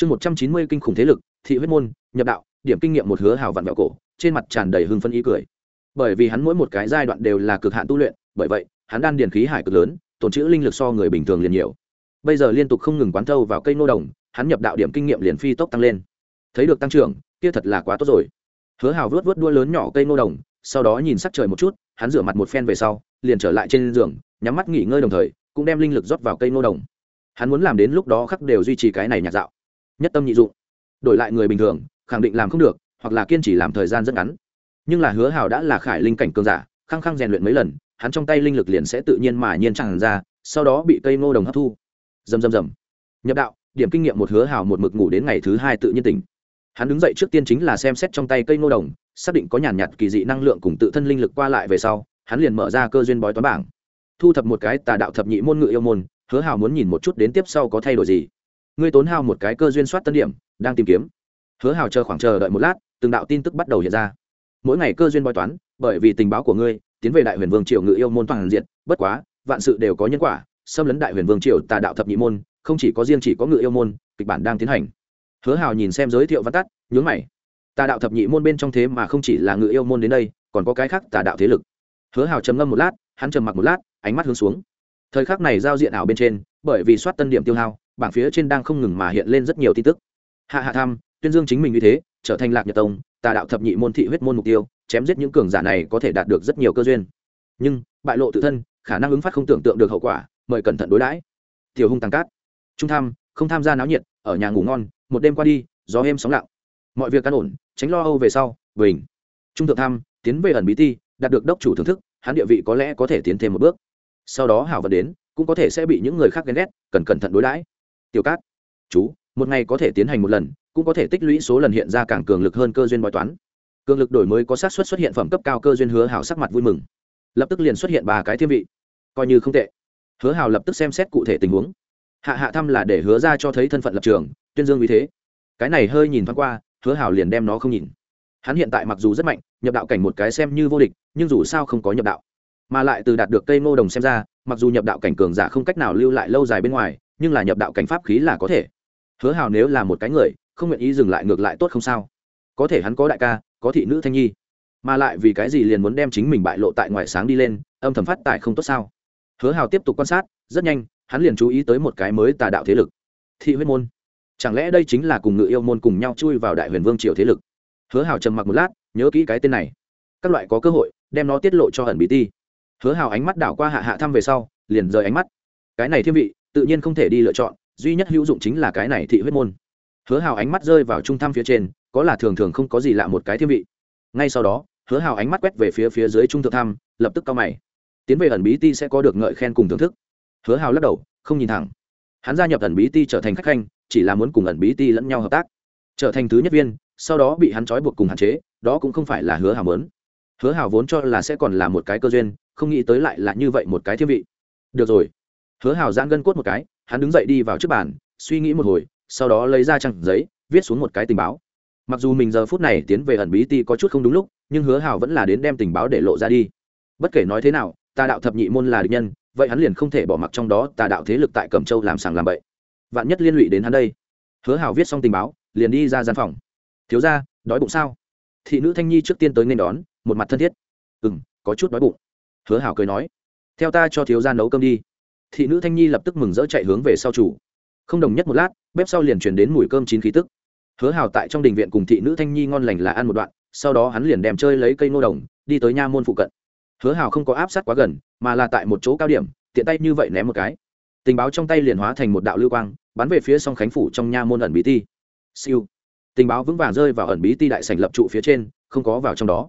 chương một trăm chín mươi kinh khủng thế lực, thị huyết môn, nhập đạo, điểm kinh nghiệm một hứa hào vặn vẹo cổ, trên mặt tràn đầy hưng phân ý cười. Bởi vì hắn mỗi một cái giai đoạn đều là cực hạn tu luyện, bởi vậy, hắn đan điền khí hải cực lớn tồn trữ linh lực so người bình thường liền nhiều. Bây giờ liên tục không ngừng quán thâu vào cây nô đồng, hắn nhập đạo điểm kinh nghiệm liền phi tốc tăng lên. Thấy được tăng trưởng, kia thật là quá tốt rồi. Hứa hào vớt vớt đua lớn nhỏ cây nô đồng, sau đó nhìn sắc trời một chút, hắn rửa mặt một phen về sau, liền trở lại trên giường, nhắm mắt nghỉ ngơi đồng thời, cũng đem linh lực rót vào cây nô đồng. Hắn muốn làm đến lúc đó khắc đều duy trì cái này nhạt dạo nhất tâm nhị dụng. Đổi lại người bình thường, khẳng định làm không được, hoặc là kiên trì làm thời gian rất ngắn. Nhưng là hứa hào đã là khải linh cảnh cường giả, khăng khăng rèn luyện mấy lần, hắn trong tay linh lực liền sẽ tự nhiên mà nhiên tràn ra, sau đó bị cây ngô đồng hấp thu. Dầm dầm dầm nhập đạo, điểm kinh nghiệm một hứa hào một mực ngủ đến ngày thứ hai tự nhiên tỉnh. Hắn đứng dậy trước tiên chính là xem xét trong tay cây ngô đồng, xác định có nhàn nhạt kỳ dị năng lượng cùng tự thân linh lực qua lại về sau, hắn liền mở ra cơ duyên bói toán bảng. Thu thập một cái tà đạo thập nhị môn ngự yêu môn, hứa hào muốn nhìn một chút đến tiếp sau có thay đổi gì ngươi tốn hao một cái cơ duyên soát tân điểm, đang tìm kiếm. Hứa hào chờ khoảng chờ đợi một lát, từng đạo tin tức bắt đầu hiện ra. Mỗi ngày cơ duyên bói toán, bởi vì tình báo của ngươi, tiến về đại huyền vương triều ngự yêu môn toàn diện, bất quá, vạn sự đều có nhân quả, xâm lấn đại huyền vương triều tà đạo thập nhị môn, không chỉ có riêng chỉ có ngự yêu môn, kịch bản đang tiến hành. Hứa hào nhìn xem giới thiệu văn tắt, nhướng mày. Tà đạo thập nhị môn bên trong thế mà không chỉ là ngự yêu môn đến đây, còn có cái khác tà đạo thế lực. Hứa hào trầm ngâm một lát, hắn trầm mặc một lát, ánh mắt hướng xuống. Thời khắc này giao diện ảo bên trên, bởi vì soát tân điểm tiêu hao bảng phía trên đang không ngừng mà hiện lên rất nhiều tin tức. Hạ hạ tham, tuyên dương chính mình như thế, trở thành lạc nhật tông, tà đạo thập nhị môn thị huyết môn mục tiêu, chém giết những cường giả này có thể đạt được rất nhiều cơ duyên. Nhưng, bại lộ tự thân, khả năng ứng phát không tưởng tượng được hậu quả, mời cẩn thận đối đãi. Tiểu hung tăng cát, trung tham, không tham gia náo nhiệt, ở nhà ngủ ngon, một đêm qua đi, gió êm sóng lặng. Mọi việc căn ổn, tránh lo âu về sau, bình. Trung thượng tham, tiến về ẩn bí ti, đạt được đốc chủ thưởng thức, hắn địa vị có lẽ có thể tiến thêm một bước. Sau đó hảo vật đến, cũng có thể sẽ bị những người khác ghen ghét, cần cẩn thận đối đãi tiểu cát, chú, một ngày có thể tiến hành một lần, cũng có thể tích lũy số lần hiện ra càng cường lực hơn cơ duyên bói toán. Cường lực đổi mới có xác suất xuất hiện phẩm cấp cao cơ duyên hứa hảo sắc mặt vui mừng. Lập tức liền xuất hiện ba cái thiên vị. Coi như không tệ. Hứa hảo lập tức xem xét cụ thể tình huống. Hạ hạ thăm là để hứa ra cho thấy thân phận lập trường, tuyên dương vì thế. Cái này hơi nhìn thoáng qua, hứa hảo liền đem nó không nhìn. Hắn hiện tại mặc dù rất mạnh, nhập đạo cảnh một cái xem như vô địch, nhưng dù sao không có nhập đạo. Mà lại từ đạt được cây ngô đồng xem ra mặc dù nhập đạo cảnh cường giả không cách nào lưu lại lâu dài bên ngoài, nhưng là nhập đạo cảnh pháp khí là có thể. Hứa hào nếu là một cái người, không nguyện ý dừng lại ngược lại tốt không sao. Có thể hắn có đại ca, có thị nữ thanh nhi. Mà lại vì cái gì liền muốn đem chính mình bại lộ tại ngoài sáng đi lên, âm thầm phát tại không tốt sao? Hứa hào tiếp tục quan sát, rất nhanh, hắn liền chú ý tới một cái mới tà đạo thế lực. Thị huyết môn. Chẳng lẽ đây chính là cùng ngự yêu môn cùng nhau chui vào đại huyền vương triều thế lực? Hứa hào trầm mặc một lát, nhớ kỹ cái tên này. Các loại có cơ hội, đem nó tiết lộ cho ẩn bí ti hứa hào ánh mắt đảo qua hạ hạ thăm về sau, liền rời ánh mắt. Cái này thiên vị, tự nhiên không thể đi lựa chọn, duy nhất hữu dụng chính là cái này thị huyết môn. Hứa hào ánh mắt rơi vào trung thăm phía trên, có là thường thường không có gì lạ một cái thiên vị. Ngay sau đó, hứa hào ánh mắt quét về phía phía dưới trung thượng thăm, lập tức cao mày. Tiến về ẩn bí ti sẽ có được ngợi khen cùng thưởng thức. Hứa hào lắc đầu, không nhìn thẳng. Hắn gia nhập ẩn bí ti trở thành khách khanh, chỉ là muốn cùng ẩn bí ti lẫn nhau hợp tác. Trở thành thứ nhất viên, sau đó bị hắn trói buộc cùng hạn chế, đó cũng không phải là hứa hào mớn hứa hào vốn cho là sẽ còn là một cái cơ duyên không nghĩ tới lại là như vậy một cái thiên vị. Được rồi. Hứa hào giãn gân cốt một cái, hắn đứng dậy đi vào trước bàn, suy nghĩ một hồi, sau đó lấy ra trang giấy, viết xuống một cái tình báo. Mặc dù mình giờ phút này tiến về ẩn bí ti có chút không đúng lúc, nhưng hứa hào vẫn là đến đem tình báo để lộ ra đi. Bất kể nói thế nào tà đạo thập nhị môn là địch nhân, vậy hắn liền không thể bỏ mặc trong đó tà đạo thế lực tại cẩm châu làm sàng làm bậy. Vạn nhất liên lụy đến hắn đây. Hứa hào viết xong tình báo, liền đi ra gian phòng. Thiếu ra đói bụng sao? Thị nữ thanh nhi trước tiên tới nên đón, một mặt thân thiết. Ừ m có chút đói bụng hứa hảo cười nói, theo ta cho thiếu gia nấu cơm đi. Thị nữ thanh nhi lập tức mừng rỡ chạy hướng về sau chủ. Không đồng nhất một lát, bếp sau liền truyền đến mùi cơm chín khí tức. Hứa hảo tại trong đình viện cùng thị nữ thanh nhi ngon lành là ăn một đoạn, sau đó hắn liền đem chơi lấy cây ngô đồng, đi tới nha môn phụ cận. Hứa hảo không có áp sát quá gần, mà là tại một chỗ cao điểm, tiện tay như vậy ném một cái. Tình báo trong tay liền hóa thành một đạo lưu quang, bắn về phía song khánh phủ trong nha môn ẩn bí ti. Siêu. Tình báo vững vàng rơi vào ẩn bí ti đại sảnh lập trụ phía trên, không có vào trong đó.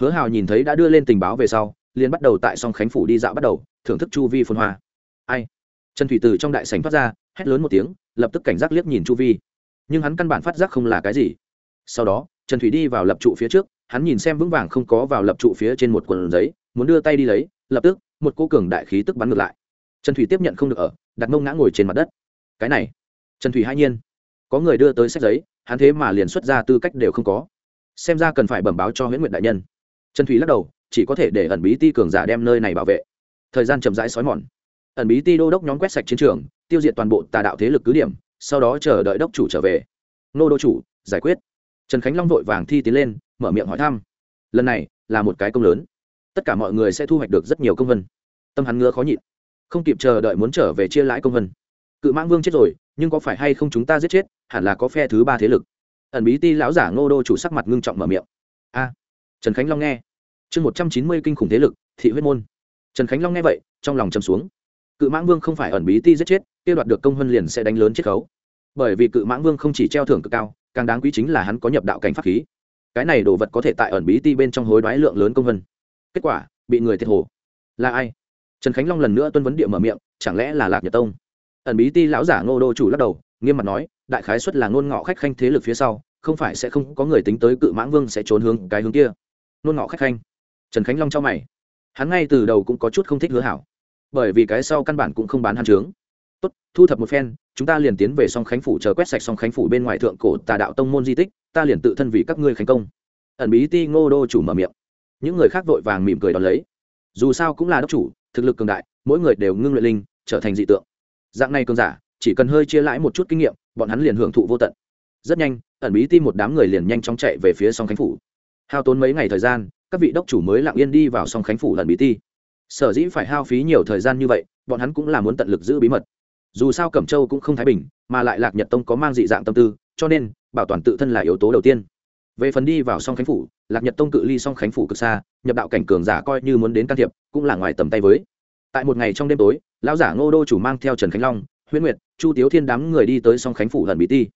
Hứa hào nhìn thấy đã đưa lên tình báo về sau liền bắt đầu tại song khánh phủ đi dạo bắt đầu, thưởng thức chu vi phun hoa. Ai? Trần thủy từ trong đại sảnh phát ra, hét lớn một tiếng, lập tức cảnh giác liếc nhìn chu vi. Nhưng hắn căn bản phát giác không là cái gì. Sau đó, trần thủy đi vào lập trụ phía trước, hắn nhìn xem vững vàng không có vào lập trụ phía trên một quần giấy, muốn đưa tay đi lấy, lập tức, một cô cường đại khí tức bắn ngược lại. Trần thủy tiếp nhận không được ở, đặt mông ngã ngồi trên mặt đất. Cái này, trần thủy hai nhiên. Có người đưa tới sách giấy, hắn thế mà liền xuất ra tư cách đều không có. Xem ra cần phải bẩm báo cho huyễn nguyện đại nhân. Trần thủy lắc đầu chỉ có thể để ẩn bí ti cường giả đem nơi này bảo vệ. Thời gian chậm rãi xói mòn. Ẩn bí ti đô đốc nhóm quét sạch chiến trường, tiêu diệt toàn bộ tà đạo thế lực cứ điểm, sau đó chờ đợi đốc chủ trở về. Nô đô chủ, giải quyết. Trần khánh long vội vàng thi tiến lên, mở miệng hỏi thăm. Lần này là một cái công lớn. Tất cả mọi người sẽ thu hoạch được rất nhiều công vân. Tâm hắn ngứa khó nhịn. Không kịp chờ đợi muốn trở về chia lãi công vân. Cự mãng vương chết rồi, nhưng có phải hay không chúng ta giết chết, hẳn là có phe thứ ba thế lực. Ẩn bí ti lão giả ngô đô chủ sắc mặt ngưng trọng mở miệng. A. Trần khánh long nghe chương một trăm chín mươi kinh khủng thế lực, thị huyết môn. Trần khánh long nghe vậy, trong lòng chầm xuống. Cự mãng vương không phải ẩn bí ti giết chết tiêu đoạt được công huân liền sẽ đánh lớn chiết khấu. Bởi vì cự mãng vương không chỉ treo thưởng cực cao, càng đáng quý chính là hắn có nhập đạo cảnh pháp khí. Cái này đồ vật có thể tại ẩn bí ti bên trong hối đoái lượng lớn công vân kết quả, bị người thiệt hồ. Là ai? Trần khánh long lần nữa tuân vấn địa mở miệng, chẳng lẽ là lạc nhật tông? Ẩn bí ti lão giả ngô đô chủ lắc đầu, nghiêm mặt nói, đại khái xuất là ngôn ngọ khách khanh thế lực phía sau, không phải sẽ không có người tính tới cự mãng vương sẽ trốn hướng cái hướng kia. Ngôn ngọ khách khanh trần khánh long cho mày. Hắn ngay từ đầu cũng có chút không thích hứa hảo, bởi vì cái sau căn bản cũng không bán hắn trướng tốt, thu thập một phen, chúng ta liền tiến về song khánh phủ chờ quét sạch song khánh phủ bên ngoài thượng cổ tà đạo tông môn di tích, ta liền tự thân vì các ngươi khánh công. Ẩn bí ti ngô đô chủ mở miệng. Những người khác vội vàng mỉm cười đón lấy. Dù sao cũng là đốc chủ, thực lực cường đại, mỗi người đều ngưng luyện linh, trở thành dị tượng. Dạng này cường giả, chỉ cần hơi chia lãi một chút kinh nghiệm, bọn hắn liền hưởng thụ vô tận. Rất nhanh, ẩn bí ti một đám người liền nhanh chóng chạy về phía song khánh phủ. Hao tốn mấy ngày thời gian các vị đốc chủ mới lặng yên đi vào song khánh phủ lần bí ti. Sở dĩ phải hao phí nhiều thời gian như vậy, bọn hắn cũng là muốn tận lực giữ bí mật. Dù sao cẩm châu cũng không thái bình, mà lại lạc nhật tông có mang dị dạng tâm tư, cho nên, bảo toàn tự thân là yếu tố đầu tiên. Về phần đi vào song khánh phủ, lạc nhật tông cự ly song khánh phủ cực xa, nhập đạo cảnh cường giả coi như muốn đến can thiệp, cũng là ngoài tầm tay với. Tại một ngày trong đêm tối, lão giả ngô đô chủ mang theo trần khánh long, huyễn nguyệt, chu tiếu thiên đám người đi tới song khánh phủ lần bí ti.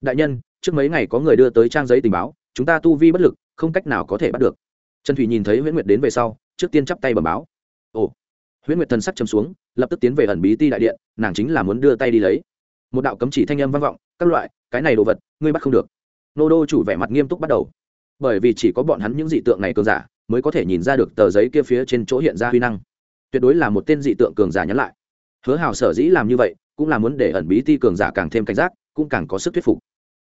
Đại nhân, trước mấy ngày có người đưa tới trang giấy tình báo, chúng ta tu vi bất lực, không cách nào có thể bắt được trần thủy nhìn thấy huyễn nguyệt đến về sau, trước tiên chắp tay bẩm báo. Ồ, huyễn nguyệt thần sắc chấm xuống, lập tức tiến về ẩn bí ti đại điện, nàng chính là muốn đưa tay đi lấy. Một đạo cấm chỉ thanh âm vang vọng, các loại, cái này đồ vật, ngươi bắt không được. Nô đô chủ vẻ mặt nghiêm túc bắt đầu. Bởi vì chỉ có bọn hắn những dị tượng này cường giả, mới có thể nhìn ra được tờ giấy kia phía trên chỗ hiện ra huy năng. Tuyệt đối là một tên dị tượng cường giả nhắn lại. Hứa hào sở dĩ làm như vậy, cũng là muốn để ẩn bí ti cường giả càng thêm cảnh giác, cũng càng có sức thuyết phục.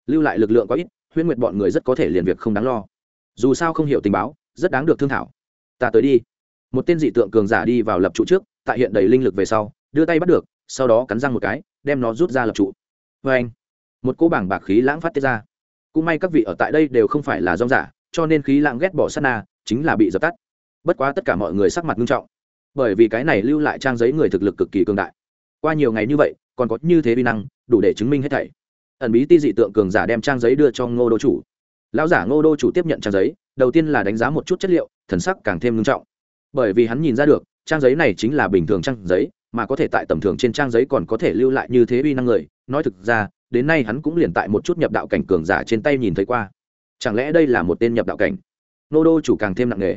Lưu lại lực lượng có ít, huyễn nguyệt bọn người rất có thể liền việc không đáng lo. Dù sao không hiểu tình báo rất đáng được thương thảo. Ta tới đi. Một tên dị tượng cường giả đi vào lập trụ trước, tại hiện đầy linh lực về sau, đưa tay bắt được, sau đó cắn răng một cái, đem nó rút ra lập trụ. Vê anh, một cỗ bảng bạc khí lãng phát tiết ra. Cũng may các vị ở tại đây đều không phải là rong giả, cho nên khí lãng ghét bỏ sát na, chính là bị dập tắt. Bất quá tất cả mọi người sắc mặt nghiêm trọng, bởi vì cái này lưu lại trang giấy người thực lực cực kỳ cường đại. Qua nhiều ngày như vậy, còn có như thế vi năng, đủ để chứng minh hết thảy. Ẩn bí ti dị tượng cường giả đem trang giấy đưa cho ngô đô chủ. Lão giả ngô đô chủ tiếp nhận trang giấy đầu tiên là đánh giá một chút chất liệu, thần sắc càng thêm nghiêm trọng. Bởi vì hắn nhìn ra được, trang giấy này chính là bình thường trang giấy, mà có thể tại tầm thường trên trang giấy còn có thể lưu lại như thế uy năng người. Nói thực ra, đến nay hắn cũng liền tại một chút nhập đạo cảnh cường giả trên tay nhìn thấy qua. Chẳng lẽ đây là một tên nhập đạo cảnh? Nô đô chủ càng thêm nặng nề.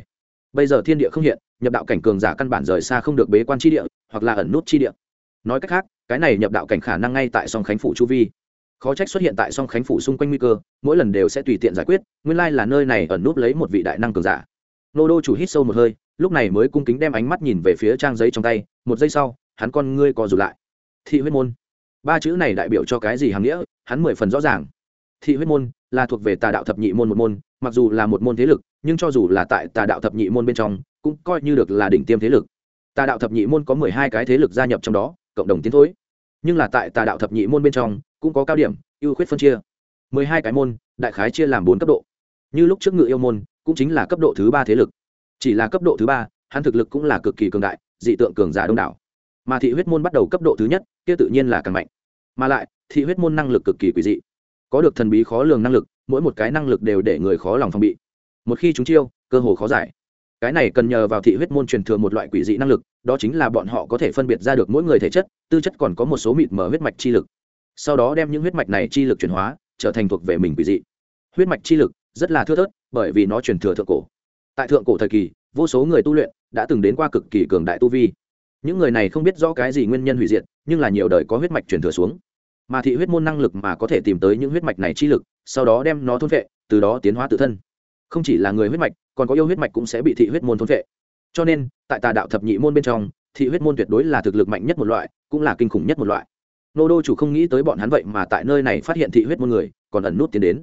Bây giờ thiên địa không hiện, nhập đạo cảnh cường giả căn bản rời xa không được bế quan tri địa, hoặc là ẩn nút tri địa. Nói cách khác, cái này nhập đạo cảnh khả năng ngay tại song khánh phủ chu vi khó trách xuất hiện tại song khánh phủ xung quanh nguy cơ, mỗi lần đều sẽ tùy tiện giải quyết, nguyên lai là nơi này ẩn núp lấy một vị đại năng cường giả. Nô đô chủ hít sâu một hơi, lúc này mới cung kính đem ánh mắt nhìn về phía trang giấy trong tay, một giây sau, hắn con ngươi co rụt lại. Thị huyết môn. Ba chữ này đại biểu cho cái gì hàm nghĩa, hắn mười phần rõ ràng. Thị huyết môn là thuộc về tà đạo thập nhị môn một môn, mặc dù là một môn thế lực, nhưng cho dù là tại tà đạo thập nhị môn bên trong, cũng coi như được là đỉnh tiêm thế lực. Tà đạo thập nhị môn có mười hai cái thế lực gia nhập trong đó, cộng đồng tiến thối. Nhưng là tại tà đạo thập nhị môn bên trong cũng có cao điểm, ưu khuyết phân chia. mười hai cái môn, đại khái chia làm bốn cấp độ. Như lúc trước ngự yêu môn, cũng chính là cấp độ thứ ba thế lực. Chỉ là cấp độ thứ ba, hắn thực lực cũng là cực kỳ cường đại, dị tượng cường giả đông đảo. Mà thị huyết môn bắt đầu cấp độ thứ nhất, kia tự nhiên là càng mạnh. Mà lại, thị huyết môn năng lực cực kỳ quỷ dị. Có được thần bí khó lường năng lực, mỗi một cái năng lực đều để người khó lòng phòng bị. Một khi chúng chiêu, cơ hồ khó giải. Cái này cần nhờ vào thị huyết môn truyền thừa một loại quỷ dị năng lực, đó chính là bọn họ có thể phân biệt ra được mỗi người thể chất, tư chất còn có một số mịt mở huyết mạch chi lực sau đó đem những huyết mạch này chi lực chuyển hóa, trở thành thuộc về mình quỷ dị. Huyết mạch chi lực rất là thưa thớt, bởi vì nó truyền thừa thượng cổ. Tại thượng cổ thời kỳ, vô số người tu luyện đã từng đến qua cực kỳ cường đại tu vi. Những người này không biết rõ cái gì nguyên nhân hủy diệt, nhưng là nhiều đời có huyết mạch truyền thừa xuống. Mà thị huyết môn năng lực mà có thể tìm tới những huyết mạch này chi lực, sau đó đem nó thôn vệ từ đó tiến hóa tự thân. Không chỉ là người huyết mạch, còn có yêu huyết mạch cũng sẽ bị thị huyết môn thôn vệ cho nên, tại tà đạo thập nhị môn bên trong, thị huyết môn tuyệt đối là thực lực mạnh nhất một loại, cũng là kinh khủng nhất một loại nô đô chủ không nghĩ tới bọn hắn vậy mà tại nơi này phát hiện thị huyết môn người, còn ẩn nút tiến đến.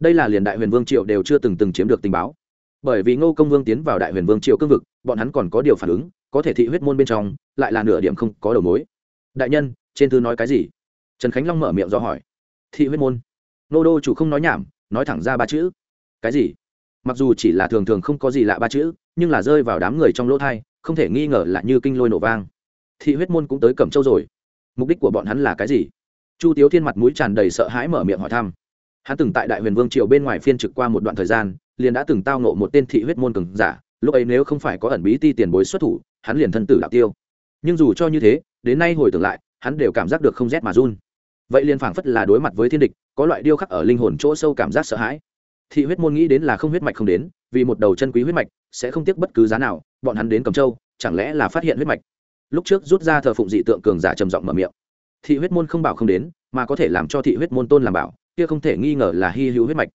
Đây là liền đại huyền vương triệu đều chưa từng từng chiếm được tình báo. Bởi vì ngô công vương tiến vào đại huyền vương triệu cương vực, bọn hắn còn có điều phản ứng, có thể thị huyết môn bên trong, lại là nửa điểm không có đầu mối. Đại nhân, trên thư nói cái gì? Trần khánh long mở miệng do hỏi. Thị huyết môn? Nô đô chủ không nói nhảm, nói thẳng ra ba chữ. Cái gì? Mặc dù chỉ là thường thường không có gì lạ ba chữ, nhưng là rơi vào đám người trong lỗ thai, không thể nghi ngờ là như kinh lôi nổ vang. Thị huyết môn cũng tới cẩm châu rồi mục đích của bọn hắn là cái gì? Chu tiếu thiên mặt mũi tràn đầy sợ hãi mở miệng hỏi thăm. Hắn từng tại đại huyền vương triều bên ngoài phiên trực qua một đoạn thời gian, liền đã từng tao nộ một tên thị huyết môn cường giả, lúc ấy nếu không phải có ẩn bí ti tiền bối xuất thủ, hắn liền thân tử đạo tiêu. Nhưng dù cho như thế, đến nay hồi tưởng lại, hắn đều cảm giác được không rét mà run. Vậy liền phảng phất là đối mặt với thiên địch, có loại điêu khắc ở linh hồn chỗ sâu cảm giác sợ hãi. Thị huyết môn nghĩ đến là không huyết mạch không đến, vì một đầu chân quý huyết mạch, sẽ không tiếc bất cứ giá nào, bọn hắn đến cầm châu, chẳng lẽ là phát hiện huyết mạch? Lúc trước rút ra thờ phụng dị tượng cường giả trầm giọng mở miệng. Thị huyết môn không bảo không đến, mà có thể làm cho thị huyết môn tôn làm bảo, kia không thể nghi ngờ là hy hữu huyết mạch.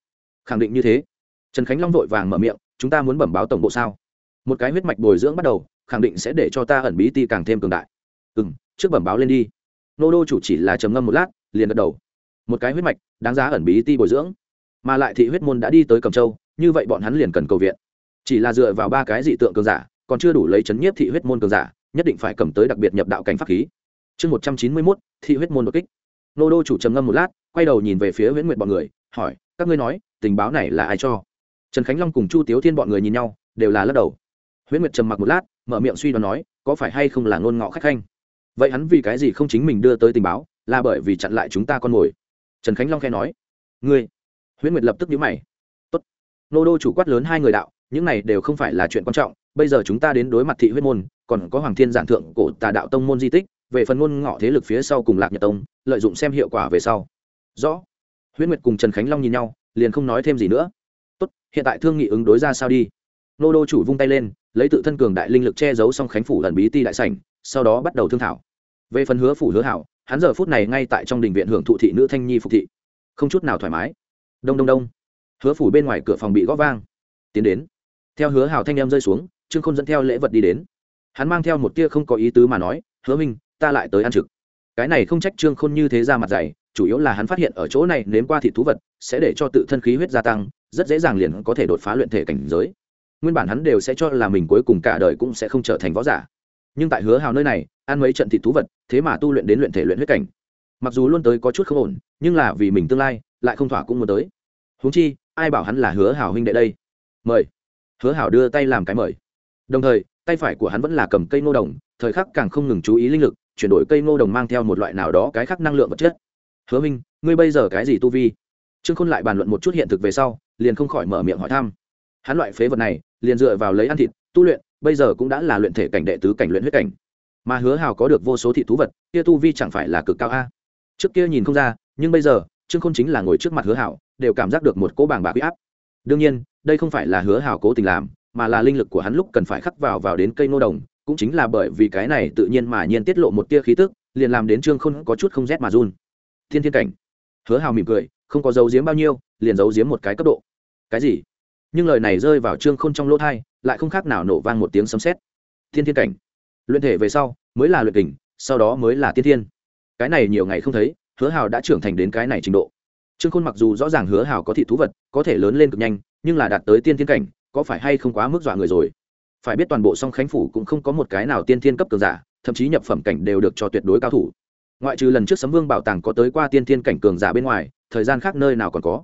Khẳng định như thế. Trần khánh long vội vàng mở miệng, chúng ta muốn bẩm báo tổng bộ sao? Một cái huyết mạch bồi dưỡng bắt đầu, khẳng định sẽ để cho ta ẩn bí ti càng thêm cường đại. Ừ m trước bẩm báo lên đi. Nô đô chủ chỉ là trầm ngâm một lát, liền gật đầu. Một cái huyết mạch, đáng giá ẩn bí ti bồi dưỡng. Mà lại thị huyết môn đã đi tới cầm châu, như vậy bọn hắn liền cần cầu viện. Chỉ là dựa vào ba cái dị tượng cường giả, còn chưa đủ lấy chấn nhiếp thị huyết môn cường giả nhất định phải cầm tới đặc biệt nhập đạo cảnh pháp khí. Chương một trăm chín mươi mốt, thị huyết môn đột kích. Nô đô chủ trầm ngâm một lát, quay đầu nhìn về phía huyễn nguyện bọn người, hỏi, các ngươi nói, tình báo này là ai cho? Trần khánh long cùng chu tiếu thiên bọn người nhìn nhau, đều là lắc đầu. Huyễn nguyệt trầm mặc một lát, mở miệng suy đoán nói, có phải hay không là ngôn ngọ khách khanh? Vậy hắn vì cái gì không chính mình đưa tới tình báo, là bởi vì chặn lại chúng ta con mồi? Trần khánh long khe nói, ngươi? Huyễn nguyệt lập tức nhíu mày. Tốt. Nô đô chủ quát lớn hai người đạo những này đều không phải là chuyện quan trọng, bây giờ chúng ta đến đối mặt thị huyết môn, còn có hoàng thiên giản thượng cổ tà đạo tông môn di tích, về phần ngôn ngọ thế lực phía sau cùng lạc nhật tông, lợi dụng xem hiệu quả về sau. Rõ. Huyễn nguyệt cùng trần khánh long nhìn nhau, liền không nói thêm gì nữa. Tốt, hiện tại thương nghị ứng đối ra sao đi. Nô đô chủ vung tay lên, lấy tự thân cường đại linh lực che giấu xong khánh phủ lần bí ti đại sảnh, sau đó bắt đầu thương thảo. Về phần hứa phủ hứa hảo, hắn giờ phút này ngay tại trong đình viện hưởng thụ thị nữ thanh nhi phục thị. Không chút nào thoải mái. Đông đông đông. Hứa phủ bên ngoài cửa phòng bị gõ vang. Tiến đến theo hứa hào thanh em rơi xuống, trương khôn dẫn theo lễ vật đi đến. Hắn mang theo một tia không có ý tứ mà nói, hứa minh, ta lại tới ăn trực. Cái này không trách trương khôn như thế ra mặt dày, chủ yếu là hắn phát hiện ở chỗ này nếm qua thị thú vật, sẽ để cho tự thân khí huyết gia tăng, rất dễ dàng liền có thể đột phá luyện thể cảnh giới. Nguyên bản hắn đều sẽ cho là mình cuối cùng cả đời cũng sẽ không trở thành võ giả. Nhưng tại hứa hào nơi này, ăn mấy trận thị thú vật, thế mà tu luyện đến luyện thể luyện huyết cảnh. Mặc dù luôn tới có chút không ổn, nhưng là vì mình tương lai, lại không thỏa cũng muốn tới. Huống chi, ai bảo hắn là hứa hào huynh đệ đây? Mời hứa Hảo đưa tay làm cái mời. Đồng thời, tay phải của hắn vẫn là cầm cây ngô đồng, thời khắc càng không ngừng chú ý linh lực, chuyển đổi cây ngô đồng mang theo một loại nào đó cái khác năng lượng vật chất. Hứa minh, ngươi bây giờ cái gì tu vi? Trương khôn lại bàn luận một chút hiện thực về sau, liền không khỏi mở miệng hỏi thăm. Hắn loại phế vật này, liền dựa vào lấy ăn thịt, tu luyện, bây giờ cũng đã là luyện thể cảnh đệ tứ cảnh luyện huyết cảnh. Mà hứa hào có được vô số thị thú vật, kia tu vi chẳng phải là cực cao a? Trước kia nhìn không ra, nhưng bây giờ, trương khôn chính là ngồi trước mặt hứa hào đều cảm giác được một cỗ bảng bạc huy áp đương nhiên, đây không phải là hứa hào cố tình làm, mà là linh lực của hắn lúc cần phải khắc vào vào đến cây nô đồng, cũng chính là bởi vì cái này tự nhiên mà nhiên tiết lộ một tia khí tức, liền làm đến trương khôn có chút không rét mà run. Thiên thiên cảnh. Hứa hào mỉm cười, không có dấu giếm bao nhiêu, liền giấu giếm một cái cấp độ. Cái gì? Nhưng lời này rơi vào trương khôn trong lỗ thai lại không khác nào nổ vang một tiếng sấm sét. Thiên thiên cảnh. Luyện thể về sau, mới là luyện kình sau đó mới là tiên thiên. Cái này nhiều ngày không thấy, hứa hào đã trưởng thành đến cái này trình độ trương khôn mặc dù rõ ràng hứa Hảo có thị thú vật, có thể lớn lên cực nhanh, nhưng là đạt tới tiên thiên cảnh, có phải hay không quá mức dọa người rồi? Phải biết toàn bộ song khánh phủ cũng không có một cái nào tiên thiên cấp cường giả, thậm chí nhập phẩm cảnh đều được cho tuyệt đối cao thủ. Ngoại trừ lần trước sấm vương bảo tàng có tới qua tiên thiên cảnh cường giả bên ngoài, thời gian khác nơi nào còn có.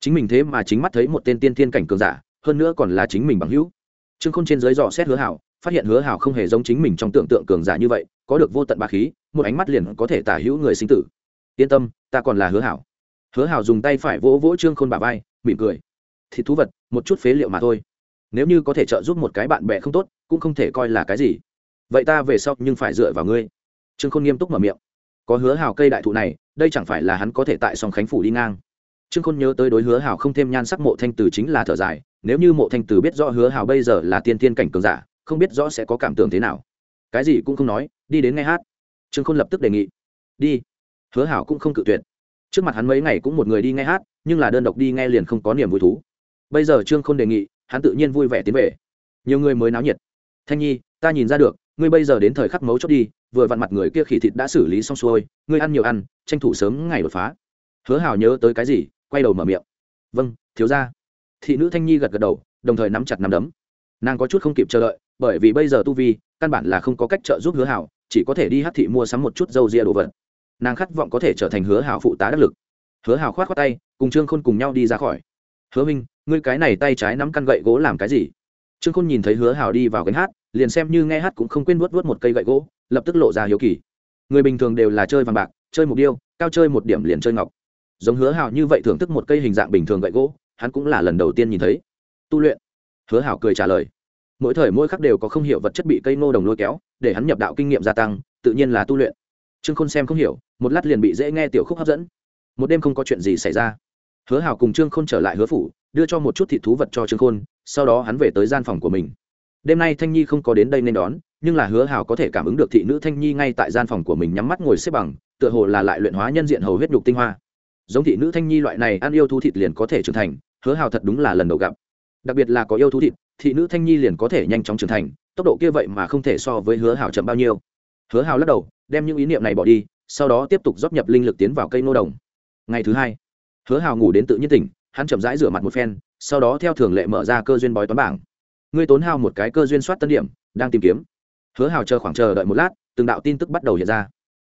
Chính mình thế mà chính mắt thấy một tên tiên thiên cảnh cường giả, hơn nữa còn là chính mình bằng hữu. Trương khôn trên dưới dò xét hứa hảo, phát hiện hứa hảo không hề giống chính mình trong tưởng tượng cường giả như vậy, có được vô tận ba khí, một ánh mắt liền có thể tả hữu người sinh tử. Yên tâm, ta còn là hứa hảo hứa hảo dùng tay phải vỗ vỗ trương khôn bà vai, mỉm cười. Thì thú vật, một chút phế liệu mà thôi. Nếu như có thể trợ giúp một cái bạn bè không tốt, cũng không thể coi là cái gì. Vậy ta về sau nhưng phải dựa vào ngươi. Trương khôn nghiêm túc mở miệng. Có hứa hào cây đại thụ này, đây chẳng phải là hắn có thể tại song khánh phủ đi ngang. Trương khôn nhớ tới đối hứa hào không thêm nhan sắc mộ thanh từ chính là thở dài, nếu như mộ thanh từ biết rõ hứa hào bây giờ là tiên tiên cảnh cường giả, không biết rõ sẽ có cảm tưởng thế nào. Cái gì cũng không nói, đi đến nghe hát. Trương khôn lập tức đề nghị. Đi. Hứa hảo cũng không cự tuyệt trước mặt hắn mấy ngày cũng một người đi nghe hát, nhưng là đơn độc đi nghe liền không có niềm vui thú. Bây giờ trương khôn đề nghị, hắn tự nhiên vui vẻ tiến về. Nhiều người mới náo nhiệt. Thanh nhi, ta nhìn ra được, ngươi bây giờ đến thời khắc mấu chốt đi, vừa vặn mặt người kia khỉ thịt đã xử lý xong xuôi, ngươi ăn nhiều ăn, tranh thủ sớm ngày đột phá. Hứa hào nhớ tới cái gì, quay đầu mở miệng. Vâng thiếu ra thị nữ thanh nhi gật gật đầu, đồng thời nắm chặt nắm đấm. Nàng có chút không kịp chờ đợi, bởi vì bây giờ tu vi, căn bản là không có cách trợ giúp hứa hảo, chỉ có thể đi hát thị mua sắm một chút dâu ria đồ vật nàng khát vọng có thể trở thành hứa hảo phụ tá đắc lực. Hứa hảo khoát khoát tay, cùng trương khôn cùng nhau đi ra khỏi. Hứa minh ngươi cái này tay trái nắm căn gậy gỗ làm cái gì? Trương khôn nhìn thấy hứa hảo đi vào gánh hát, liền xem như nghe hát cũng không quên vuốt vuốt một cây gậy gỗ, lập tức lộ ra hiếu kỳ. Người bình thường đều là chơi vàng bạc, chơi mục điêu, cao chơi một điểm liền chơi ngọc. Giống hứa hảo như vậy thưởng thức một cây hình dạng bình thường gậy gỗ, hắn cũng là lần đầu tiên nhìn thấy. Tu luyện. Hứa hảo cười trả lời. Mỗi thời mỗi khắc đều có không hiểu vật chất bị cây ngô đồng lôi kéo, để hắn nhập đạo kinh nghiệm gia tăng, tự nhiên là tu luyện trương khôn xem không hiểu, một lát liền bị dễ nghe tiểu khúc hấp dẫn. Một đêm không có chuyện gì xảy ra. Hứa hảo cùng trương khôn trở lại hứa phủ, đưa cho một chút thị thú vật cho trương khôn, sau đó hắn về tới gian phòng của mình. Đêm nay thanh nhi không có đến đây nên đón, nhưng là hứa hảo có thể cảm ứng được thị nữ thanh nhi ngay tại gian phòng của mình nhắm mắt ngồi xếp bằng, tựa hồ là lại luyện hóa nhân diện hầu huyết nhục tinh hoa. Giống thị nữ thanh nhi loại này, ăn yêu thú thịt liền có thể trưởng thành, hứa hảo thật đúng là lần đầu gặp. Đặc biệt là có yêu thú thịt, thị nữ thanh nhi liền có thể nhanh chóng trưởng thành, tốc độ kia vậy mà không thể so với hứa hảo chậm bao nhiêu. Hứa hảo lắc đầu đem những ý niệm này bỏ đi, sau đó tiếp tục dốc nhập linh lực tiến vào cây nô đồng. Ngày thứ hai, hứa Hào ngủ đến tự nhiên tỉnh, hắn chậm rãi rửa mặt một phen, sau đó theo thường lệ mở ra cơ duyên bói toán bảng. Ngươi tốn hao một cái cơ duyên soát tân điểm, đang tìm kiếm. Hứa Hào chờ khoảng chờ đợi một lát, từng đạo tin tức bắt đầu hiện ra.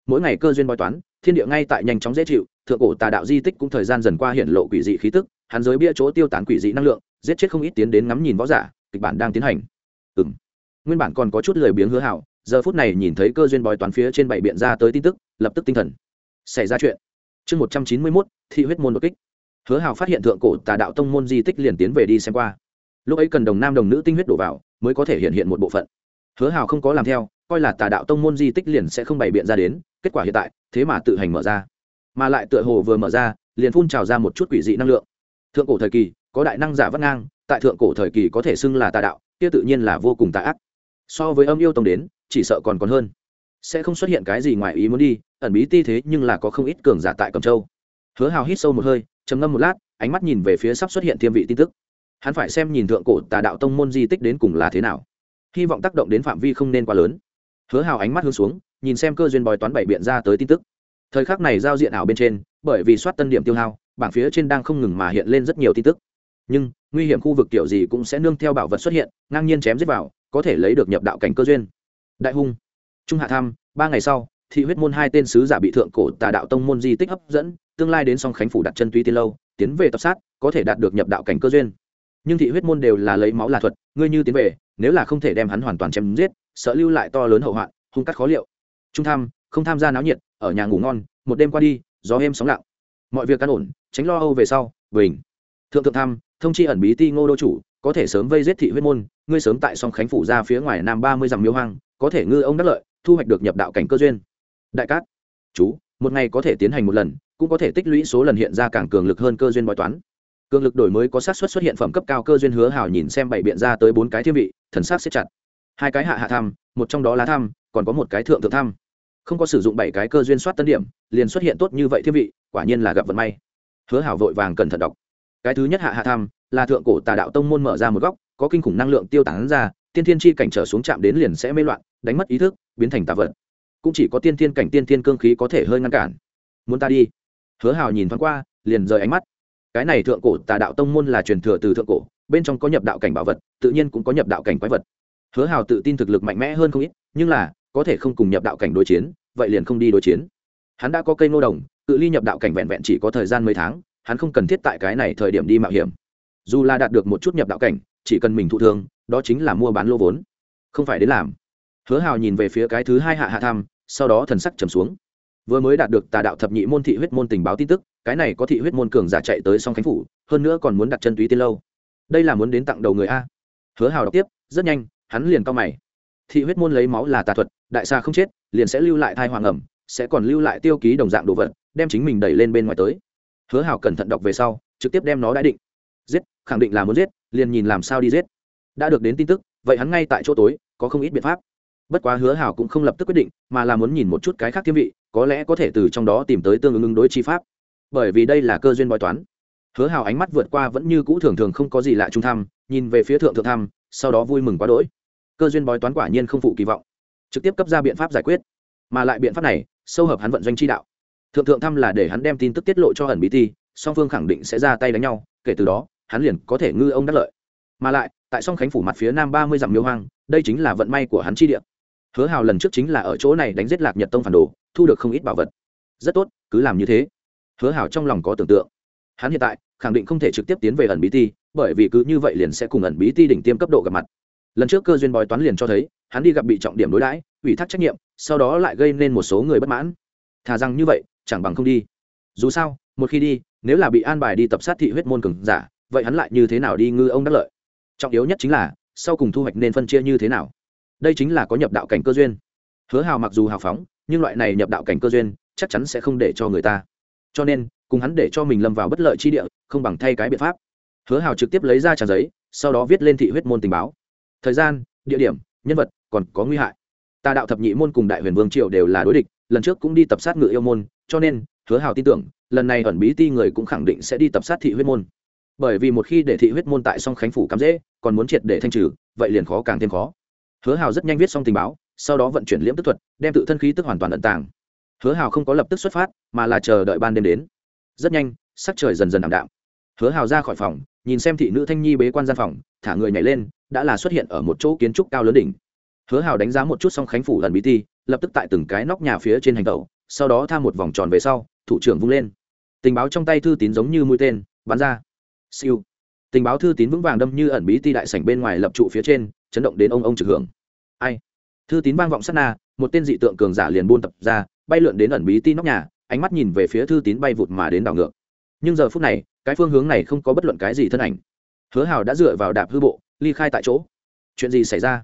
Mỗi ngày cơ duyên bói toán, thiên địa ngay tại nhanh chóng dễ chịu, thượng cổ tà đạo di tích cũng thời gian dần qua hiện lộ quỷ dị khí tức, hắn giới bia chỗ tiêu tán quỷ dị năng lượng, giết chết không ít tiến đến ngắm nhìn võ giả, kịch bản đang tiến hành. Ừ nguyên bản còn có chút lười biếng hứa hảo giờ phút này nhìn thấy cơ duyên bói toán phía trên bảy biện ra tới tin tức, lập tức tinh thần xảy ra chuyện. Chương một trăm chín mươi mốt, thị huyết môn đột kích. Hứa hào phát hiện thượng cổ tà đạo tông môn di tích liền tiến về đi xem qua. Lúc ấy cần đồng nam đồng nữ tinh huyết đổ vào, mới có thể hiện hiện một bộ phận. Hứa hào không có làm theo, coi là tà đạo tông môn di tích liền sẽ không bày biện ra đến, kết quả hiện tại, thế mà tự hành mở ra. Mà lại tựa hồ vừa mở ra, liền phun trào ra một chút quỷ dị năng lượng. Thượng cổ thời kỳ, có đại năng giả vắt ngang, tại thượng cổ thời kỳ có thể xưng là tà đạo, kia tự nhiên là vô cùng tà ác. So với âm yêu tông đến chỉ sợ còn còn hơn. Sẽ không xuất hiện cái gì ngoài ý muốn đi, ẩn bí ti thế nhưng là có không ít cường giả tại cầm châu. Hứa hào hít sâu một hơi, trầm ngâm một lát, ánh mắt nhìn về phía sắp xuất hiện thiêm vị tin tức. Hắn phải xem nhìn thượng cổ tà đạo tông môn di tích đến cùng là thế nào. Hy vọng tác động đến phạm vi không nên quá lớn. Hứa hào ánh mắt hướng xuống, nhìn xem cơ duyên bòi toán bảy biện ra tới tin tức. Thời khắc này giao diện ảo bên trên, bởi vì soát tân điểm tiêu hao, bảng phía trên đang không ngừng mà hiện lên rất nhiều tin tức. Nhưng, nguy hiểm khu vực kiểu gì cũng sẽ nương theo bảo vật xuất hiện, ngang nhiên chém giết vào, có thể lấy được nhập đạo cảnh cơ duyên đại hung. Trung hạ tham ba ngày sau, thị huyết môn hai tên sứ giả bị thượng cổ tà đạo tông môn di tích hấp dẫn, tương lai đến song khánh phủ đặt chân tuy tiên lâu, tiến về tập sát, có thể đạt được nhập đạo cảnh cơ duyên. Nhưng thị huyết môn đều là lấy máu là thuật, ngươi như tiến về, nếu là không thể đem hắn hoàn toàn chém giết, sợ lưu lại to lớn hậu hoạn, hung cắt khó liệu. Trung tham không tham gia náo nhiệt, ở nhà ngủ ngon, một đêm qua đi, gió êm sóng lặng. Mọi việc căn ổn, tránh lo âu về sau, bình. Thượng thượng tham thông chi ẩn bí ti ngô đô chủ, có thể sớm vây giết thị huyết môn, ngươi sớm tại song khánh phủ ra phía ngoài nam ba mươi dặm miếu hoang có thể ngư ông đắc lợi, thu hoạch được nhập đạo cảnh cơ duyên. Đại cát, chú, một ngày có thể tiến hành một lần, cũng có thể tích lũy số lần hiện ra càng cường lực hơn cơ duyên bói toán. Cường lực đổi mới có sát suất xuất hiện phẩm cấp cao cơ duyên hứa hào nhìn xem bảy biện ra tới bốn cái thiên vị, thần sắc xếp chặt. Hai cái hạ hạ tham một trong đó lá tham còn có một cái thượng thượng tham không có sử dụng bảy cái cơ duyên soát tân điểm, liền xuất hiện tốt như vậy thiên vị, quả nhiên là gặp vận may. Hứa hảo vội vàng cẩn thận đọc. Cái thứ nhất hạ hạ tham là thượng cổ tà đạo tông môn mở ra một góc, có kinh khủng năng lượng tiêu tán ra tiên thiên chi cảnh trở xuống chạm đến liền sẽ mê loạn, đánh mất ý thức, biến thành tạ vật. Cũng chỉ có tiên thiên cảnh tiên thiên cương khí có thể hơi ngăn cản. Muốn ta đi? Hứa hào nhìn thoáng qua, liền rời ánh mắt. Cái này thượng cổ tà đạo tông môn là truyền thừa từ thượng cổ, bên trong có nhập đạo cảnh bảo vật, tự nhiên cũng có nhập đạo cảnh quái vật. Hứa hào tự tin thực lực mạnh mẽ hơn không ít, nhưng là, có thể không cùng nhập đạo cảnh đối chiến, vậy liền không đi đối chiến. Hắn đã có cây ngô đồng tự ly nhập đạo cảnh vẹn vẹn chỉ có thời gian mấy tháng, hắn không cần thiết tại cái này thời điểm đi mạo hiểm. Dù là đạt được một chút nhập đạo cảnh chỉ cần mình thụ thương, đó chính là mua bán lô vốn. Không phải đến làm. Hứa hào nhìn về phía cái thứ hai hạ hạ tham sau đó thần sắc trầm xuống. Vừa mới đạt được tà đạo thập nhị môn thị huyết môn tình báo tin tức, cái này có thị huyết môn cường giả chạy tới song khánh phủ, hơn nữa còn muốn đặt chân túy tiên lâu. Đây là muốn đến tặng đầu người a. Hứa hào đọc tiếp, rất nhanh, hắn liền cao mày. Thị huyết môn lấy máu là tà thuật, đại xa không chết, liền sẽ lưu lại thai hoàng ẩm, sẽ còn lưu lại tiêu ký đồng dạng đồ vật, đem chính mình đẩy lên bên ngoài tới. Hứa hào cẩn thận đọc về sau, trực tiếp đem nó đã định. Giết, khẳng định là muốn giết liền nhìn làm sao đi giết. Đã được đến tin tức, vậy hắn ngay tại chỗ tối, có không ít biện pháp. Bất quá hứa hào cũng không lập tức quyết định, mà là muốn nhìn một chút cái khác thiên vị, có lẽ có thể từ trong đó tìm tới tương ứng ứng đối chi pháp. Bởi vì đây là cơ duyên bói toán. Hứa hào ánh mắt vượt qua vẫn như cũ thường thường không có gì lạ trung tham nhìn về phía thượng thượng tham sau đó vui mừng quá đỗi. Cơ duyên bói toán quả nhiên không phụ kỳ vọng. Trực tiếp cấp ra biện pháp giải quyết. Mà lại biện pháp này, sâu hợp hắn vận doanh chi đạo. Thượng thượng thăm là để hắn đem tin tức tiết lộ cho ẩn bí ti, song phương khẳng định sẽ ra tay đánh nhau, kể từ đó hắn liền có thể ngư ông đắc lợi. Mà lại, tại song khánh phủ mặt phía nam ba mươi dặm miêu hoang, đây chính là vận may của hắn chi địa. Hứa hào lần trước chính là ở chỗ này đánh giết lạc nhật tông phản đồ, thu được không ít bảo vật. Rất tốt, cứ làm như thế. Hứa Hào trong lòng có tưởng tượng. Hắn hiện tại, khẳng định không thể trực tiếp tiến về ẩn bí ti, bởi vì cứ như vậy liền sẽ cùng ẩn bí ti đỉnh tiêm cấp độ gặp mặt. Lần trước cơ duyên bói toán liền cho thấy, hắn đi gặp bị trọng điểm đối đãi, ủy thác trách nhiệm, sau đó lại gây nên một số người bất mãn. Thà rằng như vậy, chẳng bằng không đi. Dù sao, một khi đi, nếu là bị an bài đi tập sát thị huyết môn cường giả vậy hắn lại như thế nào đi ngư ông đắc lợi? Trọng yếu nhất chính là, sau cùng thu hoạch nên phân chia như thế nào? Đây chính là có nhập đạo cảnh cơ duyên. Hứa hào mặc dù hào phóng, nhưng loại này nhập đạo cảnh cơ duyên chắc chắn sẽ không để cho người ta. Cho nên, cùng hắn để cho mình lâm vào bất lợi chi địa, không bằng thay cái biện pháp. Hứa hào trực tiếp lấy ra trang giấy, sau đó viết lên thị huyết môn tình báo. Thời gian, địa điểm, nhân vật, còn có nguy hại. Tà đạo thập nhị môn cùng đại huyền vương triều đều là đối địch, lần trước cũng đi tập sát ngự yêu môn, cho nên, hứa hào tin tưởng, lần này ẩn bí ti người cũng khẳng định sẽ đi tập sát thị huyết môn bởi vì một khi để thị huyết môn tại song khánh phủ cắm dễ, còn muốn triệt để thanh trừ, vậy liền khó càng thêm khó. Hứa hào rất nhanh viết xong tình báo, sau đó vận chuyển liễm tức thuật, đem tự thân khí tức hoàn toàn ẩn tàng. Hứa hào không có lập tức xuất phát, mà là chờ đợi ban đêm đến. Rất nhanh, sắc trời dần dần ảm đạm. Hứa hào ra khỏi phòng, nhìn xem thị nữ thanh nhi bế quan gian phòng, thả người nhảy lên, đã là xuất hiện ở một chỗ kiến trúc cao lớn đỉnh. Hứa hào đánh giá một chút Song khánh phủ lần bí ti, lập tức tại từng cái nóc nhà phía trên hành tẩu, sau đó tha một vòng tròn về sau, thủ trưởng vung lên. Tình báo trong tay thư tín giống như mũi tên, bắn ra siêu. Tình báo thư tín vững vàng đâm như ẩn bí ti đại sảnh bên ngoài lập trụ phía trên, chấn động đến ông ông trực hưởng. Ai? Thư tín vang vọng sát na, một tên dị tượng cường giả liền buôn tập ra, bay lượn đến ẩn bí ti nóc nhà, ánh mắt nhìn về phía thư tín bay vụt mà đến đảo ngược. Nhưng giờ phút này, cái phương hướng này không có bất luận cái gì thân ảnh. Hứa hào đã dựa vào đạp hư bộ, ly khai tại chỗ. Chuyện gì xảy ra?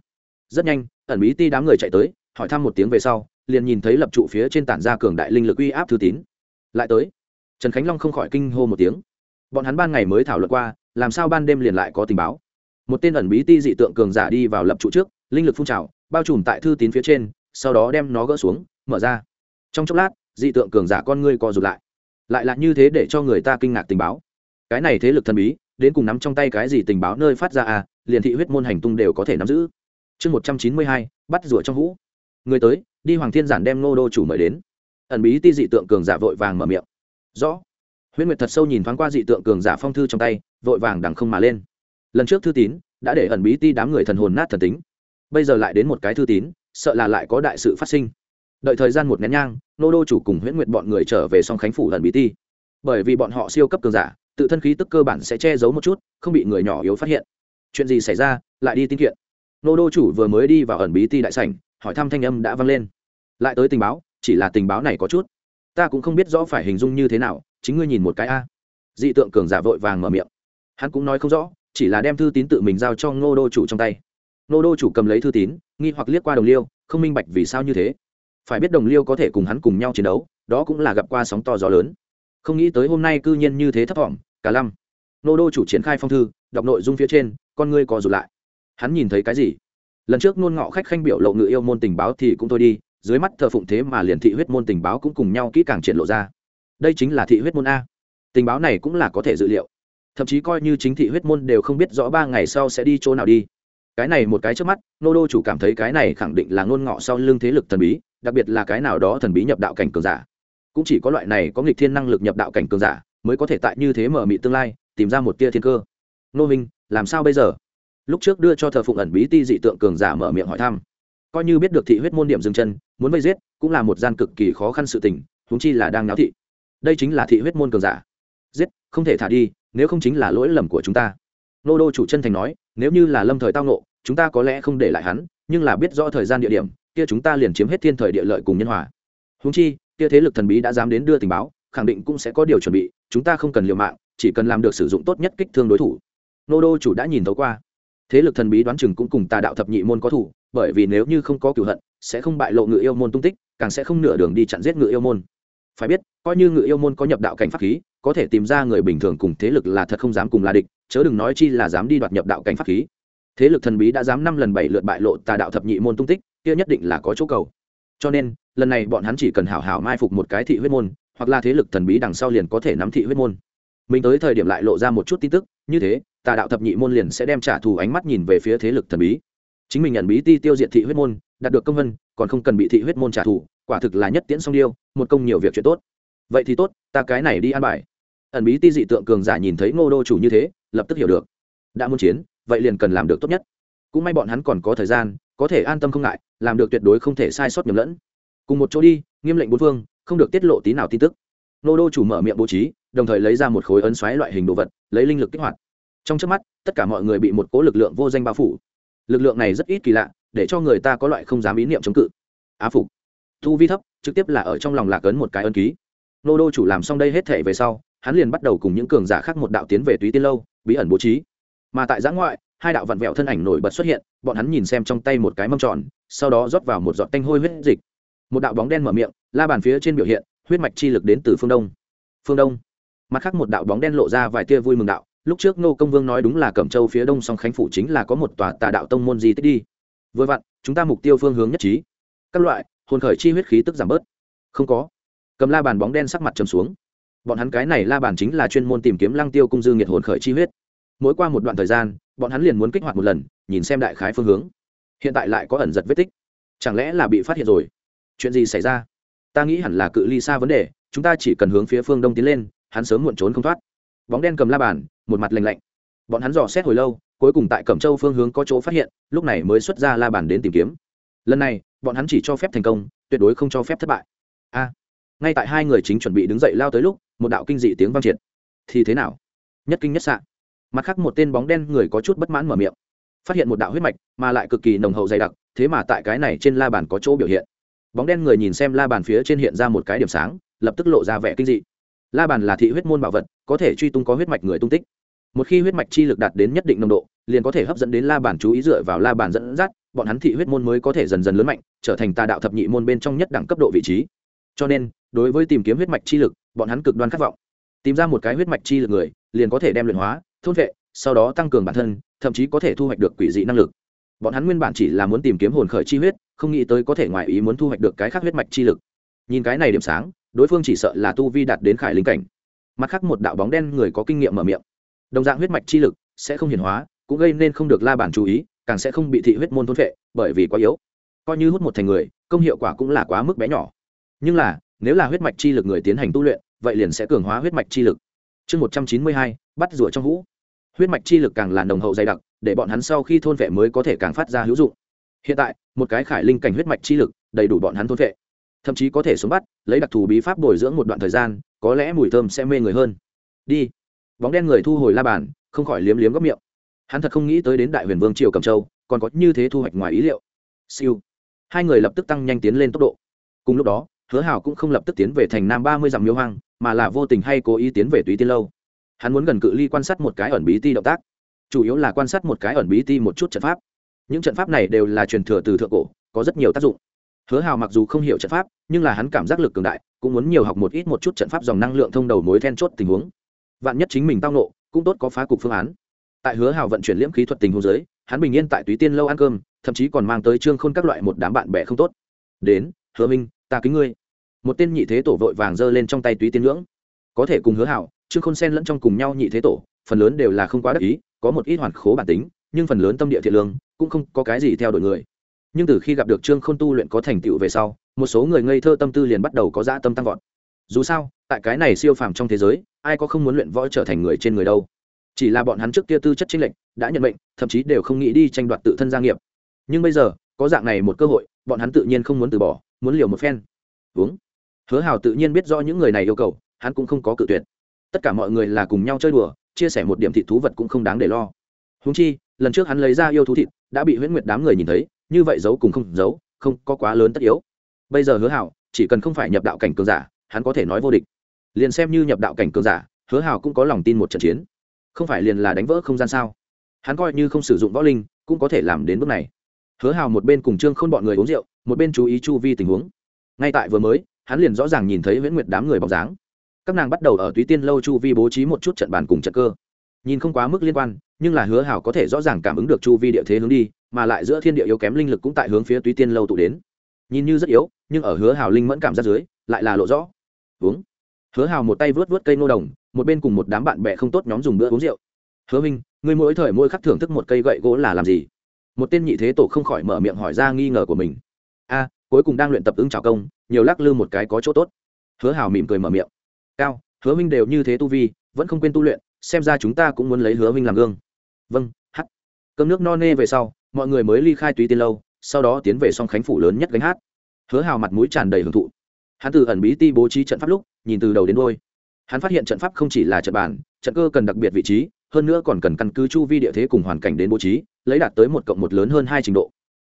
Rất nhanh, ẩn bí ti đám người chạy tới, hỏi thăm một tiếng về sau, liền nhìn thấy lập trụ phía trên tản ra cường đại linh lực uy áp thư tín. Lại tới. Trần khánh long không khỏi kinh hô một tiếng bọn hắn ban ngày mới thảo luận qua, làm sao ban đêm liền lại có tình báo. Một tên ẩn bí ti dị tượng cường giả đi vào lập trụ trước, linh lực phun trào, bao trùm tại thư tín phía trên, sau đó đem nó gỡ xuống, mở ra. Trong chốc lát, dị tượng cường giả con ngươi co rụt lại. Lại là như thế để cho người ta kinh ngạc tình báo. Cái này thế lực thần bí, đến cùng nắm trong tay cái gì tình báo nơi phát ra à liền thị huyết môn hành tung đều có thể nắm giữ. Chương một trăm chín mươi hai, bắt rủa trong hũ. Người tới, đi hoàng thiên giản đem nô đô chủ mời đến. Ẩn bí ti dị tượng cường giả vội vàng mở miệng. Rõ. Huyễn nguyệt thật sâu nhìn thoáng qua dị tượng cường giả phong thư trong tay, vội vàng đằng không mà lên. Lần trước thư tín đã để ẩn bí ti đám người thần hồn nát thần tính. Bây giờ lại đến một cái thư tín, sợ là lại có đại sự phát sinh. Đợi thời gian một nén nhang, nô đô chủ cùng huyễn nguyệt bọn người trở về song khánh phủ ẩn bí ti. Bởi vì bọn họ siêu cấp cường giả, tự thân khí tức cơ bản sẽ che giấu một chút, không bị người nhỏ yếu phát hiện. Chuyện gì xảy ra, lại đi tin kiện. Nô đô chủ vừa mới đi vào ẩn bí ti đại sảnh, hỏi thăm thanh âm đã vang lên. Lại tới tình báo, chỉ là tình báo này có chút. Ta cũng không biết rõ phải hình dung như thế nào chính ngươi nhìn một cái a. Dị tượng cường giả vội vàng mở miệng. Hắn cũng nói không rõ, chỉ là đem thư tín tự mình giao cho ngô đô chủ trong tay. Ngô đô chủ cầm lấy thư tín, nghi hoặc liếc qua đồng liêu, không minh bạch vì sao như thế. Phải biết đồng liêu có thể cùng hắn cùng nhau chiến đấu, đó cũng là gặp qua sóng to gió lớn. Không nghĩ tới hôm nay cư nhiên như thế thấp thỏm, cả lăm. Nô đô chủ triển khai phong thư, đọc nội dung phía trên, con ngươi co rụt lại. Hắn nhìn thấy cái gì? Lần trước nôn ngọ khách khanh biểu lộ ngự yêu môn tình báo thì cũng thôi đi, dưới mắt thờ phụng thế mà liền thị huyết môn tình báo cũng cùng nhau kỹ càng triển lộ ra đây chính là thị huyết môn a. Tình báo này cũng là có thể dự liệu. Thậm chí coi như chính thị huyết môn đều không biết rõ ba ngày sau sẽ đi chỗ nào đi. Cái này một cái trước mắt, nô đô chủ cảm thấy cái này khẳng định là ngôn ngọ sau lưng thế lực thần bí, đặc biệt là cái nào đó thần bí nhập đạo cảnh cường giả. Cũng chỉ có loại này có nghịch thiên năng lực nhập đạo cảnh cường giả mới có thể tại như thế mở mị tương lai, tìm ra một tia thiên cơ. Nô minh, làm sao bây giờ? Lúc trước đưa cho thờ phụng ẩn bí ti dị tượng cường giả mở miệng hỏi thăm. Coi như biết được thị huyết môn điểm dừng chân, muốn vây giết, cũng là một gian cực kỳ khó khăn sự tình húng chi là đang náo thị đây chính là thị huyết môn cường giả. Giết, không thể thả đi, nếu không chính là lỗi lầm của chúng ta. Nô đô chủ chân thành nói, nếu như là lâm thời tao nộ chúng ta có lẽ không để lại hắn, nhưng là biết rõ thời gian địa điểm, kia chúng ta liền chiếm hết thiên thời địa lợi cùng nhân hòa. Húng chi, kia thế lực thần bí đã dám đến đưa tình báo, khẳng định cũng sẽ có điều chuẩn bị, chúng ta không cần liều mạng, chỉ cần làm được sử dụng tốt nhất kích thương đối thủ. Nô đô chủ đã nhìn thấu qua. Thế lực thần bí đoán chừng cũng cùng tà đạo thập nhị môn có thủ bởi vì nếu như không có cửu hận, sẽ không bại lộ ngự yêu môn tung tích, càng sẽ không nửa đường đi chặn giết ngự yêu môn. Phải biết coi như ngự yêu môn có nhập đạo cảnh pháp khí, có thể tìm ra người bình thường cùng thế lực là thật không dám cùng là địch, chớ đừng nói chi là dám đi đoạt nhập đạo cảnh pháp khí. Thế lực thần bí đã dám năm lần bảy lượt bại lộ tà đạo thập nhị môn tung tích, kia nhất định là có chỗ cầu. Cho nên, lần này bọn hắn chỉ cần hảo hảo mai phục một cái thị huyết môn, hoặc là thế lực thần bí đằng sau liền có thể nắm thị huyết môn. Mình tới thời điểm lại lộ ra một chút tin tức, như thế, tà đạo thập nhị môn liền sẽ đem trả thù ánh mắt nhìn về phía thế lực thần bí. Chính mình nhận bí ti tiêu diệt thị huyết môn, đạt được công vân, còn không cần bị thị huyết môn trả thù, quả thực là nhất tiễn song điêu, một công nhiều việc chuyện tốt vậy thì tốt, ta cái này đi ăn bài. Ẩn bí ti dị tượng cường giả nhìn thấy ngô đô chủ như thế, lập tức hiểu được. Đã muốn chiến, vậy liền cần làm được tốt nhất. Cũng may bọn hắn còn có thời gian, có thể an tâm không ngại, làm được tuyệt đối không thể sai sót nhầm lẫn. Cùng một chỗ đi, nghiêm lệnh bốn phương, không được tiết lộ tí nào tin tức. Nô đô chủ mở miệng bố trí, đồng thời lấy ra một khối ấn xoáy loại hình đồ vật, lấy linh lực kích hoạt. Trong trước mắt, tất cả mọi người bị một cố lực lượng vô danh bao phủ. Lực lượng này rất ít kỳ lạ, để cho người ta có loại không dám ý niệm chống cự. Á phục. Thu vi thấp, trực tiếp là ở trong lòng lạc ấn một cái ân ký nô đô chủ làm xong đây hết thể về sau, hắn liền bắt đầu cùng những cường giả khác một đạo tiến về túy tiên lâu, bí ẩn bố trí. Mà tại giã ngoại, hai đạo vặn vẹo thân ảnh nổi bật xuất hiện, bọn hắn nhìn xem trong tay một cái mâm tròn, sau đó rót vào một giọt tanh hôi huyết dịch. Một đạo bóng đen mở miệng, la bàn phía trên biểu hiện, huyết mạch chi lực đến từ phương đông. Phương đông. Mặt khác một đạo bóng đen lộ ra vài tia vui mừng đạo, lúc trước nô công vương nói đúng là cẩm châu phía đông song khánh phủ chính là có một tòa tà đạo tông môn gì tích đi. Vừa vặn, chúng ta mục tiêu phương hướng nhất trí. Các loại, hồn khởi chi huyết khí tức giảm bớt. Không có cầm la bàn bóng đen sắc mặt trầm xuống. Bọn hắn cái này la bàn chính là chuyên môn tìm kiếm lăng tiêu cung dư nghiệt hồn khởi chi huyết. Mỗi qua một đoạn thời gian, bọn hắn liền muốn kích hoạt một lần, nhìn xem đại khái phương hướng. Hiện tại lại có ẩn giật vết tích. Chẳng lẽ là bị phát hiện rồi? Chuyện gì xảy ra? Ta nghĩ hẳn là cự ly xa vấn đề, chúng ta chỉ cần hướng phía phương đông tiến lên, hắn sớm muộn trốn không thoát. Bóng đen cầm la bàn, một mặt lành lạnh. Bọn hắn dò xét hồi lâu, cuối cùng tại cẩm châu phương hướng có chỗ phát hiện, lúc này mới xuất ra la bàn đến tìm kiếm. Lần này, bọn hắn chỉ cho phép thành công, tuyệt đối không cho phép thất bại. A ngay tại hai người chính chuẩn bị đứng dậy lao tới lúc, một đạo kinh dị tiếng vang triệt. Thì thế nào? Nhất kinh nhất sạn mặt khác một tên bóng đen người có chút bất mãn mở miệng. Phát hiện một đạo huyết mạch, mà lại cực kỳ nồng hậu dày đặc, thế mà tại cái này trên la bàn có chỗ biểu hiện. Bóng đen người nhìn xem la bàn phía trên hiện ra một cái điểm sáng, lập tức lộ ra vẻ kinh dị. La bàn là thị huyết môn bảo vật, có thể truy tung có huyết mạch người tung tích. Một khi huyết mạch chi lực đạt đến nhất định nồng độ, liền có thể hấp dẫn đến la bàn chú ý dựa vào la bàn dẫn dắt, bọn hắn thị huyết môn mới có thể dần dần lớn mạnh, trở thành tà đạo thập nhị môn bên trong nhất đẳng cấp độ vị trí. Cho nên đối với tìm kiếm huyết mạch chi lực, bọn hắn cực đoan khát vọng. Tìm ra một cái huyết mạch chi lực người, liền có thể đem luyện hóa, thôn vệ, sau đó tăng cường bản thân, thậm chí có thể thu hoạch được quỷ dị năng lực. Bọn hắn nguyên bản chỉ là muốn tìm kiếm hồn khởi chi huyết, không nghĩ tới có thể ngoài ý muốn thu hoạch được cái khác huyết mạch chi lực. Nhìn cái này điểm sáng, đối phương chỉ sợ là tu vi đạt đến khải linh cảnh. Mặt khác một đạo bóng đen người có kinh nghiệm mở miệng. Đồng dạng huyết mạch chi lực sẽ không hiển hóa, cũng gây nên không được la bản chú ý, càng sẽ không bị thị huyết môn thôn vệ, bởi vì quá yếu. Coi như hút một thành người, công hiệu quả cũng là quá mức bé nhỏ. Nhưng là nếu là huyết mạch chi lực người tiến hành tu luyện, vậy liền sẽ cường hóa huyết mạch chi lực. Chương một trăm chín mươi hai, bắt rùa trong hũ. Huyết mạch chi lực càng là nồng hậu dày đặc, để bọn hắn sau khi thôn vệ mới có thể càng phát ra hữu dụng. Hiện tại, một cái khải linh cảnh huyết mạch chi lực, đầy đủ bọn hắn thôn vệ. Thậm chí có thể xuống bắt, lấy đặc thù bí pháp bồi dưỡng một đoạn thời gian, có lẽ mùi thơm sẽ mê người hơn. Đi. Bóng đen người thu hồi la bàn, không khỏi liếm liếm góc miệng. Hắn thật không nghĩ tới đến đại huyền vương triều cầm châu, còn có như thế thu hoạch ngoài ý liệu. Siêu. Hai người lập tức tăng nhanh tiến lên tốc độ. Cùng lúc đó hứa hảo cũng không lập tức tiến về thành nam ba mươi dặm miêu hoang, mà là vô tình hay cố ý tiến về túy tiên lâu. Hắn muốn gần cự ly quan sát một cái ẩn bí ti động tác. Chủ yếu là quan sát một cái ẩn bí ti một chút trận pháp. Những trận pháp này đều là truyền thừa từ thượng cổ, có rất nhiều tác dụng. Hứa hào mặc dù không hiểu trận pháp, nhưng là hắn cảm giác lực cường đại, cũng muốn nhiều học một ít một chút trận pháp dòng năng lượng thông đầu mối then chốt tình huống. Vạn nhất chính mình tao nộ cũng tốt có phá cục phương án. Tại hứa hào vận chuyển liễm khí thuật tình huống giới hắn bình yên tại túy tiên lâu ăn cơm, thậm chí còn mang tới trương khôn các loại một đám bạn bè không tốt. Đến, hứa minh, ta kính ngươi một tên nhị thế tổ vội vàng giơ lên trong tay túy tiên ngưỡng có thể cùng hứa hảo, trương khôn sen lẫn trong cùng nhau nhị thế tổ, phần lớn đều là không quá đắc ý, có một ít hoàn khố bản tính, nhưng phần lớn tâm địa thiện lương, cũng không có cái gì theo đuổi người. Nhưng từ khi gặp được trương khôn tu luyện có thành tựu về sau, một số người ngây thơ tâm tư liền bắt đầu có dã tâm tăng vọt. Dù sao, tại cái này siêu phàm trong thế giới, ai có không muốn luyện võ trở thành người trên người đâu. Chỉ là bọn hắn trước kia tư chất chính lệnh đã nhận mệnh, thậm chí đều không nghĩ đi tranh đoạt tự thân gia nghiệp. Nhưng bây giờ, có dạng này một cơ hội, bọn hắn tự nhiên không muốn từ bỏ, muốn liều một phen. Uống hứa hào tự nhiên biết rõ những người này yêu cầu, hắn cũng không có cự tuyệt. Tất cả mọi người là cùng nhau chơi đùa, chia sẻ một điểm thịt thú vật cũng không đáng để lo. Húng chi, lần trước hắn lấy ra yêu thú thịt, đã bị huyễn nguyệt đám người nhìn thấy, như vậy giấu cùng không giấu, không có quá lớn tất yếu. Bây giờ hứa hảo chỉ cần không phải nhập đạo cảnh cường giả, hắn có thể nói vô địch. Liền xem như nhập đạo cảnh cường giả, hứa hảo cũng có lòng tin một trận chiến. Không phải liền là đánh vỡ không gian sao? Hắn coi như không sử dụng võ linh, cũng có thể làm đến bước này. Hứa hào một bên cùng trương khôn bọn người uống rượu, một bên chú ý chu vi tình huống. Ngay tại vừa mới hắn liền rõ ràng nhìn thấy viễn nguyệt đám người bóng dáng. Các nàng bắt đầu ở túy tiên lâu chu vi bố trí một chút trận bàn cùng trận cơ. Nhìn không quá mức liên quan, nhưng là hứa hảo có thể rõ ràng cảm ứng được chu vi địa thế hướng đi, mà lại giữa thiên địa yếu kém linh lực cũng tại hướng phía túy tiên lâu tụ đến. Nhìn như rất yếu, nhưng ở hứa hảo linh mẫn cảm giác dưới, lại là lộ rõ. Uống. Hứa hảo một tay vớt vớt cây nô đồng, một bên cùng một đám bạn bè không tốt nhóm dùng bữa uống rượu. Hứa minh người mỗi thời mỗi khắc thưởng thức một cây gậy gỗ là làm gì? Một tên nhị thế tổ không khỏi mở miệng hỏi ra nghi ngờ của mình. A, cuối cùng đang luyện tập ứng trào công nhiều lắc lư một cái có chỗ tốt. Hứa Hào mỉm cười mở miệng. Cao, hứa minh đều như thế tu vi, vẫn không quên tu luyện, xem ra chúng ta cũng muốn lấy hứa minh làm gương. Vâng hát. Cơm nước no nê về sau, mọi người mới ly khai túy tiên lâu, sau đó tiến về song khánh phủ lớn nhất gánh hát. Hứa hào mặt mũi tràn đầy hưởng thụ. Hắn từ ẩn bí ti bố trí trận pháp lúc, nhìn từ đầu đến đôi hắn phát hiện trận pháp không chỉ là trận bản trận cơ cần đặc biệt vị trí, hơn nữa còn cần căn cứ chu vi địa thế cùng hoàn cảnh đến bố trí, lấy đạt tới một cộng một lớn hơn hai trình độ.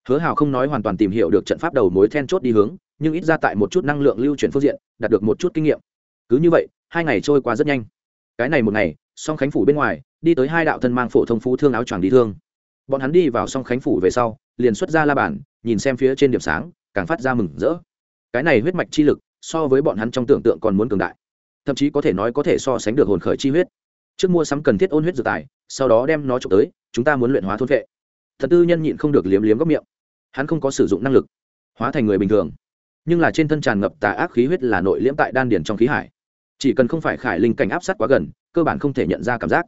Hứa hào không nói hoàn toàn tìm hiểu được trận pháp đầu mối then chốt đi hướng nhưng ít ra tại một chút năng lượng lưu chuyển phương diện, đạt được một chút kinh nghiệm. Cứ như vậy, hai ngày trôi qua rất nhanh. Cái này một ngày, song khánh phủ bên ngoài, đi tới hai đạo thân mang phổ thông phú thương áo choàng đi thương. Bọn hắn đi vào song khánh phủ về sau, liền xuất ra la bản nhìn xem phía trên điểm sáng, càng phát ra mừng rỡ. Cái này huyết mạch chi lực, so với bọn hắn trong tưởng tượng còn muốn cường đại. Thậm chí có thể nói có thể so sánh được hồn khởi chi huyết. Trước mua sắm cần thiết ôn huyết dược tài, sau đó đem nó trộm tới, chúng ta muốn luyện hóa thôn vệ thật tư nhân nhịn không được liếm liếm góc miệng. Hắn không có sử dụng năng lực, hóa thành người bình thường nhưng là trên thân tràn ngập tà ác khí huyết là nội liễm tại đan điển trong khí hải. Chỉ cần không phải khải linh cảnh áp sát quá gần, cơ bản không thể nhận ra cảm giác.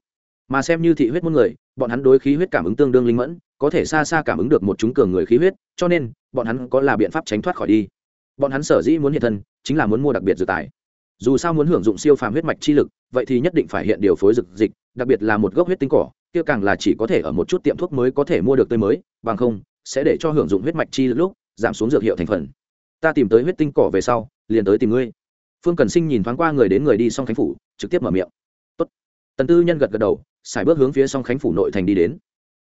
Mà xem như thị huyết muôn người, bọn hắn đối khí huyết cảm ứng tương đương linh mẫn, có thể xa xa cảm ứng được một chúng cường người khí huyết, cho nên, bọn hắn có là biện pháp tránh thoát khỏi đi. Bọn hắn sở dĩ muốn hiện thân, chính là muốn mua đặc biệt dược tài. Dù sao muốn hưởng dụng siêu phàm huyết mạch chi lực, vậy thì nhất định phải hiện điều phối dược dịch, đặc biệt là một gốc huyết tinh cỏ, kia càng là chỉ có thể ở một chút tiệm thuốc mới có thể mua được tươi mới, bằng không, sẽ để cho hưởng dụng huyết mạch chi lúc, giảm xuống dược hiệu thành phần ta tìm tới huyết tinh cỏ về sau, liền tới tìm ngươi. Phương cần sinh nhìn thoáng qua người đến người đi song khánh phủ, trực tiếp mở miệng. Tốt. tần tư nhân gật gật đầu, xài bước hướng phía song khánh phủ nội thành đi đến.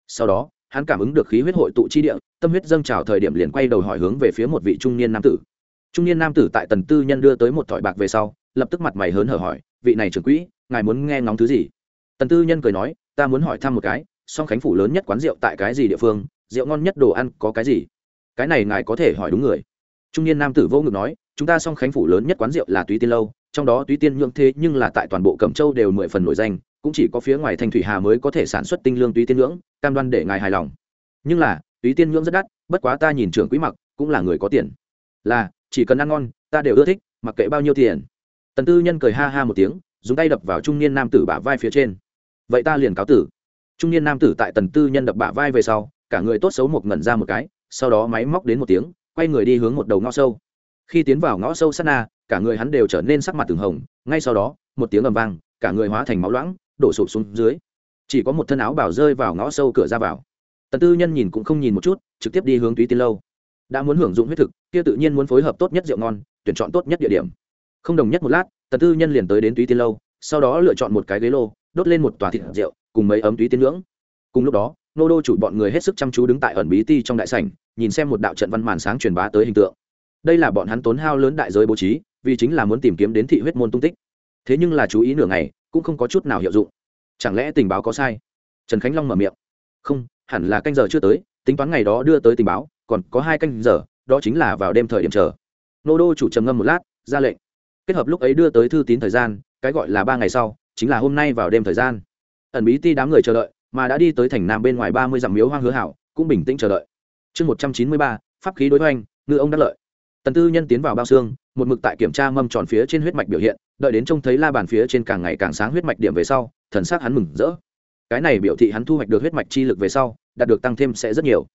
Sau đó, hắn cảm ứng được khí huyết hội tụ chi địa, tâm huyết dâng trào thời điểm liền quay đầu hỏi hướng về phía một vị trung niên nam tử. Trung niên nam tử tại tần tư nhân đưa tới một thỏi bạc về sau, lập tức mặt mày hớn hở hỏi, vị này trưởng quỹ, ngài muốn nghe ngóng thứ gì? Tần tư nhân cười nói, ta muốn hỏi thăm một cái, song khánh phủ lớn nhất quán rượu tại cái gì địa phương, rượu ngon nhất đồ ăn có cái gì? Cái này ngài có thể hỏi đúng người trung niên nam tử vô ngực nói, chúng ta song khánh phủ lớn nhất quán rượu là túy tiên lâu, trong đó túy tiên nhượng thế nhưng là tại toàn bộ cẩm châu đều mười phần nổi danh, cũng chỉ có phía ngoài thành thủy hà mới có thể sản xuất tinh lương túy tiên nhưỡng cam đoan để ngài hài lòng. Nhưng là, túy tiên nhưỡng rất đắt, bất quá ta nhìn trưởng quý mặc, cũng là người có tiền. Là, chỉ cần ăn ngon, ta đều ưa thích, mặc kệ bao nhiêu tiền. Tần tư nhân cười ha ha một tiếng, dùng tay đập vào trung niên nam tử bả vai phía trên. Vậy ta liền cáo tử. Trung niên nam tử tại tần tư nhân đập bả vai về sau, cả người tốt xấu một ngẩn ra một cái, sau đó máy móc đến một tiếng quay người đi hướng một đầu ngõ sâu. Khi tiến vào ngõ sâu sát na, cả người hắn đều trở nên sắc mặt từng hồng, ngay sau đó, một tiếng ầm vang, cả người hóa thành máu loãng, đổ sụp xuống dưới. Chỉ có một thân áo bảo rơi vào ngõ sâu cửa ra vào. Tần tư nhân nhìn cũng không nhìn một chút, trực tiếp đi hướng túy tiên lâu. Đã muốn hưởng dụng huyết thực, kia tự nhiên muốn phối hợp tốt nhất rượu ngon, tuyển chọn tốt nhất địa điểm. Không đồng nhất một lát, tần tư nhân liền tới đến túy tiên lâu, sau đó lựa chọn một cái ghế lô, đốt lên một tòa thịt rượu, cùng mấy ấm túy tiên ngưỡng cùng lúc đó nô đô chủ bọn người hết sức chăm chú đứng tại ẩn bí ti trong đại sảnh, nhìn xem một đạo trận văn màn sáng truyền bá tới hình tượng. Đây là bọn hắn tốn hao lớn đại giới bố trí, vì chính là muốn tìm kiếm đến thị huyết môn tung tích. Thế nhưng là chú ý nửa ngày, cũng không có chút nào hiệu dụng. Chẳng lẽ tình báo có sai? Trần khánh long mở miệng. Không, hẳn là canh giờ chưa tới, tính toán ngày đó đưa tới tình báo, còn có hai canh giờ, đó chính là vào đêm thời điểm chờ. Nô đô chủ trầm ngâm một lát, ra lệnh. Kết hợp lúc ấy đưa tới thư tín thời gian, cái gọi là ba ngày sau, chính là hôm nay vào đêm thời gian. Ẩn bí ti đám người chờ đợi mà đã đi tới thành nam bên ngoài ba mươi dặm miếu hoang hứa hảo, cũng bình tĩnh chờ đợi. Chương một trăm chín mươi ba, pháp khí đối hoành, ngư ông đắc lợi. Tần tư nhân tiến vào bao xương, một mực tại kiểm tra mâm tròn phía trên huyết mạch biểu hiện, đợi đến trông thấy la bàn phía trên càng ngày càng sáng huyết mạch điểm về sau, thần sắc hắn mừng rỡ. Cái này biểu thị hắn thu hoạch được huyết mạch chi lực về sau, đạt được tăng thêm sẽ rất nhiều.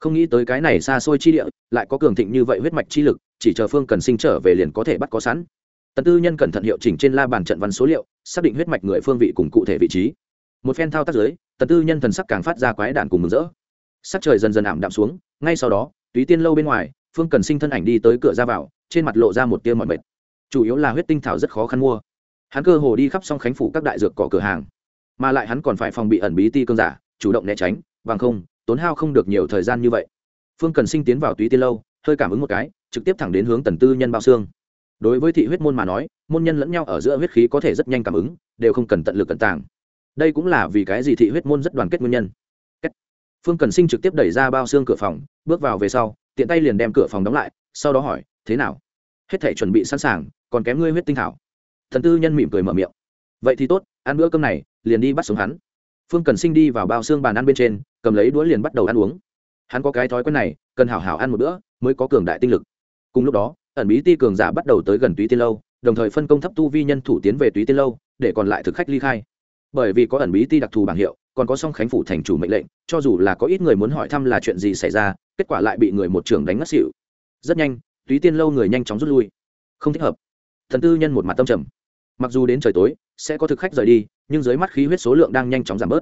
Không nghĩ tới cái này xa xôi chi địa, lại có cường thịnh như vậy huyết mạch chi lực, chỉ chờ phương cần sinh trở về liền có thể bắt có sẵn. Tần tư nhân cẩn thận hiệu chỉnh trên la bàn trận văn số liệu, xác định huyết mạch người phương vị cùng cụ thể vị trí. Một phen thao tác giới tần tư nhân thần sắc càng phát ra quái đản cùng mừng rỡ. Sắc trời dần dần ảm đạm xuống, ngay sau đó, túy tiên lâu bên ngoài, phương cần sinh thân ảnh đi tới cửa ra vào, trên mặt lộ ra một tia mọi mệt. Chủ yếu là huyết tinh thảo rất khó khăn mua. Hắn cơ hồ đi khắp song khánh phủ các đại dược cỏ cửa hàng, mà lại hắn còn phải phòng bị ẩn bí ti cơn giả, chủ động né tránh, bằng không, tốn hao không được nhiều thời gian như vậy. Phương cần sinh tiến vào túy tiên lâu, hơi cảm ứng một cái, trực tiếp thẳng đến hướng tần tư nhân bao xương. Đối với thị huyết môn mà nói, môn nhân lẫn nhau ở giữa huyết khí có thể rất nhanh cảm ứng, đều không cần tận lực cẩn tàng đây cũng là vì cái gì thị huyết môn rất đoàn kết nguyên nhân. Phương cần sinh trực tiếp đẩy ra bao xương cửa phòng, bước vào về sau, tiện tay liền đem cửa phòng đóng lại, sau đó hỏi, thế nào? Hết thể chuẩn bị sẵn sàng, còn kém ngươi huyết tinh thảo. Thần tư nhân mỉm cười mở miệng, vậy thì tốt, ăn bữa cơm này, liền đi bắt sống hắn. Phương cần sinh đi vào bao xương bàn ăn bên trên, cầm lấy đũa liền bắt đầu ăn uống. Hắn có cái thói quen này, cần hảo hảo ăn một bữa, mới có cường đại tinh lực. Cùng lúc đó, ẩn bí ti cường giả bắt đầu tới gần túy tiên lâu, đồng thời phân công thấp tu vi nhân thủ tiến về túy tiên lâu, để còn lại thực khách ly khai bởi vì có ẩn bí ti đặc thù bảng hiệu, còn có song khánh phủ thành chủ mệnh lệnh, cho dù là có ít người muốn hỏi thăm là chuyện gì xảy ra, kết quả lại bị người một trưởng đánh ngất xỉu. Rất nhanh, túy tiên lâu người nhanh chóng rút lui. Không thích hợp. Thần tư nhân một mặt tâm trầm. Mặc dù đến trời tối, sẽ có thực khách rời đi, nhưng dưới mắt khí huyết số lượng đang nhanh chóng giảm bớt.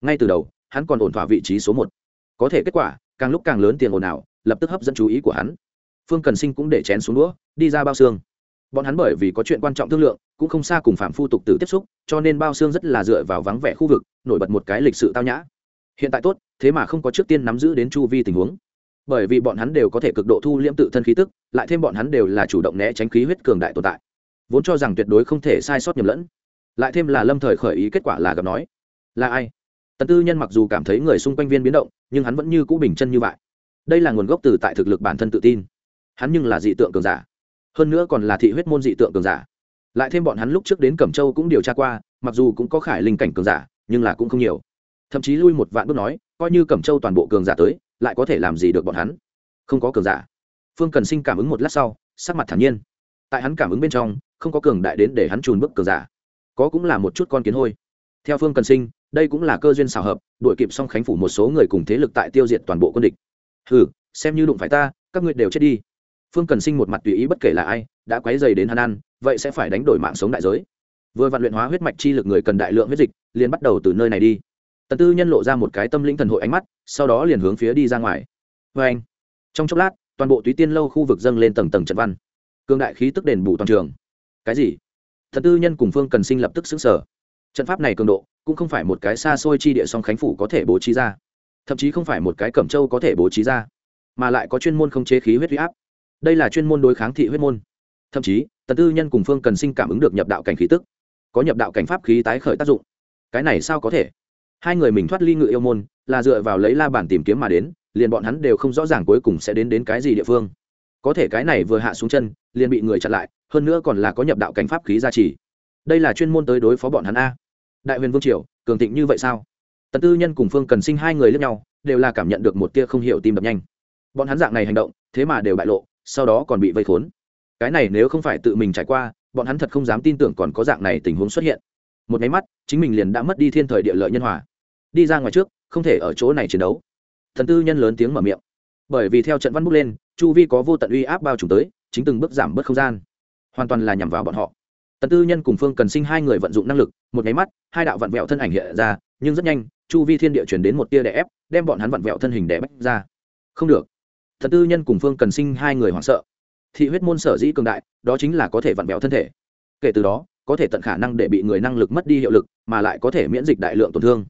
Ngay từ đầu, hắn còn ổn thỏa vị trí số một. Có thể kết quả, càng lúc càng lớn tiền ồn ào, lập tức hấp dẫn chú ý của hắn. Phương cần sinh cũng để chén xuống đũa, đi ra bao xương bọn hắn bởi vì có chuyện quan trọng thương lượng, cũng không xa cùng phạm phu tục tử tiếp xúc, cho nên bao xương rất là dựa vào vắng vẻ khu vực, nổi bật một cái lịch sự tao nhã. Hiện tại tốt, thế mà không có trước tiên nắm giữ đến chu vi tình huống. Bởi vì bọn hắn đều có thể cực độ thu liễm tự thân khí tức, lại thêm bọn hắn đều là chủ động né tránh khí huyết cường đại tồn tại. Vốn cho rằng tuyệt đối không thể sai sót nhầm lẫn. Lại thêm là lâm thời khởi ý kết quả là gặp nói. Là ai? Tần tư nhân mặc dù cảm thấy người xung quanh viên biến động, nhưng hắn vẫn như cũ bình chân như vậy. Đây là nguồn gốc từ tại thực lực bản thân tự tin. Hắn nhưng là dị tượng cường giả hơn nữa còn là thị huyết môn dị tượng cường giả. Lại thêm bọn hắn lúc trước đến cẩm châu cũng điều tra qua, mặc dù cũng có khải linh cảnh cường giả, nhưng là cũng không nhiều. Thậm chí lui một vạn bước nói, coi như cẩm châu toàn bộ cường giả tới, lại có thể làm gì được bọn hắn? Không có cường giả. Phương cần sinh cảm ứng một lát sau, sắc mặt thản nhiên. Tại hắn cảm ứng bên trong, không có cường đại đến để hắn trùn bước cường giả. Có cũng là một chút con kiến hôi. Theo phương cần sinh, đây cũng là cơ duyên xào hợp đội kịp song khánh phủ một số người cùng thế lực tại tiêu diệt toàn bộ quân địch. Hừ, xem như đụng phải ta, các ngươi đều chết đi phương cần sinh một mặt tùy ý bất kể là ai, đã quấy dày đến hắn ăn, vậy sẽ phải đánh đổi mạng sống đại giới. Vừa vạn luyện hóa huyết mạch chi lực người cần đại lượng huyết dịch, liền bắt đầu từ nơi này đi. Tần tư nhân lộ ra một cái tâm linh thần hội ánh mắt, sau đó liền hướng phía đi ra ngoài. Vê anh, trong chốc lát, toàn bộ túy tiên lâu khu vực dâng lên tầng tầng trận văn. Cương đại khí tức đền bù toàn trường. Cái gì? Thần tư nhân cùng phương cần sinh lập tức xứng sở trận pháp này cường độ, cũng không phải một cái xa xôi chi địa song khánh phủ có thể bố trí ra. Thậm chí không phải một cái cẩm châu có thể bố trí ra, mà lại có chuyên môn không chế khí huyết huy áp đây là chuyên môn đối kháng thị huyết môn. Thậm chí, tần tư nhân cùng phương cần sinh cảm ứng được nhập đạo cảnh khí tức. Có nhập đạo cảnh pháp khí tái khởi tác dụng. Cái này sao có thể? Hai người mình thoát ly ngự yêu môn, là dựa vào lấy la bản tìm kiếm mà đến, liền bọn hắn đều không rõ ràng cuối cùng sẽ đến đến cái gì địa phương. Có thể cái này vừa hạ xuống chân, liền bị người chặn lại, hơn nữa còn là có nhập đạo cảnh pháp khí gia trì. Đây là chuyên môn tới đối phó bọn hắn a. Đại huyền vương triều, cường thịnh như vậy sao? Tần tư nhân cùng phương cần sinh hai người lẫn nhau, đều là cảm nhận được một tia không hiểu tim đập nhanh. Bọn hắn dạng này hành động, thế mà đều bại lộ sau đó còn bị vây khốn. Cái này nếu không phải tự mình trải qua, bọn hắn thật không dám tin tưởng còn có dạng này tình huống xuất hiện. Một máy mắt, chính mình liền đã mất đi thiên thời địa lợi nhân hòa. Đi ra ngoài trước, không thể ở chỗ này chiến đấu. Thần tư nhân lớn tiếng mở miệng. Bởi vì theo trận văn bút lên, chu vi có vô tận uy áp bao trùm tới, chính từng bước giảm bớt không gian. Hoàn toàn là nhằm vào bọn họ. Tần tư nhân cùng phương cần sinh hai người vận dụng năng lực, một nháy mắt, hai đạo vặn vẹo thân ảnh hiện ra, nhưng rất nhanh, chu vi thiên địa chuyển đến một tia đè ép, đem bọn hắn vặn vẹo thân hình đè bách ra. Không được thần tư nhân cùng phương cần sinh hai người hoảng sợ. Thị huyết môn sở dĩ cường đại, đó chính là có thể vặn vẹo thân thể. Kể từ đó, có thể tận khả năng để bị người năng lực mất đi hiệu lực, mà lại có thể miễn dịch đại lượng tổn thương.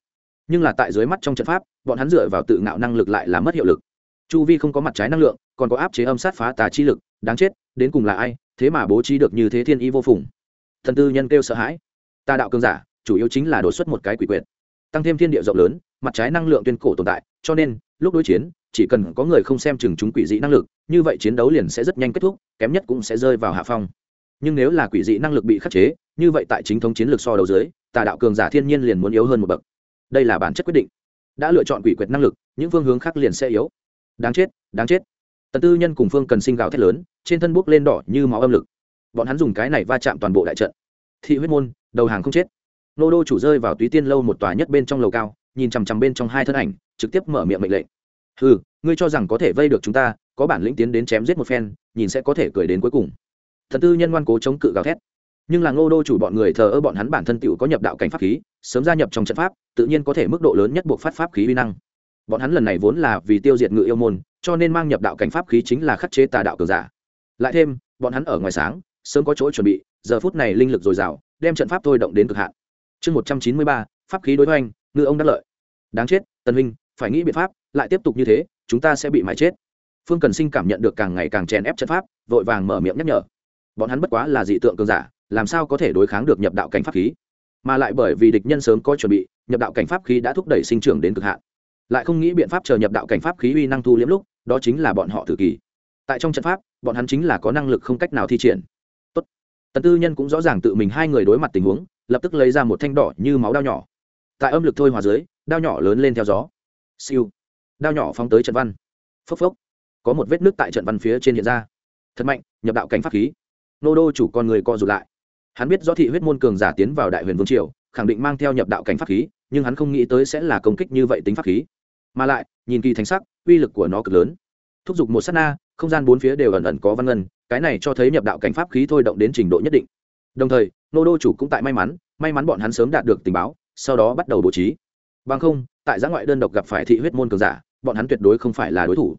Nhưng là tại dưới mắt trong trận pháp, bọn hắn dựa vào tự ngạo năng lực lại là mất hiệu lực. Chu vi không có mặt trái năng lượng, còn có áp chế âm sát phá tà chi lực, đáng chết, đến cùng là ai, thế mà bố trí được như thế thiên y vô phùng. Thần tư nhân kêu sợ hãi. Tà đạo cường giả, chủ yếu chính là đột xuất một cái quỷ quyệt. Tăng thêm thiên địa rộng lớn, mặt trái năng lượng tuyên cổ tồn tại, cho nên, lúc đối chiến chỉ cần có người không xem chừng chúng quỷ dị năng lực, như vậy chiến đấu liền sẽ rất nhanh kết thúc, kém nhất cũng sẽ rơi vào hạ phong. Nhưng nếu là quỷ dị năng lực bị khắc chế, như vậy tại chính thống chiến lược so đầu dưới, tà đạo cường giả thiên nhiên liền muốn yếu hơn một bậc. Đây là bản chất quyết định. Đã lựa chọn quỷ quyệt năng lực, những phương hướng khác liền sẽ yếu. Đáng chết đáng chết. Tần tư nhân cùng phương cần sinh gạo thét lớn, trên thân bốc lên đỏ như máu âm lực. Bọn hắn dùng cái này va chạm toàn bộ đại trận. Thị huyết môn, đầu hàng không chết. Nô đô chủ rơi vào túy tiên lâu một tòa nhất bên trong lầu cao, nhìn chằm chằm bên trong hai thân ảnh, trực tiếp mở miệng mệnh lệnh ừ ngươi cho rằng có thể vây được chúng ta, có bản lĩnh tiến đến chém giết một phen, nhìn sẽ có thể cười đến cuối cùng. Thần tư nhân ngoan cố chống cự gào thét. Nhưng là ngô đô chủ bọn người thờ ơ bọn hắn bản thân tựu có nhập đạo cảnh pháp khí, sớm gia nhập trong trận pháp, tự nhiên có thể mức độ lớn nhất buộc phát pháp khí uy năng. Bọn hắn lần này vốn là vì tiêu diệt ngự yêu môn, cho nên mang nhập đạo cảnh pháp khí chính là khắc chế tà đạo cường giả. Lại thêm, bọn hắn ở ngoài sáng, sớm có chỗ chuẩn bị, giờ phút này linh lực dồi dào, đem trận pháp thôi động đến cực hạn. Chương một trăm chín mươi ba, pháp khí đối hoành ngư ông đắc lợi. Đáng chết, Tần huynh, phải nghĩ biện pháp lại tiếp tục như thế, chúng ta sẽ bị mãi chết. Phương cần sinh cảm nhận được càng ngày càng chèn ép trận pháp, vội vàng mở miệng nhắc nhở. Bọn hắn bất quá là dị tượng cường giả, làm sao có thể đối kháng được nhập đạo cảnh pháp khí? Mà lại bởi vì địch nhân sớm có chuẩn bị, nhập đạo cảnh pháp khí đã thúc đẩy sinh trưởng đến cực hạn. Lại không nghĩ biện pháp chờ nhập đạo cảnh pháp khí uy năng thu liễm lúc, đó chính là bọn họ tự kỳ. Tại trong trận pháp, bọn hắn chính là có năng lực không cách nào thi triển. Tốt. tần tư nhân cũng rõ ràng tự mình hai người đối mặt tình huống, lập tức lấy ra một thanh đỏ như máu đao nhỏ. Tại âm lực thôi hòa dưới, đao nhỏ lớn lên theo gió. Siêu đao nhỏ phóng tới trận văn. Phốc phốc. Có một vết nước tại trận văn phía trên hiện ra. Thật mạnh, nhập đạo cảnh pháp khí. Nô đô chủ con người co rụt lại. Hắn biết do thị huyết môn cường giả tiến vào đại huyền vương triều, khẳng định mang theo nhập đạo cảnh pháp khí, nhưng hắn không nghĩ tới sẽ là công kích như vậy tính pháp khí. Mà lại, nhìn kỳ thành sắc, uy lực của nó cực lớn. Thúc giục một s á t na, không gian bốn phía đều ẩn ẩn có văn ngân, cái này cho thấy nhập đạo cảnh pháp khí thôi động đến trình độ nhất định. Đồng thời, nô đô chủ cũng tại may mắn may mắn bọn hắn sớm đạt được tình báo, sau đó bắt đầu bố trí. Bằng không, tại giã ngoại đơn độc gặp phải thị huyết môn cường giả bọn hắn tuyệt đối không phải là đối thủ.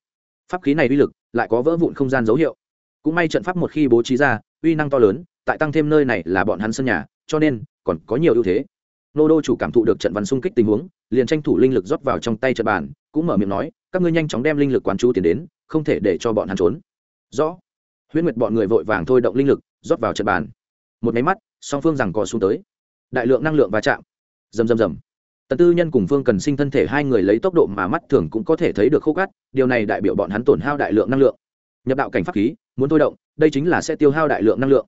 Pháp khí này uy lực, lại có vỡ vụn không gian dấu hiệu. Cũng may trận pháp một khi bố trí ra, uy năng to lớn, tại tăng thêm nơi này là bọn hắn sân nhà, cho nên, còn có nhiều ưu thế. Nô đô chủ cảm thụ được trận văn xung kích tình huống, liền tranh thủ linh lực rót vào trong tay trận bàn, cũng mở miệng nói, các ngươi nhanh chóng đem linh lực quán chú tiền đến, không thể để cho bọn hắn trốn. Rõ. Huyễn nguyệt bọn người vội vàng thôi động linh lực, rót vào trận bàn. Một máy mắt, song phương rằng cò xuống tới. Đại lượng năng lượng va chạm. Rầm rầm rầm tần tư nhân cùng phương cần sinh thân thể hai người lấy tốc độ mà mắt thường cũng có thể thấy được khô cát, điều này đại biểu bọn hắn tổn hao đại lượng năng lượng. Nhập đạo cảnh pháp khí, muốn thôi động, đây chính là sẽ tiêu hao đại lượng năng lượng.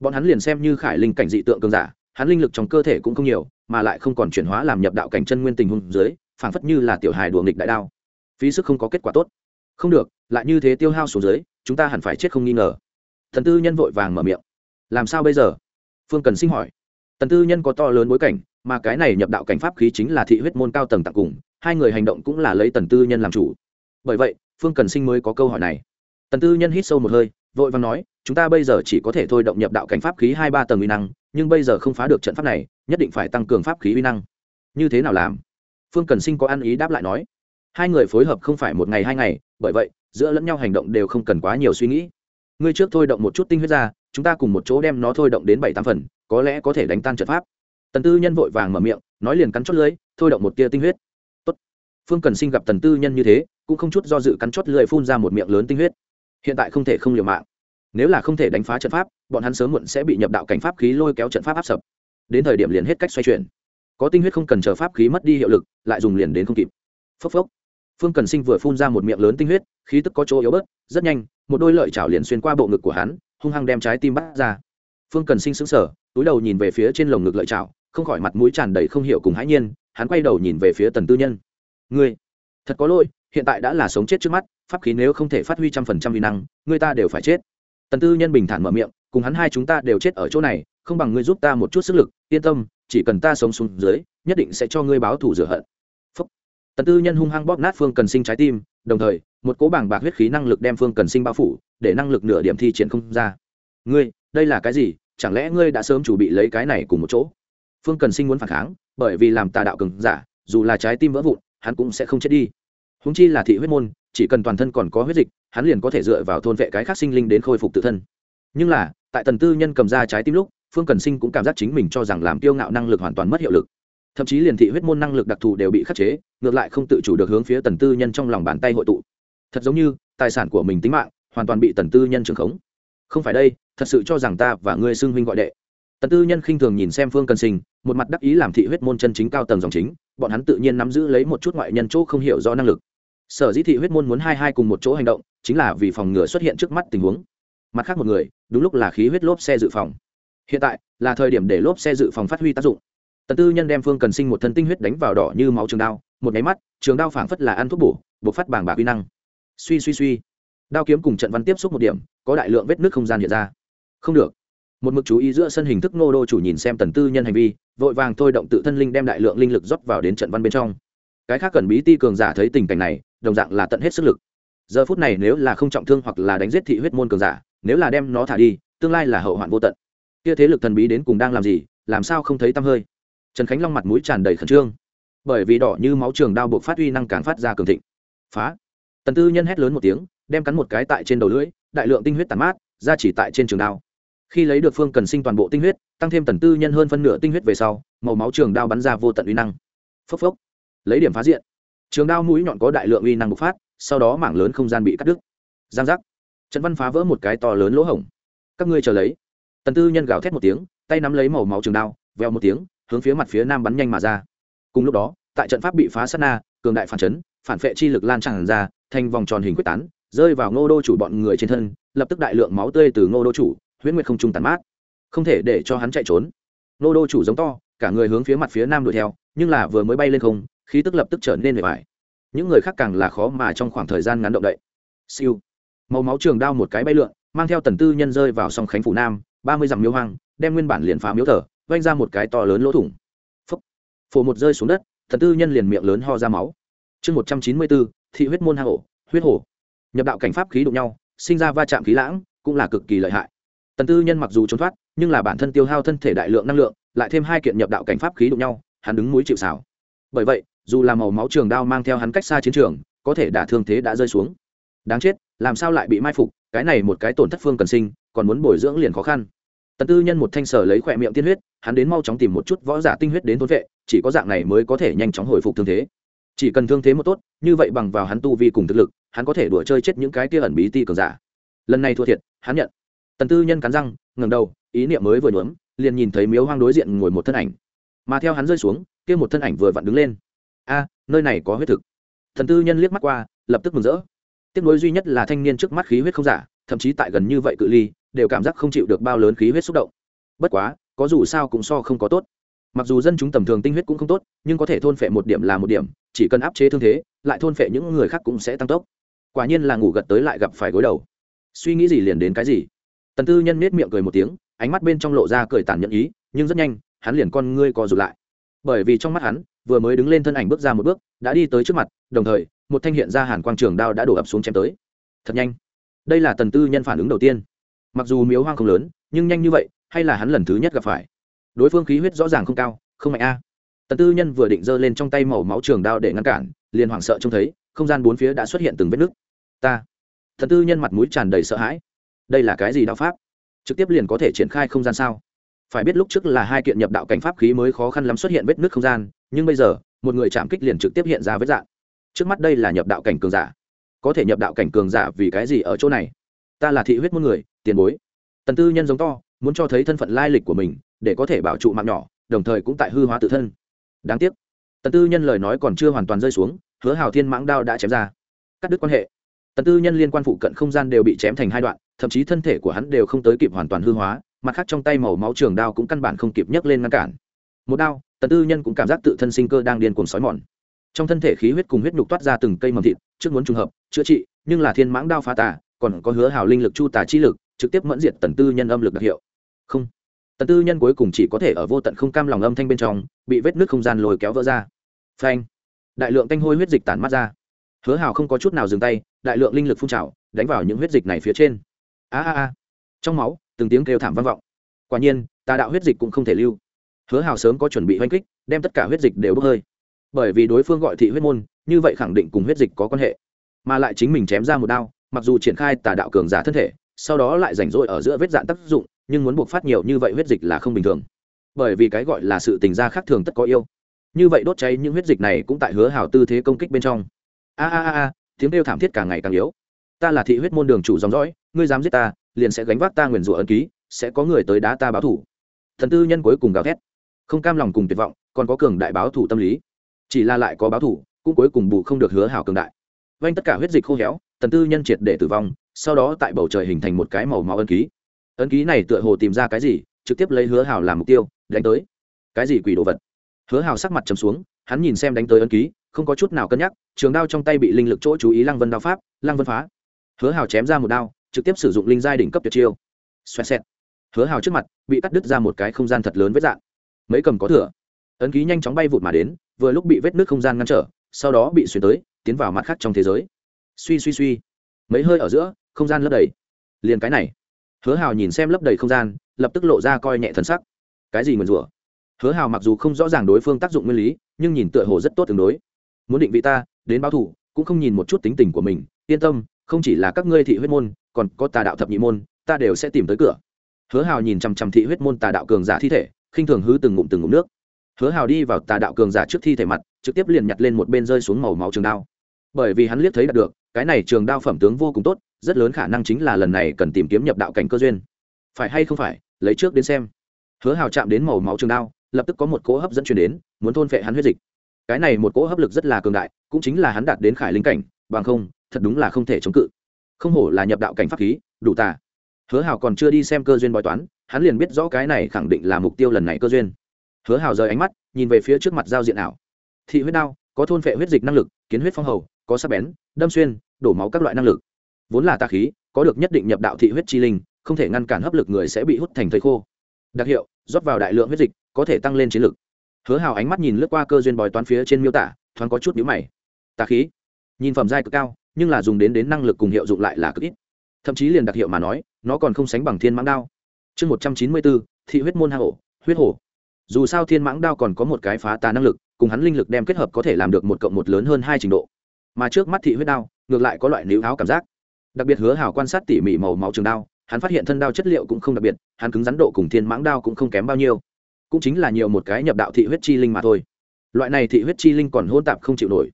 Bọn hắn liền xem như khải linh cảnh dị tượng cường giả, hắn linh lực trong cơ thể cũng không nhiều, mà lại không còn chuyển hóa làm nhập đạo cảnh chân nguyên tình huống dưới, phảng phất như là tiểu hài đùa nghịch đại đao. Phí sức không có kết quả tốt. Không được, lại như thế tiêu hao xuống dưới, chúng ta hẳn phải chết không nghi ngờ. Thần tư nhân vội vàng mở miệng. Làm sao bây giờ? Phương cần sinh hỏi. Tần tư nhân có to lớn bối cảnh mà cái này nhập đạo cảnh pháp khí chính là thị huyết môn cao tầng tặng cùng, hai người hành động cũng là lấy tần tư nhân làm chủ. Bởi vậy, phương cần sinh mới có câu hỏi này. Tần tư nhân hít sâu một hơi, vội vàng nói, chúng ta bây giờ chỉ có thể thôi động nhập đạo cảnh pháp khí hai ba tầng uy năng, nhưng bây giờ không phá được trận pháp này, nhất định phải tăng cường pháp khí uy năng. Như thế nào làm? Phương cần sinh có ăn ý đáp lại nói. Hai người phối hợp không phải một ngày hai ngày, bởi vậy, giữa lẫn nhau hành động đều không cần quá nhiều suy nghĩ. Ngươi trước thôi động một chút tinh huyết ra, chúng ta cùng một chỗ đem nó thôi động đến bảy tám phần, có lẽ có thể đánh tan trận pháp tần tư nhân vội vàng mở miệng, nói liền cắn chót lưới thôi động một tia tinh huyết. Tốt. phương cần sinh gặp tần tư nhân như thế, cũng không chút do dự cắn chót lưới phun ra một miệng lớn tinh huyết. Hiện tại không thể không liều mạng. Nếu là không thể đánh phá trận pháp, bọn hắn sớm muộn sẽ bị nhập đạo cảnh pháp khí lôi kéo trận pháp áp sập. Đến thời điểm liền hết cách xoay chuyển. Có tinh huyết không cần chờ pháp khí mất đi hiệu lực, lại dùng liền đến không kịp. Phốc phốc. Phương cần sinh vừa phun ra một miệng lớn tinh huyết, khí tức có chỗ yếu bớt, rất nhanh, một đôi lợi chảo liền xuyên qua bộ ngực của hắn, hung hăng đem trái tim bắt ra. Phương cần sinh sững sờ, túi đầu nhìn về phía trên lồng ngực lợi chảo không khỏi mặt mũi tràn đầy không hiểu cùng hãi nhiên, hắn quay đầu nhìn về phía tần tư nhân. Ngươi, thật có lỗi, hiện tại đã là sống chết trước mắt, pháp khí nếu không thể phát huy trăm phần trăm vi năng người ta đều phải chết. Tần tư nhân bình thản mở miệng, cùng hắn hai chúng ta đều chết ở chỗ này, không bằng ngươi giúp ta một chút sức lực, yên tâm, chỉ cần ta sống xuống dưới, nhất định sẽ cho ngươi báo thù rửa hận. Phúc. tần tư nhân hung hăng bóp nát phương cần sinh trái tim, đồng thời, một cỗ bảng bạc huyết khí năng lực đem phương cần sinh bao phủ, để năng lực nửa điểm thi triển không ra. Ngươi, đây là cái gì? Chẳng lẽ ngươi đã sớm chuẩn bị lấy cái này cùng một chỗ? Phương cần sinh muốn phản kháng, bởi vì làm tà đạo cường giả, dù là trái tim vỡ vụn, hắn cũng sẽ không chết đi. Húng chi là thị huyết môn, chỉ cần toàn thân còn có huyết dịch, hắn liền có thể dựa vào thôn vệ cái khác sinh linh đến khôi phục tự thân. Nhưng là, tại tần tư nhân cầm ra trái tim lúc, phương cần sinh cũng cảm giác chính mình cho rằng làm tiêu ngạo năng lực hoàn toàn mất hiệu lực. Thậm chí liền thị huyết môn năng lực đặc thù đều bị khắc chế, ngược lại không tự chủ được hướng phía tần tư nhân trong lòng bàn tay hội tụ. Thật giống như, tài sản của mình tính mạng, hoàn toàn bị tần tư nhân trừng khống. Không phải đây, thật sự cho rằng ta và ngươi xưng huynh gọi đệ. Tần tư nhân khinh thường nhìn xem phương cần sinh một mặt đắc ý làm thị huyết môn chân chính cao tầng dòng chính, bọn hắn tự nhiên nắm giữ lấy một chút ngoại nhân chỗ không hiểu do năng lực. Sở dĩ thị huyết môn muốn hai hai cùng một chỗ hành động, chính là vì phòng ngừa xuất hiện trước mắt tình huống. Mặt khác một người, đúng lúc là khí huyết lốp xe dự phòng. Hiện tại, là thời điểm để lốp xe dự phòng phát huy tác dụng. Tần tư nhân đem phương cần sinh một thân tinh huyết đánh vào đỏ như máu trường đao, một nháy mắt, trường đao phảng phất là ăn thuốc bổ, buộc phát bảng bạc uy năng. Suy suy suy. Đao kiếm cùng trận văn tiếp xúc một điểm, có đại lượng vết nước không gian hiện ra. Không được một mực chú ý giữa sân hình thức nô đô chủ nhìn xem tần tư nhân hành vi, vội vàng thôi động tự thân linh đem đại lượng linh lực rót vào đến trận văn bên trong. Cái khác cần bí ti cường giả thấy tình cảnh này, đồng dạng là tận hết sức lực. Giờ phút này nếu là không trọng thương hoặc là đánh giết thị huyết môn cường giả, nếu là đem nó thả đi, tương lai là hậu hoạn vô tận. Kia thế lực thần bí đến cùng đang làm gì, làm sao không thấy tăm hơi? Trần khánh long mặt mũi tràn đầy khẩn trương. Bởi vì đỏ như máu trường đao buộc phát uy năng càng phát ra cường thịnh. Phá. Tần tư nhân hét lớn một tiếng, đem cắn một cái tại trên đầu lưỡi, đại lượng tinh huyết tàn mát, ra chỉ tại trên trường đao khi lấy được phương cần sinh toàn bộ tinh huyết, tăng thêm tần tư nhân hơn phân nửa tinh huyết về sau, màu máu trường đao bắn ra vô tận uy năng. Phốc phốc. Lấy điểm phá diện. Trường đao mũi nhọn có đại lượng uy năng bộc phát, sau đó mảng lớn không gian bị cắt đứt. Giang giác. Trần văn phá vỡ một cái to lớn lỗ hổng. Các ngươi chờ lấy. Tần tư nhân gào thét một tiếng, tay nắm lấy màu máu trường đao veo một tiếng, hướng phía mặt phía nam bắn nhanh mà ra. Cùng lúc đó, tại trận pháp bị phá sát na, cường đại phản chấn, phản vệ chi lực lan tràn ra, thành vòng tròn hình quyết tán, rơi vào ngô đô chủ bọn người trên thân, lập tức đại lượng máu tươi từ ngô đô chủ huyễn nguyệt không trung tàn mát. Không thể để cho hắn chạy trốn. Nô đô chủ giống to, cả người hướng phía mặt phía nam đuổi theo, nhưng là vừa mới bay lên không, khí tức lập tức trở nên bề bài những người khác càng là khó mà trong khoảng thời gian ngắn động đậy. Siêu. Màu máu trường đao một cái bay lượn, mang theo tần tư nhân rơi vào sông khánh phủ nam, ba mươi dặm miếu hoang, đem nguyên bản liền phá miếu thở vanh ra một cái to lớn lỗ thủng. Phấp phổ một rơi xuống đất, tần tư nhân liền miệng lớn ho ra máu. Chương một trăm chín mươi bốn, thị huyết môn hạ hổ huyết hổ nhập đạo cảnh pháp khí đụng nhau, sinh ra va chạm khí lãng, cũng là cực kỳ lợi hại tần tư nhân mặc dù trốn thoát, nhưng là bản thân tiêu hao thân thể đại lượng năng lượng, lại thêm hai kiện nhập đạo cảnh pháp khí đụng nhau, hắn đứng mũi chịu xảo bởi vậy, dù là màu máu trường đao mang theo hắn cách xa chiến trường, có thể đả thương thế đã rơi xuống. Đáng chết, làm sao lại bị mai phục, cái này một cái tổn thất phương cần sinh, còn muốn bồi dưỡng liền khó khăn. Tần tư nhân một thanh sở lấy khỏe miệng tiên huyết, hắn đến mau chóng tìm một chút võ giả tinh huyết đến thôn vệ, chỉ có dạng này mới có thể nhanh chóng hồi phục thương thế. Chỉ cần thương thế một tốt, như vậy bằng vào hắn tu vi cùng thực lực, hắn có thể đùa chơi chết những cái tia ẩn bí ti cường giả. Lần này thua thiệt, hắn nhận tần tư nhân cắn răng ngầm đầu, ý niệm mới vừa nhuốm, liền nhìn thấy miếu hoang đối diện ngồi một thân ảnh. Mà theo hắn rơi xuống, kia một thân ảnh vừa vặn đứng lên. A, nơi này có huyết thực. Thần tư nhân liếc mắt qua, lập tức mừng rỡ. Tiếc nuối duy nhất là thanh niên trước mắt khí huyết không giả, thậm chí tại gần như vậy cự ly, đều cảm giác không chịu được bao lớn khí huyết xúc động. Bất quá, có dù sao cũng so không có tốt. Mặc dù dân chúng tầm thường tinh huyết cũng không tốt, nhưng có thể thôn phệ một điểm là một điểm, chỉ cần áp chế thương thế, lại thôn phệ những người khác cũng sẽ tăng tốc. Quả nhiên là ngủ gật tới lại gặp phải gối đầu. Suy nghĩ gì liền đến cái gì? Tần tư nhân nết miệng cười một tiếng, ánh mắt bên trong lộ ra cười tàn nhẫn ý, nhưng rất nhanh, hắn liền con ngươi co rụt lại. Bởi vì trong mắt hắn, vừa mới đứng lên thân ảnh bước ra một bước, đã đi tới trước mặt, đồng thời, một thanh hiện ra hàn quang trường đao đã đổ ập xuống chém tới. Thật nhanh. Đây là tần tư nhân phản ứng đầu tiên. Mặc dù miếu hoang không lớn, nhưng nhanh như vậy, hay là hắn lần thứ nhất gặp phải. Đối phương khí huyết rõ ràng không cao, không mạnh a. Tần tư nhân vừa định giơ lên trong tay màu máu trường đao để ngăn cản, liền hoảng sợ trông thấy, không gian bốn phía đã xuất hiện từng vết nứt. Ta. Thần tư nhân mặt mũi tràn đầy sợ hãi đây là cái gì đạo pháp? Trực tiếp liền có thể triển khai không gian sao? Phải biết lúc trước là hai kiện nhập đạo cảnh pháp khí mới khó khăn lắm xuất hiện vết nứt không gian, nhưng bây giờ, một người chạm kích liền trực tiếp hiện ra vết dạng. Trước mắt đây là nhập đạo cảnh cường giả. Có thể nhập đạo cảnh cường giả vì cái gì ở chỗ này? Ta là thị huyết muôn người, tiền bối. Tần tư nhân giống to, muốn cho thấy thân phận lai lịch của mình, để có thể bảo trụ mạng nhỏ, đồng thời cũng tại hư hóa tự thân. Đáng tiếc. Tần tư nhân lời nói còn chưa hoàn toàn rơi xuống, hứa hào thiên mãng đao đã chém ra. Cắt đứt quan hệ. Tần tư nhân liên quan phụ cận không gian đều bị chém thành hai đoạn thậm chí thân thể của hắn đều không tới kịp hoàn toàn hư hóa, mặt khác trong tay màu máu trường đao cũng căn bản không kịp nhấc lên ngăn cản. Một đao, tần tư nhân cũng cảm giác tự thân sinh cơ đang điên cuồng sói mòn. Trong thân thể khí huyết cùng huyết nhục toát ra từng cây mầm thịt, trước muốn trùng hợp, chữa trị, nhưng là thiên mãng đao phá tà, còn có hứa hào linh lực chu tà chi lực, trực tiếp mẫn diệt tần tư nhân âm lực đặc hiệu. Không. Tần tư nhân cuối cùng chỉ có thể ở vô tận không cam lòng âm thanh bên trong, bị vết nước không gian lồi kéo vỡ ra. Phanh. Đại lượng canh hôi huyết dịch tản mắt ra. Hứa hào không có chút nào dừng tay, đại lượng linh lực phun trào, đánh vào những huyết dịch này phía trên a a a. Trong máu, từng tiếng kêu thảm vang vọng. Quả nhiên, tà đạo huyết dịch cũng không thể lưu. Hứa hào sớm có chuẩn bị oanh kích, đem tất cả huyết dịch đều bốc hơi. Bởi vì đối phương gọi thị huyết môn, như vậy khẳng định cùng huyết dịch có quan hệ. Mà lại chính mình chém ra một đao, mặc dù triển khai tà đạo cường giả thân thể, sau đó lại rảnh rỗi ở giữa vết dạn tác dụng, nhưng muốn buộc phát nhiều như vậy huyết dịch là không bình thường. Bởi vì cái gọi là sự tình gia khác thường tất có yêu. Như vậy đốt cháy những huyết dịch này cũng tại hứa hào tư thế công kích bên trong. A a a, tiếng kêu thảm thiết càng ngày càng yếu. Ta là thị huyết môn đường chủ dòng dõi ngươi dám giết ta, liền sẽ gánh vác ta nguyền rủa ân ký, sẽ có người tới đá ta báo thủ. Thần tư nhân cuối cùng gào thét. Không cam lòng cùng tuyệt vọng, còn có cường đại báo thủ tâm lý. Chỉ là lại có báo thủ, cũng cuối cùng bù không được hứa hảo cường đại. Vanh tất cả huyết dịch khô héo, thần tư nhân triệt để tử vong, sau đó tại bầu trời hình thành một cái màu máu ân ký. Ân ký này tựa hồ tìm ra cái gì, trực tiếp lấy hứa hảo làm mục tiêu, đánh tới. Cái gì quỷ đồ vật? Hứa Hảo sắc mặt trầm xuống, hắn nhìn xem đánh tới ân ký, không có chút nào cân nhắc, trường đao trong tay bị linh lực chỗ chú ý lăng vân đao pháp, lăng vân phá. Hứa Hảo chém ra một đao trực tiếp sử dụng linh giai đỉnh cấp tuyệt chiêu. Xoẹt xẹt. Hứa hào trước mặt bị cắt đứt ra một cái không gian thật lớn với dạng. Mấy cầm có thừa. Ấn ký nhanh chóng bay vụt mà đến, vừa lúc bị vết nước không gian ngăn trở, sau đó bị xuyên tới, tiến vào mặt khác trong thế giới. Suy suy suy. Mấy hơi ở giữa, không gian lấp đầy. Liền cái này. Hứa hào nhìn xem lấp đầy không gian, lập tức lộ ra coi nhẹ thân sắc. Cái gì nguyền rủa? Hứa hào mặc dù không rõ ràng đối phương tác dụng nguyên lý, nhưng nhìn tựa hồ rất tốt tương đối. Muốn định vị ta, đến báo thủ cũng không nhìn một chút tính tình của mình. Yên tâm, không chỉ là các ngươi thị huyết môn còn có tà đạo thập nhị môn, ta đều sẽ tìm tới cửa. Hứa hào nhìn chằm chằm thị huyết môn tà đạo cường giả thi thể, khinh thường hứ từng ngụm từng ngụm nước. Hứa hào đi vào tà đạo cường giả trước thi thể mặt, trực tiếp liền nhặt lên một bên rơi xuống màu máu trường đao. Bởi vì hắn liếc thấy đạt được, cái này trường đao phẩm tướng vô cùng tốt, rất lớn khả năng chính là lần này cần tìm kiếm nhập đạo cảnh cơ duyên. Phải hay không phải, lấy trước đến xem. Hứa hào chạm đến màu máu trường đao, lập tức có một cỗ hấp dẫn chuyển đến, muốn thôn phệ hắn huyết dịch. Cái này một cỗ hấp lực rất là cường đại, cũng chính là hắn đạt đến khải linh cảnh, bằng không, thật đúng là không thể chống cự không hổ là nhập đạo cảnh pháp khí, đủ tà. Hứa hào còn chưa đi xem cơ duyên bói toán, hắn liền biết rõ cái này khẳng định là mục tiêu lần này cơ duyên. Hứa hào rời ánh mắt, nhìn về phía trước mặt giao diện ảo. Thị huyết đao, có thôn phệ huyết dịch năng lực, kiến huyết phong hầu, có sắc bén, đâm xuyên, đổ máu các loại năng lực. Vốn là tà khí, có được nhất định nhập đạo thị huyết chi linh, không thể ngăn cản hấp lực người sẽ bị hút thành thầy khô. Đặc hiệu, rót vào đại lượng huyết dịch, có thể tăng lên chiến lực. Hứa hào ánh mắt nhìn lướt qua cơ duyên bói toán phía trên miêu tả, thoáng có chút nhữ mày. Tà khí, nhìn phẩm giai cực cao nhưng là dùng đến đến năng lực cùng hiệu dụng lại là cực ít. Thậm chí liền đặc hiệu mà nói, nó còn không sánh bằng thiên mãng đao. Chương một trăm chín mươi bốn, thị huyết môn hạ hổ huyết hổ. Dù sao thiên mãng đao còn có một cái phá tà năng lực, cùng hắn linh lực đem kết hợp có thể làm được một cộng một lớn hơn hai trình độ. Mà trước mắt thị huyết đao, ngược lại có loại níu áo cảm giác. Đặc biệt hứa hào quan sát tỉ mỉ màu máu trường đao, hắn phát hiện thân đao chất liệu cũng không đặc biệt, hắn cứng rắn độ cùng thiên mãng đao cũng không kém bao nhiêu. Cũng chính là nhiều một cái nhập đạo thị huyết chi linh mà thôi. Loại này thị huyết chi linh còn hôn tạp không chịu nổi.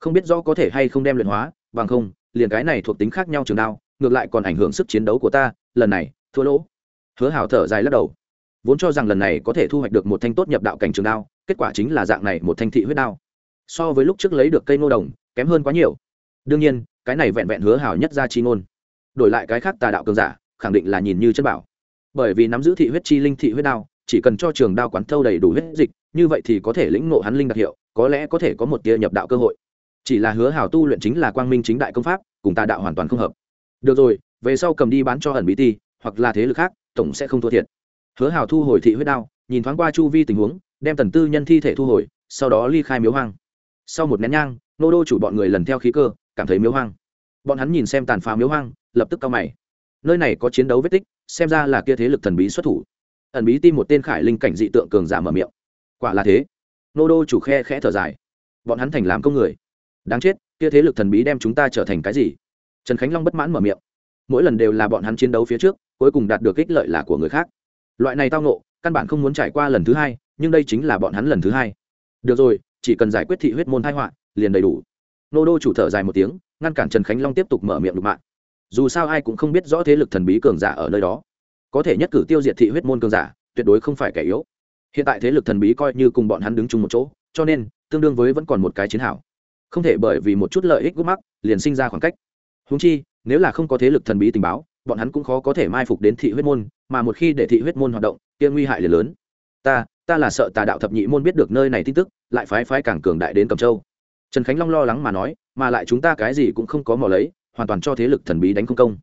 Không biết rõ có thể hay không đem luyện hóa bằng không, liền cái này thuộc tính khác nhau trường đao, ngược lại còn ảnh hưởng sức chiến đấu của ta, lần này, thua lỗ. Hứa hảo thở dài lắc đầu. Vốn cho rằng lần này có thể thu hoạch được một thanh tốt nhập đạo cảnh trường đao, kết quả chính là dạng này một thanh thị huyết đao. So với lúc trước lấy được cây nô đồng, kém hơn quá nhiều. Đương nhiên, cái này vẹn vẹn hứa hảo nhất ra chi ngôn. Đổi lại cái khác tà đạo cường giả, khẳng định là nhìn như chất bảo. Bởi vì nắm giữ thị huyết chi linh thị huyết đao, chỉ cần cho trường đao quán thâu đầy đủ huyết dịch, như vậy thì có thể lĩnh ngộ hắn linh đặc hiệu, có lẽ có thể có một tia nhập đạo cơ hội chỉ là hứa hảo tu luyện chính là quang minh chính đại công pháp, cùng tà đạo hoàn toàn không hợp. Được rồi, về sau cầm đi bán cho ẩn bí ti, hoặc là thế lực khác, tổng sẽ không thua thiệt. Hứa hảo thu hồi thị huyết đao, nhìn thoáng qua chu vi tình huống, đem tần tư nhân thi thể thu hồi, sau đó ly khai miếu hoang. Sau một nén nhang, nô đô chủ bọn người lần theo khí cơ, cảm thấy miếu hoang. Bọn hắn nhìn xem tàn phá miếu hoang, lập tức cao mày. Nơi này có chiến đấu vết tích, xem ra là kia thế lực thần bí xuất thủ. Ẩn bí tim một tên khải linh cảnh dị tượng cường giả mở miệng. Quả là thế. Nô đô chủ khe khẽ thở dài. Bọn hắn thành làm công người đáng chết, kia thế lực thần bí đem chúng ta trở thành cái gì? Trần khánh long bất mãn mở miệng. Mỗi lần đều là bọn hắn chiến đấu phía trước, cuối cùng đạt được ích lợi là của người khác. Loại này tao nộ căn bản không muốn trải qua lần thứ hai, nhưng đây chính là bọn hắn lần thứ hai. Được rồi, chỉ cần giải quyết thị huyết môn thái họa, liền đầy đủ. Nô đô chủ thở dài một tiếng, ngăn cản trần khánh long tiếp tục mở miệng đục mạng dù sao ai cũng không biết rõ thế lực thần bí cường giả ở nơi đó. Có thể nhất cử tiêu diệt thị huyết môn cường giả, tuyệt đối không phải kẻ yếu. Hiện tại thế lực thần bí coi như cùng bọn hắn đứng chung một chỗ, cho nên, tương đương với vẫn còn một cái chiến hảo không thể bởi vì một chút lợi ích gút mắc, liền sinh ra khoảng cách. Húng chi, nếu là không có thế lực thần bí tình báo, bọn hắn cũng khó có thể mai phục đến thị huyết môn, mà một khi để thị huyết môn hoạt động, kia nguy hại liền lớn. Ta ta là sợ tà đạo thập nhị môn biết được nơi này tin tức, lại phái phái càng cường đại đến cầm châu. Trần khánh long lo lắng mà nói, mà lại chúng ta cái gì cũng không có mò lấy, hoàn toàn cho thế lực thần bí đánh công công.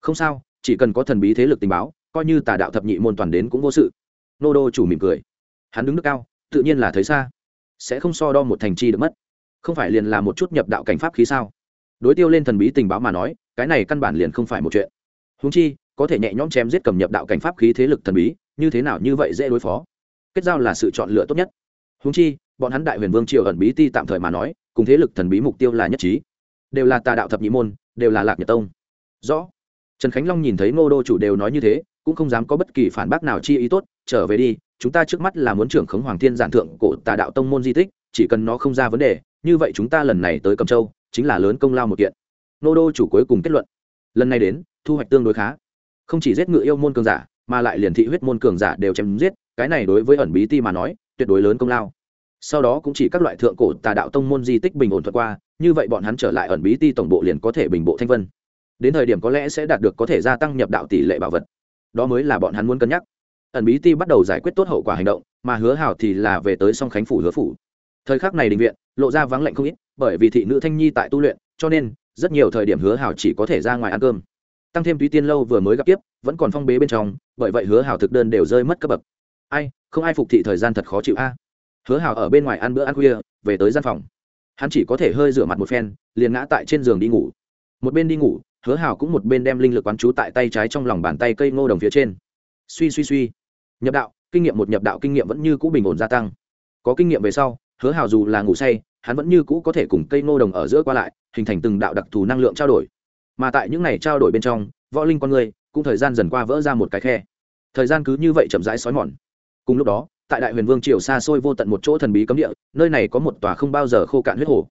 Không sao, chỉ cần có thần bí thế lực tình báo, coi như tà đạo thập nhị môn toàn đến cũng vô sự. Nô đô chủ mỉm cười. Hắn đứng nước cao, tự nhiên là thấy xa. Sẽ không so đo một thành chi được mất không phải liền là một chút nhập đạo cảnh pháp khí sao? Đối tiêu lên thần bí tình báo mà nói, cái này căn bản liền không phải một chuyện. Húng chi, có thể nhẹ nhõm chém giết cầm nhập đạo cảnh pháp khí thế lực thần bí, như thế nào như vậy dễ đối phó? Kết giao là sự chọn lựa tốt nhất. Húng chi, bọn hắn đại huyền vương triều ẩn bí ti tạm thời mà nói, cùng thế lực thần bí mục tiêu là nhất trí. Đều là tà đạo thập nhị môn, đều là lạc nhật tông. Rõ. Trần khánh long nhìn thấy ngô đô chủ đều nói như thế, cũng không dám có bất kỳ phản bác nào chi ý tốt, trở về đi, chúng ta trước mắt là muốn trưởng khống hoàng thiên giản thượng cổ tà đạo tông môn di tích chỉ cần nó không ra vấn đề, như vậy chúng ta lần này tới cầm châu, chính là lớn công lao một kiện. Nô đô chủ cuối cùng kết luận. Lần này đến, thu hoạch tương đối khá. Không chỉ giết ngựa yêu môn cường giả, mà lại liền thị huyết môn cường giả đều chém giết, cái này đối với ẩn bí ti mà nói, tuyệt đối lớn công lao. Sau đó cũng chỉ các loại thượng cổ tà đạo tông môn di tích bình ổn thuật qua, như vậy bọn hắn trở lại ẩn bí ti tổng bộ liền có thể bình bộ thanh vân. Đến thời điểm có lẽ sẽ đạt được có thể gia tăng nhập đạo tỷ lệ bảo vật. Đó mới là bọn hắn muốn cân nhắc. Ẩn bí ti bắt đầu giải quyết tốt hậu quả hành động, mà hứa hảo thì là về tới song khánh phủ hứa phủ thời khắc này đình viện, lộ ra vắng lạnh không ít, bởi vì thị nữ thanh nhi tại tu luyện, cho nên, rất nhiều thời điểm hứa hảo chỉ có thể ra ngoài ăn cơm. Tăng thêm túy tiên lâu vừa mới gặp tiếp, vẫn còn phong bế bên trong, bởi vậy hứa hảo thực đơn đều rơi mất cấp bậc. Ai, không ai phục thị thời gian thật khó chịu a. À. Hứa hảo ở bên ngoài ăn bữa ăn khuya, về tới gian phòng. Hắn chỉ có thể hơi rửa mặt một phen, liền ngã tại trên giường đi ngủ. Một bên đi ngủ, hứa hảo cũng một bên đem linh lực quán chú tại tay trái trong lòng bàn tay cây ngô đồng phía trên. Suy suy suy. Nhập đạo, kinh nghiệm một nhập đạo kinh nghiệm vẫn như cũ bình ổn gia tăng. Có kinh nghiệm về sau hứa Hào dù là ngủ say, hắn vẫn như cũ có thể cùng cây ngô đồng ở giữa qua lại, hình thành từng đạo đặc thù năng lượng trao đổi. Mà tại những này trao đổi bên trong, võ linh con người cũng thời gian dần qua vỡ ra một cái khe. Thời gian cứ như vậy chậm rãi xói mòn. Cùng lúc đó, tại đại huyền vương triều xa xôi vô tận một chỗ thần bí cấm địa, nơi này có một tòa không bao giờ khô cạn huyết hồ.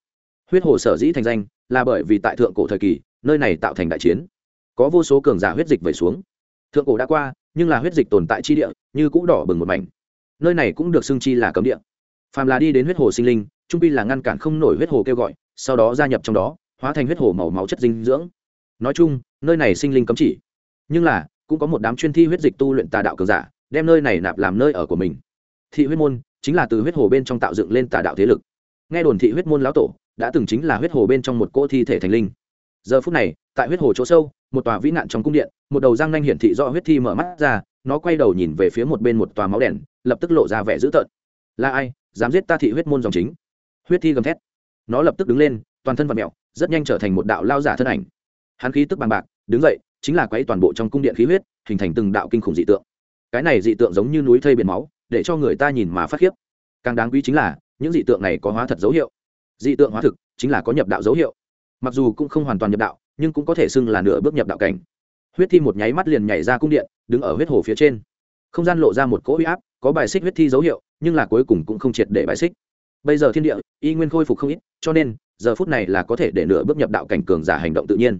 Huyết hồ sở dĩ thành danh là bởi vì tại thượng cổ thời kỳ, nơi này tạo thành đại chiến. Có vô số cường giả huyết dịch vẩy xuống. Thượng cổ đã qua, nhưng là huyết dịch tồn tại chi địa, như cũ đỏ bừng một mảnh. Nơi này cũng được xưng chi là cấm địa phàm là đi đến huyết hồ sinh linh, trung pi là ngăn cản không nổi huyết hồ kêu gọi, sau đó gia nhập trong đó, hóa thành huyết hồ màu máu chất dinh dưỡng. Nói chung, nơi này sinh linh cấm chỉ. Nhưng là, cũng có một đám chuyên thi huyết dịch tu luyện tà đạo cường giả, đem nơi này nạp làm nơi ở của mình. Thị huyết môn chính là từ huyết hồ bên trong tạo dựng lên tà đạo thế lực. Nghe đồn thị huyết môn lão tổ đã từng chính là huyết hồ bên trong một cỗ thi thể thành linh. Giờ phút này, tại huyết hồ chỗ sâu, một tòa vĩ nạn trong cung điện, một đầu răng nanh hiển thị do huyết thi mở mắt ra, nó quay đầu nhìn về phía một bên một tòa máu đèn, lập tức lộ ra vẻ dữ tợn. Là ai? Dám giết ta thị huyết môn dòng chính. Huyết thi gầm thét. Nó lập tức đứng lên, toàn thân vật mẹo rất nhanh trở thành một đạo lao giả thân ảnh. Hắn khí tức bằng bạc, đứng dậy, chính là quấy toàn bộ trong cung điện khí huyết, hình thành từng đạo kinh khủng dị tượng. Cái này dị tượng giống như núi thây biển máu, để cho người ta nhìn mà phát khiếp. Càng đáng quý chính là, những dị tượng này có hóa thật dấu hiệu. Dị tượng hóa thực, chính là có nhập đạo dấu hiệu. Mặc dù cũng không hoàn toàn nhập đạo, nhưng cũng có thể xưng là nửa bước nhập đạo cảnh. Huyết thi một nháy mắt liền nhảy ra cung điện, đứng ở huyết hồ phía trên. Không gian lộ ra một cỗ huy áp, có bài xích huyết thi dấu hiệu nhưng là cuối cùng cũng không triệt để bài xích. Bây giờ thiên địa, y nguyên khôi phục không ít, cho nên, giờ phút này là có thể để nửa bước nhập đạo cảnh cường giả hành động tự nhiên.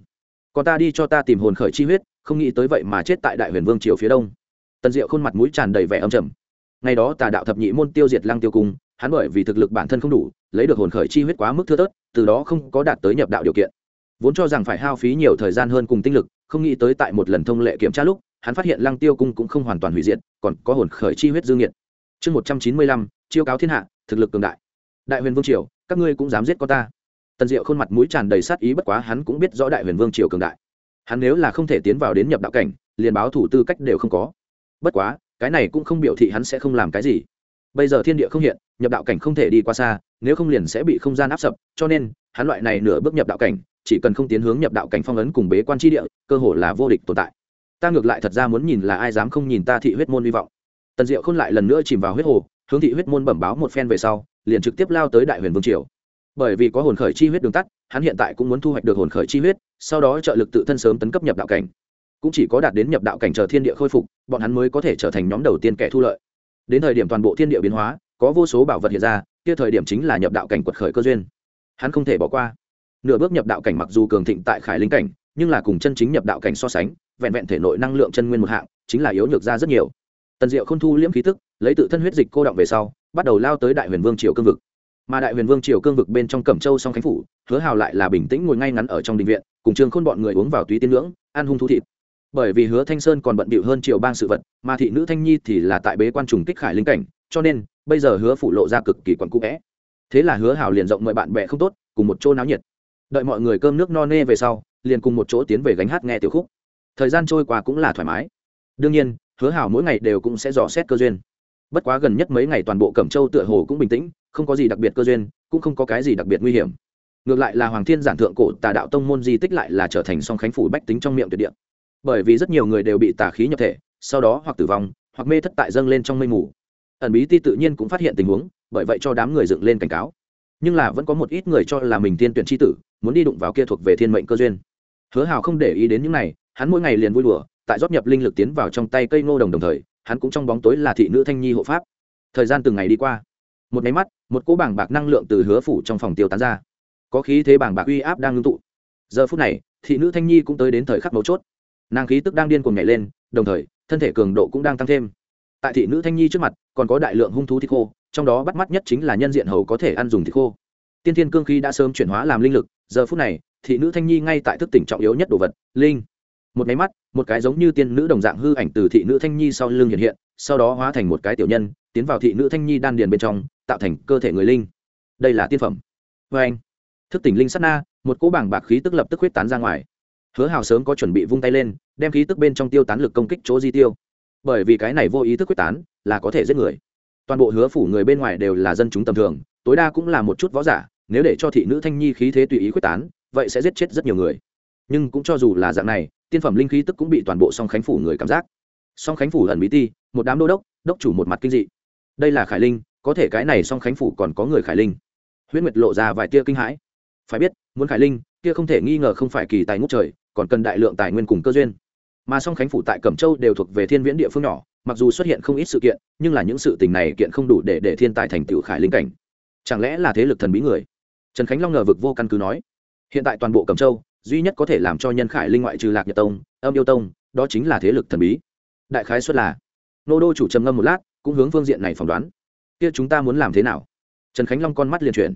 Còn ta đi cho ta tìm hồn khởi chi huyết, không nghĩ tới vậy mà chết tại đại huyền vương triều phía đông. Tần diệu khuôn mặt mũi tràn đầy vẻ âm trầm. Ngày đó tà đạo thập nhị môn tiêu diệt lăng tiêu cung, hắn bởi vì thực lực bản thân không đủ, lấy được hồn khởi chi huyết quá mức thưa tớt từ đó không có đạt tới nhập đạo điều kiện. Vốn cho rằng phải hao phí nhiều thời gian hơn cùng tinh lực, không nghĩ tới tại một lần thông lệ kiểm tra lúc, hắn phát hiện lăng tiêu cung cũng không hoàn toàn hủy diệt, còn có hồn khởi chi huyết dương nghiệt chương một trăm chín mươi lăm, chiêu cáo thiên hạ, thực lực cường đại. Đại huyền vương triều, các ngươi cũng dám giết con ta. Tần diệu khuôn mặt mũi tràn đầy sát ý bất quá hắn cũng biết rõ đại huyền vương triều cường đại. Hắn nếu là không thể tiến vào đến nhập đạo cảnh, liền báo thủ tư cách đều không có. Bất quá, cái này cũng không biểu thị hắn sẽ không làm cái gì. Bây giờ thiên địa không hiện, nhập đạo cảnh không thể đi qua xa, nếu không liền sẽ bị không gian áp sập, cho nên, hắn loại này nửa bước nhập đạo cảnh, chỉ cần không tiến hướng nhập đạo cảnh phong ấn cùng bế quan tri địa, cơ hồ là vô địch tồn tại. Ta ngược lại thật ra muốn nhìn là ai dám không nhìn ta thị huyết môn hy vọng tần diệu khôn lại lần nữa chìm vào huyết hồ, hướng thị huyết môn bẩm báo một phen về sau, liền trực tiếp lao tới đại huyền vương triều. Bởi vì có hồn khởi chi huyết đường tắt, hắn hiện tại cũng muốn thu hoạch được hồn khởi chi huyết, sau đó trợ lực tự thân sớm tấn cấp nhập đạo cảnh. Cũng chỉ có đạt đến nhập đạo cảnh chờ thiên địa khôi phục, bọn hắn mới có thể trở thành nhóm đầu tiên kẻ thu lợi. Đến thời điểm toàn bộ thiên địa biến hóa, có vô số bảo vật hiện ra, kia thời điểm chính là nhập đạo cảnh quật khởi cơ duyên. Hắn không thể bỏ qua. Nửa bước nhập đạo cảnh mặc dù cường thịnh tại khải linh cảnh, nhưng là cùng chân chính nhập đạo cảnh so sánh, vẹn vẹn thể nội năng lượng chân nguyên một hạng, chính là yếu nhược ra rất nhiều tần diệu không thu liễm khí tức, lấy tự thân huyết dịch cô động về sau, bắt đầu lao tới đại huyền vương triều cương vực. Mà đại huyền vương triều cương vực bên trong cẩm châu song khánh phủ, hứa hào lại là bình tĩnh ngồi ngay ngắn ở trong đình viện, cùng trường khôn bọn người uống vào túy tiên ngưỡng, ăn hung thú thịt. Bởi vì hứa thanh sơn còn bận bịu hơn triều bang sự vật, mà thị nữ thanh nhi thì là tại bế quan trùng kích khải linh cảnh, cho nên, bây giờ hứa phủ lộ ra cực kỳ quặn cũ vẽ. Thế là hứa hào liền rộng mời bạn bè không tốt, cùng một chỗ náo nhiệt. Đợi mọi người cơm nước no nê về sau, liền cùng một chỗ tiến về gánh hát nghe tiểu khúc. Thời gian trôi qua cũng là thoải mái. Đương nhiên hứa hảo mỗi ngày đều cũng sẽ dò xét cơ duyên. Bất quá gần nhất mấy ngày toàn bộ cẩm châu tựa hồ cũng bình tĩnh, không có gì đặc biệt cơ duyên, cũng không có cái gì đặc biệt nguy hiểm. Ngược lại là hoàng thiên giản thượng cổ tà đạo tông môn di tích lại là trở thành song khánh phủ bách tính trong miệng tuyệt địa. Bởi vì rất nhiều người đều bị tà khí nhập thể, sau đó hoặc tử vong, hoặc mê thất tại dâng lên trong mây mù. Ẩn bí ti tự nhiên cũng phát hiện tình huống, bởi vậy cho đám người dựng lên cảnh cáo. Nhưng là vẫn có một ít người cho là mình tiên tuyển tri tử, muốn đi đụng vào kia thuộc về thiên mệnh cơ duyên. Hứa hào không để ý đến những này, hắn mỗi ngày liền vui đùa tại rót nhập linh lực tiến vào trong tay cây ngô đồng đồng thời, hắn cũng trong bóng tối là thị nữ thanh nhi hộ pháp. Thời gian từng ngày đi qua, một máy mắt, một cỗ bảng bạc năng lượng từ hứa phủ trong phòng tiêu tán ra. Có khí thế bảng bạc uy áp đang ngưng tụ. Giờ phút này, thị nữ thanh nhi cũng tới đến thời khắc mấu chốt. Nàng khí tức đang điên cuồng nhảy lên, đồng thời, thân thể cường độ cũng đang tăng thêm. Tại thị nữ thanh nhi trước mặt, còn có đại lượng hung thú thịt khô, trong đó bắt mắt nhất chính là nhân diện hầu có thể ăn dùng thịt khô. Tiên thiên cương khí đã sớm chuyển hóa làm linh lực, giờ phút này, thị nữ thanh nhi ngay tại thức tỉnh trọng yếu nhất đồ vật, linh một máy mắt, một cái giống như tiên nữ đồng dạng hư ảnh từ thị nữ thanh nhi sau lưng hiện hiện, sau đó hóa thành một cái tiểu nhân, tiến vào thị nữ thanh nhi đan điền bên trong, tạo thành cơ thể người linh. Đây là tiên phẩm. Vê anh, thức tỉnh linh sát na, một cỗ bảng bạc khí tức lập tức huyết tán ra ngoài. Hứa hào sớm có chuẩn bị vung tay lên, đem khí tức bên trong tiêu tán lực công kích chỗ di tiêu. Bởi vì cái này vô ý thức huyết tán, là có thể giết người. Toàn bộ hứa phủ người bên ngoài đều là dân chúng tầm thường, tối đa cũng là một chút võ giả, nếu để cho thị nữ thanh nhi khí thế tùy ý quyết tán, vậy sẽ giết chết rất nhiều người. Nhưng cũng cho dù là dạng này tiên phẩm linh khí tức cũng bị toàn bộ song khánh phủ người cảm giác. Song khánh phủ ẩn bí ti, một đám đô đốc đốc chủ một mặt kinh dị. Đây là khải linh, có thể cái này song khánh phủ còn có người khải linh. Huyết nguyệt lộ ra vài tia kinh hãi. Phải biết, muốn khải linh, kia không thể nghi ngờ không phải kỳ tài ngũ trời, còn cần đại lượng tài nguyên cùng cơ duyên. Mà song khánh phủ tại cẩm châu đều thuộc về thiên viễn địa phương nhỏ, mặc dù xuất hiện không ít sự kiện, nhưng là những sự tình này kiện không đủ để để thiên tài thành tựu khải linh cảnh. Chẳng lẽ là thế lực thần bí người? Trần khánh long ngờ vực vô căn cứ nói. Hiện tại toàn bộ cẩm châu duy nhất có thể làm cho nhân khải linh ngoại trừ lạc nhật tông, âm yêu tông, đó chính là thế lực thần bí. Đại khái xuất là, nô đô chủ trầm ngâm một lát, cũng hướng phương diện này phỏng đoán. Kia chúng ta muốn làm thế nào? Trần khánh long con mắt liền chuyển.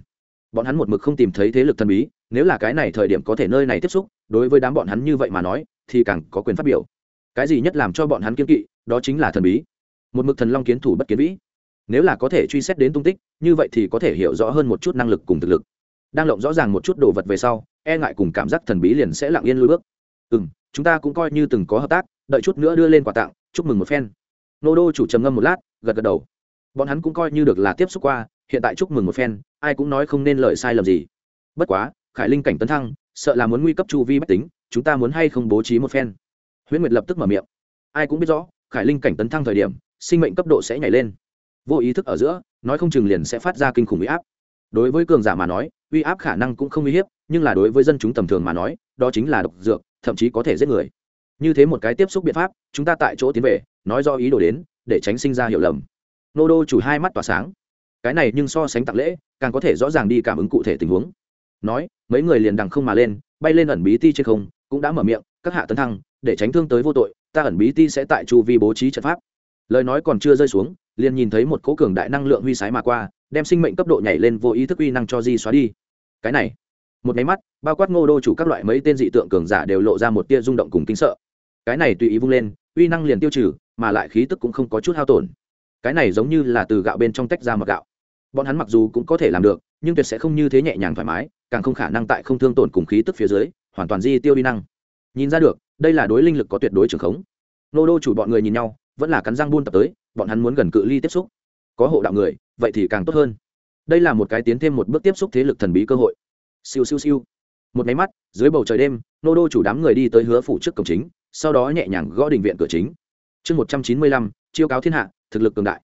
Bọn hắn một mực không tìm thấy thế lực thần bí, nếu là cái này thời điểm có thể nơi này tiếp xúc, đối với đám bọn hắn như vậy mà nói, thì càng có quyền phát biểu. Cái gì nhất làm cho bọn hắn kiên kỵ, đó chính là thần bí. Một mực thần long kiến thủ bất kiến vĩ. Nếu là có thể truy xét đến tung tích, như vậy thì có thể hiểu rõ hơn một chút năng lực cùng thực lực đang lộng rõ ràng một chút đồ vật về sau e ngại cùng cảm giác thần bí liền sẽ lặng yên lui bước. Ừ m chúng ta cũng coi như từng có hợp tác, đợi chút nữa đưa lên quà tặng, chúc mừng một phen. Nô đô chủ trầm ngâm một lát, gật gật đầu. Bọn hắn cũng coi như được là tiếp xúc qua, hiện tại chúc mừng một phen, ai cũng nói không nên lời sai lầm gì. Bất quá, khải linh cảnh tấn thăng, sợ là muốn nguy cấp chu vi bách tính, chúng ta muốn hay không bố trí một phen? Huyễn nguyệt lập tức mở miệng. Ai cũng biết rõ, khải linh cảnh tấn thăng thời điểm, sinh mệnh cấp độ sẽ nhảy lên. Vô ý thức ở giữa, nói không chừng liền sẽ phát ra kinh khủng huy áp. Đối với cường giả mà nói uy áp khả năng cũng không uy hiếp, nhưng là đối với dân chúng tầm thường mà nói, đó chính là độc dược, thậm chí có thể giết người. Như thế một cái tiếp xúc biện pháp, chúng ta tại chỗ tiến về, nói do ý đồ đến, để tránh sinh ra hiểu lầm. Nô đô chủ hai mắt tỏa sáng. Cái này nhưng so sánh tặng lễ, càng có thể rõ ràng đi cảm ứng cụ thể tình huống. Nói, mấy người liền đằng không mà lên, bay lên ẩn bí ti trên không, cũng đã mở miệng, các hạ tấn thăng, để tránh thương tới vô tội, ta ẩn bí ti sẽ tại chu vi bố trí trận pháp. Lời nói còn chưa rơi xuống liền nhìn thấy một cỗ cường đại năng lượng huy sái mà qua, đem sinh mệnh cấp độ nhảy lên vô ý thức uy năng cho di xóa đi. Cái này, một máy mắt, bao quát ngô đô chủ các loại mấy tên dị tượng cường giả đều lộ ra một tia rung động cùng kinh sợ. Cái này tùy ý vung lên, uy năng liền tiêu trừ, mà lại khí tức cũng không có chút hao tổn. Cái này giống như là từ gạo bên trong tách ra mặc gạo. Bọn hắn mặc dù cũng có thể làm được, nhưng tuyệt sẽ không như thế nhẹ nhàng thoải mái, càng không khả năng tại không thương tổn cùng khí tức phía dưới, hoàn toàn di tiêu uy năng. Nhìn ra được, đây là đối linh lực có tuyệt đối trường khống. Nô đô chủ bọn người nhìn nhau, vẫn là cắn răng buôn tập tới bọn hắn muốn gần cự ly tiếp xúc. Có hộ đạo người, vậy thì càng tốt hơn. Đây là một cái tiến thêm một bước tiếp xúc thế lực thần bí cơ hội. Siêu siêu siêu. Một máy mắt, dưới bầu trời đêm, nô đô chủ đám người đi tới hứa phủ trước cổng chính, sau đó nhẹ nhàng gõ đình viện cửa chính. Chương một trăm chín mươi lăm, chiêu cáo thiên hạ, thực lực cường đại.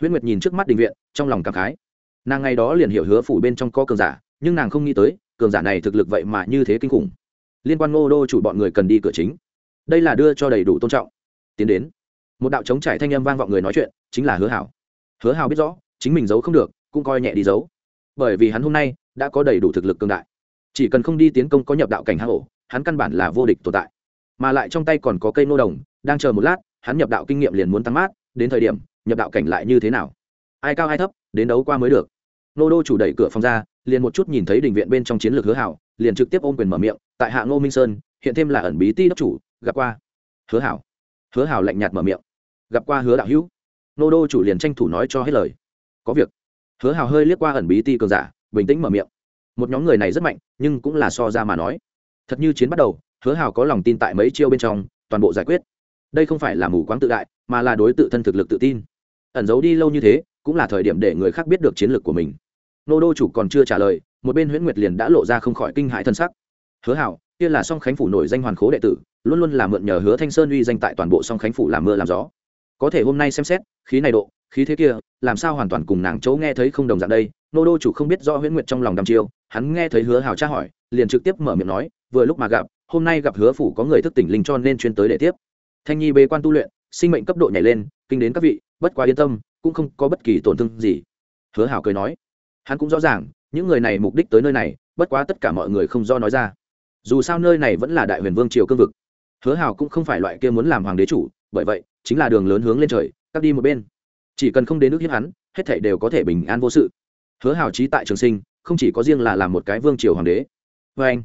Huyễn nguyệt nhìn trước mắt đình viện, trong lòng cảm khái. Nàng ngày đó liền hiểu hứa phủ bên trong có cường giả, nhưng nàng không nghĩ tới, cường giả này thực lực vậy mà như thế kinh khủng. Liên quan ngô đô chủ bọn người cần đi cửa chính. Đây là đưa cho đầy đủ tôn trọng. Tiến đến một đạo chống trải thanh âm vang vọng người nói chuyện, chính là hứa hảo. Hứa hảo biết rõ, chính mình giấu không được, cũng coi nhẹ đi giấu. Bởi vì hắn hôm nay đã có đầy đủ thực lực cường đại. Chỉ cần không đi tiến công có nhập đạo cảnh hang ổ, hắn căn bản là vô địch tồn tại. Mà lại trong tay còn có cây nô đồng, đang chờ một lát, hắn nhập đạo kinh nghiệm liền muốn tăng mát, đến thời điểm, nhập đạo cảnh lại như thế nào? Ai cao ai thấp, đến đấu qua mới được. Nô đô chủ đẩy cửa phòng ra, liền một chút nhìn thấy đình viện bên trong chiến lược hứa hảo, liền trực tiếp ôm quyền mở miệng, tại hạ ngô minh sơn, hiện thêm là ẩn bí ti đốc chủ, gặp qua. Hứa hảo hứa Hào lạnh nhạt mở miệng. Gặp qua hứa đạo hữu. Nô đô chủ liền tranh thủ nói cho hết lời. Có việc. Hứa Hào hơi liếc qua ẩn bí ti cường giả, bình tĩnh mở miệng. Một nhóm người này rất mạnh, nhưng cũng là so ra mà nói. Thật như chiến bắt đầu, hứa Hào có lòng tin tại mấy chiêu bên trong, toàn bộ giải quyết. Đây không phải là mù quáng tự đại, mà là đối tự thân thực lực tự tin. Ẩn giấu đi lâu như thế, cũng là thời điểm để người khác biết được chiến lược của mình. Nô đô chủ còn chưa trả lời, một bên huyễn nguyệt liền đã lộ ra không khỏi kinh hãi thân sắc. Hứa hảo kia là song khánh phủ nổi danh hoàn khố đệ tử luôn luôn là mượn nhờ hứa thanh sơn uy danh tại toàn bộ song khánh phủ làm mưa làm gió. Có thể hôm nay xem xét, khí này độ, khí thế kia, làm sao hoàn toàn cùng nàng chỗ nghe thấy không đồng dạng đây? Nô đô chủ không biết do huyễn nguyệt trong lòng đăm chiêu, hắn nghe thấy hứa hảo tra hỏi, liền trực tiếp mở miệng nói, vừa lúc mà gặp, hôm nay gặp hứa phủ có người thức tỉnh linh cho nên chuyên tới để tiếp. Thanh nhi bế quan tu luyện, sinh mệnh cấp độ nhảy lên, kinh đến các vị, bất quá yên tâm, cũng không có bất kỳ tổn thương gì. Hứa hảo cười nói, hắn cũng rõ ràng, những người này mục đích tới nơi này, bất quá tất cả mọi người không do nói ra. Dù sao nơi này vẫn là đại huyền vương triều cương vực hứa Hào cũng không phải loại kia muốn làm hoàng đế chủ, bởi vậy, chính là đường lớn hướng lên trời cắt đi một bên. Chỉ cần không đến nước hiếp hắn, hết thảy đều có thể bình an vô sự. Hứa Hào trí tại trường sinh, không chỉ có riêng là làm một cái vương triều hoàng đế. Vê anh,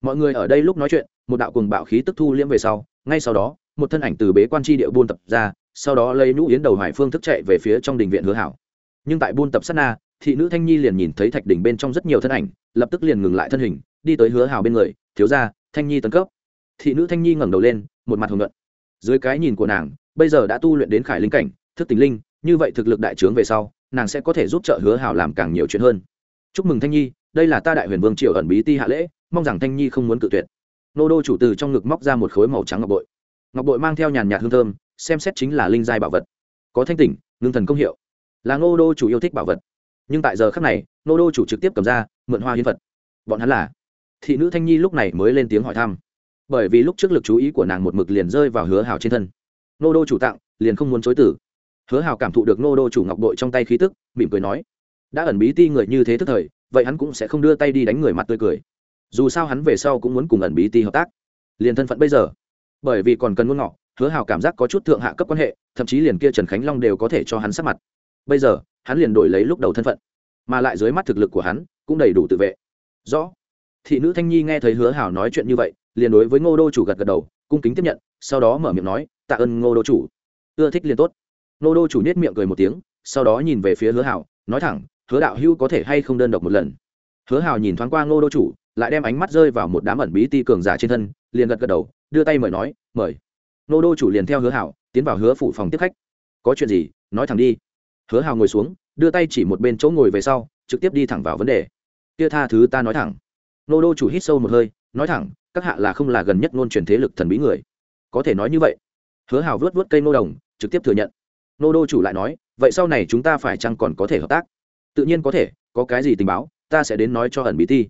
mọi người ở đây lúc nói chuyện, một đạo cùng bạo khí tức thu liễm về sau, ngay sau đó, một thân ảnh từ bế quan tri địa buôn tập ra, sau đó lấy nhũ yến đầu hải phương thức chạy về phía trong đình viện hứa hảo nhưng tại buôn tập sát na, thị nữ thanh nhi liền nhìn thấy thạch đỉnh bên trong rất nhiều thân ảnh, lập tức liền ngừng lại thân hình, đi tới hứa hào bên người, thiếu ra thanh nhi tấn cấp thị nữ thanh nhi ngẩng đầu lên, một mặt hồng luận dưới cái nhìn của nàng, bây giờ đã tu luyện đến khải linh cảnh, thức tình linh, như vậy thực lực đại trướng về sau, nàng sẽ có thể giúp trợ hứa hảo làm càng nhiều chuyện hơn. Chúc mừng thanh nhi, đây là ta đại huyền vương triều ẩn bí ti hạ lễ, mong rằng thanh nhi không muốn cự tuyệt. Nô đô chủ từ trong ngực móc ra một khối màu trắng ngọc bội. Ngọc bội mang theo nhàn nhạt hương thơm, xem xét chính là linh giai bảo vật. Có thanh tỉnh, ngưng thần công hiệu. Là ngô đô chủ yêu thích bảo vật. Nhưng tại giờ khác này, nô đô chủ trực tiếp cầm ra, mượn hoa hiến vật. Bọn hắn là. Thị nữ thanh nhi lúc này mới lên tiếng hỏi thăm bởi vì lúc trước lực chú ý của nàng một mực liền rơi vào hứa hào trên thân. Nô đô chủ tặng, liền không muốn chối tử hứa hào cảm thụ được nô đô chủ ngọc bội trong tay khí tức, mỉm cười nói, đã ẩn bí ti người như thế thức thời, vậy hắn cũng sẽ không đưa tay đi đánh người mặt tươi cười. Dù sao hắn về sau cũng muốn cùng ẩn bí ti hợp tác. Liền thân phận bây giờ. Bởi vì còn cần muốn ngọ, hứa hào cảm giác có chút thượng hạ cấp quan hệ, thậm chí liền kia trần khánh long đều có thể cho hắn sắc mặt. Bây giờ, hắn liền đổi lấy lúc đầu thân phận, mà lại dưới mắt thực lực của hắn cũng đầy đủ tự vệ. Rõ. Thị nữ thanh nhi nghe thấy hứa hào nói chuyện như vậy liền đối với ngô đô chủ gật gật đầu cung kính tiếp nhận sau đó mở miệng nói tạ ơn ngô đô chủ. Ưa thích liền tốt. Ngô đô chủ nết miệng cười một tiếng sau đó nhìn về phía hứa Hảo, nói thẳng hứa đạo hưu có thể hay không đơn độc một lần? Hứa Hảo nhìn thoáng qua ngô đô chủ lại đem ánh mắt rơi vào một đám ẩn bí ti cường giả trên thân liền gật gật đầu đưa tay mời nói mời. Ngô đô chủ liền theo hứa hảo tiến vào hứa phủ phòng tiếp khách. Có chuyện gì? Nói thẳng đi. Hứa Hảo ngồi xuống đưa tay chỉ một bên chỗ ngồi về sau trực tiếp đi thẳng vào vấn đề. Kia tha thứ ta nói thẳng. Nô đô chủ hít sâu một hơi nói thẳng các hạ là không là gần nhất ngôn truyền thế lực thần bí người. Có thể nói như vậy. Hứa hào vớt vớt cây nô đồng, trực tiếp thừa nhận. Nô đô chủ lại nói, vậy sau này chúng ta phải chăng còn có thể hợp tác? Tự nhiên có thể, có cái gì tình báo, ta sẽ đến nói cho ẩn bí ti.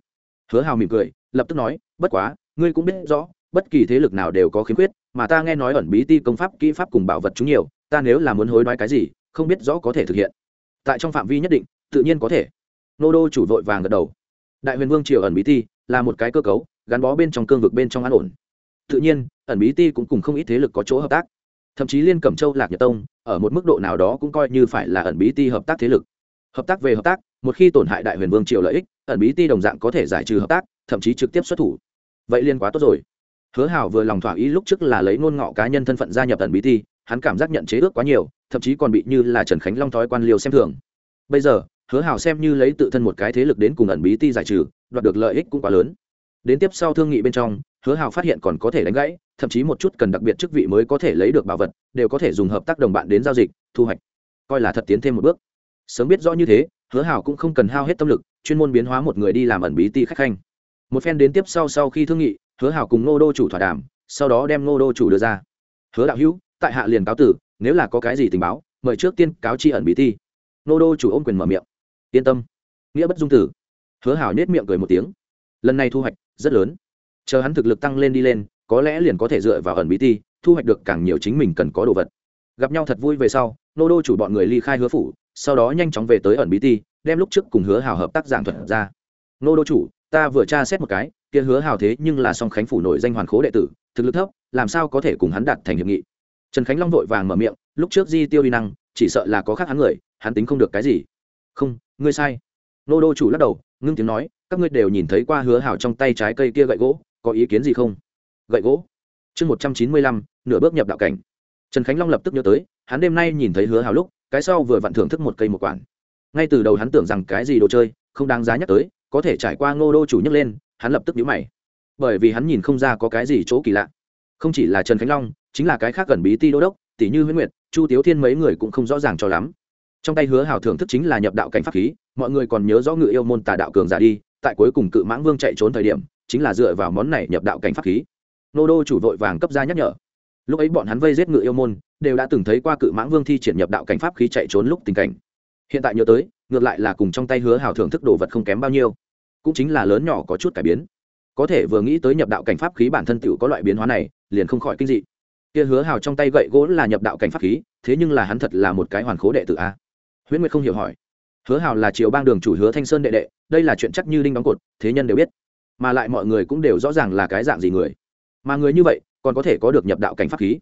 Hứa hào mỉm cười, lập tức nói, bất quá, ngươi cũng biết rõ, bất kỳ thế lực nào đều có khiếm khuyết, mà ta nghe nói ẩn bí ti công pháp, kỹ pháp cùng bảo vật chúng nhiều, ta nếu là muốn hối đoái cái gì, không biết rõ có thể thực hiện. Tại trong phạm vi nhất định, tự nhiên có thể. Nô đô chủ vội vàng gật đầu. Đại huyền vương triều ẩn bí ti là một cái cơ cấu gắn bó bên trong cương vực bên trong an ổn. Tự nhiên, ẩn bí ti cũng cùng không ít thế lực có chỗ hợp tác. Thậm chí liên cẩm châu, lạc nhật tông, ở một mức độ nào đó cũng coi như phải là ẩn bí ti hợp tác thế lực. Hợp tác về hợp tác, một khi tổn hại đại huyền vương triều lợi ích, ẩn bí ti đồng dạng có thể giải trừ hợp tác, thậm chí trực tiếp xuất thủ. Vậy liên quá tốt rồi. Hứa hảo vừa lòng thỏa ý lúc trước là lấy ngôn ngọ cá nhân thân phận gia nhập ẩn bí ti, hắn cảm giác nhận chế ước quá nhiều, thậm chí còn bị như là trần khánh long thói quan liều xem thường. Bây giờ, hứa hảo xem như lấy tự thân một cái thế lực đến cùng ẩn bí ti giải trừ, đoạt được lợi ích cũng quá lớn đến tiếp sau thương nghị bên trong, hứa Hào phát hiện còn có thể đánh gãy, thậm chí một chút cần đặc biệt chức vị mới có thể lấy được bảo vật, đều có thể dùng hợp tác đồng bạn đến giao dịch, thu hoạch. Coi là thật tiến thêm một bước. Sớm biết rõ như thế, hứa Hào cũng không cần hao hết tâm lực, chuyên môn biến hóa một người đi làm ẩn bí ti khách khanh. Một phen đến tiếp sau sau khi thương nghị, hứa Hào cùng ngô đô chủ thỏa đàm, sau đó đem ngô đô chủ đưa ra. Hứa đạo hữu, tại hạ liền cáo tử, nếu là có cái gì tình báo, mời trước tiên cáo chi ẩn bí ti. Ngô đô chủ ôm quyền mở miệng. Yên tâm. Nghĩa bất dung tử. Hứa hào nhét miệng cười một tiếng lần này thu hoạch rất lớn. Chờ hắn thực lực tăng lên đi lên, có lẽ liền có thể dựa vào ẩn bí ti, thu hoạch được càng nhiều chính mình cần có đồ vật. Gặp nhau thật vui về sau, nô đô chủ bọn người ly khai hứa phủ, sau đó nhanh chóng về tới ẩn bí ti, đem lúc trước cùng hứa hào hợp tác giảng thuật ra. Nô đô chủ, ta vừa tra xét một cái, kia hứa hào thế nhưng là song khánh phủ nổi danh hoàn khố đệ tử, thực lực thấp, làm sao có thể cùng hắn đạt thành hiệp nghị? Trần khánh long vội vàng mở miệng, lúc trước di tiêu đi năng, chỉ sợ là có khác hắn người, hắn tính không được cái gì. Không, ngươi sai. Nô đô chủ lắc đầu, ngưng tiếng nói các ngươi đều nhìn thấy qua hứa hảo trong tay trái cây kia gậy gỗ, có ý kiến gì không? Gậy gỗ? Chương một trăm chín mươi lăm, nửa bước nhập đạo cảnh. Trần khánh long lập tức nhớ tới, hắn đêm nay nhìn thấy hứa hảo lúc, cái sau vừa vặn thưởng thức một cây một quản. Ngay từ đầu hắn tưởng rằng cái gì đồ chơi, không đáng giá nhắc tới, có thể trải qua ngô đô chủ nhấc lên, hắn lập tức nhíu mày. Bởi vì hắn nhìn không ra có cái gì chỗ kỳ lạ. Không chỉ là trần khánh long, chính là cái khác gần bí ti đô đốc, tỷ như huyễn nguyệt, chu tiếu thiên mấy người cũng không rõ ràng cho lắm. Trong tay hứa hảo thưởng thức chính là nhập đạo cảnh pháp khí, mọi người còn nhớ rõ ngự yêu môn tà đạo cường giả đi tại cuối cùng cự mãng vương chạy trốn thời điểm, chính là dựa vào món này nhập đạo cảnh pháp khí. Nô đô chủ vội vàng cấp ra nhắc nhở. Lúc ấy bọn hắn vây giết ngự yêu môn, đều đã từng thấy qua cự mãng vương thi triển nhập đạo cảnh pháp khí chạy trốn lúc tình cảnh. Hiện tại nhớ tới, ngược lại là cùng trong tay hứa hào thưởng thức đồ vật không kém bao nhiêu. Cũng chính là lớn nhỏ có chút cải biến. Có thể vừa nghĩ tới nhập đạo cảnh pháp khí bản thân tựu có loại biến hóa này, liền không khỏi kinh dị. Kia hứa hào trong tay gậy gỗ là nhập đạo cảnh pháp khí, thế nhưng là hắn thật là một cái hoàn khố đệ tử a. Huyễn nguyệt không hiểu hỏi hứa hào là triều bang đường chủ hứa thanh sơn đệ đệ, đây là chuyện chắc như đinh đóng cột, thế nhân đều biết. Mà lại mọi người cũng đều rõ ràng là cái dạng gì người. Mà người như vậy, còn có thể có được nhập đạo cảnh pháp khí.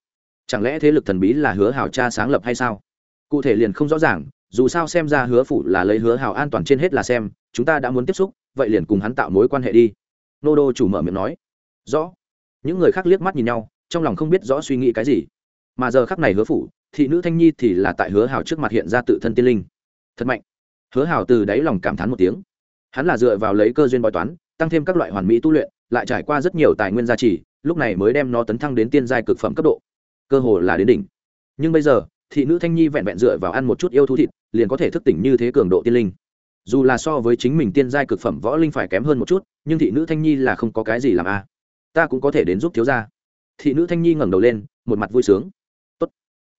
Chẳng lẽ thế lực thần bí là hứa hào cha sáng lập hay sao? Cụ thể liền không rõ ràng, dù sao xem ra hứa phủ là lấy hứa hào an toàn trên hết là xem, chúng ta đã muốn tiếp xúc, vậy liền cùng hắn tạo mối quan hệ đi. Nô đô chủ mở miệng nói. Rõ. Những người khác liếc mắt nhìn nhau, trong lòng không biết rõ suy nghĩ cái gì. Mà giờ khắc này hứa phủ, thị nữ thanh nhi thì là tại hứa hào trước mặt hiện ra tự thân tiên linh. Thật mạnh hứa hào từ đáy lòng cảm thán một tiếng. Hắn là dựa vào lấy cơ duyên bói toán, tăng thêm các loại hoàn mỹ tu luyện, lại trải qua rất nhiều tài nguyên gia trì, lúc này mới đem nó tấn thăng đến tiên giai cực phẩm cấp độ. Cơ hồ là đến đỉnh. Nhưng bây giờ, thị nữ thanh nhi vẹn vẹn dựa vào ăn một chút yêu thú thịt, liền có thể thức tỉnh như thế cường độ tiên linh. Dù là so với chính mình tiên giai cực phẩm võ linh phải kém hơn một chút, nhưng thị nữ thanh nhi là không có cái gì làm a. À. ta cũng có thể đến giúp thiếu gia. Thị nữ thanh nhi ngẩng đầu lên, một mặt vui sướng. Tốt.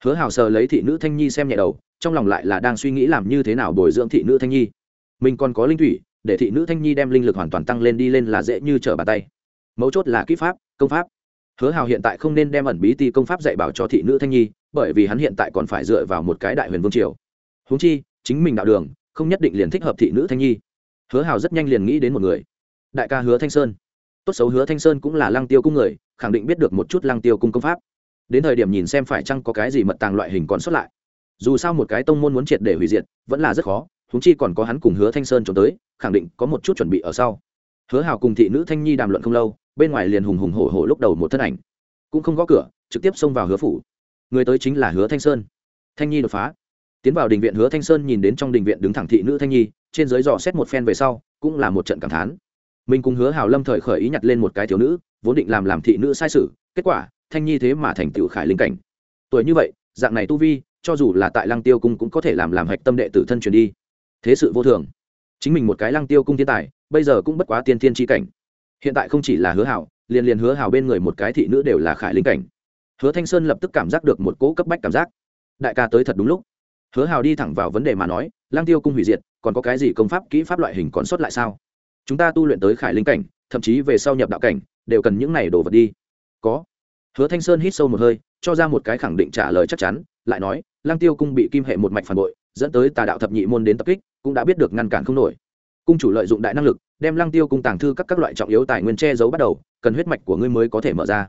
hứa hào sờ lấy thị nữ thanh nhi xem nhẹ đầu trong lòng lại là đang suy nghĩ làm như thế nào bồi dưỡng thị nữ thanh nhi. Mình còn có linh thủy, để thị nữ thanh nhi đem linh lực hoàn toàn tăng lên đi lên là dễ như trở bàn tay. Mấu chốt là kỹ pháp, công pháp. Hứa hào hiện tại không nên đem ẩn bí ti công pháp dạy bảo cho thị nữ thanh nhi, bởi vì hắn hiện tại còn phải dựa vào một cái đại huyền vương triều. Húng chi, chính mình đạo đường, không nhất định liền thích hợp thị nữ thanh nhi. Hứa hào rất nhanh liền nghĩ đến một người. Đại ca hứa thanh sơn. Tốt xấu hứa thanh sơn cũng là lăng tiêu cung người, khẳng định biết được một chút lăng tiêu cung công pháp. Đến thời điểm nhìn xem phải chăng có cái gì mật tàng loại hình còn xuất lại dù sao một cái tông môn muốn triệt để hủy diệt, vẫn là rất khó húng chi còn có hắn cùng hứa thanh sơn trốn tới, khẳng định có một chút chuẩn bị ở sau. Hứa hào cùng thị nữ thanh nhi đàm luận không lâu, bên ngoài liền hùng hùng hổ hổ lúc đầu một thân ảnh, cũng không gõ cửa, trực tiếp xông vào hứa phủ. Người tới chính là hứa thanh sơn. Thanh nhi đột phá. Tiến vào đình viện, hứa thanh sơn nhìn đến trong đình viện đứng thẳng thị nữ thanh nhi, trên dưới dò xét một phen về sau, cũng là một trận cảm thán. Mình cùng hứa hào lâm thời khởi ý nhặt lên một cái thiếu nữ, vốn định làm làm thị nữ sai sự, kết quả, thanh nhi thế mà thành tựu khải linh cảnh. Tuổi như vậy, dạng này tu vi cho dù là tại lăng tiêu cung cũng có thể làm làm hạch tâm đệ tử thân truyền đi. Thế sự vô thường. Chính mình một cái lăng tiêu cung thiên tài, bây giờ cũng bất quá tiên thiên tri cảnh. Hiện tại không chỉ là hứa hảo, liền liền hứa hảo bên người một cái thị nữ đều là khải linh cảnh. Hứa thanh sơn lập tức cảm giác được một cỗ cấp bách cảm giác. Đại ca tới thật đúng lúc. Hứa hào đi thẳng vào vấn đề mà nói lang tiêu cung hủy diệt, còn có cái gì công pháp, kỹ pháp loại hình còn sót lại sao? Chúng ta tu luyện tới khải linh cảnh, thậm chí về sau nhập đạo cảnh, đều cần những này đồ vật đi. Có. Hứa thanh sơn hít sâu một hơi, cho ra một cái khẳng định trả lời chắc chắn, lại nói lăng tiêu cung bị kim hệ một mạch phản bội, dẫn tới tà đạo thập nhị môn đến tập kích, cũng đã biết được ngăn cản không nổi. Cung chủ lợi dụng đại năng lực, đem lăng tiêu cung tàng thư các các loại trọng yếu tài nguyên che giấu bắt đầu, cần huyết mạch của ngươi mới có thể mở ra.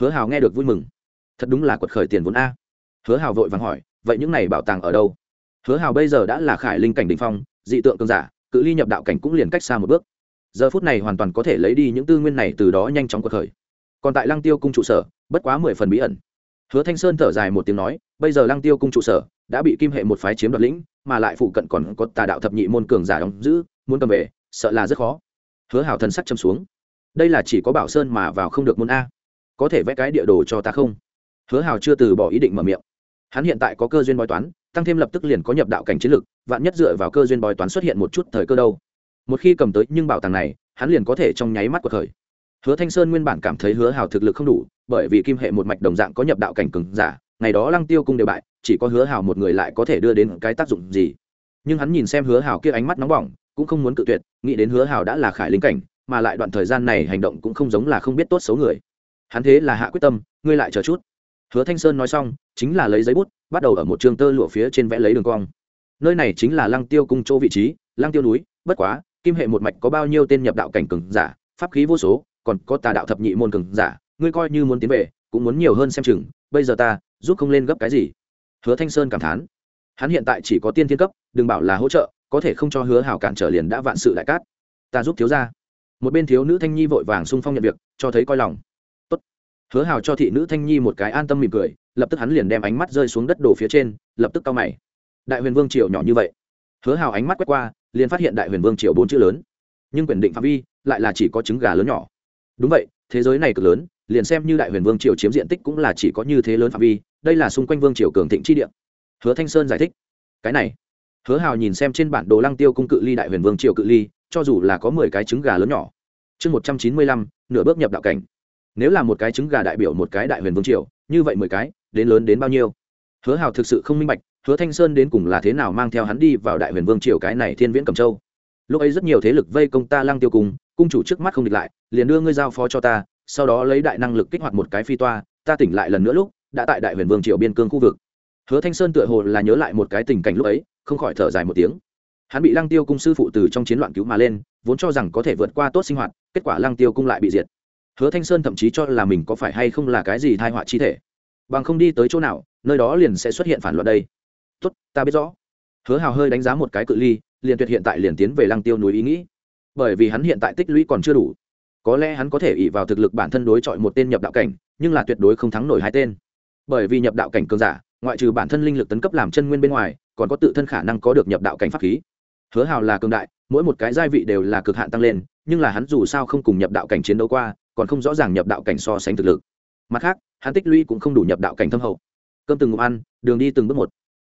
Hứa hào nghe được vui mừng. Thật đúng là quật khởi tiền vốn a. Hứa hào vội vàng hỏi, vậy những này bảo tàng ở đâu? Hứa hào bây giờ đã là khải linh cảnh đình phong, dị tượng cường giả, cự ly nhập đạo cảnh cũng liền cách xa một bước. Giờ phút này hoàn toàn có thể lấy đi những tư nguyên này từ đó nhanh chóng quật khởi. Còn tại lăng tiêu cung trụ sở, bất quá mười phần bí ẩn. Hứa thanh sơn thở dài một tiếng nói bây giờ lăng tiêu cung trụ sở đã bị kim hệ một phái chiếm đoạt lĩnh, mà lại phụ cận còn có tà đạo thập nhị môn cường giả đóng giữ, muốn cầm về, sợ là rất khó. Hứa hảo thần sắc châm xuống. Đây là chỉ có bảo sơn mà vào không được môn a. Có thể vẽ cái địa đồ cho ta không? Hứa hảo chưa từ bỏ ý định mở miệng. Hắn hiện tại có cơ duyên bói toán, tăng thêm lập tức liền có nhập đạo cảnh chiến lực, vạn nhất dựa vào cơ duyên bói toán xuất hiện một chút thời cơ đâu. Một khi cầm tới nhưng bảo tàng này, hắn liền có thể trong nháy mắt của khởi. hứa thanh sơn nguyên bản cảm thấy hứa hào thực lực không đủ, bởi vì kim hệ một mạch đồng dạng có nhập đạo cảnh cường giả ngày đó lăng tiêu cung đều bại, chỉ có hứa hào một người lại có thể đưa đến cái tác dụng gì. Nhưng hắn nhìn xem hứa hào kia ánh mắt nóng bỏng, cũng không muốn cự tuyệt, nghĩ đến hứa hào đã là khải linh cảnh, mà lại đoạn thời gian này hành động cũng không giống là không biết tốt xấu người. Hắn thế là hạ quyết tâm, ngươi lại chờ chút. Hứa thanh sơn nói xong, chính là lấy giấy bút, bắt đầu ở một trường tơ lụa phía trên vẽ lấy đường cong. Nơi này chính là lăng tiêu cung chỗ vị trí, lăng tiêu núi, bất quá, kim hệ một mạch có bao nhiêu tên nhập đạo cảnh cường giả, pháp khí vô số, còn có tà đạo thập nhị môn cường giả, ngươi coi như muốn tiến về, cũng muốn nhiều hơn xem chừng, bây giờ ta giúp không lên gấp cái gì. Hứa thanh sơn cảm thán. Hắn hiện tại chỉ có tiên thiên cấp, đừng bảo là hỗ trợ, có thể không cho hứa hảo cản trở liền đã vạn sự đại cát. Ta giúp thiếu ra một bên thiếu nữ thanh nhi vội vàng xung phong nhận việc, cho thấy coi lòng. Tốt. hứa hảo cho thị nữ thanh nhi một cái an tâm mỉm cười, lập tức hắn liền đem ánh mắt rơi xuống đất đổ phía trên, lập tức cao mày. Đại huyền vương triều nhỏ như vậy. Hứa hảo ánh mắt quét qua, liền phát hiện đại huyền vương triều bốn chữ lớn. Nhưng quyền định phạm vi, lại là chỉ có trứng gà lớn nhỏ. Đúng vậy, thế giới này cực lớn liền xem như đại huyền vương triều chiếm diện tích cũng là chỉ có như thế lớn phạm vi, đây là xung quanh vương triều cường thịnh chi địa. Hứa thanh sơn giải thích, cái này, hứa hào nhìn xem trên bản đồ lăng tiêu cung cự ly đại huyền vương triều cự ly, cho dù là có mười cái trứng gà lớn nhỏ. Chương một trăm chín mươi lăm, nửa bước nhập đạo cảnh. Nếu là một cái trứng gà đại biểu một cái đại huyền vương triều, như vậy mười cái, đến lớn đến bao nhiêu? Hứa hào thực sự không minh bạch, hứa thanh sơn đến cùng là thế nào mang theo hắn đi vào đại huyền vương triều cái này thiên viễn cầm châu? Lúc ấy rất nhiều thế lực vây công ta lăng tiêu cung cung chủ trước mắt không địch lại, liền đưa ngươi giao phó cho ta sau đó lấy đại năng lực kích hoạt một cái phi toa, ta tỉnh lại lần nữa lúc, đã tại đại huyền vương triều biên cương khu vực. Hứa thanh sơn tựa hồ là nhớ lại một cái tình cảnh lúc ấy, không khỏi thở dài một tiếng. Hắn bị lăng tiêu cung sư phụ từ trong chiến loạn cứu mà lên, vốn cho rằng có thể vượt qua tốt sinh hoạt, kết quả lăng tiêu cung lại bị diệt. Hứa thanh sơn thậm chí cho là mình có phải hay không là cái gì thai họa chi thể. Bằng không đi tới chỗ nào, nơi đó liền sẽ xuất hiện phản loạn đây. Tốt, ta biết rõ. Hứa hào hơi đánh giá một cái cự ly, liền tuyệt hiện tại liền tiến về lăng tiêu núi ý nghĩ. Bởi vì hắn hiện tại tích lũy còn chưa đủ có lẽ hắn có thể ỉ vào thực lực bản thân đối chọi một tên nhập đạo cảnh, nhưng là tuyệt đối không thắng nổi hai tên. Bởi vì nhập đạo cảnh cường giả, ngoại trừ bản thân linh lực tấn cấp làm chân nguyên bên ngoài, còn có tự thân khả năng có được nhập đạo cảnh pháp khí. Hứa hào là cường đại, mỗi một cái giai vị đều là cực hạn tăng lên, nhưng là hắn dù sao không cùng nhập đạo cảnh chiến đấu qua, còn không rõ ràng nhập đạo cảnh so sánh thực lực. Mặt khác, hắn tích lũy cũng không đủ nhập đạo cảnh thâm hậu. Cơm từng ngụm ăn, đường đi từng bước một.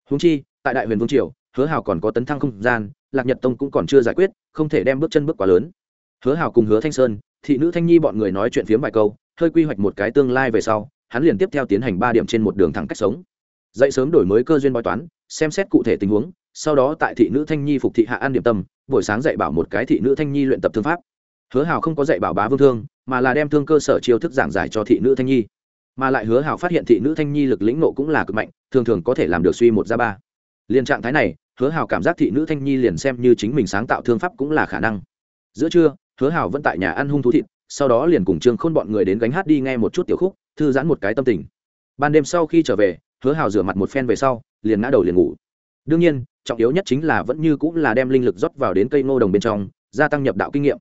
Húng chi, tại đại huyền vương triều, hứa hào còn có tấn thăng không gian, lạc nhật tông cũng còn chưa giải quyết, không thể đem bước chân bước quá lớn. Hứa hào cùng hứa thanh sơn thị nữ thanh nhi bọn người nói chuyện phiếm vài câu, hơi quy hoạch một cái tương lai về sau, hắn liền tiếp theo tiến hành ba điểm trên một đường thẳng cách sống. Dậy sớm đổi mới cơ duyên bói toán, xem xét cụ thể tình huống, sau đó tại thị nữ thanh nhi phục thị hạ an điểm tâm, buổi sáng dạy bảo một cái thị nữ thanh nhi luyện tập thương pháp. Hứa hào không có dạy bảo bá vương thương, mà là đem thương cơ sở chiêu thức giảng giải cho thị nữ thanh nhi. Mà lại hứa hào phát hiện thị nữ thanh nhi lực lĩnh nộ cũng là cực mạnh, thường thường có thể làm được suy một ra ba. Liên trạng thái này, hứa hào cảm giác thị nữ thanh nhi liền xem như chính mình sáng tạo thương pháp cũng là khả năng. Giữa trưa hứa hào vẫn tại nhà ăn hung thú thịt, sau đó liền cùng trương khôn bọn người đến gánh hát đi nghe một chút tiểu khúc, thư giãn một cái tâm tình. Ban đêm sau khi trở về, hứa hào rửa mặt một phen về sau, liền ngã đầu liền ngủ. Đương nhiên, trọng yếu nhất chính là vẫn như cũng là đem linh lực rót vào đến cây ngô đồng bên trong, gia tăng nhập đạo kinh nghiệm.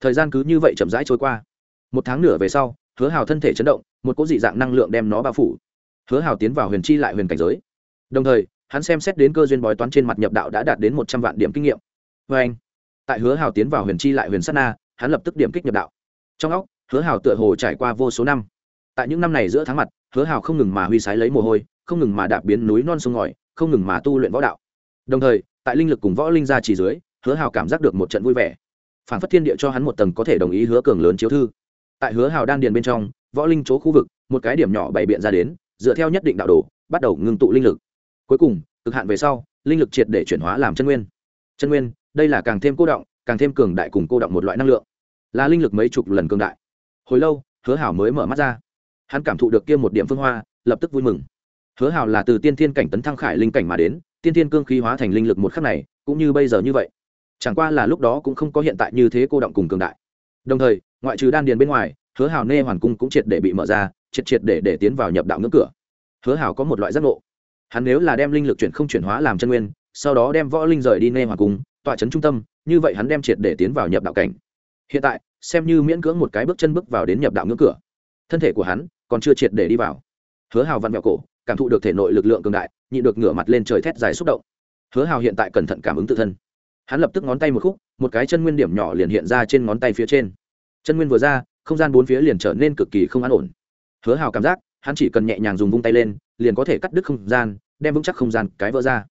Thời gian cứ như vậy chậm rãi trôi qua. Một tháng nửa về sau, hứa hào thân thể chấn động, một cỗ dị dạng năng lượng đem nó bao phủ. Hứa hào tiến vào huyền chi lại huyền cảnh giới. Đồng thời, hắn xem xét đến cơ duyên bói toán trên mặt nhập đạo đã đạt đến một trăm vạn điểm kinh nghiệm. Vê anh tại hứa hào tiến vào huyền chi lại huyền sát na, hắn lập tức điểm kích nhập đạo. Trong óc, hứa hào tựa hồ trải qua vô số năm. Tại những năm này giữa tháng mặt, hứa hào không ngừng mà huy sái lấy mồ hôi, không ngừng mà đạp biến núi non sông ngòi, không ngừng mà tu luyện võ đạo. Đồng thời, tại linh lực cùng võ linh ra chỉ dưới, hứa hào cảm giác được một trận vui vẻ. Phản phất thiên địa cho hắn một tầng có thể đồng ý hứa cường lớn chiếu thư. Tại hứa hào đan điền bên trong, võ linh chỗ khu vực, một cái điểm nhỏ bày biện ra đến, dựa theo nhất định đạo đồ, bắt đầu ngưng tụ linh lực. Cuối cùng, cực hạn về sau, linh lực triệt để chuyển hóa làm chân nguyên. Chân nguyên đây là càng thêm cô động, càng thêm cường đại cùng cô động một loại năng lượng. Là linh lực mấy chục lần cường đại. Hồi lâu, hứa hảo mới mở mắt ra. Hắn cảm thụ được kia một điểm phương hoa, lập tức vui mừng. Hứa Hảo là từ tiên thiên cảnh tấn thăng khải linh cảnh mà đến, tiên thiên cương khí hóa thành linh lực một khắc này, cũng như bây giờ như vậy. Chẳng qua là lúc đó cũng không có hiện tại như thế cô động cùng cường đại. Đồng thời, ngoại trừ đan điền bên ngoài, hứa Hảo nê hoàn cung cũng triệt để bị mở ra, triệt triệt để để tiến vào nhập đạo ngưỡng cửa. Hứa Hảo có một loại giác ngộ. Hắn nếu là đem linh lực chuyển không chuyển hóa làm chân nguyên, sau đó đem võ linh rời đi nê hoàn cung tọa trấn trung tâm, như vậy hắn đem triệt để tiến vào nhập đạo cảnh. Hiện tại, xem như miễn cưỡng một cái bước chân bước vào đến nhập đạo ngưỡng cửa, thân thể của hắn còn chưa triệt để đi vào. Hứa hào vặn vẹo cổ, cảm thụ được thể nội lực lượng cường đại nhị được ngửa mặt lên trời thét dài xúc động. Hứa hào hiện tại cẩn thận cảm ứng tự thân. Hắn lập tức ngón tay một khúc, một cái chân nguyên điểm nhỏ liền hiện ra trên ngón tay phía trên. Chân nguyên vừa ra, không gian bốn phía liền trở nên cực kỳ không an ổn. Hứa hào cảm giác, hắn chỉ cần nhẹ nhàng dùng vung tay lên, liền có thể cắt đứt không gian, đem vững chắc không gian cái vỡ ra.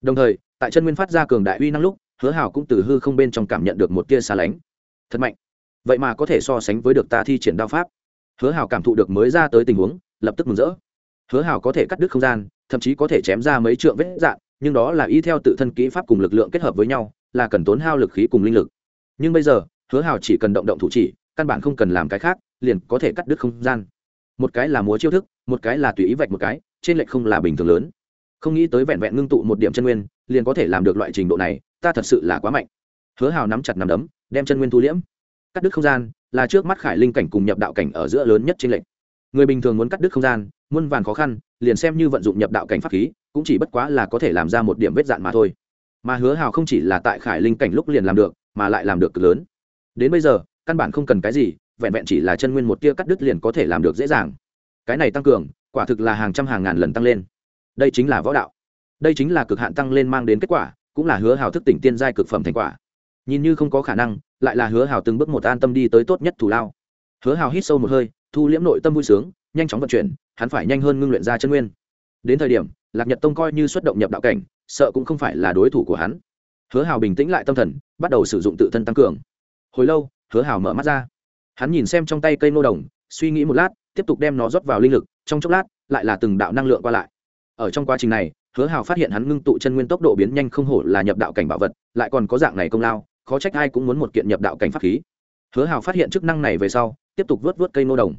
Đồng thời, tại chân nguyên phát ra cường đại uy năng lúc hứa hào cũng từ hư không bên trong cảm nhận được một tia xa lánh. Thật mạnh. Vậy mà có thể so sánh với được ta thi triển đao pháp. Hứa hào cảm thụ được mới ra tới tình huống, lập tức mừng rỡ. Hứa hào có thể cắt đứt không gian, thậm chí có thể chém ra mấy trượng vết dạn, nhưng đó là y theo tự thân kỹ pháp cùng lực lượng kết hợp với nhau, là cần tốn hao lực khí cùng linh lực. Nhưng bây giờ, hứa hào chỉ cần động động thủ chỉ, căn bản không cần làm cái khác, liền có thể cắt đứt không gian. Một cái là múa chiêu thức, một cái là tùy ý vạch một cái, trên lệch không là bình thường lớn. Không nghĩ tới vẹn vẹn ngưng tụ một điểm chân nguyên, liền có thể làm được loại trình độ này ta thật sự là quá mạnh. Hứa hào nắm chặt nằm đấm, đem chân nguyên thu liễm. Cắt đứt không gian là trước mắt khải linh cảnh cùng nhập đạo cảnh ở giữa lớn nhất trên lệnh người bình thường muốn cắt đứt không gian, muôn vàn khó khăn, liền xem như vận dụng nhập đạo cảnh pháp khí, cũng chỉ bất quá là có thể làm ra một điểm vết dạn mà thôi. Mà hứa hào không chỉ là tại khải linh cảnh lúc liền làm được, mà lại làm được cực lớn. Đến bây giờ, căn bản không cần cái gì, vẹn vẹn chỉ là chân nguyên một tia cắt đứt liền có thể làm được dễ dàng. Cái này tăng cường, quả thực là hàng trăm hàng ngàn lần tăng lên. Đây chính là võ đạo. Đây chính là cực hạn tăng lên mang đến kết quả cũng là hứa hào thức tỉnh tiên giai cực phẩm thành quả. Nhìn như không có khả năng, lại là hứa hào từng bước một an tâm đi tới tốt nhất thủ lao. Hứa hào hít sâu một hơi, thu liễm nội tâm vui sướng, nhanh chóng vận chuyển, hắn phải nhanh hơn ngưng luyện ra chân nguyên. Đến thời điểm, lạc nhật tông coi như xuất động nhập đạo cảnh, sợ cũng không phải là đối thủ của hắn. Hứa hào bình tĩnh lại tâm thần, bắt đầu sử dụng tự thân tăng cường. Hồi lâu, hứa hào mở mắt ra. Hắn nhìn xem trong tay cây nô đồng, suy nghĩ một lát, tiếp tục đem nó rót vào linh lực, trong chốc lát, lại là từng đạo năng lượng qua lại. Ở trong quá trình này hứa hào phát hiện hắn ngưng tụ chân nguyên tốc độ biến nhanh không hổ là nhập đạo cảnh bảo vật, lại còn có dạng này công lao, khó trách ai cũng muốn một kiện nhập đạo cảnh pháp khí. Hứa hào phát hiện chức năng này về sau, tiếp tục vớt vớt cây nô đồng.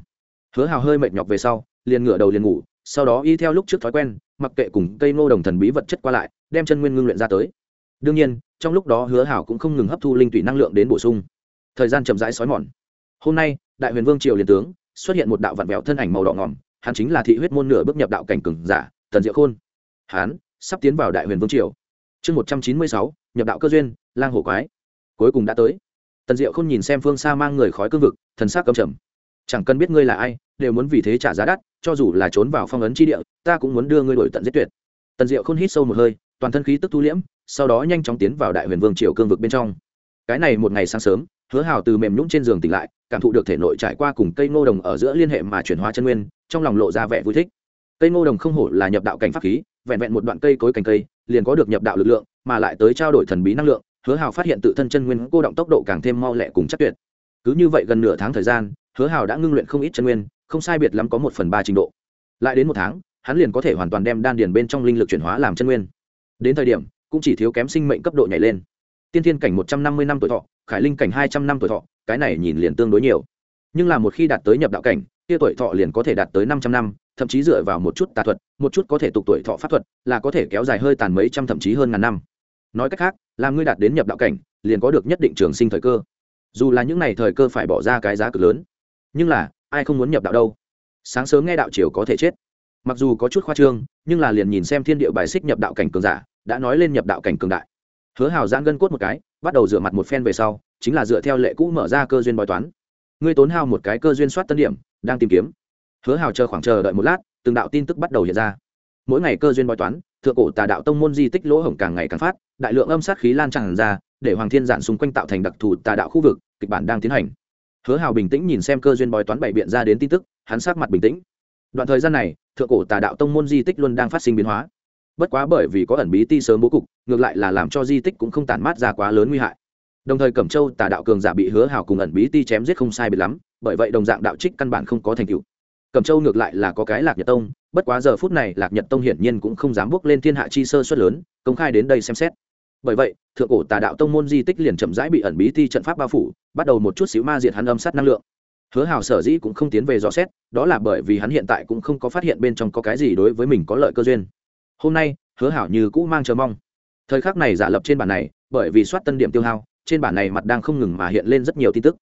Hứa hào hơi mệt nhọc về sau, liền ngửa đầu liền ngủ, sau đó y theo lúc trước thói quen, mặc kệ cùng cây nô đồng thần bí vật chất qua lại, đem chân nguyên ngưng luyện ra tới. Đương nhiên, trong lúc đó hứa hảo cũng không ngừng hấp thu linh tụy năng lượng đến bổ sung. Thời gian chậm rãi xói mòn. Hôm nay, đại huyền vương triều liền tướng, xuất hiện một đạo vạn vẹo thân ảnh màu đỏ ngỏm hắn chính là thị huyết môn nửa bước nhập đạo cảnh cừng giả, tần diệu khôn. Hán, sắp tiến vào đại huyền vương triều. Chương một trăm chín mươi sáu nhập đạo cơ duyên lang hổ quái. Cuối cùng đã tới. Tần diệu không nhìn xem phương xa mang người khói cương vực thần sắc cầm trầm. Chẳng cần biết ngươi là ai đều muốn vì thế trả giá đắt cho dù là trốn vào phong ấn chi địa ta cũng muốn đưa ngươi đổi tận giết tuyệt. Tần diệu không hít sâu một hơi toàn thân khí tức thu liễm sau đó nhanh chóng tiến vào đại huyền vương triều cương vực bên trong. Cái này một ngày sáng sớm hứa hào từ mềm nhũng trên giường tỉnh lại cảm thụ được thể nội trải qua cùng cây ngô đồng ở giữa liên hệ mà chuyển hóa chân nguyên trong lòng lộ ra vẻ vui thích. Cây ngô đồng không hổ là nhập đạo cảnh pháp khí vẹn vẹn một đoạn cây cối cành cây, liền có được nhập đạo lực lượng, mà lại tới trao đổi thần bí năng lượng, hứa hào phát hiện tự thân chân nguyên cô động tốc độ càng thêm mau lẹ cùng chắc tuyệt. Cứ như vậy gần nửa tháng thời gian, hứa hào đã ngưng luyện không ít chân nguyên, không sai biệt lắm có một phần ba trình độ. Lại đến một tháng, hắn liền có thể hoàn toàn đem đan điền bên trong linh lực chuyển hóa làm chân nguyên. Đến thời điểm, cũng chỉ thiếu kém sinh mệnh cấp độ nhảy lên. Tiên thiên cảnh một trăm năm mươi năm tuổi thọ, khải linh cảnh hai trăm năm tuổi thọ, cái này nhìn liền tương đối nhiều. Nhưng là một khi đạt tới nhập đạo cảnh, kia tuổi thọ liền có thể đạt tới năm trăm năm thậm chí dựa vào một chút tà thuật, một chút có thể tục tuổi thọ pháp thuật, là có thể kéo dài hơi tàn mấy trăm thậm chí hơn ngàn năm. Nói cách khác là ngươi đạt đến nhập đạo cảnh, liền có được nhất định trường sinh thời cơ. Dù là những n à y thời cơ phải bỏ ra cái giá cực lớn, nhưng là, ai không muốn nhập đạo đâu. Sáng sớm nghe đạo chiều có thể chết. Mặc dù có chút khoa trương, nhưng là liền nhìn xem thiên địa bài xích nhập đạo cảnh cường giả, đã nói lên nhập đạo cảnh cường đại. Hứa hào giãn gân cốt một cái, bắt đầu rửa mặt một phen về sau, chính là dựa theo lệ cũ mở ra cơ duyên bói toán. Ngươi tốn hao một cái cơ duyên soát tân điểm, đang tìm kiếm hứa hào chờ khoảng chờ đợi một lát, từng đạo tin tức bắt đầu hiện ra. Mỗi ngày cơ duyên bói toán, thượng cổ tà đạo tông môn di tích lỗ hổng càng ngày càng phát, đại lượng âm sát khí lan tràn ra, để hoàng thiên giản xung quanh tạo thành đặc thù tà đạo khu vực, kịch bản đang tiến hành. Hứa hào bình tĩnh nhìn xem cơ duyên bói toán bày biện ra đến tin tức, hắn sát mặt bình tĩnh. Đoạn thời gian này, thượng cổ tà đạo tông môn di tích luôn đang phát sinh biến hóa. Bất quá bởi vì có ẩn bí ti sớm bố cục, ngược lại là làm cho di tích cũng không tản mát ra quá lớn nguy hại. Đồng thời cẩm châu tà đạo cường giả bị hứa hào cùng ẩn bí ti chém giết không sai biệt lắm, bởi vậy đồng dạng đạo trích căn bản không có thành tựu cẩm châu ngược lại là có cái lạc nhật tông, bất quá giờ phút này lạc nhật tông hiển nhiên cũng không dám bước lên thiên hạ chi sơ suất lớn, công khai đến đây xem xét. Bởi vậy, thượng cổ tà đạo tông môn di tích liền chậm rãi bị ẩn bí thi trận pháp bao phủ, bắt đầu một chút xíu ma diệt hắn âm sát năng lượng. Hứa hào sở dĩ cũng không tiến về dò xét, đó là bởi vì hắn hiện tại cũng không có phát hiện bên trong có cái gì đối với mình có lợi cơ duyên. Hôm nay, hứa hảo như cũ mang chờ mong. Thời khắc này giả lập trên bản này, bởi vì soát tân điểm tiêu hao, trên bản này mặt đang không ngừng mà hiện lên rất nhiều tin tức.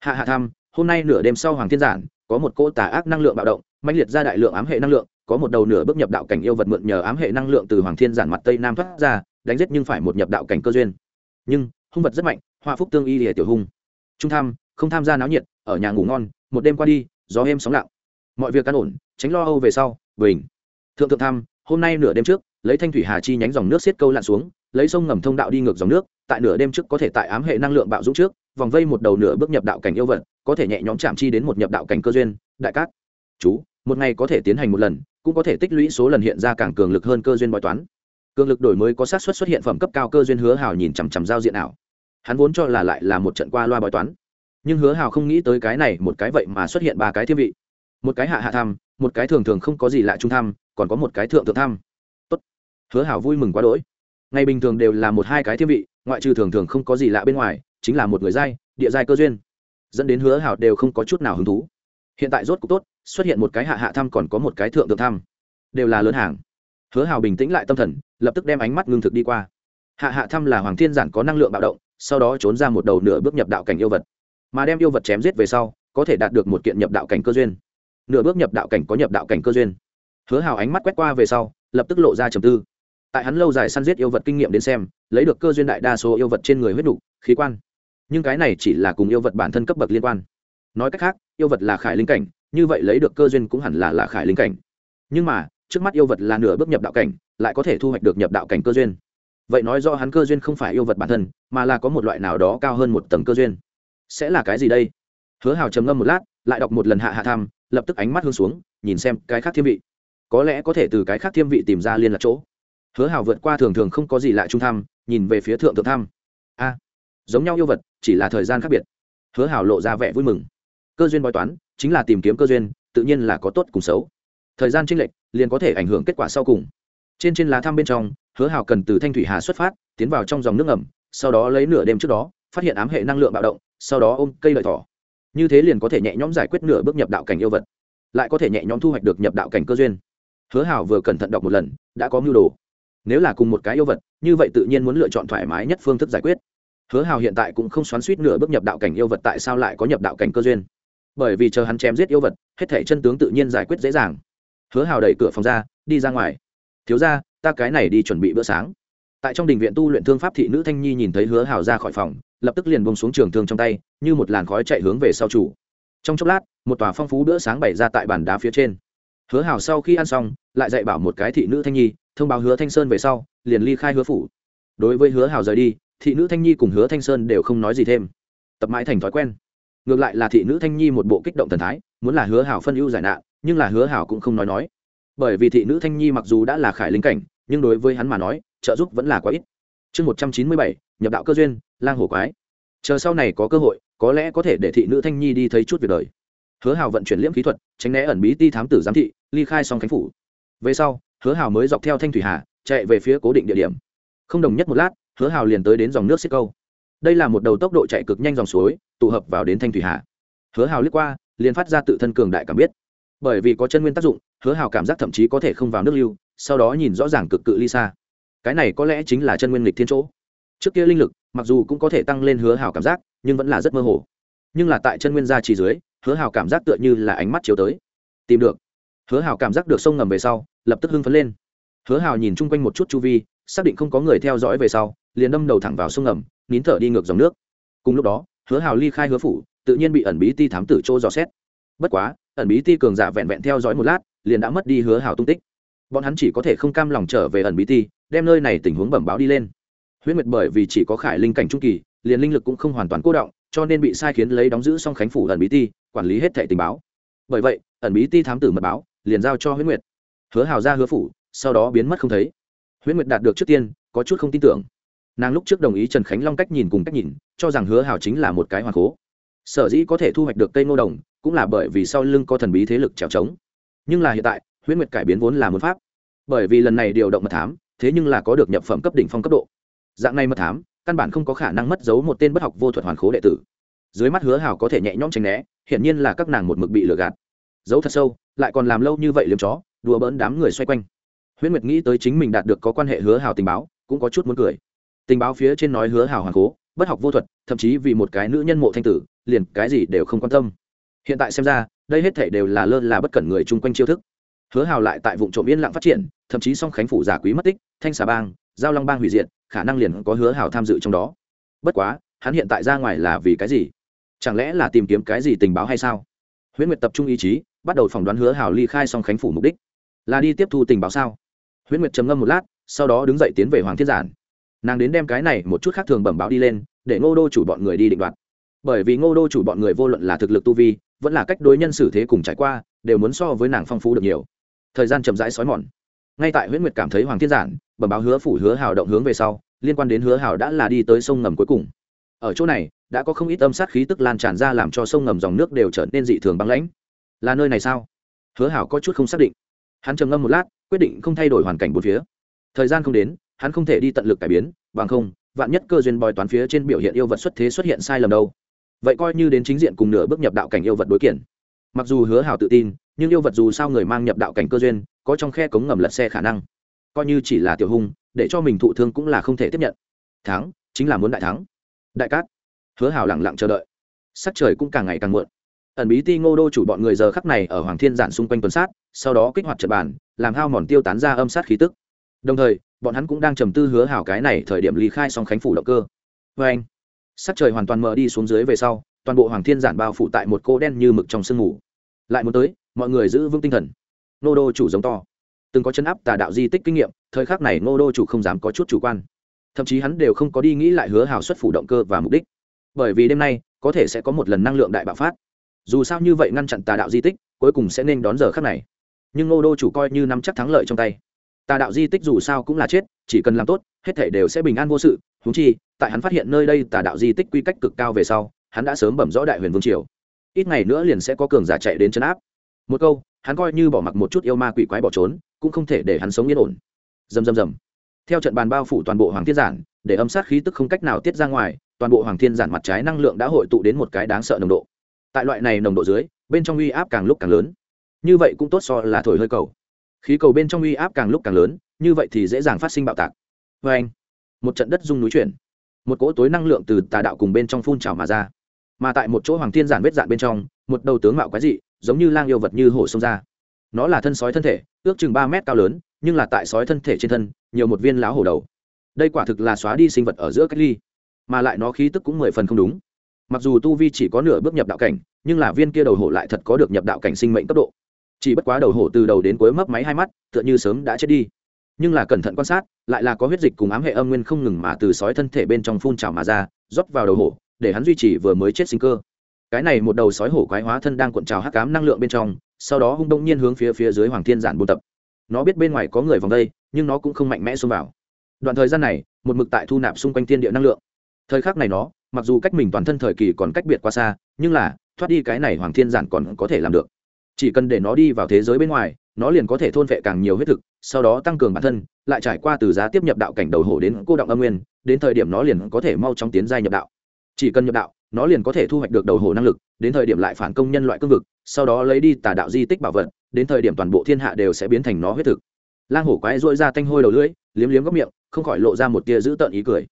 Hạ hạ tham hôm nay nửa đêm sau hoàng thiên giản có một cô tà ác năng lượng bạo động mạnh liệt ra đại lượng ám hệ năng lượng, có một đầu nửa bước nhập đạo cảnh yêu vật mượn nhờ ám hệ năng lượng từ hoàng thiên giản mặt tây nam thoát ra, đánh giết nhưng phải một nhập đạo cảnh cơ duyên. Nhưng, hung vật rất mạnh hoa phúc tương y lìa tiểu hung. Trung tham, không tham gia náo nhiệt, ở nhà ngủ ngon, một đêm qua đi, gió êm sóng lặng. Mọi việc căn ổn, tránh lo âu về sau, bình. Thượng thượng tham, hôm nay nửa đêm trước, lấy thanh thủy hà chi nhánh dòng nước xiết câu lặn xuống, lấy sông ngầm thông đạo đi ngược dòng nước, tại nửa đêm trước có thể tại ám hệ năng lượng bạo dũng trước, vòng vây một đầu nửa bước nhập đạo cảnh yêu vật có thể nhẹ nhõm chạm chi đến một nhập đạo cảnh cơ duyên, đại cát. Chú, một ngày có thể tiến hành một lần, cũng có thể tích lũy số lần hiện ra càng cường lực hơn cơ duyên bói toán. Cường lực đổi mới có xác suất xuất hiện phẩm cấp cao cơ duyên hứa hào nhìn chằm chằm giao diện ảo. Hắn vốn cho là lại là một trận qua loa bói toán. Nhưng hứa hào không nghĩ tới cái này, một cái vậy mà xuất hiện ba cái thiên vị. Một cái hạ hạ tham một cái thường thường không có gì lạ trung tham còn có một cái thượng thượng tham tốt. Hứa hào vui mừng quá đỗi. Ngày bình thường đều là một hai cái thiên vị, ngoại trừ thường thường không có gì lạ bên ngoài, chính là một người giai, địa giai cơ duyên dẫn đến hứa hảo đều không có chút nào hứng thú. Hiện tại rốt cục tốt xuất hiện một cái hạ hạ thăm còn có một cái thượng thượng thăm. Đều là lớn hàng. Hứa hảo bình tĩnh lại tâm thần lập tức đem ánh mắt ngưng thực đi qua. Hạ hạ thăm là hoàng thiên giản có năng lượng bạo động sau đó trốn ra một đầu nửa bước nhập đạo cảnh yêu vật. Mà đem yêu vật chém giết về sau có thể đạt được một kiện nhập đạo cảnh cơ duyên. Nửa bước nhập đạo cảnh có nhập đạo cảnh cơ duyên. Hứa hào ánh mắt quét qua về sau lập tức lộ ra trầm tư. Tại hắn lâu dài săn giết yêu vật kinh nghiệm đến xem lấy được cơ duyên đại đa số yêu vật trên người huyết đủ, khí quan nhưng cái này chỉ là cùng yêu vật bản thân cấp bậc liên quan. Nói cách khác, yêu vật là khải linh cảnh, như vậy lấy được cơ duyên cũng hẳn là là khải linh cảnh. Nhưng mà, trước mắt yêu vật là nửa bước nhập đạo cảnh, lại có thể thu hoạch được nhập đạo cảnh cơ duyên. Vậy nói do hắn cơ duyên không phải yêu vật bản thân, mà là có một loại nào đó cao hơn một tầng cơ duyên. Sẽ là cái gì đây? Hứa hào trầm ngâm một lát, lại đọc một lần hạ hạ tham, lập tức ánh mắt hướng xuống, nhìn xem cái khác thiên vị. Có lẽ có thể từ cái khác thiên vị tìm ra liên lạc chỗ. Hứa hào vượt qua thường thường không có gì lạ trung tham, nhìn về phía thượng thượng tham giống nhau yêu vật, chỉ là thời gian khác biệt. Hứa hào lộ ra vẻ vui mừng. Cơ duyên bói toán chính là tìm kiếm cơ duyên, tự nhiên là có tốt cùng xấu. Thời gian tranh lệch liền có thể ảnh hưởng kết quả sau cùng. Trên trên lá thăm bên trong, hứa hào cần từ thanh thủy hà xuất phát, tiến vào trong dòng nước ngầm, sau đó lấy nửa đêm trước đó, phát hiện ám hệ năng lượng bạo động, sau đó ôm cây lợi thỏ. Như thế liền có thể nhẹ nhõm giải quyết nửa bước nhập đạo cảnh yêu vật, lại có thể nhẹ nhõm thu hoạch được nhập đạo cảnh cơ duyên. Hứa hảo vừa cẩn thận đọc một lần, đã có mưu đồ. Nếu là cùng một cái yêu vật, như vậy tự nhiên muốn lựa chọn thoải mái nhất phương thức giải quyết hứa hào hiện tại cũng không xoắn suýt nửa bước nhập đạo cảnh yêu vật tại sao lại có nhập đạo cảnh cơ duyên? Bởi vì chờ hắn chém giết yêu vật, hết thể chân tướng tự nhiên giải quyết dễ dàng. Hứa hào đẩy cửa phòng ra, đi ra ngoài. Thiếu ra ta cái này đi chuẩn bị bữa sáng. Tại trong đình viện tu luyện thương pháp thị nữ thanh nhi nhìn thấy hứa hào ra khỏi phòng, lập tức liền bông xuống trường thương trong tay, như một làn khói chạy hướng về sau chủ. Trong chốc lát, một tòa phong phú bữa sáng bày ra tại bàn đá phía trên. Hứa Hào sau khi ăn xong, lại dạy bảo một cái thị nữ thanh nhi, thông báo hứa thanh sơn về sau, liền ly khai hứa phủ. Đối với hứa Hào rời đi thị nữ thanh nhi cùng hứa thanh sơn đều không nói gì thêm tập mãi thành thói quen ngược lại là thị nữ thanh nhi một bộ kích động thần thái muốn là hứa hảo phân ưu giải nạn nhưng là hứa hảo cũng không nói nói bởi vì thị nữ thanh nhi mặc dù đã là khải linh cảnh nhưng đối với hắn mà nói trợ giúp vẫn là quá ít chương một trăm chín mươi bảy nhập đạo cơ duyên lang hổ quái chờ sau này có cơ hội có lẽ có thể để thị nữ thanh nhi đi thấy chút việc đời hứa hào vận chuyển liễm kỹ thuật tránh né ẩn bí ti thám tử giám thị ly khai xong khánh phủ về sau hứa hào mới dọc theo thanh thủy hà chạy về phía cố định địa điểm không đồng nhất một lát hứa hào liền tới đến dòng nước xích câu. Đây là một đầu tốc độ chạy cực nhanh dòng suối, tụ hợp vào đến thanh thủy hạ. hứa hào lướt qua, liền phát ra tự thân cường đại cảm biết. Bởi vì có chân nguyên tác dụng, hứa hào cảm giác thậm chí có thể không vào nước lưu, sau đó nhìn rõ ràng cực cự ly xa. Cái này có lẽ chính là chân nguyên lịch thiên chỗ. Trước kia linh lực, mặc dù cũng có thể tăng lên hứa hào cảm giác, nhưng vẫn là rất mơ hồ. Nhưng là tại chân nguyên gia trì dưới, hứa hào cảm giác tựa như là ánh mắt chiếu tới. Tìm được. Hứa hào cảm giác được sông ngầm về sau, lập tức hưng phấn lên. Hứa hào nhìn chung quanh một chút chu vi, xác định không có người theo dõi về sau liền đâm đầu thẳng vào sông ngầm, nín thở đi ngược dòng nước. Cùng lúc đó, hứa hào ly khai hứa phủ, tự nhiên bị ẩn bí ti thám tử chỗ dò xét. Bất quá, ẩn bí ti cường giả vẹn vẹn theo dõi một lát, liền đã mất đi hứa hào tung tích. Bọn hắn chỉ có thể không cam lòng trở về ẩn bí ti, đem nơi này tình huống bẩm báo đi lên. Huyết nguyệt bởi vì chỉ có khải linh cảnh trung kỳ, liền linh lực cũng không hoàn toàn cô động, cho nên bị sai khiến lấy đóng giữ song khánh phủ ẩn bí ti, quản lý hết thẻ tình báo. Bởi vậy, ẩn bí ti thám tử mật báo, liền giao cho huyết nguyệt. Hứa hào ra hứa phủ, sau đó biến mất không thấy. Huyết nguyệt đạt được trước tiên, có chút không tin tưởng nàng lúc trước đồng ý trần khánh long cách nhìn cùng cách nhìn, cho rằng hứa hào chính là một cái hoàng cố sở dĩ có thể thu hoạch được cây ngô đồng, cũng là bởi vì sau lưng có thần bí thế lực trèo trống. Nhưng là hiện tại huyết nguyệt cải biến vốn là muốn pháp. Bởi vì lần này điều động mật thám, thế nhưng là có được nhập phẩm cấp đỉnh phong cấp độ. Dạng này mật thám, căn bản không có khả năng mất giấu một tên bất học vô thuật hoàn khố đệ tử. Dưới mắt hứa hào có thể nhẹ nhõm tránh né, hiển nhiên là các nàng một mực bị lừa gạt. Giấu thật sâu, lại còn làm lâu như vậy liếm chó, đùa bỡn đám người xoay quanh. Huyễn nguyệt nghĩ tới chính mình đạt được có quan hệ hứa hào tình báo, cũng có chút muốn cười tình báo phía trên nói hứa hào hoàng cố, bất học vô thuật, thậm chí vì một cái nữ nhân mộ thanh tử, liền cái gì đều không quan tâm. Hiện tại xem ra, đây hết thể đều là lơ là bất cẩn người chung quanh chiêu thức. Hứa hào lại tại vụ trộm yên lặng phát triển, thậm chí song khánh phủ giả quý mất tích, thanh xà bang, giao long bang hủy diệt, khả năng liền có hứa hào tham dự trong đó. Bất quá, hắn hiện tại ra ngoài là vì cái gì? Chẳng lẽ là tìm kiếm cái gì tình báo hay sao? Huyễn nguyệt tập trung ý chí, bắt đầu phỏng đoán hứa hào ly khai song khánh phủ mục đích. Là đi tiếp thu tình báo sao? Huyễn nguyệt trầm ngâm một lát, sau đó đứng dậy tiến về hoàng Thiên giản nàng đến đem cái này một chút khác thường bẩm báo đi lên, để ngô đô chủ bọn người đi định đoạt. Bởi vì ngô đô chủ bọn người vô luận là thực lực tu vi, vẫn là cách đối nhân xử thế cùng trải qua, đều muốn so với nàng phong phú được nhiều. Thời gian chậm rãi xói mòn. Ngay tại huyễn nguyệt cảm thấy hoàng thiên giản, bẩm báo hứa phủ hứa hào động hướng về sau, liên quan đến hứa hào đã là đi tới sông ngầm cuối cùng. Ở chỗ này, đã có không ít âm sát khí tức lan tràn ra làm cho sông ngầm dòng nước đều trở nên dị thường băng lãnh. Là nơi này sao? Hứa hào có chút không xác định. Hắn trầm ngâm một lát, quyết định không thay đổi hoàn cảnh bốn phía. Thời gian không đến hắn không thể đi tận lực cải biến bằng không vạn nhất cơ duyên bòi toán phía trên biểu hiện yêu vật xuất thế xuất hiện sai lầm đâu. Vậy coi như đến chính diện cùng nửa bước nhập đạo cảnh yêu vật đối kiển. Mặc dù hứa hào tự tin nhưng yêu vật dù sao người mang nhập đạo cảnh cơ duyên có trong khe cống ngầm lật xe khả năng. Coi như chỉ là tiểu hung để cho mình thụ thương cũng là không thể tiếp nhận. Thắng chính là muốn đại thắng. Đại cát. Hứa hào lẳng lặng chờ đợi. Sắc trời cũng càng ngày càng muộn. Ẩn bí ti ngô đô chủ bọn người giờ khắc này ở hoàng thiên giản xung quanh tuần sát sau đó kích hoạt trận bản, làm hao mòn tiêu tán ra âm sát khí tức đồng thời, bọn hắn cũng đang trầm tư hứa hảo cái này thời điểm ly khai xong khánh phủ động cơ. Vê anh, sắc trời hoàn toàn mở đi xuống dưới về sau, toàn bộ hoàng thiên giản bao phủ tại một cô đen như mực trong sương mù. Lại muốn tới, mọi người giữ vững tinh thần. Nô đô chủ giống to. Từng có chân áp tà đạo di tích kinh nghiệm, thời khắc này nô đô chủ không dám có chút chủ quan. Thậm chí hắn đều không có đi nghĩ lại hứa hảo xuất phủ động cơ và mục đích. Bởi vì đêm nay, có thể sẽ có một lần năng lượng đại bạo phát. Dù sao như vậy ngăn chặn tà đạo di tích, cuối cùng sẽ nên đón giờ khắc này. Nhưng Nô đô chủ coi như nắm chắc thắng lợi trong tay tà đạo di tích dù sao cũng là chết, chỉ cần làm tốt, hết thể đều sẽ bình an vô sự. Húng chi, tại hắn phát hiện nơi đây tà đạo di tích quy cách cực cao về sau, hắn đã sớm bẩm rõ đại huyền vương triều. Ít ngày nữa liền sẽ có cường giả chạy đến chấn áp. Một câu, hắn coi như bỏ mặc một chút yêu ma quỷ quái bỏ trốn, cũng không thể để hắn sống yên ổn. Dầm dầm dầm theo trận bàn bao phủ toàn bộ hoàng thiên giản, để âm sát khí tức không cách nào tiết ra ngoài, toàn bộ hoàng thiên giản mặt trái năng lượng đã hội tụ đến một cái đáng sợ nồng độ. Tại loại này nồng độ dưới, bên trong uy áp càng lúc càng lớn. Như vậy cũng tốt so là thổi hơi cầu khí cầu bên trong uy áp càng lúc càng lớn, như vậy thì dễ dàng phát sinh bạo tạc. Vê anh, một trận đất rung núi chuyển. Một cỗ tối năng lượng từ tà đạo cùng bên trong phun trào mà ra. Mà tại một chỗ hoàng thiên giản vết dạn bên trong, một đầu tướng mạo quái dị, giống như lang yêu vật như hổ sông ra. Nó là thân sói thân thể, ước chừng ba mét cao lớn, nhưng là tại sói thân thể trên thân, nhiều một viên láo hổ đầu. Đây quả thực là xóa đi sinh vật ở giữa cách ly, mà lại nó khí tức cũng mười phần không đúng. Mặc dù tu vi chỉ có nửa bước nhập đạo cảnh, nhưng là viên kia đầu hổ lại thật có được nhập đạo cảnh sinh mệnh cấp độ chỉ bất quá đầu hổ từ đầu đến cuối mấp máy hai mắt, tựa như sớm đã chết đi. Nhưng là cẩn thận quan sát, lại là có huyết dịch cùng ám hệ âm nguyên không ngừng mà từ sói thân thể bên trong phun trào mà ra, rót vào đầu hổ, để hắn duy trì vừa mới chết sinh cơ. Cái này một đầu sói hổ quái hóa thân đang cuộn trào hắc cám năng lượng bên trong, sau đó hung đông nhiên hướng phía phía dưới hoàng thiên giản buôn tập. Nó biết bên ngoài có người vòng đây, nhưng nó cũng không mạnh mẽ xông vào. Đoạn thời gian này, một mực tại thu nạp xung quanh thiên địa năng lượng. Thời khắc này nó, mặc dù cách mình toàn thân thời kỳ còn cách biệt quá xa, nhưng là, thoát đi cái này hoàng thiên giản còn có thể làm được chỉ cần để nó đi vào thế giới bên ngoài, nó liền có thể thôn vệ càng nhiều huyết thực, sau đó tăng cường bản thân, lại trải qua từ giá tiếp nhập đạo cảnh đầu hổ đến cô động âm nguyên, đến thời điểm nó liền có thể mau chóng tiến gia nhập đạo. Chỉ cần nhập đạo, nó liền có thể thu hoạch được đầu hổ năng lực, đến thời điểm lại phản công nhân loại cương vực, sau đó lấy đi tà đạo di tích bảo vật, đến thời điểm toàn bộ thiên hạ đều sẽ biến thành nó huyết thực. Lang hổ quái dội ra tanh hôi đầu lưỡi, liếm liếm góc miệng, không khỏi lộ ra một tia dữ tợn ý cười.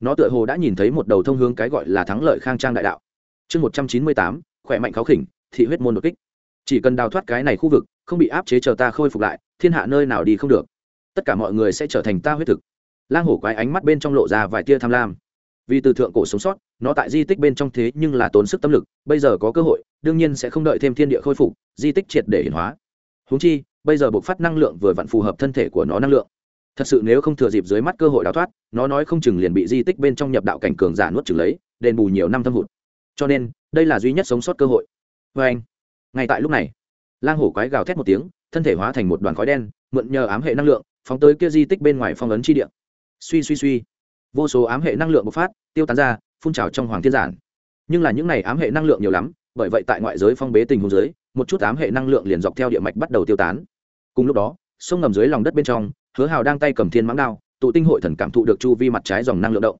Nó tựa hồ đã nhìn thấy một đầu thông hướng cái gọi là thắng lợi khang trang đại đạo. Chương một trăm chín mươi tám, khỏe mạnh khó khỉnh, thị huyết môn đột kích chỉ cần đào thoát cái này khu vực, không bị áp chế chờ ta khôi phục lại, thiên hạ nơi nào đi không được. Tất cả mọi người sẽ trở thành ta huyết thực. Lang hổ quái ánh mắt bên trong lộ ra vài tia tham lam. Vì từ thượng cổ sống sót, nó tại di tích bên trong thế nhưng là tốn sức tâm lực, bây giờ có cơ hội, đương nhiên sẽ không đợi thêm thiên địa khôi phục, di tích triệt để hiển hóa. Húng chi, bây giờ buộc phát năng lượng vừa vặn phù hợp thân thể của nó năng lượng. Thật sự nếu không thừa dịp dưới mắt cơ hội đào thoát, nó nói không chừng liền bị di tích bên trong nhập đạo cảnh cường giả nuốt chừng lấy, đền bù nhiều năm thâm hụt. Cho nên, đây là duy nhất sống sót cơ hội. Vê anh ngay tại lúc này, lang hổ quái gào thét một tiếng, thân thể hóa thành một đoàn khói đen, mượn nhờ ám hệ năng lượng, phóng tới kia di tích bên ngoài phong ấn chi địa. Suy suy suy. Vô số ám hệ năng lượng bộc phát, tiêu tán ra, phun trào trong hoàng thiên giản. Nhưng là những này ám hệ năng lượng nhiều lắm, bởi vậy tại ngoại giới phong bế tình huống giới một chút ám hệ năng lượng liền dọc theo địa mạch bắt đầu tiêu tán. Cùng lúc đó, sông ngầm dưới lòng đất bên trong, hứa hào đang tay cầm thiên mãng đao, tụ tinh hội thần cảm thụ được chu vi mặt trái dòng năng lượng động.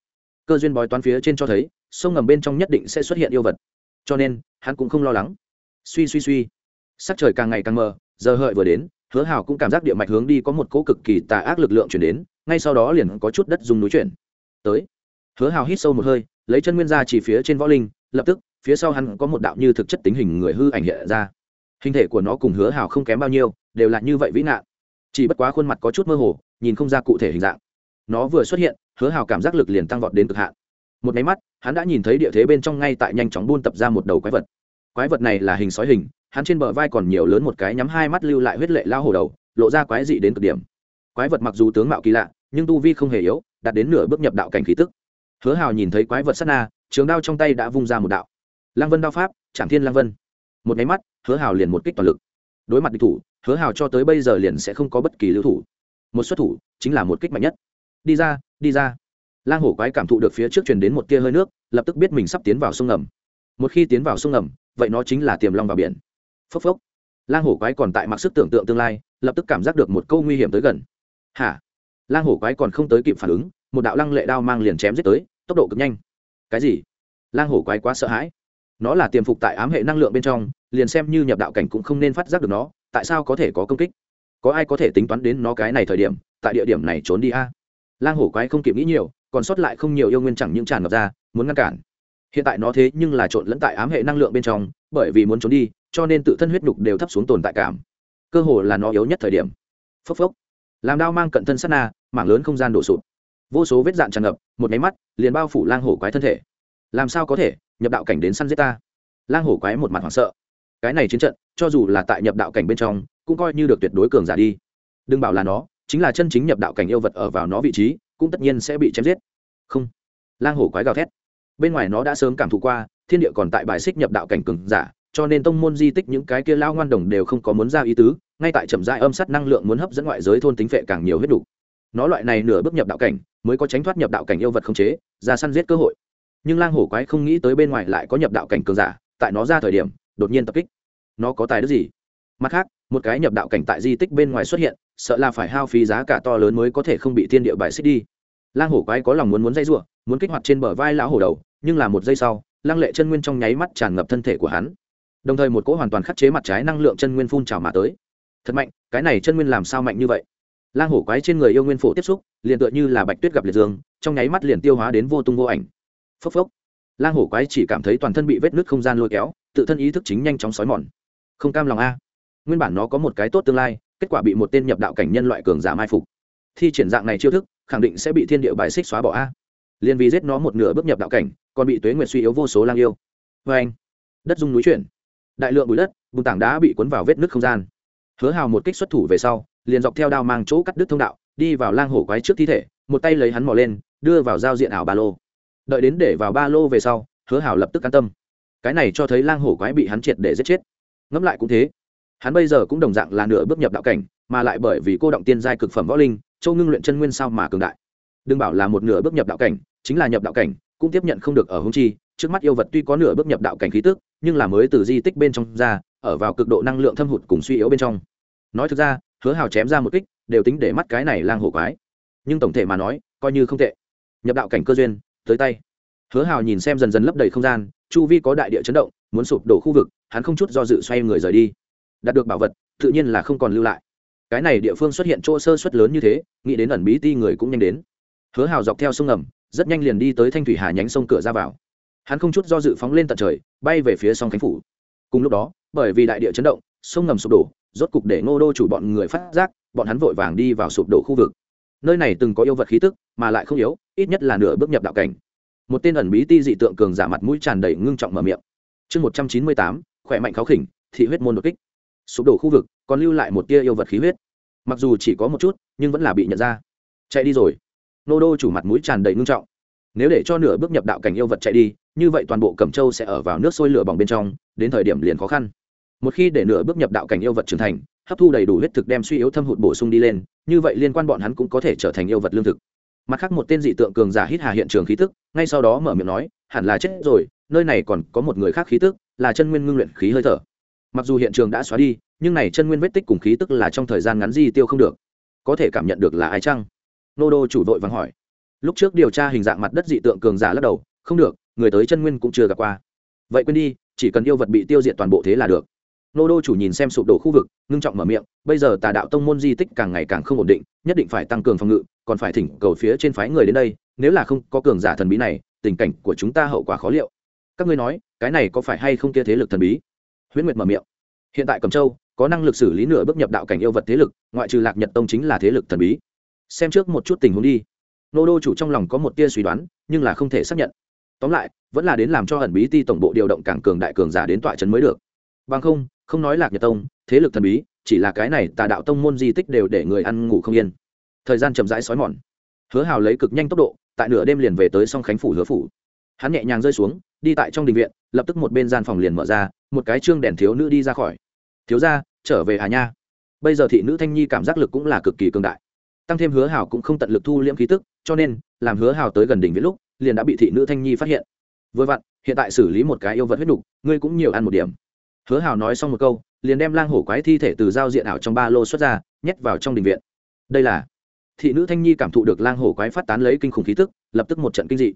Cơ duyên bói toán phía trên cho thấy, sông ngầm bên trong nhất định sẽ xuất hiện yêu vật. Cho nên, hắn cũng không lo lắng suy suy suy. Sắc trời càng ngày càng mờ, giờ hợi vừa đến, hứa hào cũng cảm giác địa mạch hướng đi có một cỗ cực kỳ tà ác lực lượng chuyển đến, ngay sau đó liền có chút đất dùng núi chuyển. Tới. Hứa hào hít sâu một hơi, lấy chân nguyên ra chỉ phía trên võ linh, lập tức, phía sau hắn có một đạo như thực chất tính hình người hư ảnh hiện ra. Hình thể của nó cùng hứa hào không kém bao nhiêu, đều là như vậy vĩ nạn. Chỉ bất quá khuôn mặt có chút mơ hồ, nhìn không ra cụ thể hình dạng. Nó vừa xuất hiện, hứa hào cảm giác lực liền tăng vọt đến cực hạn. Một máy mắt, hắn đã nhìn thấy địa thế bên trong ngay tại nhanh chóng buôn tập ra một đầu quái vật quái vật này là hình sói hình, hắn trên bờ vai còn nhiều lớn một cái nhắm hai mắt lưu lại huyết lệ lao hổ đầu, lộ ra quái dị đến cực điểm. Quái vật mặc dù tướng mạo kỳ lạ, nhưng tu vi không hề yếu, đạt đến nửa bước nhập đạo cảnh khí tức. Hứa hào nhìn thấy quái vật sát na, trường đao trong tay đã vung ra một đạo. Lăng vân đao pháp, trảm thiên lăng vân. Một máy mắt, hứa hào liền một kích toàn lực. Đối mặt địch thủ, hứa hào cho tới bây giờ liền sẽ không có bất kỳ lưu thủ. Một xuất thủ, chính là một kích mạnh nhất. Đi ra đi ra. Lang hổ quái cảm thụ được phía trước truyền đến một tia hơi nước, lập tức biết mình sắp tiến vào sông ngầm một khi tiến vào sông ngầm, vậy nó chính là tiềm long vào biển. Phốc phốc. Lang hổ quái còn tại mặc sức tưởng tượng tương lai, lập tức cảm giác được một câu nguy hiểm tới gần. Hả? Lang hổ quái còn không tới kịp phản ứng, một đạo lăng lệ đao mang liền chém giết tới, tốc độ cực nhanh. Cái gì? Lang hổ quái quá sợ hãi. Nó là tiềm phục tại ám hệ năng lượng bên trong, liền xem như nhập đạo cảnh cũng không nên phát giác được nó, tại sao có thể có công kích? Có ai có thể tính toán đến nó cái này thời điểm, tại địa điểm này trốn đi a? Lang hổ quái không kịp nghĩ nhiều, còn sót lại không nhiều yêu nguyên chẳng những tràn ngập ra, muốn ngăn cản hiện tại nó thế nhưng là trộn lẫn tại ám hệ năng lượng bên trong, bởi vì muốn trốn đi, cho nên tự thân huyết đục đều thấp xuống tồn tại cảm. Cơ hồ là nó yếu nhất thời điểm. Phốc phốc. Làm đao mang cận thân sát na, mảng lớn không gian đổ sụp. Vô số vết dạn tràn ngập, một máy mắt, liền bao phủ lang hổ quái thân thể. Làm sao có thể, nhập đạo cảnh đến săn giết ta? Lang hổ quái một mặt hoảng sợ. Cái này chiến trận, cho dù là tại nhập đạo cảnh bên trong, cũng coi như được tuyệt đối cường giả đi. Đừng bảo là nó, chính là chân chính nhập đạo cảnh yêu vật ở vào nó vị trí, cũng tất nhiên sẽ bị chém giết. Không. Lang hổ quái gào thét bên ngoài nó đã sớm cảm thụ qua, thiên địa còn tại bài xích nhập đạo cảnh cường giả, cho nên tông môn di tích những cái kia lao ngoan đồng đều không có muốn ra ý tứ, ngay tại trầm dại âm sắt năng lượng muốn hấp dẫn ngoại giới thôn tính phệ càng nhiều huyết đủ. Nó loại này nửa bước nhập đạo cảnh, mới có tránh thoát nhập đạo cảnh yêu vật không chế, ra săn giết cơ hội. Nhưng lang hổ quái không nghĩ tới bên ngoài lại có nhập đạo cảnh cường giả, tại nó ra thời điểm, đột nhiên tập kích. Nó có tài đức gì? Mặt khác, một cái nhập đạo cảnh tại di tích bên ngoài xuất hiện, sợ là phải hao phí giá cả to lớn mới có thể không bị thiên địa bài xích đi. Lang hổ quái có lòng muốn muốn dây giụa muốn kích hoạt trên bờ vai lão hổ đầu, nhưng là một giây sau, lăng lệ chân nguyên trong nháy mắt tràn ngập thân thể của hắn. Đồng thời một cỗ hoàn toàn khắc chế mặt trái năng lượng chân nguyên phun trào mà tới. Thật mạnh, cái này chân nguyên làm sao mạnh như vậy? Lang hổ quái trên người yêu nguyên phổ tiếp xúc, liền tựa như là bạch tuyết gặp liệt dương, trong nháy mắt liền tiêu hóa đến vô tung vô ảnh. Phốc phốc. Lang hổ quái chỉ cảm thấy toàn thân bị vết nứt không gian lôi kéo, tự thân ý thức chính nhanh chóng xói mòn. Không cam lòng a. Nguyên bản nó có một cái tốt tương lai, kết quả bị một tên nhập đạo cảnh nhân loại cường giả mai phục. Thi triển dạng này chiêu thức, khẳng định sẽ bị thiên địa bài xích xóa bỏ a liền vì giết nó một nửa bước nhập đạo cảnh, còn bị tuế nguyệt suy yếu vô số lang yêu. Vê anh, đất dung núi chuyển. Đại lượng bụi đất, bùn tảng đá bị cuốn vào vết nước không gian. Hứa hào một kích xuất thủ về sau, liền dọc theo đao mang chỗ cắt đứt thông đạo, đi vào lang hổ quái trước thi thể, một tay lấy hắn mò lên, đưa vào giao diện ảo ba lô. Đợi đến để vào ba lô về sau, hứa hào lập tức an tâm. Cái này cho thấy lang hổ quái bị hắn triệt để giết chết. Ngẫm lại cũng thế. Hắn bây giờ cũng đồng dạng là nửa bước nhập đạo cảnh, mà lại bởi vì cô động tiên giai cực phẩm võ linh, châu ngưng luyện chân nguyên sao mà cường đại đừng bảo là một nửa bước nhập đạo cảnh, chính là nhập đạo cảnh, cũng tiếp nhận không được ở hung chi. Trước mắt yêu vật tuy có nửa bước nhập đạo cảnh khí tức, nhưng là mới từ di tích bên trong ra, ở vào cực độ năng lượng thâm hụt cùng suy yếu bên trong. Nói thực ra, hứa hào chém ra một kích, đều tính để mắt cái này lang hổ quái. Nhưng tổng thể mà nói, coi như không tệ. Nhập đạo cảnh cơ duyên, tới tay. Hứa hào nhìn xem dần dần lấp đầy không gian, chu vi có đại địa chấn động, muốn sụp đổ khu vực, hắn không chút do dự xoay người rời đi. Đạt được bảo vật, tự nhiên là không còn lưu lại. Cái này địa phương xuất hiện chỗ sơ suất lớn như thế, nghĩ đến ẩn bí ti người cũng nhanh đến hứa hào dọc theo sông ngầm, rất nhanh liền đi tới thanh thủy hà nhánh sông cửa ra vào. Hắn không chút do dự phóng lên tận trời, bay về phía sông khánh phủ. Cùng lúc đó, bởi vì đại địa chấn động, sông ngầm sụp đổ, rốt cục để ngô đô chủ bọn người phát giác, bọn hắn vội vàng đi vào sụp đổ khu vực. Nơi này từng có yêu vật khí tức, mà lại không yếu, ít nhất là nửa bước nhập đạo cảnh. Một tên ẩn bí ti dị tượng cường giả mặt mũi tràn đầy ngưng trọng mở miệng. Chương một trăm chín mươi tám, khỏe mạnh kháo khỉnh, thị huyết môn đột kích. Sụp đổ khu vực, còn lưu lại một tia yêu vật khí huyết. Mặc dù chỉ có một chút, nhưng vẫn là bị nhận ra. Chạy đi rồi nô đô chủ mặt mũi tràn đầy ngưng trọng. Nếu để cho nửa bước nhập đạo cảnh yêu vật chạy đi, như vậy toàn bộ cẩm châu sẽ ở vào nước sôi lửa bỏng bên trong, đến thời điểm liền khó khăn. Một khi để nửa bước nhập đạo cảnh yêu vật trưởng thành, hấp thu đầy đủ huyết thực đem suy yếu thâm hụt bổ sung đi lên, như vậy liên quan bọn hắn cũng có thể trở thành yêu vật lương thực. Mặt khác một tên dị tượng cường giả hít hà hiện trường khí tức, ngay sau đó mở miệng nói, hẳn là chết rồi, nơi này còn có một người khác khí tức, là chân nguyên ngưng luyện khí hơi thở. Mặc dù hiện trường đã xóa đi, nhưng này chân nguyên vết tích cùng khí tức là trong thời gian ngắn di tiêu không được. Có thể cảm nhận được là ai chăng? Nô đô chủ vội vàng hỏi. Lúc trước điều tra hình dạng mặt đất dị tượng cường giả lắc đầu, không được, người tới chân nguyên cũng chưa gặp qua. Vậy quên đi, chỉ cần yêu vật bị tiêu diệt toàn bộ thế là được. Nô đô chủ nhìn xem sụp đổ khu vực, ngưng trọng mở miệng, bây giờ tà đạo tông môn di tích càng ngày càng không ổn định, nhất định phải tăng cường phòng ngự, còn phải thỉnh cầu phía trên phái người đến đây, nếu là không có cường giả thần bí này, tình cảnh của chúng ta hậu quả khó liệu. Các ngươi nói, cái này có phải hay không kia thế lực thần bí? Huyễn nguyệt mở miệng, hiện tại cầm châu có năng lực xử lý nửa bước nhập đạo cảnh yêu vật thế lực, ngoại trừ lạc nhật tông chính là thế lực thần bí xem trước một chút tình huống đi. Nô đô chủ trong lòng có một tia suy đoán, nhưng là không thể xác nhận. Tóm lại, vẫn là đến làm cho ẩn bí ti tổng bộ điều động càng cường đại cường giả đến tọa trấn mới được. Bằng không không nói lạc nhật tông, thế lực thần bí, chỉ là cái này tà đạo tông môn di tích đều để người ăn ngủ không yên. Thời gian chậm rãi xói mòn. Hứa hào lấy cực nhanh tốc độ, tại nửa đêm liền về tới song khánh phủ hứa phủ. Hắn nhẹ nhàng rơi xuống, đi tại trong đình viện, lập tức một bên gian phòng liền mở ra, một cái trương đèn thiếu nữ đi ra khỏi. Thiếu ra trở về hà nha. Bây giờ thị nữ thanh nhi cảm giác lực cũng là cực kỳ cường đại tăng thêm hứa hảo cũng không tận lực thu liễm khí tức, cho nên, làm hứa hảo tới gần đỉnh viễn lúc, liền đã bị thị nữ thanh nhi phát hiện. Vừa vặn, hiện tại xử lý một cái yêu vật huyết đục, ngươi cũng nhiều ăn một điểm. Hứa hảo nói xong một câu, liền đem lang hổ quái thi thể từ giao diện ảo trong ba lô xuất ra, nhét vào trong đình viện. Đây là, thị nữ thanh nhi cảm thụ được lang hổ quái phát tán lấy kinh khủng khí tức, lập tức một trận kinh dị.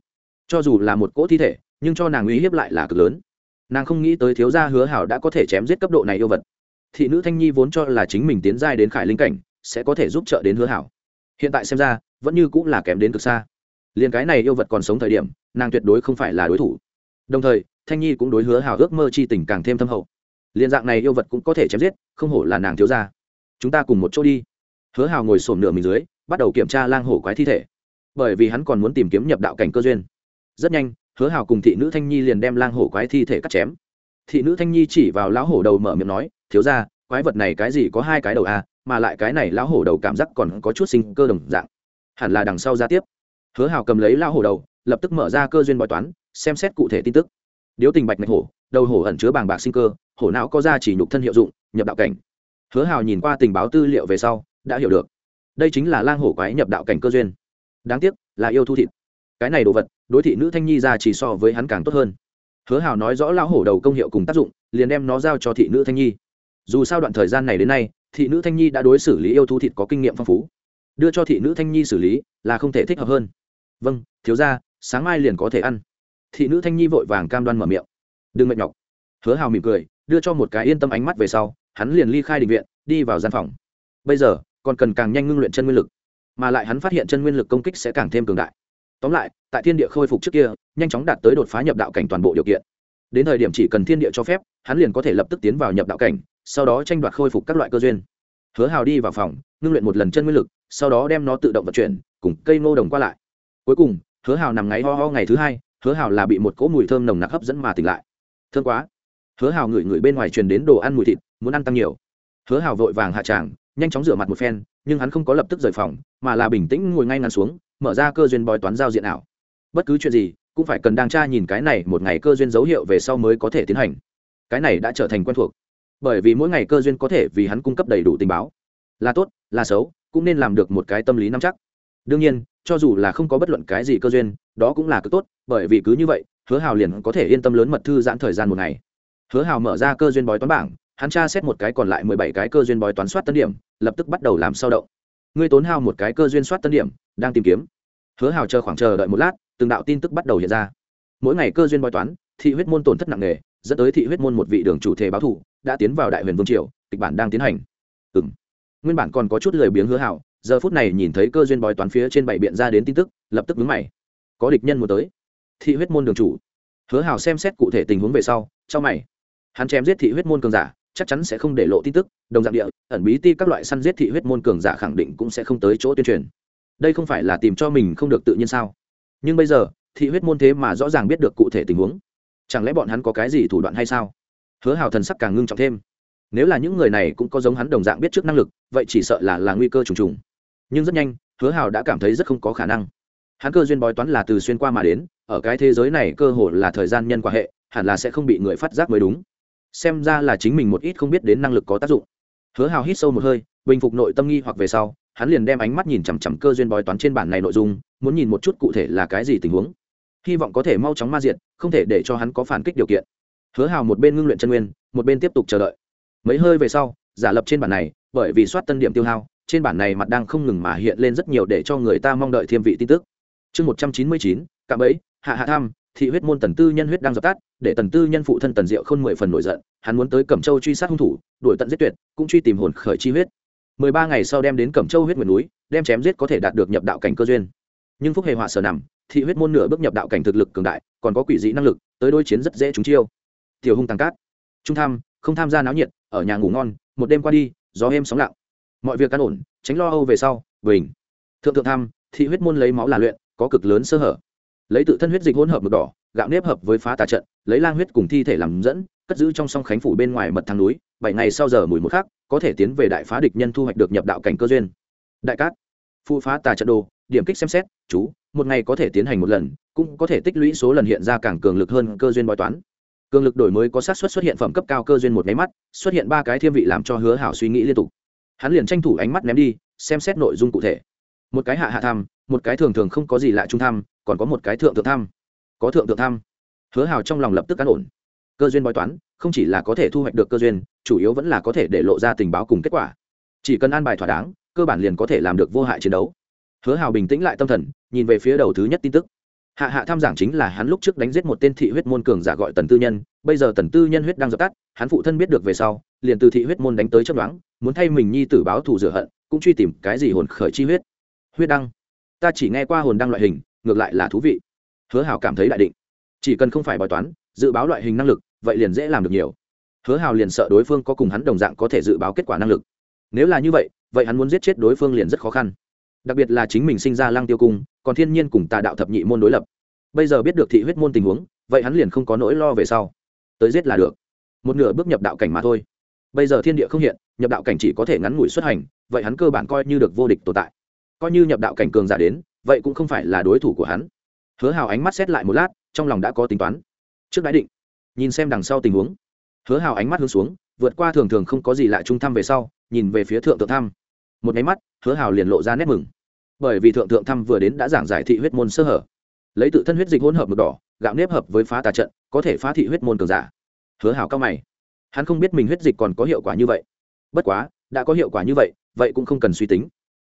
Cho dù là một cỗ thi thể, nhưng cho nàng uy hiếp lại là cực lớn. Nàng không nghĩ tới thiếu gia hứa hảo đã có thể chém giết cấp độ này yêu vật. Thị nữ thanh nhi vốn cho là chính mình tiến giai đến khải linh cảnh, sẽ có thể giúp trợ đến hứa hảo hiện tại xem ra, vẫn như cũng là kém đến cực xa. Liền cái này yêu vật còn sống thời điểm, nàng tuyệt đối không phải là đối thủ. Đồng thời, thanh nhi cũng đối hứa hào ước mơ chi tình càng thêm thâm hậu. Liền dạng này yêu vật cũng có thể chém giết, không hổ là nàng thiếu gia. Chúng ta cùng một chỗ đi. Hứa hào ngồi sổm nửa mình dưới, bắt đầu kiểm tra lang hổ quái thi thể. Bởi vì hắn còn muốn tìm kiếm nhập đạo cảnh cơ duyên. Rất nhanh, hứa hào cùng thị nữ thanh nhi liền đem lang hổ quái thi thể cắt chém. Thị nữ thanh nhi chỉ vào lão hổ đầu mở miệng nói, thiếu ra quái vật này cái gì có hai cái đầu à? Mà lại cái này lão hổ đầu cảm giác còn có chút sinh cơ đồng dạng. Hẳn là đằng sau ra tiếp. Hứa hào cầm lấy lão hổ đầu, lập tức mở ra cơ duyên bói toán, xem xét cụ thể tin tức. Điếu tình bạch mạch hổ, đầu hổ ẩn chứa bàng bạc sinh cơ, hổ não có ra chỉ nhục thân hiệu dụng, nhập đạo cảnh. Hứa hào nhìn qua tình báo tư liệu về sau, đã hiểu được. Đây chính là lang hổ quái nhập đạo cảnh cơ duyên. Đáng tiếc, là yêu thu thịt. Cái này đồ vật, đối thị nữ thanh nhi ra chỉ so với hắn càng tốt hơn. Hứa hào nói rõ lão hổ đầu công hiệu cùng tác dụng, liền đem nó giao cho thị nữ thanh nhi. Dù sao đoạn thời gian này đến nay thị nữ thanh nhi đã đối xử lý yêu thú thịt có kinh nghiệm phong phú. Đưa cho thị nữ thanh nhi xử lý là không thể thích hợp hơn. Vâng thiếu ra sáng mai liền có thể ăn. Thị nữ thanh nhi vội vàng cam đoan mở miệng. Đừng mệt nhọc. Hứa hào mỉm cười, đưa cho một cái yên tâm ánh mắt về sau, hắn liền ly khai định viện, đi vào gian phòng. Bây giờ, còn cần càng nhanh ngưng luyện chân nguyên lực, mà lại hắn phát hiện chân nguyên lực công kích sẽ càng thêm cường đại. Tóm lại, tại thiên địa khôi phục trước kia, nhanh chóng đạt tới đột phá nhập đạo cảnh toàn bộ điều kiện đến thời điểm chỉ cần thiên địa cho phép, hắn liền có thể lập tức tiến vào nhập đạo cảnh, sau đó tranh đoạt khôi phục các loại cơ duyên. Hứa hào đi vào phòng, ngưng luyện một lần chân nguyên lực, sau đó đem nó tự động vận chuyển, cùng cây ngô đồng qua lại. Cuối cùng, hứa hào nằm ngáy ho ho ngày thứ hai, hứa hào là bị một cỗ mùi thơm nồng nặc hấp dẫn mà tỉnh lại. Thương quá. Hứa hào ngửi ngửi bên ngoài truyền đến đồ ăn mùi thịt, muốn ăn tăng nhiều. Hứa hào vội vàng hạ tràng, nhanh chóng rửa mặt một phen, nhưng hắn không có lập tức rời phòng, mà là bình tĩnh ngồi ngay ngắn xuống, mở ra cơ duyên bói toán giao diện ảo. Bất cứ chuyện gì cũng phải cần đang tra nhìn cái này một ngày cơ duyên dấu hiệu về sau mới có thể tiến hành. Cái này đã trở thành quen thuộc. Bởi vì mỗi ngày cơ duyên có thể vì hắn cung cấp đầy đủ tình báo. Là tốt, là xấu, cũng nên làm được một cái tâm lý nắm chắc. Đương nhiên, cho dù là không có bất luận cái gì cơ duyên, đó cũng là cực tốt, bởi vì cứ như vậy, hứa hào liền có thể yên tâm lớn mật thư giãn thời gian một ngày. Hứa hào mở ra cơ duyên bói toán bảng, hắn tra xét một cái còn lại mười bảy cái cơ duyên bói toán soát tân điểm, lập tức bắt đầu làm sao động. Ngươi tốn hao một cái cơ duyên soát tân điểm, đang tìm kiếm. Hứa hào chờ khoảng chờ đợi một lát từng đạo tin tức bắt đầu hiện ra. Mỗi ngày cơ duyên bói toán, thị huyết môn tổn thất nặng nề, dẫn tới thị huyết môn một vị đường chủ thể báo thủ đã tiến vào đại huyền vương triều, kịch bản đang tiến hành. Ừ nguyên bản còn có chút lười biếng hứa hảo, giờ phút này nhìn thấy cơ duyên bói toán phía trên bảy biện ra đến tin tức, lập tức vướng mày. Có địch nhân muốn tới. Thị huyết môn đường chủ. Hứa hảo xem xét cụ thể tình huống về sau trong mày. Hắn chém giết thị huyết môn cường giả, chắc chắn sẽ không để lộ tin tức, đồng dạng địa, ẩn bí ti các loại săn giết thị huyết môn cường giả khẳng định cũng sẽ không tới chỗ tuyên truyền. Đây không phải là tìm cho mình không được tự nhiên sao? Nhưng bây giờ, thị huyết môn thế mà rõ ràng biết được cụ thể tình huống. Chẳng lẽ bọn hắn có cái gì thủ đoạn hay sao? Hứa hào thần sắc càng ngưng trọng thêm. Nếu là những người này cũng có giống hắn đồng dạng biết trước năng lực, vậy chỉ sợ là là nguy cơ trùng trùng. Nhưng rất nhanh, hứa hào đã cảm thấy rất không có khả năng. Hắn cơ duyên bói toán là từ xuyên qua mà đến, ở cái thế giới này cơ hồ là thời gian nhân quả hệ, hẳn là sẽ không bị người phát giác mới đúng. Xem ra là chính mình một ít không biết đến năng lực có tác dụng. Hứa hào hít sâu một hơi, bình phục nội tâm nghi hoặc về sau hắn liền đem ánh mắt nhìn chằm chằm cơ duyên bói toán trên bản này nội dung, muốn nhìn một chút cụ thể là cái gì tình huống. Hy vọng có thể mau chóng ma diện không thể để cho hắn có phản kích điều kiện. Hứa hào một bên ngưng luyện chân nguyên, một bên tiếp tục chờ đợi. Mấy hơi về sau, giả lập trên bản này, bởi vì soát tân điểm tiêu hao, trên bản này mặt đang không ngừng mà hiện lên rất nhiều để cho người ta mong đợi thêm vị tin tức. Chương một trăm chín mươi chín, cạm ấy hạ hạ tham, thị huyết môn tần tư nhân huyết đang dập tắt, để tần tư nhân phụ thân tần diệu khôn mười phần nổi giận, hắn muốn tới cẩm châu truy sát hung thủ, đuổi tận giết tuyệt, cũng truy tìm hồn khởi chi huyết mười ba ngày sau đem đến cẩm châu huyết nguyệt núi, đem chém giết có thể đạt được nhập đạo cảnh cơ duyên. Nhưng phúc hề họa sở nằm, thị huyết môn nửa bước nhập đạo cảnh thực lực cường đại, còn có quỷ dị năng lực, tới đôi chiến rất dễ trúng chiêu. Tiểu hung tăng cát. Trung tham, không tham gia náo nhiệt, ở nhà ngủ ngon, một đêm qua đi, gió êm sóng lặng. Mọi việc căn ổn, tránh lo âu về sau, bình. Thượng thượng tham, thị huyết môn lấy máu là luyện, có cực lớn sơ hở. Lấy tự thân huyết dịch hỗn hợp mực đỏ, gạo nếp hợp với phá tà trận, lấy lang huyết cùng thi thể làm dẫn, cất giữ trong song khánh phủ bên ngoài mật thang núi, bảy ngày sau giờ mùi một khắc có thể tiến về đại phá địch nhân thu hoạch được nhập đạo cảnh cơ duyên. Đại cát phụ phá tà trận đồ, điểm kích xem xét, chú, một ngày có thể tiến hành một lần, cũng có thể tích lũy số lần hiện ra càng cường lực hơn cơ duyên bói toán. Cường lực đổi mới có xác suất xuất hiện phẩm cấp cao cơ duyên một nháy mắt, xuất hiện ba cái thiên vị làm cho hứa hảo suy nghĩ liên tục. Hắn liền tranh thủ ánh mắt ném đi, xem xét nội dung cụ thể. Một cái hạ hạ tham, một cái thường thường không có gì lạ trung tham, còn có một cái thượng thượng tham. Có thượng thượng tham. Hứa hào trong lòng lập tức cán ổn cơ duyên bói toán, không chỉ là có thể thu hoạch được cơ duyên, chủ yếu vẫn là có thể để lộ ra tình báo cùng kết quả. Chỉ cần an bài thỏa đáng, cơ bản liền có thể làm được vô hại chiến đấu. Hứa hào bình tĩnh lại tâm thần, nhìn về phía đầu thứ nhất tin tức. Hạ hạ tham giảng chính là hắn lúc trước đánh giết một tên thị huyết môn cường giả gọi tần tư nhân, bây giờ tần tư nhân huyết đang dập tắt, hắn phụ thân biết được về sau, liền từ thị huyết môn đánh tới chấp đoán muốn thay mình nhi tử báo thù rửa hận, cũng truy tìm cái gì hồn khởi chi huyết. Huyết đăng. Ta chỉ nghe qua hồn đăng loại hình, ngược lại là thú vị. Hứa hào cảm thấy đại định. Chỉ cần không phải bói toán, dự báo loại hình năng lực vậy liền dễ làm được nhiều. Hứa hào liền sợ đối phương có cùng hắn đồng dạng có thể dự báo kết quả năng lực. Nếu là như vậy vậy hắn muốn giết chết đối phương liền rất khó khăn. Đặc biệt là chính mình sinh ra lăng tiêu cung, còn thiên nhiên cùng tà đạo thập nhị môn đối lập. Bây giờ biết được thị huyết môn tình huống, vậy hắn liền không có nỗi lo về sau. Tới giết là được. Một nửa bước nhập đạo cảnh mà thôi. Bây giờ thiên địa không hiện, nhập đạo cảnh chỉ có thể ngắn ngủi xuất hành, vậy hắn cơ bản coi như được vô địch tồn tại. Coi như nhập đạo cảnh cường giả đến, vậy cũng không phải là đối thủ của hắn. Hứa hào ánh mắt xét lại một lát, trong lòng đã có tính toán. Trước đái định nhìn xem đằng sau tình huống. Hứa hào ánh mắt hướng xuống, vượt qua thường thường không có gì lạ trung thăm về sau, nhìn về phía thượng thượng thăm. Một nháy mắt, hứa hào liền lộ ra nét mừng. Bởi vì thượng thượng thăm vừa đến đã giảng giải thị huyết môn sơ hở. Lấy tự thân huyết dịch hỗn hợp mực đỏ, gạo nếp hợp với phá tà trận, có thể phá thị huyết môn cường giả. Hứa hào cao mày. Hắn không biết mình huyết dịch còn có hiệu quả như vậy. Bất quá, đã có hiệu quả như vậy vậy cũng không cần suy tính.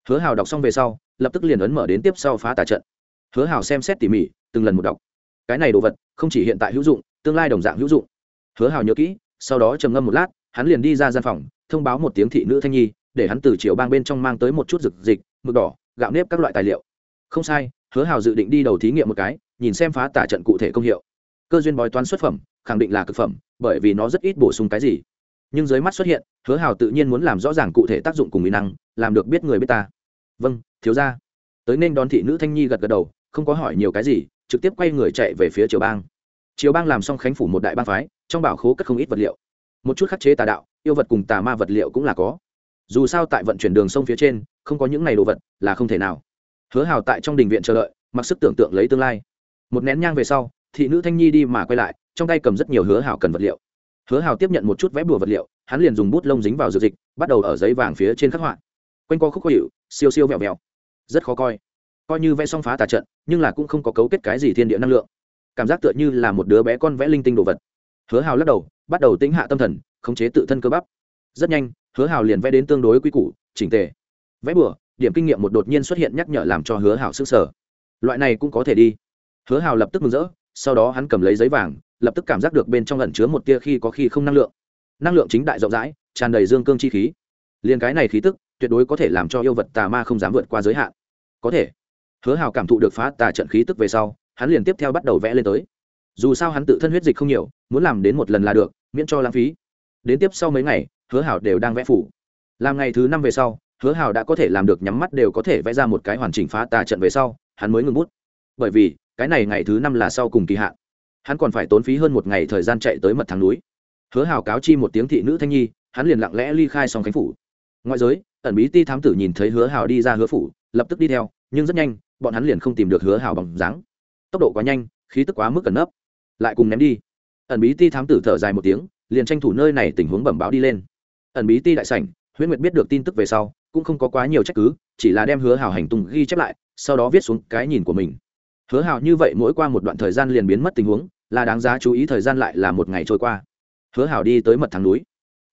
Hứa hào đọc xong về sau, lập tức liền ấn mở đến tiếp sau phá tà trận. Hứa hào xem xét tỉ mỉ, từng lần một đọc. Cái này đồ vật, không chỉ hiện tại hữu dụng tương lai đồng dạng hữu dụng. Hứa hào nhớ kỹ, sau đó trầm ngâm một lát, hắn liền đi ra gian phòng, thông báo một tiếng thị nữ thanh nhi, để hắn từ chiều bang bên trong mang tới một chút rực dịch mực đỏ, gạo nếp các loại tài liệu. Không sai, hứa hào dự định đi đầu thí nghiệm một cái, nhìn xem phá tả trận cụ thể công hiệu. Cơ duyên bói toán xuất phẩm, khẳng định là cực phẩm, bởi vì nó rất ít bổ sung cái gì. Nhưng dưới mắt xuất hiện, hứa hào tự nhiên muốn làm rõ ràng cụ thể tác dụng cùng mỹ năng, làm được biết người biết ta. Vâng thiếu ra tới nên đón thị nữ thanh nhi gật gật đầu, không có hỏi nhiều cái gì, trực tiếp quay người chạy về phía triều bang triều bang làm xong khánh phủ một đại bang phái, trong bảo khố cất không ít vật liệu. Một chút khắc chế tà đạo, yêu vật cùng tà ma vật liệu cũng là có. Dù sao tại vận chuyển đường sông phía trên, không có những này đồ vật là không thể nào. Hứa hào tại trong đình viện chờ đợi, mặc sức tưởng tượng lấy tương lai. Một nén nhang về sau, thị nữ thanh nhi đi mà quay lại, trong tay cầm rất nhiều hứa hào cần vật liệu. Hứa hào tiếp nhận một chút vẽ bùa vật liệu, hắn liền dùng bút lông dính vào dược dịch, bắt đầu ở giấy vàng phía trên khắc họa. Quanh co khúc khó hiệu siêu siêu vẹo vẹo. Rất khó coi. Coi như vẽ xong phá tà trận, nhưng là cũng không có cấu kết cái gì thiên địa năng lượng cảm giác tựa như là một đứa bé con vẽ linh tinh đồ vật. Hứa hào lắc đầu, bắt đầu tĩnh hạ tâm thần, khống chế tự thân cơ bắp. Rất nhanh, hứa hào liền vẽ đến tương đối quy củ, chỉnh tề. Vẽ bừa điểm kinh nghiệm một đột nhiên xuất hiện nhắc nhở làm cho hứa hào sức sở loại này cũng có thể đi. Hứa hào lập tức mừng rỡ, sau đó hắn cầm lấy giấy vàng, lập tức cảm giác được bên trong ẩn chứa một tia khi có khi không năng lượng. Năng lượng chính đại rộng rãi, tràn đầy dương cương chi khí. Liền cái này khí tức, tuyệt đối có thể làm cho yêu vật tà ma không dám vượt qua giới hạn. Có thể. Hứa hào cảm thụ được phá tà trận khí tức về sau hắn liền tiếp theo bắt đầu vẽ lên tới. Dù sao hắn tự thân huyết dịch không nhiều, muốn làm đến một lần là được, miễn cho lãng phí. Đến tiếp sau mấy ngày, hứa Hảo đều đang vẽ phủ. Làm ngày thứ năm về sau, hứa Hảo đã có thể làm được nhắm mắt đều có thể vẽ ra một cái hoàn chỉnh phá tà trận về sau, hắn mới ngừng bút. Bởi vì, cái này ngày thứ năm là sau cùng kỳ hạn. Hắn còn phải tốn phí hơn một ngày thời gian chạy tới mật thắng núi. Hứa Hảo cáo chi một tiếng thị nữ thanh nhi, hắn liền lặng lẽ ly khai xong khánh phủ. Ngoại giới, ẩn bí ti thám tử nhìn thấy hứa Hảo đi ra hứa phủ, lập tức đi theo, nhưng rất nhanh, bọn hắn liền không tìm được hứa Hảo bằng dáng tốc độ quá nhanh, khí tức quá mức cẩn nấp. Lại cùng ném đi. Ẩn bí ti thám tử thở dài một tiếng, liền tranh thủ nơi này tình huống bẩm báo đi lên. Ẩn bí ti đại sảnh, huyễn nguyệt biết được tin tức về sau, cũng không có quá nhiều trách cứ, chỉ là đem hứa hào hành tung ghi chép lại, sau đó viết xuống cái nhìn của mình. Hứa hào như vậy mỗi qua một đoạn thời gian liền biến mất tình huống, là đáng giá chú ý thời gian lại là một ngày trôi qua. Hứa hào đi tới mật thắng núi.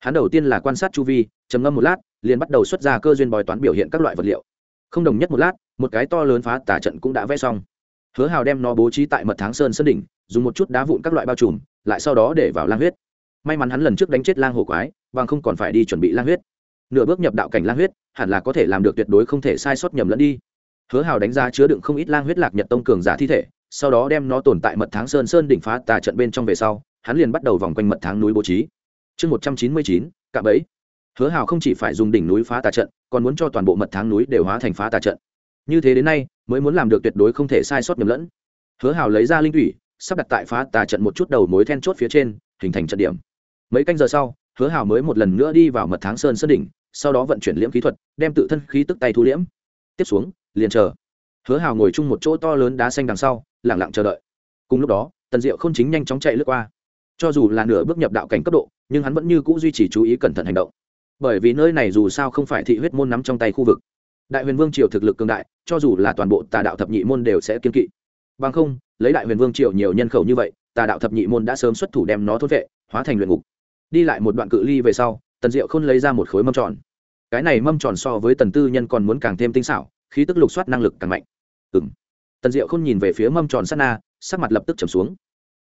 Hắn đầu tiên là quan sát chu vi, trầm ngâm một lát, liền bắt đầu xuất ra cơ duyên bói toán biểu hiện các loại vật liệu. Không đồng nhất một lát, một cái to lớn phá tả trận cũng đã vẽ xong hứa hào đem nó bố trí tại mật tháng sơn sơn đỉnh, dùng một chút đá vụn các loại bao trùm, lại sau đó để vào lang huyết. May mắn hắn lần trước đánh chết lang hồ quái, bằng không còn phải đi chuẩn bị lang huyết. Nửa bước nhập đạo cảnh lang huyết, hẳn là có thể làm được tuyệt đối không thể sai sót nhầm lẫn đi. Hứa hào đánh giá chứa đựng không ít lang huyết lạc nhật tông cường giả thi thể, sau đó đem nó tồn tại mật tháng sơn sơn đỉnh phá tà trận bên trong về sau, hắn liền bắt đầu vòng quanh mật tháng núi bố trí. Chương một trăm chín mươi chín, cạm ấy hứa hào không chỉ phải dùng đỉnh núi phá tà trận, còn muốn cho toàn bộ mật tháng núi đều hóa thành phá tà trận. Như thế đến nay mới muốn làm được tuyệt đối không thể sai sót nhầm lẫn. Hứa hào lấy ra linh thủy, sắp đặt tại phá tà trận một chút đầu mối then chốt phía trên, hình thành trận điểm. Mấy canh giờ sau, hứa hào mới một lần nữa đi vào mật tháng sơn sơn đỉnh, sau đó vận chuyển liễm khí thuật, đem tự thân khí tức tay thu liễm. Tiếp xuống, liền chờ. Hứa hào ngồi chung một chỗ to lớn đá xanh đằng sau lẳng lặng chờ đợi. Cùng lúc đó, tần diệu không chính nhanh chóng chạy lướt qua. Cho dù là nửa bước nhập đạo cảnh cấp độ, nhưng hắn vẫn như c ũ duy trì chú ý cẩn thận hành động. Bởi vì nơi này dù sao không phải thị huyết môn nắm trong tay khu vực đại huyền vương triều thực lực cường đại, cho dù là toàn bộ tà đạo thập nhị môn đều sẽ kiên kỵ. Bằng không, lấy đại huyền vương triều nhiều nhân khẩu như vậy, tà đạo thập nhị môn đã sớm xuất thủ đem nó thốt vệ, hóa thành luyện ngục. Đi lại một đoạn cự ly về sau, tần diệu Khôn lấy ra một khối mâm tròn. Cái này mâm tròn so với tần tư nhân còn muốn càng thêm tinh xảo, khí tức lục soát năng lực càng mạnh. Ừng tần diệu Khôn nhìn về phía mâm tròn sát na, sắc mặt lập tức trầm xuống.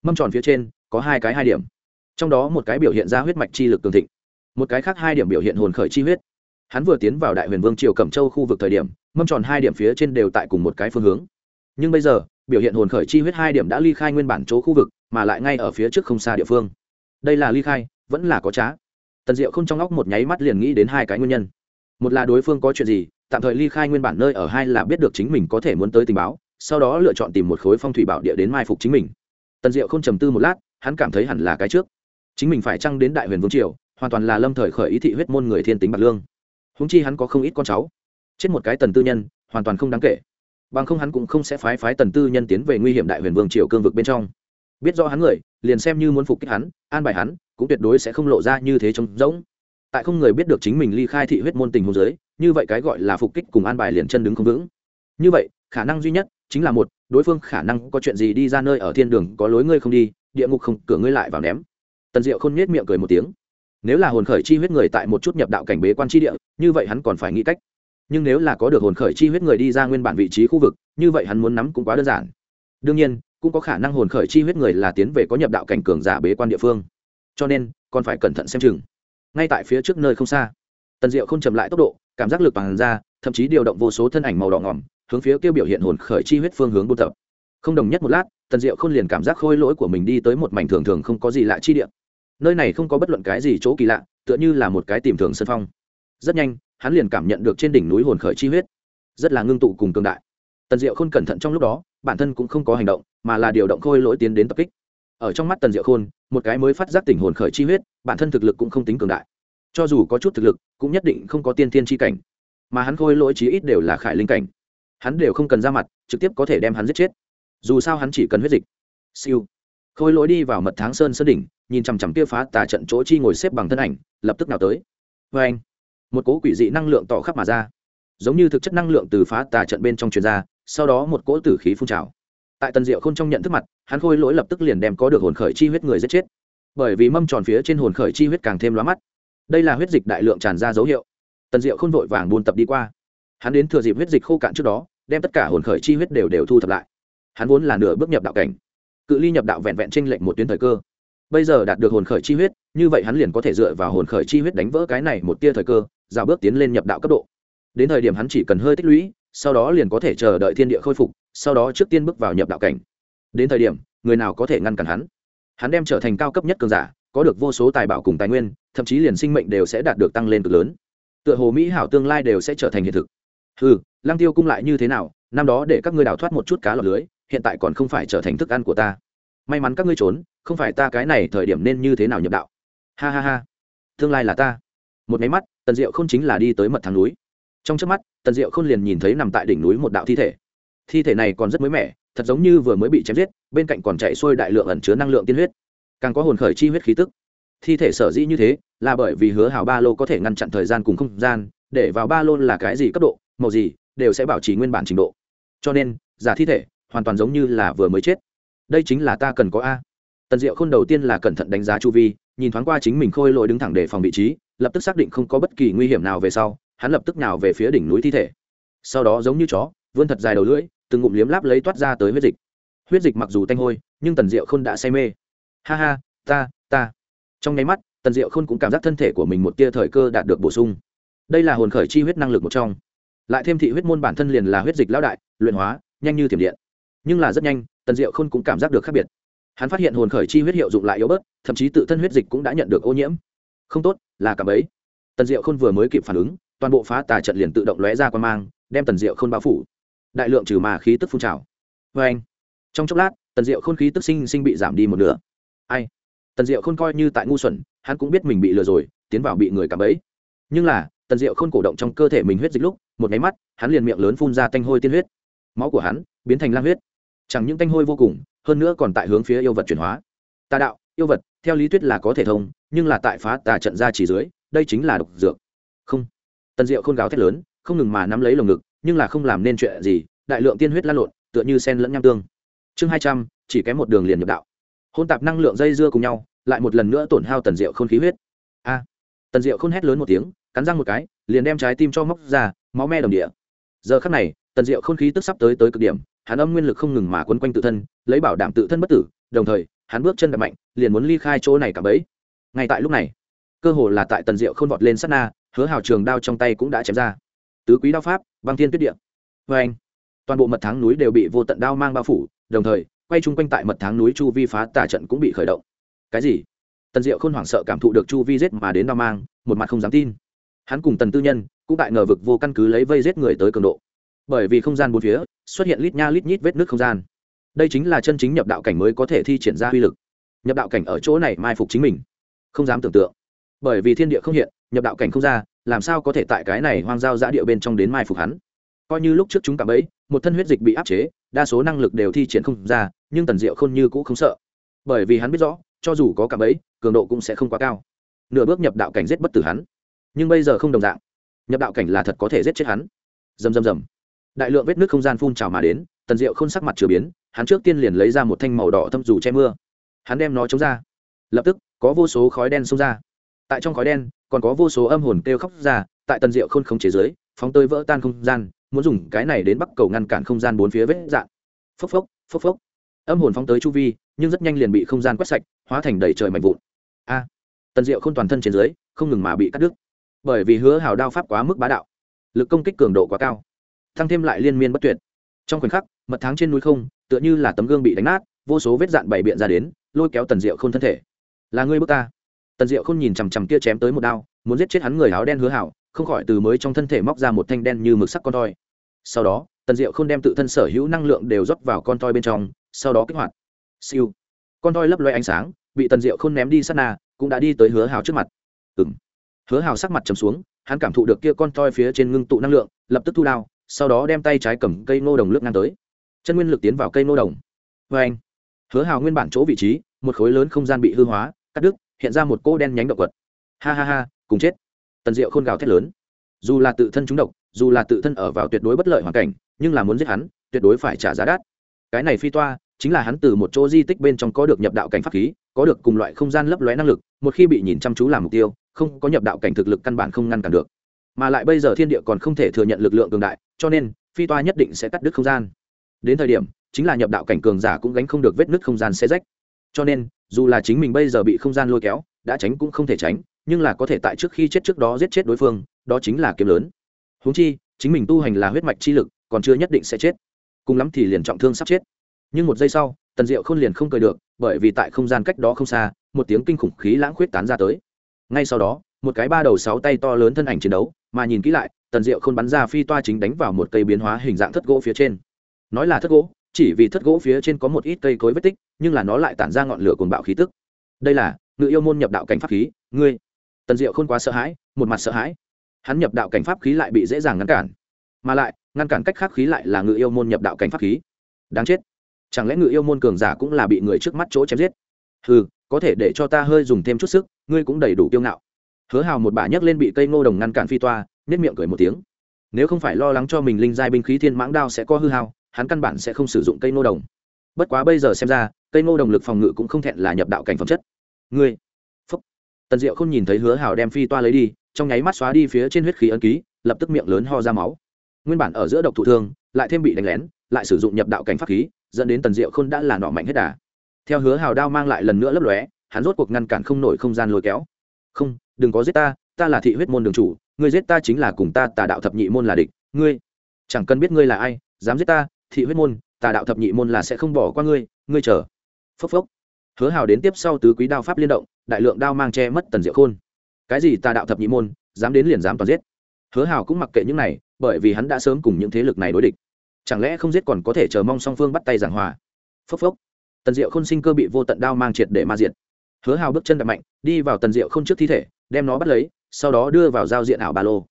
Mâm tròn phía trên có hai cái hai điểm. Trong đó một cái biểu hiện ra huyết mạch chi lực cường thịnh, một cái khác hai điểm biểu hiện hồn khởi chi huyết hắn vừa tiến vào đại huyền vương triều cẩm châu khu vực thời điểm, mâm tròn hai điểm phía trên đều tại cùng một cái phương hướng. Nhưng bây giờ, biểu hiện hồn khởi chi huyết hai điểm đã ly khai nguyên bản chỗ khu vực, mà lại ngay ở phía trước không xa địa phương. Đây là ly khai, vẫn là có trá. Tần diệu không trong óc một nháy mắt liền nghĩ đến hai cái nguyên nhân. Một là đối phương có chuyện gì, tạm thời ly khai nguyên bản nơi ở, hai là biết được chính mình có thể muốn tới tình báo, sau đó lựa chọn tìm một khối phong thủy bảo địa đến mai phục chính mình. Tần diệu không trầm tư một lát, hắn cảm thấy hẳn là cái trước. Chính mình phải chăng đến đại huyền vương triều, hoàn toàn là lâm thời khởi ý thị huyết môn người thiên tính bạc lương húng chi hắn có không ít con cháu. Chết một cái tần tư nhân, hoàn toàn không đáng kể. Bằng không hắn cũng không sẽ phái phái tần tư nhân tiến về nguy hiểm đại huyền vương triều cương vực bên trong. Biết rõ hắn người, liền xem như muốn phục kích hắn, an bài hắn, cũng tuyệt đối sẽ không lộ ra như thế trống rỗng. Tại không người biết được chính mình ly khai thị huyết môn tình hồ giới như vậy cái gọi là phục kích cùng an bài liền chân đứng không vững. Như vậy, khả năng duy nhất chính là một, đối phương khả năng có chuyện gì đi ra nơi ở thiên đường, có lối ngươi không đi, địa ngục không, cửa ngươi lại vào ném. Tần diệu không nhếch miệng cười một tiếng nếu là hồn khởi chi huyết người tại một chút nhập đạo cảnh bế quan chi địa, như vậy hắn còn phải nghĩ cách. Nhưng nếu là có được hồn khởi chi huyết người đi ra nguyên bản vị trí khu vực, như vậy hắn muốn nắm cũng quá đơn giản. Đương nhiên, cũng có khả năng hồn khởi chi huyết người là tiến về có nhập đạo cảnh cường giả bế quan địa phương. Cho nên, còn phải cẩn thận xem chừng. Ngay tại phía trước nơi không xa, tần diệu không chậm lại tốc độ, cảm giác lực bằng ra, thậm chí điều động vô số thân ảnh màu đỏ ngỏm, hướng phía kêu biểu hiện hồn khởi chi huyết phương hướng buôn tập. Không đồng nhất một lát, tần diệu không liền cảm giác khôi lỗi của mình đi tới một mảnh thường thường không có gì lạ chi địa nơi này không có bất luận cái gì chỗ kỳ lạ, tựa như là một cái tìm thường sân phong. Rất nhanh, hắn liền cảm nhận được trên đỉnh núi hồn khởi chi huyết. Rất là ngưng tụ cùng cường đại. Tần diệu khôn cẩn thận trong lúc đó, bản thân cũng không có hành động, mà là điều động khôi lỗi tiến đến tập kích. Ở trong mắt tần diệu khôn, một cái mới phát giác tỉnh hồn khởi chi huyết, bản thân thực lực cũng không tính cường đại. Cho dù có chút thực lực, cũng nhất định không có tiên tiên chi cảnh. Mà hắn khôi lỗi chí ít đều là khải linh cảnh. Hắn đều không cần ra mặt, trực tiếp có thể đem hắn giết chết. Dù sao hắn chỉ cần huyết dịch. Siêu khôi lỗi đi vào mật tháng sơn sơn đỉnh, nhìn chằm chằm kia phá tà trận chỗ chi ngồi xếp bằng thân ảnh, lập tức nào tới. Vê anh, một cỗ quỷ dị năng lượng tỏ khắp mà ra. Giống như thực chất năng lượng từ phá tà trận bên trong truyền ra, sau đó một cỗ tử khí phun trào. Tại tần diệu k h ô n trong nhận thức mặt, hắn khôi lỗi lập tức liền đem có được hồn khởi chi huyết người giết chết. Bởi vì mâm tròn phía trên hồn khởi chi huyết càng thêm lóa mắt. Đây là huyết dịch đại lượng tràn ra dấu hiệu. Tần diệu không vội vàng buôn tập đi qua. Hắn đến thừa dịp huyết dịch khô cạn trước đó, đem tất cả hồn khởi chi huyết đều đều thu thập lại. Hắn vốn là nửa bước nhập đạo cảnh cự ly nhập đạo vẹn vẹn tranh lệnh một tuyến thời cơ. Bây giờ đạt được hồn khởi chi huyết, như vậy hắn liền có thể dựa vào hồn khởi chi huyết đánh vỡ cái này một tia thời cơ rào bước tiến lên nhập đạo cấp độ. Đến thời điểm hắn chỉ cần hơi tích lũy, sau đó liền có thể chờ đợi thiên địa khôi phục, sau đó trước tiên bước vào nhập đạo cảnh. Đến thời điểm, người nào có thể ngăn cản hắn? Hắn đem trở thành cao cấp nhất cường giả, có được vô số tài bảo cùng tài nguyên, thậm chí liền sinh mệnh đều sẽ đạt được tăng lên cực lớn. Tựa hồ mỹ hảo tương lai đều sẽ trở thành hiện thực. Ừ lăng tiêu cung lại như thế nào? Năm đó để các ngươi đào thoát một chút cá lọc lưới hiện tại còn không phải trở thành thức ăn của ta. May mắn các ngươi trốn, không phải ta cái này thời điểm nên như thế nào nhập đạo. Ha ha ha. Tương lai là ta. Một máy mắt, tần diệu không chính là đi tới mật thang núi. Trong trước mắt, tần diệu không liền nhìn thấy nằm tại đỉnh núi một đạo thi thể. Thi thể này còn rất mới mẻ, thật giống như vừa mới bị chém giết, bên cạnh còn chạy xuôi đại lượng ẩn chứa năng lượng tiên huyết. Càng có hồn khởi chi huyết khí tức. Thi thể sở dĩ như thế, là bởi vì hứa hào ba lô có thể ngăn chặn thời gian cùng không gian, để vào ba lô là cái gì cấp độ, màu gì, đều sẽ bảo trì nguyên bản trình độ. Cho nên, giả thi thể hoàn toàn giống như là vừa mới chết. Đây chính là ta cần có a. Tần diệu Khôn đầu tiên là cẩn thận đánh giá chu vi, nhìn thoáng qua chính mình khôi lội đứng thẳng để phòng vị trí, lập tức xác định không có bất kỳ nguy hiểm nào về sau, hắn lập tức nào về phía đỉnh núi thi thể. Sau đó giống như chó, vươn thật dài đầu lưỡi, từng ngụm liếm láp lấy toát ra tới huyết dịch. Huyết dịch mặc dù tanh hôi, nhưng tần diệu khôn đã say mê. Ha ha, ta ta. Trong nháy mắt, tần diệu khôn cũng cảm giác thân thể của mình một tia thời cơ đạt được bổ sung. Đây là hồn khởi chi huyết năng lực một trong. Lại thêm thị huyết môn bản thân liền là huyết dịch lão đại, luyện hóa, nhanh như thiểm điện nhưng là rất nhanh, tần diệu khôn cũng cảm giác được khác biệt. Hắn phát hiện hồn khởi chi huyết hiệu dụng lại yếu bớt, thậm chí tự thân huyết dịch cũng đã nhận được ô nhiễm. Không tốt, là cảm ấy. tần diệu khôn vừa mới kịp phản ứng, toàn bộ phá tà trận liền tự động lóe ra quan mang, đem tần diệu khôn bao phủ. Đại lượng trừ mà khí tức phun trào. Vê anh, trong chốc lát, tần diệu khôn khí tức sinh sinh bị giảm đi một nửa. Ai? Tần diệu khôn coi như tại ngu xuẩn, hắn cũng biết mình bị lừa rồi, tiến vào bị người cảm ấy. nhưng là, tần diệu khôn cổ động trong cơ thể mình huyết dịch lúc, một máy mắt, hắn liền miệng lớn phun ra tanh hôi tiên huyết. Máu của hắn biến thành lang huyết. Chẳng những tanh hôi vô cùng, hơn nữa còn tại hướng phía yêu vật chuyển hóa. Tà đạo, yêu vật, theo lý thuyết là có thể thông, nhưng là tại phá tà trận ra chỉ dưới, đây chính là độc dược. Không. Tần diệu khôn gáo thét lớn, không ngừng mà nắm lấy lồng ngực, nhưng là không làm nên chuyện gì, đại lượng tiên huyết lan lộn, tựa như sen lẫn nham tương. Chương hai trăm, chỉ kém một đường liền nhập đạo. Hôn tạp năng lượng dây dưa cùng nhau, lại một lần nữa tổn hao tần diệu khôn khí huyết. A. Tần diệu khôn hét lớn một tiếng, cắn răng một cái, liền đem trái tim cho móc ra, máu me đồng địa. Giờ khắc này, tần diệu khôn khí tức sắp tới tới cực điểm hắn âm nguyên lực không ngừng mà quấn quanh tự thân, lấy bảo đảm tự thân bất tử, đồng thời, hắn bước chân đập mạnh, liền muốn ly khai chỗ này cả bấy. Ngay tại lúc này, cơ hồ là tại tần diệu khôn vọt lên sát na, hứa hào trường đao trong tay cũng đã chém ra. Tứ quý đao pháp, băng thiên tuyết địa. Vê anh. Toàn bộ mật thắng núi đều bị vô tận đao mang bao phủ, đồng thời, quay chung quanh tại mật thắng núi chu vi phá tà trận cũng bị khởi động. Cái gì? Tần diệu khôn hoảng sợ cảm thụ được chu vi giết mà đến đao mang, một mặt không dám tin. Hắn cùng tần tư nhân cũng tại ngờ vực vô căn cứ lấy vây giết người tới cường độ bởi vì không gian bốn phía xuất hiện lít nha lít nhít vết nước không gian. Đây chính là chân chính nhập đạo cảnh mới có thể thi triển ra uy lực. Nhập đạo cảnh ở chỗ này mai phục chính mình. Không dám tưởng tượng. Bởi vì thiên địa không hiện, nhập đạo cảnh không ra, làm sao có thể tại cái này hoang giao giã địa bên trong đến mai phục hắn? Coi như lúc trước chúng cảm ấy, một thân huyết dịch bị áp chế, đa số năng lực đều thi triển không ra, nhưng tần diệu khôn như cũng không sợ. Bởi vì hắn biết rõ, cho dù có cảm ấy, cường độ cũng sẽ không quá cao. Nửa bước nhập đạo cảnh giết bất tử hắn. Nhưng bây giờ không đồng dạng. Nhập đạo cảnh là thật có thể giết chết hắn. Dầm dầm dầm đại lượng vết nước không gian phun trào mà đến, tần diệu khôn sắc mặt chửa biến, hắn trước tiên liền lấy ra một thanh màu đỏ thâm dù che mưa. Hắn đem nó chống ra. Lập tức, có vô số khói đen xông ra. Tại trong khói đen, còn có vô số âm hồn kêu khóc ra, tại tần diệu khôn không chế giới, phóng tới vỡ tan không gian, muốn dùng cái này đến bắt cầu ngăn cản không gian bốn phía vết dạn. Phốc phốc phốc phốc. Âm hồn phóng tới chu vi, nhưng rất nhanh liền bị không gian quét sạch, hóa thành đầy trời mạnh vụn. A! Tần diệu không toàn thân trên dưới, không ngừng mà bị cắt đứt. Bởi vì hứa hào đao pháp quá mức bá đạo, lực công kích cường độ quá cao thăng thêm lại liên miên bất tuyệt. Trong khoảnh khắc, mật tháng trên núi không, tựa như là tấm gương bị đánh nát, vô số vết dạn bày biện ra đến, lôi kéo tần diệu k h ô n thân thể. Là ngươi bước ta. Tần diệu k h ô n nhìn chằm chằm kia chém tới một đao, muốn giết chết hắn người áo đen hứa hảo, không khỏi từ mới trong thân thể móc ra một thanh đen như mực sắc con toi. Sau đó, tần diệu k h ô n đem tự thân sở hữu năng lượng đều rót vào con toi bên trong, sau đó kích hoạt. Siêu. Con toi lấp loe ánh sáng, bị tần diệu k h ô n ném đi sát na, cũng đã đi tới hứa hào trước mặt. Ừng hứa hào sắc mặt trầm xuống, hắn cảm thụ được kia con toi phía trên ngưng tụ năng lượng, lập tức thu đao sau đó đem tay trái cầm cây nô đồng lướt ngang tới. Chân nguyên lực tiến vào cây nô đồng. Vê anh, hứa hào nguyên bản chỗ vị trí, một khối lớn không gian bị hư hóa, cắt đứt, hiện ra một cô đen nhánh động vật. Ha ha ha, cùng chết. Tần diệu khôn gào thét lớn. Dù là tự thân trúng độc, dù là tự thân ở vào tuyệt đối bất lợi hoàn cảnh, nhưng là muốn giết hắn, tuyệt đối phải trả giá đắt. Cái này phi toa, chính là hắn từ một chỗ di tích bên trong có được nhập đạo cảnh pháp khí, có được cùng loại không gian lấp lóe năng lực, một khi bị nhìn chăm chú làm mục tiêu, không có nhập đạo cảnh thực lực căn bản không ngăn cản được. Mà lại bây giờ thiên địa còn không thể thừa nhận lực lượng cường đại cho nên, phi toa nhất định sẽ cắt đứt không gian. Đến thời điểm, chính là nhập đạo cảnh cường giả cũng gánh không được vết nứt không gian xe rách. Cho nên, dù là chính mình bây giờ bị không gian lôi kéo, đã tránh cũng không thể tránh, nhưng là có thể tại trước khi chết trước đó giết chết đối phương, đó chính là kiếm lớn. Húng chi, chính mình tu hành là huyết mạch chi lực, còn chưa nhất định sẽ chết. Cùng lắm thì liền trọng thương sắp chết. Nhưng một giây sau, tần diệu k h ô n liền không cười được, bởi vì tại không gian cách đó không xa, một tiếng kinh khủng khí lãng khuyết tán ra tới. Ngay sau đó, một cái ba đầu sáu tay to lớn thân ảnh chiến đấu, mà nhìn kỹ lại tần diệu không bắn ra phi toa chính đánh vào một cây biến hóa hình dạng thất gỗ phía trên. Nói là thất gỗ, chỉ vì thất gỗ phía trên có một ít cây cối vết tích, nhưng là nó lại tản ra ngọn lửa cồn bạo khí tức. Đây là, ngự yêu môn nhập đạo cảnh pháp khí, ngươi. Tần diệu không quá sợ hãi, một mặt sợ hãi. Hắn nhập đạo cảnh pháp khí lại bị dễ dàng ngăn cản. Mà lại, ngăn cản cách khác khí lại là ngự yêu môn nhập đạo cảnh pháp khí. Đáng chết. Chẳng lẽ ngự yêu môn cường giả cũng là bị người trước mắt chỗ chém giết? Ừ có thể để cho ta hơi dùng thêm chút sức, ngươi cũng đầy đủ kiêu ngạo. Hứa hào một bà nhấc lên bị cây ngô đồng ngăn cản phi toa nếp miệng cười một tiếng. Nếu không phải lo lắng cho mình linh giai binh khí thiên mãng đao sẽ có hư hao, hắn căn bản sẽ không sử dụng cây ngô đồng. Bất quá bây giờ xem ra, cây ngô đồng lực phòng ngự cũng không thẹn là nhập đạo cảnh phẩm chất. Ngươi, phúc. Tần diệu không nhìn thấy hứa hào đem phi toa lấy đi, trong nháy mắt xóa đi phía trên huyết khí ấn ký, lập tức miệng lớn ho ra máu. Nguyên bản ở giữa độc thủ thương, lại thêm bị đánh lén, lại sử dụng nhập đạo cảnh pháp khí, dẫn đến tần diệu khôn đã là nọ mạnh hết đà. Theo hứa hào đao mang lại lần nữa lấp lóe, hắn rốt cuộc ngăn cản không nổi không gian lôi kéo. Không, đừng có giết ta ta là thị huyết môn đường chủ ngươi giết ta chính là cùng ta tà đạo thập nhị môn là địch, ngươi chẳng cần biết ngươi là ai, dám giết ta, thị huyết môn, tà đạo thập nhị môn là sẽ không bỏ qua ngươi ngươi chờ. Phốc phốc. Hứa hào đến tiếp sau tứ quý đao pháp liên động, đại lượng đao mang che mất tần diệu khôn. Cái gì tà đạo thập nhị môn, dám đến liền dám toàn giết. Hứa hào cũng mặc kệ những này, bởi vì hắn đã sớm cùng những thế lực này đối địch. Chẳng lẽ không giết còn có thể chờ mong song phương bắt tay giảng hòa? Phốc phốc. Tần diệu khôn sinh cơ bị vô tận đao mang triệt để ma diệt. Hứa hào bước chân đập mạnh, đi vào tần diệu không trước thi thể, đem nó bắt lấy sau đó đưa vào giao diện ảo ba lô.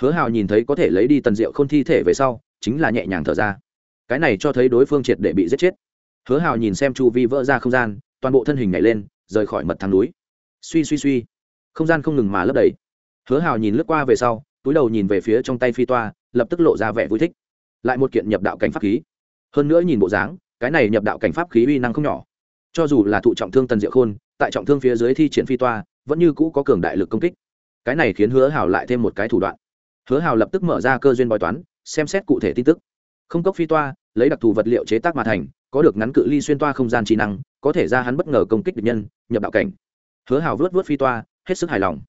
Hứa hào nhìn thấy có thể lấy đi tần diệu khôn thi thể về sau, chính là nhẹ nhàng thở ra. Cái này cho thấy đối phương triệt để bị giết chết. Hứa hào nhìn xem chu vi vỡ ra không gian, toàn bộ thân hình nhảy lên, rời khỏi mật thang núi. Suy suy suy. Không gian không ngừng mà lấp đầy. Hứa hào nhìn lướt qua về sau, túi đầu nhìn về phía trong tay phi toa, lập tức lộ ra vẻ vui thích. Lại một kiện nhập đạo cảnh pháp khí. Hơn nữa nhìn bộ dáng, cái này nhập đạo cảnh pháp khí uy năng không nhỏ. Cho dù là thụ trọng thương tần diệu khôn, tại trọng thương phía dưới thi triển phi toa, vẫn như cũ có cường đại lực công kích cái này khiến hứa hào lại thêm một cái thủ đoạn. Hứa hào lập tức mở ra cơ duyên bói toán, xem xét cụ thể tin tức. Không cốc phi toa, lấy đặc thù vật liệu chế tác mà thành, có được ngắn cự ly xuyên toa không gian trí năng, có thể ra hắn bất ngờ công kích địch nhân, nhập đạo cảnh. Hứa hào vớt vớt phi toa, hết sức hài lòng.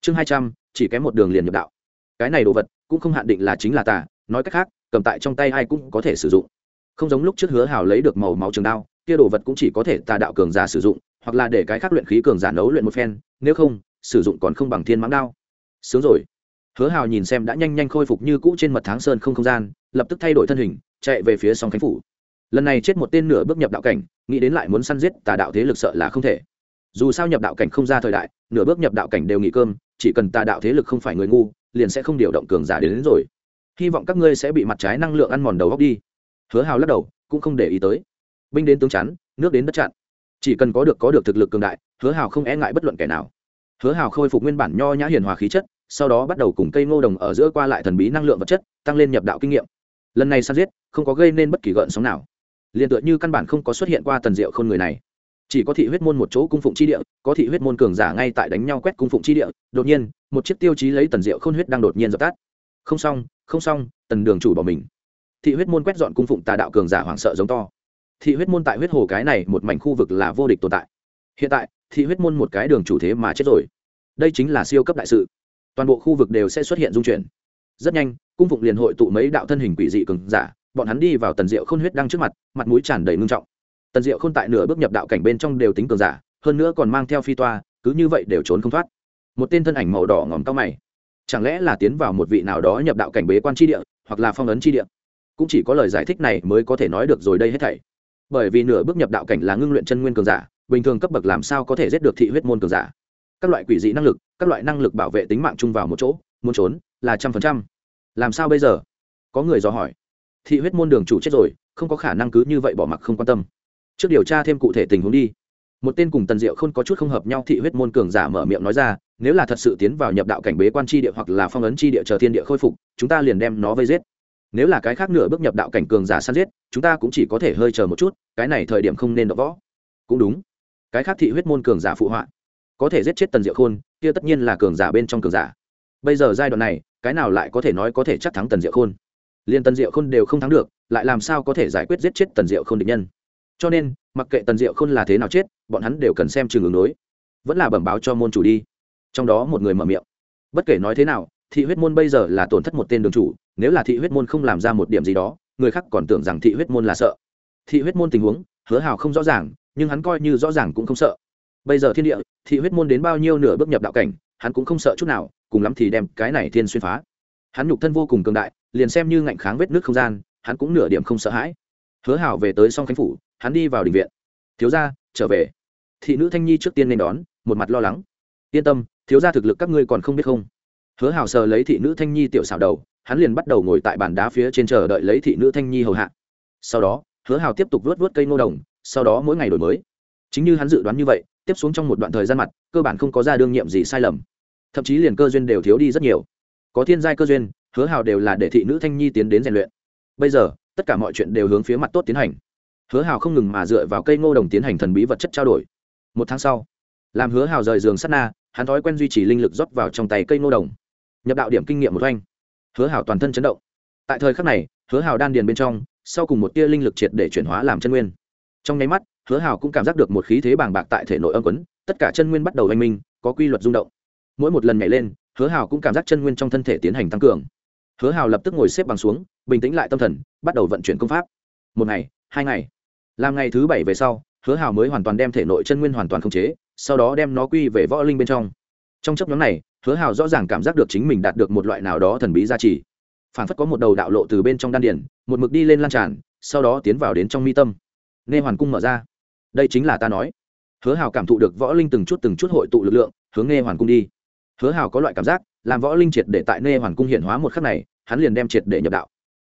Chương hai trăm, chỉ kém một đường liền nhập đạo. Cái này đồ vật, cũng không hạn định là chính là tả nói cách khác, cầm tại trong tay ai cũng có thể sử dụng. Không giống lúc trước hứa hào lấy được màu máu trường đao, kia đồ vật cũng chỉ có thể tà đạo cường giả sử dụng, hoặc là để cái khác luyện khí cường giả nấu luyện một phen, nếu không sử dụng còn không bằng thiên mãng đao. Sướng rồi. Hứa hào nhìn xem đã nhanh nhanh khôi phục như cũ trên mật tháng sơn không không gian lập tức thay đổi thân hình chạy về phía song khánh phủ. Lần này chết một tên nửa bước nhập đạo cảnh nghĩ đến lại muốn săn giết tà đạo thế lực sợ là không thể. Dù sao nhập đạo cảnh không ra thời đại nửa bước nhập đạo cảnh đều nghỉ cơm chỉ cần tà đạo thế lực không phải người ngu liền sẽ không điều động cường giả đến, đến rồi. Hy vọng các ngươi sẽ bị mặt trái năng lượng ăn mòn đầu góc đi. Hứa hào lắc đầu cũng không để ý tới. Binh đến tướng chắn nước đến đất chặn. Chỉ cần có được có được thực lực cường đại hứa hào không e ngại bất luận kẻ nào hứa hào khôi phục nguyên bản nho nhã hiền hòa khí chất, sau đó bắt đầu cùng cây ngô đồng ở giữa qua lại thần bí năng lượng vật chất, tăng lên nhập đạo kinh nghiệm. Lần này săn giết, không có gây nên bất kỳ gợn sóng nào. Liền tựa như căn bản không có xuất hiện qua tần diệu khôn người này. Chỉ có thị huyết môn một chỗ cung phụng chi địa, có thị huyết môn cường giả ngay tại đánh nhau quét cung phụng chi địa, đột nhiên, một chiếc tiêu chí lấy tần diệu khôn huyết đang đột nhiên dập tắt. Không xong không xong, tần đường chủ bỏ mình. Thị huyết môn quét dọn cung phụng tà đạo cường giả hoảng sợ giống to. Thị huyết môn tại huyết hồ cái này một mảnh khu vực là vô địch tồn tại hiện tại, thị huyết môn một cái đường chủ thế mà chết rồi. Đây chính là siêu cấp đại sự. Toàn bộ khu vực đều sẽ xuất hiện dung chuyển. Rất nhanh, cung phụng liền hội tụ mấy đạo thân hình quỷ dị cường giả, bọn hắn đi vào tần diệu khôn huyết đang trước mặt mặt mũi tràn đầy ngưng trọng. Tần diệu khôn tại nửa bước nhập đạo cảnh bên trong đều tính cường giả, hơn nữa còn mang theo phi toa, cứ như vậy đều trốn không thoát. Một tên thân ảnh màu đỏ ngòm cao mày. Chẳng lẽ là tiến vào một vị nào đó nhập đạo cảnh bế quan tri địa, hoặc là phong ấn tri địa? Cũng chỉ có lời giải thích này mới có thể nói được rồi đây hết thảy. Bởi vì nửa bước nhập đạo cảnh là ngưng luyện chân nguyên cường giả bình thường cấp bậc làm sao có thể giết được thị huyết môn cường giả? Các loại quỷ dị năng lực, các loại năng lực bảo vệ tính mạng chung vào một chỗ, muốn trốn là trăm phần trăm. Làm sao bây giờ? Có người dò hỏi. Thị huyết môn đường chủ chết rồi, không có khả năng cứ như vậy bỏ mặc không quan tâm. Trước điều tra thêm cụ thể tình huống đi. Một tên cùng tần diệu không có chút không hợp nhau, thị huyết môn cường giả mở miệng nói ra, nếu là thật sự tiến vào nhập đạo cảnh bế quan tri địa hoặc là phong ấn tri địa chờ thiên địa khôi phục, chúng ta liền đem nó vây giết. Nếu là cái khác nửa bước nhập đạo cảnh cường giả săn giết, chúng ta cũng chỉ có thể hơi chờ một chút, cái này thời điểm không nên đọ võ. Cũng đúng cái khác thị huyết môn cường giả phụ họa. Có thể giết chết tần diệu khôn, kia tất nhiên là cường giả bên trong cường giả. Bây giờ giai đoạn này, cái nào lại có thể nói có thể chắc thắng tần diệu khôn? Liền tần diệu khôn đều không thắng được, lại làm sao có thể giải quyết giết chết tần diệu khôn địch nhân? Cho nên, mặc kệ tần diệu khôn là thế nào chết, bọn hắn đều cần xem trường ứng đối. Vẫn là bẩm báo cho môn chủ đi. Trong đó một người mở miệng. Bất kể nói thế nào, thị huyết môn bây giờ là tổn thất một tên đường chủ, nếu là thị huyết môn không làm ra một điểm gì đó, người khác còn tưởng rằng thị huyết môn là sợ. Thị huyết môn tình huống, hứa hào không rõ ràng nhưng hắn coi như rõ ràng cũng không sợ. Bây giờ thiên địa, thị huyết môn đến bao nhiêu nửa bước nhập đạo cảnh, hắn cũng không sợ chút nào, cùng lắm thì đem cái này thiên xuyên phá. Hắn nhục thân vô cùng cường đại, liền xem như ngạnh kháng vết nước không gian, hắn cũng nửa điểm không sợ hãi. Hứa hảo về tới song khánh phủ, hắn đi vào đình viện. Thiếu gia, trở về. Thị nữ thanh nhi trước tiên nên đón, một mặt lo lắng. Yên tâm, thiếu gia thực lực các ngươi còn không biết không? Hứa hảo sờ lấy thị nữ thanh nhi tiểu xảo đầu, hắn liền bắt đầu ngồi tại bàn đá phía trên chờ đợi lấy thị nữ thanh nhi hầu hạ. Sau đó, hứa hảo tiếp tục vớt vớt cây ngô đồng sau đó mỗi ngày đổi mới. Chính như hắn dự đoán như vậy, tiếp xuống trong một đoạn thời gian mặt, cơ bản không có ra đương nhiệm gì sai lầm. Thậm chí liền cơ duyên đều thiếu đi rất nhiều. Có thiên giai cơ duyên, hứa hào đều là để thị nữ thanh nhi tiến đến rèn luyện. Bây giờ, tất cả mọi chuyện đều hướng phía mặt tốt tiến hành. Hứa hào không ngừng mà dựa vào cây ngô đồng tiến hành thần bí vật chất trao đổi. Một tháng sau, làm hứa hào rời giường sắt na, hắn thói quen duy trì linh lực rót vào trong tay cây ngô đồng. Nhập đạo điểm kinh nghiệm một oanh, hứa hào toàn thân chấn động. Tại thời khắc này, hứa hào đan điền bên trong, sau cùng một tia linh lực triệt để chuyển hóa làm chân nguyên trong nháy mắt, hứa hào cũng cảm giác được một khí thế bàng bạc tại thể nội âm quấn, tất cả chân nguyên bắt đầu oanh minh, có quy luật rung động. Mỗi một lần nhảy lên, hứa hào cũng cảm giác chân nguyên trong thân thể tiến hành tăng cường. Hứa hào lập tức ngồi xếp bằng xuống, bình tĩnh lại tâm thần, bắt đầu vận chuyển công pháp. Một ngày, hai ngày. Làm ngày thứ bảy về sau, hứa hào mới hoàn toàn đem thể nội chân nguyên hoàn toàn khống chế, sau đó đem nó quy về võ linh bên trong. Trong chấp nhóm này, hứa hào rõ ràng cảm giác được chính mình đạt được một loại nào đó thần bí gia trì. Phản phất có một đầu đạo lộ từ bên trong đan điển một mực đi lên lan tràn, sau đó tiến vào đến trong mi tâm nghe hoàn cung mở ra. Đây chính là ta nói. Hứa hào cảm thụ được võ linh từng chút từng chút hội tụ lực lượng, hướng nghe hoàn cung đi. Hứa hào có loại cảm giác, làm võ linh triệt để tại nghe hoàn cung hiện hóa một khắc này, hắn liền đem triệt để nhập đạo.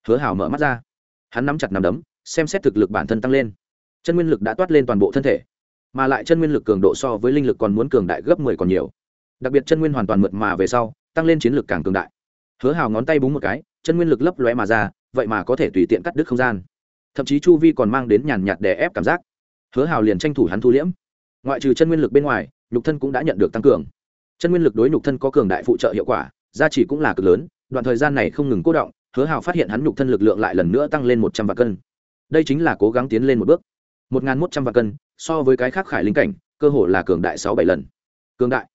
Hứa hào mở mắt ra. Hắn nắm chặt nằm đấm, xem xét thực lực bản thân tăng lên. Chân nguyên lực đã toát lên toàn bộ thân thể, mà lại chân nguyên lực cường độ so với linh lực còn muốn cường đại gấp mười còn nhiều. Đặc biệt chân nguyên hoàn toàn mượt mà về sau, tăng lên chiến lực càng cường đại. Hứa hào ngón tay búng một cái, chân nguyên lực lấp lóe mà ra, vậy mà có thể tùy tiện cắt đứt không gian thậm chí chu vi còn mang đến nhàn nhạt đè ép cảm giác. Hứa hào liền tranh thủ hắn thu liễm. Ngoại trừ chân nguyên lực bên ngoài, nhục thân cũng đã nhận được tăng cường. Chân nguyên lực đối nhục thân có cường đại phụ trợ hiệu quả gia trì cũng là cực lớn, đoạn thời gian này không ngừng cố động, hứa hào phát hiện hắn nhục thân lực lượng lại lần nữa tăng lên một trăm vạn cân. Đây chính là cố gắng tiến lên một bước. Một n g h n một trăm vạn cân, so với cái khác khải linh cảnh, cơ hồ là cường đại sáu bảy lần. Cường đại.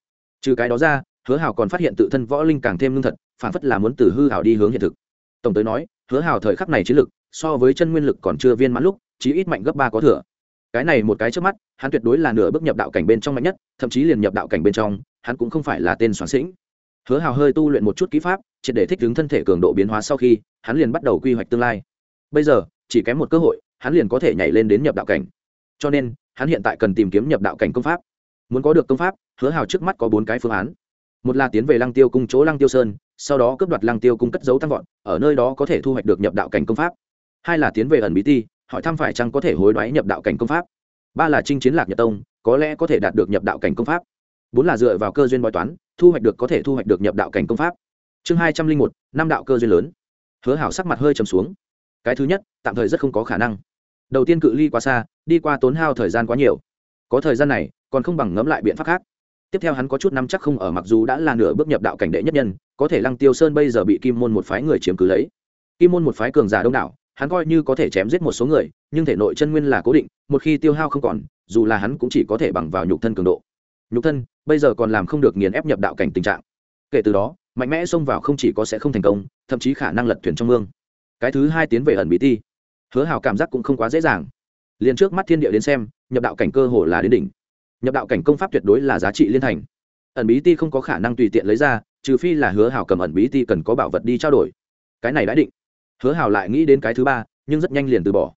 Trừ cái đó ra, hứa hào còn phát hiện tự thân võ linh càng thêm lương thật, phản phất là muốn từ hư hào đi hướng hiện thực. Tổng tới nói, hứa hào thời khắc này chiến lực so với chân nguyên lực còn chưa viên mãn lúc, chí ít mạnh gấp ba có thừa. Cái này một cái trước mắt, hắn tuyệt đối là nửa bước nhập đạo cảnh bên trong mạnh nhất, thậm chí liền nhập đạo cảnh bên trong, hắn cũng không phải là tên soạn sĩnh. Hứa hào hơi tu luyện một chút kỹ pháp, triệt để thích ứng thân thể cường độ biến hóa sau khi, hắn liền bắt đầu quy hoạch tương lai. Bây giờ, chỉ kém một cơ hội, hắn liền có thể nhảy lên đến nhập đạo cảnh. Cho nên, hắn hiện tại cần tìm kiếm nhập đạo cảnh công pháp. Muốn có được công pháp, hứa hào trước mắt có bốn cái phương án. Một là tiến về lăng tiêu cung chỗ lăng tiêu sơn, sau đó cướp đoạt lăng tiêu cung cất dấu tăng vọt, ở nơi đó có thể thu hoạch được nhập đạo cảnh công pháp hai là tiến về ẩn bí ti, hỏi thăm phải chăng có thể hối đoái nhập đạo cảnh công pháp. Ba là chinh chiến lạc nhật tông, có lẽ có thể đạt được nhập đạo cảnh công pháp. Bốn là dựa vào cơ duyên bói toán, thu hoạch được có thể thu hoạch được nhập đạo cảnh công pháp. Chương hai trăm linh một, năm đạo cơ duyên lớn. Hứa hảo sắc mặt hơi trầm xuống. Cái thứ nhất, tạm thời rất không có khả năng. Đầu tiên cự ly quá xa, đi qua tốn hao thời gian quá nhiều. Có thời gian này, còn không bằng ngẫm lại biện pháp khác. Tiếp theo hắn có chút năm chắc không ở mặc dù đã là nửa bước nhập đạo cảnh đệ nhất nhân, có thể lăng tiêu sơn bây giờ bị kim môn một phái người chiếm cứ lấy. Kim môn một phái cường giả đông đảo hắn coi như có thể chém giết một số người, nhưng thể nội chân nguyên là cố định, một khi tiêu hao không còn, dù là hắn cũng chỉ có thể bằng vào nhục thân cường độ. Nhục thân, bây giờ còn làm không được nghiền ép nhập đạo cảnh tình trạng. Kể từ đó, mạnh mẽ xông vào không chỉ có sẽ không thành công, thậm chí khả năng lật thuyền trong mương. Cái thứ hai tiến về ẩn bí ti. Hứa hào cảm giác cũng không quá dễ dàng. Liền trước mắt thiên địa đến xem, nhập đạo cảnh cơ hồ là đến đỉnh. Nhập đạo cảnh công pháp tuyệt đối là giá trị liên thành. Ẩn bí ti không có khả năng tùy tiện lấy ra, trừ phi là hứa hào cầm ẩn bí ti cần có bảo vật đi trao đổi. Cái này đã định hứa hào lại nghĩ đến cái thứ ba, nhưng rất nhanh liền từ bỏ.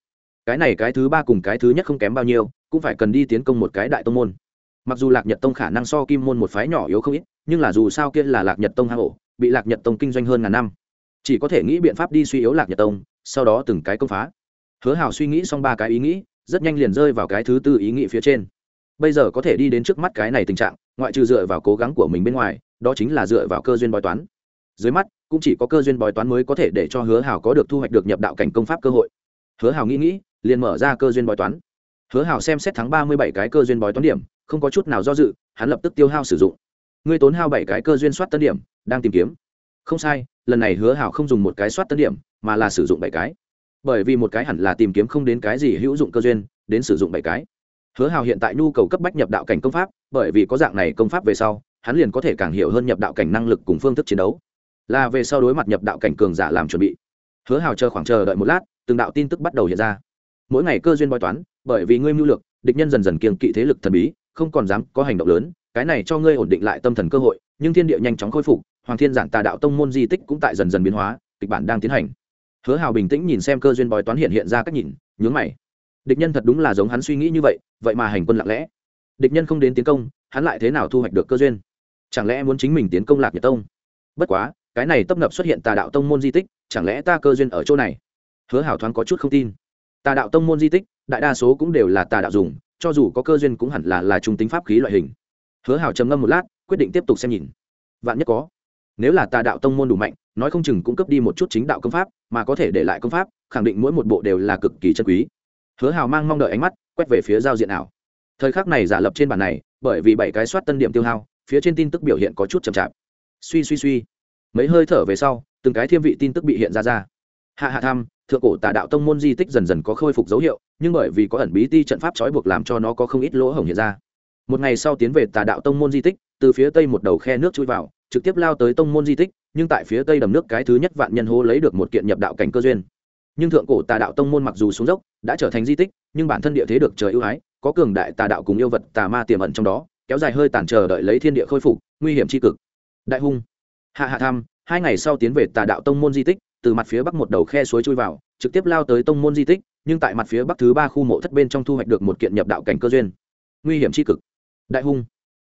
Cái này cái thứ ba cùng cái thứ nhất không kém bao nhiêu, cũng phải cần đi tiến công một cái đại tông môn. Mặc dù lạc nhật tông khả năng so kim môn một phái nhỏ yếu không ít, nhưng là dù sao kia là lạc nhật tông hang ổ, bị lạc nhật tông kinh doanh hơn ngàn năm. Chỉ có thể nghĩ biện pháp đi suy yếu lạc nhật tông, sau đó từng cái công phá. Hứa hào suy nghĩ xong ba cái ý nghĩ, rất nhanh liền rơi vào cái thứ tư ý nghĩ phía trên. Bây giờ có thể đi đến trước mắt cái này tình trạng, ngoại trừ dựa vào cố gắng của mình bên ngoài, đó chính là dựa vào cơ duyên bói toán. Dưới mắt cũng chỉ có cơ duyên bói toán mới có thể để cho hứa hào có được thu hoạch được nhập đạo cảnh công pháp cơ hội. Hứa hào nghĩ nghĩ, liền mở ra cơ duyên bói toán. Hứa hào xem xét thắng ba mươi bảy cái cơ duyên bói toán điểm, không có chút nào do dự, hắn lập tức tiêu hao sử dụng. Ngươi tốn hao bảy cái cơ duyên soát tân điểm, đang tìm kiếm. Không sai, lần này hứa hào không dùng một cái soát tân điểm, mà là sử dụng bảy cái. Bởi vì một cái hẳn là tìm kiếm không đến cái gì hữu dụng cơ duyên, đến sử dụng bảy cái. Hứa hào hiện tại nhu cầu cấp bách nhập đạo cảnh công pháp, bởi vì có dạng này công pháp về sau, hắn liền có thể càng hiểu hơn nhập đạo cảnh năng lực cùng phương thức chiến đấu là về sau đối mặt nhập đạo cảnh cường giả làm chuẩn bị. Hứa hào chờ khoảng chờ đợi một lát, từng đạo tin tức bắt đầu hiện ra. Mỗi ngày cơ duyên bói toán, bởi vì ngươi mưu lược, địch nhân dần dần kiềng kỵ thế lực thần bí, không còn dám có hành động lớn, cái này cho ngươi ổn định lại tâm thần cơ hội, nhưng thiên địa nhanh chóng khôi phục, hoàng thiên giản tà đạo tông môn di tích cũng tại dần dần biến hóa, kịch bản đang tiến hành. Hứa hào bình tĩnh nhìn xem cơ duyên bói toán hiện hiện ra cách nhìn, nhướng mày. Địch nhân thật đúng là giống hắn suy nghĩ như vậy vậy mà hành quân lặng lẽ. Địch nhân không đến tiến công, hắn lại thế nào thu hoạch được cơ duyên? Chẳng lẽ muốn chính mình tiến công lạc nhật tông? Bất quá cái này tấp nập xuất hiện tà đạo tông môn di tích, chẳng lẽ ta cơ duyên ở chỗ này? Hứa hảo thoáng có chút không tin. Tà đạo tông môn di tích, đại đa số cũng đều là tà đạo dùng, cho dù có cơ duyên cũng hẳn là là trung tính pháp khí loại hình. Hứa hảo trầm ngâm một lát, quyết định tiếp tục xem nhìn. Vạn nhất có. Nếu là tà đạo tông môn đủ mạnh, nói không chừng cũng cấp đi một chút chính đạo công pháp, mà có thể để lại công pháp, khẳng định mỗi một bộ đều là cực kỳ chân quý. Hứa hào mang mong đợi ánh mắt, quét về phía giao diện ảo. Thời khắc này giả lập trên bản này, bởi vì bảy cái soát tân điểm tiêu hao, phía trên tin tức biểu hiện có chút chậm chạp. Suy suy suy mấy hơi thở về sau, từng cái thiêm vị tin tức bị hiện ra ra. Hạ hạ tham thượng cổ tà đạo tông môn di tích dần dần có khôi phục dấu hiệu, nhưng bởi vì có ẩn bí ti trận pháp trói buộc làm cho nó có không ít lỗ hổng hiện ra. Một ngày sau tiến về tà đạo tông môn di tích, từ phía tây một đầu khe nước chui vào, trực tiếp lao tới tông môn di tích, nhưng tại phía tây đầm nước cái thứ nhất vạn nhân hô lấy được một kiện nhập đạo cảnh cơ duyên. Nhưng thượng cổ tà đạo tông môn mặc dù xuống dốc, đã trở thành di tích, nhưng bản thân địa thế được trời ưu ái, có cường đại tà đạo cùng yêu vật tà ma tiềm ẩn trong đó, kéo dài hơi tản chờ đợi lấy thiên địa khôi phục, nguy hiểm tri cực. Đại hung hạ hạ tham hai ngày sau tiến về tà đạo tông môn di tích, từ mặt phía bắc một đầu khe suối chui vào, trực tiếp lao tới tông môn di tích, nhưng tại mặt phía bắc thứ ba khu mộ thất bên trong thu hoạch được một kiện nhập đạo cảnh cơ duyên. Nguy hiểm tri cực. Đại hung.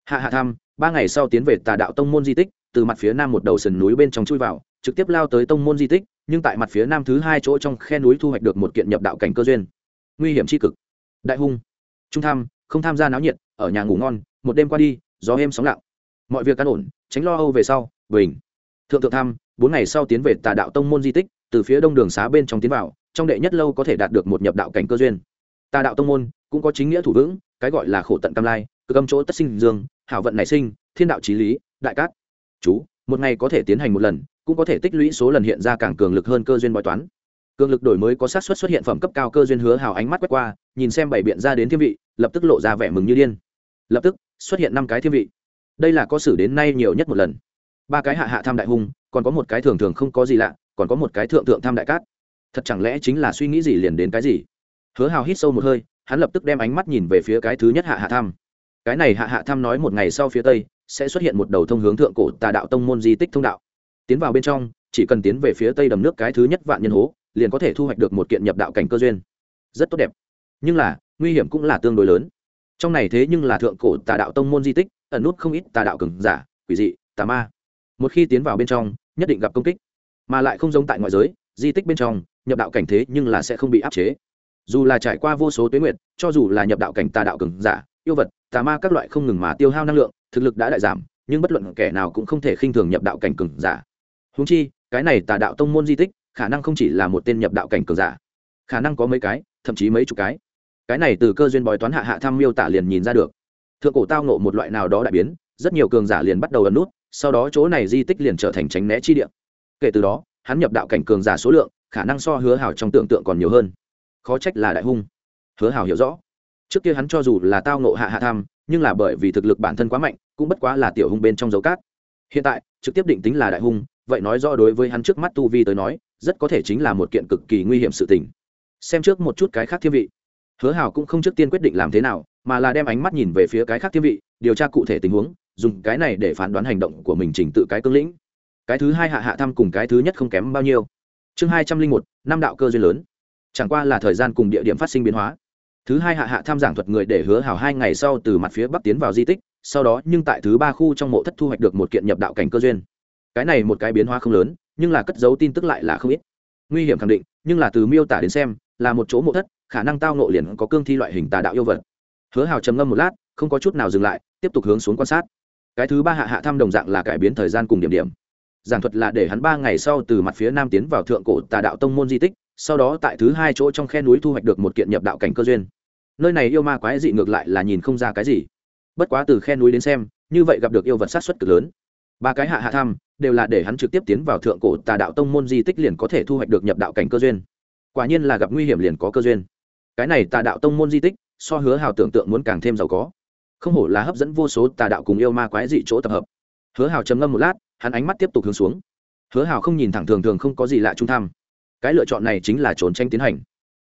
Hạ hạ tham ba ngày sau tiến về tà đạo tông môn di tích, từ mặt phía nam một đầu sườn núi bên trong chui vào, trực tiếp lao tới tông môn di tích, nhưng tại mặt phía nam thứ hai chỗ trong khe núi thu hoạch được một kiện nhập đạo cảnh cơ duyên. Nguy hiểm tri cực. Đại hung. Trung tham không tham gia náo nhiệt, ở nhà ngủ ngon, một đêm qua đi, gió êm sóng lặng. Mọi việc căn ổn, tránh lo âu về sau bình. Thượng thượng tham bốn ngày sau tiến về tà đạo tông môn di tích, từ phía đông đường xá bên trong tiến vào, trong đệ nhất lâu có thể đạt được một nhập đạo cảnh cơ duyên. Tà đạo tông môn cũng có chính nghĩa thủ vững, cái gọi là khổ tận cam lai, cực âm chỗ tất sinh dương, hảo vận nảy sinh, thiên đạo trí lý, đại cát. Chú, một ngày có thể tiến hành một lần, cũng có thể tích lũy số lần hiện ra càng cường lực hơn cơ duyên bói toán. Cường lực đổi mới có sát suất xuất hiện phẩm cấp cao cơ duyên hứa hào ánh mắt quét qua, nhìn xem bảy biện ra đến thiên vị, lập tức lộ ra vẻ mừng như điên. Lập tức, xuất hiện năm cái thiên vị. Đây là có sử đến nay nhiều nhất một lần ba cái hạ hạ tham đại hung, còn có một cái thường thường không có gì lạ, còn có một cái thượng thượng tham đại cát. Thật chẳng lẽ chính là suy nghĩ gì liền đến cái gì? Hứa hào hít sâu một hơi, hắn lập tức đem ánh mắt nhìn về phía cái thứ nhất hạ hạ tham. Cái này hạ hạ tham nói một ngày sau phía tây, sẽ xuất hiện một đầu thông hướng thượng cổ tà đạo tông môn di tích thông đạo. Tiến vào bên trong, chỉ cần tiến về phía tây đầm nước cái thứ nhất vạn nhân hố, liền có thể thu hoạch được một kiện nhập đạo cảnh cơ duyên. Rất tốt đẹp. Nhưng là, nguy hiểm cũng là tương đối lớn. Trong này thế nhưng là thượng cổ tà đạo tông môn di tích, ẩn nút không ít tà đạo cường giả, quỷ dị, tà ma một khi tiến vào bên trong, nhất định gặp công kích. Mà lại không giống tại ngoại giới, di tích bên trong, nhập đạo cảnh thế nhưng là sẽ không bị áp chế. Dù là trải qua vô số tuyến nguyện cho dù là nhập đạo cảnh tà đạo cường giả, yêu vật, tà ma các loại không ngừng mà tiêu hao năng lượng, thực lực đã đại giảm, nhưng bất luận kẻ nào cũng không thể khinh thường nhập đạo cảnh cường giả. Húng chi, cái này tà đạo tông môn di tích, khả năng không chỉ là một tên nhập đạo cảnh cường giả, khả năng có mấy cái, thậm chí mấy chục cái. Cái này từ cơ duyên bói toán hạ hạ tham miêu tả liền nhìn ra được. Thượng cổ tao nộ một loại nào đó đại biến, rất nhiều cường giả liền bắt đầu ẩn nút sau đó chỗ này di tích liền trở thành tránh né chi địa. Kể từ đó, hắn nhập đạo cảnh cường giả số lượng, khả năng so hứa hảo trong tưởng tượng còn nhiều hơn. Khó trách là đại hung. Hứa hảo hiểu rõ. Trước kia hắn cho dù là tao nộ hạ hạ tham, nhưng là bởi vì thực lực bản thân quá mạnh, cũng bất quá là tiểu hung bên trong dấu cát. Hiện tại, trực tiếp định tính là đại hung, vậy nói rõ đối với hắn trước mắt tu vi tới nói, rất có thể chính là một kiện cực kỳ nguy hiểm sự tình. Xem trước một chút cái khác thiên vị. Hứa hảo cũng không trước tiên quyết định làm thế nào, mà là đem ánh mắt nhìn về phía cái khác thiên vị, điều tra cụ thể tình huống dùng cái này để phán đoán hành động của mình trình tự cái cương lĩnh. Cái thứ hai hạ hạ thăm cùng cái thứ nhất không kém bao nhiêu. Chương hai trăm linh một, năm đạo cơ duyên lớn. Chẳng qua là thời gian cùng địa điểm phát sinh biến hóa. Thứ hai hạ hạ tham giảng thuật người để hứa hảo hai ngày sau từ mặt phía bắc tiến vào di tích, sau đó nhưng tại thứ ba khu trong mộ thất thu hoạch được một kiện nhập đạo cảnh cơ duyên. Cái này một cái biến hóa không lớn, nhưng là cất dấu tin tức lại là không ít. Nguy hiểm khẳng định, nhưng là từ miêu tả đến xem, là một chỗ mộ thất, khả năng tao nộ liền có cương thi loại hình tà đạo yêu vật. Hứa hào trầm ngâm một lát, không có chút nào dừng lại, tiếp tục hướng xuống quan sát cái thứ ba hạ hạ thăm đồng dạng là cải biến thời gian cùng điểm điểm. Giảng thuật là để hắn ba ngày sau từ mặt phía nam tiến vào thượng cổ tà đạo tông môn di tích, sau đó tại thứ hai chỗ trong khe núi thu hoạch được một kiện nhập đạo cảnh cơ duyên. Nơi này yêu ma quái dị ngược lại là nhìn không ra cái gì. Bất quá từ khe núi đến xem, như vậy gặp được yêu vật sát xuất cực lớn. Ba cái hạ hạ thăm đều là để hắn trực tiếp tiến vào thượng cổ tà đạo tông môn di tích liền có thể thu hoạch được nhập đạo cảnh cơ duyên. Quả nhiên là gặp nguy hiểm liền có cơ duyên. Cái này tà đạo tông môn di tích, so hứa hào tưởng tượng muốn càng thêm giàu có không hổ là hấp dẫn vô số tà đạo cùng yêu ma quái dị chỗ tập hợp. Hứa hào trầm ngâm một lát, hắn ánh mắt tiếp tục hướng xuống. Hứa hào không nhìn thẳng thường thường không có gì lạ trung tham cái lựa chọn này chính là trốn tranh tiến hành.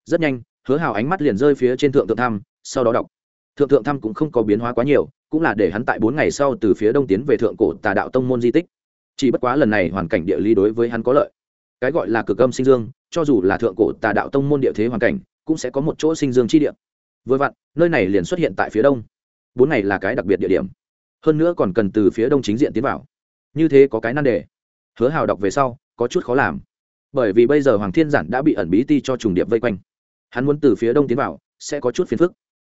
Rất nhanh, hứa hào ánh mắt liền rơi phía trên thượng thượng tham sau đó đọc. Thượng thượng tham cũng không có biến hóa quá nhiều, cũng là để hắn tại bốn ngày sau từ phía đông tiến về thượng cổ tà đạo tông môn di tích. Chỉ bất quá lần này hoàn cảnh địa lý đối với hắn có lợi. Cái gọi là cực âm sinh dương, cho dù là thượng cổ tà đạo tông môn địa thế hoàn cảnh, cũng sẽ có một chỗ sinh dương chi địa. Vừa vặn, nơi này liền xuất hiện tại phía đông bốn ngày là cái đặc biệt địa điểm. Hơn nữa còn cần từ phía đông chính diện tiến vào. Như thế có cái nan đề. Hứa hào đọc về sau, có chút khó làm. Bởi vì bây giờ hoàng thiên giản đã bị ẩn bí ti cho trùng điệp vây quanh. Hắn muốn từ phía đông tiến vào, sẽ có chút phiền phức.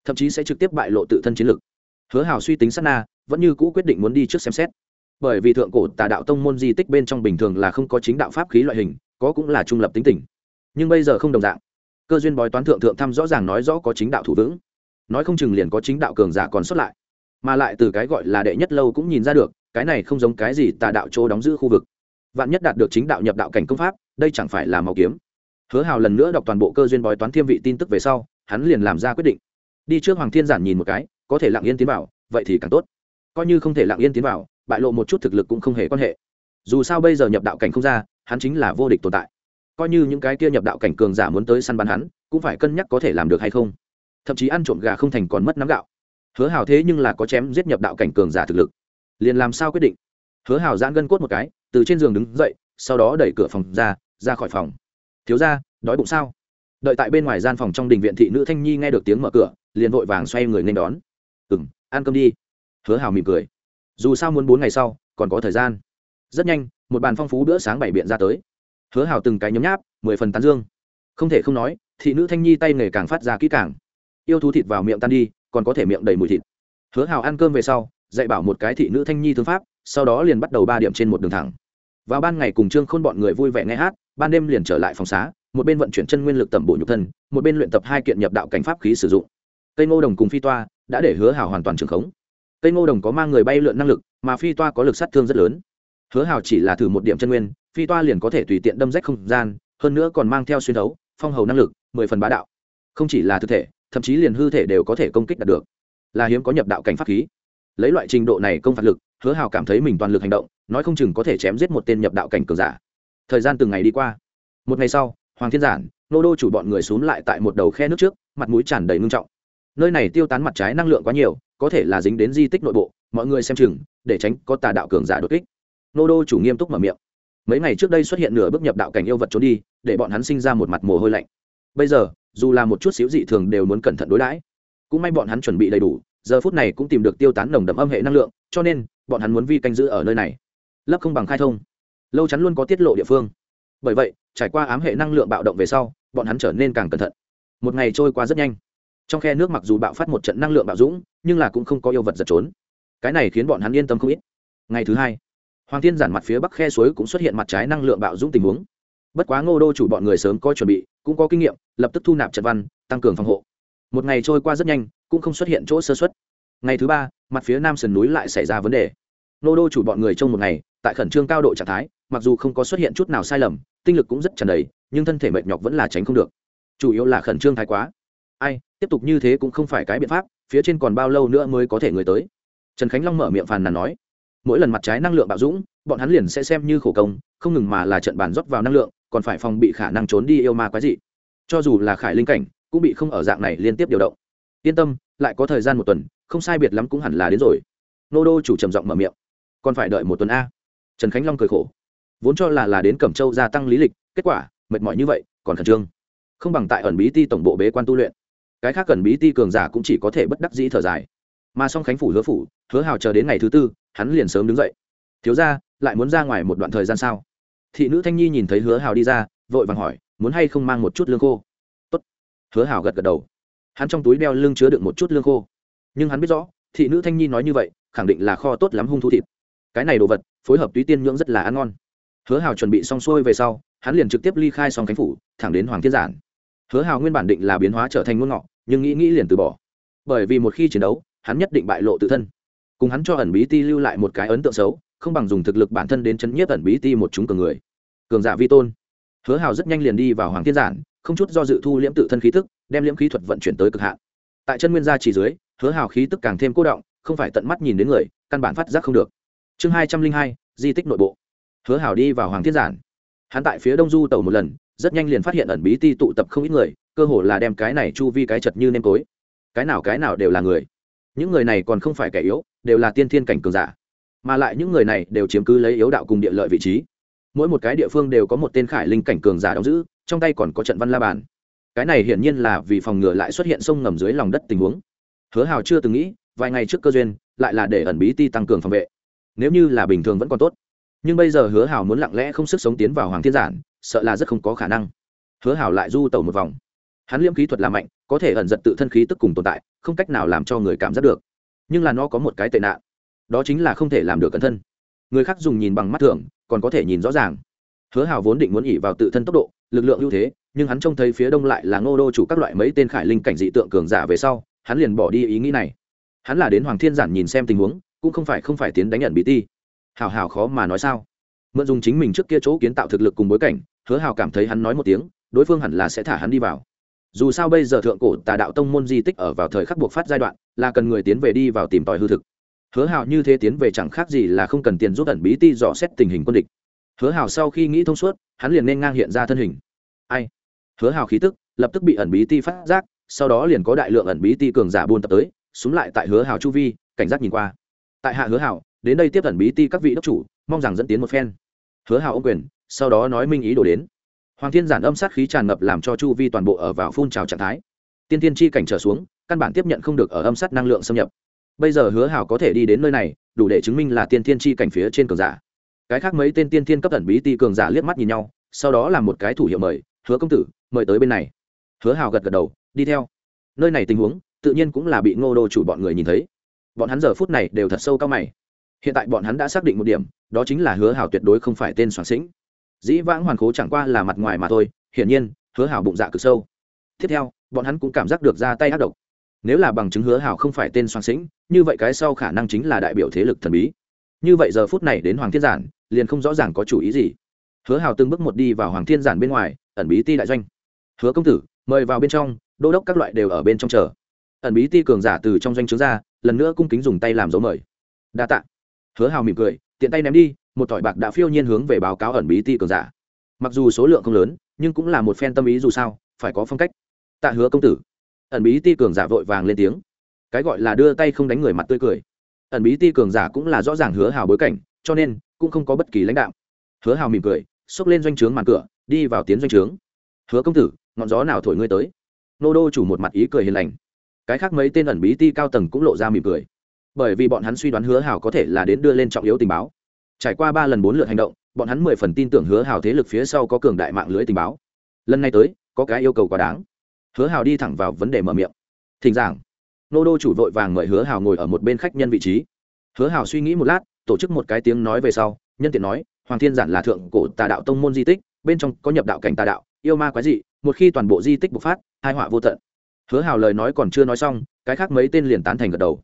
Thậm chí sẽ trực tiếp bại lộ tự thân chiến lược. hứa hào suy tính sát na, vẫn như cũ quyết định muốn đi trước xem xét. Bởi vì thượng cổ tà đạo tông môn di tích bên trong bình thường là không có chính đạo pháp khí loại hình, có cũng là trung lập tính tình. Nhưng bây giờ không đồng dạng. Cơ duyên bói toán thượng thượng thăm rõ ràng nói rõ có chính đạo thủ vững nói không chừng liền có chính đạo cường giả còn xuất lại. Mà lại từ cái gọi là đệ nhất lâu cũng nhìn ra được, cái này không giống cái gì tà đạo chỗ đóng giữ khu vực. Vạn nhất đạt được chính đạo nhập đạo cảnh công pháp, đây chẳng phải là màu kiếm. Hứa hào lần nữa đọc toàn bộ cơ duyên bói toán thiêm vị tin tức về sau, hắn liền làm ra quyết định. Đi trước hoàng thiên giản nhìn một cái, có thể lặng yên tiến vào, vậy thì càng tốt. Coi như không thể lặng yên tiến vào, bại lộ một chút thực lực cũng không hề quan hệ. Dù sao bây giờ nhập đạo cảnh không ra, hắn chính là vô địch tồn tại. Coi như những cái kia nhập đạo cảnh cường giả muốn tới săn bắn hắn, cũng phải cân nhắc có thể làm được hay không thậm chí ăn trộm gà không thành còn mất nắm gạo. Hứa hào thế nhưng là có chém giết nhập đạo cảnh cường giả thực lực. Liền làm sao quyết định? Hứa hào giãn gân cốt một cái, từ trên giường đứng dậy, sau đó đẩy cửa phòng ra ra khỏi phòng. Thiếu ra đói bụng sao? Đợi tại bên ngoài gian phòng trong đình viện thị nữ thanh nhi nghe được tiếng mở cửa, liền vội vàng xoay người nên đón. Ừ m ăn cơm đi. Hứa hào mỉm cười. Dù sao muốn bốn ngày sau, còn có thời gian. Rất nhanh, một bàn phong phú bữa sáng bảy biện ra tới. Hứa hào từng cái nhấm nháp, mười phần tán dương. Không thể không nói, thị nữ thanh nhi tay nghề càng phát ra kỹ càng yêu thú thịt vào miệng tan đi, còn có thể miệng đầy mùi thịt. Hứa hào ăn cơm về sau, dạy bảo một cái thị nữ thanh nhi thương pháp, sau đó liền bắt đầu ba điểm trên một đường thẳng. Vào ban ngày cùng trương khôn bọn người vui vẻ nghe hát, ban đêm liền trở lại phòng xá, một bên vận chuyển chân nguyên lực tẩm bổ nhục thân, một bên luyện tập hai kiện nhập đạo cảnh pháp khí sử dụng. Cây ngô đồng cùng phi toa đã để hứa hào hoàn toàn trường khống. Cây ngô đồng có mang người bay lượn năng lực, mà phi toa có lực sát thương rất lớn. Hứa hào chỉ là thử một điểm chân nguyên, phi toa liền có thể tùy tiện đâm rách không gian, hơn nữa còn mang theo xuyên thấu, phong hầu năng lực, mười phần bá đạo. Không chỉ là thực thể thậm chí liền hư thể đều có thể công kích đạt được. Là hiếm có nhập đạo cảnh pháp khí. Lấy loại trình độ này công phạt lực, hứa hào cảm thấy mình toàn lực hành động, nói không chừng có thể chém giết một tên nhập đạo cảnh cường giả. Thời gian từng ngày đi qua. Một ngày sau, hoàng thiên giản, nô đô chủ bọn người x u ố n g lại tại một đầu khe nước trước, mặt mũi tràn đầy ngưng trọng. Nơi này tiêu tán mặt trái năng lượng quá nhiều, có thể là dính đến di tích nội bộ, mọi người xem chừng, để tránh có tà đạo cường giả đột kích. Nô đô chủ nghiêm túc mở miệng. Mấy ngày trước đây xuất hiện nửa bước nhập đạo cảnh yêu vật trốn đi, để bọn hắn sinh ra một mặt mồ hôi lạnh. Bây giờ dù là một chút xíu dị thường đều muốn cẩn thận đối đãi. Cũng may bọn hắn chuẩn bị đầy đủ, giờ phút này cũng tìm được tiêu tán nồng đậm âm hệ năng lượng, cho nên, bọn hắn muốn vi canh giữ ở nơi này. Lấp không bằng khai thông. Lâu chắn luôn có tiết lộ địa phương. Bởi vậy, trải qua ám hệ năng lượng bạo động về sau, bọn hắn trở nên càng cẩn thận. Một ngày trôi qua rất nhanh. Trong khe nước mặc dù bạo phát một trận năng lượng bạo dũng, nhưng là cũng không có yêu vật giật trốn. Cái này khiến bọn hắn yên tâm không ít. Ngày thứ hai, hoàng thiên giản mặt phía bắc khe suối cũng xuất hiện mặt trái năng lượng bạo dũng tình huống bất quá ngô đô chủ bọn người sớm có chuẩn bị, cũng có kinh nghiệm, lập tức thu nạp trận văn, tăng cường phòng hộ. Một ngày trôi qua rất nhanh, cũng không xuất hiện chỗ sơ xuất ngày thứ ba, mặt phía nam sườn núi lại xảy ra vấn đề. Nô đô chủ bọn người trong một ngày, tại khẩn trương cao độ trạng thái, mặc dù không có xuất hiện chút nào sai lầm, tinh lực cũng rất tràn đầy, nhưng thân thể mệt nhọc vẫn là tránh không được. Chủ yếu là khẩn trương thái quá. Ai, tiếp tục như thế cũng không phải cái biện pháp, phía trên còn bao lâu nữa mới có thể người tới? Trần khánh long mở miệng phàn nàn nói. Mỗi lần mặt trái năng lượng bạo dũng, bọn hắn liền sẽ xem như khổ công, không ngừng mà là trận bàn rót vào năng lượng còn phải phòng bị khả năng trốn đi yêu ma quái dị. Cho dù là khải linh cảnh, cũng bị không ở dạng này liên tiếp điều động. Yên tâm, lại có thời gian một tuần, không sai biệt lắm cũng hẳn là đến rồi. Nô đô chủ trầm giọng mở miệng. Còn phải đợi một tuần a. Trần khánh long cười khổ. Vốn cho là là đến cẩm châu gia tăng lý lịch, kết quả, mệt mỏi như vậy, còn khẩn trương. Không bằng tại ẩn bí ti tổng bộ bế quan tu luyện. Cái khác cần bí ti cường giả cũng chỉ có thể bất đắc dĩ thở dài. Mà song khánh phủ hứa phủ, hứa hào chờ đến ngày thứ tư, hắn liền sớm đứng dậy. Thiếu ra lại muốn ra ngoài một đoạn thời gian sao? Thị nữ thanh nhi nhìn thấy hứa hào đi ra, vội vàng hỏi, muốn hay không mang một chút lương khô? Tốt. hứa hào gật gật đầu. Hắn trong túi đeo lưng chứa được một chút lương khô. Nhưng hắn biết rõ, thị nữ thanh nhi nói như vậy, khẳng định là kho tốt lắm hung thu thịt. Cái này đồ vật, phối hợp túy tiên nhưỡng rất là ăn ngon. Hứa hào chuẩn bị xong xuôi về sau, hắn liền trực tiếp ly khai xong cánh phủ, thẳng đến hoàng thiên giản. Hứa hào nguyên bản định là biến hóa trở thành ngôn ngọ, nhưng nghĩ nghĩ liền từ bỏ. Bởi vì một khi chiến đấu, hắn nhất định bại lộ tự thân. Cùng hắn cho ẩn bí ti lưu lại một cái ấn tượng xấu không bằng dùng thực lực bản thân đến chấn nhiếp ẩn bí ti một chúng cường người. Cường giả vi tôn. Hứa hào rất nhanh liền đi vào hoàng thiên giản, không chút do dự thu liễm tự thân khí tức, đem liễm khí thuật vận chuyển tới cực hạn. Tại chân nguyên gia chỉ dưới, hứa hào khí tức càng thêm cố động, không phải tận mắt nhìn đến người, căn bản phát giác không được. Chương hai trăm linh hai, di tích nội bộ. Hứa hào đi vào hoàng thiên giản. Hắn tại phía đông du tàu một lần, rất nhanh liền phát hiện ẩn bí ti tụ tập không ít người, cơ hồ là đem cái này chu vi cái chật như nêm tối. Cái nào cái nào đều là người. Những người này còn không phải kẻ yếu, đều là tiên thiên cảnh cường giả mà lại những người này đều chiếm cứ lấy yếu đạo cùng địa lợi vị trí. Mỗi một cái địa phương đều có một tên khải linh cảnh cường giả đóng giữ, trong tay còn có trận văn la bàn. Cái này hiển nhiên là vì phòng ngừa lại xuất hiện sông ngầm dưới lòng đất tình huống. Hứa hào chưa từng nghĩ, vài ngày trước cơ duyên, lại là để ẩn bí ti tăng cường phòng vệ. Nếu như là bình thường vẫn còn tốt. Nhưng bây giờ hứa hào muốn lặng lẽ không sức sống tiến vào hoàng thiên giản, sợ là rất không có khả năng. Hứa hào lại du tẩu một vòng. Hắn liễm khí thuật là mạnh, có thể ẩn giật tự thân khí tức cùng tồn tại, không cách nào làm cho người cảm giác được. Nhưng là nó có một cái tệ nạn đó chính là không thể làm được cẩn thân. Người khác dùng nhìn bằng mắt thường, còn có thể nhìn rõ ràng. Hứa hào vốn định muốn ỉ vào tự thân tốc độ, lực lượng ưu thế, nhưng hắn trông thấy phía đông lại là ngô đô chủ các loại mấy tên khải linh cảnh dị tượng cường giả về sau, hắn liền bỏ đi ý nghĩ này. Hắn là đến hoàng thiên giản nhìn xem tình huống, cũng không phải không phải tiến đánh nhận bị ti. Hào hào khó mà nói sao? Mượn dùng chính mình trước kia chỗ kiến tạo thực lực cùng bối cảnh, hứa hào cảm thấy hắn nói một tiếng, đối phương hẳn là sẽ thả hắn đi vào. Dù sao bây giờ thượng cổ tà đạo tông môn di tích ở vào thời khắc buộc phát giai đoạn, là cần người tiến về đi vào tìm tòi hư thực hứa hào như thế tiến về chẳng khác gì là không cần tiền giúp ẩn bí ti dò xét tình hình quân địch. Hứa hào sau khi nghĩ thông suốt, hắn liền nên ngang hiện ra thân hình. Ai? Hứa hào khí tức lập tức bị ẩn bí ti phát giác, sau đó liền có đại lượng ẩn bí ti cường giả buôn tập tới, súng lại tại hứa hào chu vi, cảnh giác nhìn qua. Tại hạ hứa hào, đến đây tiếp ẩn bí ti các vị đốc chủ, mong rằng dẫn tiến một phen. Hứa hào ô quyền, sau đó nói minh ý đồ đến. Hoàng thiên giản âm sát khí tràn ngập làm cho chu vi toàn bộ ở vào phun trào trạng thái. Tiên tiên chi cảnh trở xuống, căn bản tiếp nhận không được ở âm sát năng lượng xâm nhập bây giờ hứa hảo có thể đi đến nơi này, đủ để chứng minh là tiên thiên chi cảnh phía trên cường giả. Cái khác mấy tên tiên thiên cấp thần bí ti cường giả liếc mắt nhìn nhau, sau đó là một cái thủ hiệu mời, hứa công tử, mời tới bên này. Hứa hảo gật gật đầu, đi theo. Nơi này tình huống, tự nhiên cũng là bị ngô đô chủ bọn người nhìn thấy. Bọn hắn giờ phút này đều thật sâu cao mày. Hiện tại bọn hắn đã xác định một điểm, đó chính là hứa hảo tuyệt đối không phải tên soạn sĩnh. Dĩ vãng hoàn khố chẳng qua là mặt ngoài mà thôi, hiển nhiên, hứa hảo bụng dạ cực sâu. Tiếp theo, bọn hắn cũng cảm giác được ra tay ác độc nếu là bằng chứng hứa hảo không phải tên soạn sĩnh như vậy cái sau khả năng chính là đại biểu thế lực thần bí. Như vậy giờ phút này đến hoàng thiên giản, liền không rõ ràng có chủ ý gì. Hứa hảo từng bước một đi vào hoàng thiên giản bên ngoài, ẩn bí ti đại doanh. Hứa công tử, mời vào bên trong, đô đốc các loại đều ở bên trong chờ. Ẩn bí ti cường giả từ trong doanh trướng ra, lần nữa cung kính dùng tay làm dấu mời. Đa tạ. Hứa hào mỉm cười, tiện tay ném đi, một thỏi bạc đã phiêu nhiên hướng về báo cáo ẩn bí ti cường giả. Mặc dù số lượng không lớn, nhưng cũng là một phen tâm ý dù sao, phải có phong cách. Tạ hứa công tử ẩn bí ti cường giả vội vàng lên tiếng. Cái gọi là đưa tay không đánh người mặt tươi cười. Ẩn bí ti cường giả cũng là rõ ràng hứa hào bối cảnh, cho nên cũng không có bất kỳ lãnh đạo. Hứa hào mỉm cười, xốc lên doanh trướng màn cửa, đi vào tiến doanh trướng. Hứa công tử, ngọn gió nào thổi ngươi tới? Nô đô chủ một mặt ý cười hiền lành. Cái khác mấy tên ẩn bí ti cao tầng cũng lộ ra mỉm cười. Bởi vì bọn hắn suy đoán hứa hào có thể là đến đưa lên trọng yếu tình báo. Trải qua ba lần bốn lượt hành động, bọn hắn mười phần tin tưởng hứa hào thế lực phía sau có cường đại mạng lưới tình báo. Lần này tới, có cái yêu cầu quá đáng hứa hào đi thẳng vào vấn đề mở miệng. Thỉnh giảng. Nô đô chủ vội vàng mời hứa hào ngồi ở một bên khách nhân vị trí. Hứa hào suy nghĩ một lát, tổ chức một cái tiếng nói về sau, nhân tiện nói, hoàng thiên giản là thượng cổ tà đạo tông môn di tích, bên trong có nhập đạo cảnh tà đạo, yêu ma quái dị, một khi toàn bộ di tích bộc phát hai họa vô tận. Hứa hào lời nói còn chưa nói xong, cái khác mấy tên liền tán thành gật đầu.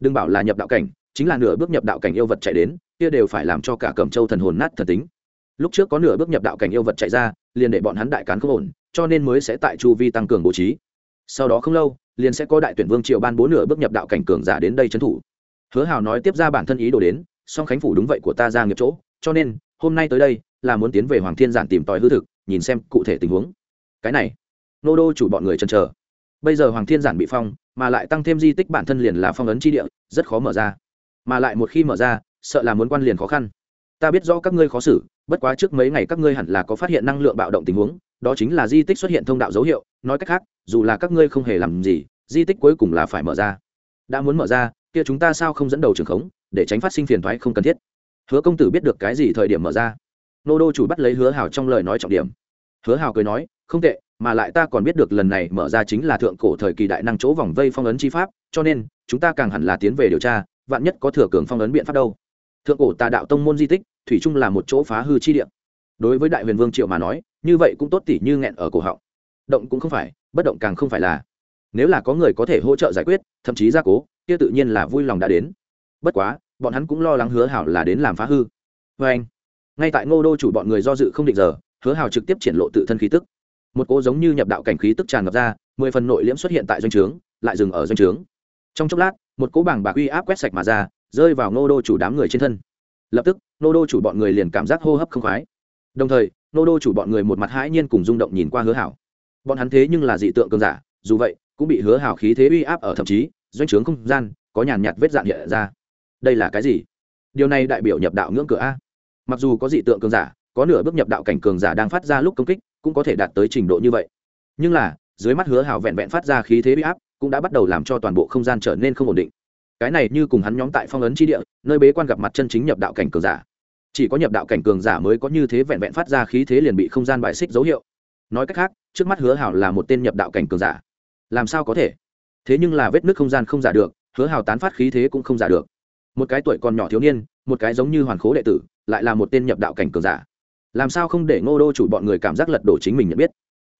Đừng bảo là nhập đạo cảnh, chính là nửa bước nhập đạo cảnh yêu vật chạy đến, kia đều phải làm cho cả cẩm châu thần hồn nát thần tính. Lúc trước có nửa bước nhập đạo cảnh yêu vật chạy ra, liền để bọn hắn đại cán không ổn cho nên mới sẽ tại chu vi tăng cường bố trí. Sau đó không lâu, liền sẽ có đại tuyển vương triệu ban bố nửa bước nhập đạo cảnh cường giả đến đây trấn thủ. Hứa hào nói tiếp ra bản thân ý đồ đến, song khánh phủ đúng vậy của ta ra nghiệp chỗ, cho nên, hôm nay tới đây là muốn tiến về hoàng thiên giản tìm tòi hư thực, nhìn xem cụ thể tình huống. Cái này, nô đô chủ bọn người chần chờ. Bây giờ hoàng thiên giản bị phong, mà lại tăng thêm di tích bản thân liền là phong ấn tri địa, rất khó mở ra. Mà lại một khi mở ra, sợ là muốn quan liền khó khăn. Ta biết rõ các ngươi khó xử, bất quá trước mấy ngày các ngươi hẳn là có phát hiện năng lượng bạo động tình huống đó chính là di tích xuất hiện thông đạo dấu hiệu, nói cách khác, dù là các ngươi không hề làm gì, di tích cuối cùng là phải mở ra. Đã muốn mở ra, kia chúng ta sao không dẫn đầu trường khống, để tránh phát sinh phiền thoái không cần thiết. Hứa công tử biết được cái gì thời điểm mở ra. Nô đô chủ bắt lấy hứa hào trong lời nói trọng điểm. Hứa hào cười nói, không tệ, mà lại ta còn biết được lần này mở ra chính là thượng cổ thời kỳ đại năng chỗ vòng vây phong ấn chi pháp, cho nên, chúng ta càng hẳn là tiến về điều tra, vạn nhất có thừa cường phong ấn biện pháp đâu. Thượng cổ tà đạo tông môn di tích, thủy chung là một chỗ phá hư chi địa. Đối với đại huyền vương triệu mà nói như vậy cũng tốt tỉ như nghẹn ở cổ họng. Động cũng không phải, bất động càng không phải là. Nếu là có người có thể hỗ trợ giải quyết, thậm chí gia cố, kia tự nhiên là vui lòng đã đến. Bất quá, bọn hắn cũng lo lắng hứa hảo là đến làm phá hư. Vê anh, ngay tại ngô đô chủ bọn người do dự không định giờ, hứa hảo trực tiếp triển lộ tự thân khí tức. Một cỗ giống như nhập đạo cảnh khí tức tràn ngập ra, mười phần nội liễm xuất hiện tại doanh trướng, lại dừng ở doanh trướng. Trong chốc lát, một cỗ bảng bạc uy áp quét sạch mà ra, rơi vào Ngô đô chủ đám người trên thân. Lập tức, Ngô đô chủ bọn người liền cảm giác hô hấp không khoái. Đồng thời nô đô chủ bọn người một mặt hãi nhiên cùng rung động nhìn qua hứa hảo. Bọn hắn thế nhưng là dị tượng cường giả, dù vậy, cũng bị hứa hảo khí thế uy áp ở thậm chí, doanh trướng không gian, có nhàn nhạt vết dạn hiện ra. Đây là cái gì? Điều này đại biểu nhập đạo ngưỡng cửa a. Mặc dù có dị tượng cường giả, có nửa bước nhập đạo cảnh cường giả đang phát ra lúc công kích, cũng có thể đạt tới trình độ như vậy. Nhưng là, dưới mắt hứa hảo vẹn vẹn phát ra khí thế uy áp, cũng đã bắt đầu làm cho toàn bộ không gian trở nên không ổn định. Cái này như cùng hắn nhóm tại phong ấn tri địa, nơi bế quan gặp mặt chân chính nhập đạo cảnh cường giả chỉ có nhập đạo cảnh cường giả mới có như thế vẹn vẹn phát ra khí thế liền bị không gian bại xích dấu hiệu. Nói cách khác, trước mắt hứa hảo là một tên nhập đạo cảnh cường giả. Làm sao có thể? Thế nhưng là vết nước không gian không giả được, hứa hảo tán phát khí thế cũng không giả được. Một cái tuổi còn nhỏ thiếu niên, một cái giống như hoàn khố đệ tử, lại là một tên nhập đạo cảnh cường giả. Làm sao không để ngô đô chủ bọn người cảm giác lật đổ chính mình nhận biết?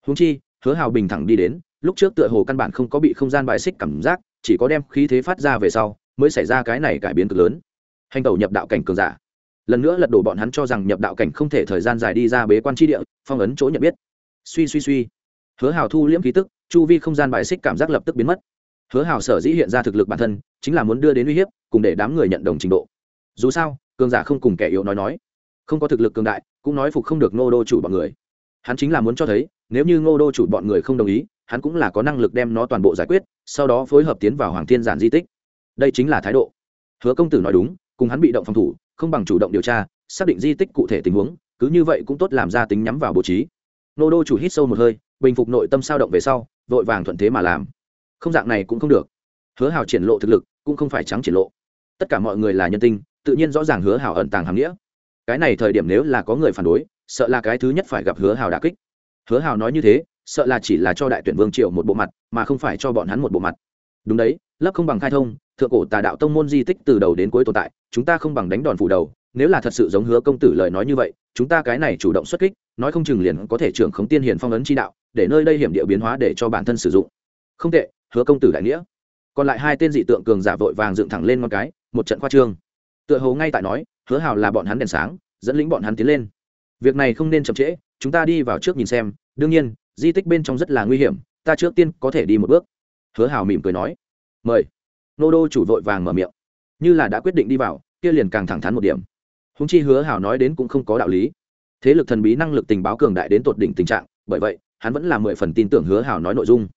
Húng chi, hứa hào bình thẳng đi đến, lúc trước tựa hồ căn bản không có bị không gian bài xích cảm giác, chỉ có đem khí thế phát ra về sau, mới xảy ra cái này cải biến cực lớn. Hành tẩu nhập đạo cảnh cường giả lần nữa lật đổ bọn hắn cho rằng nhập đạo cảnh không thể thời gian dài đi ra bế quan tri địa, phong ấn chỗ nhận biết. Suy suy suy. Hứa hào thu liễm khí tức, chu vi không gian bài xích cảm giác lập tức biến mất. Hứa hào sở dĩ hiện ra thực lực bản thân, chính là muốn đưa đến uy hiếp, cùng để đám người nhận đồng trình độ. Dù sao, cường giả không cùng kẻ yếu nói nói. Không có thực lực cường đại, cũng nói phục không được ngô đô chủ bọn người. Hắn chính là muốn cho thấy, nếu như ngô đô chủ bọn người không đồng ý, hắn cũng là có năng lực đem nó toàn bộ giải quyết, sau đó phối hợp tiến vào hoàng thiên giản di tích. Đây chính là thái độ. Hứa công tử nói đúng, cùng hắn bị động phòng thủ không bằng chủ động điều tra, xác định di tích cụ thể tình huống, cứ như vậy cũng tốt làm ra tính nhắm vào bố trí. Nô đô chủ hít sâu một hơi, bình phục nội tâm sao động về sau, vội vàng thuận thế mà làm. Không dạng này cũng không được. Hứa hào triển lộ thực lực, cũng không phải trắng triển lộ. Tất cả mọi người là nhân tinh, tự nhiên rõ ràng hứa hào ẩn tàng hàm nghĩa. Cái này thời điểm nếu là có người phản đối, sợ là cái thứ nhất phải gặp hứa hào đà kích. Hứa hào nói như thế, sợ là chỉ là cho đại tuyển vương triệu một bộ mặt, mà không phải cho bọn hắn một bộ mặt. Đúng đấy lấp không bằng khai thông, thượng cổ tà đạo tông môn di tích từ đầu đến cuối tồn tại, chúng ta không bằng đánh đòn phủ đầu, nếu là thật sự giống hứa công tử lời nói như vậy, chúng ta cái này chủ động xuất kích, nói không chừng liền có thể trưởng khống tiên hiền phong ấn chi đạo, để nơi đây hiểm địa biến hóa để cho bản thân sử dụng. Không tệ, hứa công tử đại nghĩa. Còn lại hai tên dị tượng cường giả vội vàng dựng thẳng lên con cái, một trận khoa trương. Tựa hồ ngay tại nói, hứa hào là bọn hắn đèn sáng, dẫn lĩnh bọn hắn tiến lên. Việc này không nên chậm trễ, chúng ta đi vào trước nhìn xem, đương nhiên, di tích bên trong rất là nguy hiểm, ta trước tiên có thể đi một bước. Hứa hào mỉm cười nói mời. Nô đô chủ vội vàng mở miệng. Như là đã quyết định đi vào, kia liền càng thẳng thắn một điểm. Húng chi hứa hảo nói đến cũng không có đạo lý. Thế lực thần bí năng lực tình báo cường đại đến tột đỉnh tình trạng, bởi vậy, hắn vẫn là mười phần tin tưởng hứa hảo nói nội dung.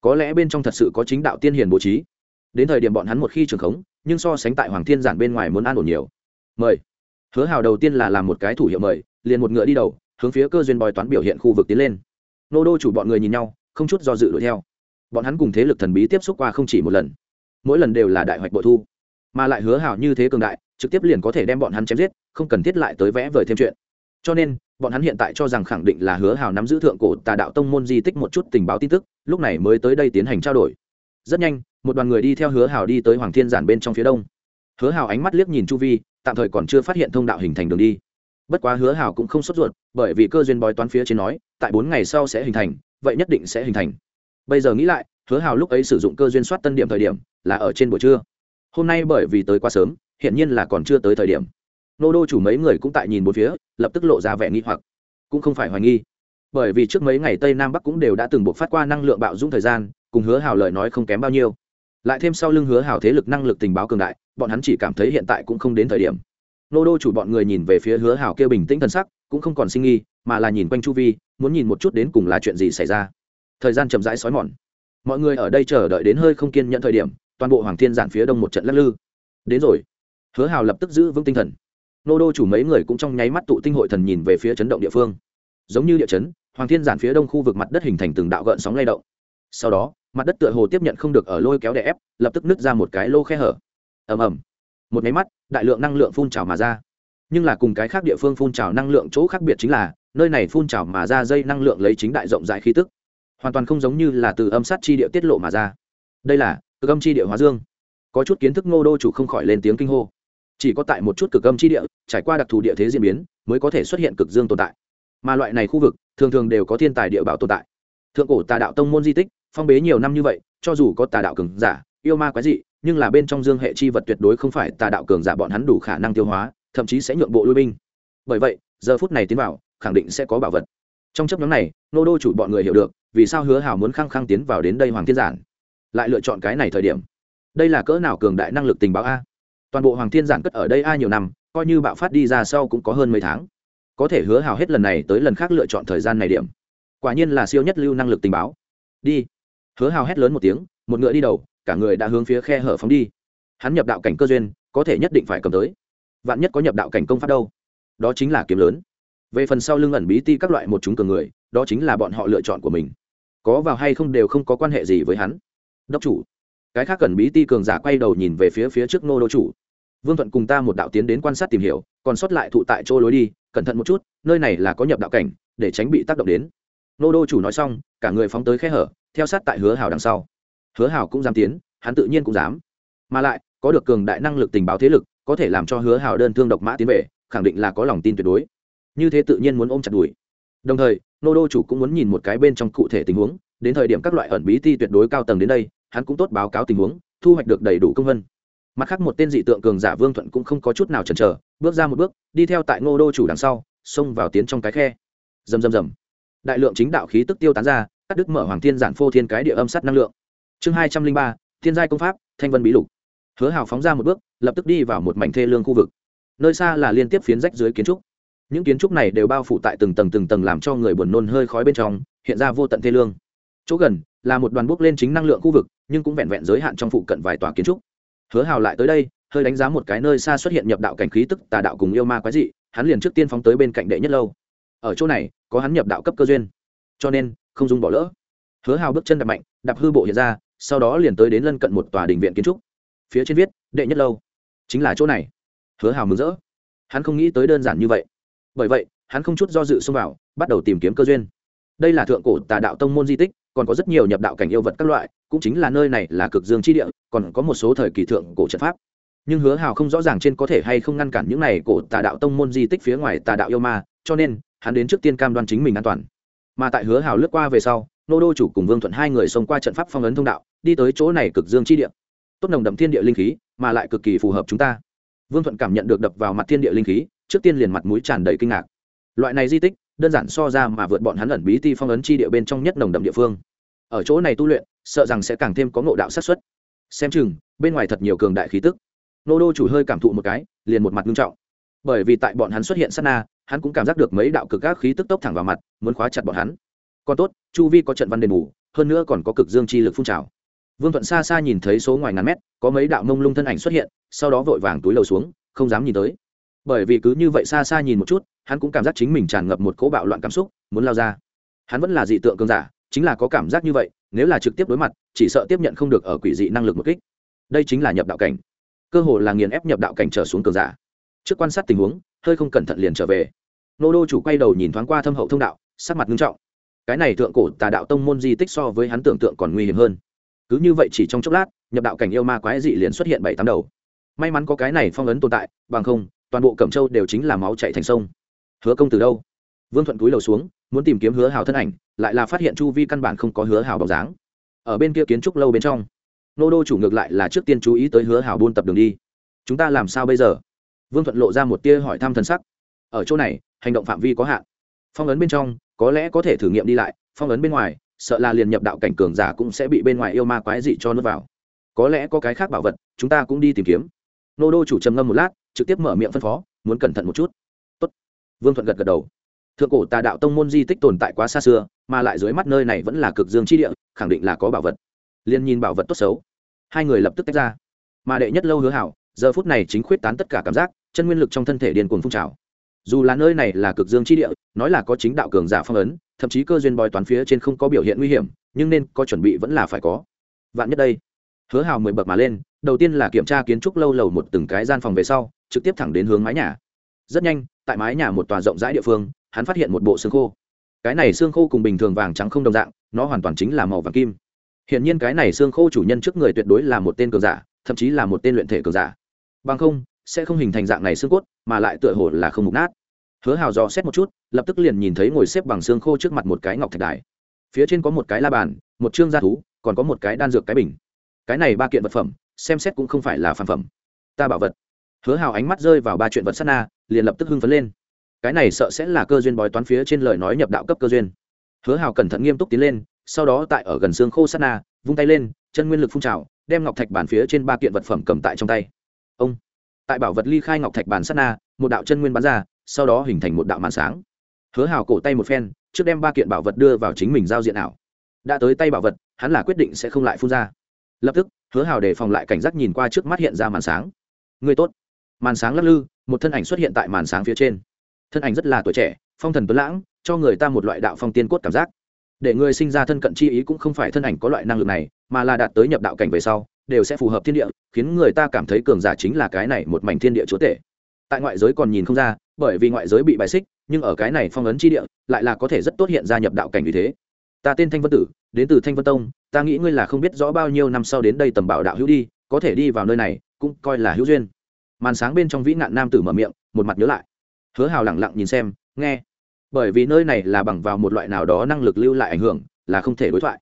Có lẽ bên trong thật sự có chính đạo tiên hiền bố trí. Đến thời điểm bọn hắn một khi trường khống, nhưng so sánh tại hoàng thiên giản bên ngoài muốn an ổn nhiều. Mời. Hứa hảo đầu tiên là làm một cái thủ hiệu mời, liền một ngựa đi đầu, hướng phía cơ duyên bòi toán biểu hiện khu vực tiến lên. Nô đô chủ bọn người nhìn nhau, không chút do dự đuổi theo bọn hắn cùng thế lực thần bí tiếp xúc qua không chỉ một lần. Mỗi lần đều là đại hoạch bội thu, mà lại hứa hảo như thế cường đại, trực tiếp liền có thể đem bọn hắn chém giết, không cần thiết lại tới vẽ vời thêm chuyện. Cho nên, bọn hắn hiện tại cho rằng khẳng định là hứa hảo nắm giữ thượng cổ tà đạo tông môn di tích một chút tình báo tin tức, lúc này mới tới đây tiến hành trao đổi. Rất nhanh, một đoàn người đi theo hứa hảo đi tới hoàng thiên giản bên trong phía đông. Hứa hảo ánh mắt liếc nhìn chu vi, tạm thời còn chưa phát hiện thông đạo hình thành đường đi. Bất quá hứa hảo cũng không sốt ruột, bởi vì cơ duyên bói toán phía trên nói, tại bốn ngày sau sẽ hình thành, vậy nhất định sẽ hình thành bây giờ nghĩ lại, hứa hào lúc ấy sử dụng cơ duyên soát tân điểm thời điểm là ở trên buổi trưa. Hôm nay bởi vì tới quá sớm hiện nhiên là còn chưa tới thời điểm. Nô đô chủ mấy người cũng tại nhìn một phía, lập tức lộ ra vẻ nghi hoặc. Cũng không phải hoài nghi. Bởi vì trước mấy ngày tây nam bắc cũng đều đã từng buộc phát qua năng lượng bạo dũng thời gian, cùng hứa hào lời nói không kém bao nhiêu. Lại thêm sau lưng hứa hào thế lực năng lực tình báo cường đại, bọn hắn chỉ cảm thấy hiện tại cũng không đến thời điểm. Nô đô chủ bọn người nhìn về phía hứa hào kêu bình tĩnh thần sắc, cũng không còn sinh nghi, mà là nhìn quanh chu vi, muốn nhìn một chút đến cùng là chuyện gì xảy ra thời gian chậm rãi xói mòn. Mọi người ở đây chờ đợi đến hơi không kiên nhận thời điểm, toàn bộ hoàng thiên giản phía đông một trận lắc lư. Đến rồi. Hứa hào lập tức giữ vững tinh thần. Nô đô chủ mấy người cũng trong nháy mắt tụ tinh hội thần nhìn về phía chấn động địa phương. Giống như địa chấn, hoàng thiên giản phía đông khu vực mặt đất hình thành từng đạo gợn sóng lay động. Sau đó, mặt đất tựa hồ tiếp nhận không được ở lôi kéo đè ép, lập tức nứt ra một cái lô khe hở. Ầm ầm. Một máy mắt, đại lượng năng lượng phun trào mà ra. Nhưng là cùng cái khác địa phương phun trào năng lượng chỗ khác biệt chính là, nơi này phun trào mà ra dây năng lượng lấy chính đại rộng rãi khí tức hoàn toàn không giống như là từ âm sát chi địa tiết lộ mà ra. Đây là cực âm chi địa hóa dương. Có chút kiến thức ngô đô chủ không khỏi lên tiếng kinh hô. Chỉ có tại một chút cực âm chi địa, trải qua đặc thù địa thế diễn biến, mới có thể xuất hiện cực dương tồn tại. Mà loại này khu vực, thường thường đều có thiên tài địa bảo tồn tại. Thượng cổ tà đạo tông môn di tích, phong bế nhiều năm như vậy, cho dù có tà đạo cường giả, yêu ma quái dị, nhưng là bên trong dương hệ chi vật tuyệt đối không phải tà đạo cường giả bọn hắn đủ khả năng tiêu hóa, thậm chí sẽ nhượng bộ lui binh. Bởi vậy, giờ phút này tiến vào, khẳng định sẽ có bảo vật. Trong chấp nhóm này nô đô chủ bọn người hiểu được vì sao hứa hào muốn khăng khăng tiến vào đến đây hoàng thiên giản? Lại lựa chọn cái này thời điểm. Đây là cỡ nào cường đại năng lực tình báo a? Toàn bộ hoàng thiên giản cất ở đây a nhiều năm, coi như bạo phát đi ra sau cũng có hơn mấy tháng. Có thể hứa hào hết lần này tới lần khác lựa chọn thời gian này điểm. Quả nhiên là siêu nhất lưu năng lực tình báo. Đi. Hứa hào hét lớn một tiếng, một ngựa đi đầu, cả người đã hướng phía khe hở phóng đi. Hắn nhập đạo cảnh cơ duyên, có thể nhất định phải cầm tới. Vạn nhất có nhập đạo cảnh công pháp đâu? Đó chính là kiếm lớn về phần sau lưng ẩn bí ti các loại một chúng cường người, đó chính là bọn họ lựa chọn của mình. Có vào hay không đều không có quan hệ gì với hắn. Đốc chủ. Cái khác cần bí ti cường giả quay đầu nhìn về phía phía trước nô đô chủ. Vương thuận cùng ta một đạo tiến đến quan sát tìm hiểu, còn sót lại thụ tại chỗ lối đi, cẩn thận một chút, nơi này là có nhập đạo cảnh, để tránh bị tác động đến. Nô đô chủ nói xong, cả người phóng tới khe hở, theo sát tại hứa hào đằng sau. Hứa hào cũng dám tiến, hắn tự nhiên cũng dám. Mà lại, có được cường đại năng lực tình báo thế lực, có thể làm cho hứa hào đơn thương độc mã tiến về, khẳng định là có lòng tin tuyệt đối như thế tự nhiên muốn ôm chặt đùi. Đồng thời, nô đô chủ cũng muốn nhìn một cái bên trong cụ thể tình huống, đến thời điểm các loại ẩn bí ti tuyệt đối cao tầng đến đây, hắn cũng tốt báo cáo tình huống, thu hoạch được đầy đủ công vân. Mặt khác một tên dị tượng cường giả vương thuận cũng không có chút nào chần chờ, bước ra một bước, đi theo tại ngô đô chủ đằng sau, xông vào tiến trong cái khe. Rầm rầm rầm. Đại lượng chính đạo khí tức tiêu tán ra, cắt đứt mở hoàng thiên giản phô thiên cái địa âm sắt năng lượng. Chương hai trăm linh ba, thiên giai công pháp, thanh vân bí lục. Hứa hào phóng ra một bước, lập tức đi vào một mảnh thê lương khu vực. Nơi xa là liên tiếp phiến rách dưới kiến trúc những kiến trúc này đều bao phủ tại từng tầng từng tầng làm cho người buồn nôn hơi khói bên trong, hiện ra vô tận thê lương. Chỗ gần là một đoàn bốc lên chính năng lượng khu vực, nhưng cũng vẹn vẹn giới hạn trong phụ cận vài tòa kiến trúc. Hứa hào lại tới đây, hơi đánh giá một cái nơi xa xuất hiện nhập đạo cảnh khí tức, tà đạo cùng yêu ma quái dị, hắn liền trước tiên phóng tới bên cạnh đệ nhất lâu. Ở chỗ này, có hắn nhập đạo cấp cơ duyên. Cho nên, không dùng bỏ lỡ. Hứa hào bước chân đập mạnh, đạp hư bộ hiện ra, sau đó liền tới đến lân cận một tòa đình viện kiến trúc. Phía trên viết, đệ nhất lâu. Chính là chỗ này. Hứa hào mừng rỡ. Hắn không nghĩ tới đơn giản như vậy bởi vậy, hắn không chút do dự xông vào, bắt đầu tìm kiếm cơ duyên. Đây là thượng cổ tà đạo tông môn di tích, còn có rất nhiều nhập đạo cảnh yêu vật các loại, cũng chính là nơi này là cực dương chi địa, còn có một số thời kỳ thượng cổ trận pháp. Nhưng hứa hào không rõ ràng trên có thể hay không ngăn cản những này cổ tà đạo tông môn di tích phía ngoài tà đạo yêu ma, cho nên, hắn đến trước tiên cam đoan chính mình an toàn. Mà tại hứa hào lướt qua về sau, nô đô chủ cùng vương thuận hai người xông qua trận pháp phong ấn thông đạo, đi tới chỗ này cực dương chi địa. Tốt nồng đậm thiên địa linh khí, mà lại cực kỳ phù hợp chúng ta. Vương thuận cảm nhận được đập vào mặt thiên địa linh khí trước tiên liền mặt mũi tràn đầy kinh ngạc. Loại này di tích, đơn giản so ra mà vượt bọn hắn ẩn bí ti phong ấn chi địa bên trong nhất nồng đậm địa phương. Ở chỗ này tu luyện, sợ rằng sẽ càng thêm có ngộ đạo sát xuất xem chừng, bên ngoài thật nhiều cường đại khí tức. Nô đô chủ hơi cảm thụ một cái, liền một mặt nghiêm trọng. Bởi vì tại bọn hắn xuất hiện sát na, hắn cũng cảm giác được mấy đạo cực các khí tức tốc thẳng vào mặt, muốn khóa chặt bọn hắn. Còn tốt, chu vi có trận văn đền bù, hơn nữa còn có cực dương chi lực phun trào. Vương thuận xa xa nhìn thấy số ngoài ngàn mét, có mấy đạo mông lung thân ảnh xuất hiện, sau đó vội vàng túi lầu xuống, không dám nhìn tới bởi vì cứ như vậy xa xa nhìn một chút, hắn cũng cảm giác chính mình tràn ngập một cỗ bạo loạn cảm xúc, muốn lao ra. Hắn vẫn là dị tượng cường giả, chính là có cảm giác như vậy, nếu là trực tiếp đối mặt, chỉ sợ tiếp nhận không được ở quỷ dị năng lực một kích. Đây chính là nhập đạo cảnh. Cơ hồ là nghiền ép nhập đạo cảnh trở xuống cường giả. Trước quan sát tình huống, hơi không cẩn thận liền trở về. Nô đô chủ quay đầu nhìn thoáng qua thâm hậu thông đạo, sắc mặt nghiêm trọng. Cái này thượng cổ tà đạo tông môn di tích so với hắn tưởng tượng còn nguy hiểm hơn. Cứ như vậy chỉ trong chốc lát, nhập đạo cảnh yêu ma quái dị liền xuất hiện bảy tám đầu. May mắn có cái này phong ấn tồn tại, bằng không toàn bộ cẩm châu đều chính là máu chạy thành sông. Hứa công từ đâu? Vương thuận cúi đầu xuống, muốn tìm kiếm hứa hào thân ảnh, lại là phát hiện chu vi căn bản không có hứa hào bóng dáng. Ở bên kia kiến trúc lâu bên trong, nô đô chủ ngược lại là trước tiên chú ý tới hứa hào buôn tập đường đi. Chúng ta làm sao bây giờ? Vương thuận lộ ra một tia hỏi thăm thân sắc. Ở chỗ này, hành động phạm vi có hạn. Phong ấn bên trong, có lẽ có thể thử nghiệm đi lại, phong ấn bên ngoài, sợ là liền nhập đạo cảnh cường giả cũng sẽ bị bên ngoài yêu ma quái dị cho nước vào. Có lẽ có cái khác bảo vật, chúng ta cũng đi tìm kiếm. Nô đô chủ trầm ngâm một lát trực tiếp mở miệng phân phó, muốn cẩn thận một chút. Tốt. vương thuận gật gật đầu. Thượng cổ tà đạo tông môn di tích tồn tại quá xa xưa, mà lại dưới mắt nơi này vẫn là cực dương chi địa, khẳng định là có bảo vật. Liên nhìn bảo vật tốt xấu. Hai người lập tức tách ra. Mà đệ nhất lâu hứa hảo, giờ phút này chính khuyết tán tất cả cảm giác, chân nguyên lực trong thân thể điên cuồng phun trào. Dù là nơi này là cực dương chi địa, nói là có chính đạo cường giả phong ấn, thậm chí cơ duyên bòi toán phía trên không có biểu hiện nguy hiểm, nhưng nên có chuẩn bị vẫn là phải có. Vạn nhất đây hứa hào mười bậc mà lên, đầu tiên là kiểm tra kiến trúc lâu lầu một từng cái gian phòng về sau, trực tiếp thẳng đến hướng mái nhà. Rất nhanh, tại mái nhà một tòa rộng rãi địa phương, hắn phát hiện một bộ xương khô. Cái này xương khô cùng bình thường vàng trắng không đồng dạng, nó hoàn toàn chính là màu vàng kim. Hiển nhiên cái này xương khô chủ nhân trước người tuyệt đối là một tên cường giả, thậm chí là một tên luyện thể cường giả. Bằng không, sẽ không hình thành dạng này xương cốt, mà lại tựa hồ là không mục nát. Hứa hào dò xét một chút, lập tức liền nhìn thấy ngồi xếp bằng xương khô trước mặt một cái ngọc thạch đài. Phía trên có một cái la bàn, một chương gia thú, còn có một cái đan dược cái bình cái này ba kiện vật phẩm, xem xét cũng không phải là phản phẩm. Ta bảo vật. Hứa hào ánh mắt rơi vào ba chuyện vật sát na, liền lập tức hưng phấn lên. Cái này sợ sẽ là cơ duyên bói toán phía trên lời nói nhập đạo cấp cơ duyên. Hứa hào cẩn thận nghiêm túc tiến lên, sau đó tại ở gần xương khô sát na, vung tay lên, chân nguyên lực phun trào, đem ngọc thạch bàn phía trên ba kiện vật phẩm cầm tại trong tay. Ông. Tại bảo vật ly khai ngọc thạch bàn sát na, một đạo chân nguyên bắn ra, sau đó hình thành một đạo màn sáng. Hứa hào cổ tay một phen, trước đem ba kiện bảo vật đưa vào chính mình giao diện ảo. Đã tới tay bảo vật, hắn là quyết định sẽ không lại phun ra lập tức, hứa hào để phòng lại cảnh giác nhìn qua trước mắt hiện ra màn sáng. Người tốt. Màn sáng lắc lư, một thân ảnh xuất hiện tại màn sáng phía trên. Thân ảnh rất là tuổi trẻ, phong thần tuấn lãng, cho người ta một loại đạo phong tiên cốt cảm giác. Để người sinh ra thân cận chi ý cũng không phải thân ảnh có loại năng lực này, mà là đạt tới nhập đạo cảnh về sau, đều sẽ phù hợp thiên địa, khiến người ta cảm thấy cường giả chính là cái này một mảnh thiên địa chúa tể. Tại ngoại giới còn nhìn không ra, bởi vì ngoại giới bị bài xích, nhưng ở cái này phong ấn chi địa, lại là có thể rất tốt hiện ra nhập đạo cảnh vì thế. Ta tên thanh vân tử, đến từ thanh vân tông ta nghĩ ngươi là không biết rõ bao nhiêu năm sau đến đây tầm bảo đạo hữu đi, có thể đi vào nơi này, cũng coi là hữu duyên. Màn sáng bên trong vĩ nạn nam tử mở miệng, một mặt nhớ lại. Hứa hào lẳng lặng nhìn xem, nghe. Bởi vì nơi này là bằng vào một loại nào đó năng lực lưu lại ảnh hưởng, là không thể đối thoại.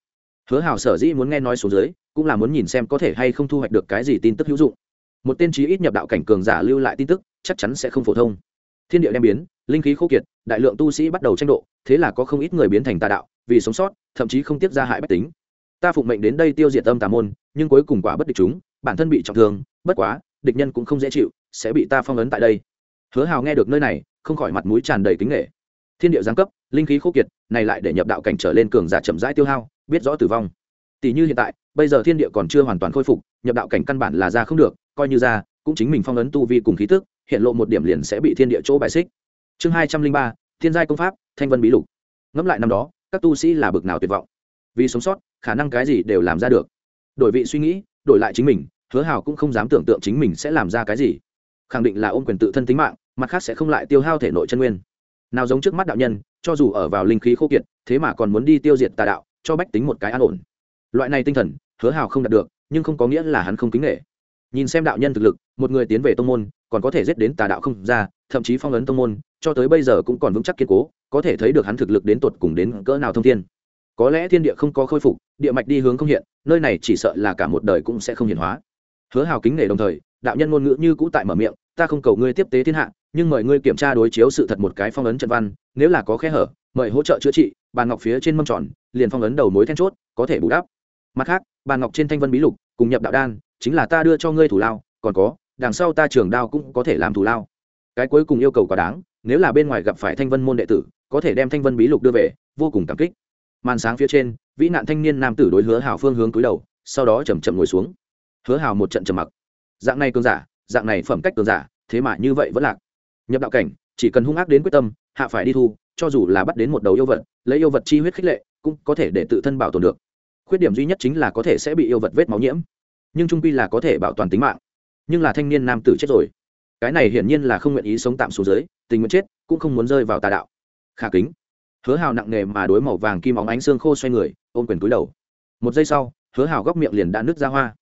Hứa hào sở dĩ muốn nghe nói số dưới, cũng là muốn nhìn xem có thể hay không thu hoạch được cái gì tin tức hữu dụng. Một tên trí ít nhập đạo cảnh cường giả lưu lại tin tức, chắc chắn sẽ không phổ thông. Thiên địa đem biến, linh khí khô kiệt, đại lượng tu sĩ bắt đầu tranh độ, thế là có không ít người biến thành tà đạo, vì sống sót, thậm chí không tiếp ra hại bách tính ta phụng mệnh đến đây tiêu diệt âm tà môn, nhưng cuối cùng quả bất địch chúng, bản thân bị trọng thương, bất quá, địch nhân cũng không dễ chịu, sẽ bị ta phong ấn tại đây. Hứa hào nghe được nơi này, không khỏi mặt mũi tràn đầy kính nghệ thiên địa giáng cấp, linh khí khô kiệt, này lại để nhập đạo cảnh trở lên cường giả chậm rãi tiêu hao, biết rõ tử vong. Tỷ như hiện tại, bây giờ thiên địa còn chưa hoàn toàn khôi phục, nhập đạo cảnh căn bản là ra không được, coi như ra, cũng chính mình phong ấn tu vi cùng khí tức, hiện lộ một điểm liền sẽ bị thiên địa chỗ bài xích. Chương hai trăm linh ba, thiên giai công pháp, thanh vân bí lục. Ngẫm lại năm đó, các tu sĩ là bực nào tuyệt vọng. Vì sống sót khả năng cái gì đều làm ra được. Đổi vị suy nghĩ, đổi lại chính mình, hứa hào cũng không dám tưởng tượng chính mình sẽ làm ra cái gì. Khẳng định là ôm quyền tự thân tính mạng, mặt khác sẽ không lại tiêu hao thể nội chân nguyên. Nào giống trước mắt đạo nhân, cho dù ở vào linh khí khô kiệt, thế mà còn muốn đi tiêu diệt tà đạo, cho bách tính một cái an ổn. Loại này tinh thần, hứa hào không đạt được, nhưng không có nghĩa là hắn không kính nghệ nhìn xem đạo nhân thực lực, một người tiến về tông môn, còn có thể giết đến tà đạo không ra, thậm chí phong ấn tông môn, cho tới bây giờ cũng còn vững chắc kiên cố, có thể thấy được hắn thực lực đến tột cùng đến cỡ nào thông thiên có lẽ thiên địa không có khôi phục, địa mạch đi hướng không hiện, nơi này chỉ sợ là cả một đời cũng sẽ không hiện hóa. Hứa hào kính nể đồng thời, đạo nhân ngôn ngữ như cũ tại mở miệng, ta không cầu ngươi tiếp tế thiên hạ, nhưng mời ngươi kiểm tra đối chiếu sự thật một cái phong ấn trận văn, nếu là có khe hở, mời hỗ trợ chữa trị, bàn ngọc phía trên mâm tròn, liền phong ấn đầu mối then chốt, có thể bù đắp. Mặt khác, bàn ngọc trên thanh vân bí lục, cùng nhập đạo đan, chính là ta đưa cho ngươi thủ lao, còn có, đằng sau ta trường đao cũng có thể làm thủ lao. Cái cuối cùng yêu cầu quá đáng, nếu là bên ngoài gặp phải thanh vân môn đệ tử, có thể đem thanh vân bí lục đưa về, vô cùng cảm kích màn sáng phía trên, vĩ nạn thanh niên nam tử đối hứa hào phương hướng cúi đầu, sau đó chầm chậm ngồi xuống. Hứa hào một trận trầm mặc. Dạng này cường giả, dạng này phẩm cách cường giả, thế mà như vậy vẫn lạc. Nhập đạo cảnh, chỉ cần hung ác đến quyết tâm, hạ phải đi thu, cho dù là bắt đến một đầu yêu vật, lấy yêu vật chi huyết khích lệ, cũng có thể để tự thân bảo tồn được. Khuyết điểm duy nhất chính là có thể sẽ bị yêu vật vết máu nhiễm. Nhưng trung quy là có thể bảo toàn tính mạng. Nhưng là thanh niên nam tử chết rồi. Cái này hiển nhiên là không nguyện ý sống tạm xuống dưới, tình nguyện chết, cũng không muốn rơi vào tà đạo. Khả kính hứa hào nặng nề mà đối màu vàng kim óng ánh xương khô xoay người, ôm quyền túi đầu. Một giây sau, hứa hào góc miệng liền đã nứt ra hoa.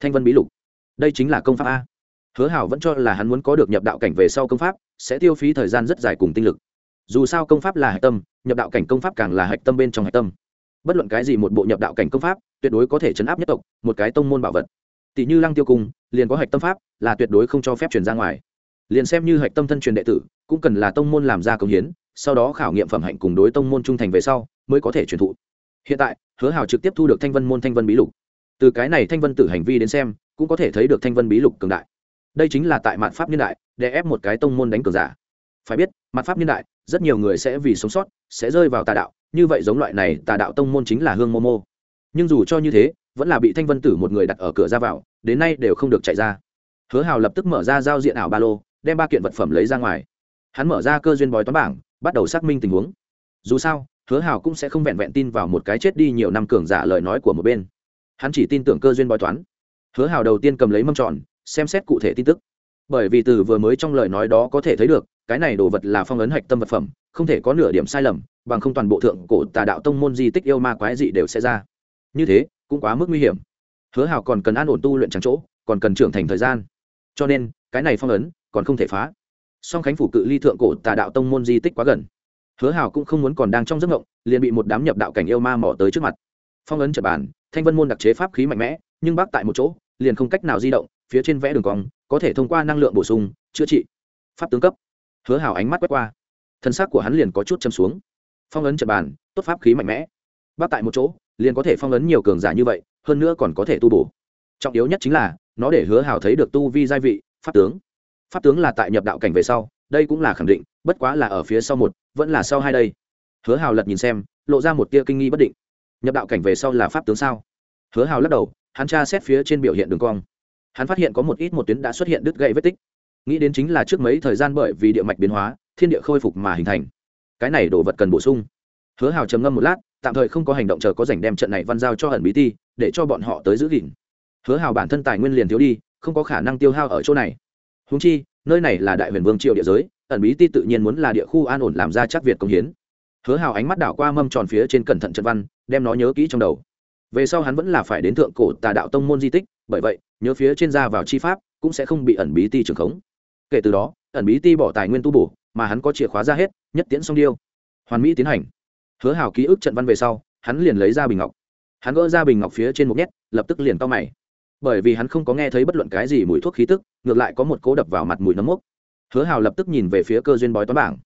Thanh vân bí lục. Đây chính là công pháp a. Hứa hào vẫn cho là hắn muốn có được nhập đạo cảnh về sau công pháp, sẽ tiêu phí thời gian rất dài cùng tinh lực. Dù sao công pháp là hạch tâm, nhập đạo cảnh công pháp càng là hạch tâm bên trong hạch tâm. Bất luận cái gì một bộ nhập đạo cảnh công pháp, tuyệt đối có thể chấn áp nhất tộc, một cái tông môn bảo vật. Tỷ như lăng tiêu cung, liền có hạch tâm pháp, là tuyệt đối không cho phép truyền ra ngoài. Liền xem như hạch tâm thân truyền đệ tử, cũng cần là tông môn làm ra công hiến sau đó khảo nghiệm phẩm hạnh cùng đối tông môn trung thành về sau, mới có thể truyền thụ. Hiện tại, hứa hào trực tiếp thu được thanh vân môn thanh vân bí lục. Từ cái này thanh vân tử hành vi đến xem, cũng có thể thấy được thanh vân bí lục cường đại. Đây chính là tại mạn pháp niên đại, để ép một cái tông môn đánh cường giả. Phải biết mạn pháp niên đại, rất nhiều người sẽ vì sống sót, sẽ rơi vào tà đạo, như vậy giống loại này tà đạo tông môn chính là hương mô mô. Nhưng dù cho như thế, vẫn là bị thanh vân tử một người đặt ở cửa ra vào, đến nay đều không được chạy ra. Hứa hào lập tức mở ra giao diện ảo ba lô, đem ba kiện vật phẩm lấy ra ngoài. Hắn mở ra cơ duyên bói toán bảng bắt đầu xác minh tình huống. Dù sao, hứa hào cũng sẽ không vẹn vẹn tin vào một cái chết đi nhiều năm cường giả lời nói của một bên. Hắn chỉ tin tưởng cơ duyên bói toán. Hứa hào đầu tiên cầm lấy mâm tròn, xem xét cụ thể tin tức. Bởi vì từ vừa mới trong lời nói đó có thể thấy được, cái này đồ vật là phong ấn hạch tâm vật phẩm, không thể có nửa điểm sai lầm, bằng không toàn bộ thượng cổ tà đạo tông môn di tích yêu ma quái dị đều sẽ ra. Như thế, cũng quá mức nguy hiểm. Hứa hào còn cần an ổn tu luyện trắng chỗ, còn cần trưởng thành thời gian. Cho nên, cái này phong ấn, còn không thể phá song khánh phủ cự ly thượng cổ tà đạo tông môn di tích quá gần. Hứa hào cũng không muốn còn đang trong giấc ngộng liền bị một đám nhập đạo cảnh yêu ma mỏ tới trước mặt. Phong ấn trật bàn, thanh vân môn đặc chế pháp khí mạnh mẽ, nhưng bác tại một chỗ, liền không cách nào di động, phía trên vẽ đường cong, có thể thông qua năng lượng bổ sung, chữa trị. Pháp tướng cấp. Hứa hào ánh mắt quét qua. Thân xác của hắn liền có chút châm xuống. Phong ấn trật bàn, tốt pháp khí mạnh mẽ. Bác tại một chỗ, liền có thể phong ấn nhiều cường giả như vậy, hơn nữa còn có thể tu bổ. Trọng yếu nhất chính là, nó để hứa hào thấy được tu vi gia vị, pháp tướng pháp tướng là tại nhập đạo cảnh về sau, đây cũng là khẳng định, bất quá là ở phía sau một, vẫn là sau hai đây. Hứa hào lật nhìn xem, lộ ra một tia kinh nghi bất định. Nhập đạo cảnh về sau là pháp tướng sao? Hứa hào lắc đầu, hắn tra xét phía trên biểu hiện đường cong. Hắn phát hiện có một ít một tuyến đã xuất hiện đứt gãy vết tích. Nghĩ đến chính là trước mấy thời gian bởi vì địa mạch biến hóa, thiên địa khôi phục mà hình thành. Cái này đồ vật cần bổ sung. Hứa hào trầm ngâm một lát, tạm thời không có hành động chờ có dành đem trận này văn giao cho hẩn bí ti, để cho bọn họ tới giữ gìn. Hứa hào bản thân tài nguyên liền thiếu đi, không có khả năng tiêu hao ở chỗ này húng chi, nơi này là đại huyền vương triều địa giới, ẩn bí ti tự nhiên muốn là địa khu an ổn làm ra chắc việt công hiến. Hứa hào ánh mắt đảo qua mâm tròn phía trên cẩn thận trận văn, đem nó nhớ kỹ trong đầu. Về sau hắn vẫn là phải đến thượng cổ tà đạo tông môn di tích, bởi vậy, nhớ phía trên ra vào chi pháp, cũng sẽ không bị ẩn bí ti trường khống. Kể từ đó, ẩn bí ti bỏ tài nguyên tu bổ, mà hắn có chìa khóa ra hết, nhất tiễn song điêu. Hoàn mỹ tiến hành. Hứa hào ký ức trận văn về sau, hắn liền lấy ra bình ngọc. Hắn gỡ ra bình ngọc phía trên một nhét, lập tức liền to mày bởi vì hắn không có nghe thấy bất luận cái gì mùi thuốc khí tức, ngược lại có một cố đập vào mặt mùi nấm mốc. Hứa hào lập tức nhìn về phía cơ duyên bói toán bảng.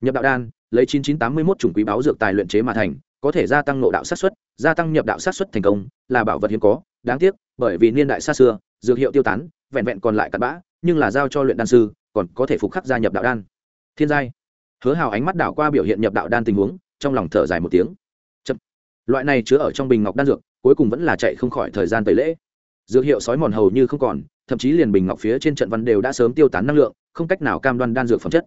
Nhập đạo đan, lấy chín chín tám mươi mốt chủng quý báo dược tài luyện chế mà thành, có thể gia tăng nộ đạo sát xuất gia tăng nhập đạo sát xuất thành công, là bảo vật hiếm có, đáng tiếc, bởi vì niên đại xa xưa, dược hiệu tiêu tán, vẹn vẹn còn lại cặn bã, nhưng là giao cho luyện đan sư, còn có thể phục khắc gia nhập đạo đan. Thiên giai. Hứa hào ánh mắt đảo qua biểu hiện nhập đạo đan tình huống, trong lòng thở dài một tiếng. Chậm. loại này chứa ở trong bình ngọc đan dược, cuối cùng vẫn là chạy không khỏi thời gian tẩy lễ dược hiệu sói mòn hầu như không còn, thậm chí liền bình ngọc phía trên trận văn đều đã sớm tiêu tán năng lượng, không cách nào cam đoan đan dược phẩm chất.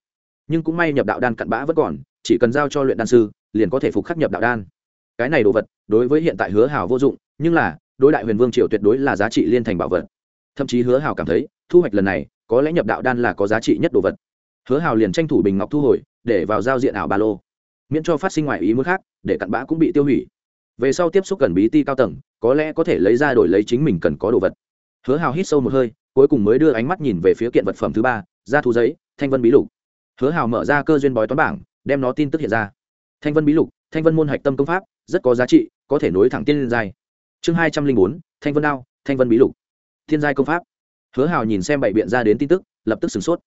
Nhưng cũng may nhập đạo đan cặn bã vẫn còn, chỉ cần giao cho luyện đan sư, liền có thể phục khắc nhập đạo đan. Cái này đồ vật, đối với hiện tại hứa hào vô dụng, nhưng là, đối đại huyền vương triều tuyệt đối là giá trị liên thành bảo vật. Thậm chí hứa hào cảm thấy, thu hoạch lần này, có lẽ nhập đạo đan là có giá trị nhất đồ vật. Hứa hào liền tranh thủ bình ngọc thu hồi, để vào giao diện ảo ba lô. Miễn cho phát sinh ngoài ý muốn khác, để cặn bã cũng bị tiêu hủy. Về sau tiếp xúc cần bí ti cao tầng có lẽ có thể lấy ra đổi lấy chính mình cần có đồ vật. Hứa hào hít sâu một hơi, cuối cùng mới đưa ánh mắt nhìn về phía kiện vật phẩm thứ ba, ra thu giấy, thanh vân bí lục. Hứa hào mở ra cơ duyên bói toán bảng, đem nó tin tức hiện ra. Thanh vân bí lục, thanh vân môn hạch tâm công pháp, rất có giá trị, có thể nối thẳng tiên liên giai. Chương hai trăm linh bốn, thanh vân đao, thanh vân bí lục. Thiên giai công pháp. Hứa hào nhìn xem bảy biện ra đến tin tức, lập tức sửng sốt.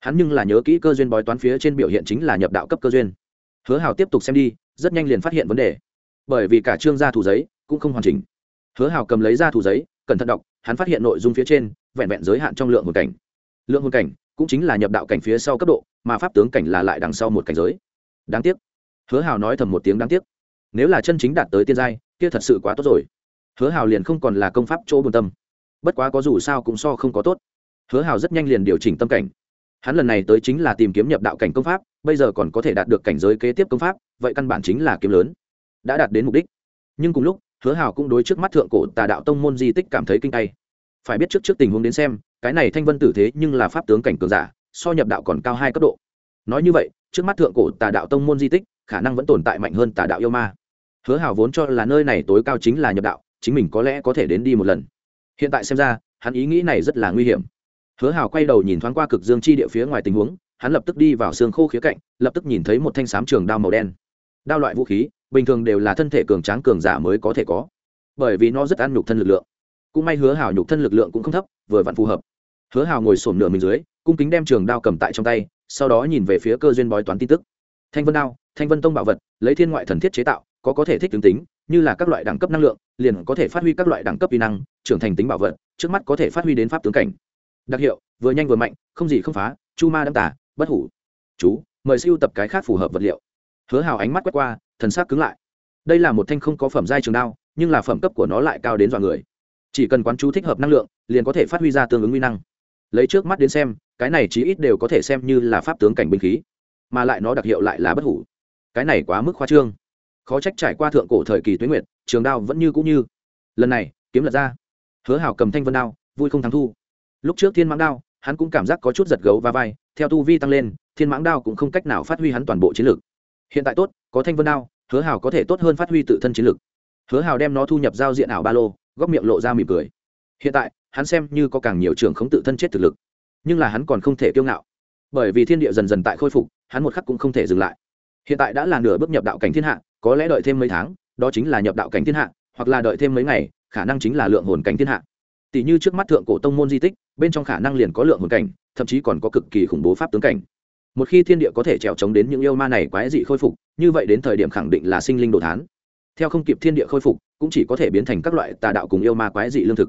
Hắn nhưng là nhớ kỹ cơ duyên bói toán phía trên biểu hiện chính là nhập đạo cấp cơ duyên. Hứa hào tiếp tục xem đi, rất nhanh liền phát hiện vấn đề. Bởi vì cả chương gia thủ giấy cũng không hoàn chỉnh hứa hào cầm lấy ra thủ giấy, cẩn thận đọc, hắn phát hiện nội dung phía trên, vẹn vẹn giới hạn trong lượng hồn cảnh. Lượng hồn cảnh cũng chính là nhập đạo cảnh phía sau cấp độ, mà pháp tướng cảnh là lại đằng sau một cảnh giới. Đáng tiếc. Hứa hào nói thầm một tiếng đáng tiếc. Nếu là chân chính đạt tới tiên giai, kia thật sự quá tốt rồi. Hứa hào liền không còn là công pháp chỗ buồn tâm. Bất quá có dù sao cũng so không có tốt. Hứa hào rất nhanh liền điều chỉnh tâm cảnh. Hắn lần này tới chính là tìm kiếm nhập đạo cảnh công pháp, bây giờ còn có thể đạt được cảnh giới kế tiếp công pháp, vậy căn bản chính là kiếm lớn. Đã đạt đến mục đích. Nhưng cùng lúc hứa hào cũng đối trước mắt thượng cổ tà đạo tông môn di tích cảm thấy kinh tay. Phải biết trước trước tình huống đến xem, cái này thanh vân tử thế nhưng là pháp tướng cảnh cường giả, so nhập đạo còn cao hai cấp độ. Nói như vậy, trước mắt thượng cổ tà đạo tông môn di tích, khả năng vẫn tồn tại mạnh hơn tà đạo yêu ma. Hứa hào vốn cho là nơi này tối cao chính là nhập đạo, chính mình có lẽ có thể đến đi một lần. Hiện tại xem ra, hắn ý nghĩ này rất là nguy hiểm. Hứa hào quay đầu nhìn thoáng qua cực dương chi địa phía ngoài tình huống, hắn lập tức đi vào xương khô khía cạnh, lập tức nhìn thấy một thanh sám trường đao màu đen. Đao loại vũ khí bình thường đều là thân thể cường tráng cường giả mới có thể có. Bởi vì nó rất ăn nhục thân lực lượng. Cũng may hứa hào nhục thân lực lượng cũng không thấp, vừa vặn phù hợp. Hứa hào ngồi sổm nửa mình dưới, cung kính đem trường đao cầm tại trong tay, sau đó nhìn về phía cơ duyên bói toán tin tức. Thanh vân đao, thanh vân tông bảo vật, lấy thiên ngoại thần thiết chế tạo, có có thể thích tướng tính, như là các loại đẳng cấp năng lượng, liền có thể phát huy các loại đẳng cấp kỹ năng, trưởng thành tính bảo vật, trước mắt có thể phát huy đến pháp tướng cảnh. Đặc hiệu, vừa nhanh vừa mạnh, không gì không phá, chu ma đâm tả bất hủ. Chú, mời siêu tập cái khác phù hợp vật liệu. Hứa hào ánh mắt quét qua thần sắc cứng lại. Đây là một thanh không có phẩm giai trường đao, nhưng là phẩm cấp của nó lại cao đến dọa người. Chỉ cần quán chú thích hợp năng lượng, liền có thể phát huy ra tương ứng nguy năng. Lấy trước mắt đến xem, cái này chí ít đều có thể xem như là pháp tướng cảnh binh khí, mà lại nó đặc hiệu lại là bất hủ. Cái này quá mức khoa trương. Khó trách trải qua thượng cổ thời kỳ tuyến nguyệt, trường đao vẫn như cũng như. Lần này, kiếm lật ra. Hứa hảo cầm thanh vân đao, vui không thắng thu. Lúc trước thiên mãng đao, hắn cũng cảm giác có chút giật gấu và vai, theo tu vi tăng lên, thiên mãng đao cũng không cách nào phát huy hắn toàn bộ chiến lược hiện tại tốt có thanh vân đao, hứa hào có thể tốt hơn phát huy tự thân chiến lực. hứa hào đem nó thu nhập giao diện ảo ba lô, góc miệng lộ ra mỉm cười. Hiện tại, hắn xem như có càng nhiều trường không tự thân chết thực lực, nhưng là hắn còn không thể kiêu ngạo. Bởi vì thiên địa dần dần tại khôi phục, hắn một khắc cũng không thể dừng lại. Hiện tại đã là nửa bước nhập đạo cảnh thiên hạ, có lẽ đợi thêm mấy tháng, đó chính là nhập đạo cảnh thiên hạ, hoặc là đợi thêm mấy ngày, khả năng chính là lượng hồn cảnh thiên hạ. Tỷ như trước mắt thượng cổ tông môn di tích, bên trong khả năng liền có lượng hồn cảnh, thậm chí còn có cực kỳ khủng bố pháp tướng cảnh một khi thiên địa có thể trèo trống đến những yêu ma này quái dị khôi phục, như vậy đến thời điểm khẳng định là sinh linh đồ thán. Theo không kịp thiên địa khôi phục, cũng chỉ có thể biến thành các loại tà đạo cùng yêu ma quái dị lương thực.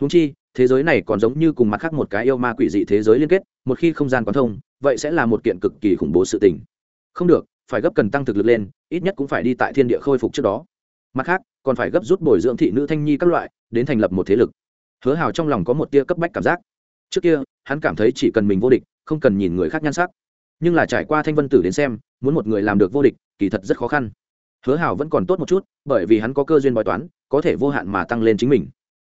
Húng chi, thế giới này còn giống như cùng mặt khác một cái yêu ma quỷ dị thế giới liên kết, một khi không gian quán thông, vậy sẽ là một kiện cực kỳ khủng bố sự tình. Không được, phải gấp cần tăng thực lực lên, ít nhất cũng phải đi tại thiên địa khôi phục trước đó. Mặt khác, còn phải gấp rút bồi dưỡng thị nữ thanh nhi các loại, đến thành lập một thế lực. Hứa hào trong lòng có một tia cấp bách cảm giác. Trước kia, hắn cảm thấy chỉ cần mình vô địch, không cần nhìn người khác nhan sắc nhưng là trải qua thanh vân tử đến xem, muốn một người làm được vô địch, kỳ thật rất khó khăn. Hứa hào vẫn còn tốt một chút, bởi vì hắn có cơ duyên bói toán, có thể vô hạn mà tăng lên chính mình.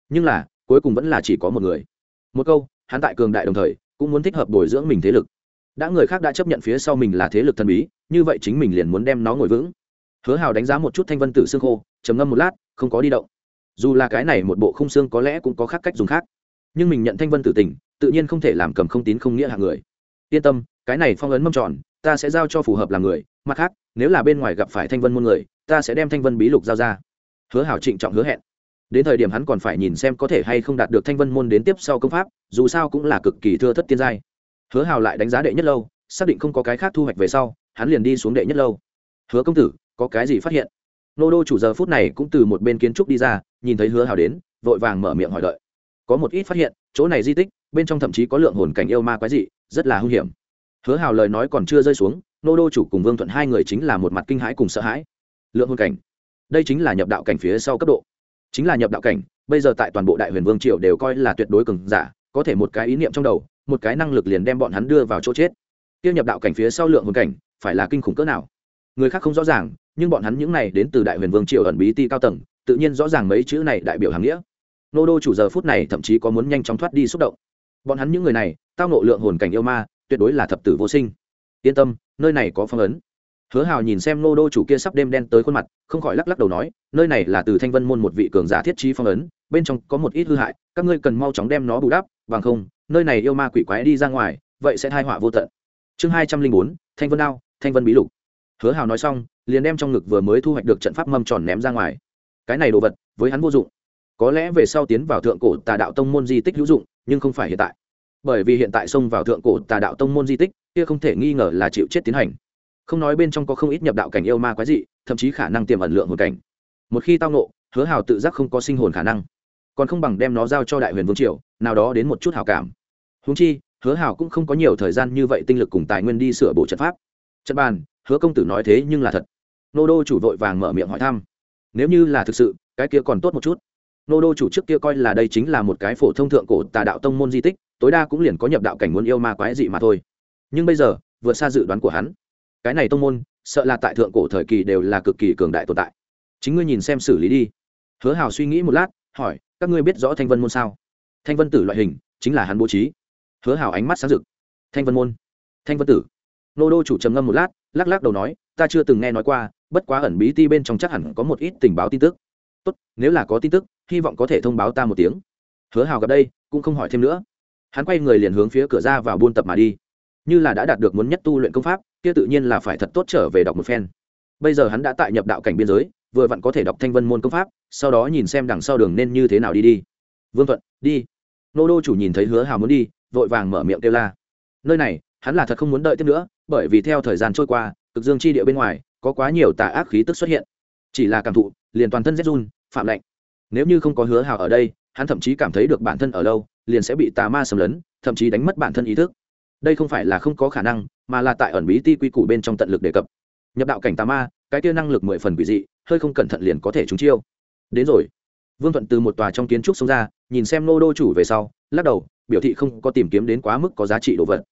Nhưng là, cuối cùng vẫn là chỉ có một người. Một câu, hắn tại cường đại đồng thời, cũng muốn thích hợp bồi dưỡng mình thế lực. Đã người khác đã chấp nhận phía sau mình là thế lực thần bí, như vậy chính mình liền muốn đem nó ngồi vững. Hứa hào đánh giá một chút thanh vân tử xương khô, trầm ngâm một lát, không có đi động. Dù là cái này một bộ khung xương có lẽ cũng có khác cách dùng khác. Nhưng mình nhận thanh vân tử tình, tự nhiên không thể làm cầm không tín không nghĩa hạng người. Yên tâm cái này phong ấn mâm tròn, ta sẽ giao cho phù hợp làm người, mặt khác, nếu là bên ngoài gặp phải thanh vân môn người, ta sẽ đem thanh vân bí lục giao ra. Hứa hảo trịnh trọng hứa hẹn. Đến thời điểm hắn còn phải nhìn xem có thể hay không đạt được thanh vân môn đến tiếp sau công pháp, dù sao cũng là cực kỳ thưa thất tiên giai. Hứa hào lại đánh giá đệ nhất lâu, xác định không có cái khác thu hoạch về sau, hắn liền đi xuống đệ nhất lâu. Hứa công tử, có cái gì phát hiện? Nô đô chủ giờ phút này cũng từ một bên kiến trúc đi ra, nhìn thấy hứa hào đến, vội vàng mở miệng hỏi đợi. Có một ít phát hiện, chỗ này di tích, bên trong thậm chí có lượng hồn cảnh yêu ma quái dị, rất là hung hiểm hứa hào lời nói còn chưa rơi xuống, nô đô chủ cùng vương thuận hai người chính là một mặt kinh hãi cùng sợ hãi. Lượng hồn cảnh. Đây chính là nhập đạo cảnh phía sau cấp độ. Chính là nhập đạo cảnh, bây giờ tại toàn bộ đại huyền vương triều đều coi là tuyệt đối cường giả, có thể một cái ý niệm trong đầu, một cái năng lực liền đem bọn hắn đưa vào chỗ chết. Tiêu nhập đạo cảnh phía sau lượng hồn cảnh, phải là kinh khủng cỡ nào? Người khác không rõ ràng, nhưng bọn hắn những này đến từ đại huyền vương triều ẩn bí ti cao tầng, tự nhiên rõ ràng mấy chữ này đại biểu hàng nghĩa. Nô đô chủ giờ phút này thậm chí có muốn nhanh chóng thoát đi xúc động. Bọn hắn những người này, tao nộ lượng hồn cảnh yêu ma tuyệt đối là thập tử vô sinh. Yên tâm nơi này có phong ấn. Hứa hào nhìn xem nô đô chủ kia sắp đêm đen tới khuôn mặt không khỏi lắc lắc đầu nói nơi này là từ thanh vân môn một vị cường giả thiết trí phong ấn bên trong có một ít hư hại các ngươi cần mau chóng đem nó bù đắp bằng không nơi này yêu ma quỷ quái đi ra ngoài vậy sẽ thai họa vô tận. Chương hai trăm linh bốn thanh vân ao, thanh vân bí lục. Hứa hào nói xong liền đem trong ngực vừa mới thu hoạch được trận pháp mâm tròn ném ra ngoài. Cái này đồ vật với hắn vô dụng. Có lẽ về sau tiến vào thượng cổ tà đạo tông môn di tích hữu dụng nhưng không phải hiện tại bởi vì hiện tại xông vào thượng cổ tà đạo tông môn di tích, kia không thể nghi ngờ là chịu chết tiến hành. Không nói bên trong có không ít nhập đạo cảnh yêu ma quái dị, thậm chí khả năng tiềm ẩn lượng hồn cảnh. Một khi tao nộ hứa hào tự giác không có sinh hồn khả năng. Còn không bằng đem nó giao cho đại huyền vương triều, nào đó đến một chút hào cảm. Húng chi, hứa hào cũng không có nhiều thời gian như vậy tinh lực cùng tài nguyên đi sửa bộ trận pháp. Trận bàn, hứa công tử nói thế nhưng là thật. Nô đô chủ vội vàng mở miệng hỏi thăm. Nếu như là thực sự, cái kia còn tốt một chút. Nô đô chủ trước kia coi là đây chính là một cái phổ thông thượng cổ tà đạo tông môn di tích tối đa cũng liền có nhập đạo cảnh muốn yêu ma quái dị mà thôi. Nhưng bây giờ, vượt xa dự đoán của hắn. Cái này tông môn, sợ là tại thượng cổ thời kỳ đều là cực kỳ cường đại tồn tại. Chính ngươi nhìn xem xử lý đi. Hứa hào suy nghĩ một lát, hỏi, các ngươi biết rõ thanh vân môn sao? Thanh vân tử loại hình, chính là hắn bố trí. Hứa hào ánh mắt sáng rực. Thanh vân môn. Thanh vân tử. Nô đô chủ trầm ngâm một lát, lắc lắc đầu nói, ta chưa từng nghe nói qua, bất quá ẩn bí ti bên trong chắc hẳn có một ít tình báo tin tức. Tốt, nếu là có tin tức, hy vọng có thể thông báo ta một tiếng. Hứa hào gặp đây, cũng không hỏi thêm nữa hắn quay người liền hướng phía cửa ra vào buôn tập mà đi. Như là đã đạt được muốn nhất tu luyện công pháp, kia tự nhiên là phải thật tốt trở về đọc một phen. Bây giờ hắn đã tại nhập đạo cảnh biên giới, vừa vặn có thể đọc thanh vân môn công pháp, sau đó nhìn xem đằng sau đường nên như thế nào đi đi. Vương thuận, đi. Nô đô chủ nhìn thấy hứa hào muốn đi, vội vàng mở miệng kêu la. Nơi này, hắn là thật không muốn đợi tiếp nữa, bởi vì theo thời gian trôi qua, cực dương chi địa bên ngoài, có quá nhiều tà ác khí tức xuất hiện. Chỉ là cảm thụ, liền toàn thân rét run, phạm lạnh. Nếu như không có hứa hào ở đây hắn thậm chí cảm thấy được bản thân ở lâu, liền sẽ bị tà ma xâm lấn, thậm chí đánh mất bản thân ý thức. Đây không phải là không có khả năng, mà là tại ẩn bí ti quy củ bên trong tận lực đề cập. Nhập đạo cảnh tà ma, cái tiêu năng lực mười phần quỷ dị, hơi không cẩn thận liền có thể trúng chiêu. Đến rồi. Vương thuận từ một tòa trong kiến trúc xông ra, nhìn xem nô đô chủ về sau, lắc đầu, biểu thị không có tìm kiếm đến quá mức có giá trị đồ vật.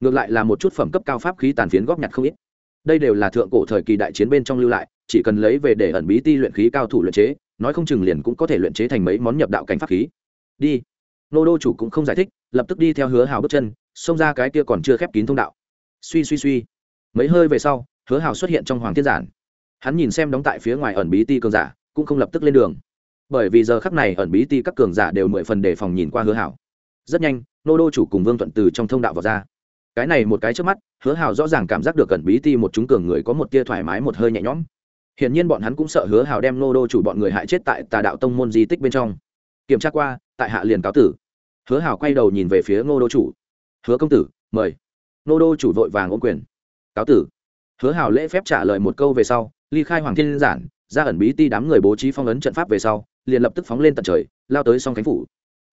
Ngược lại là một chút phẩm cấp cao pháp khí tàn phiến góp nhặt không ít. Đây đều là thượng cổ thời kỳ đại chiến bên trong lưu lại, chỉ cần lấy về để ẩn bí ti luyện khí cao thủ luyện chế nói không chừng liền cũng có thể luyện chế thành mấy món nhập đạo cảnh pháp khí. Đi. Nô đô chủ cũng không giải thích, lập tức đi theo hứa hào bước chân, xông ra cái kia còn chưa khép kín thông đạo. Suy suy suy. Mấy hơi về sau, hứa hào xuất hiện trong hoàng thiên giản. Hắn nhìn xem đóng tại phía ngoài ẩn bí ti cường giả, cũng không lập tức lên đường. Bởi vì giờ khắc này ẩn bí ti các cường giả đều mười phần đề phòng nhìn qua hứa hảo rất nhanh, nô đô chủ cùng vương thuận từ trong thông đạo vào ra. Cái này một cái trước mắt, hứa hảo rõ ràng cảm giác được ẩn bí ti một chúng cường người có một tia thoải mái, một hơi nhẹ nhõm hiển nhiên bọn hắn cũng sợ hứa Hào đem nô đô chủ bọn người hại chết tại tà đạo tông môn di tích bên trong. Kiểm tra qua, tại hạ liền cáo tử. Hứa Hào quay đầu nhìn về phía nô đô chủ. Hứa công tử, mời. Nô đô chủ vội vàng ôm quyền. Cáo tử. Hứa Hào lễ phép trả lời một câu về sau, ly khai hoàng thiên giản, ra ẩn bí ti đám người bố trí phong ấn trận pháp về sau, liền lập tức phóng lên tận trời, lao tới song cánh phủ.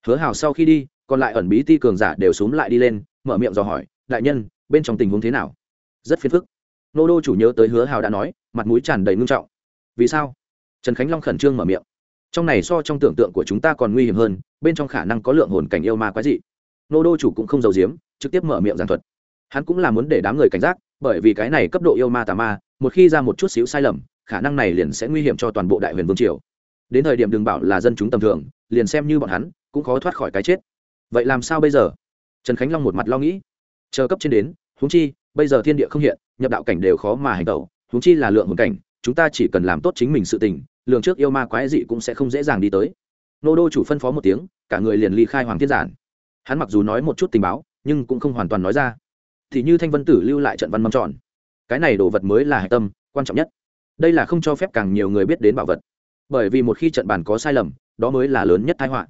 Hứa Hào sau khi đi, còn lại ẩn bí ti cường giả đều xuống lại đi lên, mở miệng dò hỏi, đại nhân, bên trong tình huống thế nào? Rất phiền phức nô đô chủ nhớ tới hứa hào đã nói, mặt mũi tràn đầy ngưng trọng. Vì sao? Trần khánh long khẩn trương mở miệng. Trong này so trong tưởng tượng của chúng ta còn nguy hiểm hơn, bên trong khả năng có lượng hồn cảnh yêu ma quái dị. Nô đô chủ cũng không giấu giếm, trực tiếp mở miệng giảng thuật. Hắn cũng là muốn để đám người cảnh giác, bởi vì cái này cấp độ yêu ma tà ma, một khi ra một chút xíu sai lầm, khả năng này liền sẽ nguy hiểm cho toàn bộ đại huyền vương triều. Đến thời điểm đừng bảo là dân chúng tầm thường, liền xem như bọn hắn, cũng khó thoát khỏi cái chết. Vậy làm sao bây giờ? Trần khánh long một mặt lo nghĩ. Chờ cấp trên đến, huống chi bây giờ thiên địa không hiện, nhập đạo cảnh đều khó mà hành tẩu húng chi là lượng hồn cảnh, chúng ta chỉ cần làm tốt chính mình sự tình lượng trước yêu ma quái dị cũng sẽ không dễ dàng đi tới. Nô đô chủ phân phó một tiếng, cả người liền ly khai hoàng thiên giản. Hắn mặc dù nói một chút tình báo, nhưng cũng không hoàn toàn nói ra. Thì như thanh vân tử lưu lại trận văn mâm tròn. Cái này đồ vật mới là hạch tâm, quan trọng nhất. Đây là không cho phép càng nhiều người biết đến bảo vật. Bởi vì một khi trận bàn có sai lầm, đó mới là lớn nhất thái họa.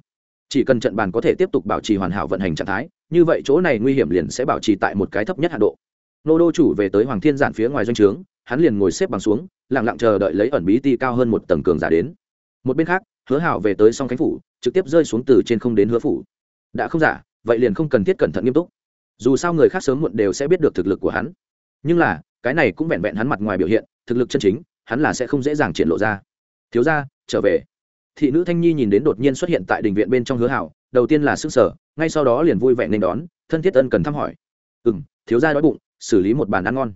Chỉ cần trận bàn có thể tiếp tục bảo trì hoàn hảo vận hành trạng thái, như vậy chỗ này nguy hiểm liền sẽ bảo trì tại một cái thấp nhất hạ độ nô đô chủ về tới hoàng thiên giản phía ngoài doanh trướng, hắn liền ngồi xếp bằng xuống, lặng lặng chờ đợi lấy ẩn bí ti cao hơn một tầng cường giả đến. Một bên khác, hứa hảo về tới song khánh phủ, trực tiếp rơi xuống từ trên không đến hứa phủ. Đã không giả, vậy liền không cần thiết cẩn thận nghiêm túc. Dù sao người khác sớm muộn đều sẽ biết được thực lực của hắn. Nhưng là, cái này cũng vẹn vẹn hắn mặt ngoài biểu hiện, thực lực chân chính, hắn là sẽ không dễ dàng triển lộ ra. Thiếu ra trở về. Thị nữ thanh nhi nhìn đến đột nhiên xuất hiện tại đình viện bên trong hứa hảo, đầu tiên là sức sở ngay sau đó liền vui vẻ nên đón, thân thiết ân cần thăm hỏi. Ừ m thiếu ra đói bụng xử lý một bàn ăn ngon.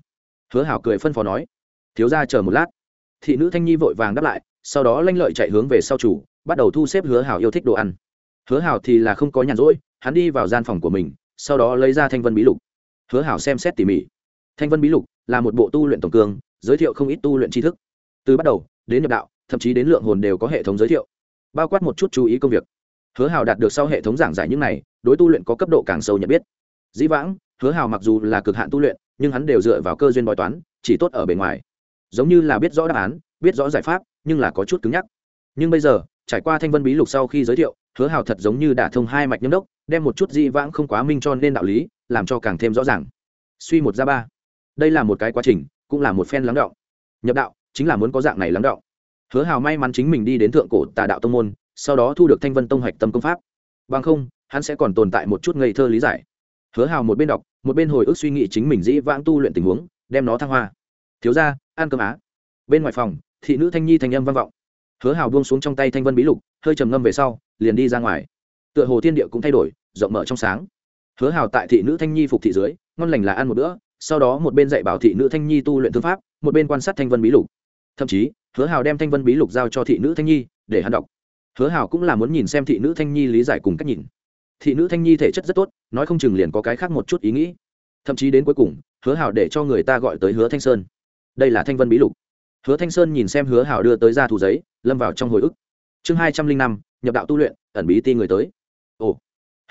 Hứa hảo cười phân phó nói, thiếu ra chờ một lát. Thị nữ thanh nhi vội vàng đáp lại, sau đó lanh lợi chạy hướng về sau chủ, bắt đầu thu xếp hứa hảo yêu thích đồ ăn. Hứa hảo thì là không có nhàn rỗi, hắn đi vào gian phòng của mình, sau đó lấy ra thanh vân bí lục. Hứa hảo xem xét tỉ mỉ. Thanh vân bí lục là một bộ tu luyện tổng cương, giới thiệu không ít tu luyện tri thức. Từ bắt đầu, đến nhập đạo, thậm chí đến lượng hồn đều có hệ thống giới thiệu, bao quát một chút chú ý công việc. Hứa hào đạt được sau hệ thống giảng giải những này, đối tu luyện có cấp độ càng sâu nhận biết dĩ vãng, hứa hào mặc dù là cực hạn tu luyện, nhưng hắn đều dựa vào cơ duyên bói toán, chỉ tốt ở bề ngoài. Giống như là biết rõ đáp án, biết rõ giải pháp, nhưng là có chút cứng nhắc. Nhưng bây giờ, trải qua thanh vân bí lục sau khi giới thiệu, hứa hào thật giống như đả thông hai mạch nhâm đốc, đem một chút dĩ vãng không quá minh cho nên đạo lý, làm cho càng thêm rõ ràng. Suy một ra ba. Đây là một cái quá trình, cũng là một phen lắng động. Nhập đạo, chính là muốn có dạng này lắng động. Hứa hào may mắn chính mình đi đến thượng cổ tà đạo tông môn, sau đó thu được thanh vân tông hạch tâm công pháp. Bằng không, hắn sẽ còn tồn tại một chút ngây thơ lý giải hứa hào một bên đọc, một bên hồi ức suy nghĩ chính mình dĩ vãng tu luyện tình huống, đem nó thăng hoa. Thiếu ra ăn cơm á? Bên ngoài phòng, thị nữ thanh nhi thanh âm vang vọng. Hứa hào buông xuống trong tay thanh vân bí lục, hơi trầm ngâm về sau, liền đi ra ngoài. Tựa hồ thiên địa cũng thay đổi, rộng mở trong sáng. Hứa hào tại thị nữ thanh nhi phục thị dưới, ngon lành là ăn một bữa, sau đó một bên dạy bảo thị nữ thanh nhi tu luyện thư pháp, một bên quan sát thanh vân bí lục. Thậm chí, hứa hào đem thanh vân bí lục giao cho thị nữ thanh nhi, để hắn đọc. Hứa hào cũng là muốn nhìn xem thị nữ thanh nhi lý giải cùng cách nhìn thị nữ thanh nhi thể chất rất tốt, nói không chừng liền có cái khác một chút ý nghĩ. Thậm chí đến cuối cùng, hứa hảo để cho người ta gọi tới hứa thanh sơn. Đây là thanh vân bí lục. Hứa thanh sơn nhìn xem hứa hảo đưa tới ra thủ giấy, lâm vào trong hồi ức. Chương hai trăm linh năm, nhập đạo tu luyện, ẩn bí ti người tới. Ồ.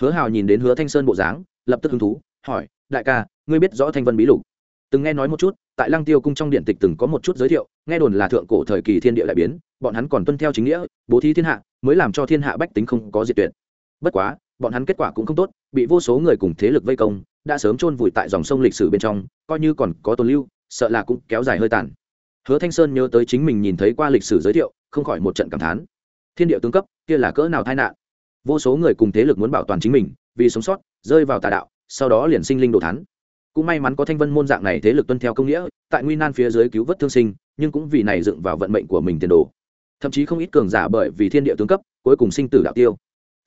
Hứa hảo nhìn đến hứa thanh sơn bộ dáng, lập tức hứng thú, hỏi, đại ca, ngươi biết rõ thanh vân bí lục? Từng nghe nói một chút, tại lăng tiêu cung trong điện tịch từng có một chút giới thiệu, nghe đồn là thượng cổ thời kỳ thiên địa đại biến, bọn hắn còn tuân theo chính nghĩa, bố thí thiên hạ, mới làm cho thiên hạ bách tính không có diệt tuyệt. Bất quá bọn hắn kết quả cũng không tốt, bị vô số người cùng thế lực vây công, đã sớm chôn vùi tại dòng sông lịch sử bên trong, coi như còn có tồn lưu, sợ là cũng kéo dài hơi tàn. Hứa thanh sơn nhớ tới chính mình nhìn thấy qua lịch sử giới thiệu, không khỏi một trận cảm thán. Thiên địa tướng cấp, kia là cỡ nào tai nạn? Vô số người cùng thế lực muốn bảo toàn chính mình, vì sống sót, rơi vào tà đạo, sau đó liền sinh linh đồ thán. Cũng may mắn có thanh vân môn dạng này thế lực tuân theo công nghĩa, tại nguy nan phía dưới cứu vớt thương sinh, nhưng cũng vì này dựng vào vận mệnh của mình tiền đồ. Thậm chí không ít cường giả bởi vì thiên địa tướng cấp, cuối cùng sinh tử đạo tiêu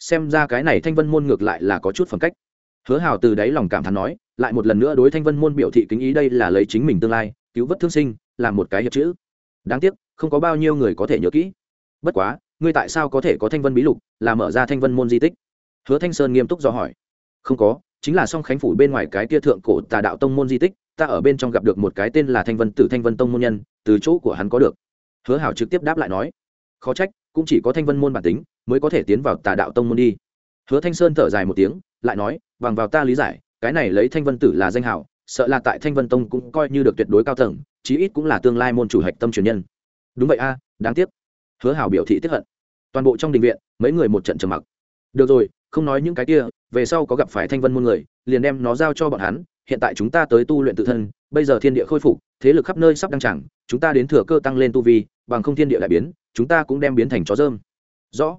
xem ra cái này thanh vân môn ngược lại là có chút phẩm cách. Hứa hào từ đáy lòng cảm thán nói, lại một lần nữa đối thanh vân môn biểu thị kính ý đây là lấy chính mình tương lai, cứu vớt thương sinh, làm một cái hiệp chữ. Đáng tiếc, không có bao nhiêu người có thể nhớ kỹ. Bất quá, ngươi tại sao có thể có thanh vân bí lục, là mở ra thanh vân môn di tích? Hứa thanh sơn nghiêm túc do hỏi. Không có, chính là song khánh phủ bên ngoài cái kia thượng cổ tà đạo tông môn di tích, ta ở bên trong gặp được một cái tên là thanh vân tử thanh vân tông môn nhân, từ chỗ của hắn có được. Hứa hảo trực tiếp đáp lại nói. Khó trách, cũng chỉ có thanh vân môn bản tính mới có thể tiến vào tà đạo tông môn đi. Hứa thanh sơn thở dài một tiếng lại nói bằng vào ta lý giải cái này lấy thanh vân tử là danh hào, sợ là tại thanh vân tông cũng coi như được tuyệt đối cao tầng chí ít cũng là tương lai môn chủ hạch tâm truyền nhân. Đúng vậy a đáng tiếc. Hứa hảo biểu thị tiếp hận. Toàn bộ trong đình viện mấy người một trận trầm mặc. Được rồi không nói những cái kia về sau có gặp phải thanh vân môn người liền đem nó giao cho bọn hắn hiện tại chúng ta tới tu luyện tự thân bây giờ thiên địa khôi phục thế lực khắp nơi sắp đăng chẳng chúng ta đến thừa cơ tăng lên tu vi bằng không thiên địa lại biến chúng ta cũng đem biến thành chó dơm rõ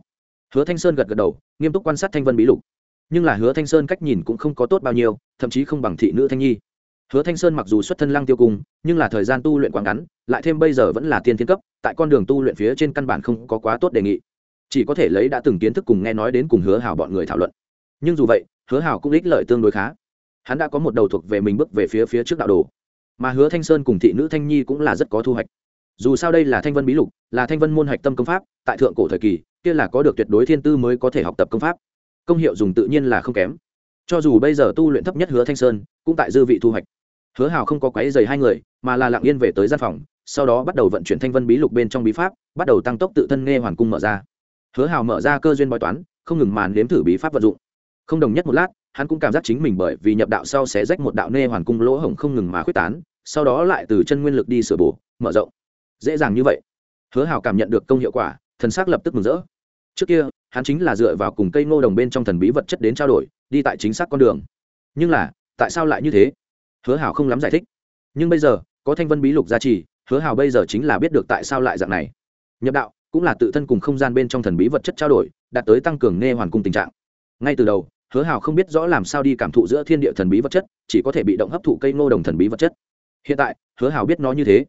hứa thanh sơn gật gật đầu, nghiêm túc quan sát thanh vân bí lục. Nhưng là hứa thanh sơn cách nhìn cũng không có tốt bao nhiêu, thậm chí không bằng thị nữ thanh nhi. Hứa thanh sơn mặc dù xuất thân lăng tiêu cung, nhưng là thời gian tu luyện quá ngắn, lại thêm bây giờ vẫn là tiên thiên cấp, tại con đường tu luyện phía trên căn bản không có quá tốt đề nghị. Chỉ có thể lấy đã từng kiến thức cùng nghe nói đến cùng hứa hảo bọn người thảo luận. Nhưng dù vậy, hứa hảo cũng ích lợi tương đối khá. Hắn đã có một đầu thuộc về mình bước về phía phía trước đạo đồ. Mà hứa thanh sơn cùng thị nữ thanh nhi cũng là rất có thu hoạch dù sao đây là thanh vân bí lục, là thanh vân môn hạch tâm công pháp, tại thượng cổ thời kỳ, kia là có được tuyệt đối thiên tư mới có thể học tập công pháp. Công hiệu dùng tự nhiên là không kém. Cho dù bây giờ tu luyện thấp nhất hứa thanh sơn, cũng tại dư vị thu hoạch. Hứa hào không có quáy dày hai người, mà là lặng yên về tới gian phòng, sau đó bắt đầu vận chuyển thanh vân bí lục bên trong bí pháp, bắt đầu tăng tốc tự thân nghe hoàn cung mở ra. Hứa hào mở ra cơ duyên bói toán, không ngừng màn nếm thử bí pháp vận dụng. Không đồng nhất một lát, hắn cũng cảm giác chính mình bởi vì nhập đạo sau sẽ rách một đạo nê hoàn cung lỗ hổng không ngừng mà khuyết tán, sau đó lại từ chân nguyên lực đi sửa bổ, mở rộng dễ dàng như vậy. Hứa hào cảm nhận được công hiệu quả, thần xác lập tức mừng rỡ. Trước kia, hắn chính là dựa vào cùng cây ngô đồng bên trong thần bí vật chất đến trao đổi, đi tại chính xác con đường. Nhưng là, tại sao lại như thế? Hứa hảo không lắm giải thích. Nhưng bây giờ, có thanh vân bí lục gia trì, hứa hảo bây giờ chính là biết được tại sao lại dạng này. Nhập đạo, cũng là tự thân cùng không gian bên trong thần bí vật chất trao đổi, đạt tới tăng cường nghe hoàn cung tình trạng. Ngay từ đầu, hứa hảo không biết rõ làm sao đi cảm thụ giữa thiên địa thần bí vật chất, chỉ có thể bị động hấp thụ cây ngô đồng thần bí vật chất. Hiện tại, hứa hảo biết nó như thế.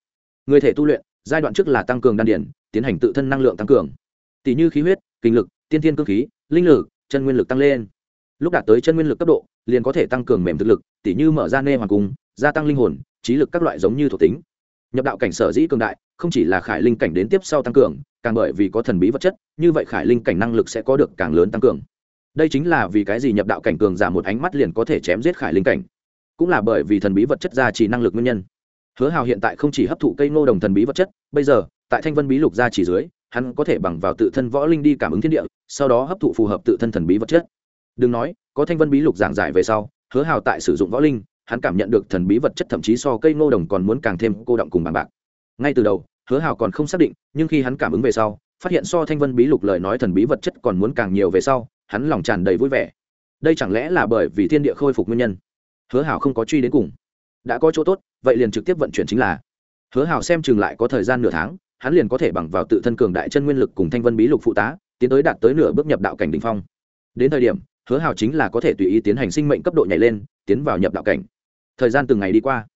Người thể tu luyện giai đoạn trước là tăng cường đan điển, tiến hành tự thân năng lượng tăng cường. Tỷ như khí huyết, kinh lực, tiên thiên cơ khí, linh lực, chân nguyên lực tăng lên. Lúc đạt tới chân nguyên lực cấp độ, liền có thể tăng cường mềm thực lực tỷ như mở ra nê hoàng cung, gia tăng linh hồn, trí lực các loại giống như thuộc tính. Nhập đạo cảnh sở dĩ cường đại, không chỉ là khải linh cảnh đến tiếp sau tăng cường, càng bởi vì có thần bí vật chất, như vậy khải linh cảnh năng lực sẽ có được càng lớn tăng cường. Đây chính là vì cái gì nhập đạo cảnh cường giả một ánh mắt liền có thể chém giết khải linh cảnh. Cũng là bởi vì thần bí vật chất gia trì năng lực nguyên nhân hứa hào hiện tại không chỉ hấp thụ cây ngô đồng thần bí vật chất, bây giờ, tại thanh vân bí lục ra chỉ dưới, hắn có thể bằng vào tự thân võ linh đi cảm ứng thiên địa, sau đó hấp thụ phù hợp tự thân thần bí vật chất. Đừng nói, có thanh vân bí lục giảng giải về sau, hứa hào tại sử dụng võ linh, hắn cảm nhận được thần bí vật chất thậm chí so cây ngô đồng còn muốn càng thêm cô động cùng bằng bạc. Ngay từ đầu, hứa hào còn không xác định, nhưng khi hắn cảm ứng về sau, phát hiện so thanh vân bí lục lời nói thần bí vật chất còn muốn càng nhiều về sau, hắn lòng tràn đầy vui vẻ. Đây chẳng lẽ là bởi vì thiên địa khôi phục nguyên nhân? Hứa hào không có truy đến cùng đã có chỗ tốt, vậy liền trực tiếp vận chuyển chính là. Hứa hào xem chừng lại có thời gian nửa tháng, hắn liền có thể bằng vào tự thân cường đại chân nguyên lực cùng thanh vân bí lục phụ tá, tiến tới đạt tới nửa bước nhập đạo cảnh đ ỉ n h phong. Đến thời điểm, hứa hào chính là có thể tùy ý tiến hành sinh mệnh cấp độ nhảy lên, tiến vào nhập đạo cảnh. Thời gian từng ngày đi qua.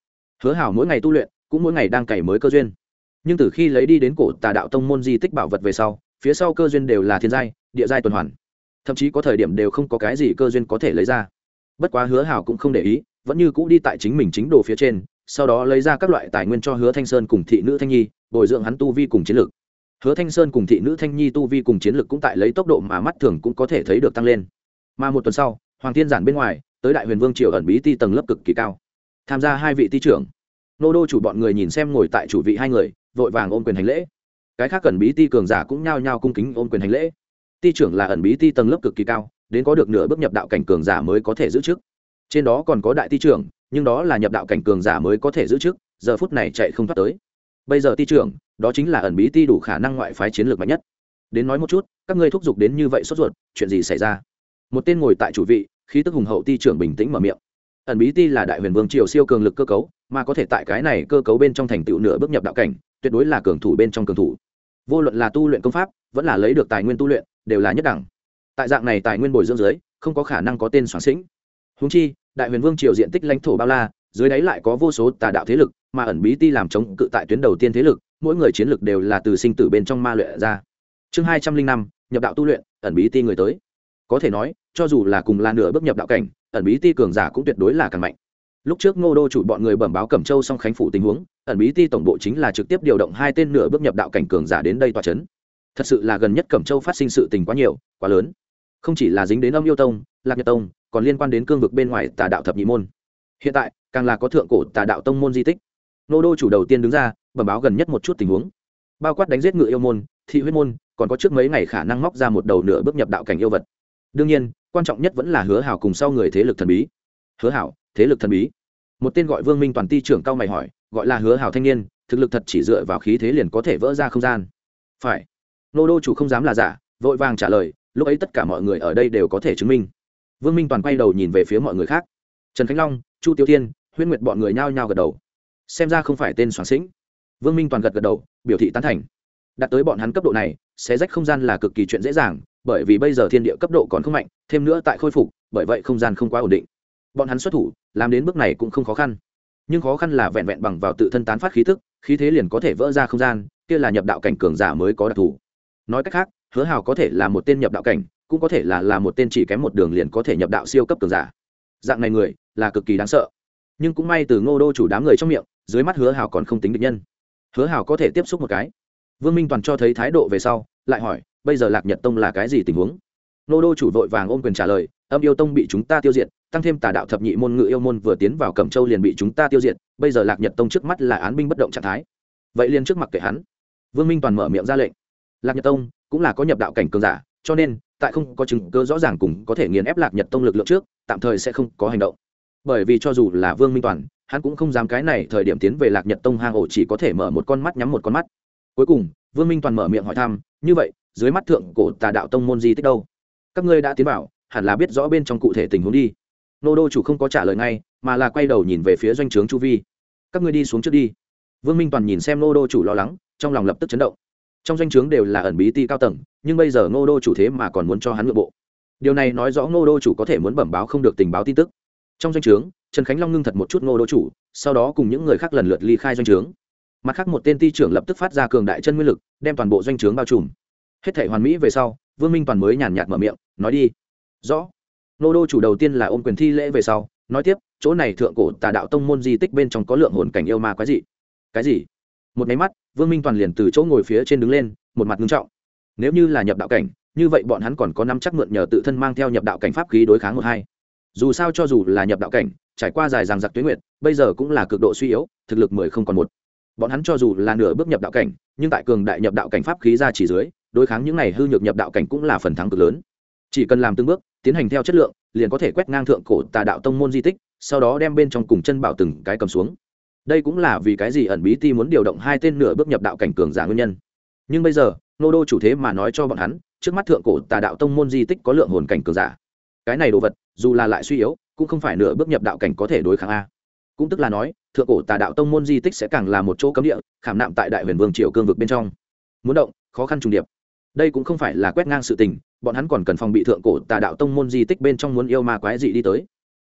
Hứa hào mỗi ngày tu luyện, cũng mỗi ngày đang cày mới cơ duyên. Nhưng từ khi lấy đi đến cổ tà đạo tông môn di tích bảo vật về sau, phía sau cơ duyên đều là thiên giai, địa giai tuần hoàn. Thậm chí có thời điểm đều không có cái gì cơ duyên có thể lấy ra bất quá hứa hảo cũng không để ý, vẫn như cũ đi tại chính mình chính đồ phía trên, sau đó lấy ra các loại tài nguyên cho hứa thanh sơn cùng thị nữ thanh nhi, bồi dưỡng hắn tu vi cùng chiến lược hứa thanh sơn cùng thị nữ thanh nhi tu vi cùng chiến lược cũng tại lấy tốc độ mà mắt thường cũng có thể thấy được tăng lên. Mà một tuần sau, hoàng thiên giản bên ngoài, tới đại huyền vương triều ẩn bí ti tầng lớp cực kỳ cao. Tham gia hai vị ti trưởng. Nô đô chủ bọn người nhìn xem ngồi tại chủ vị hai người, vội vàng ôm quyền hành lễ. Cái khác ẩn bí ti cường giả cũng nhao nhao cung kính ôm quyền hành lễ. Ti trưởng là ẩn bí ti tầng lớp cực kỳ cao đến có được nửa bước nhập đạo cảnh cường giả mới có thể giữ chức. Trên đó còn có đại ti trưởng, nhưng đó là nhập đạo cảnh cường giả mới có thể giữ chức, giờ phút này chạy không thoát tới. Bây giờ ti trưởng, đó chính là ẩn bí ti đủ khả năng ngoại phái chiến lược mạnh nhất. Đến nói một chút, các ngươi thúc giục đến như vậy sốt ruột, chuyện gì xảy ra? Một tên ngồi tại chủ vị, khí tức hùng hậu ti trưởng bình tĩnh mở miệng. Ẩn bí ti là đại huyền vương triều siêu cường lực cơ cấu, mà có thể tại cái này cơ cấu bên trong thành tựu nửa bước nhập đạo cảnh, tuyệt đối là cường thủ bên trong cường thủ. Vô luận là tu luyện công pháp, vẫn là lấy được tài nguyên tu luyện, đều là nhất đẳng tại dạng này tài nguyên bồi dưỡng dưới, không có khả năng có tên soạn sĩnh húng chi, đại huyền vương triều diện tích lãnh thổ bao la, dưới đáy lại có vô số tà đạo thế lực, mà ẩn bí ti làm chống cự tại tuyến đầu tiên thế lực, mỗi người chiến lực đều là từ sinh tử bên trong ma luyện ra. Chương hai trăm linh năm, nhập đạo tu luyện, ẩn bí ti người tới. Có thể nói, cho dù là cùng là nửa bước nhập đạo cảnh, ẩn bí ti cường giả cũng tuyệt đối là càng mạnh. Lúc trước ngô đô chủ bọn người bẩm báo cẩm châu song khánh phủ tình huống, ẩn bí ti tổng bộ chính là trực tiếp điều động hai tên nửa bước nhập đạo cảnh cường giả đến đây tòa c h ấ n thật sự là gần nhất cẩm châu phát sinh sự tình quá nhiều, quá lớn không chỉ là dính đến âm yêu tông, lạc nhật tông, còn liên quan đến cương vực bên ngoài tà đạo thập nhị môn. Hiện tại, càng là có thượng cổ tà đạo tông môn di tích. Nô đô chủ đầu tiên đứng ra, bẩm báo gần nhất một chút tình huống. Bao quát đánh giết ngựa yêu môn, thị huyết môn, còn có trước mấy ngày khả năng móc ra một đầu nửa bước nhập đạo cảnh yêu vật. Đương nhiên, quan trọng nhất vẫn là hứa hảo cùng sau người thế lực thần bí. Hứa hảo, thế lực thần bí. Một tên gọi vương minh toàn ti trưởng cao mày hỏi, gọi là hứa hảo thanh niên, thực lực thật chỉ dựa vào khí thế liền có thể vỡ ra không gian. Phải. Nô đô chủ không dám là giả, vội vàng trả lời lúc ấy tất cả mọi người ở đây đều có thể chứng minh. Vương minh toàn quay đầu nhìn về phía mọi người khác. Trần khánh long, chu tiêu thiên huyết nguyệt bọn người nhao nhao gật đầu. Xem ra không phải tên soạn sĩnh. Vương minh toàn gật gật đầu, biểu thị tán thành. Đạt tới bọn hắn cấp độ này, xé rách không gian là cực kỳ chuyện dễ dàng, bởi vì bây giờ thiên địa cấp độ còn không mạnh, thêm nữa tại khôi phục, bởi vậy không gian không quá ổn định. Bọn hắn xuất thủ, làm đến bước này cũng không khó khăn. Nhưng khó khăn là vẹn vẹn bằng vào tự thân tán phát khí thức, khí thế liền có thể vỡ ra không gian, kia là nhập đạo cảnh cường giả mới có đặc thù. Nói cách khác hứa hào có thể là một tên nhập đạo cảnh, cũng có thể là là một tên chỉ kém một đường liền có thể nhập đạo siêu cấp cường giả. Dạng này người, là cực kỳ đáng sợ. Nhưng cũng may từ ngô đô chủ đám người trong miệng, dưới mắt hứa hào còn không tính được nhân. Hứa hào có thể tiếp xúc một cái. Vương minh toàn cho thấy thái độ về sau, lại hỏi, bây giờ lạc nhật tông là cái gì tình huống? Ngô đô chủ vội vàng ôm quyền trả lời, âm yêu tông bị chúng ta tiêu diệt, tăng thêm tà đạo thập nhị môn ngự yêu môn vừa tiến vào cẩm châu liền bị chúng ta tiêu diệt, bây giờ lạc nhật tông trước mắt là án binh bất động trạng thái. Vậy liền trước mặt kể hắn. Vương minh toàn mở miệng ra lệnh lạc nhật tông cũng là có nhập đạo cảnh cường giả, cho nên tại không có chứng cơ rõ ràng cùng có thể nghiền ép lạc nhật tông lực lượng trước, tạm thời sẽ không có hành động. Bởi vì cho dù là vương minh toàn, hắn cũng không dám cái này thời điểm tiến về lạc nhật tông hang ổ chỉ có thể mở một con mắt nhắm một con mắt. Cuối cùng, vương minh toàn mở miệng hỏi thăm, như vậy, dưới mắt thượng cổ tà đạo tông môn di tích đâu? Các ngươi đã tiến vào, hẳn là biết rõ bên trong cụ thể tình huống đi. Nô đô chủ không có trả lời ngay, mà là quay đầu nhìn về phía doanh trướng chu vi. Các ngươi đi xuống trước đi. Vương minh toàn nhìn xem nô đô chủ lo lắng, trong lòng lập tức chấn động trong doanh chướng đều là ẩn bí ti cao tầng, nhưng bây giờ ngô đô chủ thế mà còn muốn cho hắn nội bộ. Điều này nói rõ ngô đô chủ có thể muốn bẩm báo không được tình báo tin tức. Trong doanh chướng, trần khánh long ngưng thật một chút ngô đô chủ, sau đó cùng những người khác lần lượt ly khai doanh chướng. Mặt khác một tên ti trưởng lập tức phát ra cường đại chân nguyên lực, đem toàn bộ doanh chướng bao trùm. Hết thể hoàn mỹ về sau, vương minh toàn mới nhàn nhạt mở miệng, nói đi. Rõ. Ngô đô chủ đầu tiên là ôm quyền thi lễ về sau, nói tiếp, chỗ này thượng cổ tà đạo tông môn di tích bên trong có lượng hồn cảnh yêu ma quái dị. Cái gì? Một máy mắt vương minh toàn liền từ chỗ ngồi phía trên đứng lên một mặt nghiêm trọng. Nếu như là nhập đạo cảnh như vậy bọn hắn còn có năm chắc mượn nhờ tự thân mang theo nhập đạo cảnh pháp khí đối kháng một hai. Dù sao cho dù là nhập đạo cảnh trải qua dài ràng giặc tuyến nguyệt, bây giờ cũng là cực độ suy yếu thực lực mười không còn một. Bọn hắn cho dù là nửa bước nhập đạo cảnh nhưng tại cường đại nhập đạo cảnh pháp khí ra chỉ dưới đối kháng những này hư nhược nhập đạo cảnh cũng là phần thắng cực lớn. Chỉ cần làm từng bước tiến hành theo chất lượng liền có thể quét ngang thượng cổ tà đạo tông môn di tích sau đó đem bên trong cùng chân bảo từng cái cầm xuống đây cũng là vì cái gì ẩn bí ti muốn điều động hai tên nửa bước nhập đạo cảnh cường giả nguyên nhân. Nhưng bây giờ, nô đô chủ thế mà nói cho bọn hắn, trước mắt thượng cổ tà đạo tông môn di tích có lượng hồn cảnh cường giả. Cái này đồ vật, dù là lại suy yếu, cũng không phải nửa bước nhập đạo cảnh có thể đối kháng a. Cũng tức là nói, thượng cổ tà đạo tông môn di tích sẽ càng là một chỗ cấm địa, khảm nạm tại đại huyền vương triều cương vực bên trong. Muốn động, khó khăn trùng điệp. Đây cũng không phải là quét ngang sự tình, bọn hắn còn cần phòng bị thượng cổ tà đạo tông môn di tích bên trong muốn yêu ma quái dị đi tới.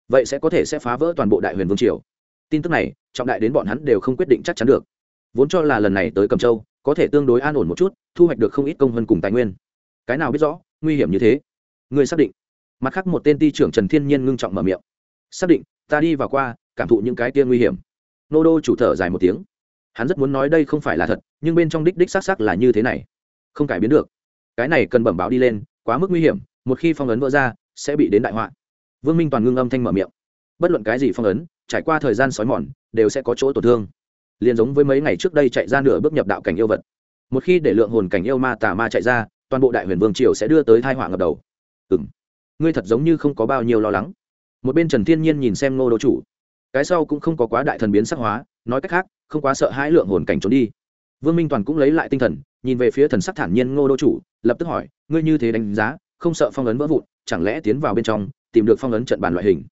Vậy sẽ có thể sẽ phá vỡ toàn bộ đại huyền vương triều tin tức này, trọng đại đến bọn hắn đều không quyết định chắc chắn được. Vốn cho là lần này tới cầm châu, có thể tương đối an ổn một chút, thu hoạch được không ít công hơn cùng tài nguyên. Cái nào biết rõ, nguy hiểm như thế. Người xác định. Mặt khác một tên ty trưởng trần thiên nhiên ngưng trọng mở miệng. Xác định, ta đi vào qua, cảm thụ những cái kia nguy hiểm. Nô đô chủ thở dài một tiếng. Hắn rất muốn nói đây không phải là thật, nhưng bên trong đích đích xác xác là như thế này. Không cải biến được. Cái này cần bẩm báo đi lên, quá mức nguy hiểm, một khi phong ấn vỡ ra, sẽ bị đến đại họa. Vương minh toàn ngưng âm thanh mở miệng bất luận cái gì phong ấn, trải qua thời gian sói mòn, đều sẽ có chỗ tổn thương. Liền giống với mấy ngày trước đây chạy ra nửa bước nhập đạo cảnh yêu vật. Một khi để lượng hồn cảnh yêu ma tà ma chạy ra, toàn bộ đại huyền vương triều sẽ đưa tới thai họa ngập đầu. Ừ m ngươi thật giống như không có bao nhiêu lo lắng. Một bên trần thiên nhiên nhìn xem ngô đô chủ. Cái sau cũng không có quá đại thần biến sắc hóa, nói cách khác, không quá sợ hãi lượng hồn cảnh trốn đi. Vương minh toàn cũng lấy lại tinh thần, nhìn về phía thần sắc thản nhiên ngô đô chủ, lập tức hỏi, ngươi như thế đánh giá, không sợ phong ấn vỡ vụn, chẳng lẽ tiến vào bên trong, tìm được phong ấn trận bàn loại hình?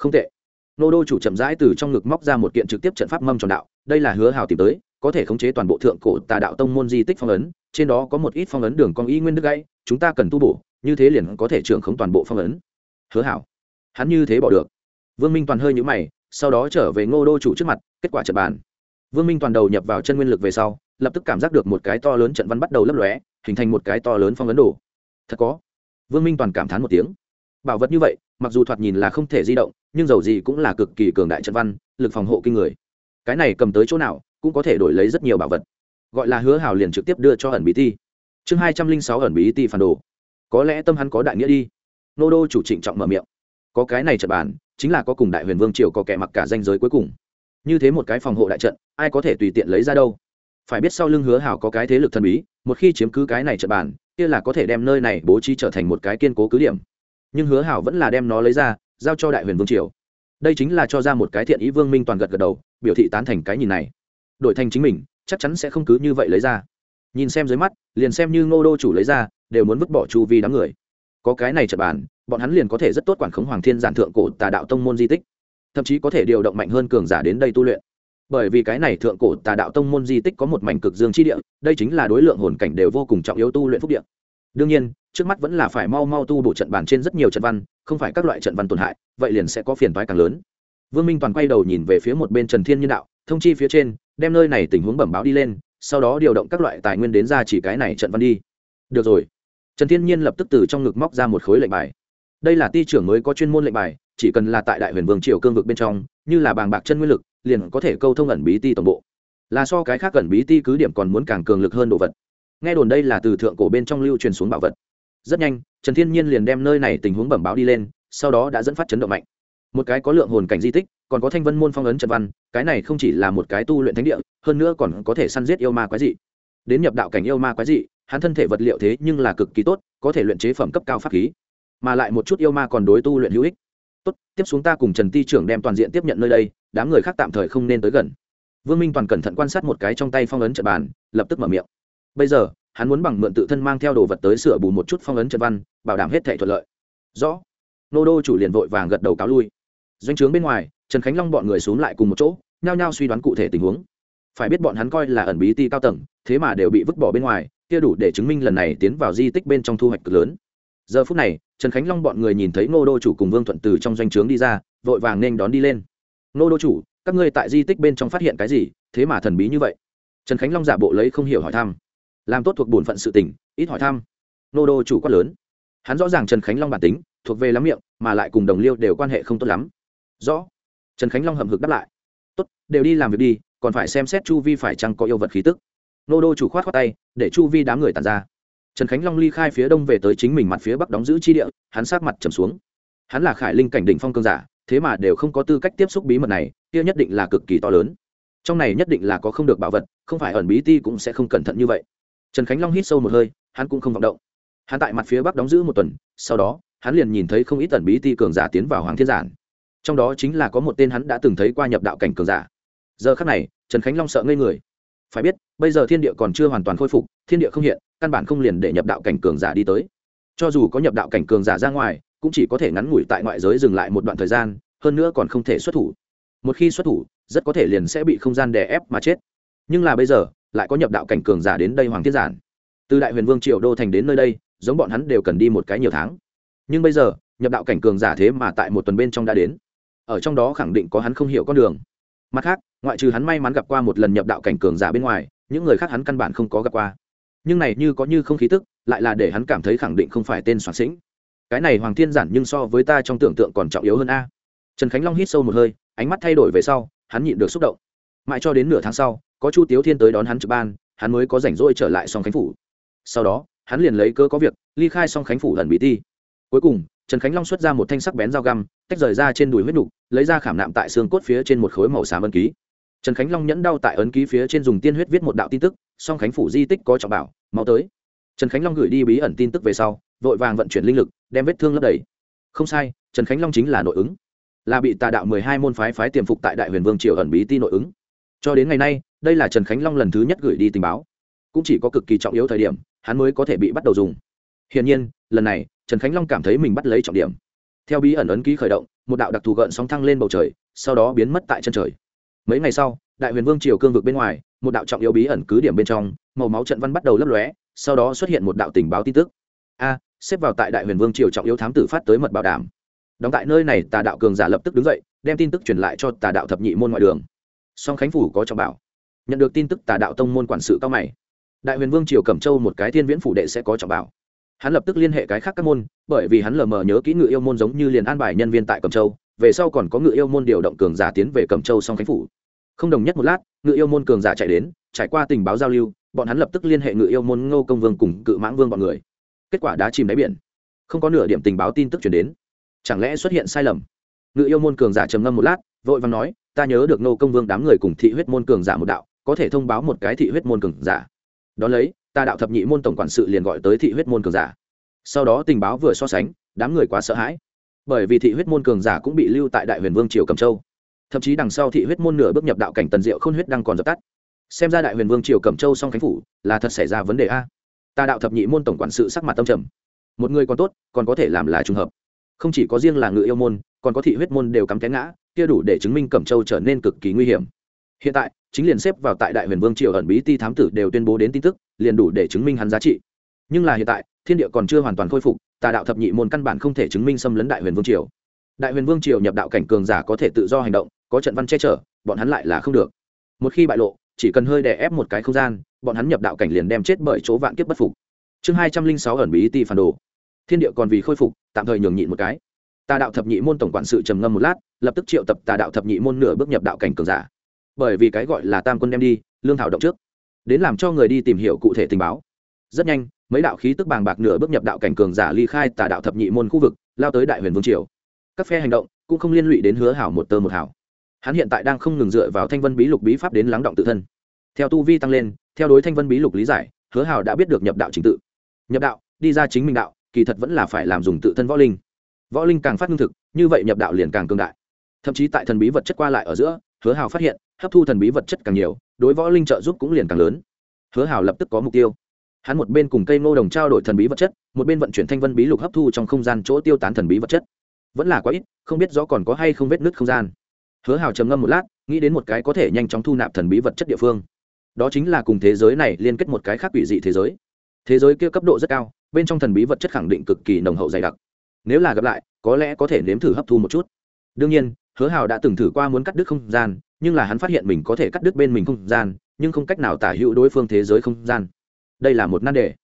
Không tệ. Nô đô chủ chậm rãi từ trong ngực móc ra một kiện trực tiếp trận pháp mâm tròn đạo, đây là hứa hào tìm tới, có thể khống chế toàn bộ thượng cổ tà đạo tông môn di tích phong ấn, trên đó có một ít phong ấn đường con y nguyên đức gãy, chúng ta cần tu bổ, như thế liền có thể trưởng khống toàn bộ phong ấn. Hứa hảo. Hắn như thế bỏ được. Vương minh toàn hơi nhũ mày, sau đó trở về ngô đô chủ trước mặt, kết quả trận bàn. Vương minh toàn đầu nhập vào chân nguyên lực về sau, lập tức cảm giác được một cái to lớn trận văn bắt đầu lấp lóe, hình thành một cái to lớn phong ấn đồ. Thật có. Vương minh toàn cảm thán một tiếng. Bảo vật như vậy, mặc dù thoạt nhìn là không thể di động nhưng dầu gì cũng là cực kỳ cường đại trận văn, lực phòng hộ kinh người. Cái này cầm tới chỗ nào, cũng có thể đổi lấy rất nhiều bảo vật. Gọi là hứa hào liền trực tiếp đưa cho ẩn bí ti. Chương hai trăm linh sáu ẩn bí ti phản đồ. Có lẽ tâm hắn có đại nghĩa đi. Nô đô chủ trịnh trọng mở miệng. Có cái này trận bàn, chính là có cùng đại huyền vương triều có kẻ mặc cả danh giới cuối cùng. Như thế một cái phòng hộ đại trận, ai có thể tùy tiện lấy ra đâu? Phải biết sau lưng hứa hào có cái thế lực thần bí, một khi chiếm cứ cái này trận bàn, kia là có thể đem nơi này bố trí trở thành một cái kiên cố cứ điểm. Nhưng hứa hảo vẫn là đem nó lấy ra giao cho đại huyền vương triều. Đây chính là cho ra một cái thiện ý vương minh toàn gật gật đầu, biểu thị tán thành cái nhìn này. Đổi thành chính mình, chắc chắn sẽ không cứ như vậy lấy ra. Nhìn xem dưới mắt, liền xem như ngô đô chủ lấy ra, đều muốn vứt bỏ chu vi đám người. Có cái này trật bàn, bọn hắn liền có thể rất tốt quản khống hoàng thiên giản thượng cổ tà đạo tông môn di tích, thậm chí có thể điều động mạnh hơn cường giả đến đây tu luyện. Bởi vì cái này thượng cổ tà đạo tông môn di tích có một mảnh cực dương chi địa, đây chính là đối lượng hồn cảnh đều vô cùng trọng yếu tu luyện phúc địa đương nhiên, trước mắt vẫn là phải mau mau tu bổ trận bàn trên rất nhiều trận văn, không phải các loại trận văn tổn hại, vậy liền sẽ có phiền toái càng lớn. Vương minh toàn quay đầu nhìn về phía một bên trần thiên nhân đạo, thông chi phía trên, đem nơi này tình huống bẩm báo đi lên, sau đó điều động các loại tài nguyên đến ra chỉ cái này trận văn đi. Được rồi. Trần thiên nhiên lập tức từ trong ngực móc ra một khối lệnh bài. Đây là ti trưởng mới có chuyên môn lệnh bài, chỉ cần là tại đại huyền vương triều cương vực bên trong, như là bàng bạc chân nguyên lực, liền có thể câu thông ẩn bí ti tổng bộ. Là so cái khác ẩn bí ti cứ điểm còn muốn càng cường lực hơn đồ vật nghe đồn đây là từ thượng cổ bên trong lưu truyền xuống bảo vật. Rất nhanh, trần thiên nhiên liền đem nơi này tình huống bẩm báo đi lên, sau đó đã dẫn phát chấn động mạnh. Một cái có lượng hồn cảnh di tích, còn có thanh vân môn phong ấn trần văn, cái này không chỉ là một cái tu luyện thánh địa, hơn nữa còn có thể săn giết yêu ma quái dị. Đến nhập đạo cảnh yêu ma quái dị, hắn thân thể vật liệu thế nhưng là cực kỳ tốt, có thể luyện chế phẩm cấp cao pháp khí. Mà lại một chút yêu ma còn đối tu luyện hữu ích. Tốt, tiếp xuống ta cùng trần ti trưởng đem toàn diện tiếp nhận nơi đây, đám người khác tạm thời không nên tới gần. Vương minh toàn cẩn thận quan sát một cái trong tay phong ấn trận bàn, lập tức mở miệng bây giờ, hắn muốn bằng mượn tự thân mang theo đồ vật tới sửa bù một chút phong ấn trận văn, bảo đảm hết thể thuận lợi. Rõ. Nô đô chủ liền vội vàng gật đầu cáo lui. Doanh trướng bên ngoài, trần khánh long bọn người xuống lại cùng một chỗ, nhao nhao suy đoán cụ thể tình huống. Phải biết bọn hắn coi là ẩn bí ti cao tầng, thế mà đều bị vứt bỏ bên ngoài, kia đủ để chứng minh lần này tiến vào di tích bên trong thu hoạch cực lớn. Giờ phút này, trần khánh long bọn người nhìn thấy ngô đô chủ cùng vương thuận từ trong doanh trướng đi ra, vội vàng nên đón đi lên. Ngô đô chủ, các ngươi tại di tích bên trong phát hiện cái gì? Thế mà thần bí như vậy. Trần khánh long giả bộ lấy không hiểu hỏi thăm làm tốt thuộc bổn phận sự tình, ít hỏi thăm. Nô đô chủ quát lớn. Hắn rõ ràng trần khánh long bản tính, thuộc về lắm miệng, mà lại cùng đồng liêu đều quan hệ không tốt lắm. Rõ. Trần khánh long hậm hực đáp lại. Tốt, đều đi làm việc đi, còn phải xem xét chu vi phải chăng có yêu vật khí tức. Nô đô chủ khoát khoát tay, để chu vi đám người tàn ra. Trần khánh long ly khai phía đông về tới chính mình mặt phía bắc đóng giữ chi địa, hắn sát mặt trầm xuống. Hắn là khải linh cảnh đỉnh phong cương giả, thế mà đều không có tư cách tiếp xúc bí mật này, kia nhất định là cực kỳ to lớn. Trong này nhất định là có không được bảo vật, không phải ẩn bí ti cũng sẽ không cẩn thận như vậy trần khánh long hít sâu một hơi, hắn cũng không vọng động. Hắn tại mặt phía bắc đóng giữ một tuần, sau đó, hắn liền nhìn thấy không ít ẩn bí ti cường giả tiến vào hoàng thiên giản. Trong đó chính là có một tên hắn đã từng thấy qua nhập đạo cảnh cường giả. Giờ khắc này, trần khánh long sợ ngây người. Phải biết, bây giờ thiên địa còn chưa hoàn toàn khôi phục, thiên địa không hiện, căn bản không liền để nhập đạo cảnh cường giả đi tới. Cho dù có nhập đạo cảnh cường giả ra ngoài, cũng chỉ có thể ngắn ngủi tại ngoại giới dừng lại một đoạn thời gian, hơn nữa còn không thể xuất thủ. Một khi xuất thủ, rất có thể liền sẽ bị không gian đè ép mà chết. Nhưng là bây giờ lại có nhập đạo cảnh cường giả đến đây hoàng thiên giản. Từ đại huyền vương triều đô thành đến nơi đây, giống bọn hắn đều cần đi một cái nhiều tháng. Nhưng bây giờ, nhập đạo cảnh cường giả thế mà tại một tuần bên trong đã đến. Ở trong đó khẳng định có hắn không hiểu con đường. Mặt khác, ngoại trừ hắn may mắn gặp qua một lần nhập đạo cảnh cường giả bên ngoài, những người khác hắn căn bản không có gặp qua. Nhưng này như có như không khí tức, lại là để hắn cảm thấy khẳng định không phải tên soạn sĩnh. Cái này hoàng thiên giản nhưng so với ta trong tưởng tượng còn trọng yếu hơn a. Trần khánh long hít sâu một hơi, ánh mắt thay đổi về sau, hắn nhịn được xúc động. Mãi cho đến nửa tháng sau có chu tiếu thiên tới đón hắn trực ban, hắn mới có rảnh rỗi trở lại song khánh phủ. Sau đó, hắn liền lấy cơ có việc, ly khai song khánh phủ lần bí ti. Cuối cùng, trần khánh long xuất ra một thanh sắc bén dao găm, tách rời ra trên đùi huyết nục, lấy ra khảm nạm tại xương cốt phía trên một khối màu xám ấn ký. Trần khánh long nhẫn đau tại ấn ký phía trên dùng tiên huyết viết một đạo tin tức, song khánh phủ di tích có trọng bảo, mau tới. Trần khánh long gửi đi bí ẩn tin tức về sau, vội vàng vận chuyển linh lực, đem vết thương lấp đầy. Không sai, trần khánh long chính là nội ứng. Là bị tà đạo mười hai môn phái phái tiềm phục tại đại huyền vương triều ẩn bí ti nội ứng cho đến ngày nay, đây là trần khánh long lần thứ nhất gửi đi tình báo. Cũng chỉ có cực kỳ trọng yếu thời điểm, hắn mới có thể bị bắt đầu dùng. Hiển nhiên, lần này, trần khánh long cảm thấy mình bắt lấy trọng điểm. Theo bí ẩn ấn ký khởi động, một đạo đặc thù gợn sóng thăng lên bầu trời, sau đó biến mất tại chân trời. Mấy ngày sau, đại huyền vương triều cương vực bên ngoài, một đạo trọng yếu bí ẩn cứ điểm bên trong, màu máu trận văn bắt đầu lấp lóe, sau đó xuất hiện một đạo tình báo tin tức. A, xếp vào tại đại huyền vương triều trọng yếu thám tử phát tới mật bảo đảm. Đóng tại nơi này, tà đạo cường giả lập tức đứng dậy, đem tin tức truyền lại cho tà đạo thập nhị môn ngoại đường song khánh phủ có trọng bảo. Nhận được tin tức tà đạo tông môn quản sự cao mày. Đại huyền vương triều cẩm châu một cái thiên viễn phủ đệ sẽ có trọng bảo. Hắn lập tức liên hệ cái khác các môn, bởi vì hắn lờ mờ nhớ kỹ ngự yêu môn giống như liền an bài nhân viên tại cẩm châu, về sau còn có ngự yêu môn điều động cường giả tiến về cẩm châu song khánh phủ. Không đồng nhất một lát, ngự yêu môn cường giả chạy đến, trải qua tình báo giao lưu, bọn hắn lập tức liên hệ ngự yêu môn ngô công vương cùng cự mãng vương bọn người. Kết quả đã chìm đáy biển. Không có nửa điểm tình báo tin tức chuyển đến. Chẳng lẽ xuất hiện sai lầm? Ngự yêu môn cường giả trầm ngâm một lát, vội và nói ta nhớ được nô công vương đám người cùng thị huyết môn cường giả một đạo, có thể thông báo một cái thị huyết môn cường giả. Đ ó lấy, ta đạo thập nhị môn tổng quản sự liền gọi tới thị huyết môn cường giả. Sau đó tình báo vừa so sánh, đám người quá sợ hãi. Bởi vì thị huyết môn cường giả cũng bị lưu tại đại huyền vương triều cầm châu. Thậm chí đằng sau thị huyết môn nửa bước nhập đạo cảnh tần diệu không huyết đang còn dập tắt. Xem ra đại huyền vương triều cẩm châu song khánh phủ là thật xảy ra vấn đề a. Ta đạo thập nhị môn tổng quản sự sắc mặt tâm trầm. Một người còn tốt, còn có thể làm là trùng hợp. Không chỉ có riêng là ngự yêu môn, còn có thị huyết môn đều cắm té ngã kia đủ để chứng minh cẩm châu trở nên cực kỳ nguy hiểm. Hiện tại, chính liền xếp vào tại đại huyền vương triều ẩn bí ti thám tử đều tuyên bố đến tin tức, liền đủ để chứng minh hắn giá trị. Nhưng là hiện tại, thiên địa còn chưa hoàn toàn khôi phục, tà đạo thập nhị môn căn bản không thể chứng minh xâm lấn đại huyền vương triều. Đại huyền vương triều nhập đạo cảnh cường giả có thể tự do hành động, có trận văn che chở, bọn hắn lại là không được. Một khi bại lộ, chỉ cần hơi đè ép một cái không gian, bọn hắn nhập đạo cảnh liền đem chết bởi chỗ vạn kiếp bất phục. Chương hai trăm linh sáu ẩn bí ti phản đồ. Thiên địa còn vì khôi phục, tạm thời nhường nhịn một cái tà đạo thập nhị môn tổng quản sự trầm ngâm một lát, lập tức triệu tập tà đạo thập nhị môn nửa bước nhập đạo cảnh cường giả. Bởi vì cái gọi là tam quân đem đi, lương thảo động trước, đến làm cho người đi tìm hiểu cụ thể tình báo. Rất nhanh, mấy đạo khí tức bàng bạc nửa bước nhập đạo cảnh cường giả ly khai tà đạo thập nhị môn khu vực, lao tới đại huyền vương triều. Các phe hành động cũng không liên lụy đến hứa hảo một tơ một hảo. Hắn hiện tại đang không ngừng dựa vào thanh vân bí lục bí pháp đến lắng động tự thân. Theo tu vi tăng lên, theo đối thanh vân bí lục lý giải, hứa hảo đã biết được nhập đạo chính tự. Nhập đạo, đi ra chính mình đạo, kỳ thật vẫn là phải làm dùng tự thân võ linh võ linh càng phát lương thực, như vậy nhập đạo liền càng cương đại. Thậm chí tại thần bí vật chất qua lại ở giữa, hứa Hào phát hiện, hấp thu thần bí vật chất càng nhiều, đối võ linh trợ giúp cũng liền càng lớn. Hứa Hào lập tức có mục tiêu. Hắn một bên cùng cây ngô đồng trao đổi thần bí vật chất, một bên vận chuyển thanh vân bí lục hấp thu trong không gian chỗ tiêu tán thần bí vật chất. Vẫn là quá ít, không biết rõ còn có hay không vết nứt không gian. Hứa hào trầm ngâm một lát, nghĩ đến một cái có thể nhanh chóng thu nạp thần bí vật chất địa phương. Đó chính là cùng thế giới này liên kết một cái khác quỷ dị thế giới. Thế giới kia cấp độ rất cao, bên trong thần bí vật chất khẳng định cực kỳ nồng hậu dày đặc nếu là gặp lại, có lẽ có thể nếm thử hấp thu một chút. Đương nhiên, hứa hào đã từng thử qua muốn cắt đứt không gian, nhưng là hắn phát hiện mình có thể cắt đứt bên mình không gian, nhưng không cách nào tả hữu đối phương thế giới không gian. Đây là một nan đề.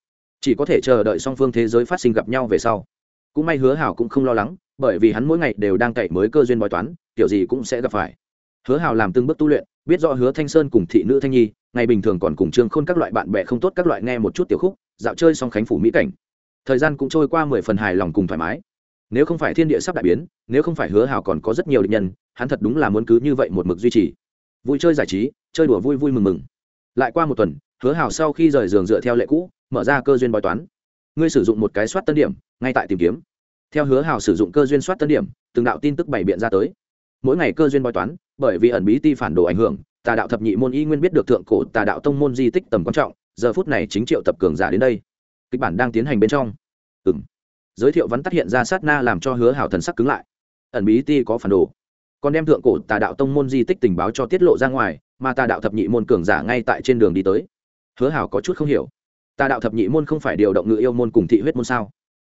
Chỉ có thể chờ đợi song phương thế giới phát sinh gặp nhau về sau. Cũng may hứa hào cũng không lo lắng, bởi vì hắn mỗi ngày đều đang cậy mới cơ duyên bói toán, kiểu gì cũng sẽ gặp phải. Hứa hào làm từng bước tu luyện, biết rõ hứa thanh sơn cùng thị nữ thanh nhi, ngày bình thường còn cùng trương khôn các loại bạn bè không tốt các loại nghe một chút tiểu khúc, dạo chơi song khánh phủ mỹ cảnh thời gian cũng trôi qua mười phần hài lòng cùng thoải mái. Nếu không phải thiên địa sắp đại biến, nếu không phải hứa hào còn có rất nhiều định nhân, hắn thật đúng là muốn cứ như vậy một mực duy trì. Vui chơi giải trí, chơi đùa vui vui mừng mừng. Lại qua một tuần, hứa hào sau khi rời giường dựa theo lệ cũ, mở ra cơ duyên bói toán. Ngươi sử dụng một cái soát tân điểm, ngay tại tìm kiếm. Theo hứa hào sử dụng cơ duyên soát tân điểm, từng đạo tin tức bày biện ra tới. Mỗi ngày cơ duyên bói toán, bởi vì ẩn bí ti phản đồ ảnh hưởng, tà đạo thập nhị môn y nguyên biết được thượng cổ tà đạo tông môn di tích tầm quan trọng, giờ phút này chính triệu tập cường giả đến đây kịch bản đang tiến hành bên trong. Ừng giới thiệu vắn tắt hiện ra sát na làm cho hứa hảo thần sắc cứng lại. Ẩn bí ti có phản đồ. Còn đem thượng cổ tà đạo tông môn di tích tình báo cho tiết lộ ra ngoài, mà tà đạo thập nhị môn cường giả ngay tại trên đường đi tới. Hứa hảo có chút không hiểu. Tà đạo thập nhị môn không phải điều động ngự yêu môn cùng thị huyết môn sao?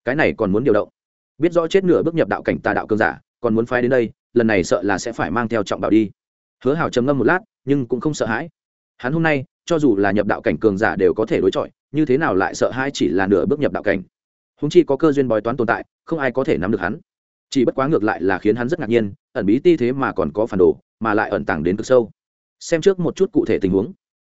Cái này còn muốn điều động? Biết rõ chết nửa bước nhập đạo cảnh tà đạo cường giả, còn muốn phái đến đây, lần này sợ là sẽ phải mang theo trọng bảo đi. Hứa hảo trầm ngâm một lát, nhưng cũng không sợ hãi. Hắn hôm nay, cho dù là nhập đạo cảnh cường giả đều có thể đối chọi như thế nào lại sợ hai chỉ là nửa bước nhập đạo cảnh? Húng chi có cơ duyên bói toán tồn tại, không ai có thể nắm được hắn. Chỉ bất quá ngược lại là khiến hắn rất ngạc nhiên, ẩn bí ti thế mà còn có phản đồ, mà lại ẩn tàng đến cực sâu. Xem trước một chút cụ thể tình huống.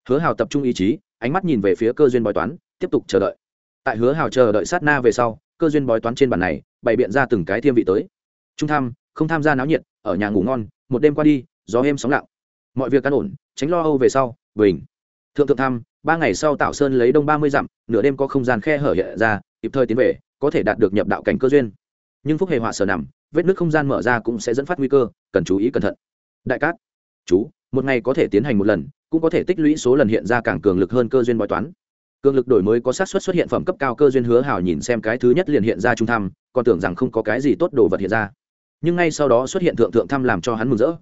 Hứa hào tập trung ý chí, ánh mắt nhìn về phía cơ duyên bói toán, tiếp tục chờ đợi. Tại hứa hào chờ đợi sát na về sau, cơ duyên bói toán trên bàn này bày biện ra từng cái thiêm vị tới. Trung tham, không tham gia náo nhiệt, ở nhà ngủ ngon, một đêm qua đi, gió êm sóng lặng. Mọi việc căn ổn, tránh lo âu về sau, bình thượng thượng tham ba ngày sau tạo sơn lấy đông ba mươi dặm, nửa đêm có không gian khe hở hiện ra, kịp thời tiến về, có thể đạt được nhập đạo cảnh cơ duyên. Nhưng phúc hệ họa sở nằm, vết nước không gian mở ra cũng sẽ dẫn phát nguy cơ, cần chú ý cẩn thận. Đại cát, chú, một ngày có thể tiến hành một lần, cũng có thể tích lũy số lần hiện ra càng cường lực hơn cơ duyên bói toán. Cường lực đổi mới có xác suất xuất hiện phẩm cấp cao cơ duyên hứa hào nhìn xem cái thứ nhất liền hiện ra trung thăm, còn tưởng rằng không có cái gì tốt đồ vật hiện ra. Nhưng ngay sau đó xuất hiện thượng thượng thăm làm cho hắn mừng rỡ.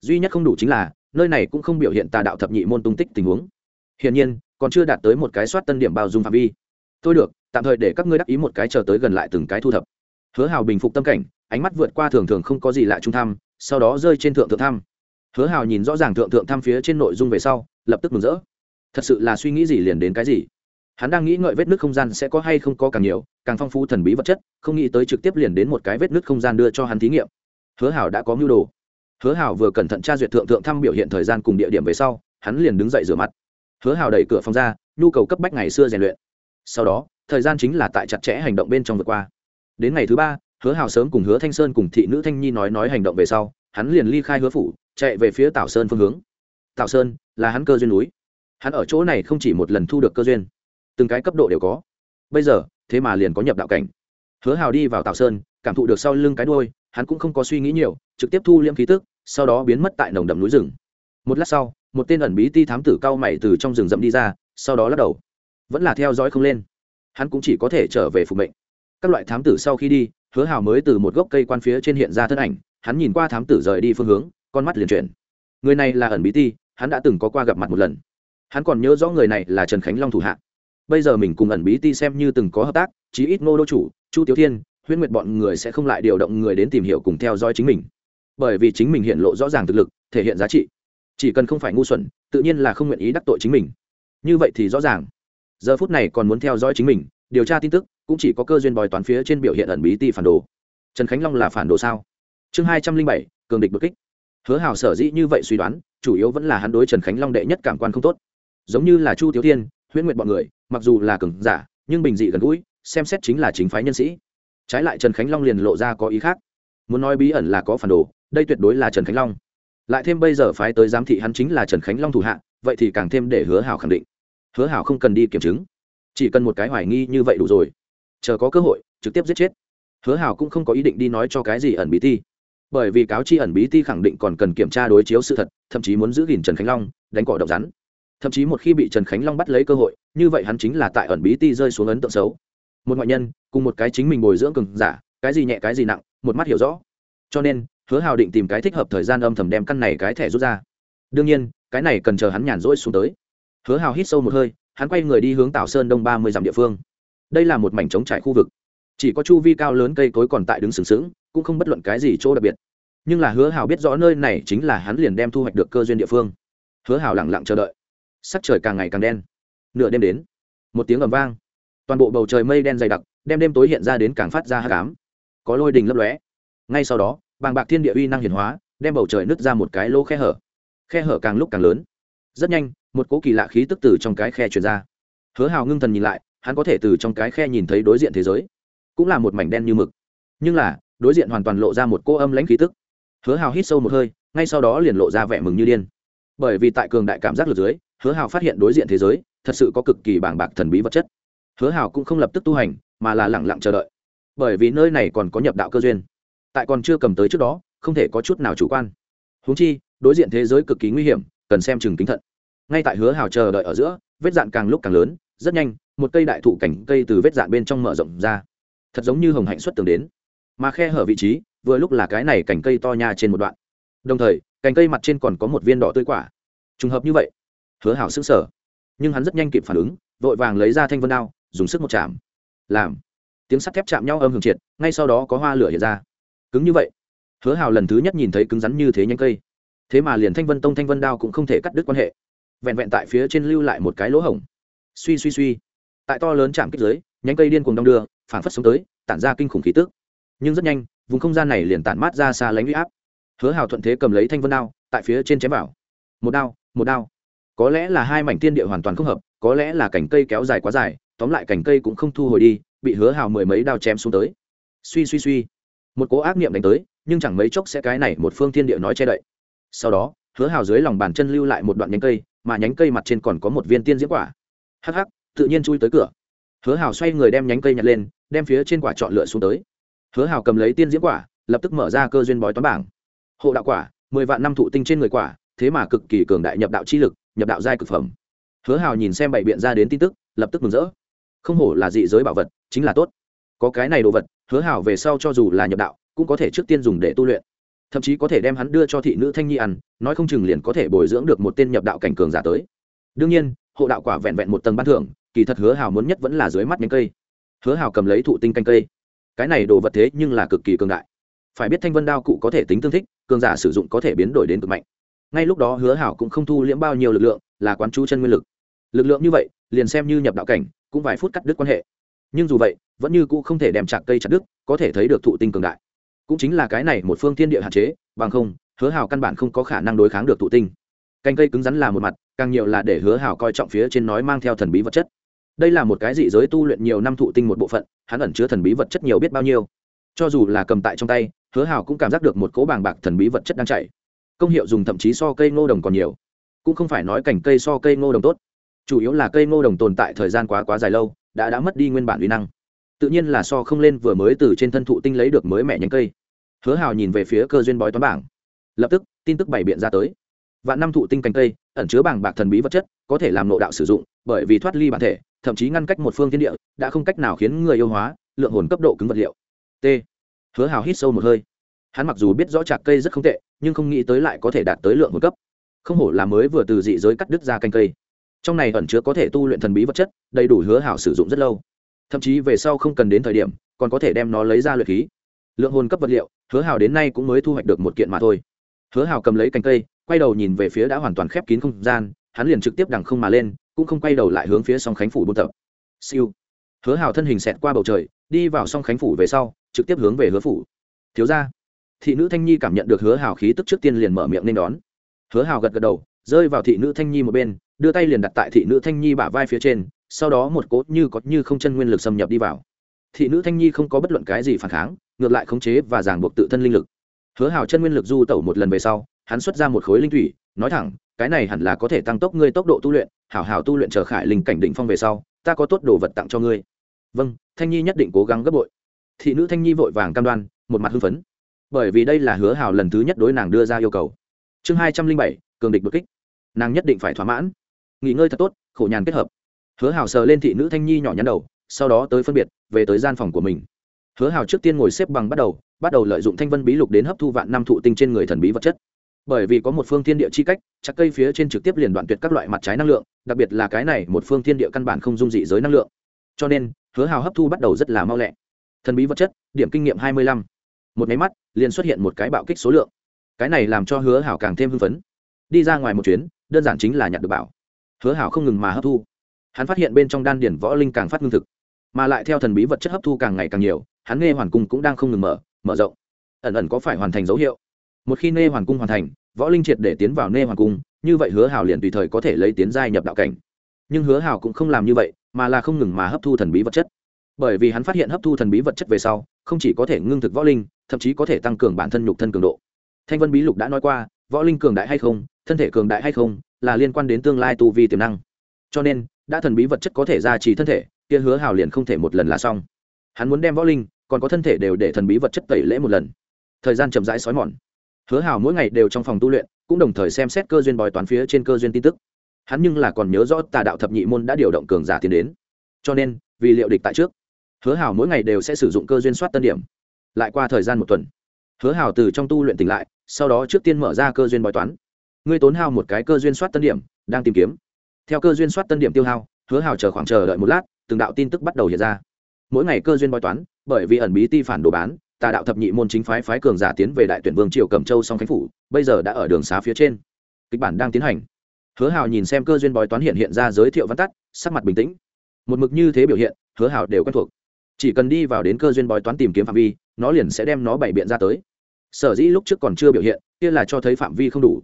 Duy nhất không đủ chính là, nơi này cũng không biểu hiện tà đạo thập nhị môn tung tích tình huống hiển nhiên còn chưa đạt tới một cái soát tân điểm bao dung phạm vi. Thôi được tạm thời để các ngươi đắc ý một cái chờ tới gần lại từng cái thu thập. Hứa hào bình phục tâm cảnh ánh mắt vượt qua thường thường không có gì lạ trung tham, sau đó rơi trên thượng thượng tham. hứa hào nhìn rõ ràng thượng thượng tham phía trên nội dung về sau lập tức mừng rỡ. Thật sự là suy nghĩ gì liền đến cái gì? Hắn đang nghĩ ngợi vết nước không gian sẽ có hay không có càng nhiều càng phong phú thần bí vật chất không nghĩ tới trực tiếp liền đến một cái vết nước không gian đưa cho hắn thí nghiệm. Hứa hảo đã có mưu đồ. Hứa hảo vừa cẩn thận tra duyệt thượng thượng thăm biểu hiện thời gian cùng địa điểm về sau hắn liền đứng dậy rửa mặt hứa Hào đẩy cửa phòng ra, nhu cầu cấp bách ngày xưa rèn luyện. Sau đó, thời gian chính là tại chặt chẽ hành động bên trong vượt qua. Đến ngày thứ ba, hứa Hào sớm cùng hứa thanh sơn cùng thị nữ thanh nhi nói nói hành động về sau, hắn liền ly khai hứa phủ, chạy về phía tảo sơn phương hướng. Tảo sơn là hắn cơ duyên núi. Hắn ở chỗ này không chỉ một lần thu được cơ duyên, từng cái cấp độ đều có. Bây giờ, thế mà liền có nhập đạo cảnh. Hứa hào đi vào tảo sơn, cảm thụ được sau lưng cái đôi hắn cũng không có suy nghĩ nhiều, trực tiếp thu liễm khí tức, sau đó biến mất tại nồng đậm núi rừng một lát sau, một tên ẩn bí ti thám tử cao mày từ trong rừng rậm đi ra, sau đó lắc đầu. Vẫn là theo dõi không lên. Hắn cũng chỉ có thể trở về phục mệnh. Các loại thám tử sau khi đi, hứa hào mới từ một gốc cây quan phía trên hiện ra thân ảnh, hắn nhìn qua thám tử rời đi phương hướng, con mắt liền chuyển. Người này là ẩn bí ti, hắn đã từng có qua gặp mặt một lần. Hắn còn nhớ rõ người này là trần khánh long thủ hạ. Bây giờ mình cùng ẩn bí ti xem như từng có hợp tác, chí ít ngô đô chủ, chu tiểu thiên, huyễn nguyệt bọn người sẽ không lại điều động người đến tìm hiểu cùng theo dõi chính mình. Bởi vì chính mình hiện lộ rõ ràng thực lực, thể hiện giá trị chỉ cần không phải ngu xuẩn, tự nhiên là không nguyện ý đắc tội chính mình. Như vậy thì rõ ràng. Giờ phút này còn muốn theo dõi chính mình, điều tra tin tức, cũng chỉ có cơ duyên bòi toán phía trên biểu hiện ẩn bí ti phản đồ. Trần khánh long là phản đồ sao? Chương hai trăm linh bảy, cường địch bất kích. Hứa hào sở dĩ như vậy suy đoán, chủ yếu vẫn là hắn đối trần khánh long đệ nhất cảm quan không tốt. Giống như là chu tiểu thiên, huyễn nguyện bọn người, mặc dù là cường giả, nhưng bình dị gần gũi, xem xét chính là chính phái nhân sĩ. Trái lại trần khánh long liền lộ ra có ý khác. Muốn nói bí ẩn là có phản đồ, đây tuyệt đối là trần khánh long lại thêm bây giờ phái tới giám thị hắn chính là trần khánh long thủ hạ, vậy thì càng thêm để hứa hảo khẳng định. Hứa hảo không cần đi kiểm chứng. Chỉ cần một cái hoài nghi như vậy đủ rồi. Chờ có cơ hội, trực tiếp giết chết. Hứa hảo cũng không có ý định đi nói cho cái gì ẩn bí ti. Bởi vì cáo chi ẩn bí ti khẳng định còn cần kiểm tra đối chiếu sự thật, thậm chí muốn giữ gìn trần khánh long, đánh cỏ độc rắn. Thậm chí một khi bị trần khánh long bắt lấy cơ hội, như vậy hắn chính là tại ẩn bí ti rơi xuống ấn tượng xấu. Một ngoại nhân, cùng một cái chính mình bồi dưỡng cường giả, cái gì nhẹ cái gì nặng, một mắt hiểu rõ. Cho nên hứa hào định tìm cái thích hợp thời gian âm thầm đem căn này cái thẻ rút ra. Đương nhiên, cái này cần chờ hắn nhàn rỗi xuống tới. Hứa hào hít sâu một hơi, hắn quay người đi hướng tảo sơn đông ba mươi dặm địa phương. Đây là một mảnh trống trải khu vực. Chỉ có chu vi cao lớn cây cối còn tại đứng sừng sững, cũng không bất luận cái gì chỗ đặc biệt. Nhưng là hứa hào biết rõ nơi này chính là hắn liền đem thu hoạch được cơ duyên địa phương. Hứa hào lẳng lặng chờ đợi. Sắc trời càng ngày càng đen. Nửa đêm đến, một tiếng ầm vang. Toàn bộ bầu trời mây đen dày đặc, đem đêm tối hiện ra đến càng phát ra hạ cám có lôi đình lấp lóe. Ngay sau đó bàng bạc thiên địa uy năng hiển hóa, đem bầu trời nứt ra một cái lỗ khe hở. Khe hở càng lúc càng lớn. Rất nhanh, một cỗ kỳ lạ khí tức từ trong cái khe truyền ra. Hứa hào ngưng thần nhìn lại, hắn có thể từ trong cái khe nhìn thấy đối diện thế giới. Cũng là một mảnh đen như mực. Nhưng là, đối diện hoàn toàn lộ ra một cô âm lãnh khí tức. Hứa hào hít sâu một hơi, ngay sau đó liền lộ ra vẻ mừng như điên. Bởi vì tại cường đại cảm giác lực dưới, hứa hào phát hiện đối diện thế giới thật sự có cực kỳ bàng bạc thần bí vật chất. Hứa hào cũng không lập tức tu hành, mà là lẳng lặng chờ đợi. Bởi vì nơi này còn có nhập đạo cơ duyên tại còn chưa cầm tới trước đó, không thể có chút nào chủ quan. Húng chi, đối diện thế giới cực kỳ nguy hiểm, cần xem chừng kính thận. Ngay tại hứa hào chờ đợi ở giữa, vết dạn càng lúc càng lớn, rất nhanh, một cây đại thụ cảnh cây từ vết dạn bên trong mở rộng ra. Thật giống như hồng hạnh xuất tường đến. Mà khe hở vị trí, vừa lúc là cái này cành cây to nha trên một đoạn. Đồng thời cành cây mặt trên còn có một viên đỏ tươi quả. Trùng hợp như vậy, hứa hảo xứng sở nhưng hắn rất nhanh kịp phản ứng, vội vàng lấy ra thanh vân đao, dùng sức một chạm. Làm. Tiếng sắt thép chạm nhau âm hưởng triệt, ngay sau đó có hoa lửa hiện ra cứng như vậy. Hứa hào lần thứ nhất nhìn thấy cứng rắn như thế nhanh cây. Thế mà liền thanh vân tông thanh vân đao cũng không thể cắt đứt quan hệ. Vẹn vẹn tại phía trên lưu lại một cái lỗ hổng. Suy suy suy. Tại to lớn chạm kích giới nhánh cây điên cùng đong đưa, phảng phất xuống tới, tản ra kinh khủng khí tức. Nhưng rất nhanh, vùng không gian này liền tản mát ra xa lánh huy áp. Hứa hào thuận thế cầm lấy thanh vân đao, tại phía trên chém vào. Một đao một đao. Có lẽ là hai mảnh tiên địa hoàn toàn không hợp, có lẽ là cành cây kéo dài quá dài, tóm lại cành cây cũng không thu hồi đi, bị hứa hào mười mấy đao chém xuống tới. Suy suy suy một cố ác niệm đánh tới, nhưng chẳng mấy chốc sẽ cái này một phương thiên địa nói che đậy. Sau đó, hứa hào dưới lòng bàn chân lưu lại một đoạn nhánh cây, mà nhánh cây mặt trên còn có một viên tiên diễm quả. Hắc hắc, tự nhiên chui tới cửa. Hứa hào xoay người đem nhánh cây nhặt lên, đem phía trên quả chọn lựa xuống tới. Hứa hào cầm lấy tiên diễm quả, lập tức mở ra cơ duyên bói toán bảng. Hộ đạo quả, mười vạn năm thụ tinh trên người quả, thế mà cực kỳ cường đại nhập đạo chi lực, nhập đạo giai cực phẩm. Hứa hào nhìn xem bảy biện ra đến tin tức, lập tức mừng rỡ. Không hổ là dị giới bảo vật, chính là tốt. Có cái này đồ vật hứa Hảo về sau cho dù là nhập đạo, cũng có thể trước tiên dùng để tu luyện. Thậm chí có thể đem hắn đưa cho thị nữ thanh nhi ăn, nói không chừng liền có thể bồi dưỡng được một tên nhập đạo cảnh cường giả tới. Đương nhiên, hộ đạo quả vẹn vẹn một tầng ban thưởng, kỳ thật hứa hào muốn nhất vẫn là dưới mắt nhánh cây. Hứa hào cầm lấy thụ tinh canh cây. Cái này đồ vật thế nhưng là cực kỳ cường đại. Phải biết thanh vân đao cụ có thể tính tương thích, cường giả sử dụng có thể biến đổi đến cực mạnh. Ngay lúc đó hứa hảo cũng không thu liễm bao nhiêu lực lượng, là quán chú chân nguyên lực. Lực lượng như vậy, liền xem như nhập đạo cảnh, cũng vài phút cắt đứt quan hệ nhưng dù vậy, vẫn như cũ không thể đem chạc cây chặt đứt, có thể thấy được thụ tinh cường đại. Cũng chính là cái này một phương thiên địa hạn chế, bằng không, hứa hào căn bản không có khả năng đối kháng được thụ tinh. Canh cây cứng rắn là một mặt, càng nhiều là để hứa hào coi trọng phía trên nói mang theo thần bí vật chất. Đây là một cái dị giới tu luyện nhiều năm thụ tinh một bộ phận, hắn ẩn chứa thần bí vật chất nhiều biết bao nhiêu. Cho dù là cầm tại trong tay, hứa hào cũng cảm giác được một cỗ bàng bạc thần bí vật chất đang chảy công hiệu dùng thậm chí so cây ngô đồng còn nhiều. Cũng không phải nói cảnh cây so cây ngô đồng tốt. Chủ yếu là cây ngô đồng tồn tại thời gian quá quá dài lâu đã đã mất đi nguyên bản uy năng. Tự nhiên là so không lên vừa mới từ trên thân thụ tinh lấy được mới mẹ nhánh cây. Hứa hào nhìn về phía cơ duyên bói toán bảng. Lập tức, tin tức bày biện ra tới. Vạn năm thụ tinh cành cây, ẩn chứa bảng bạc thần bí vật chất, có thể làm nộ đạo sử dụng, bởi vì thoát ly bản thể, thậm chí ngăn cách một phương thiên địa, đã không cách nào khiến người yêu hóa, lượng hồn cấp độ cứng vật liệu. T. Hứa hào hít sâu một hơi. Hắn mặc dù biết rõ chạc cây rất không tệ, nhưng không nghĩ tới lại có thể đạt tới lượng hồn cấp. Không hổ là mới vừa từ dị giới cắt đứt ra canh cây trong này ẩn chứa có thể tu luyện thần bí vật chất, đầy đủ hứa hảo sử dụng rất lâu. Thậm chí về sau không cần đến thời điểm, còn có thể đem nó lấy ra luyện khí. Lượng hồn cấp vật liệu, hứa hảo đến nay cũng mới thu hoạch được một kiện mà thôi. Hứa hảo cầm lấy cành cây, quay đầu nhìn về phía đã hoàn toàn khép kín không gian, hắn liền trực tiếp đằng không mà lên, cũng không quay đầu lại hướng phía song khánh phủ buôn tập. Siêu. Hứa hảo thân hình xẹt qua bầu trời, đi vào song khánh phủ về sau, trực tiếp hướng về hứa phủ. Thiếu ra thị nữ thanh nhi cảm nhận được hứa hảo khí tức trước tiên liền mở miệng nên đón. Hứa hảo gật gật đầu, rơi vào thị nữ thanh nhi một bên đưa tay liền đặt tại thị nữ thanh nhi bả vai phía trên, sau đó một cốt như có như không chân nguyên lực xâm nhập đi vào. Thị nữ thanh nhi không có bất luận cái gì phản kháng, ngược lại khống chế và giảng buộc tự thân linh lực. Hứa hào chân nguyên lực du tẩu một lần về sau, hắn xuất ra một khối linh thủy, nói thẳng, cái này hẳn là có thể tăng tốc ngươi tốc độ tu luyện, hảo hảo tu luyện chờ khải linh cảnh định phong về sau, ta có tốt đồ vật tặng cho ngươi. Vâng thanh nhi nhất định cố gắng gấp bội. Thị nữ thanh nhi vội vàng cam đoan, một mặt hưng phấn. Bởi vì đây là hứa hào lần thứ nhất đối nàng đưa ra yêu cầu. Chương hai trăm linh bảy, cường địch bực kích. Nàng nhất định phải thỏa mãn nghỉ ngơi thật tốt, khổ nhàn kết hợp. Hứa hào sờ lên thị nữ thanh nhi nhỏ nhắn đầu, sau đó tới phân biệt, về tới gian phòng của mình. Hứa hào trước tiên ngồi xếp bằng bắt đầu bắt đầu lợi dụng thanh vân bí lục đến hấp thu vạn năm thụ tinh trên người thần bí vật chất. Bởi vì có một phương thiên địa chi cách, chắc cây phía trên trực tiếp liền đoạn tuyệt các loại mặt trái năng lượng, đặc biệt là cái này một phương thiên địa căn bản không dung dị giới năng lượng. Cho nên, hứa hào hấp thu bắt đầu rất là mau lẹ. Thần bí vật chất, điểm kinh nghiệm hai mươi lăm. Một máy mắt, liền xuất hiện một cái bạo kích số lượng. Cái này làm cho hứa hảo càng thêm hưng phấn. Đi ra ngoài một chuyến, đơn giản chính là nhặt được bảo hứa hảo không ngừng mà hấp thu. Hắn phát hiện bên trong đan điển võ linh càng phát ngưng thực, mà lại theo thần bí vật chất hấp thu càng ngày càng nhiều, hắn nghe hoàn cung cũng đang không ngừng mở mở rộng. Ẩn ẩn có phải hoàn thành dấu hiệu? Một khi nê hoàn cung hoàn thành, võ linh triệt để tiến vào nê hoàn cung, như vậy hứa hảo liền tùy thời có thể lấy tiến giai nhập đạo cảnh. Nhưng hứa hảo cũng không làm như vậy, mà là không ngừng mà hấp thu thần bí vật chất. Bởi vì hắn phát hiện hấp thu thần bí vật chất về sau, không chỉ có thể ngưng thực võ linh, thậm chí có thể tăng cường bản thân nhục thân cường độ. Thanh vân bí lục đã nói qua, võ linh cường đại hay không, thân thể cường đại hay không là liên quan đến tương lai tu vi tiềm năng. Cho nên, đã thần bí vật chất có thể ra trì thân thể, kia hứa hào liền không thể một lần là xong. Hắn muốn đem võ linh, còn có thân thể đều để thần bí vật chất tẩy lễ một lần. Thời gian chậm rãi xói mòn. Hứa hào mỗi ngày đều trong phòng tu luyện, cũng đồng thời xem xét cơ duyên bòi toán phía trên cơ duyên tin tức. Hắn nhưng là còn nhớ rõ tà đạo thập nhị môn đã điều động cường giả tiến đến. Cho nên, vì liệu địch tại trước, hứa hào mỗi ngày đều sẽ sử dụng cơ duyên soát tân điểm. Lại qua thời gian một tuần, hứa hào từ trong tu luyện tỉnh lại, sau đó trước tiên mở ra cơ duyên bói toán ngươi tốn hao một cái cơ duyên soát tân điểm, đang tìm kiếm. Theo cơ duyên soát tân điểm tiêu hao, hứa Hào chờ khoảng chờ đợi một lát, từng đạo tin tức bắt đầu hiện ra. Mỗi ngày cơ duyên bói toán, bởi vì ẩn bí ti phản đồ bán, tà đạo thập nhị môn chính phái phái cường giả tiến về đại tuyển vương triều cẩm châu song khánh phủ, bây giờ đã ở đường xá phía trên. Kịch bản đang tiến hành. Hứa Hào nhìn xem cơ duyên bói toán hiện hiện ra giới thiệu văn tắt, sắc mặt bình tĩnh. Một mực như thế biểu hiện, hứa Hào đều quen thuộc. Chỉ cần đi vào đến cơ duyên bói toán tìm kiếm phạm vi, nó liền sẽ đem nó bày biện ra tới. Sở dĩ lúc trước còn chưa biểu hiện, kia là cho thấy phạm vi không đủ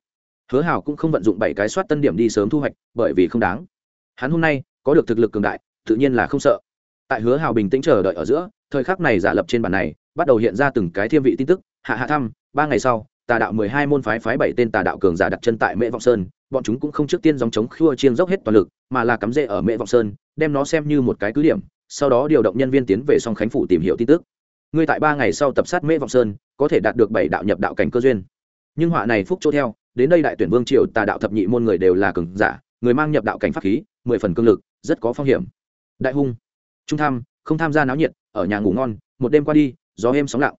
hứa hảo cũng không vận dụng bảy cái soát tân điểm đi sớm thu hoạch, bởi vì không đáng. Hắn hôm nay có được thực lực cường đại, tự nhiên là không sợ. Tại hứa hảo bình tĩnh chờ đợi ở giữa, thời khắc này giả lập trên bản này, bắt đầu hiện ra từng cái thiêm vị tin tức. Hạ hạ thăm, ba ngày sau, tà đạo mười hai môn phái phái bảy tên tà đạo cường giả đặt chân tại mễ vọng sơn. Bọn chúng cũng không trước tiên dòng chống khua chiên dốc hết toàn lực, mà là cắm rễ ở mễ vọng sơn, đem nó xem như một cái cứ điểm. Sau đó điều động nhân viên tiến về song khánh phủ tìm hiểu tin tức. Ngươi tại ba ngày sau tập sát mễ vọng sơn, có thể đạt được bảy đạo nhập đạo cảnh cơ duyên nhưng họa này phúc chỗ theo, đến đây đại tuyển vương triều tà đạo thập nhị môn người đều là cường giả, người mang nhập đạo cảnh pháp khí, mười phần cương lực, rất có phong hiểm. Đại hung, trung tham, không tham gia náo nhiệt, ở nhà ngủ ngon, một đêm qua đi, gió êm sóng lặng.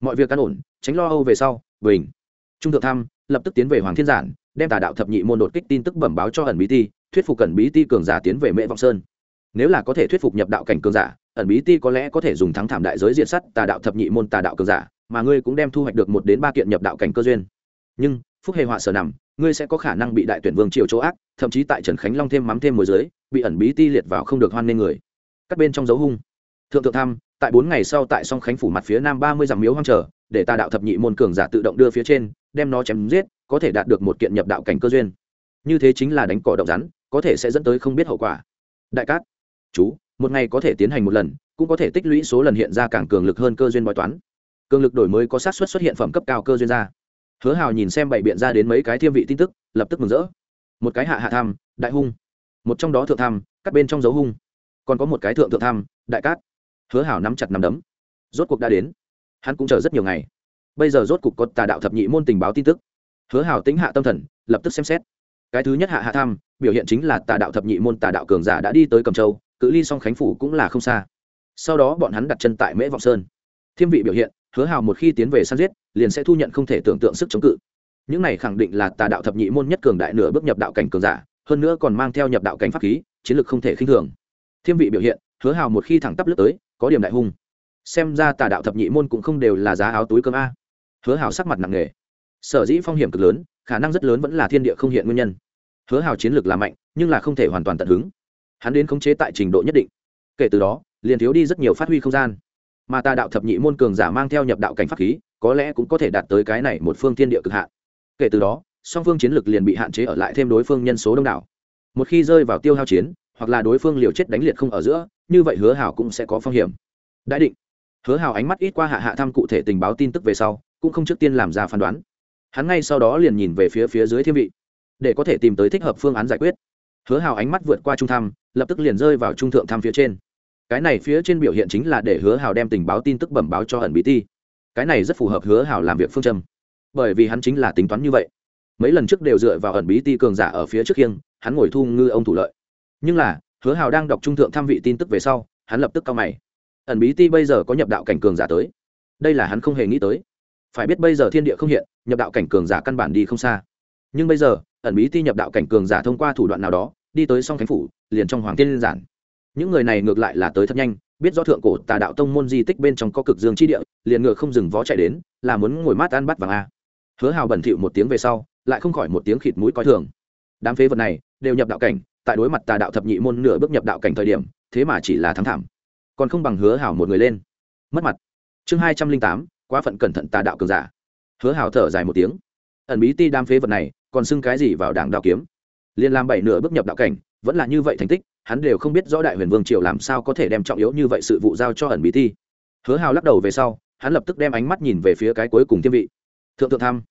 Mọi việc căn ổn, tránh lo âu về sau, bình. Trung thượng tham, lập tức tiến về hoàng thiên giản, đem tà đạo thập nhị môn đột kích tin tức bẩm báo cho ẩn bí ti, thuyết phục cẩn bí ti cường giả tiến về mễ vọng sơn. Nếu là có thể thuyết phục nhập đạo cảnh cường giả, ẩn bí ti có lẽ có thể dùng thắng thảm đại giới diện sắt tà đạo thập nhị môn tà đạo cường giả, mà ngươi cũng đem thu hoạch được một đến ba kiện nhập đạo cảnh cơ duyên nhưng, phúc hề họa sở nằm, ngươi sẽ có khả năng bị đại tuyển vương triều chỗ ác, thậm chí tại trần khánh long thêm mắm thêm môi giới bị ẩn bí ti liệt vào không được hoan nên người. Các bên trong dấu hung. Thượng thượng tham, tại bốn ngày sau tại song khánh phủ mặt phía nam ba mươi dặm miếu hoang trở để tà đạo thập nhị môn cường giả tự động đưa phía trên, đem nó chém giết, có thể đạt được một kiện nhập đạo cảnh cơ duyên. Như thế chính là đánh cỏ động rắn, có thể sẽ dẫn tới không biết hậu quả. Đại cát, chú, một ngày có thể tiến hành một lần, cũng có thể tích lũy số lần hiện ra càng cường lực hơn cơ duyên bói toán. Cường lực đổi mới có sát xuất xuất hiện phẩm cấp cao cơ duyên ra hứa hào nhìn xem bảy biện ra đến mấy cái thiêm vị tin tức, lập tức mừng rỡ. Một cái hạ hạ tham đại hung. Một trong đó thượng tham cắt bên trong dấu hung. Còn có một cái thượng thượng tham đại cát. Hứa hào nắm chặt nắm đấm. Rốt cuộc đã đến. Hắn cũng chờ rất nhiều ngày. Bây giờ rốt cuộc có tà đạo thập nhị môn tình báo tin tức. Hứa hào tính hạ tâm thần, lập tức xem xét. Cái thứ nhất hạ hạ tham biểu hiện chính là tà đạo thập nhị môn tà đạo cường giả đã đi tới cầm châu, cự ly song khánh phủ cũng là không xa. Sau đó bọn hắn đặt chân tại mễ vọng sơn. Thiêm vị biểu hiện hứa hào một khi tiến về săn giết, liền sẽ thu nhận không thể tưởng tượng sức chống cự. Những này khẳng định là tà đạo thập nhị môn nhất cường đại nửa bước nhập đạo cảnh cường giả, hơn nữa còn mang theo nhập đạo cảnh pháp khí, chiến lược không thể khinh thường. Thiêm vị biểu hiện, hứa hào một khi thẳng tắp lướt tới, có điểm đại hung. Xem ra tà đạo thập nhị môn cũng không đều là giá áo túi cơm a. Hứa hào sắc mặt nặng nề. Sở dĩ phong hiểm cực lớn, khả năng rất lớn vẫn là thiên địa không hiện nguyên nhân. Hứa hào chiến lược là mạnh, nhưng là không thể hoàn toàn tận hứng. Hắn đến khống chế tại trình độ nhất định. Kể từ đó, liền thiếu đi rất nhiều phát huy không gian mà tà đạo thập nhị môn cường giả mang theo nhập đạo cảnh pháp khí, có lẽ cũng có thể đạt tới cái này một phương thiên địa cực hạn. Kể từ đó, song phương chiến lược liền bị hạn chế ở lại thêm đối phương nhân số đông đảo. Một khi rơi vào tiêu hao chiến, hoặc là đối phương liều chết đánh liệt không ở giữa, như vậy hứa hảo cũng sẽ có phong hiểm. Đại định, hứa hảo ánh mắt ít qua hạ hạ thăm cụ thể tình báo tin tức về sau, cũng không trước tiên làm ra phán đoán. Hắn ngay sau đó liền nhìn về phía phía dưới thiên vị, để có thể tìm tới thích hợp phương án giải quyết. Hứa hào ánh mắt vượt qua trung thăm, lập tức liền rơi vào trung thượng thăm phía trên cái này phía trên biểu hiện chính là để hứa hào đem tình báo tin tức bẩm báo cho ẩn bí ti. Cái này rất phù hợp hứa hào làm việc phương châm. Bởi vì hắn chính là tính toán như vậy. Mấy lần trước đều dựa vào ẩn bí ti cường giả ở phía trước khiêng, hắn ngồi thu ngư ông thủ lợi. Nhưng là, hứa hào đang đọc trung thượng tham vị tin tức về sau, hắn lập tức cao mày. Ẩn bí ti bây giờ có nhập đạo cảnh cường giả tới. Đây là hắn không hề nghĩ tới. Phải biết bây giờ thiên địa không hiện, nhập đạo cảnh cường giả căn bản đi không xa. Nhưng bây giờ, ẩn bí ti nhập đạo cảnh cường giả thông qua thủ đoạn nào đó, đi tới song khánh phủ, liền trong hoàng tiên liên giản những người này ngược lại là tới thật nhanh, biết do thượng cổ tà đạo tông môn di tích bên trong có cực dương chi địa, liền ngựa không dừng vó chạy đến, là muốn ngồi mát ăn bắt vàng a. Hứa hào bẩn thỉu một tiếng về sau, lại không khỏi một tiếng khịt mũi coi thường. Đám phế vật này, đều nhập đạo cảnh, tại đối mặt tà đạo thập nhị môn nửa bước nhập đạo cảnh thời điểm, thế mà chỉ là thắng thảm. Còn không bằng hứa Hào một người lên. Mất mặt. Chương hai trăm linh tám, quá phận cẩn thận tà đạo cường giả. Hứa Hào thở dài một tiếng. Ẩn bí ti đam phế vật này, còn xưng cái gì vào đảng đạo kiếm? Liên làm bảy nửa bước nhập đạo cảnh vẫn là như vậy thành tích, hắn đều không biết rõ đại huyền vương triều làm sao có thể đem trọng yếu như vậy sự vụ giao cho ẩn bí thi hứa hào lắc đầu về sau, hắn lập tức đem ánh mắt nhìn về phía cái cuối cùng thiên vị. Thượng thượng tham.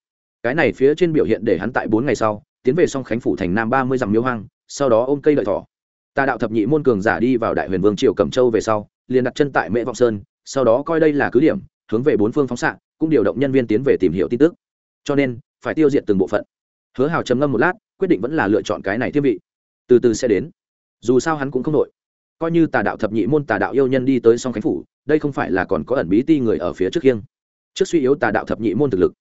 Cái này phía trên biểu hiện để hắn tại bốn ngày sau, tiến về song khánh phủ thành nam ba mươi dặm miếu hoang, sau đó ôm cây đợi thỏ. Tà đạo thập nhị môn cường giả đi vào đại huyền vương triều cẩm châu về sau, liền đặt chân tại mễ vọng sơn, sau đó coi đây là cứ điểm, hướng về bốn phương phóng xạ, cũng điều động nhân viên tiến về tìm hiểu tin tức. Cho nên, phải tiêu diệt từng bộ phận. Hứa hào trầm ngâm một lát, quyết định vẫn là lựa chọn cái này thiên vị từ từ sẽ đến. Dù sao hắn cũng không nội. Coi như tà đạo thập nhị môn tà đạo yêu nhân đi tới song khánh phủ, đây không phải là còn có ẩn bí ti người ở phía trước khiêng. Trước suy yếu tà đạo thập nhị môn thực lực,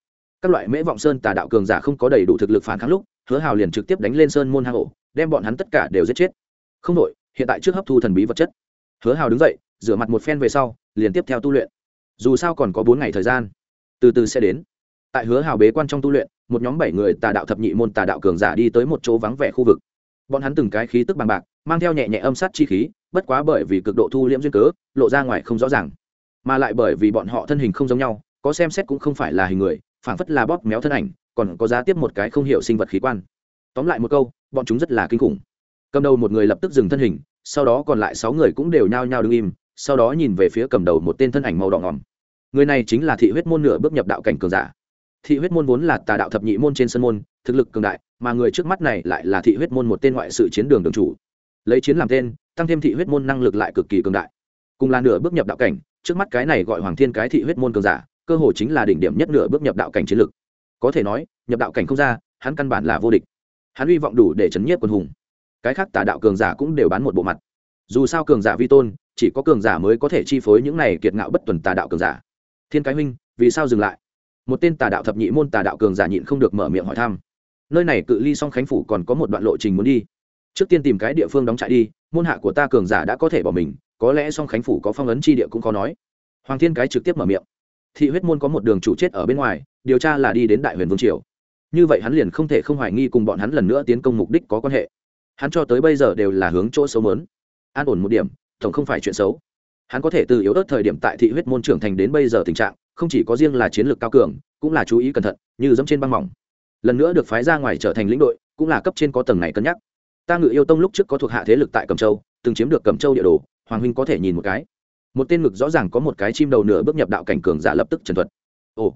các loại mễ vọng sơn tà đạo cường giả không có đầy đủ thực lực phản kháng lúc, hứa hào liền trực tiếp đánh lên sơn môn hang ổ, đem bọn hắn tất cả đều giết chết. Không nội, hiện tại trước hấp thu thần bí vật chất. Hứa hào đứng dậy, rửa mặt một phen về sau, liền tiếp theo tu luyện. Dù sao còn có bốn ngày thời gian, từ từ sẽ đến. Tại hứa hào bế quan trong tu luyện, một nhóm bảy người tà đạo thập nhị môn tà đạo cường giả đi tới một chỗ vắng vẻ khu vực bọn hắn từng cái khí tức bằng bạc, mang theo nhẹ nhẹ âm sát chi khí, bất quá bởi vì cực độ thu liễm duyên cớ, lộ ra ngoài không rõ ràng. Mà lại bởi vì bọn họ thân hình không giống nhau, có xem xét cũng không phải là hình người, phảng phất là bóp méo thân ảnh, còn có giá tiếp một cái không hiểu sinh vật khí quan. Tóm lại một câu, bọn chúng rất là kinh khủng. Cầm đầu một người lập tức dừng thân hình, sau đó còn lại sáu người cũng đều nhao nhao đứng im, sau đó nhìn về phía cầm đầu một tên thân ảnh màu đỏ ngòm. Người này chính là thị huyết môn nửa bước nhập đạo cảnh cường giả. Thị huyết môn vốn là tà đạo thập nhị môn trên sân môn, thực lực cường đại mà người trước mắt này lại là thị huyết môn một tên ngoại sự chiến đường đường chủ. Lấy chiến làm tên, tăng thêm thị huyết môn năng lực lại cực kỳ cường đại. Cùng là nửa bước nhập đạo cảnh, trước mắt cái này gọi hoàng thiên cái thị huyết môn cường giả, cơ hồ chính là đỉnh điểm nhất nửa bước nhập đạo cảnh chiến lực. Có thể nói, nhập đạo cảnh không ra, hắn căn bản là vô địch. Hắn hy vọng đủ để chấn nhiếp quân hùng. Cái khác tà đạo cường giả cũng đều bán một bộ mặt. Dù sao cường giả vi tôn, chỉ có cường giả mới có thể chi phối những này kiệt ngạo bất tuần tà đạo cường giả. Thiên cái huynh, vì sao dừng lại? Một tên tà đạo thập nhị môn tà đạo cường giả nhịn không được mở miệng hỏi thăm nơi này cự ly song khánh phủ còn có một đoạn lộ trình muốn đi. Trước tiên tìm cái địa phương đóng trại đi, môn hạ của ta cường giả đã có thể bỏ mình, có lẽ song khánh phủ có phong ấn chi địa cũng có nói. Hoàng thiên cái trực tiếp mở miệng. Thị huyết môn có một đường chủ chết ở bên ngoài, điều tra là đi đến đại huyền vương triều. Như vậy hắn liền không thể không hoài nghi cùng bọn hắn lần nữa tiến công mục đích có quan hệ. Hắn cho tới bây giờ đều là hướng chỗ xấu mớn an ổn một điểm, tổng không phải chuyện xấu. Hắn có thể từ yếu ớt thời điểm tại thị huyết môn trưởng thành đến bây giờ tình trạng, không chỉ có riêng là chiến lược cao cường, cũng là chú ý cẩn thận, như dẫm trên băng mỏng lần nữa được phái ra ngoài trở thành lĩnh đội, cũng là cấp trên có tầng này cân nhắc. Ta ngự yêu tông lúc trước có thuộc hạ thế lực tại cầm châu, từng chiếm được cầm châu địa đồ, hoàng huynh có thể nhìn một cái. Một tên ngực rõ ràng có một cái chim đầu nửa bước nhập đạo cảnh cường giả lập tức trần thuật. Ồ,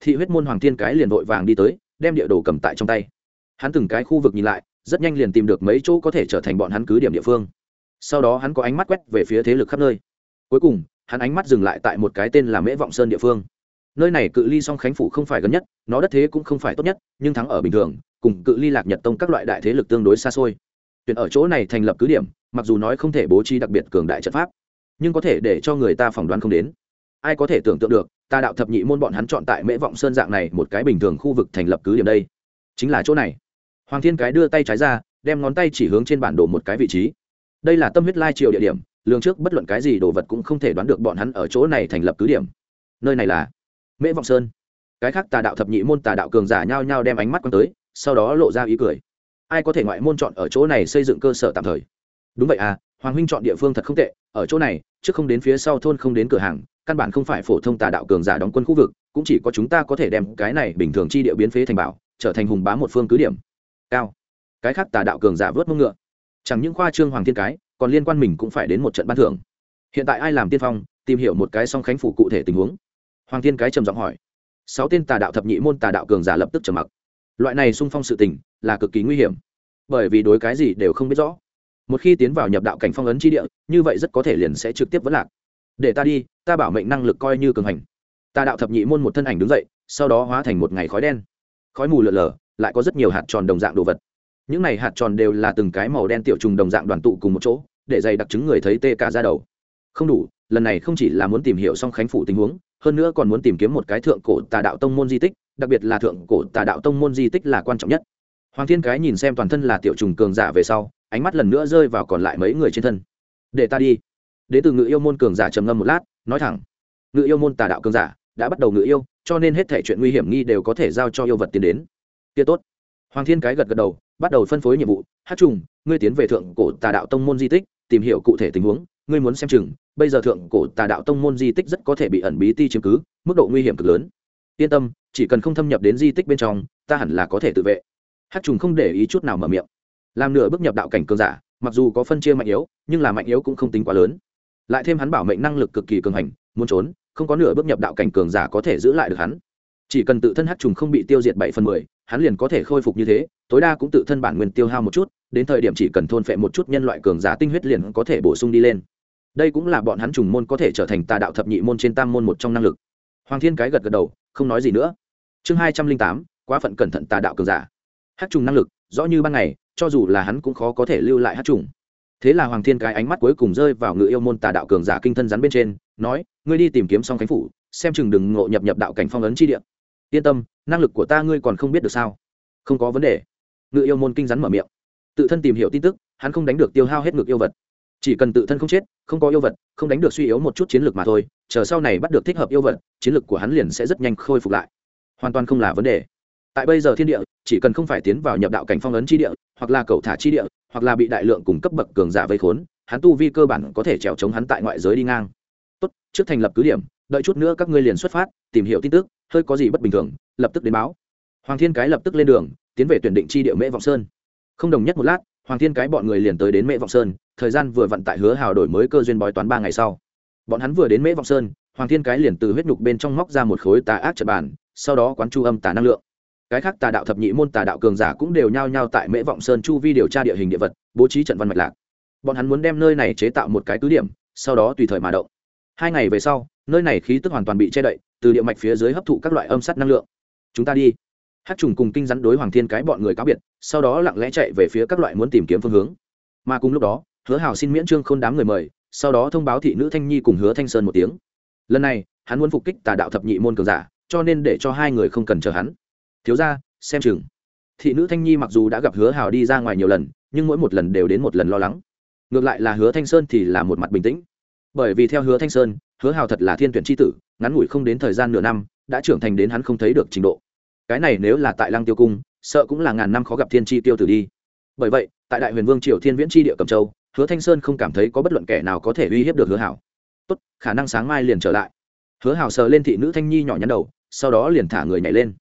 thị huyết môn hoàng thiên cái liền vội vàng đi tới, đem địa đồ cầm tại trong tay. Hắn từng cái khu vực nhìn lại, rất nhanh liền tìm được mấy chỗ có thể trở thành bọn hắn cứ điểm địa phương. Sau đó hắn có ánh mắt quét về phía thế lực khắp nơi. Cuối cùng, hắn ánh mắt dừng lại tại một cái tên là mễ vọng sơn địa phương nơi này cự ly song khánh phủ không phải gần nhất, nó đất thế cũng không phải tốt nhất, nhưng thắng ở bình thường, cùng cự ly lạc nhật tông các loại đại thế lực tương đối xa xôi. Tuyển ở chỗ này thành lập cứ điểm, mặc dù nói không thể bố trí đặc biệt cường đại trận pháp, nhưng có thể để cho người ta phỏng đoán không đến. Ai có thể tưởng tượng được, ta đạo thập nhị môn bọn hắn chọn tại mễ vọng sơn dạng này một cái bình thường khu vực thành lập cứ điểm đây. Chính là chỗ này. Hoàng thiên cái đưa tay trái ra, đem ngón tay chỉ hướng trên bản đồ một cái vị trí. Đây là tâm huyết lai triều địa điểm, lường trước bất luận cái gì đồ vật cũng không thể đoán được bọn hắn ở chỗ này thành lập cứ điểm. Nơi này là mễ vọng sơn. Cái khác tà đạo thập nhị môn tà đạo cường giả nhao nhao đem ánh mắt q tới, sau đó lộ ra ý cười. Ai có thể ngoại môn chọn ở chỗ này xây dựng cơ sở tạm thời? Đúng vậy à hoàng huynh chọn địa phương thật không tệ, ở chỗ này, trước không đến phía sau thôn không đến cửa hàng, căn bản không phải phổ thông tà đạo cường giả đóng quân khu vực, cũng chỉ có chúng ta có thể đem cái này bình thường chi địa biến phế thành bảo, trở thành hùng bá một phương cứ điểm. Cao. Cái khác tà đạo cường giả vớt mông ngựa. Chẳng những khoa trương hoàng thiên cái, còn liên quan mình cũng phải đến một trận ban thưởng. Hiện tại ai làm tiên phong, tìm hiểu một cái song khánh phủ cụ thể tình huống hoàng thiên cái trầm giọng hỏi. Sáu tên tà đạo thập nhị môn tà đạo cường giả lập tức trầm mặc. Loại này sung phong sự tình là cực kỳ nguy hiểm, bởi vì đối cái gì đều không biết rõ. Một khi tiến vào nhập đạo cảnh phong ấn chi địa, như vậy rất có thể liền sẽ trực tiếp vấn lạc. Để ta đi, ta bảo mệnh năng lực coi như cường hành. Tà đạo thập nhị môn một thân ảnh đứng dậy, sau đó hóa thành một ngày khói đen. Khói mù lợn lờ lại có rất nhiều hạt tròn đồng dạng đồ vật. Những này hạt tròn đều là từng cái màu đen tiểu trùng đồng dạng đoàn tụ cùng một chỗ, để dày đặc chứng người thấy tê cả ra đầu. Không đủ, lần này không chỉ là muốn tìm hiểu song khánh phủ tình huống hơn nữa còn muốn tìm kiếm một cái thượng cổ tà đạo tông môn di tích, đặc biệt là thượng cổ tà đạo tông môn di tích là quan trọng nhất. Hoàng thiên cái nhìn xem toàn thân là tiểu trùng cường giả về sau, ánh mắt lần nữa rơi vào còn lại mấy người trên thân. Để ta đi. Đến từ ngự yêu môn cường giả trầm ngâm một lát, nói thẳng, ngự yêu môn tà đạo cường giả đã bắt đầu ngự yêu, cho nên hết thể chuyện nguy hiểm nghi đều có thể giao cho yêu vật tiến đến. Kia tốt. Hoàng thiên cái gật gật đầu, bắt đầu phân phối nhiệm vụ. Hát trùng, ngươi tiến về thượng cổ tà đạo tông môn di tích, tìm hiểu cụ thể tình huống, ngươi muốn xem chừng bây giờ thượng cổ tà đạo tông môn di tích rất có thể bị ẩn bí ti chiếm cứ, mức độ nguy hiểm cực lớn. Yên tâm, chỉ cần không thâm nhập đến di tích bên trong, ta hẳn là có thể tự vệ. Hát trùng không để ý chút nào mở miệng. Làm nửa bước nhập đạo cảnh cường giả, mặc dù có phân chia mạnh yếu, nhưng là mạnh yếu cũng không tính quá lớn. Lại thêm hắn bảo mệnh năng lực cực kỳ cường hành, muốn trốn, không có nửa bước nhập đạo cảnh cường giả có thể giữ lại được hắn. Chỉ cần tự thân hát trùng không bị tiêu diệt bảy phần mười, hắn liền có thể khôi phục như thế, tối đa cũng tự thân bản nguyên tiêu hao một chút, đến thời điểm chỉ cần thôn phệ một chút nhân loại cường giả tinh huyết liền có thể bổ sung đi lên đây cũng là bọn hắn trùng môn có thể trở thành tà đạo thập nhị môn trên tam môn một trong năng lực. Hoàng thiên cái gật gật đầu, không nói gì nữa. Chương hai trăm linh tám, quá phận cẩn thận tà đạo cường giả. Hát trùng năng lực, rõ như ban ngày, cho dù là hắn cũng khó có thể lưu lại hát trùng. Thế là hoàng thiên cái ánh mắt cuối cùng rơi vào ngự yêu môn tà đạo cường giả kinh thân rắn bên trên, nói, ngươi đi tìm kiếm xong khánh phủ, xem chừng đừng ngộ nhập nhập đạo cảnh phong ấn chi địa. Yên tâm, năng lực của ta ngươi còn không biết được sao? Không có vấn đề. Ngự yêu môn kinh rắn mở miệng. Tự thân tìm hiểu tin tức, hắn không đánh được tiêu hao hết ngực yêu vật chỉ cần tự thân không chết, không có yêu vật, không đánh được suy yếu một chút chiến lược mà thôi, chờ sau này bắt được thích hợp yêu vật, chiến lược của hắn liền sẽ rất nhanh khôi phục lại. Hoàn toàn không là vấn đề. Tại bây giờ thiên địa, chỉ cần không phải tiến vào nhập đạo cảnh phong ấn chi địa, hoặc là cầu thả chi địa, hoặc là bị đại lượng cùng cấp bậc cường giả vây khốn, hắn tu vi cơ bản có thể trèo chống hắn tại ngoại giới đi ngang. Tốt, trước thành lập cứ điểm, đợi chút nữa các ngươi liền xuất phát, tìm hiểu tin tức, hơi có gì bất bình thường, lập tức đến báo. Hoàng thiên cái lập tức lên đường, tiến về tuyển định chi địa mễ vọng sơn. Không đồng nhất một lát hoàng thiên cái bọn người liền tới đến mễ vọng sơn thời gian vừa vận tại hứa hào đổi mới cơ duyên bói toán ba ngày sau. Bọn hắn vừa đến mễ vọng sơn hoàng thiên cái liền từ huyết nhục bên trong móc ra một khối tà ác trật bản, sau đó quán chu âm tà năng lượng. Cái khác tà đạo thập nhị môn tà đạo cường giả cũng đều nhao nhao tại mễ vọng sơn chu vi điều tra địa hình địa vật bố trí trận văn mạch lạc. Bọn hắn muốn đem nơi này chế tạo một cái cứ điểm sau đó tùy thời mà động. Hai ngày về sau nơi này khí tức hoàn toàn bị che đậy từ địa mạch phía dưới hấp thụ các loại âm sắt năng lượng. Chúng ta đi hát trùng cùng kinh rắn đối hoàng thiên cái bọn người cáo biệt, sau đó lặng lẽ chạy về phía các loại muốn tìm kiếm phương hướng. Mà cùng lúc đó, hứa hào xin miễn trương k h ô n đám người mời, sau đó thông báo thị nữ thanh nhi cùng hứa thanh sơn một tiếng. Lần này, hắn muốn phục kích tà đạo thập nhị môn cường giả, cho nên để cho hai người không cần chờ hắn. Thiếu ra xem chừng. Thị nữ thanh nhi mặc dù đã gặp hứa hào đi ra ngoài nhiều lần, nhưng mỗi một lần đều đến một lần lo lắng. Ngược lại là hứa thanh sơn thì là một mặt bình tĩnh. Bởi vì theo hứa thanh sơn, hứa hào thật là thiên tuyển tri tử, ngắn ngủi không đến thời gian nửa năm, đã trưởng thành đến hắn không thấy được trình độ cái này nếu là tại lăng tiêu cung, sợ cũng là ngàn năm khó gặp thiên tri tiêu tử đi. Bởi vậy, tại đại huyền vương triều thiên viễn tri địa cầm châu, hứa thanh sơn không cảm thấy có bất luận kẻ nào có thể uy hiếp được hứa hảo. Tốt, khả năng sáng mai liền trở lại. Hứa hảo sờ lên thị nữ thanh nhi nhỏ nhắn đầu, sau đó liền thả người nhảy lên.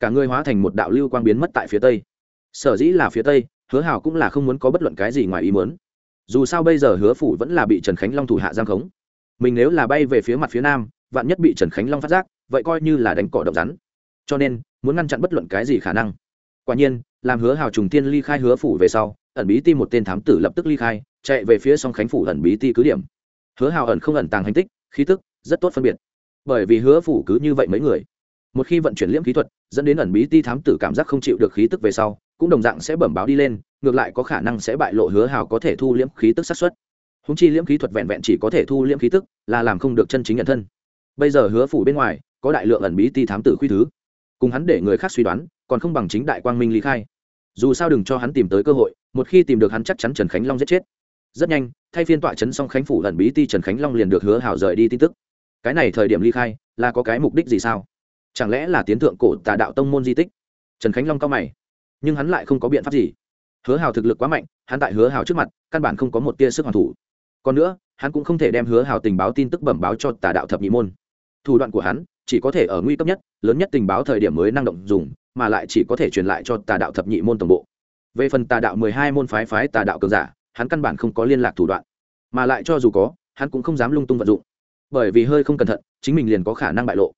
Cả người hóa thành một đạo lưu quang biến mất tại phía tây. Sở dĩ là phía tây, hứa hảo cũng là không muốn có bất luận cái gì ngoài ý muốn. Dù sao bây giờ hứa phủ vẫn là bị trần khánh long thủ hạ giang khống. Mình nếu là bay về phía mặt phía nam, vạn nhất bị trần khánh long phát giác, vậy coi như là đánh cỏ độc rắn cho nên, muốn ngăn chặn bất luận cái gì khả năng. Quả nhiên, làm hứa hào trùng tiên ly khai hứa phủ về sau, ẩn bí ti một tên thám tử lập tức ly khai, chạy về phía song khánh phủ ẩn bí ti cứ điểm. Hứa hào ẩn không ẩn tàng hành tích, khí tức rất tốt phân biệt. Bởi vì hứa phủ cứ như vậy mấy người. Một khi vận chuyển liễm khí thuật, dẫn đến ẩn bí ti thám tử cảm giác không chịu được khí tức về sau, cũng đồng dạng sẽ bẩm báo đi lên, ngược lại có khả năng sẽ bại lộ hứa hào có thể thu liễm khí tức sát xuất húng chi liễm khí thuật vẹn vẹn chỉ có thể thu liễm khí tức, là làm không được chân chính nhận thân. Bây giờ hứa phủ bên ngoài, có đại lượng ẩn bí ti thám tử khuy thứ cùng hắn để người khác suy đoán, còn không bằng chính đại quang minh lý khai. Dù sao đừng cho hắn tìm tới cơ hội, một khi tìm được hắn chắc chắn trần khánh long giết chết. Rất nhanh, thay phiên tọa chấn xong khánh phủ lần bí ti trần khánh long liền được hứa hào rời đi tin tức. Cái này thời điểm ly khai, là có cái mục đích gì sao? Chẳng lẽ là tiến thượng cổ tà đạo tông môn di tích? Trần khánh long cao mày, nhưng hắn lại không có biện pháp gì. Hứa hào thực lực quá mạnh, hắn tại hứa hào trước mặt, căn bản không có một tia sức hoàn thủ. Còn nữa, hắn cũng không thể đem hứa hào tình báo tin tức bẩm báo cho tà đạo thập nhị môn. Thủ đoạn của hắn chỉ có thể ở nguy cấp nhất, lớn nhất tình báo thời điểm mới năng động dùng, mà lại chỉ có thể truyền lại cho tà đạo thập nhị môn tổng bộ. Về phần tà đạo mười hai môn phái phái tà đạo cường giả, hắn căn bản không có liên lạc thủ đoạn. Mà lại cho dù có, hắn cũng không dám lung tung vận dụng. Bởi vì hơi không cẩn thận, chính mình liền có khả năng bại lộ.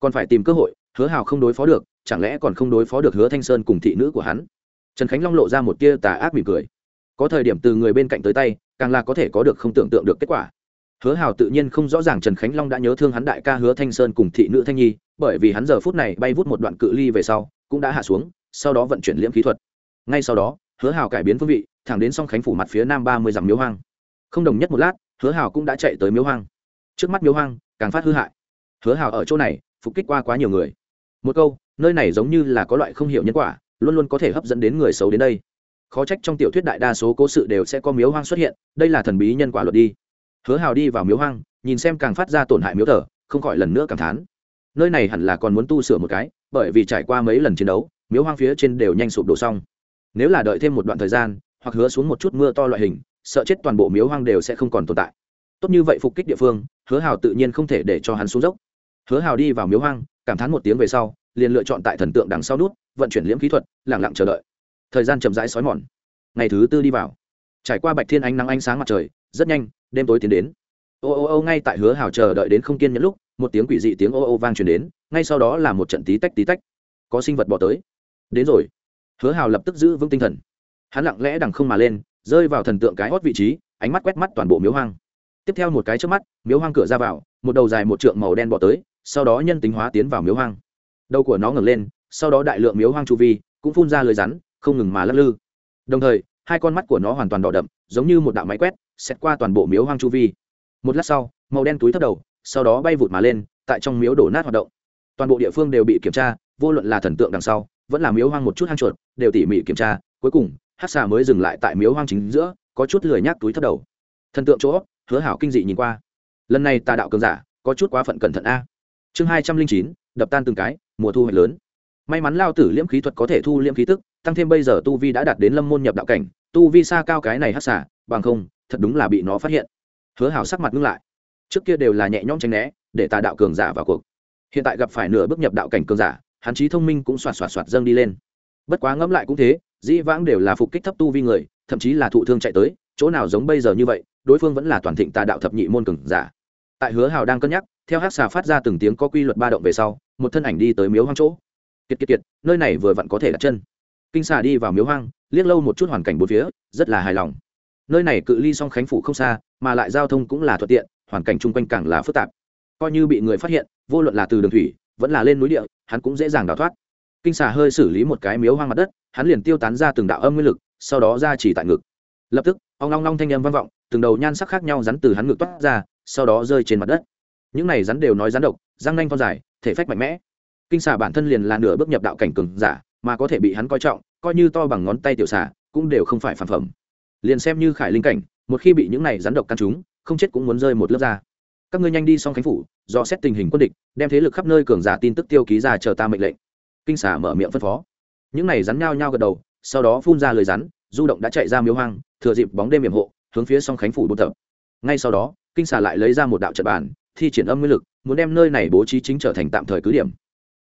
Còn phải tìm cơ hội, hứa hào không đối phó được, chẳng lẽ còn không đối phó được hứa thanh sơn cùng thị nữ của hắn? Trần khánh long lộ ra một tia tà ác mỉm cười. Có thời điểm từ người bên cạnh tới tay, càng là có thể có được không tưởng tượng được kết quả hứa hào tự nhiên không rõ ràng trần khánh long đã nhớ thương hắn đại ca hứa thanh sơn cùng thị nữ thanh nhi, bởi vì hắn giờ phút này bay vút một đoạn cự ly về sau, cũng đã hạ xuống, sau đó vận chuyển liễm khí thuật. Ngay sau đó, hứa hào cải biến phương vị, thẳng đến song khánh phủ mặt phía nam ba mươi dặm miếu hoang. Không đồng nhất một lát, hứa hào cũng đã chạy tới miếu hoang. Trước mắt miếu hoang, càng phát hư hại. Hứa hào ở chỗ này, phục kích qua quá nhiều người. Một câu, nơi này giống như là có loại không hiểu nhân quả, luôn luôn có thể hấp dẫn đến người xấu đến đây. Khó trách trong tiểu thuyết đại đa số cố sự đều sẽ có miếu hoang xuất hiện, đây là thần bí nhân quả luật đi hứa hào đi vào miếu hoang, nhìn xem càng phát ra tổn hại miếu thờ, không khỏi lần nữa cảm thán. Nơi này hẳn là còn muốn tu sửa một cái, bởi vì trải qua mấy lần chiến đấu, miếu hoang phía trên đều nhanh sụp đổ xong. Nếu là đợi thêm một đoạn thời gian, hoặc hứa xuống một chút mưa to loại hình, sợ chết toàn bộ miếu hoang đều sẽ không còn tồn tại. Tốt như vậy phục kích địa phương, hứa hào tự nhiên không thể để cho hắn xuống dốc. Hứa hào đi vào miếu hoang, cảm thán một tiếng về sau, liền lựa chọn tại thần tượng đằng sau nút, vận chuyển liễm kỹ thuật lẳng lặng chờ đợi. Thời gian chậm rãi xói mòn. Ngày thứ tư đi vào. Trải qua bạch thiên ánh nắng ánh sáng mặt trời, rất nhanh đêm tối tiến đến. Ô ô ô, ngay tại hứa hào chờ đợi đến không kiên nhẫn lúc, một tiếng quỷ dị tiếng ô ô vang truyền đến, ngay sau đó là một trận tí tách tí tách. Có sinh vật bỏ tới. Đến rồi. Hứa hào lập tức giữ vững tinh thần. Hắn lặng lẽ đằng không mà lên, rơi vào thần tượng cái hót vị trí, ánh mắt quét mắt toàn bộ miếu hoang. Tiếp theo một cái trước mắt, miếu hoang cửa ra vào, một đầu dài một trượng màu đen bỏ tới, sau đó nhân tính hóa tiến vào miếu hoang. Đầu của nó ngẩng lên, sau đó đại lượng miếu hoang chu vi cũng phun ra lời rắn, không ngừng mà lắc lư. Đồng thời, hai con mắt của nó hoàn toàn đỏ đậm, giống như một đạo máy quét xét qua toàn bộ miếu hoang chu vi. Một lát sau, màu đen túi thấp đầu, sau đó bay vụt mà lên, tại trong miếu đổ nát hoạt động. Toàn bộ địa phương đều bị kiểm tra, vô luận là thần tượng đằng sau, vẫn là miếu hoang một chút hang chuột, đều tỉ mỉ kiểm tra, cuối cùng, hát xà mới dừng lại tại miếu hoang chính giữa, có chút lười nhác túi thấp đầu. Thần tượng chỗ, hứa hảo kinh dị nhìn qua. Lần này tà đạo cường giả, có chút quá phận cẩn thận a. Chương hai trăm linh chín, đập tan từng cái, mùa thu hoạch lớn. May mắn lao tử liễm khí thuật có thể thu liễm khí tức, tăng thêm bây giờ tu vi đã đạt đến lâm môn nhập đạo cảnh, tu vi xa cao cái này hát xả bằng không thật đúng là bị nó phát hiện. Hứa hảo sắc mặt ngưng lại. Trước kia đều là nhẹ nhõm tránh né, để tà đạo cường giả vào cuộc. Hiện tại gặp phải nửa bước nhập đạo cảnh cường giả, hắn trí thông minh cũng xoạt xoạt xoạt dâng đi lên. Bất quá ngẫm lại cũng thế, dĩ vãng đều là phục kích thấp tu vi người, thậm chí là thụ thương chạy tới, chỗ nào giống bây giờ như vậy, đối phương vẫn là toàn thịnh tà đạo thập nhị môn cường giả. Tại hứa hào đang cân nhắc, theo hát xà phát ra từng tiếng có quy luật ba động về sau, một thân ảnh đi tới miếu hoang chỗ. Kiệt kiệt kiệt, nơi này vừa vặn có thể đặt chân. Kinh xà đi vào miếu hoang, liếc lâu một chút hoàn cảnh bốn phía, rất là hài lòng nơi này cự ly song khánh phủ không xa, mà lại giao thông cũng là thuận tiện, hoàn cảnh chung quanh càng là phức tạp. Coi như bị người phát hiện, vô luận là từ đường thủy, vẫn là lên núi địa, hắn cũng dễ dàng đào thoát. Kinh xà hơi xử lý một cái miếu hoang mặt đất, hắn liền tiêu tán ra từng đạo âm nguyên lực, sau đó ra chỉ tại ngực. Lập tức, ông long long thanh âm vang vọng, từng đầu nhan sắc khác nhau rắn từ hắn ngực toát ra, sau đó rơi trên mặt đất. Những này rắn đều nói rắn độc, răng nanh con dài, thể phách mạnh mẽ. Kinh xà bản thân liền là nửa bước nhập đạo cảnh cường giả, mà có thể bị hắn coi trọng, coi như to bằng ngón tay tiểu xà, cũng đều không phải phản phẩm liền xem như khải linh cảnh, một khi bị những này rắn độc căn chúng, không chết cũng muốn rơi một lớp ra. Các ngươi nhanh đi xong khánh phủ do xét tình hình quân địch, đem thế lực khắp nơi cường giả tin tức tiêu ký ra chờ ta mệnh lệnh. Kinh xà mở miệng phân phó. Những này rắn nhao nhao gật đầu, sau đó phun ra lời rắn, du động đã chạy ra miếu hoang, thừa dịp bóng đêm hiểm hộ, hướng phía song khánh phủ buôn tập. Ngay sau đó, kinh xà lại lấy ra một đạo trận bàn, thi triển âm nguyên lực, muốn đem nơi này bố trí chính trở thành tạm thời cứ điểm.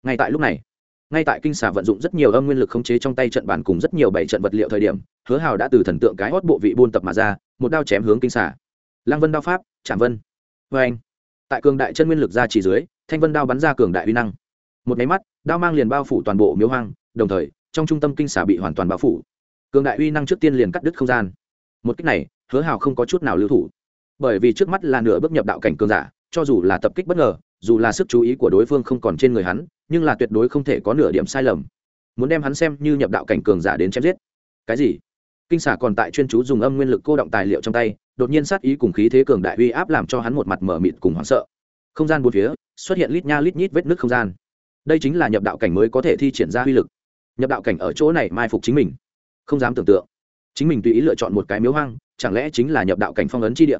Ngay tại lúc này ngay tại kinh xà vận dụng rất nhiều âm nguyên lực khống chế trong tay trận bàn cùng rất nhiều bảy trận vật liệu thời điểm, hứa hào đã từ thần tượng cái hót bộ vị buôn tập mà ra, một đao chém hướng kinh xà. Lăng vân đao pháp, trảm vân. Vê anh, tại cường đại chân nguyên lực ra chỉ dưới, thanh vân đao bắn ra cường đại uy năng. Một máy mắt, đao mang liền bao phủ toàn bộ miếu hoang, đồng thời, trong trung tâm kinh xà bị hoàn toàn bao phủ. Cường đại uy năng trước tiên liền cắt đứt không gian. Một cách này, hứa hào không có chút nào lưu thủ. Bởi vì trước mắt là nửa bước nhập đạo cảnh cường giả, cho dù là tập kích bất ngờ, dù là sức chú ý của đối phương không còn trên người hắn nhưng là tuyệt đối không thể có nửa điểm sai lầm. Muốn đem hắn xem như nhập đạo cảnh cường giả đến chém giết. Cái gì? Kinh xả còn tại chuyên chú dùng âm nguyên lực cô động tài liệu trong tay, đột nhiên sát ý cùng khí thế cường đại uy áp làm cho hắn một mặt mở mịt cùng hoảng sợ. Không gian bốn phía, xuất hiện lít nha lít nhít vết nứt không gian. Đây chính là nhập đạo cảnh mới có thể thi triển ra uy lực. Nhập đạo cảnh ở chỗ này mai phục chính mình. Không dám tưởng tượng. Chính mình tùy ý lựa chọn một cái miếu hoang, chẳng lẽ chính là nhập đạo cảnh phong ấn chi địa?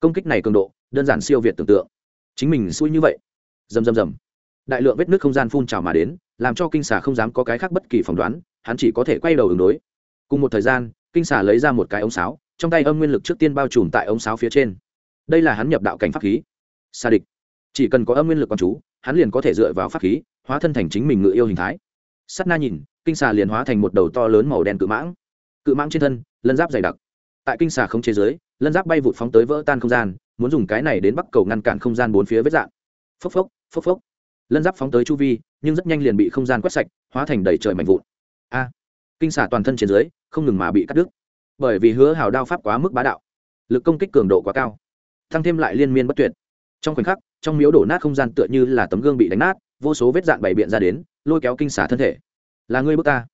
Công kích này cường độ, đơn giản siêu việt tưởng tượng. Chính mình xui như vậy. Rầm rầm rầm đại lượng vết nước không gian phun trào mà đến, làm cho kinh xà không dám có cái khác bất kỳ phỏng đoán, hắn chỉ có thể quay đầu ứng đối. Cùng một thời gian, kinh xà lấy ra một cái ống sáo, trong tay âm nguyên lực trước tiên bao trùm tại ống sáo phía trên. Đây là hắn nhập đạo cảnh pháp khí. Xa địch. Chỉ cần có âm nguyên lực con chú, hắn liền có thể dựa vào pháp khí, hóa thân thành chính mình ngự yêu hình thái. Sắt na nhìn, kinh xà liền hóa thành một đầu to lớn màu đen cự mãng. Cự mãng trên thân, lân giáp dày đặc. Tại kinh xà không chế giới, lân giáp bay vụt phóng tới vỡ tan không gian, muốn dùng cái này đến bắc cầu ngăn cản không gian bốn phía vết dạng phốc phốc phốc phốc lân giáp phóng tới chu vi, nhưng rất nhanh liền bị không gian quét sạch, hóa thành đầy trời mạnh vụn. A, kinh xả toàn thân trên dưới, không ngừng mà bị cắt đứt. Bởi vì hứa hào đao pháp quá mức bá đạo, lực công kích cường độ quá cao, thăng thêm lại liên miên bất tuyệt. Trong khoảnh khắc, trong miếu đổ nát không gian tựa như là tấm gương bị đánh nát, vô số vết dạn bày biện ra đến, lôi kéo kinh xả thân thể. Là ngươi bước ta.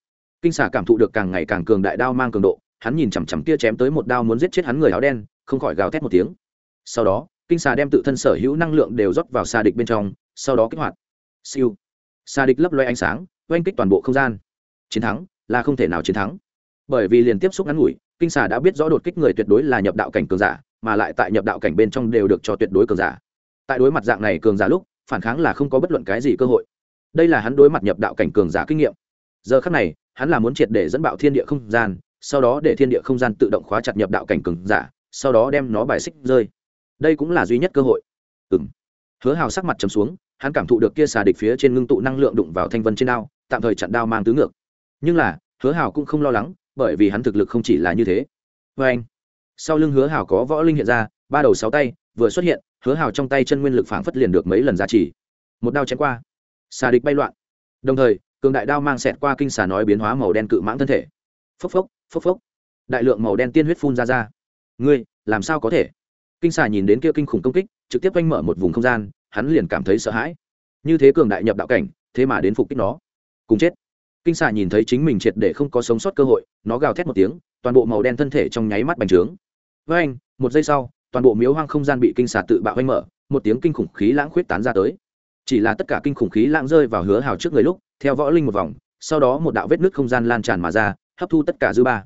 Kinh xả cảm thụ được càng ngày càng cường đại đao mang cường độ, hắn nhìn chằm chằm kia chém tới một đao muốn giết chết hắn người áo đen, không khỏi gào thét một tiếng. Sau đó, kinh xà đem tự thân sở hữu năng lượng đều rót vào xà địch bên trong, sau đó kích hoạt siêu. Xa địch lấp loe ánh sáng, oanh kích toàn bộ không gian. Chiến thắng là không thể nào chiến thắng. Bởi vì liền tiếp xúc ngắn ngủi, kinh xà đã biết rõ đột kích người tuyệt đối là nhập đạo cảnh cường giả, mà lại tại nhập đạo cảnh bên trong đều được cho tuyệt đối cường giả. Tại đối mặt dạng này cường giả lúc, phản kháng là không có bất luận cái gì cơ hội. Đây là hắn đối mặt nhập đạo cảnh cường giả kinh nghiệm. Giờ khắc này, hắn là muốn triệt để dẫn bạo thiên địa không gian, sau đó để thiên địa không gian tự động khóa chặt nhập đạo cảnh cường giả, sau đó đem nó bài xích rơi. Đây cũng là duy nhất cơ hội. Ừng hứa hào sắc mặt trầm xuống hắn cảm thụ được kia xà địch phía trên ngưng tụ năng lượng đụng vào thanh vân trên đao, tạm thời chặn đao mang tứ ngược. Nhưng là, hứa hào cũng không lo lắng, bởi vì hắn thực lực không chỉ là như thế. Vê anh, sau lưng hứa hào có võ linh hiện ra, ba đầu sáu tay, vừa xuất hiện, hứa hào trong tay chân nguyên lực phảng phất liền được mấy lần giá trị. Một đao chém qua, xà địch bay loạn. Đồng thời, cường đại đao mang xẹt qua kinh xà nói biến hóa màu đen cự mãng thân thể. Phốc phốc phốc phốc. Đại lượng màu đen tiên huyết phun ra ra. Ngươi, làm sao có thể? Kinh xà nhìn đến kia kinh khủng công kích, trực tiếp quanh mở một vùng không gian hắn liền cảm thấy sợ hãi. Như thế cường đại nhập đạo cảnh, thế mà đến phục kích nó. Cùng chết. Kinh xà nhìn thấy chính mình triệt để không có sống sót cơ hội, nó gào thét một tiếng, toàn bộ màu đen thân thể trong nháy mắt bành trướng. Với anh, một giây sau, toàn bộ miếu hoang không gian bị kinh xà tự bạo hoanh mở, một tiếng kinh khủng khí lãng khuyết tán ra tới. Chỉ là tất cả kinh khủng khí lãng rơi vào hứa hào trước người lúc, theo võ linh một vòng, sau đó một đạo vết nứt không gian lan tràn mà ra, hấp thu tất cả dư ba.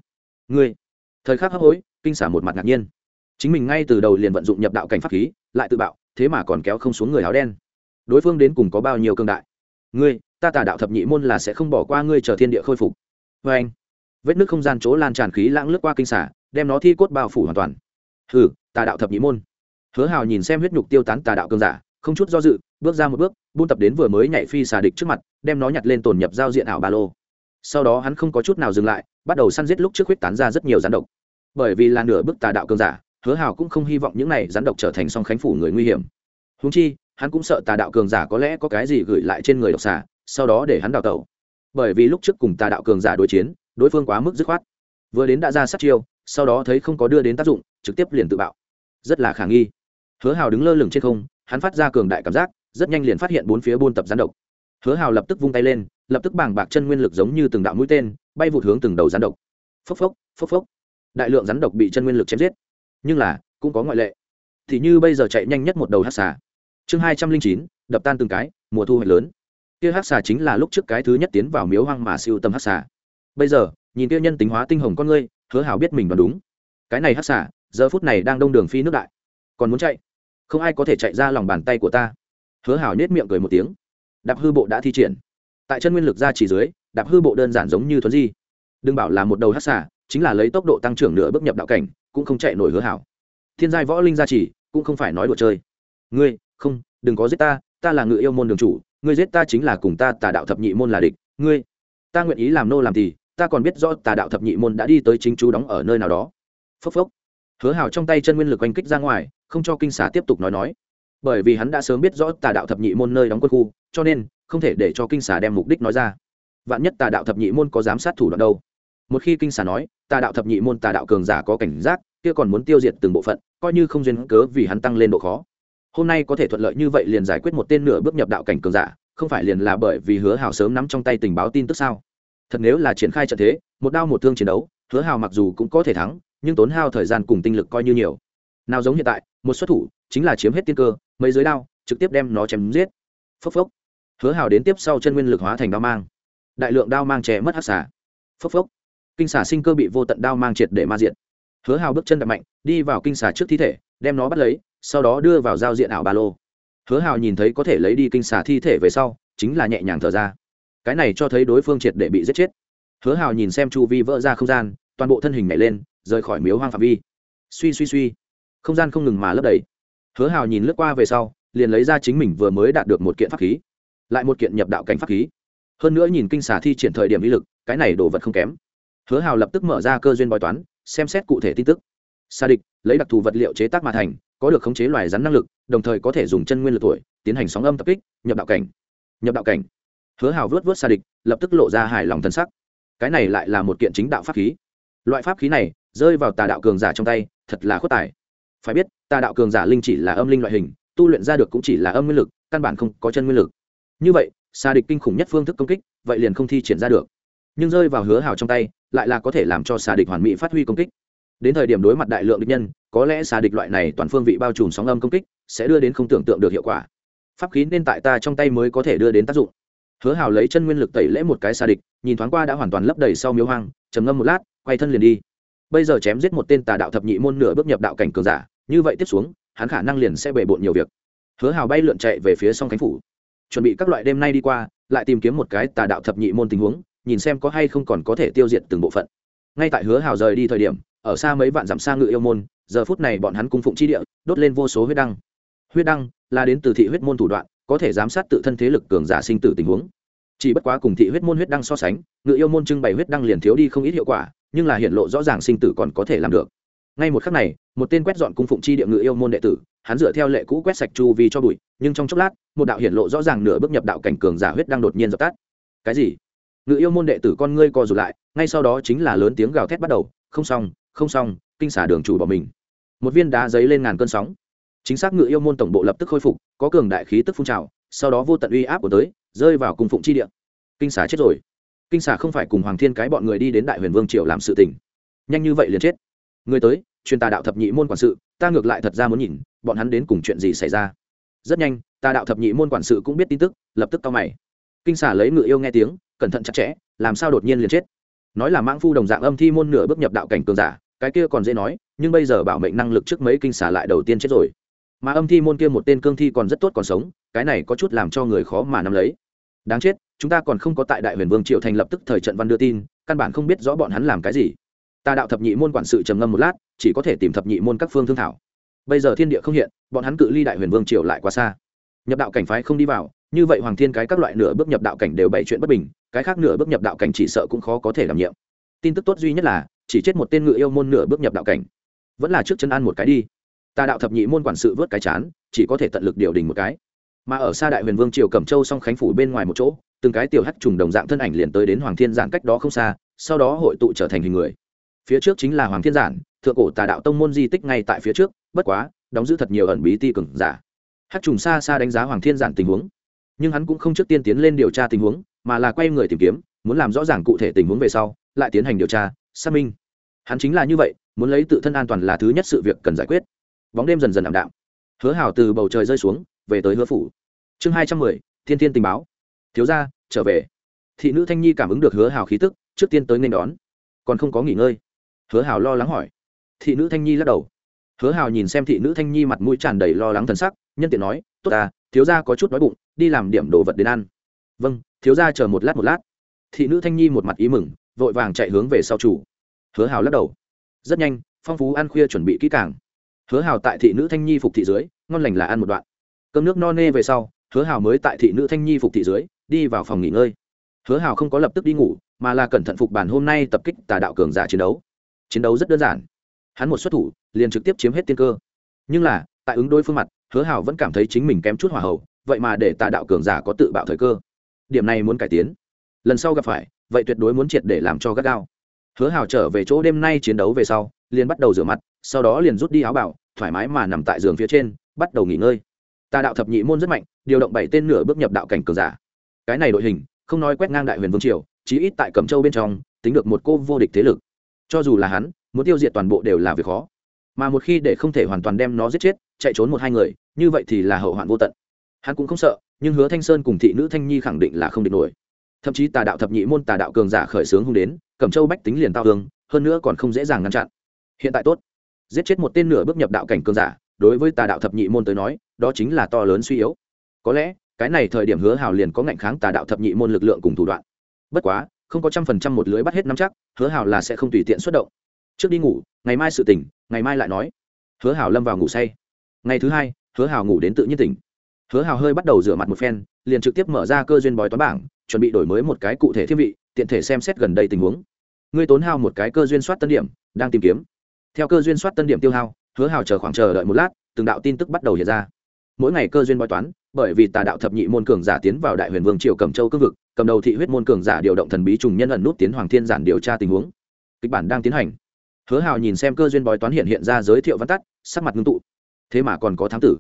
Người. Thời khắc hấp hối, kinh xả một mặt ngạc nhiên. Chính mình ngay từ đầu liền vận dụng nhập đạo cảnh pháp khí, lại tự bạo thế mà còn kéo không xuống người áo đen. Đối phương đến cùng có bao nhiêu cương đại? Ngươi, ta tà đạo thập nhị môn là sẽ không bỏ qua ngươi chờ thiên địa khôi phục. Vê anh, vết nước không gian chỗ lan tràn khí lãng lướt qua kinh xả đem nó thi cốt bao phủ hoàn toàn. Hừ, tà đạo thập nhị môn. Hứa hào nhìn xem huyết nhục tiêu tán tà đạo cương giả, không chút do dự, bước ra một bước, buôn tập đến vừa mới nhảy phi xà địch trước mặt, đem nó nhặt lên tồn nhập giao diện ảo ba lô. Sau đó hắn không có chút nào dừng lại, bắt đầu săn giết lúc trước huyết tán ra rất nhiều rắn độc. Bởi vì là nửa bước tà đạo cương giả hứa hào cũng không hy vọng những này rắn độc trở thành song khánh phủ người nguy hiểm. Húng chi, hắn cũng sợ tà đạo cường giả có lẽ có cái gì gửi lại trên người độc xà, sau đó để hắn đào tẩu. Bởi vì lúc trước cùng tà đạo cường giả đối chiến, đối phương quá mức dứt khoát. Vừa đến đã ra sát chiêu, sau đó thấy không có đưa đến tác dụng, trực tiếp liền tự bạo. Rất là khả nghi. Hứa hào đứng lơ lửng trên không, hắn phát ra cường đại cảm giác, rất nhanh liền phát hiện bốn phía buôn tập rắn độc. Hứa hào lập tức vung tay lên, lập tức bảng bạc chân nguyên lực giống như từng đạo mũi tên, bay vụt hướng từng đầu rắn độc. Phốc phốc phốc phốc. Đại lượng rắn độc bị chân nguyên lực chém giết nhưng là, cũng có ngoại lệ. Thì như bây giờ chạy nhanh nhất một đầu hát xà. Chương hai trăm linh chín, đập tan từng cái, mùa thu hoạch lớn. Kia hát xà chính là lúc trước cái thứ nhất tiến vào miếu hoang mà siêu tầm hát xà. Bây giờ, nhìn kia nhân tính hóa tinh hồng con ngươi, hứa hào biết mình đoán đúng. Cái này hát xà, giờ phút này đang đông đường phi nước đại. Còn muốn chạy? Không ai có thể chạy ra lòng bàn tay của ta. Hứa hảo nhét miệng cười một tiếng. Đạp hư bộ đã thi triển. Tại chân nguyên lực ra chỉ dưới, đạp hư bộ đơn giản giống như thuấn di. Đừng bảo là một đầu hát xả chính là lấy tốc độ tăng trưởng nửa bước nhập đạo cảnh cũng không chạy nổi hứa hảo. Thiên giai võ linh gia chỉ cũng không phải nói đùa chơi. Ngươi, không, đừng có giết ta ta là ngự yêu môn đường chủ, ngươi giết ta chính là cùng ta tà đạo thập nhị môn là địch. Ngươi, ta nguyện ý làm nô làm thì ta còn biết rõ tà đạo thập nhị môn đã đi tới chính chú đóng ở nơi nào đó. Phốc phốc. Hứa hảo trong tay chân nguyên lực oanh kích ra ngoài, không cho kinh xà tiếp tục nói nói. Bởi vì hắn đã sớm biết rõ tà đạo thập nhị môn nơi đóng quân khu, cho nên không thể để cho kinh xà đem mục đích nói ra. Vạn nhất tà đạo thập nhị môn có giám sát thủ đoạn đâu? Một khi kinh xà nói, tà đạo thập nhị môn tà đạo cường giả có cảnh giác, kia còn muốn tiêu diệt từng bộ phận, coi như không duyên cớ vì hắn tăng lên độ khó. Hôm nay có thể thuận lợi như vậy liền giải quyết một tên nửa bước nhập đạo cảnh cường giả, không phải liền là bởi vì hứa hào sớm nắm trong tay tình báo tin tức sao? Thật nếu là triển khai trận thế, một đao một thương chiến đấu, hứa hào mặc dù cũng có thể thắng, nhưng tốn hao thời gian cùng tinh lực coi như nhiều. Nào giống hiện tại, một xuất thủ, chính là chiếm hết tiên cơ, mấy giới đao, trực tiếp đem nó chém giết. Phốc phốc. Hứa hào đến tiếp sau chân nguyên lực hóa thành đao mang. Đại lượng đao mang chè mất hát xả phốc phốc kinh xà sinh cơ bị vô tận đao mang triệt để ma diện hứa hào bước chân đập mạnh, đi vào kinh xà trước thi thể, đem nó bắt lấy, sau đó đưa vào giao diện ảo ba lô. Hứa hào nhìn thấy có thể lấy đi kinh xà thi thể về sau, chính là nhẹ nhàng thở ra. Cái này cho thấy đối phương triệt để bị giết chết. Hứa hào nhìn xem chu vi vỡ ra không gian, toàn bộ thân hình nhảy lên, rời khỏi miếu hoang phạm vi. Suy suy suy. Không gian không ngừng mà lấp đầy. Hứa hào nhìn lướt qua về sau, liền lấy ra chính mình vừa mới đạt được một kiện pháp khí. Lại một kiện nhập đạo cảnh pháp khí. Hơn nữa nhìn kinh xà thi triển thời điểm lý lực, cái này đồ vật không kém hứa hào lập tức mở ra cơ duyên bói toán, xem xét cụ thể tin tức. Sa địch, lấy đặc thù vật liệu chế tác mà thành, có được khống chế loài rắn năng lực, đồng thời có thể dùng chân nguyên lực tuổi, tiến hành sóng âm tập kích, nhập đạo cảnh. Nhập đạo cảnh. Hứa hào vớt vớt sa địch, lập tức lộ ra hài lòng thân sắc. Cái này lại là một kiện chính đạo pháp khí. Loại pháp khí này, rơi vào tà đạo cường giả trong tay, thật là khuất tài. Phải biết, tà đạo cường giả linh chỉ là âm linh loại hình, tu luyện ra được cũng chỉ là âm nguyên lực, căn bản không có chân nguyên lực. Như vậy xa địch kinh khủng nhất phương thức công kích, vậy liền không thi triển ra được. Nhưng rơi vào hứa hào trong tay lại là có thể làm cho xà địch hoàn mỹ phát huy công kích. Đến thời điểm đối mặt đại lượng địch nhân, có lẽ xà địch loại này toàn phương vị bao trùm sóng âm công kích, sẽ đưa đến không tưởng tượng được hiệu quả. Pháp khí nên tại ta trong tay mới có thể đưa đến tác dụng. Hứa hào lấy chân nguyên lực tẩy lễ một cái xà địch, nhìn thoáng qua đã hoàn toàn lấp đầy sau miếu hoang, trầm ngâm một lát, quay thân liền đi. Bây giờ chém giết một tên tà đạo thập nhị môn nửa bước nhập đạo cảnh cường giả, như vậy tiếp xuống, hắn khả năng liền sẽ bề bộn nhiều việc. Hứa hào bay lượn chạy về phía song khánh phủ. Chuẩn bị các loại đêm nay đi qua, lại tìm kiếm một cái tà đạo thập nhị môn tình huống nhìn xem có hay không còn có thể tiêu diệt từng bộ phận. Ngay tại hứa hào rời đi thời điểm, ở xa mấy vạn dặm xa ngự yêu môn, giờ phút này bọn hắn cung phụng chi địa, đốt lên vô số huyết đăng. Huyết đăng là đến từ thị huyết môn thủ đoạn, có thể giám sát tự thân thế lực cường giả sinh tử tình huống. Chỉ bất quá cùng thị huyết môn huyết đăng so sánh, ngự yêu môn trưng bày huyết đăng liền thiếu đi không ít hiệu quả, nhưng là hiện lộ rõ ràng sinh tử còn có thể làm được. Ngay một khắc này, một tên quét dọn cung phụng chi địa ngự yêu môn đệ tử, hắn dựa theo lệ cũ quét sạch chu vi cho bụi, nhưng trong chốc lát, một đạo hiện lộ rõ ràng nửa bước nhập đạo cảnh cường giả huyết đang đột nhiên dập tắt. Cái gì? Ngự yêu môn đệ tử con ngươi co rụt lại, ngay sau đó chính là lớn tiếng gào thét bắt đầu, không xong không xong, kinh xả đường chủ bỏ mình. Một viên đá giấy lên ngàn cơn sóng. Chính xác ngự yêu môn tổng bộ lập tức khôi phục, có cường đại khí tức phun trào, sau đó vô tận uy áp của tới, rơi vào cung phụng chi địa. Kinh xả chết rồi. Kinh xả không phải cùng hoàng thiên cái bọn người đi đến đại huyền vương triều làm sự tình. Nhanh như vậy liền chết. Người tới, truyền tà đạo thập nhị môn quản sự, ta ngược lại thật ra muốn nhìn, bọn hắn đến cùng chuyện gì xảy ra. Rất nhanh, tà đạo thập nhị môn quản sự cũng biết tin tức, lập tức cao mày. Kinh xả lấy ngự yêu nghe tiếng cẩn thận chặt chẽ, làm sao đột nhiên liền chết. Nói là mãng phu đồng dạng âm thi môn nửa bước nhập đạo cảnh cường giả, cái kia còn dễ nói, nhưng bây giờ bảo mệnh năng lực trước mấy kinh xả lại đầu tiên chết rồi. Mà âm thi môn kia một tên cương thi còn rất tốt còn sống, cái này có chút làm cho người khó mà nắm lấy. Đáng chết, chúng ta còn không có tại đại huyền vương triệu thành lập tức thời trận văn đưa tin, căn bản không biết rõ bọn hắn làm cái gì. Ta đạo thập nhị môn quản sự trầm ngâm một lát, chỉ có thể tìm thập nhị môn các phương thương thảo. Bây giờ thiên địa không hiện, bọn hắn cự ly đại huyền vương triều lại quá xa. Nhập đạo cảnh phái không đi vào, như vậy hoàng thiên cái các loại nửa bước nhập đạo cảnh đều bày chuyện bất bình cái khác nửa bước nhập đạo cảnh chỉ sợ cũng khó có thể đảm nhiệm. Tin tức tốt duy nhất là, chỉ chết một tên ngự yêu môn nửa bước nhập đạo cảnh. Vẫn là trước chân ăn một cái đi. Ta đạo thập nhị môn quản sự vớt cái chán, chỉ có thể tận lực điều đình một cái. Mà ở xa đại huyền vương triều cẩm châu song khánh phủ bên ngoài một chỗ, từng cái tiểu hắc trùng đồng dạng thân ảnh liền tới đến hoàng thiên giản cách đó không xa, sau đó hội tụ trở thành hình người. Phía trước chính là hoàng thiên giản, thượng cổ tà đạo tông môn di tích ngay tại phía trước, bất quá, đóng giữ thật nhiều ẩn bí ti cường giả. Hắc trùng xa xa đánh giá hoàng thiên giản tình huống, nhưng hắn cũng không trước tiên tiến lên điều tra tình huống mà là quay người tìm kiếm, muốn làm rõ ràng cụ thể tình huống về sau, lại tiến hành điều tra, xác minh. Hắn chính là như vậy, muốn lấy tự thân an toàn là thứ nhất sự việc cần giải quyết. Bóng đêm dần dần ảm đạm. Hứa Hảo từ bầu trời rơi xuống, về tới hứa phủ. Chương hai trăm mười, thiên thiên tình báo. Thiếu gia, trở về. Thị nữ thanh nhi cảm ứng được hứa Hảo khí tức, trước tiên tới nên đón. Còn không có nghỉ ngơi. Hứa Hảo lo lắng hỏi. Thị nữ thanh nhi lắc đầu. Hứa Hảo nhìn xem thị nữ thanh nhi mặt mũi tràn đầy lo lắng thần sắc, nhân tiện nói, tốt ta, thiếu gia có chút đói bụng, đi làm điểm đồ vật đến ăn vâng thiếu gia chờ một lát một lát. Thị nữ thanh nhi một mặt ý mừng, vội vàng chạy hướng về sau chủ. Hứa hào lắc đầu. Rất nhanh, phong phú ăn khuya chuẩn bị kỹ càng. Hứa hào tại thị nữ thanh nhi phục thị dưới, ngon lành là ăn một đoạn. Cơm nước no nê về sau, hứa hào mới tại thị nữ thanh nhi phục thị dưới, đi vào phòng nghỉ ngơi. Hứa hào không có lập tức đi ngủ, mà là cẩn thận phục bản hôm nay tập kích tà đạo cường giả chiến đấu. Chiến đấu rất đơn giản. Hắn một xuất thủ, liền trực tiếp chiếm hết tiên cơ. Nhưng là, tại ứng đối phương mặt, hứa hào vẫn cảm thấy chính mình kém chút hỏa hậu vậy mà để tà đạo cường giả có tự bạo thời cơ điểm này muốn cải tiến. Lần sau gặp phải, vậy tuyệt đối muốn triệt để làm cho gắt gao. Hứa hào trở về chỗ đêm nay chiến đấu về sau, liền bắt đầu rửa mặt, sau đó liền rút đi áo bảo, thoải mái mà nằm tại giường phía trên, bắt đầu nghỉ ngơi. Tà đạo thập nhị môn rất mạnh, điều động bảy tên nửa bước nhập đạo cảnh cường giả. Cái này đội hình, không nói quét ngang đại huyền vương triều, chí ít tại cẩm châu bên trong, tính được một cô vô địch thế lực. Cho dù là hắn, muốn tiêu diệt toàn bộ đều là việc khó. Mà một khi để không thể hoàn toàn đem nó giết chết, chạy trốn một hai người, như vậy thì là hậu hoạn vô tận. Hắn cũng không sợ nhưng hứa thanh sơn cùng thị nữ thanh nhi khẳng định là không địch nổi. Thậm chí tà đạo thập nhị môn tà đạo cường giả khởi xướng hung đến cẩm châu bách tính liền tao hương hơn nữa còn không dễ dàng ngăn chặn. Hiện tại tốt. Giết chết một tên nửa bước nhập đạo cảnh cường giả, đối với tà đạo thập nhị môn tới nói, đó chính là to lớn suy yếu. Có lẽ, cái này thời điểm hứa hào liền có ngạnh kháng tà đạo thập nhị môn lực lượng cùng thủ đoạn. Bất quá, không có trăm phần trăm một lưới bắt hết nắm chắc, hứa hào là sẽ không tùy tiện xuất động. Trước đi ngủ, ngày mai sự tỉnh, ngày mai lại nói. Hứa hào lâm vào ngủ say. Ngày thứ hai, hứa hào ngủ đến tự nhiên tỉnh hứa hào hơi bắt đầu rửa mặt một phen liền trực tiếp mở ra cơ duyên bói toán bảng chuẩn bị đổi mới một cái cụ thể thiết bị, tiện thể xem xét gần đây tình huống. Ngươi tốn hao một cái cơ duyên soát tân điểm đang tìm kiếm. Theo cơ duyên soát tân điểm tiêu hao hứa hào chờ khoảng chờ đợi một lát từng đạo tin tức bắt đầu hiện ra. Mỗi ngày cơ duyên bói toán bởi vì tà đạo thập nhị môn cường giả tiến vào đại huyền vương triều cầm châu cương vực cầm đầu thị huyết môn cường giả điều động thần bí trùng nhân ẩn nút tiến hoàng thiên giản điều tra tình huống. Kịch bản đang tiến hành. Hứa hào nhìn xem cơ duyên bói toán hiện hiện ra giới thiệu văn tắt sắc mặt ngưng tụ. Thế mà còn có thám tử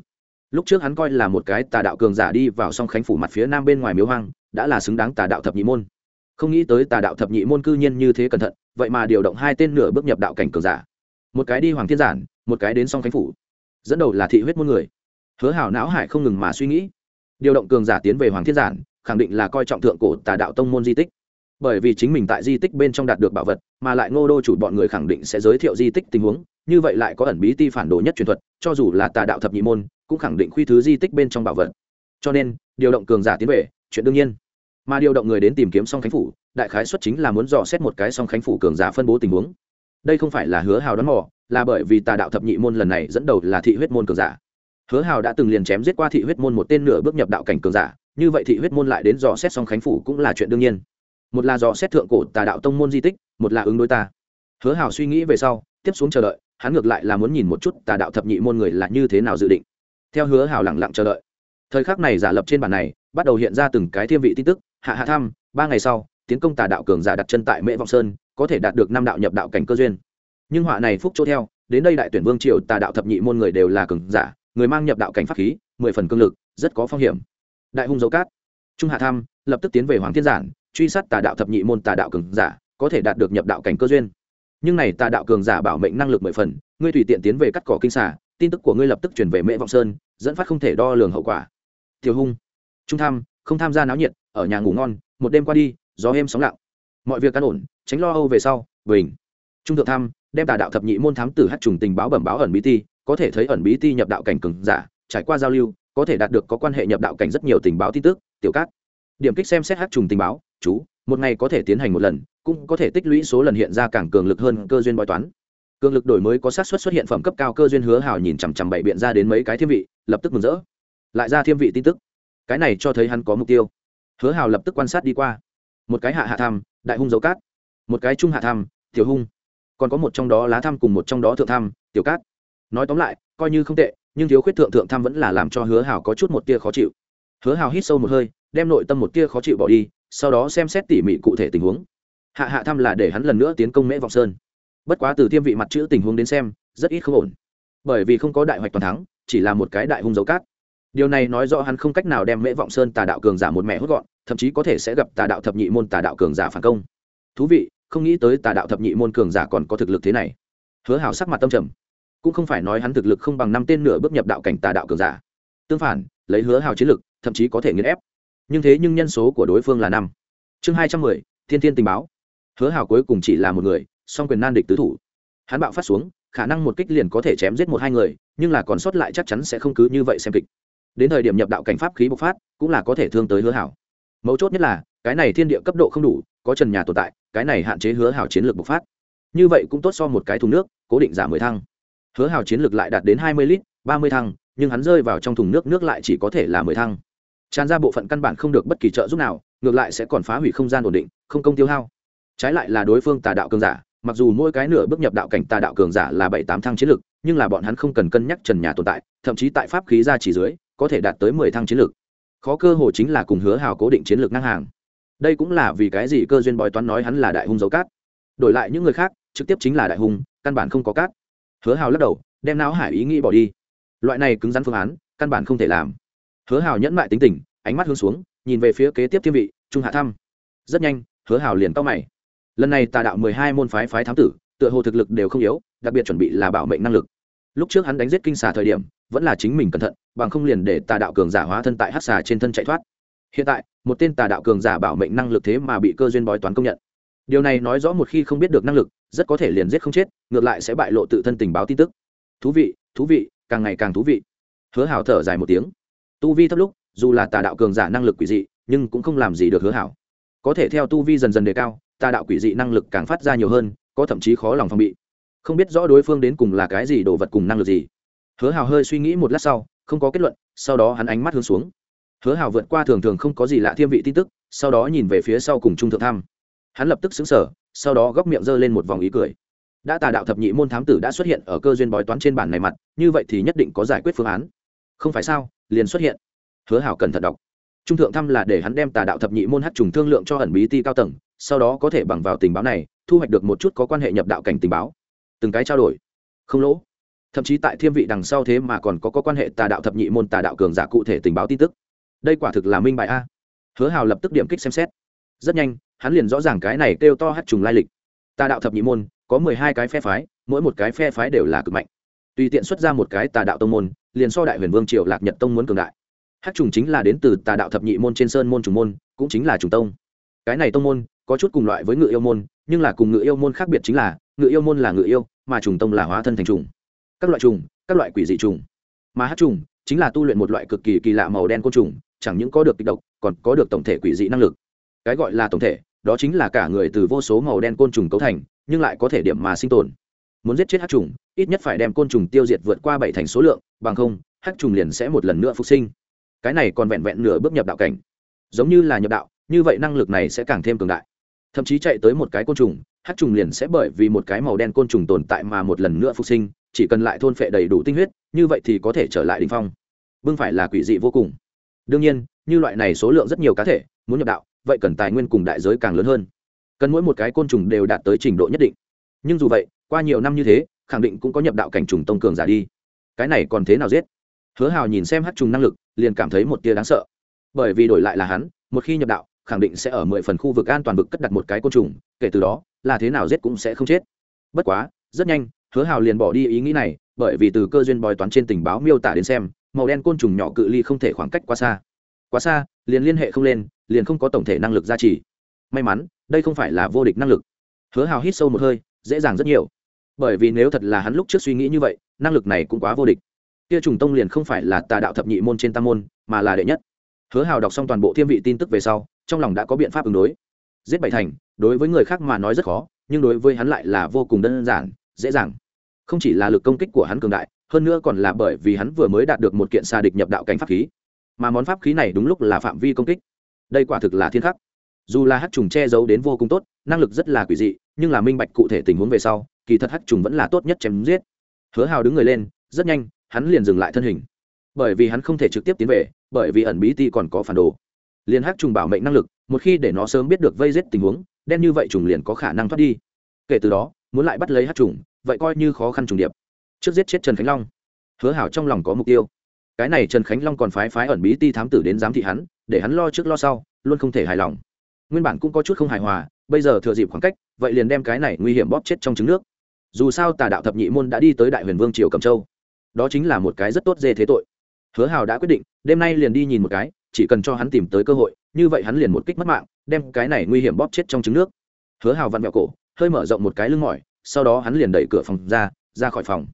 lúc trước hắn coi là một cái tà đạo cường giả đi vào song khánh phủ mặt phía nam bên ngoài miếu hoang, đã là xứng đáng tà đạo thập nhị môn. Không nghĩ tới tà đạo thập nhị môn cư nhiên như thế cẩn thận, vậy mà điều động hai tên nửa bước nhập đạo cảnh cường giả. Một cái đi hoàng thiên giản, một cái đến song khánh phủ. Dẫn đầu là thị huyết môn người. Hứa hảo não hải không ngừng mà suy nghĩ. Điều động cường giả tiến về hoàng thiên giản, khẳng định là coi trọng thượng cổ tà đạo tông môn di tích. Bởi vì chính mình tại di tích bên trong đạt được bảo vật, mà lại ngô đô chủ bọn người khẳng định sẽ giới thiệu di tích tình huống, như vậy lại có ẩn bí ti phản đồ nhất truyền thuật, cho dù là tà đạo thập nhị môn cũng khẳng định khuy thứ di tích bên trong bảo vật. Cho nên, điều động cường giả tiến về, chuyện đương nhiên. Mà điều động người đến tìm kiếm song khánh phủ, đại khái xuất chính là muốn dò xét một cái song khánh phủ cường giả phân bố tình huống. Đây không phải là hứa hào đón mò, là bởi vì tà đạo thập nhị môn lần này dẫn đầu là thị huyết môn cường giả. Hứa hào đã từng liền chém giết qua thị huyết môn một tên nửa bước nhập đạo cảnh cường giả, như vậy thị huyết môn lại đến dò xét song khánh phủ cũng là chuyện đương nhiên. Một là dò xét thượng cổ tà đạo tông môn di tích, một là ứng đối ta. Hứa hào suy nghĩ về sau, tiếp xuống chờ đợi, hắn ngược lại là muốn nhìn một chút tà đạo thập nhị môn người là như thế nào dự định theo hứa hào lẳng lặng chờ đợi. Thời khắc này giả lập trên bản này, bắt đầu hiện ra từng cái thiên vị tin tức, hạ hạ thăm, ba ngày sau, tiến công tà đạo cường giả đặt chân tại mễ vọng sơn, có thể đạt được năm đạo nhập đạo cảnh cơ duyên. Nhưng họa này phúc chỗ theo, đến đây đại tuyển vương triều tà đạo thập nhị môn người đều là cường giả, người mang nhập đạo cảnh pháp khí, mười phần cương lực, rất có phong hiểm. Đại hung dấu cát. Trung hạ thăm, lập tức tiến về hoàng thiên giản, truy sát tà đạo thập nhị môn tà đạo cường giả, có thể đạt được nhập đạo cảnh cơ duyên. Nhưng này tà đạo cường giả bảo mệnh năng lực mười phần, ngươi tùy tiện tiến về cắt cỏ kinh xả tin tức của ngươi lập tức chuyển về mễ vọng sơn, dẫn phát không thể đo lường hậu quả. Tiểu hung, trung tham, không tham gia náo nhiệt, ở nhà ngủ ngon, một đêm qua đi, gió êm sóng lặng. Mọi việc căn ổn, tránh lo âu về sau, bình. Trung thượng tham, đem tà đạo thập nhị môn thám tử hát trùng tình báo bẩm báo ẩn bí ti, có thể thấy ẩn bí ti nhập đạo cảnh cường giả, trải qua giao lưu, có thể đạt được có quan hệ nhập đạo cảnh rất nhiều tình báo tin tức, tiểu cát. Điểm kích xem xét hát trùng tình báo, chú, một ngày có thể tiến hành một lần, cũng có thể tích lũy số lần hiện ra càng cường lực hơn cơ duyên bói toán cường lực đổi mới có xác suất xuất hiện phẩm cấp cao cơ duyên hứa hào nhìn chằm chằm bảy biện ra đến mấy cái thiên vị, lập tức mừng rỡ. Lại ra thiên vị tin tức. Cái này cho thấy hắn có mục tiêu. Hứa hào lập tức quan sát đi qua. Một cái hạ hạ tham đại hung dấu cát. Một cái trung hạ tham tiểu hung. Còn có một trong đó lá tham cùng một trong đó thượng tham tiểu cát. Nói tóm lại, coi như không tệ, nhưng thiếu khuyết thượng thượng tham vẫn là làm cho hứa hào có chút một tia khó chịu. Hứa hào hít sâu một hơi, đem nội tâm một tia khó chịu bỏ đi, sau đó xem xét tỉ mỉ cụ thể tình huống. Hạ hạ tham là để hắn lần nữa tiến công mễ vọng sơn bất quá từ thiêm vị mặt chữ tình huống đến xem, rất ít không ổn. Bởi vì không có đại hoạch toàn thắng, chỉ là một cái đại hung dấu cát. Điều này nói rõ hắn không cách nào đem mễ vọng sơn tà đạo cường giả một mẹ hút gọn, thậm chí có thể sẽ gặp tà đạo thập nhị môn tà đạo cường giả phản công. Thú vị, không nghĩ tới tà đạo thập nhị môn cường giả còn có thực lực thế này. Hứa hảo sắc mặt tâm trầm. Cũng không phải nói hắn thực lực không bằng năm tên nửa bước nhập đạo cảnh tà đạo cường giả. Tương phản, lấy hứa hào chiến lực, thậm chí có thể nghiền ép. Nhưng thế nhưng nhân số của đối phương là năm. Chương hai trăm mười, thiên thiên tình báo. Hứa hào cuối cùng chỉ là một người song quyền nan địch tứ thủ. Hắn bạo phát xuống, khả năng một kích liền có thể chém giết một hai người, nhưng là còn sót lại chắc chắn sẽ không cứ như vậy xem kịch. Đến thời điểm nhập đạo cảnh pháp khí bộc phát, cũng là có thể thương tới hứa hảo. Mấu chốt nhất là, cái này thiên địa cấp độ không đủ, có trần nhà tồn tại, cái này hạn chế hứa hảo chiến lược bộc phát. Như vậy cũng tốt so một cái thùng nước, cố định giảm mười thăng. Hứa hảo chiến lược lại đạt đến hai mươi lít, ba mươi thăng, nhưng hắn rơi vào trong thùng nước nước lại chỉ có thể là mười thăng. Tràn ra bộ phận căn bản không được bất kỳ trợ giúp nào, ngược lại sẽ còn phá hủy không gian ổn định, không công tiêu hao. Trái lại là đối phương tà đạo cường giả mặc dù mỗi cái nửa bước nhập đạo cảnh tà đạo cường giả là bảy tám thăng chiến lực, nhưng là bọn hắn không cần cân nhắc trần nhà tồn tại, thậm chí tại pháp khí ra chỉ dưới, có thể đạt tới mười thăng chiến lực. Khó cơ hồ chính là cùng hứa hào cố định chiến lược ngang hàng. Đây cũng là vì cái gì cơ duyên bói toán nói hắn là đại hung dấu cát. Đổi lại những người khác, trực tiếp chính là đại hung, căn bản không có cát. Hứa hào lắc đầu, đem não hải ý nghĩ bỏ đi. Loại này cứng rắn phương án, căn bản không thể làm. Hứa hào nhẫn mại tính tình, ánh mắt hướng xuống, nhìn về phía kế tiếp thiên vị, trung hạ thăm. Rất nhanh, hứa hào liền to mày lần này tà đạo mười hai môn phái phái thám tử, tựa hồ thực lực đều không yếu, đặc biệt chuẩn bị là bảo mệnh năng lực. Lúc trước hắn đánh giết kinh xà thời điểm, vẫn là chính mình cẩn thận, bằng không liền để tà đạo cường giả hóa thân tại hát xà trên thân chạy thoát. Hiện tại, một tên tà đạo cường giả bảo mệnh năng lực thế mà bị cơ duyên bói toán công nhận. Điều này nói rõ một khi không biết được năng lực, rất có thể liền giết không chết, ngược lại sẽ bại lộ tự thân tình báo tin tức. Thú vị thú vị, càng ngày càng thú vị. Hứa hảo thở dài một tiếng. Tu vi thấp lúc, dù là tà đạo cường giả năng lực quỷ dị, nhưng cũng không làm gì được hứa hảo. Có thể theo tu vi dần dần đề cao tà đạo quỷ dị năng lực càng phát ra nhiều hơn, có thậm chí khó lòng phòng bị. Không biết rõ đối phương đến cùng là cái gì đồ vật cùng năng lực gì. Hứa hào hơi suy nghĩ một lát sau, không có kết luận, sau đó hắn ánh mắt hướng xuống. Hứa hào vượt qua thường thường không có gì lạ thiên vị tin tức, sau đó nhìn về phía sau cùng trung thượng tham. hắn lập tức xứng sở sau đó góc miệng giơ lên một vòng ý cười. Đã tà đạo thập nhị môn thám tử đã xuất hiện ở cơ duyên bói toán trên bản này mặt, như vậy thì nhất định có giải quyết phương án. Không phải sao, liền xuất hiện. Hứa hảo cẩn thận đọc. Trung thượng thăm là để hắn đem tà đạo thập nhị môn hát trùng thương lượng cho ẩn bí ti cao tầng sau đó có thể bằng vào tình báo này thu hoạch được một chút có quan hệ nhập đạo cảnh tình báo. Từng cái trao đổi. Không lỗ. Thậm chí tại thiêm vị đằng sau thế mà còn có, có quan hệ tà đạo thập nhị môn tà đạo cường giả cụ thể tình báo tin tức. Đây quả thực là minh bài a. Hứa hào lập tức điểm kích xem xét. Rất nhanh hắn liền rõ ràng cái này kêu to hát trùng lai lịch. Tà đạo thập nhị môn có mười hai cái phe phái mỗi một cái phe phái đều là cực mạnh. Tùy tiện xuất ra một cái tà đạo tông môn liền so đại huyền vương triều lạc nhật tông muốn cường đại. Hát trùng chính là đến từ tà đạo thập nhị môn trên sơn môn trùng môn cũng chính là trùng tông. Cái này tông môn có chút cùng loại với ngự yêu môn, nhưng là cùng ngự yêu môn khác biệt chính là, ngự yêu môn là ngự yêu, mà trùng tông là hóa thân thành trùng các loại trùng các loại quỷ dị trùng mà hát trùng chính là tu luyện một loại cực kỳ kỳ lạ màu đen côn trùng, chẳng những có được kịch độc, còn có được tổng thể quỷ dị năng lực. Cái gọi là tổng thể, đó chính là cả người từ vô số màu đen côn trùng cấu thành, nhưng lại có thể điểm mà sinh tồn. Muốn giết chết hát trùng ít nhất phải đem côn trùng tiêu diệt vượt qua bảy thành số lượng, bằng không, hát trùng liền sẽ một lần nữa phục sinh. Cái này còn vẹn vẹn nửa bước nhập đạo cảnh. Giống như là nhập đạo, như vậy năng lực này sẽ càng thêm cường đại thậm chí chạy tới một cái côn trùng, hát trùng liền sẽ bởi vì một cái màu đen côn trùng tồn tại mà một lần nữa phục sinh, chỉ cần lại thôn phệ đầy đủ tinh huyết, như vậy thì có thể trở lại đình phong. Bưng phải là quỷ dị vô cùng. Đương nhiên, như loại này số lượng rất nhiều cá thể, muốn nhập đạo, vậy cần tài nguyên cùng đại giới càng lớn hơn. Cần mỗi một cái côn trùng đều đạt tới trình độ nhất định. Nhưng dù vậy, qua nhiều năm như thế, khẳng định cũng có nhập đạo cảnh trùng tông cường giả đi. Cái này còn thế nào giết? Hứa hào nhìn xem hát trùng năng lực, liền cảm thấy một tia đáng sợ. Bởi vì đổi lại là hắn, một khi nhập đạo khẳng định sẽ ở mười phần khu vực an toàn vực cất đặt một cái côn trùng, kể từ đó, là thế nào giết cũng sẽ không chết. Bất quá, rất nhanh, hứa hào liền bỏ đi ý nghĩ này, bởi vì từ cơ duyên bói toán trên tình báo miêu tả đến xem, màu đen côn trùng nhỏ cự ly không thể khoảng cách quá xa. Quá xa, liền liên hệ không lên, liền không có tổng thể năng lực gia trì. May mắn, đây không phải là vô địch năng lực. Hứa hào hít sâu một hơi, dễ dàng rất nhiều. Bởi vì nếu thật là hắn lúc trước suy nghĩ như vậy, năng lực này cũng quá vô địch. Kia trùng tông liền không phải là tà đạo thập nhị môn trên tam môn, mà là đệ nhất. Hứa hào đọc xong toàn bộ thiên vị tin tức về sau trong lòng đã có biện pháp ứng đối. Giết bảy thành, đối với người khác mà nói rất khó, nhưng đối với hắn lại là vô cùng đơn giản, dễ dàng. Không chỉ là lực công kích của hắn cường đại, hơn nữa còn là bởi vì hắn vừa mới đạt được một kiện xa địch nhập đạo cảnh pháp khí. Mà món pháp khí này đúng lúc là phạm vi công kích. Đây quả thực là thiên khắc. Dù là hát trùng che giấu đến vô cùng tốt, năng lực rất là quỷ dị, nhưng là minh bạch cụ thể tình huống về sau, kỳ thật hát trùng vẫn là tốt nhất chém giết. Hứa hào đứng người lên, rất nhanh, hắn liền dừng lại thân hình. Bởi vì hắn không thể trực tiếp tiến về, bởi vì ẩn bí ti còn có phản đồ liền hát trùng bảo mệnh năng lực, một khi để nó sớm biết được vây giết tình huống, đen như vậy trùng liền có khả năng thoát đi. Kể từ đó, muốn lại bắt lấy hát trùng, vậy coi như khó khăn trùng điệp. Trước giết chết trần khánh long. Hứa hảo trong lòng có mục tiêu. Cái này trần khánh long còn phái phái ẩn bí ti thám tử đến giám thị hắn, để hắn lo trước lo sau, luôn không thể hài lòng. Nguyên bản cũng có chút không hài hòa, bây giờ thừa dịp khoảng cách, vậy liền đem cái này nguy hiểm bóp chết trong trứng nước. Dù sao tà đạo thập nhị môn đã đi tới đại huyền vương triều cầm châu. Đó chính là một cái rất tốt dê thế tội. Hứa hào đã quyết định, đêm nay liền đi nhìn một cái chỉ cần cho hắn tìm tới cơ hội, như vậy hắn liền một kích mất mạng, đem cái này nguy hiểm bóp chết trong trứng nước. Hứa hào vặn vẹo cổ, hơi mở rộng một cái lưng mỏi, sau đó hắn liền đẩy cửa phòng ra ra khỏi phòng.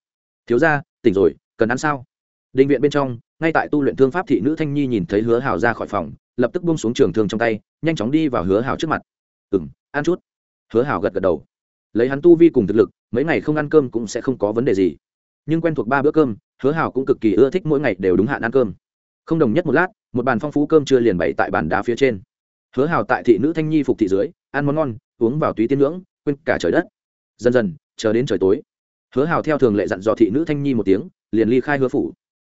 Thiếu ra tỉnh rồi, cần ăn sao? Định viện bên trong, ngay tại tu luyện thương pháp thị nữ thanh nhi nhìn thấy hứa hào ra khỏi phòng, lập tức buông xuống trường thương trong tay, nhanh chóng đi vào hứa hào trước mặt. Ừ m ăn chút. Hứa hào gật gật đầu. Lấy hắn tu vi cùng thực lực, mấy ngày không ăn cơm cũng sẽ không có vấn đề gì. Nhưng quen thuộc ba bữa cơm, hứa hào cũng cực kỳ ưa thích mỗi ngày đều đúng hạn ăn cơm không đồng nhất một lát, một bàn phong phú cơm chưa liền bày tại bàn đá phía trên. Hứa hào tại thị nữ thanh nhi phục thị dưới, ăn món ngon, uống vào túy tiên ngưỡng, quên cả trời đất. Dần dần, chờ đến trời tối. Hứa hào theo thường lệ dặn dò thị nữ thanh nhi một tiếng, liền ly khai hứa phủ.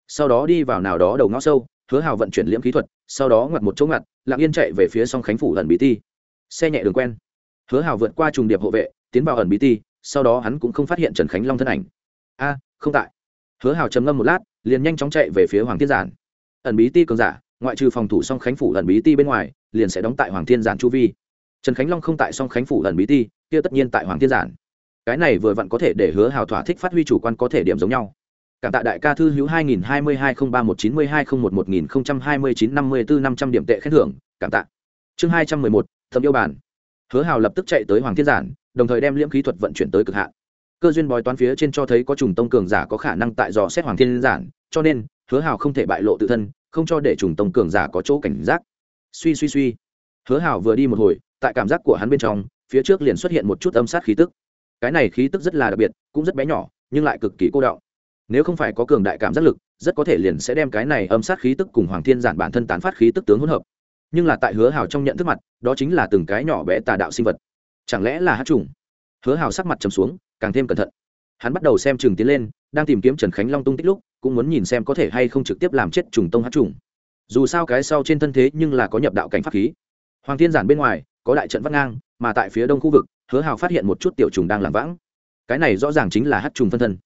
Sau đó đi vào nào đó đầu ngõ sâu, hứa hào vận chuyển liễm kỹ thuật, sau đó ngoặt một chỗ ngặt, lặng yên chạy về phía song khánh phủ ẩn bí ti. Xe nhẹ đường quen. Hứa hào vượt qua trùng điệp hộ vệ, tiến vào ẩn bí ti, sau đó hắn cũng không phát hiện trần khánh long thân ảnh. A, không tại. Hứa hào trầm ngâm một lát, liền nhanh chóng chạy về phía hoàng thiên giản ẩn bí ti cường giả ngoại trừ phòng thủ song khánh phủ ẩn bí ti bên ngoài liền sẽ đóng tại hoàng thiên giản chu vi. Trần khánh long không tại song khánh phủ ẩn bí ti kia tất nhiên tại hoàng thiên giản. Cái này vừa vặn có thể để hứa hào thỏa thích phát huy chủ quan có thể điểm giống nhau. Cảm tạ đại ca thư hữu 2022-03-192-01-1029-54-500 điểm tệ khen thưởng cảm tạ. Chương 211, thâm yêu bản. Hứa hào lập tức chạy tới hoàng thiên giản đồng thời đem liễm khí thuật vận chuyển tới cực hạn. Cơ duyên bói toán phía trên cho thấy có trùng tông cường giả có khả năng tại dò xét hoàng thiên giản cho nên hứa hào không thể bại lộ tự thân, không cho để trùng tông cường giả có chỗ cảnh giác. Suy suy suy. Hứa hào vừa đi một hồi, tại cảm giác của hắn bên trong, phía trước liền xuất hiện một chút âm sát khí tức. Cái này khí tức rất là đặc biệt, cũng rất bé nhỏ, nhưng lại cực kỳ cô đọng. Nếu không phải có cường đại cảm giác lực, rất có thể liền sẽ đem cái này âm sát khí tức cùng hoàng thiên giản bản thân tán phát khí tức tướng hỗn hợp. Nhưng là tại hứa hào trong nhận thức mặt, đó chính là từng cái nhỏ bé tà đạo sinh vật. Chẳng lẽ là hát trùng? Hứa hào sắc mặt trầm xuống, càng thêm cẩn thận hắn bắt đầu xem chừng tiến lên, đang tìm kiếm trần khánh long tung tích lúc, cũng muốn nhìn xem có thể hay không trực tiếp làm chết trùng tông hát trùng. Dù sao cái sau trên thân thế nhưng là có nhập đạo cảnh pháp khí. Hoàng thiên giản bên ngoài, có đại trận vắt ngang, mà tại phía đông khu vực, hứa hào phát hiện một chút tiểu trùng đang làm vãng. Cái này rõ ràng chính là hát trùng phân thân.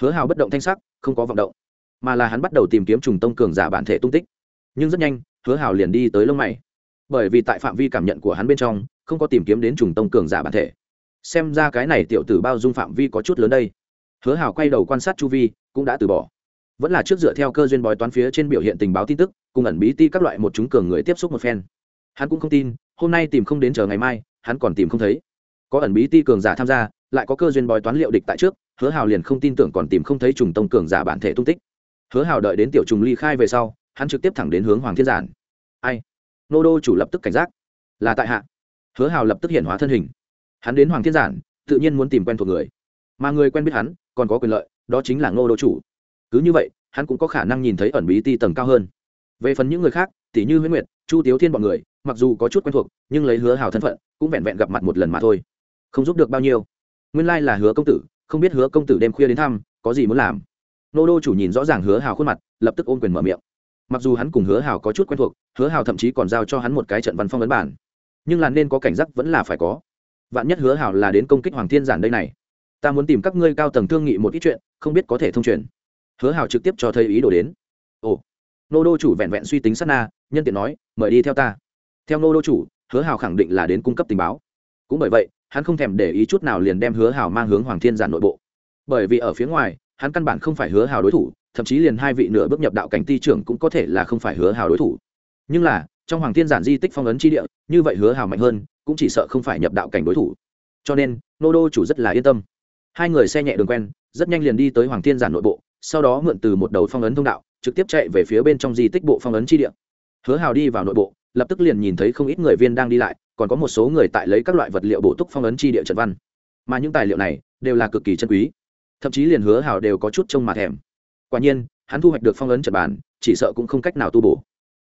Hứa hào bất động thanh sắc, không có vọng động, mà là hắn bắt đầu tìm kiếm trùng tông cường giả bản thể tung tích. Nhưng rất nhanh, hứa hào liền đi tới lông mày. Bởi vì tại phạm vi cảm nhận của hắn bên trong, không có tìm kiếm đến trùng tông cường giả bản thể xem ra cái này tiểu tử bao dung phạm vi có chút lớn đây. Hứa hào quay đầu quan sát chu vi, cũng đã từ bỏ. Vẫn là trước dựa theo cơ duyên bói toán phía trên biểu hiện tình báo tin tức, cùng ẩn bí ti các loại một chúng cường người tiếp xúc một phen. Hắn cũng không tin, hôm nay tìm không đến chờ ngày mai, hắn còn tìm không thấy. Có ẩn bí ti cường giả tham gia, lại có cơ duyên bói toán liệu địch tại trước, hứa hào liền không tin tưởng còn tìm không thấy trùng tông cường giả bản thể tung tích. Hứa hào đợi đến tiểu trùng ly khai về sau, hắn trực tiếp thẳng đến hướng hoàng thiên giản. Ai? Nô đô chủ lập tức cảnh giác. Là tại hạ. Hứa hào lập tức hiện hóa thân hình hắn đến hoàng thiên giản, tự nhiên muốn tìm quen thuộc người. Mà người quen biết hắn, còn có quyền lợi, đó chính là ngô đô chủ. Cứ như vậy, hắn cũng có khả năng nhìn thấy ẩn bí ti tầng cao hơn. Về phần những người khác tỷ như huyễn nguyệt, chu tiếu thiên b ọ n người, mặc dù có chút quen thuộc, nhưng lấy hứa hào thân phận, cũng vẹn vẹn gặp mặt một lần mà thôi. Không giúp được bao nhiêu. Nguyên lai là hứa công tử, không biết hứa công tử đêm khuya đến thăm, có gì muốn làm. Nô đô chủ nhìn rõ ràng hứa hào khuôn mặt, lập tức ôm quyền mở miệng. Mặc dù hắn cùng hứa hào có chút quen thuộc, hứa hào thậm chí còn giao cho hắn một cái trận văn phong ấn bản. Nhưng là nên có cảnh giác vẫn là phải có vạn nhất hứa hảo là đến công kích hoàng thiên giản đây này. Ta muốn tìm các ngươi cao tầng thương nghị một ít chuyện, không biết có thể thông truyền. Hứa hảo trực tiếp cho thấy ý đồ đến. Ồ. Nô đô chủ vẹn vẹn suy tính sát na, nhân tiện nói, mời đi theo ta. Theo nô đô chủ, hứa hảo khẳng định là đến cung cấp tình báo. Cũng bởi vậy, hắn không thèm để ý chút nào liền đem hứa hảo mang hướng hoàng thiên giản nội bộ. Bởi vì ở phía ngoài, hắn căn bản không phải hứa hảo đối thủ, thậm chí liền hai vị nửa bước nhập đạo cảnh ti trưởng cũng có thể là không phải hứa hảo đối thủ. Nhưng là trong hoàng thiên giản di tích phong ấn chi địa, như vậy hứa hào mạnh hơn, cũng chỉ sợ không phải nhập đạo cảnh đối thủ. Cho nên, nô đô chủ rất là yên tâm. Hai người xe nhẹ đường quen, rất nhanh liền đi tới hoàng thiên giản nội bộ, sau đó mượn từ một đầu phong ấn thông đạo, trực tiếp chạy về phía bên trong di tích bộ phong ấn chi địa. Hứa hào đi vào nội bộ, lập tức liền nhìn thấy không ít người viên đang đi lại, còn có một số người tại lấy các loại vật liệu bổ túc phong ấn chi địa trận văn. Mà những tài liệu này, đều là cực kỳ chân quý. Thậm chí liền hứa hào đều có chút trông mà thèm. Quả nhiên, hắn thu hoạch được phong ấn trận bàn chỉ sợ cũng không cách nào tu bổ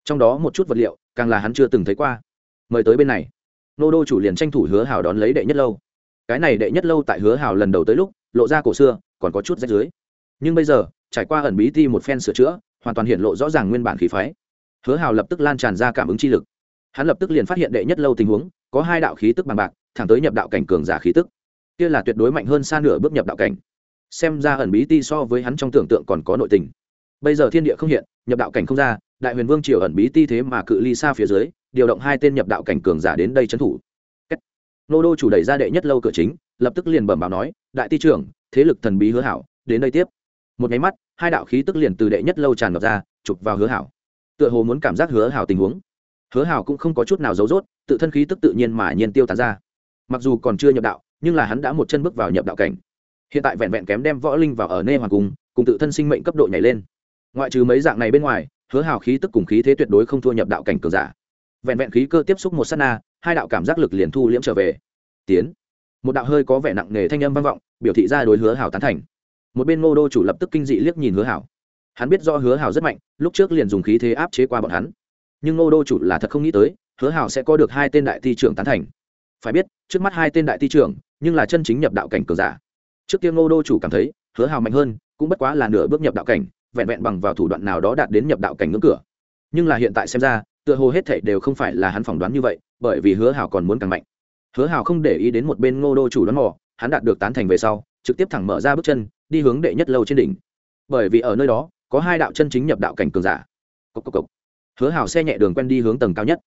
trong đó một chút vật liệu, càng là hắn chưa từng thấy qua. Mời tới bên này. Nô đô chủ liền tranh thủ hứa hào đón lấy đệ nhất lâu. Cái này đệ nhất lâu tại hứa hào lần đầu tới lúc, lộ ra cổ xưa, còn có chút rách dưới. Nhưng bây giờ, trải qua ẩn bí ti một phen sửa chữa, hoàn toàn hiện lộ rõ ràng nguyên bản khí phái. Hứa hào lập tức lan tràn ra cảm ứng chi lực. Hắn lập tức liền phát hiện đệ nhất lâu tình huống, có hai đạo khí tức bằng bạc, thẳng tới nhập đạo cảnh cường giả khí tức. Kia là tuyệt đối mạnh hơn xa nửa bước nhập đạo cảnh. Xem ra ẩn bí ti so với hắn trong tưởng tượng còn có nội tình. Bây giờ thiên địa không hiện, nhập đạo cảnh không ra đại huyền vương triều ẩn bí ti thế mà cự ly xa phía dưới, điều động hai tên nhập đạo cảnh cường giả đến đây trấn thủ. Nô đô chủ đẩy ra đệ nhất lâu cửa chính, lập tức liền bẩm báo nói, đại ti trưởng, thế lực thần bí hứa hảo, đến đây tiếp. Một nháy mắt, hai đạo khí tức liền từ đệ nhất lâu tràn ngập ra, chụp vào hứa hảo. Tựa hồ muốn cảm giác hứa hảo tình huống. Hứa hảo cũng không có chút nào giấu rốt, tự thân khí tức tự nhiên mà nhiên tiêu tán ra. Mặc dù còn chưa nhập đạo, nhưng là hắn đã một chân bước vào nhập đạo cảnh. Hiện tại vẹn vẹn kém đem võ linh vào ở nê hoàng cung, cùng tự thân sinh mệnh cấp độ nhảy lên ngoại trừ mấy dạng này bên ngoài, hứa hảo khí tức cùng khí thế tuyệt đối không thua nhập đạo cảnh cường giả. Vẹn vẹn khí cơ tiếp xúc một s á t na, hai đạo cảm giác lực liền thu liễm trở về. Tiến. Một đạo hơi có vẻ nặng nề thanh âm vang vọng, biểu thị ra đối hứa hảo tán thành. Một bên ngô đô chủ lập tức kinh dị liếc nhìn hứa hảo hắn biết do hứa hảo rất mạnh, lúc trước liền dùng khí thế áp chế qua bọn hắn. Nhưng ngô đô chủ là thật không nghĩ tới, hứa hảo sẽ có được hai tên đại thi trưởng tán thành. Phải biết, trước mắt hai tên đại thi trưởng, nhưng là chân chính nhập đạo cảnh cường giả. Trước tiên ngô đô chủ cảm thấy, hứa hảo mạnh hơn, cũng bất quá là nửa bước nhập đạo cảnh vẹn vẹn bằng vào thủ đoạn nào đó đạt đến nhập đạo cảnh ngưỡng cửa. Nhưng là hiện tại xem ra, tựa hồ hết thảy đều không phải là hắn phỏng đoán như vậy, bởi vì hứa hảo còn muốn càng mạnh. Hứa hảo không để ý đến một bên ngô đô chủ đoán mò, hắn đạt được tán thành về sau, trực tiếp thẳng mở ra bước chân, đi hướng đệ nhất lâu trên đỉnh. Bởi vì ở nơi đó, có hai đạo chân chính nhập đạo cảnh cường giả. Cốc cốc cốc. hứa hảo xe nhẹ đường quen đi hướng tầng cao nhất.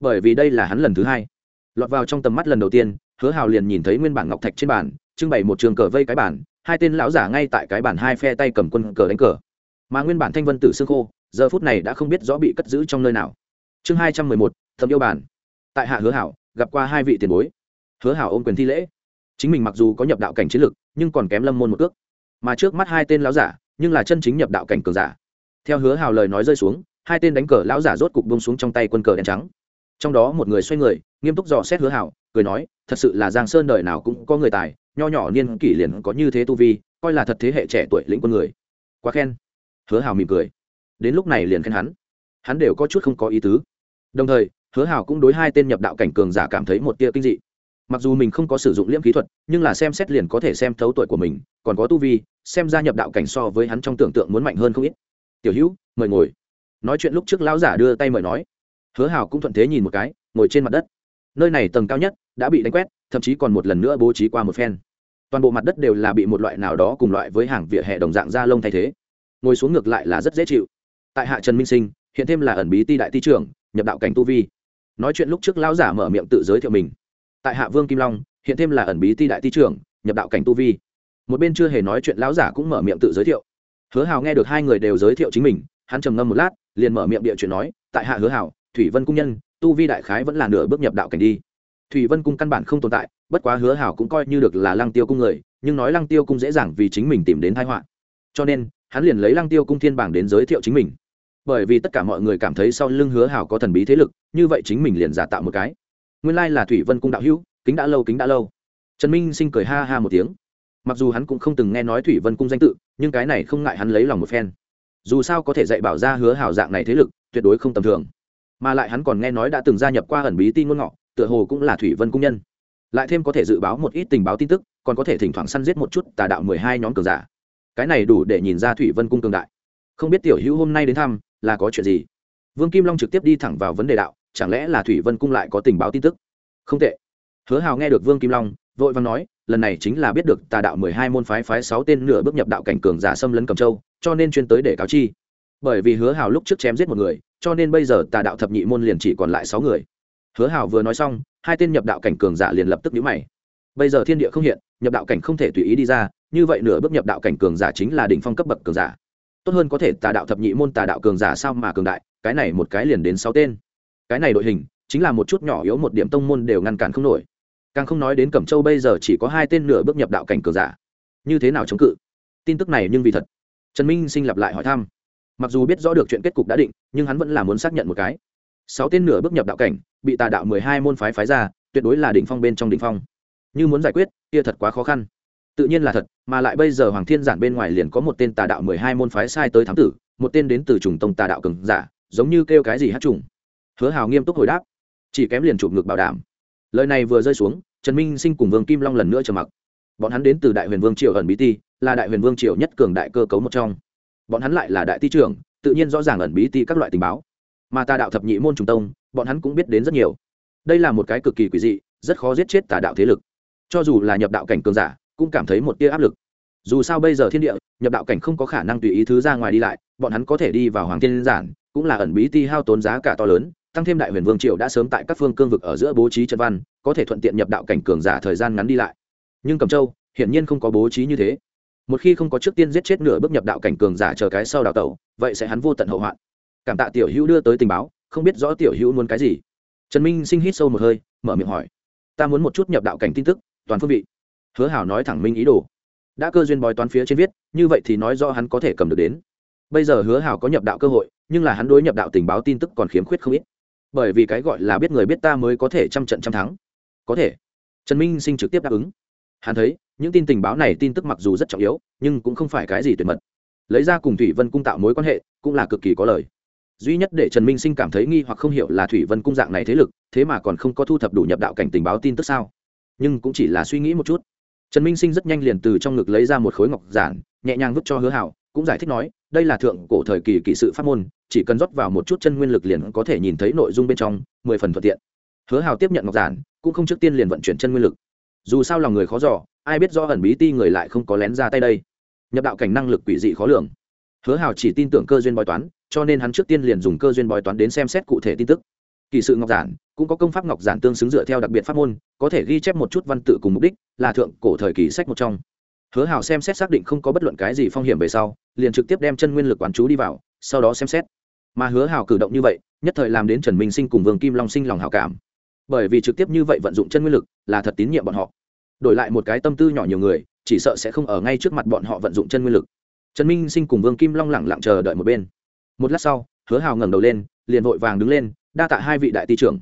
Bởi vì đây là hắn lần thứ hai. Lọt vào trong tầm mắt lần đầu tiên, hứa hảo liền nhìn thấy nguyên bản ngọc thạch trên bàn, trưng bày một trường cờ vây cái bản hai tên lão giả ngay tại cái bản hai phe tay cầm quân cờ đánh cờ mà nguyên bản thanh vân tử xương khô, giờ phút này đã không biết rõ bị cất giữ trong nơi nào. Chương hai trăm mười một thầm yêu bản tại hạ hứa hảo, gặp qua hai vị tiền bối. Hứa hảo ôm quyền thi lễ. Chính mình mặc dù có nhập đạo cảnh chiến lực, nhưng còn kém lâm môn một cước. Mà trước mắt hai tên lão giả, nhưng là chân chính nhập đạo cảnh cường giả. Theo hứa hào lời nói rơi xuống, hai tên đánh cờ lão giả rốt cục bông xuống trong tay quân cờ đen trắng. Trong đó một người xoay người, nghiêm túc dò xét hứa hào cười nói, thật sự là giang sơn đời nào cũng có người tài, nho nhỏ niên kỷ liền có như thế tu vi, coi là thật thế hệ trẻ tuổi lĩnh quân người. Quá khen hứa hào mỉm cười. Đến lúc này liền khen hắn. Hắn đều có chút không có ý tứ. Đồng thời, hứa hào cũng đối hai tên nhập đạo cảnh cường giả cảm thấy một tia kinh dị. Mặc dù mình không có sử dụng liễm kỹ thuật, nhưng là xem xét liền có thể xem thấu tuổi của mình, còn có tu vi, xem ra nhập đạo cảnh so với hắn trong tưởng tượng muốn mạnh hơn không ít. Tiểu hữu, mời ngồi. Nói chuyện lúc trước lão giả đưa tay mời nói. Hứa hào cũng thuận thế nhìn một cái, ngồi trên mặt đất. Nơi này tầng cao nhất, đã bị đánh quét, thậm chí còn một lần nữa bố trí qua một phen. Toàn bộ mặt đất đều là bị một loại nào đó cùng loại với hàng vỉa hè đồng dạng da lông thay thế ngồi xuống ngược lại là rất dễ chịu. Tại hạ trần minh sinh, hiện thêm là ẩn bí ti đại ti trưởng, nhập đạo cảnh tu vi. Nói chuyện lúc trước lão giả mở miệng tự giới thiệu mình. Tại hạ vương kim long, hiện thêm là ẩn bí ti đại ti trưởng, nhập đạo cảnh tu vi. Một bên chưa hề nói chuyện lão giả cũng mở miệng tự giới thiệu. Hứa hào nghe được hai người đều giới thiệu chính mình, hắn trầm ngâm một lát, liền mở miệng địa chuyện nói, tại hạ hứa hào, thủy vân cung nhân, tu vi đại khái vẫn là nửa bước nhập đạo cảnh đi. Thủy vân cung căn bản không tồn tại, bất quá hứa hào cũng coi như được là lăng tiêu cung người, nhưng nói lăng tiêu cung dễ dàng vì chính mình tìm đến thái họa. Cho nên hắn liền lấy lăng tiêu cung thiên bảng đến giới thiệu chính mình. Bởi vì tất cả mọi người cảm thấy sau lưng hứa hào có thần bí thế lực, như vậy chính mình liền giả tạo một cái. Nguyên lai là thủy vân cung đạo hữu, kính đã lâu, kính đã lâu. Trần minh sinh cười ha ha một tiếng. Mặc dù hắn cũng không từng nghe nói thủy vân cung danh tự, nhưng cái này không ngại hắn lấy lòng một phen. Dù sao có thể dạy bảo ra hứa hào dạng này thế lực, tuyệt đối không tầm thường. Mà lại hắn còn nghe nói đã từng gia nhập qua ẩn bí tin ngôn ngọ, tựa hồ cũng là thủy vân cung nhân. Lại thêm có thể dự báo một ít tình báo tin tức, còn có thể thỉnh thoảng săn giết một chút tà đạo mười hai nhóm cường giả cái này đủ để nhìn ra thủy vân cung cường đại. Không biết tiểu hữu hôm nay đến thăm, là có chuyện gì? Vương kim long trực tiếp đi thẳng vào vấn đề đạo, chẳng lẽ là thủy vân cung lại có tình báo tin tức? Không tệ. Hứa hào nghe được vương kim long, vội vàng nói, lần này chính là biết được tà đạo mười hai môn phái phái sáu tên nửa bước nhập đạo cảnh cường giả xâm lấn cầm châu, cho nên chuyên tới để cáo chi. Bởi vì hứa hào lúc trước chém giết một người, cho nên bây giờ tà đạo thập nhị môn liền chỉ còn lại sáu người. Hứa hào vừa nói xong, hai tên nhập đạo cảnh cường giả liền lập tức nhíu mày. Bây giờ thiên địa không hiện, nhập đạo cảnh không thể tùy ý đi ra như vậy nửa bước nhập đạo cảnh cường giả chính là đỉnh phong cấp bậc cường giả. Tốt hơn có thể tà đạo thập nhị môn tà đạo cường giả sao mà cường đại, cái này một cái liền đến sáu tên. Cái này đội hình, chính là một chút nhỏ yếu một điểm tông môn đều ngăn cản không nổi. Càng không nói đến cẩm châu bây giờ chỉ có hai tên nửa bước nhập đạo cảnh cường giả. Như thế nào chống cự? Tin tức này nhưng vì thật. Trần minh sinh lặp lại hỏi thăm. Mặc dù biết rõ được chuyện kết cục đã định, nhưng hắn vẫn là muốn xác nhận một cái. Sáu tên nửa bước nhập đạo cảnh, bị tà đạo mười hai môn phái phái ra, tuyệt đối là đỉnh phong bên trong đỉnh phong. Như muốn giải quyết, kia thật quá khó khăn tự nhiên là thật, mà lại bây giờ hoàng thiên giản bên ngoài liền có một tên tà đạo mười hai môn phái sai tới thám tử, một tên đến từ trùng tông tà đạo cường giả, giống như kêu cái gì hát trùng hứa hào nghiêm túc hồi đáp, chỉ kém liền chụp ngược bảo đảm. Lời này vừa rơi xuống, trần minh sinh cùng vương kim long lần nữa trầm mặc. Bọn hắn đến từ đại huyền vương triều ẩn bí ti, là đại huyền vương triều nhất cường đại cơ cấu một trong. Bọn hắn lại là đại ti trưởng, tự nhiên rõ ràng ẩn bí ti các loại tình báo. Mà tà đạo thập nhị môn trùng tông, bọn hắn cũng biết đến rất nhiều. Đây là một cái cực kỳ quỷ dị, rất khó giết chết tà đạo thế lực. Cho dù là nhập đạo cảnh cường giả cũng cảm thấy một tia áp lực. Dù sao bây giờ thiên địa, nhập đạo cảnh không có khả năng tùy ý thứ ra ngoài đi lại, bọn hắn có thể đi vào hoàng thiên giản, cũng là ẩn bí ti hao tốn giá cả to lớn, tăng thêm đại huyền vương triều đã sớm tại các phương cương vực ở giữa bố trí trận văn, có thể thuận tiện nhập đạo cảnh cường giả thời gian ngắn đi lại. Nhưng cầm châu, hiển nhiên không có bố trí như thế. Một khi không có trước tiên giết chết nửa bước nhập đạo cảnh cường giả chờ cái sau đào tẩu, vậy sẽ hắn vô tận hậu hoạn. Cảm tạ tiểu hữu đưa tới tình báo, không biết rõ tiểu hữu muốn cái gì. Trần minh sinh hít sâu một hơi, mở miệng hỏi. Ta muốn một chút nhập đạo cảnh tin tức, toàn phương vị hứa hảo nói thẳng minh ý đồ. Đã cơ duyên bói toán phía trên viết, như vậy thì nói do hắn có thể cầm được đến. Bây giờ hứa hảo có nhập đạo cơ hội, nhưng là hắn đối nhập đạo tình báo tin tức còn khiếm khuyết không ít. Bởi vì cái gọi là biết người biết ta mới có thể trăm trận trăm thắng. Có thể. Trần minh sinh trực tiếp đáp ứng. Hắn thấy, những tin tình báo này tin tức mặc dù rất trọng yếu, nhưng cũng không phải cái gì tuyệt mật. Lấy ra cùng thủy vân cung tạo mối quan hệ, cũng là cực kỳ có lời duy nhất để trần minh sinh cảm thấy nghi hoặc không hiểu là thủy vân cung dạng này thế lực, thế mà còn không có thu thập đủ nhập đạo cảnh tình báo tin tức sao? Nhưng cũng chỉ là suy nghĩ một chút trần minh sinh rất nhanh liền từ trong ngực lấy ra một khối ngọc giản, nhẹ nhàng vứt cho hứa hảo, cũng giải thích nói, đây là thượng cổ thời kỳ kỹ sự pháp môn, chỉ cần rót vào một chút chân nguyên lực liền có thể nhìn thấy nội dung bên trong, mười phần thuận tiện. Hứa hào tiếp nhận ngọc giản, cũng không trước tiên liền vận chuyển chân nguyên lực. Dù sao lòng người khó giỏ ai biết do ẩn bí ti người lại không có lén ra tay đây. Nhập đạo cảnh năng lực quỷ dị khó lường. Hứa hào chỉ tin tưởng cơ duyên bói toán, cho nên hắn trước tiên liền dùng cơ duyên bói toán đến xem xét cụ thể tin tức kỳ sự ngọc giản cũng có công pháp ngọc giản tương xứng dựa theo đặc biệt pháp môn, có thể ghi chép một chút văn tự cùng mục đích, là thượng cổ thời kỳ sách một trong. Hứa hào xem xét xác định không có bất luận cái gì phong hiểm về sau, liền trực tiếp đem chân nguyên lực quán chú đi vào, sau đó xem xét. Mà hứa hào cử động như vậy, nhất thời làm đến trần minh sinh cùng vương kim long sinh lòng hào cảm. Bởi vì trực tiếp như vậy vận dụng chân nguyên lực, là thật tín nhiệm bọn họ. Đổi lại một cái tâm tư nhỏ nhiều người, chỉ sợ sẽ không ở ngay trước mặt bọn họ vận dụng chân nguyên lực. Trần minh sinh cùng vương kim long lẳng lặng chờ đợi một bên. Một lát sau, hứa hào ngẩng đầu lên, liền vội vàng đứng lên đa tạ hai vị đại ty trưởng.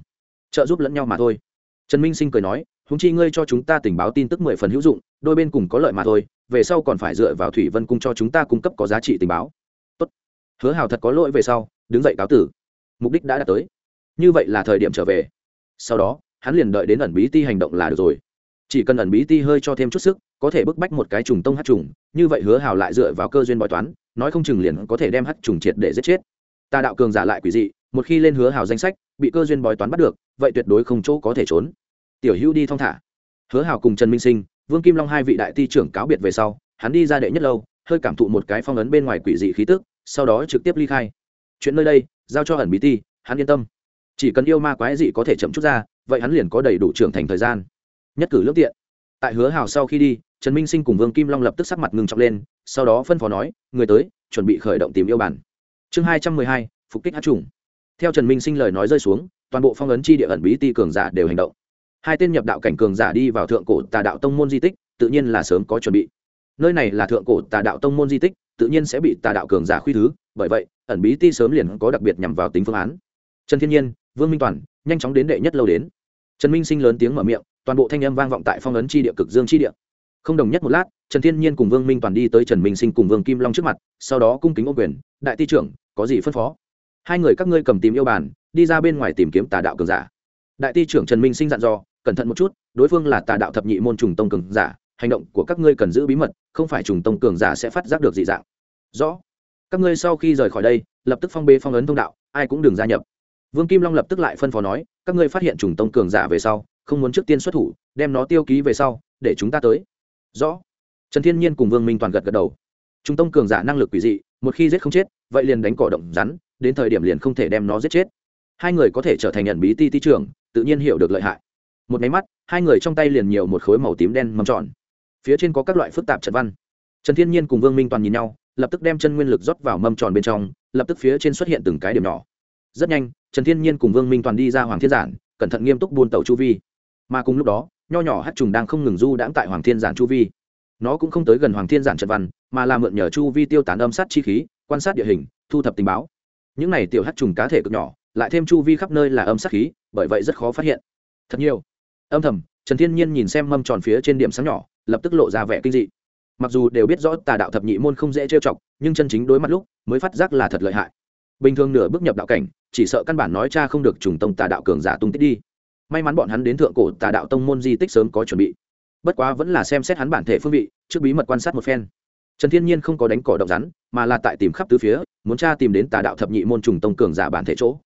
Trợ giúp lẫn nhau mà thôi. Trần minh sinh cười nói húng chi ngươi cho chúng ta tình báo tin tức mười phần hữu dụng, đôi bên cùng có lợi mà thôi, về sau còn phải dựa vào thủy vân cung cho chúng ta cung cấp có giá trị tình báo. Tốt. hứa hào thật có lỗi về sau, đứng dậy cáo tử. Mục đích đã đạt tới. Như vậy là thời điểm trở về. Sau đó, hắn liền đợi đến ẩn bí ti hành động là được rồi. Chỉ cần ẩn bí ti hơi cho thêm chút sức, có thể bức bách một cái trùng tông hát trùng, như vậy hứa hào lại dựa vào cơ duyên bói toán, nói không chừng liền có thể đem hát trùng triệt để giết chết. Ta đạo cường giả lại quỷ dị một khi lên hứa hào danh sách, bị cơ duyên bói toán bắt được, vậy tuyệt đối không chỗ có thể trốn. Tiểu hữu đi thong thả. Hứa hào cùng trần minh sinh, vương kim long hai vị đại ti trưởng cáo biệt về sau, hắn đi ra đệ nhất lâu, hơi cảm thụ một cái phong ấn bên ngoài quỷ dị khí tức, sau đó trực tiếp ly khai. Chuyện nơi đây, giao cho ẩn bí ti, hắn yên tâm. Chỉ cần yêu ma quái dị có thể chậm chút ra, vậy hắn liền có đầy đủ trưởng thành thời gian. Nhất cử lương tiện. Tại hứa hào sau khi đi, trần minh sinh cùng vương kim long lập tức sắc mặt ngừng trọng lên, sau đó phân phó nói, người tới, chuẩn bị khởi động tìm yêu bản. Chương hai trăm mười hai, phục kích hát trùng theo trần minh sinh lời nói rơi xuống, toàn bộ phong ấn chi địa ẩn bí ti cường giả đều hành động. Hai tên nhập đạo cảnh cường giả đi vào thượng cổ tà đạo tông môn di tích, tự nhiên là sớm có chuẩn bị. Nơi này là thượng cổ tà đạo tông môn di tích, tự nhiên sẽ bị tà đạo cường giả khuy thứ, bởi vậy, ẩn bí ti sớm liền có đặc biệt nhằm vào tính phương án. Trần thiên nhiên, vương minh toàn, nhanh chóng đến đệ nhất lâu đến. Trần minh sinh lớn tiếng mở miệng, toàn bộ thanh âm vang vọng tại phong ấn chi địa cực dương chi địa. Không đồng nhất một lát, trần thiên nhiên cùng vương minh toàn đi tới trần minh sinh cùng vương kim long trước mặt, sau đó cung kính ô quyền, đại ti trưởng, có gì phân phó? Hai người các ngươi cầm tìm yêu bàn, đi ra bên ngoài tìm kiếm tà đạo cường giả. Đại ti trưởng trần minh sinh dặn dò, cẩn thận một chút, đối phương là tà đạo thập nhị môn trùng tông cường giả, hành động của các ngươi cần giữ bí mật, không phải trùng tông cường giả sẽ phát giác được dị dạng. Rõ. Các ngươi sau khi rời khỏi đây, lập tức phong bê phong ấn thông đạo, ai cũng đừng gia nhập. Vương kim long lập tức lại phân phó nói, các ngươi phát hiện trùng tông cường giả về sau, không muốn trước tiên xuất thủ, đem nó tiêu ký về sau, để chúng ta tới. Rõ. Trần thiên nhiên cùng vương minh toàn gật gật đầu. Trùng tông cường giả năng lực quỷ dị, một khi giết không chết, vậy liền đánh cỏ động rắn đến thời điểm liền không thể đem nó giết chết. Hai người có thể trở thành nhận bí ti ti trưởng, tự nhiên hiểu được lợi hại. Một máy mắt, hai người trong tay liền nhiều một khối màu tím đen mâm tròn. Phía trên có các loại phức tạp trận văn. Trần thiên nhiên cùng vương minh toàn nhìn nhau, lập tức đem chân nguyên lực rót vào mâm tròn bên trong, lập tức phía trên xuất hiện từng cái điểm nhỏ. Rất nhanh, trần thiên nhiên cùng vương minh toàn đi ra hoàng thiên giản, cẩn thận nghiêm túc buôn tàu chu vi. Mà cùng lúc đó, nho nhỏ hát trùng đang không ngừng du đãng tại hoàng thiên giản chu vi. Nó cũng không tới gần hoàng thiên giản trận văn, mà là mượn nhờ chu vi tiêu tán âm sát chi khí, quan sát địa hình, thu thập tình báo những này tiểu hát trùng cá thể cực nhỏ, lại thêm chu vi khắp nơi là âm sát khí, bởi vậy rất khó phát hiện. Thật nhiều. Âm thầm, trần thiên nhiên nhìn xem mâm tròn phía trên điểm sáng nhỏ, lập tức lộ ra vẻ kinh dị. Mặc dù đều biết rõ tà đạo thập nhị môn không dễ trêu chọc, nhưng chân chính đối mặt lúc, mới phát giác là thật lợi hại. Bình thường nửa bước nhập đạo cảnh, chỉ sợ căn bản nói cha không được trùng tông tà đạo cường giả tung tích đi. May mắn bọn hắn đến thượng cổ tà đạo tông môn di tích sớm có chuẩn bị. Bất quá vẫn là xem xét hắn bản thể phương vị, trước bí mật quan sát một phen trần thiên nhiên không có đánh cỏ động rắn, mà là tại tìm khắp tứ phía, muốn tra tìm đến tà đạo thập nhị môn trùng tông cường giả bản thể chỗ.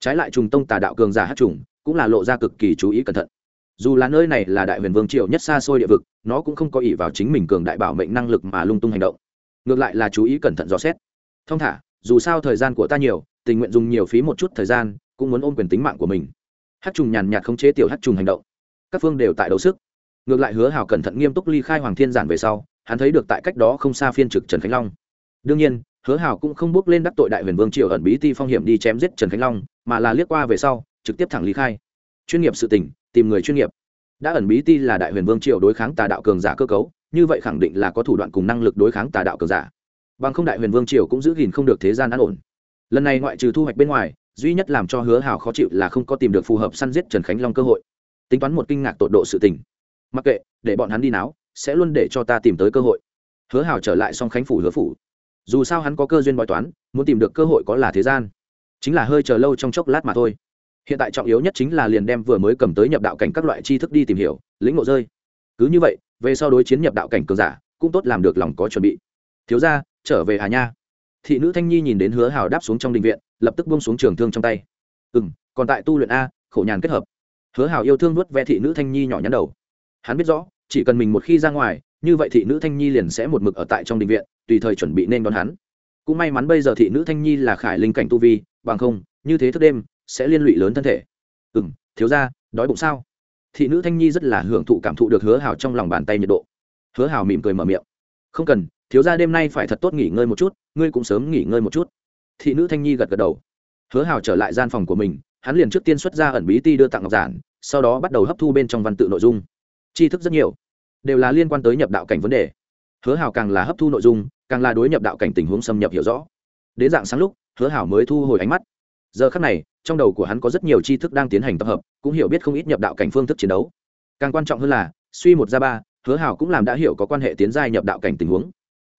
Trái lại trùng tông tà đạo cường giả hát trùng, cũng là lộ ra cực kỳ chú ý cẩn thận. Dù là nơi này là đại huyền vương triều nhất xa xôi địa vực, nó cũng không có ỷ vào chính mình cường đại bảo mệnh năng lực mà lung tung hành động. Ngược lại là chú ý cẩn thận dò xét. Thông thả, dù sao thời gian của ta nhiều, tình nguyện dùng nhiều phí một chút thời gian, cũng muốn ôm quyền tính mạng của mình. Hát trùng nhàn nhạt không chế tiểu hát trùng hành động. Các phương đều tại đấu sức. Ngược lại hứa hào cẩn thận nghiêm túc ly khai hoàng thiên giản về sau hắn thấy được tại cách đó không xa phiên trực trần khánh long. Đương nhiên, hứa hào cũng không bước lên đắc tội đại huyền vương triều ẩn bí ti phong hiểm đi chém giết trần khánh long, mà là liếc qua về sau, trực tiếp thẳng ly khai. Chuyên nghiệp sự tỉnh tìm người chuyên nghiệp. Đã ẩn bí ti là đại huyền vương triều đối kháng tà đạo cường giả cơ cấu, như vậy khẳng định là có thủ đoạn cùng năng lực đối kháng tà đạo cường giả. Bằng không đại huyền vương triều cũng giữ gìn không được thế gian an ổn. Lần này ngoại trừ thu hoạch bên ngoài, duy nhất làm cho hứa hào khó chịu là không có tìm được phù hợp săn giết trần khánh long cơ hội. Tính toán một kinh ngạc tột độ sự tình. Mặc kệ, để bọn hắn đi náo sẽ luôn để cho ta tìm tới cơ hội. Hứa hào trở lại song khánh phủ hứa phủ. Dù sao hắn có cơ duyên bói toán, muốn tìm được cơ hội có là thế gian. Chính là hơi chờ lâu trong chốc lát mà thôi. Hiện tại trọng yếu nhất chính là liền đem vừa mới cầm tới nhập đạo cảnh các loại tri thức đi tìm hiểu, lĩnh ngộ rơi. Cứ như vậy, về sau đối chiến nhập đạo cảnh cường giả, cũng tốt làm được lòng có chuẩn bị. Thiếu ra trở về hà nha. Thị nữ thanh nhi nhìn đến hứa hào đáp xuống trong đình viện, lập tức bông xuống trường thương trong tay. Ừ m còn tại tu luyện a, khổ nhàn kết hợp. Hứa hào yêu thương nuốt ve thị nữ thanh nhi nhỏ nhắn đầu. Hắn biết rõ chỉ cần mình một khi ra ngoài, như vậy thị nữ thanh nhi liền sẽ một mực ở tại trong định viện, tùy thời chuẩn bị nên đón hắn. Cũng may mắn bây giờ thị nữ thanh nhi là khải linh cảnh tu vi, bằng không, như thế thức đêm, sẽ liên lụy lớn thân thể. Ừ m thiếu ra đói bụng sao? Thị nữ thanh nhi rất là hưởng thụ cảm thụ được hứa hào trong lòng bàn tay nhiệt độ. Hứa hào mỉm cười mở miệng. Không cần, thiếu ra đêm nay phải thật tốt nghỉ ngơi một chút, ngươi cũng sớm nghỉ ngơi một chút. Thị nữ thanh nhi gật gật đầu. Hứa hào trở lại gian phòng của mình, hắn liền trước tiên xuất ra ẩn bí ti đưa tặng ngọc giản, sau đó bắt đầu hấp thu bên trong văn tự nội dung tri thức rất nhiều, đều là liên quan tới nhập đạo cảnh vấn đề. Hứa Hảo càng là hấp thu nội dung, càng là đối nhập đạo cảnh tình huống xâm nhập hiểu rõ. Đến dạng sáng lúc, hứa Hảo mới thu hồi ánh mắt. Giờ khắc này, trong đầu của hắn có rất nhiều tri thức đang tiến hành tập hợp, cũng hiểu biết không ít nhập đạo cảnh phương thức chiến đấu. Càng quan trọng hơn là, suy một ra ba, hứa Hảo cũng làm đã hiểu có quan hệ tiến giai nhập đạo cảnh tình huống.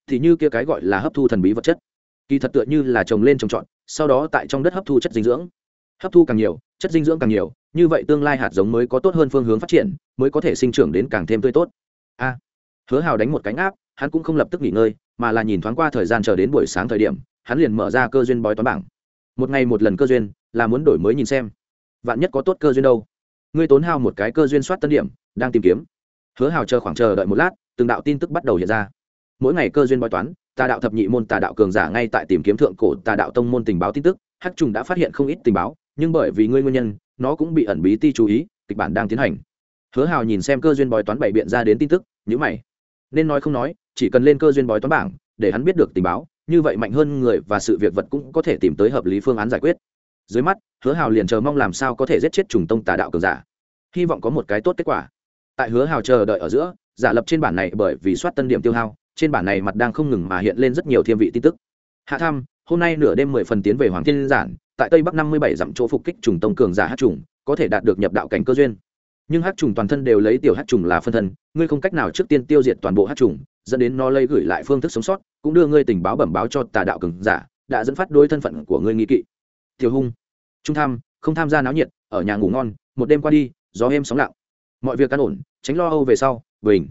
Thì như kia cái gọi là hấp thu thần bí vật chất. Kỳ thật tựa như là trồng lên trồng trọt, sau đó tại trong đất hấp thu chất dinh dưỡng hấp thu càng nhiều, chất dinh dưỡng càng nhiều, như vậy tương lai hạt giống mới có tốt hơn phương hướng phát triển, mới có thể sinh trưởng đến càng thêm tươi tốt. A. À, Hứa hào đánh một cánh áp, hắn cũng không lập tức nghỉ ngơi, mà là nhìn thoáng qua thời gian chờ đến buổi sáng thời điểm, hắn liền mở ra cơ duyên bói toán bảng. Một ngày một lần cơ duyên, là muốn đổi mới nhìn xem. Vạn nhất có tốt cơ duyên đâu? Ngươi tốn hao một cái cơ duyên soát tân điểm, đang tìm kiếm. Hứa hào chờ khoảng chờ đợi một lát, từng đạo tin tức bắt đầu hiện ra. Mỗi ngày cơ duyên bói toán, tà đạo thập nhị môn tà đạo cường giả ngay tại tìm kiếm thượng cổ tà đạo tông môn tình báo tin tức, hắc trùng đã phát hiện không ít tình báo nhưng bởi vì ngươi nguyên nhân, nó cũng bị ẩn bí ti chú ý, kịch bản đang tiến hành. Hứa hào nhìn xem cơ duyên bói toán bảy biện ra đến tin tức nhữ mày. Nên nói không nói, chỉ cần lên cơ duyên bói toán bảng, để hắn biết được tình báo, như vậy mạnh hơn người và sự việc vật cũng có thể tìm tới hợp lý phương án giải quyết. Dưới mắt, hứa hào liền chờ mong làm sao có thể giết chết trùng tông tà đạo cường giả. Hy vọng có một cái tốt kết quả. Tại hứa hào chờ đợi ở giữa, giả lập trên bản này bởi vì soát tân điểm tiêu hao, trên bản này mặt đang không ngừng mà hiện lên rất nhiều thiên vị tin tức. Hạ thăm hôm nay nửa đêm mười phần tiến về hoàng thiên giản tại tây bắc năm mươi bảy dặm chỗ phục kích trùng tông cường giả hát trùng, có thể đạt được nhập đạo cảnh cơ duyên. Nhưng hát trùng toàn thân đều lấy tiểu hát trùng là phân thân, ngươi không cách nào trước tiên tiêu diệt toàn bộ hát trùng, dẫn đến nó lấy gửi lại phương thức sống sót, cũng đưa ngươi tình báo bẩm báo cho tà đạo cường giả, đã dẫn phát đôi thân phận của ngươi nghi kỵ. Tiểu hung, trung tham, không tham gia náo nhiệt, ở nhà ngủ ngon, một đêm qua đi, gió êm sóng lặng. Mọi việc căn ổn, tránh lo âu về sau, bình.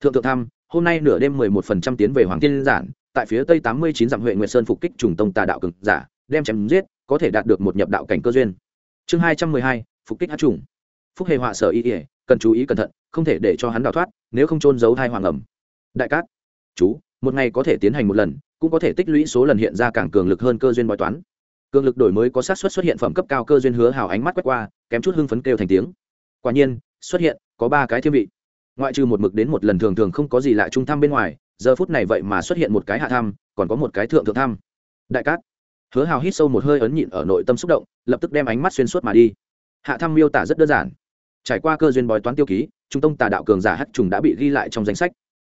Thượng thượng tham, hôm nay nửa đêm mười một phần trăm tiến về hoàng thiên giản, tại phía tây tám mươi chín dặm huệ nguyệt sơn phục kích trùng tông tà đạo cường giả, đem chém giết có thể đạt được một nhập đạo cảnh cơ duyên. Chương hai trăm mười hai, phục kích hát trùng. Phúc hề họa sở y ỉa cần chú ý cẩn thận, không thể để cho hắn đào thoát, nếu không trôn giấu hai hoàng ẩm. Đại cát. Chú, một ngày có thể tiến hành một lần, cũng có thể tích lũy số lần hiện ra càng cường lực hơn cơ duyên bói toán. Cường lực đổi mới có sát xuất xuất hiện phẩm cấp cao cơ duyên hứa hào ánh mắt quét qua, kém chút hưng phấn kêu thành tiếng. Quả nhiên, xuất hiện, có ba cái thiên vị. Ngoại trừ một mực đến một lần thường thường không có gì lạ trung thăm bên ngoài, giờ phút này vậy mà xuất hiện một cái hạ thăm, còn có một cái thượng thượng thăm. Đại cát hứa hào hít sâu một hơi ấn nhịn ở nội tâm xúc động, lập tức đem ánh mắt xuyên suốt mà đi. Hạ thăm miêu tả rất đơn giản. Trải qua cơ duyên bói toán tiêu ký trung tông tà đạo cường giả hắc trùng đã bị ghi lại trong danh sách.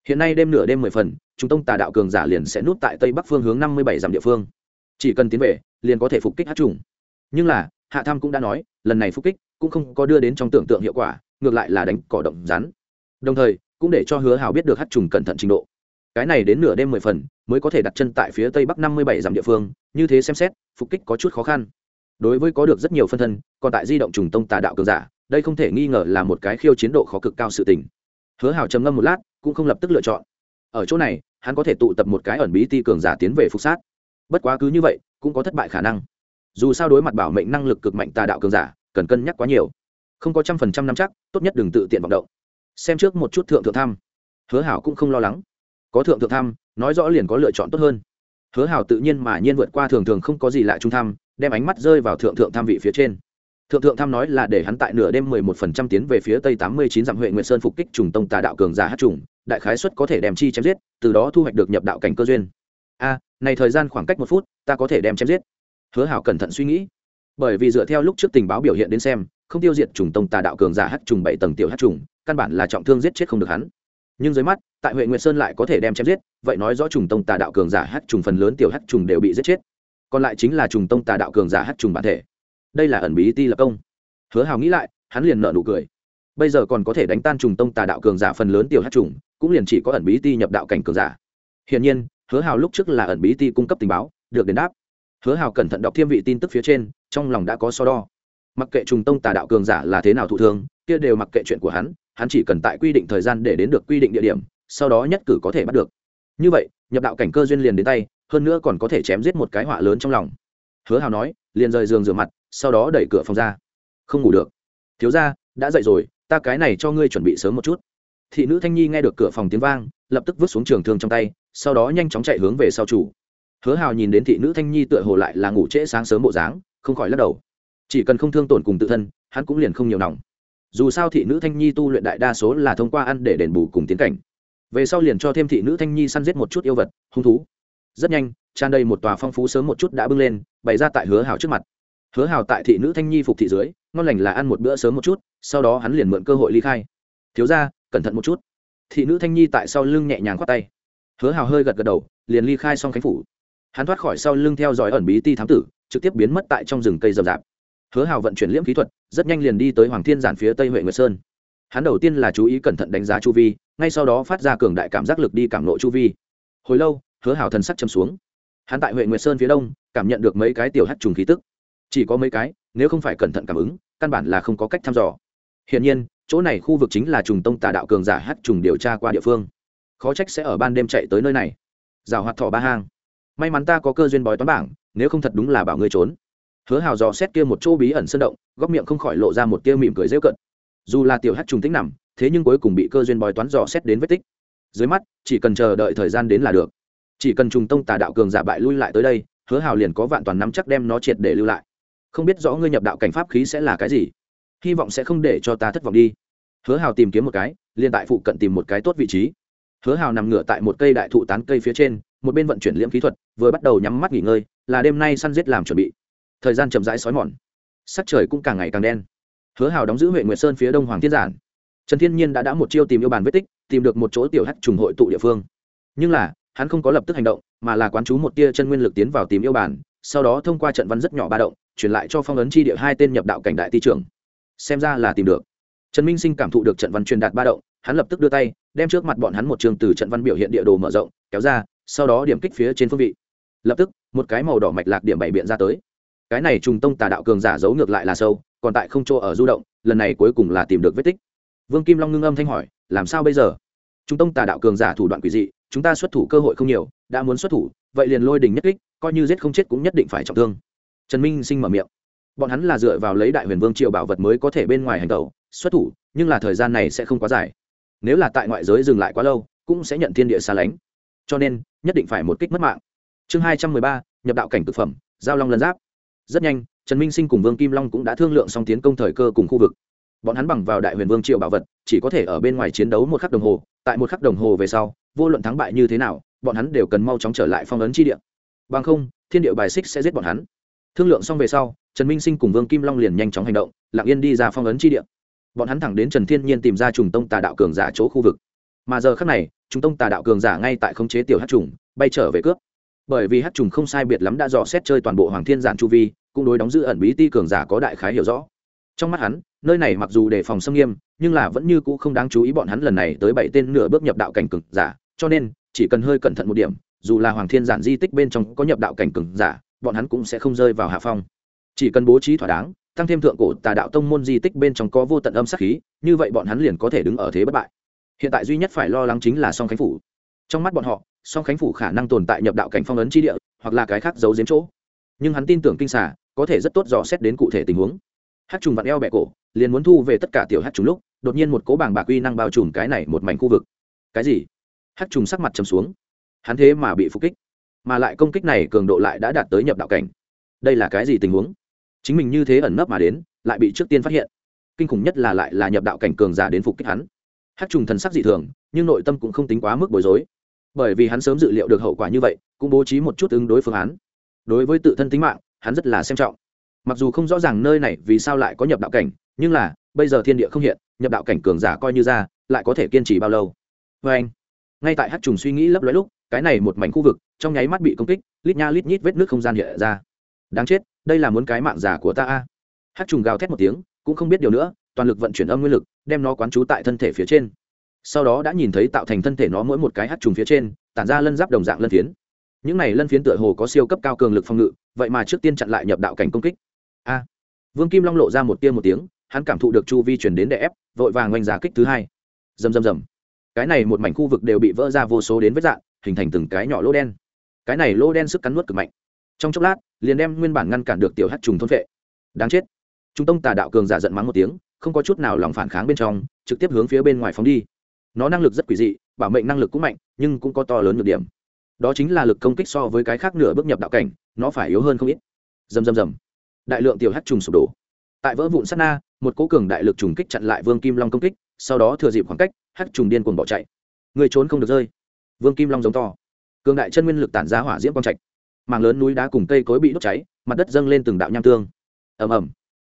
Hiện nay đêm nửa đêm mười phần trung tông tà đạo cường giả liền sẽ nút tại tây bắc phương hướng năm mươi bảy dặm địa phương. Chỉ cần tiến về, liền có thể phục kích hắc trùng. Nhưng là, hạ Tham cũng đã nói, lần này phục kích cũng không có đưa đến trong tưởng tượng hiệu quả, ngược lại là đánh cỏ động rắn. Đồng thời, cũng để cho hứa hào biết được hắc trùng cẩn thận trình độ cái này đến nửa đêm mười phần, mới có thể đặt chân tại phía tây bắc năm mươi bảy dặm địa phương, như thế xem xét, phục kích có chút khó khăn. Đối với có được rất nhiều phân thân, còn tại di động trùng tông tà đạo cường giả, đây không thể nghi ngờ là một cái khiêu chiến độ khó cực cao sự tình. Hứa hào trầm ngâm một lát, cũng không lập tức lựa chọn. Ở chỗ này, hắn có thể tụ tập một cái ẩn bí ti cường giả tiến về phục sát. Bất quá cứ như vậy, cũng có thất bại khả năng. Dù sao đối mặt bảo mệnh năng lực cực mạnh tà đạo cường giả, cần cân nhắc quá nhiều. Không có trăm phần trăm nắm chắc, tốt nhất đừng tự tiện vọng động. Xem trước một chút thượng thượng tham. Hứa hảo cũng không lo lắng có thượng thượng tham nói rõ liền có lựa chọn tốt hơn. Hứa hảo tự nhiên mà nhiên vượt qua thường thường không có gì lại trung tham đem ánh mắt rơi vào thượng thượng tham vị phía trên. Thượng thượng tham nói là để hắn tại nửa đêm mười một phần trăm tiến về phía tây tám mươi chín dặm huệ nguyện sơn phục kích trùng tông tà đạo cường giả hát trùng, đại khái xuất có thể đem chi chém giết, từ đó thu hoạch được nhập đạo cảnh cơ duyên. A, này thời gian khoảng cách một phút, ta có thể đem chém giết. Hứa hảo cẩn thận suy nghĩ. Bởi vì dựa theo lúc trước tình báo biểu hiện đến xem, không tiêu diệt trùng tông tà đạo cường giả hát trùng bảy tầng tiểu hát trùng, căn bản là trọng thương giết chết không được hắn nhưng dưới mắt, tại huệ nguyệt sơn lại có thể đem chém giết, vậy nói rõ trùng tông tà đạo cường giả hát trùng phần lớn tiểu hát trùng đều bị giết chết. Còn lại chính là trùng tông tà đạo cường giả hát trùng bản thể. Đây là ẩn bí ti lập công. Hứa hào nghĩ lại, hắn liền nợ nụ cười. Bây giờ còn có thể đánh tan trùng tông tà đạo cường giả phần lớn tiểu hát trùng, cũng liền chỉ có ẩn bí ti nhập đạo cảnh cường giả. Hiển nhiên, hứa hào lúc trước là ẩn bí ti cung cấp tình báo, được đền đáp. Hứa hào cẩn thận đọc thiêm vị tin tức phía trên, trong lòng đã có so đo. Mặc kệ trùng tông tà đạo cường giả là thế nào thụ thương, kia đều mặc kệ chuyện của hắn hắn chỉ cần tại quy định thời gian để đến được quy định địa điểm, sau đó nhất cử có thể bắt được. Như vậy, nhập đạo cảnh cơ duyên liền đến tay, hơn nữa còn có thể chém giết một cái họa lớn trong lòng. Hứa hào nói, liền rời giường rửa mặt, sau đó đẩy cửa phòng ra. Không ngủ được. Thiếu ra đã dậy rồi, ta cái này cho ngươi chuẩn bị sớm một chút. Thị nữ thanh nhi nghe được cửa phòng tiếng vang, lập tức vứt xuống trường thương trong tay, sau đó nhanh chóng chạy hướng về sau chủ. Hứa hào nhìn đến thị nữ thanh nhi tựa hồ lại là ngủ trễ sáng sớm bộ dáng, không khỏi lắc đầu. Chỉ cần không thương tổn cùng tự thân, hắn cũng liền không nhiều nòng dù sao thị nữ thanh nhi tu luyện đại đa số là thông qua ăn để đền bù cùng tiến cảnh. Về sau liền cho thêm thị nữ thanh nhi săn giết một chút yêu vật, hung thú. Rất nhanh, tràn đầy một tòa phong phú sớm một chút đã bưng lên, bày ra tại hứa hào trước mặt. Hứa hào tại thị nữ thanh nhi phục thị dưới, ngon lành là ăn một bữa sớm một chút, sau đó hắn liền mượn cơ hội ly khai. Thiếu ra cẩn thận một chút. Thị nữ thanh nhi tại sau lưng nhẹ nhàng khoác tay. Hứa hào hơi gật gật đầu, liền ly khai xong khánh phủ. Hắn thoát khỏi sau lưng theo dõi ẩn bí ti thám tử, trực tiếp biến mất tại trong rừng cây rậm rạp hứa hào vận chuyển liễm kỹ thuật, rất nhanh liền đi tới hoàng thiên giản phía tây huệ nguyệt sơn. Hắn đầu tiên là chú ý cẩn thận đánh giá chu vi, ngay sau đó phát ra cường đại cảm giác lực đi cảm nộ chu vi. Hồi lâu, hứa hào thần sắc châm xuống. Hắn tại huệ nguyệt sơn phía đông, cảm nhận được mấy cái tiểu hắc trùng khí tức. Chỉ có mấy cái, nếu không phải cẩn thận cảm ứng, căn bản là không có cách thăm dò. Hiển nhiên, chỗ này khu vực chính là trùng tông tà đạo cường giả hát trùng điều tra qua địa phương. Khó trách sẽ ở ban đêm chạy tới nơi này. Rào hoạt thỏ ba hang. May mắn ta có cơ duyên bói toán bảng, nếu không thật đúng là bảo ngươi trốn hứa hào dò xét kia một chỗ bí ẩn sơn động, góc miệng không khỏi lộ ra một tia mỉm cười rêu cận dù là tiểu hát trùng tích nằm, thế nhưng cuối cùng bị cơ duyên bói toán dò xét đến vết tích. Dưới mắt, chỉ cần chờ đợi thời gian đến là được. Chỉ cần trùng tông tà đạo cường giả bại lui lại tới đây, hứa hào liền có vạn toàn nắm chắc đem nó triệt để lưu lại. Không biết rõ ngươi nhập đạo cảnh pháp khí sẽ là cái gì. Hy vọng sẽ không để cho ta thất vọng đi. Hứa hào tìm kiếm một cái, liền tại phụ cận tìm một cái tốt vị trí. Hứa hào nằm ngửa tại một cây đại thụ tán cây phía trên, một bên vận chuyển liễm kỹ thuật, vừa bắt đầu nhắm mắt nghỉ ngơi, là đêm nay săn giết làm chuẩn bị thời gian chậm rãi xói mòn. Sắc trời cũng càng ngày càng đen. Hứa hào đóng giữ huyện nguyệt sơn phía đông hoàng thiên giản. Trần thiên nhiên đã đã một chiêu tìm yêu bàn vết tích, tìm được một chỗ tiểu hắc trùng hội tụ địa phương. Nhưng là, hắn không có lập tức hành động, mà là quán chú một tia chân nguyên lực tiến vào tìm yêu bàn, sau đó thông qua trận văn rất nhỏ ba động, truyền lại cho phong ấn chi địa hai tên nhập đạo cảnh đại ti trưởng. Xem ra là tìm được. Trần minh sinh cảm thụ được trận văn truyền đạt ba động, hắn lập tức đưa tay, đem trước mặt bọn hắn một trường từ trận văn biểu hiện địa đồ mở rộng, kéo ra, sau đó điểm kích phía trên phương vị. Lập tức, một cái màu đỏ mạch lạc điểm bảy biện ra tới cái này trùng tông tà đạo cường giả giấu ngược lại là sâu, còn tại không chỗ ở du động, lần này cuối cùng là tìm được vết tích. Vương kim long ngưng âm thanh hỏi, làm sao bây giờ? Trung tông tà đạo cường giả thủ đoạn quỷ dị, chúng ta xuất thủ cơ hội không nhiều, đã muốn xuất thủ, vậy liền lôi đình nhất kích, coi như giết không chết cũng nhất định phải trọng thương. Trần minh sinh mở miệng, bọn hắn là dựa vào lấy đại huyền vương triều bảo vật mới có thể bên ngoài hành tẩu, xuất thủ, nhưng là thời gian này sẽ không quá dài. Nếu là tại ngoại giới dừng lại quá lâu, cũng sẽ nhận thiên địa xa lánh. Cho nên, nhất định phải một kích mất mạng. Chương hai trăm mười ba, nhập đạo cảnh thực phẩm, giao long lân giáp rất nhanh, trần minh sinh cùng vương kim long cũng đã thương lượng xong tiến công thời cơ cùng khu vực. Bọn hắn bằng vào đại huyền vương triệu bảo vật, chỉ có thể ở bên ngoài chiến đấu một khắc đồng hồ, tại một khắc đồng hồ về sau, vô luận thắng bại như thế nào, bọn hắn đều cần mau chóng trở lại phong ấn chi địa. Bằng không, thiên địa bài xích sẽ giết bọn hắn. Thương lượng xong về sau, trần minh sinh cùng vương kim long liền nhanh chóng hành động, lặng yên đi ra phong ấn chi địa. Bọn hắn thẳng đến trần thiên nhiên tìm ra trùng tông tà đạo cường giả chỗ khu vực. Mà giờ khác này, trùng tông tà đạo cường giả ngay tại khống chế tiểu hát trùng, bay trở về cướp bởi vì hát trùng không sai biệt lắm đã dò xét chơi toàn bộ hoàng thiên giản chu vi, cũng đối đóng giữ ẩn bí ti cường giả có đại khái hiểu rõ. Trong mắt hắn, nơi này mặc dù đề phòng xâm nghiêm, nhưng là vẫn như cũ không đáng chú ý bọn hắn lần này tới bảy tên nửa bước nhập đạo cảnh cường giả, cho nên, chỉ cần hơi cẩn thận một điểm, dù là hoàng thiên giản di tích bên trong có nhập đạo cảnh cường giả, bọn hắn cũng sẽ không rơi vào hạ phong. Chỉ cần bố trí thỏa đáng, tăng thêm thượng cổ tà đạo tông môn di tích bên trong có vô tận âm sắc khí, như vậy bọn hắn liền có thể đứng ở thế bất bại. Hiện tại duy nhất phải lo lắng chính là song khánh phủ. Trong mắt bọn họ song khánh phủ khả năng tồn tại nhập đạo cảnh phong ấn chi địa, hoặc là cái khác giấu giếm chỗ. Nhưng hắn tin tưởng kinh xả có thể rất tốt dò xét đến cụ thể tình huống. Hát trùng vặn eo bẹ cổ, liền muốn thu về tất cả tiểu hát trùng lúc, đột nhiên một cố bảng bạc uy năng bao trùm cái này một mảnh khu vực. Cái gì? Hát trùng sắc mặt chầm xuống. Hắn thế mà bị phục kích, mà lại công kích này cường độ lại đã đạt tới nhập đạo cảnh. Đây là cái gì tình huống? Chính mình như thế ẩn nấp mà đến, lại bị trước tiên phát hiện. Kinh khủng nhất là lại là nhập đạo cảnh cường giả đến phục kích hắn. Hát trùng thần sắc dị thường, nhưng nội tâm cũng không tính quá mức bối rối bởi vì hắn sớm dự liệu được hậu quả như vậy, cũng bố trí một chút ứng đối phương án. Đối với tự thân tính mạng, hắn rất là xem trọng. Mặc dù không rõ ràng nơi này vì sao lại có nhập đạo cảnh, nhưng là, bây giờ thiên địa không hiện, nhập đạo cảnh cường giả coi như ra, lại có thể kiên trì bao lâu? Vê anh, ngay tại hát trùng suy nghĩ lấp lóe lúc, cái này một mảnh khu vực, trong nháy mắt bị công kích, lít nha lít nhít vết nước không gian hiện ra. Đáng chết, đây là muốn cái mạng giả của ta a. Hát trùng gào thét một tiếng, cũng không biết điều nữa, toàn lực vận chuyển âm nguyên lực, đem nó quán trú tại thân thể phía trên sau đó đã nhìn thấy tạo thành thân thể nó mỗi một cái hát trùng phía trên, tản ra lân giáp đồng dạng lân phiến. Những này lân phiến tựa hồ có siêu cấp cao cường lực phòng ngự, vậy mà trước tiên chặn lại nhập đạo cảnh công kích. A! Vương kim long lộ ra một tiên một tiếng, hắn cảm thụ được chu vi chuyển đến đè ép, vội vàng oanh giá kích thứ hai. Rầm rầm rầm. Cái này một mảnh khu vực đều bị vỡ ra vô số đến vết dạng hình thành từng cái nhỏ lỗ đen. Cái này lỗ đen sức cắn nuốt cực mạnh. Trong chốc lát, liền đem nguyên bản ngăn cản được tiểu hát trùng thôn vệ đáng chết. Trung tông tà đạo cường giả giận mắng một tiếng, không có chút nào lòng phản kháng bên trong, trực tiếp hướng phía bên ngoài phóng đi nó năng lực rất quỷ dị, bảo mệnh năng lực cũng mạnh, nhưng cũng có to lớn nhược điểm. Đó chính là lực công kích so với cái khác nửa bước nhập đạo cảnh, nó phải yếu hơn không ít. Dầm dầm dầm. Đại lượng tiểu hát trùng sụp đổ. Tại vỡ vụn sát na, một cố cường đại lực trùng kích chặn lại vương kim long công kích, sau đó thừa dịp khoảng cách hát trùng điên cuồng bỏ chạy. Người trốn không được rơi. Vương kim long giống to. Cường đại chân nguyên lực tản ra hỏa diễm quang trạch. Mảng lớn núi đá cùng cây cối bị đốt cháy, mặt đất dâng lên từng đạo nham tương. Ầm ầm.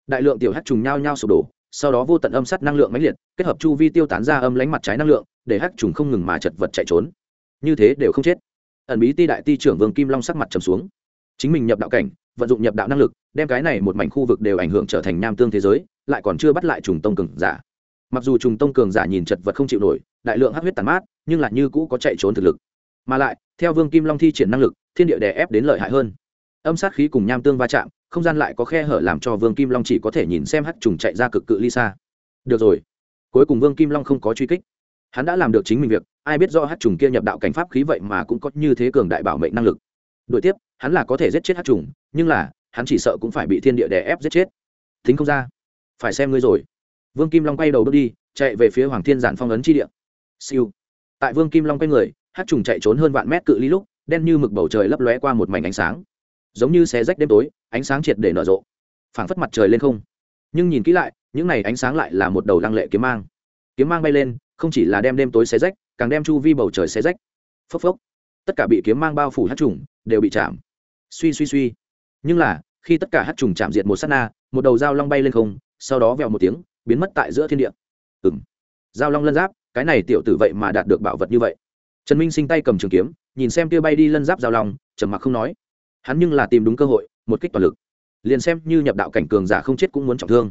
Đại lượng tiểu hát trùng nhao nhao sụp đổ sau đó vô tận âm sát năng lượng mãnh liệt, kết hợp chu vi tiêu tán ra âm lánh mặt trái năng lượng, để hắc trùng không ngừng mà chật vật chạy trốn. Như thế đều không chết. Ẩn bí ti đại ti trưởng vương kim long sắc mặt trầm xuống. Chính mình nhập đạo cảnh, vận dụng nhập đạo năng lực, đem cái này một mảnh khu vực đều ảnh hưởng trở thành nam tương thế giới, lại còn chưa bắt lại trùng tông cường giả. Mặc dù trùng tông cường giả nhìn chật vật không chịu nổi, đại lượng hắc huyết tàn mát, nhưng lại như cũ có chạy trốn thực lực. Mà lại, theo vương kim long thi triển năng lực, thiên địa đè ép đến lợi hại hơn. Âm sát khí cùng nham tương va chạm không gian lại có khe hở làm cho vương kim long chỉ có thể nhìn xem Hát trùng chạy ra cực cự ly xa. Được rồi. Cuối cùng vương kim long không có truy kích. Hắn đã làm được chính mình việc, ai biết do Hát trùng kia nhập đạo cảnh pháp khí vậy mà cũng có như thế cường đại bảo mệnh năng lực. Đội tiếp, hắn là có thể giết chết Hát trùng, nhưng là, hắn chỉ sợ cũng phải bị thiên địa đè ép giết chết. Thính không ra. Phải xem ngươi rồi. Vương kim long quay đầu bước đi, chạy về phía hoàng thiên giản phong ấn chi địa. Siêu. Tại vương kim long quay người hát trùng chạy trốn hơn vạn mét cự ly lúc, đen như mực bầu trời lấp lóe qua một mảnh ánh sáng giống như xé rách đêm tối, ánh sáng triệt để nở rộ. Phảng phất mặt trời lên không. Nhưng nhìn kỹ lại, những này ánh sáng lại là một đầu lăng lệ kiếm mang. Kiếm mang bay lên, không chỉ là đem đêm tối xé rách, càng đem chu vi bầu trời xé rách. Phốc phốc. Tất cả bị kiếm mang bao phủ hát trùng, đều bị chạm. Suy suy suy. Nhưng là, khi tất cả hát trùng chạm diệt một s á t na, một đầu dao long bay lên không, sau đó vẹo một tiếng, biến mất tại giữa thiên địa. Ừng dao long lân giáp, cái này tiểu tử vậy mà đạt được bảo vật như vậy. Trần minh sinh tay cầm trường kiếm, nhìn xem tia bay đi lân giáp dao long, trầm mặc không nói hắn nhưng là tìm đúng cơ hội, một kích toàn lực. Liền xem như nhập đạo cảnh cường giả không chết cũng muốn trọng thương.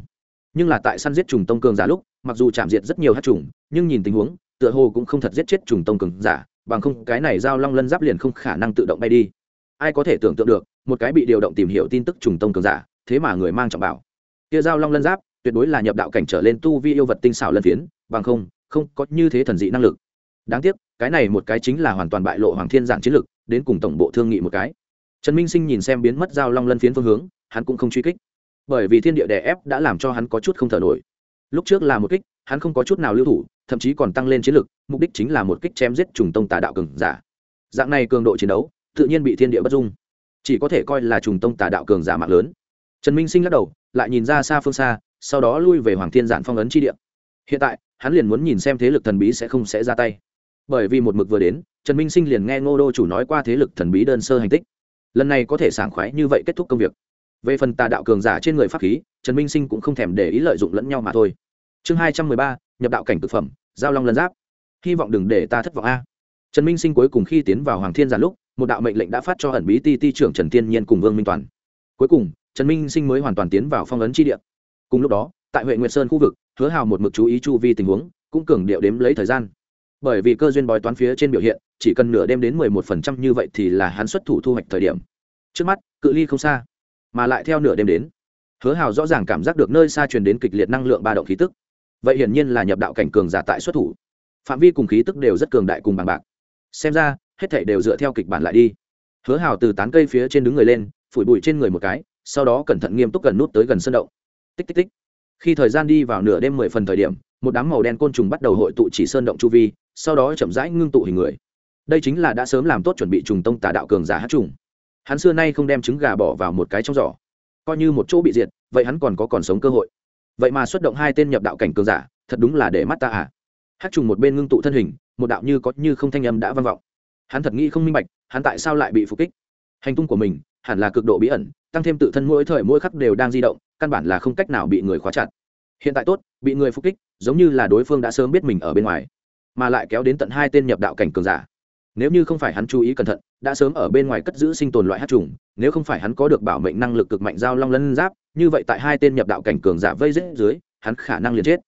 Nhưng là tại săn giết trùng tông cường giả lúc, mặc dù chạm diệt rất nhiều hát trùng, nhưng nhìn tình huống, tựa hồ cũng không thật giết chết trùng tông cường giả, bằng không cái này giao long lân giáp liền không khả năng tự động bay đi. Ai có thể tưởng tượng được, một cái bị điều động tìm hiểu tin tức trùng tông cường giả, thế mà người mang trọng bảo. Kia giao long lân giáp, tuyệt đối là nhập đạo cảnh trở lên tu vi yêu vật tinh xảo lân phiến, bằng không không có như thế thần dị năng lực. Đáng tiếc, cái này một cái chính là hoàn toàn bại lộ hoàng thiên giảng chiến lực, đến cùng tổng bộ thương nghị một cái trần minh sinh nhìn xem biến mất giao long lân phiến phương hướng, hắn cũng không truy kích. Bởi vì thiên địa đè ép đã làm cho hắn có chút không thở nổi. Lúc trước là một kích, hắn không có chút nào lưu thủ, thậm chí còn tăng lên chiến lực, mục đích chính là một kích chém giết trùng tông tà đạo cường giả. Dạng này cường độ chiến đấu, tự nhiên bị thiên địa bất dung. Chỉ có thể coi là trùng tông tà đạo cường giả mạng lớn. Trần minh sinh lắc đầu, lại nhìn ra xa phương xa, sau đó lui về hoàng thiên giản phong ấn chi địa. Hiện tại, hắn liền muốn nhìn xem thế lực thần bí sẽ không sẽ ra tay. Bởi vì một mực vừa đến, trần minh sinh liền nghe ngô đô chủ nói qua thế lực thần bí đơn sơ hành tích lần này có thể sảng khoái như vậy kết thúc công việc. Về phần tà đạo cường giả trên người pháp khí, trần minh sinh cũng không thèm để ý lợi dụng lẫn nhau mà thôi. Chương hai trăm mười ba, nhập đạo cảnh thực phẩm, giao long lân giáp. Hy vọng đừng để ta thất vọng a. Trần minh sinh cuối cùng khi tiến vào hoàng thiên giàn lúc, một đạo mệnh lệnh đã phát cho ẩn bí ti ti trưởng trần tiên nhiên cùng vương minh toàn. Cuối cùng, trần minh sinh mới hoàn toàn tiến vào phong ấn tri địa. Cùng lúc đó, tại huệ nguyệt sơn khu vực, hứa hào một mực chú ý chu vi tình huống, cũng cường điệu đếm lấy thời gian bởi vì cơ duyên bói toán phía trên biểu hiện, chỉ cần nửa đêm đến mười một phần trăm như vậy thì là hắn xuất thủ thu hoạch thời điểm. Trước mắt, cự ly không xa, mà lại theo nửa đêm đến, hứa hào rõ ràng cảm giác được nơi xa truyền đến kịch liệt năng lượng ba động khí tức. Vậy hiển nhiên là nhập đạo cảnh cường giả tại xuất thủ. Phạm vi cùng khí tức đều rất cường đại cùng bằng bạc. Xem ra, hết thảy đều dựa theo kịch bản lại đi. Hứa hào từ tán cây phía trên đứng người lên, phủi bụi trên người một cái, sau đó cẩn thận nghiêm túc gần nút tới gần sân động. Tích tích tích. Khi thời gian đi vào nửa đêm mười phần thời điểm một đám màu đen côn trùng bắt đầu hội tụ chỉ sơn động chu vi, sau đó chậm rãi ngưng tụ hình người. Đây chính là đã sớm làm tốt chuẩn bị trùng tông tà đạo cường giả hát trùng. Hắn xưa nay không đem trứng gà bỏ vào một cái trong giỏ, coi như một chỗ bị diệt, vậy hắn còn có còn sống cơ hội. Vậy mà xuất động hai tên nhập đạo cảnh cường giả, thật đúng là để mắt ta à. Hát trùng một bên ngưng tụ thân hình, một đạo như có như không thanh âm đã vang vọng. Hắn thật nghĩ không minh bạch, hắn tại sao lại bị phục kích? Hành tung của mình, hẳn là cực độ bí ẩn, tăng thêm tự thân mỗi thời mỗi khắc đều đang di động, căn bản là không cách nào bị người khóa chặt. Hiện tại tốt, bị người phục kích giống như là đối phương đã sớm biết mình ở bên ngoài, mà lại kéo đến tận hai tên nhập đạo cảnh cường giả. Nếu như không phải hắn chú ý cẩn thận, đã sớm ở bên ngoài cất giữ sinh tồn loại hát trùng, nếu không phải hắn có được bảo mệnh năng lực cực mạnh giao long lân giáp, như vậy tại hai tên nhập đạo cảnh cường giả vây giết dưới, hắn khả năng liền chết.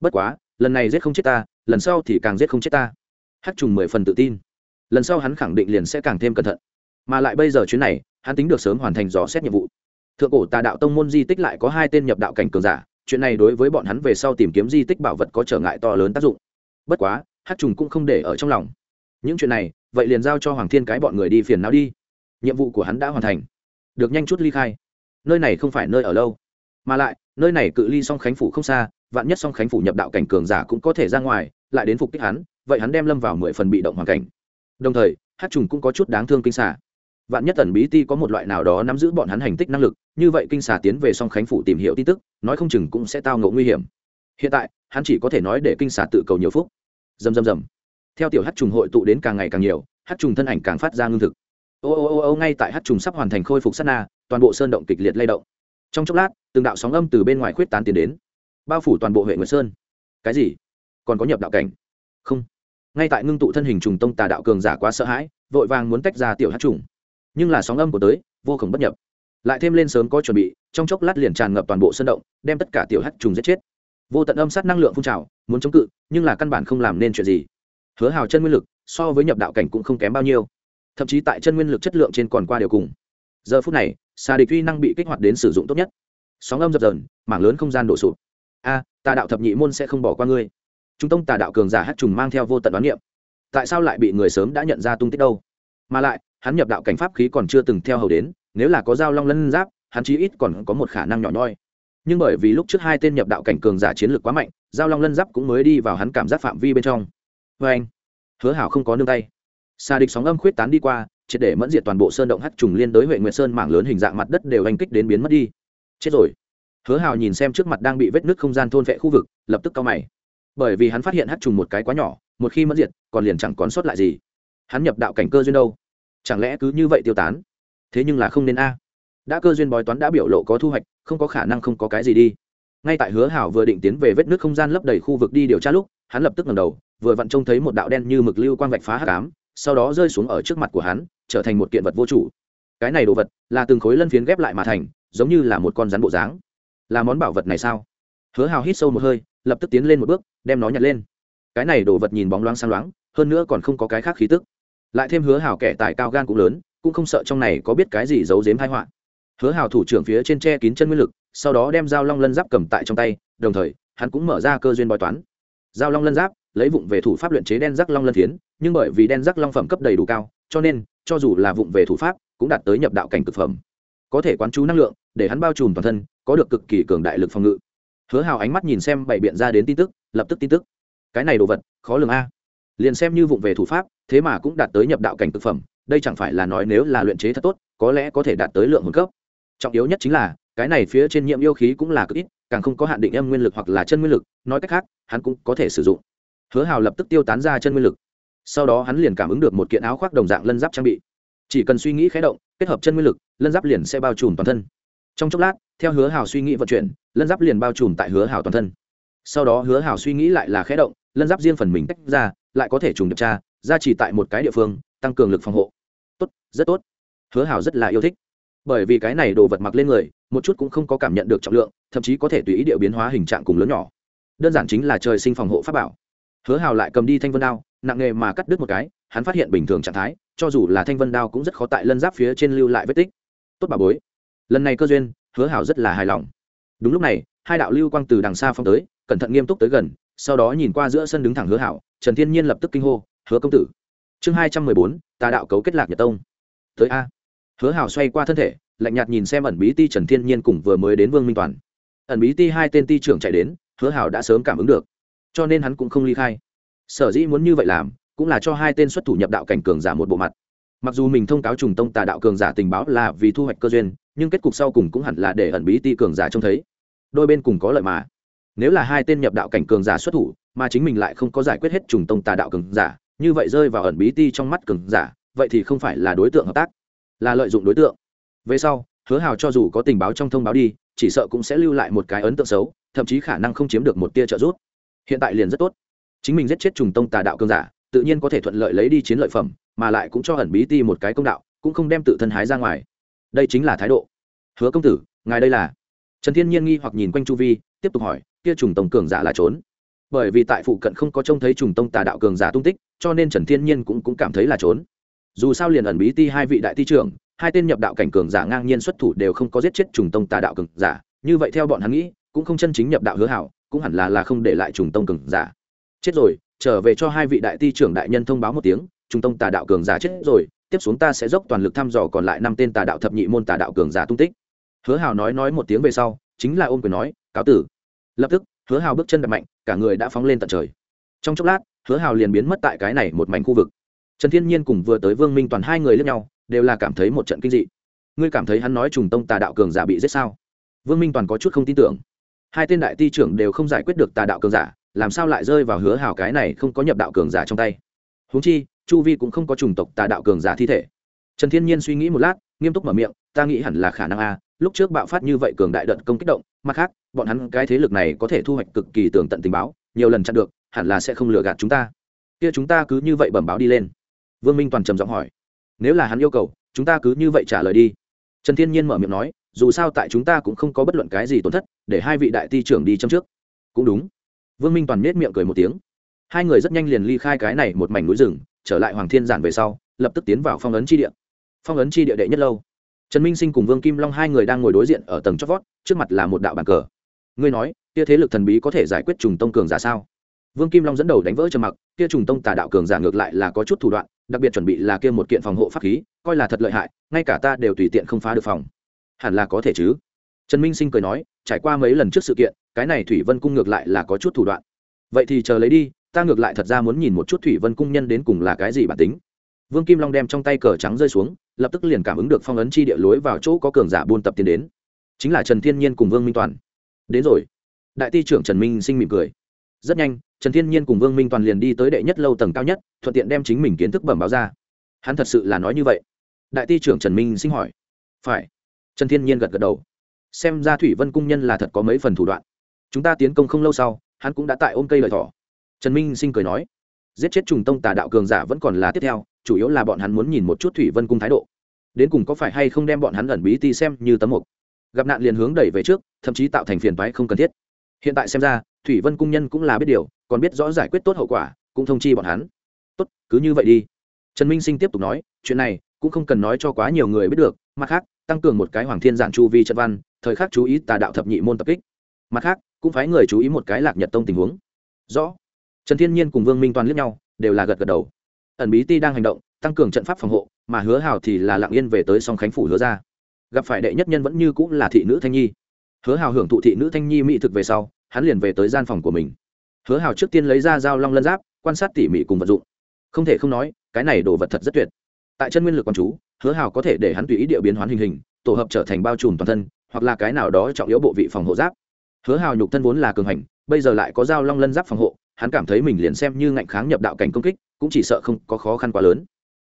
Bất quá, lần này giết không chết ta, lần sau thì càng giết không chết ta. Hát trùng mười phần tự tin. Lần sau hắn khẳng định liền sẽ càng thêm cẩn thận. Mà lại bây giờ chuyến này, hắn tính được sớm hoàn thành dò xét nhiệm vụ. Thượng cổ tà đạo tông môn di tích lại có hai tên nhập đạo cảnh cường giả chuyện này đối với bọn hắn về sau tìm kiếm di tích bảo vật có trở ngại to lớn tác dụng. Bất quá, hát trùng cũng không để ở trong lòng. Những chuyện này, vậy liền giao cho hoàng thiên cái bọn người đi phiền não đi. Nhiệm vụ của hắn đã hoàn thành. Được nhanh chút ly khai. Nơi này không phải nơi ở lâu. Mà lại, nơi này cự ly song khánh phủ không xa, vạn nhất song khánh phủ nhập đạo cảnh cường giả cũng có thể ra ngoài, lại đến phục kích hắn, vậy hắn đem lâm vào mười phần bị động hoàn cảnh. Đồng thời, hát trùng cũng có chút đáng thương kinh xả vạn nhất tần bí ti có một loại nào đó nắm giữ bọn hắn hành tích năng lực, như vậy kinh xà tiến về song khánh phủ tìm hiểu tin tức, nói không chừng cũng sẽ tao ngộ nguy hiểm. Hiện tại, hắn chỉ có thể nói để kinh xà tự cầu nhiều phúc. Dầm dầm dầm theo tiểu hát trùng hội tụ đến càng ngày càng nhiều, hát trùng thân ảnh càng phát ra ngưng thực. Ô ô ô ô, ngay tại hát trùng sắp hoàn thành khôi phục sát na, toàn bộ sơn động kịch liệt lay động. Trong chốc lát, từng đạo sóng âm từ bên ngoài khuyết tán tiến đến, bao phủ toàn bộ huyện nguyệt sơn. Cái gì? Còn có nhập đạo cảnh? Không. Ngay tại ngưng tụ thân hình trùng tông tà đạo cường giả quá sợ hãi, vội vàng muốn tách ra tiểu hát trùng nhưng là sóng âm của tới, vô khổng bất nhập. Lại thêm lên sớm có chuẩn bị, trong chốc lát liền tràn ngập toàn bộ sân động, đem tất cả tiểu hát trùng giết chết. Vô tận âm sát năng lượng phun trào, muốn chống cự, nhưng là căn bản không làm nên chuyện gì. Hứa hào chân nguyên lực, so với nhập đạo cảnh cũng không kém bao nhiêu. Thậm chí tại chân nguyên lực chất lượng trên còn qua đều cùng. Giờ phút này, xà địch uy năng bị kích hoạt đến sử dụng tốt nhất. Sóng âm dập dờn, mảng lớn không gian đổ sụp. A, tà đạo thập nhị môn sẽ không bỏ qua ngươi. Trung tông tà đạo cường giả hát trùng mang theo vô tận đoán niệm. Tại sao lại bị người sớm đã nhận ra tung tích đâu? Mà lại hắn nhập đạo cảnh pháp khí còn chưa từng theo hầu đến, nếu là có dao long lân giáp, hắn chí ít còn có một khả năng nhỏ nhoi. Nhưng bởi vì lúc trước hai tên nhập đạo cảnh cường giả chiến lược quá mạnh dao long lân giáp cũng mới đi vào hắn cảm giác phạm vi bên trong. Vê anh, hứa hảo không có nương tay. Xa địch sóng âm khuyết tán đi qua, triệt để mẫn diệt toàn bộ sơn động hắt trùng liên đối huệ nguyệt sơn mảng lớn hình dạng mặt đất đều anh kích đến biến mất đi. Chết rồi. Hứa hào nhìn xem trước mặt đang bị vết nứt không gian thôn vệ khu vực, lập tức cao mày. Bởi vì hắn phát hiện hát trùng một cái quá nhỏ, một khi mất diệt, còn liền chẳng còn sót lại gì. Hắn nhập đạo cảnh cơ duyên đâu? Chẳng lẽ cứ như vậy tiêu tán? Thế nhưng là không nên a. Đã cơ duyên bói toán đã biểu lộ có thu hoạch, không có khả năng không có cái gì đi. Ngay tại hứa hảo vừa định tiến về vết nước không gian lấp đầy khu vực đi điều tra lúc, hắn lập tức ngầm đầu, vừa vặn trông thấy một đạo đen như mực lưu quang vạch phá hạ cám sau đó rơi xuống ở trước mặt của hắn, trở thành một kiện vật vô chủ. Cái này đồ vật là từng khối lân phiến ghép lại mà thành, giống như là một con rắn bộ dáng. Là món bảo vật này sao? Hứa hào hít sâu một hơi, lập tức tiến lên một bước, đem nó nhặt lên. Cái này đồ vật nhìn bóng loáng sang loáng, hơn nữa còn không có cái khác khí tức lại thêm hứa hào kẻ tài cao gan cũng lớn, cũng không sợ trong này có biết cái gì giấu giếm hai họa. Hứa hào thủ trưởng phía trên tre kín chân nguyên lực, sau đó đem dao long lân giáp cầm tại trong tay, đồng thời, hắn cũng mở ra cơ duyên bói toán. Dao long lân giáp, lấy vụng về thủ pháp luyện chế đen rắc long lân phiến, nhưng bởi vì đen rắc long phẩm cấp đầy đủ cao, cho nên, cho dù là vụng về thủ pháp, cũng đạt tới nhập đạo cảnh cực phẩm. Có thể quán chú năng lượng, để hắn bao trùm toàn thân, có được cực kỳ cường đại lực phòng ngự. Hứa hào ánh mắt nhìn xem bảy biện ra đến tin tức, lập tức tin tức. Cái này đồ vật, khó lường a. Liền xem như vụng về thủ pháp thế mà cũng đạt tới nhập đạo cảnh thực phẩm, đây chẳng phải là nói nếu là luyện chế thật tốt, có lẽ có thể đạt tới lượng hồn cấp. Trọng yếu nhất chính là, cái này phía trên nhiệm yêu khí cũng là cực ít, càng không có hạn định âm nguyên lực hoặc là chân nguyên lực, nói cách khác, hắn cũng có thể sử dụng. Hứa hào lập tức tiêu tán ra chân nguyên lực. Sau đó hắn liền cảm ứng được một kiện áo khoác đồng dạng lân giáp trang bị. Chỉ cần suy nghĩ khé động, kết hợp chân nguyên lực, lân giáp liền sẽ bao trùm toàn thân. Trong chốc lát, theo hứa hào suy nghĩ vận chuyển, lân giáp liền bao trùm tại hứa hào toàn thân. Sau đó hứa hào suy nghĩ lại là khé động, lân giáp riêng phần mình tách ra, lại có thể trùng được tra ra chỉ tại một cái địa phương, tăng cường lực phòng hộ. Tốt, rất tốt. Hứa hảo rất là yêu thích. Bởi vì cái này đồ vật mặc lên người, một chút cũng không có cảm nhận được trọng lượng, thậm chí có thể tùy ý điệu biến hóa hình trạng cùng lớn nhỏ. Đơn giản chính là trời sinh phòng hộ pháp bảo. Hứa hào lại cầm đi thanh vân đao, nặng nghề mà cắt đứt một cái, hắn phát hiện bình thường trạng thái, cho dù là thanh vân đao cũng rất khó tại lân giáp phía trên lưu lại vết tích. Tốt bà bối. Lần này cơ duyên, hứa hảo rất là hài lòng. Đúng lúc này, hai đạo lưu quang từ đằng xa phong tới, cẩn thận nghiêm túc tới gần, sau đó nhìn qua giữa sân đứng thẳng hứa hảo, trần thiên nhiên lập tức kinh hô hứa công tử. Chương hai trăm mười bốn tà đạo cấu kết lạc nhật tông. Tới a. Hứa hảo xoay qua thân thể, lạnh nhạt nhìn xem ẩn bí ti trần thiên nhiên cùng vừa mới đến vương minh toàn. Ẩn bí ti hai tên ti trưởng chạy đến, hứa hảo đã sớm cảm ứng được. Cho nên hắn cũng không ly khai. Sở dĩ muốn như vậy làm, cũng là cho hai tên xuất thủ nhập đạo cảnh cường giả một bộ mặt. Mặc dù mình thông cáo trùng tông tà đạo cường giả tình báo là vì thu hoạch cơ duyên, nhưng kết cục sau cùng cũng hẳn là để ẩn bí ti cường giả trông thấy. Đôi bên cùng có lợi mà. Nếu là hai tên nhập đạo cảnh cường giả xuất thủ, mà chính mình lại không có giải quyết hết trùng tông tà đạo cường giả như vậy rơi vào ẩn bí ti trong mắt cường giả, vậy thì không phải là đối tượng hợp tác, là lợi dụng đối tượng. Về sau, hứa hào cho dù có tình báo trong thông báo đi, chỉ sợ cũng sẽ lưu lại một cái ấn tượng xấu, thậm chí khả năng không chiếm được một tia trợ giúp. Hiện tại liền rất tốt. Chính mình giết chết trùng tông tà đạo cường giả, tự nhiên có thể thuận lợi lấy đi chiến lợi phẩm, mà lại cũng cho ẩn bí ti một cái công đạo, cũng không đem tự thân hái ra ngoài. Đây chính là thái độ. Hứa công tử, ngài đây là? Trần thiên nhiên nghi hoặc nhìn quanh chu vi, tiếp tục hỏi, kia trùng tông cường giả là trốn? Bởi vì tại phụ cận không có trông thấy trùng tông tà đạo cường giả tung tích cho nên trần thiên nhiên cũng, cũng cảm thấy là trốn. Dù sao liền ẩn bí ti hai vị đại ti trưởng hai tên nhập đạo cảnh cường giả ngang nhiên xuất thủ đều không có giết chết trùng tông tà đạo cường giả như vậy theo bọn hắn nghĩ cũng không chân chính nhập đạo hứa hảo cũng hẳn là là không để lại trùng tông cường giả. Chết rồi trở về cho hai vị đại ti trưởng đại nhân thông báo một tiếng trùng tông tà đạo cường giả chết rồi tiếp xuống ta sẽ dốc toàn lực thăm dò còn lại năm tên tà đạo thập nhị môn tà đạo cường giả tung tích. Hứa hảo nói nói một tiếng về sau chính là ôm quyền nói cáo tử. Lập tức hứa hào bước chân đập mạnh, cả người đã phóng lên tận trời. Trong chốc lát, hứa hào liền biến mất tại cái này một mảnh khu vực. Trần thiên nhiên cùng vừa tới vương minh toàn hai người lẫn nhau, đều là cảm thấy một trận kinh dị. Ngươi cảm thấy hắn nói trùng tông tà đạo cường giả bị giết sao? Vương minh toàn có chút không tin tưởng. Hai tên đại ti trưởng đều không giải quyết được tà đạo cường giả, làm sao lại rơi vào hứa hào cái này không có nhập đạo cường giả trong tay? Huống chi, chu vi cũng không có trùng tộc tà đạo cường giả thi thể. Trần thiên nhiên suy nghĩ một lát, nghiêm túc mở miệng, ta nghĩ hẳn là khả năng a, lúc trước bạo phát như vậy cường đại đợt công kích động, mặt khác bọn hắn cái thế lực này có thể thu hoạch cực kỳ tường tận tình báo, nhiều lần chặn được, hẳn là sẽ không lừa gạt chúng ta. Kia chúng ta cứ như vậy bẩm báo đi lên. Vương minh toàn trầm giọng hỏi. Nếu là hắn yêu cầu, chúng ta cứ như vậy trả lời đi. Trần thiên nhiên mở miệng nói, dù sao tại chúng ta cũng không có bất luận cái gì tổn thất, để hai vị đại ti trưởng đi châm trước. Cũng đúng. Vương minh toàn nết miệng cười một tiếng. Hai người rất nhanh liền ly khai cái này một mảnh núi rừng, trở lại hoàng thiên giản về sau, lập tức tiến vào phong ấn tri địa. Phong ấn tri địa đệ nhất lâu. Trần minh sinh cùng vương kim long hai người đang ngồi đối diện ở tầng chót vót, trước mặt là một đạo bàn cờ ngươi nói, kia thế lực thần bí có thể giải quyết trùng tông cường giả sao? Vương kim long dẫn đầu đánh vỡ trầm mặc, kia trùng tông tà đạo cường giả ngược lại là có chút thủ đoạn, đặc biệt chuẩn bị là kia một kiện phòng hộ pháp khí, coi là thật lợi hại, ngay cả ta đều tùy tiện không phá được phòng. Hẳn là có thể chứ? Trần minh sinh cười nói, trải qua mấy lần trước sự kiện, cái này thủy vân cung ngược lại là có chút thủ đoạn. Vậy thì chờ lấy đi, ta ngược lại thật ra muốn nhìn một chút thủy vân cung nhân đến cùng là cái gì bản tính. Vương kim long đem trong tay cờ trắng rơi xuống, lập tức liền cảm ứng được phong ấn chi địa lối vào chỗ có cường giả buôn tập tiến đến. Chính là trần thiên nhiên cùng vương minh toàn đến rồi. Đại ti trưởng trần minh sinh mỉm cười. Rất nhanh, trần thiên nhiên cùng vương minh toàn liền đi tới đệ nhất lâu tầng cao nhất, thuận tiện đem chính mình kiến thức bẩm báo ra. Hắn thật sự là nói như vậy. Đại ty trưởng trần minh sinh hỏi. Phải. Trần thiên nhiên gật gật đầu. Xem ra thủy vân cung nhân là thật có mấy phần thủ đoạn. Chúng ta tiến công không lâu sau, hắn cũng đã tại ôm cây lời thỏ. Trần minh sinh cười nói. Giết chết trùng tông tà đạo cường giả vẫn còn là tiếp theo, chủ yếu là bọn hắn muốn nhìn một chút thủy vân cung thái độ. Đến cùng có phải hay không đem bọn hắn ẩn bí ti xem như tấm mục gặp nạn liền hướng đẩy về trước, thậm chí tạo thành phiền toái không cần thiết. Hiện tại xem ra, thủy vân cung nhân cũng là biết điều, còn biết rõ giải quyết tốt hậu quả, cũng thông chi bọn hắn. Tốt, cứ như vậy đi. Trần minh sinh tiếp tục nói, chuyện này cũng không cần nói cho quá nhiều người biết được, mặt khác, tăng cường một cái hoàng thiên giản chu vi trận văn, thời khắc chú ý tà đạo thập nhị môn tập kích. Mặt khác, cũng phải người chú ý một cái lạc nhật tông tình huống. Rõ. Trần thiên nhiên cùng vương minh toàn liếc nhau, đều là gật gật đầu. Ẩn bí ti đang hành động, tăng cường trận pháp phòng hộ, mà hứa hào thì là lặng yên về tới song khánh phủ hứa ra gặp phải đệ nhất nhân vẫn như cũng là thị nữ thanh nhi. Hứa hào hưởng thụ thị nữ thanh nhi mỹ thực về sau, hắn liền về tới gian phòng của mình. Hứa hào trước tiên lấy ra dao long lân giáp, quan sát tỉ mỉ cùng vật dụng. Không thể không nói, cái này đồ vật thật rất tuyệt. Tại chân nguyên lực con chú, hứa hào có thể để hắn tùy ý địa biến hoán hình hình, tổ hợp trở thành bao trùm toàn thân, hoặc là cái nào đó trọng yếu bộ vị phòng hộ giáp. Hứa hào nhục thân vốn là cường hành, bây giờ lại có dao long lân giáp phòng hộ, hắn cảm thấy mình liền xem như ngạnh kháng nhập đạo cảnh công kích, cũng chỉ sợ không có khó khăn quá lớn.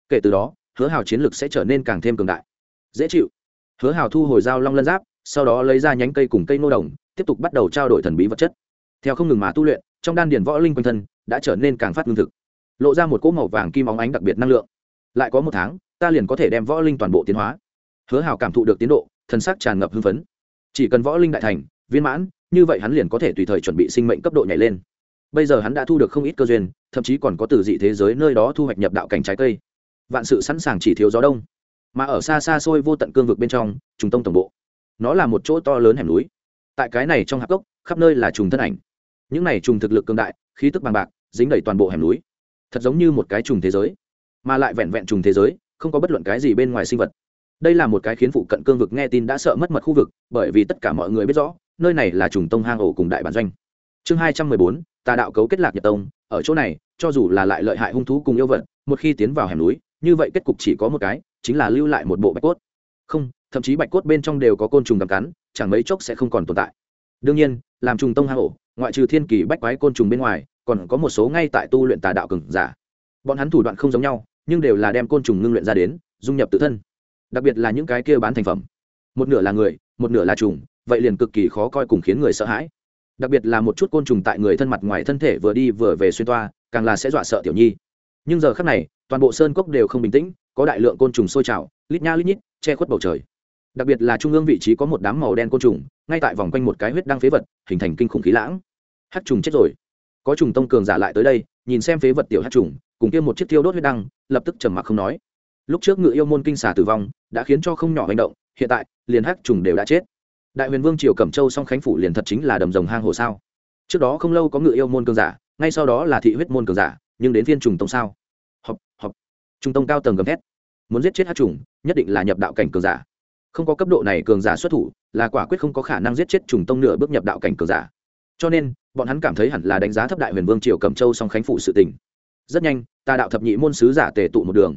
Kể từ đó, hứa hào chiến lực sẽ trở nên càng thêm cường đại. Dễ chịu hứa hào thu hồi dao long lân giáp, sau đó lấy ra nhánh cây cùng cây nô đồng, tiếp tục bắt đầu trao đổi thần bí vật chất. Theo không ngừng mà tu luyện, trong đan điền võ linh quanh thân đã trở nên càng phát lương thực, lộ ra một cỗ màu vàng kim óng ánh đặc biệt năng lượng. Lại có một tháng, ta liền có thể đem võ linh toàn bộ tiến hóa. Hứa hào cảm thụ được tiến độ thần sắc tràn ngập hưng phấn. Chỉ cần võ linh đại thành, viên mãn, như vậy hắn liền có thể tùy thời chuẩn bị sinh mệnh cấp độ nhảy lên. Bây giờ hắn đã thu được không ít cơ duyên, thậm chí còn có từ dị thế giới nơi đó thu hoạch nhập đạo cảnh trái cây. Vạn sự sẵn sàng chỉ thiếu gió đông mà ở xa xa xôi vô tận cương vực bên trong, trùng tông tổng bộ. Nó là một chỗ to lớn hẻm núi. Tại cái này trong hạp gốc khắp nơi là trùng thân ảnh. Những này trùng thực lực cường đại, khí tức bằng bạc, dính đầy toàn bộ hẻm núi. Thật giống như một cái trùng thế giới, mà lại vẹn vẹn trùng thế giới, không có bất luận cái gì bên ngoài sinh vật. Đây là một cái khiến phụ cận cương vực nghe tin đã sợ mất mật khu vực, bởi vì tất cả mọi người biết rõ, nơi này là trùng tông hang ổ cùng đại bản doanh. Chương hai trăm mười bốn, tà đạo cấu kết lạc nhật tông. Ở chỗ này, cho dù là lại lợi hại hung thú cùng yêu vật, một khi tiến vào hẻm núi, như vậy kết cục chỉ có một cái chính là lưu lại một bộ bạch cốt. Không, thậm chí bạch cốt bên trong đều có côn trùng cầm cắn, chẳng mấy chốc sẽ không còn tồn tại. Đương nhiên, làm trùng tông hang ổ, ngoại trừ thiên kỳ bách quái côn trùng bên ngoài, còn có một số ngay tại tu luyện tà đạo cường giả. Bọn hắn thủ đoạn không giống nhau, nhưng đều là đem côn trùng ngưng luyện ra đến, dung nhập tự thân. Đặc biệt là những cái kia bán thành phẩm. Một nửa là người, một nửa là trùng, vậy liền cực kỳ khó coi cùng khiến người sợ hãi. Đặc biệt là một chút côn trùng tại người thân mặt ngoài thân thể vừa đi vừa về xuyên toa, càng là sẽ dọa sợ tiểu nhi. Nhưng giờ khác này, toàn bộ sơn cốc đều không bình tĩnh có đại lượng côn trùng sôi trào, lít nha lít nhít, che khuất bầu trời. Đặc biệt là trung ương vị trí có một đám màu đen côn trùng, ngay tại vòng quanh một cái huyết đăng phế vật, hình thành kinh khủng khí lãng. Hát trùng chết rồi. Có trùng tông cường giả lại tới đây, nhìn xem phế vật tiểu hát trùng, cùng kia một chiếc thiêu đốt huyết đăng, lập tức trầm mặc không nói. Lúc trước ngự yêu môn kinh xà tử vong, đã khiến cho không nhỏ hành động, hiện tại, liền hát trùng đều đã chết. Đại huyền vương triều cẩm châu song khánh phủ liền thật chính là đầm rồng hang hồ sao? Trước đó không lâu có ngự yêu môn cường giả, ngay sau đó là thị huyết môn cường giả, nhưng đến viên trùng tông sao? Học học trung tông cao tầng gầm thét muốn giết chết hát trùng, nhất định là nhập đạo cảnh cường giả. Không có cấp độ này cường giả xuất thủ, là quả quyết không có khả năng giết chết trùng tông nửa bước nhập đạo cảnh cường giả. Cho nên, bọn hắn cảm thấy hẳn là đánh giá thấp đại huyền vương triều cẩm châu song khánh phủ sự tình. Rất nhanh tà đạo thập nhị môn sứ giả tề tụ một đường.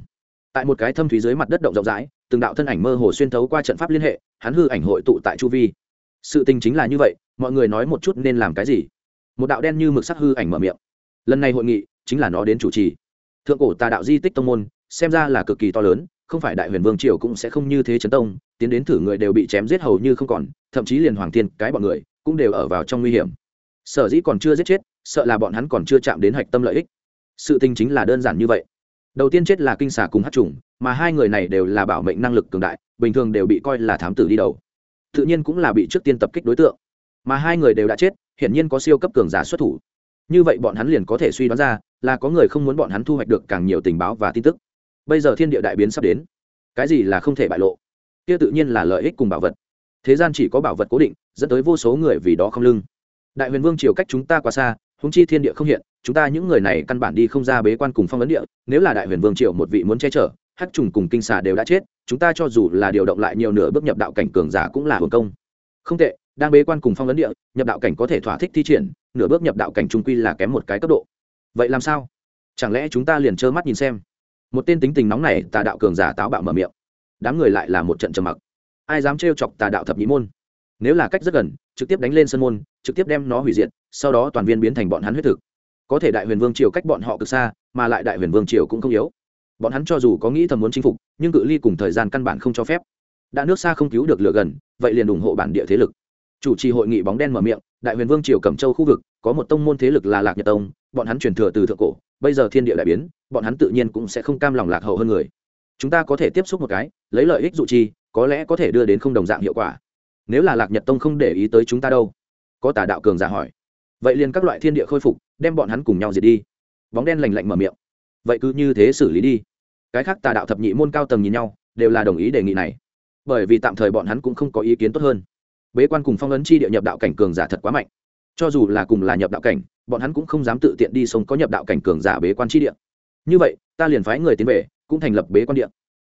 Tại một cái thâm thúy dưới mặt đất động rộng rãi, từng đạo thân ảnh mơ hồ xuyên thấu qua trận pháp liên hệ, hắn hư ảnh hội tụ tại chu vi. Sự tình chính là như vậy, mọi người nói một chút nên làm cái gì? Một đạo đen như mực sắc hư ảnh mở miệng. Lần này hội nghị, chính là nó đến chủ trì. Thượng cổ tà đạo di tích tông môn xem ra là cực kỳ to lớn, không phải đại huyền vương triều cũng sẽ không như thế chấn tông, tiến đến thử người đều bị chém giết hầu như không còn, thậm chí liền hoàng thiên cái bọn người cũng đều ở vào trong nguy hiểm. Sở dĩ còn chưa giết chết, sợ là bọn hắn còn chưa chạm đến hạch tâm lợi ích. Sự tình chính là đơn giản như vậy. Đầu tiên chết là kinh xà cùng hát trùng, mà hai người này đều là bảo mệnh năng lực cường đại, bình thường đều bị coi là thám tử đi đầu. Tự nhiên cũng là bị trước tiên tập kích đối tượng. Mà hai người đều đã chết, hiển nhiên có siêu cấp cường giả xuất thủ. Như vậy bọn hắn liền có thể suy đoán ra là có người không muốn bọn hắn thu hoạch được càng nhiều tình báo và tin tức bây giờ thiên địa đại biến sắp đến. Cái gì là không thể bại lộ? Kia tự nhiên là lợi ích cùng bảo vật. Thế gian chỉ có bảo vật cố định, dẫn tới vô số người vì đó không lưng. Đại huyền vương triều cách chúng ta quá xa húng chi thiên địa không hiện, chúng ta những người này căn bản đi không ra bế quan cùng phong vấn địa. Nếu là đại huyền vương triều một vị muốn che chở, hắc trùng cùng kinh xà đều đã chết, chúng ta cho dù là điều động lại nhiều nửa bước nhập đạo cảnh cường giả cũng là hưởng công. Không tệ, đang bế quan cùng phong vấn địa, nhập đạo cảnh có thể thỏa thích thi triển, nửa bước nhập đạo cảnh trung quy là kém một cái cấp độ. Vậy làm sao? Chẳng lẽ chúng ta liền trơ mắt nhìn xem? Một tên tính tình nóng này tà đạo cường giả táo bạo mở miệng. Đám người lại là một trận trầm mặc. Ai dám trêu chọc tà đạo thập nhĩ môn? Nếu là cách rất gần, trực tiếp đánh lên sân môn, trực tiếp đem nó hủy diệt, sau đó toàn viên biến thành bọn hắn huyết thực. Có thể đại huyền vương triều cách bọn họ cực xa, mà lại đại huyền vương triều cũng không yếu. Bọn hắn cho dù có nghĩ thầm muốn chinh phục, nhưng cự ly cùng thời gian căn bản không cho phép. Đã nước xa không cứu được lửa gần, vậy liền ủng hộ bản địa thế lực. Chủ trì hội nghị bóng đen mở miệng đại huyền vương triều cẩm châu khu vực, có một tông môn thế lực là lạc nhật tông, bọn hắn truyền thừa từ thượng cổ, bây giờ thiên địa đại biến, bọn hắn tự nhiên cũng sẽ không cam lòng lạc hậu hơn người. Chúng ta có thể tiếp xúc một cái, lấy lợi ích dụ chi, có lẽ có thể đưa đến không đồng dạng hiệu quả. Nếu là lạc nhật tông không để ý tới chúng ta đâu? Có tà đạo cường giả hỏi. Vậy liền các loại thiên địa khôi phục, đem bọn hắn cùng nhau diệt đi. Bóng đen lành lạnh mở miệng. Vậy cứ như thế xử lý đi. Cái khác tà đạo thập nhị môn cao tầng nhìn nhau, đều là đồng ý đề nghị này. Bởi vì tạm thời bọn hắn cũng không có ý kiến tốt hơn bế quan cùng phong ấn chi địa nhập đạo cảnh cường giả thật quá mạnh. Cho dù là cùng là nhập đạo cảnh, bọn hắn cũng không dám tự tiện đi sống có nhập đạo cảnh cường giả bế quan chi địa. Như vậy, ta liền phái người tiến về, cũng thành lập bế quan địa.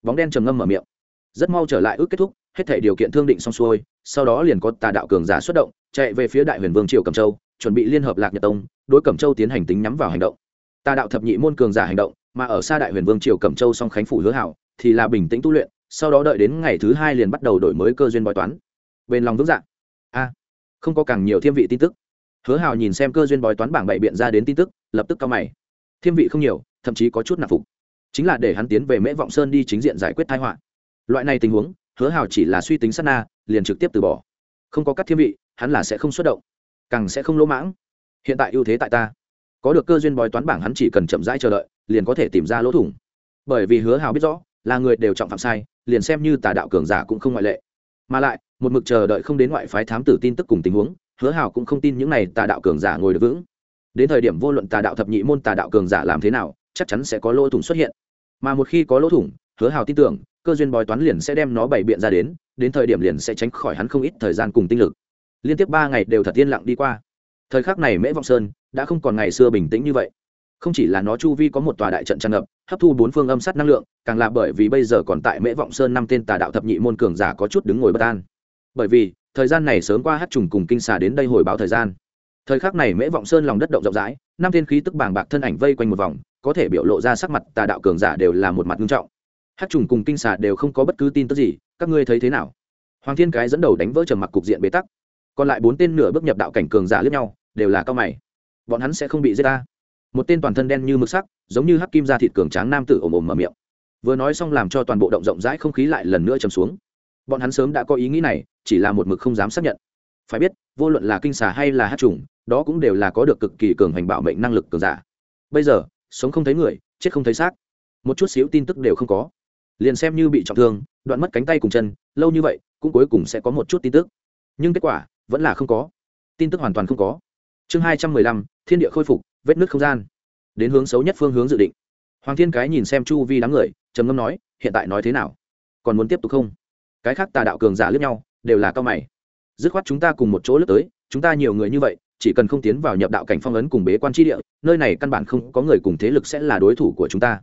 Bóng đen trầm ngâm mở miệng. Rất mau trở lại ước kết thúc, hết thể điều kiện thương định xong xuôi, sau đó liền có tà đạo cường giả xuất động, chạy về phía đại huyền vương triều cẩm châu, chuẩn bị liên hợp lạc nhật tông, đối cẩm châu tiến hành tính nhắm vào hành động. Tà đạo thập nhị môn cường giả hành động, mà ở xa đại huyền vương triều cẩm châu song khánh phủ hứa hảo, thì là bình tĩnh tu luyện, sau đó đợi đến ngày thứ hai liền bắt đầu đổi mới cơ duyên bói toán bên lòng vững dạng a, không có càng nhiều thiên vị tin tức. Hứa hào nhìn xem cơ duyên bói toán bảng bậy biện ra đến tin tức, lập tức cao mày. Thiên vị không nhiều, thậm chí có chút nạp phục. Chính là để hắn tiến về mễ vọng sơn đi chính diện giải quyết thái họa. Loại này tình huống, hứa hào chỉ là suy tính sát na, liền trực tiếp từ bỏ. Không có các thiên vị, hắn là sẽ không xuất động, càng sẽ không lỗ mãng. Hiện tại ưu thế tại ta. Có được cơ duyên bói toán bảng hắn chỉ cần chậm rãi chờ đợi, liền có thể tìm ra lỗ thủng. Bởi vì hứa hào biết rõ, là người đều trọng phạm sai, liền xem như tà đạo cường giả cũng không ngoại lệ mà lại, một mực chờ đợi không đến ngoại phái thám tử tin tức cùng tình huống, hứa hào cũng không tin những này tà đạo cường giả ngồi được vững. Đến thời điểm vô luận tà đạo thập nhị môn tà đạo cường giả làm thế nào, chắc chắn sẽ có lỗ thủng xuất hiện. Mà một khi có lỗ thủng, hứa hào tin tưởng, cơ duyên bói toán liền sẽ đem nó bày biện ra đến đến thời điểm liền sẽ tránh khỏi hắn không ít thời gian cùng tinh lực. Liên tiếp ba ngày đều thật yên lặng đi qua. Thời khắc này mễ vọng sơn đã không còn ngày xưa bình tĩnh như vậy không chỉ là nó chu vi có một tòa đại trận tràn ngập, hấp thu bốn phương âm sát năng lượng, càng là bởi vì bây giờ còn tại mễ vọng sơn năm tên tà đạo thập nhị môn cường giả có chút đứng ngồi bất an. Bởi vì, thời gian này sớm qua hát trùng cùng kinh xà đến đây hồi báo thời gian. Thời khắc này mễ vọng sơn lòng đất động rộng rãi, năm tên khí tức bàng bạc thân ảnh vây quanh một vòng, có thể biểu lộ ra sắc mặt tà đạo cường giả đều là một mặt nghiêm trọng. Hát trùng cùng kinh xà đều không có bất cứ tin tức gì, các ngươi thấy thế nào? Hoàng thiên cái dẫn đầu đánh vỡ trầm mặc cục diện bế tắc. Còn lại bốn tên nửa bước nhập đạo cảnh cường giả lướt nhau, đều là cao mày. Bọn hắn sẽ không bị giết ta một tên toàn thân đen như mực sắc, giống như hắc kim da thịt cường tráng nam tử ồm ồm mở miệng. Vừa nói xong làm cho toàn bộ động rộng rãi không khí lại lần nữa chầm xuống. Bọn hắn sớm đã có ý nghĩ này, chỉ là một mực không dám xác nhận. Phải biết, vô luận là kinh xà hay là hát trùng, đó cũng đều là có được cực kỳ cường hành bảo mệnh năng lực cường giả. Bây giờ, sống không thấy người, chết không thấy xác. Một chút xíu tin tức đều không có. Liền xem như bị trọng thương, đoạn mất cánh tay cùng chân, lâu như vậy, cũng cuối cùng sẽ có một chút tin tức. Nhưng kết quả, vẫn là không có. Tin tức hoàn toàn không có. Chương hai trăm mười lăm, thiên địa khôi phục vết nứt không gian. Đến hướng xấu nhất phương hướng dự định. Hoàng thiên cái nhìn xem chu vi đám người, trầm ngâm nói, hiện tại nói thế nào? Còn muốn tiếp tục không? Cái khác tà đạo cường giả lướt nhau, đều là cao mày. Dứt khoát chúng ta cùng một chỗ lướt tới, chúng ta nhiều người như vậy, chỉ cần không tiến vào nhập đạo cảnh phong ấn cùng bế quan tri địa, nơi này căn bản không có người cùng thế lực sẽ là đối thủ của chúng ta.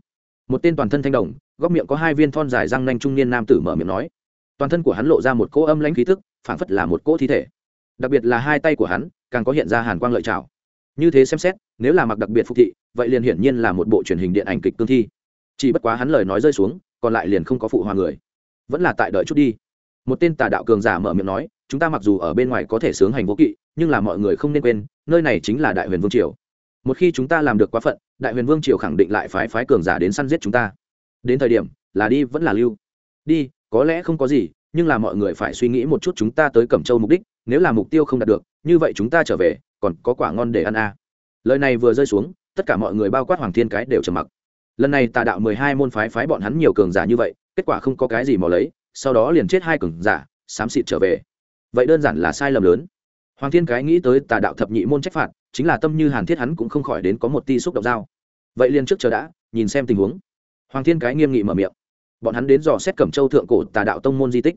Một tên toàn thân thanh đồng, góc miệng có hai viên thon dài răng nanh trung niên nam tử mở miệng nói. Toàn thân của hắn lộ ra một cỗ âm lãnh khí thức phảng phất là một cỗ thi thể. Đặc biệt là hai tay của hắn, càng có hiện ra hàn quang lợi trào như thế xem xét, nếu là mặc đặc biệt phục thị, vậy liền hiển nhiên là một bộ truyền hình điện ảnh kịch cương thi. Chỉ bất quá hắn lời nói rơi xuống, còn lại liền không có phụ hòa người. Vẫn là tại đợi chút đi. Một tên tà đạo cường giả mở miệng nói, chúng ta mặc dù ở bên ngoài có thể sướng hành vô kỵ, nhưng là mọi người không nên quên, nơi này chính là đại huyền vương triều. Một khi chúng ta làm được quá phận, đại huyền vương triều khẳng định lại phái phái cường giả đến săn giết chúng ta. Đến thời điểm, là đi vẫn là lưu. Đi, có lẽ không có gì, nhưng là mọi người phải suy nghĩ một chút chúng ta tới cẩm châu mục đích, nếu là mục tiêu không đạt được, như vậy chúng ta trở về còn có quả ngon để ăn à. lời này vừa rơi xuống, tất cả mọi người bao quát hoàng thiên cái đều trầm mặc. Lần này tà đạo mười hai môn phái phái bọn hắn nhiều cường giả như vậy, kết quả không có cái gì mò lấy, sau đó liền chết hai cường giả, xám xịt trở về. Vậy đơn giản là sai lầm lớn. Hoàng thiên cái nghĩ tới tà đạo thập nhị môn trách phạt, chính là tâm như hàn thiết hắn cũng không khỏi đến có một ti xúc động dao. Vậy liền trước chờ đã, nhìn xem tình huống. Hoàng thiên cái nghiêm nghị mở miệng. Bọn hắn đến dò xét cẩm châu thượng cổ tà đạo tông môn di tích.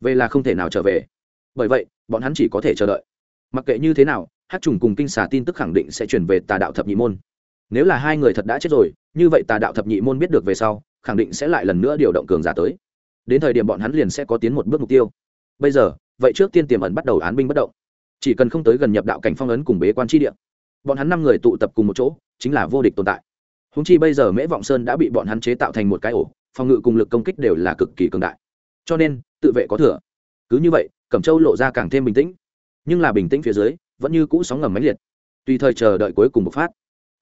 Về là không thể nào trở về. Bởi vậy, bọn hắn chỉ có thể chờ đợi. Mặc kệ như thế nào hát trùng cùng kinh xà tin tức khẳng định sẽ chuyển về tà đạo thập nhị môn. Nếu là hai người thật đã chết rồi, như vậy tà đạo thập nhị môn biết được về sau, khẳng định sẽ lại lần nữa điều động cường giả tới. Đến thời điểm bọn hắn liền sẽ có tiến một bước mục tiêu. Bây giờ, vậy trước tiên tiềm ẩn bắt đầu án binh bất động. Chỉ cần không tới gần nhập đạo cảnh phong ấn cùng bế quan tri địa, bọn hắn năm người tụ tập cùng một chỗ, chính là vô địch tồn tại. Húng chi bây giờ mễ vọng sơn đã bị bọn hắn chế tạo thành một cái ổ, phòng ngự cùng lực công kích đều là cực kỳ cường đại. Cho nên, tự vệ có thừa. Cứ như vậy, cẩm châu lộ ra càng thêm bình tĩnh. Nhưng là bình tĩnh phía dưới vẫn như cũ sóng ngầm máy liệt. Tùy thời chờ đợi cuối cùng bộc phát.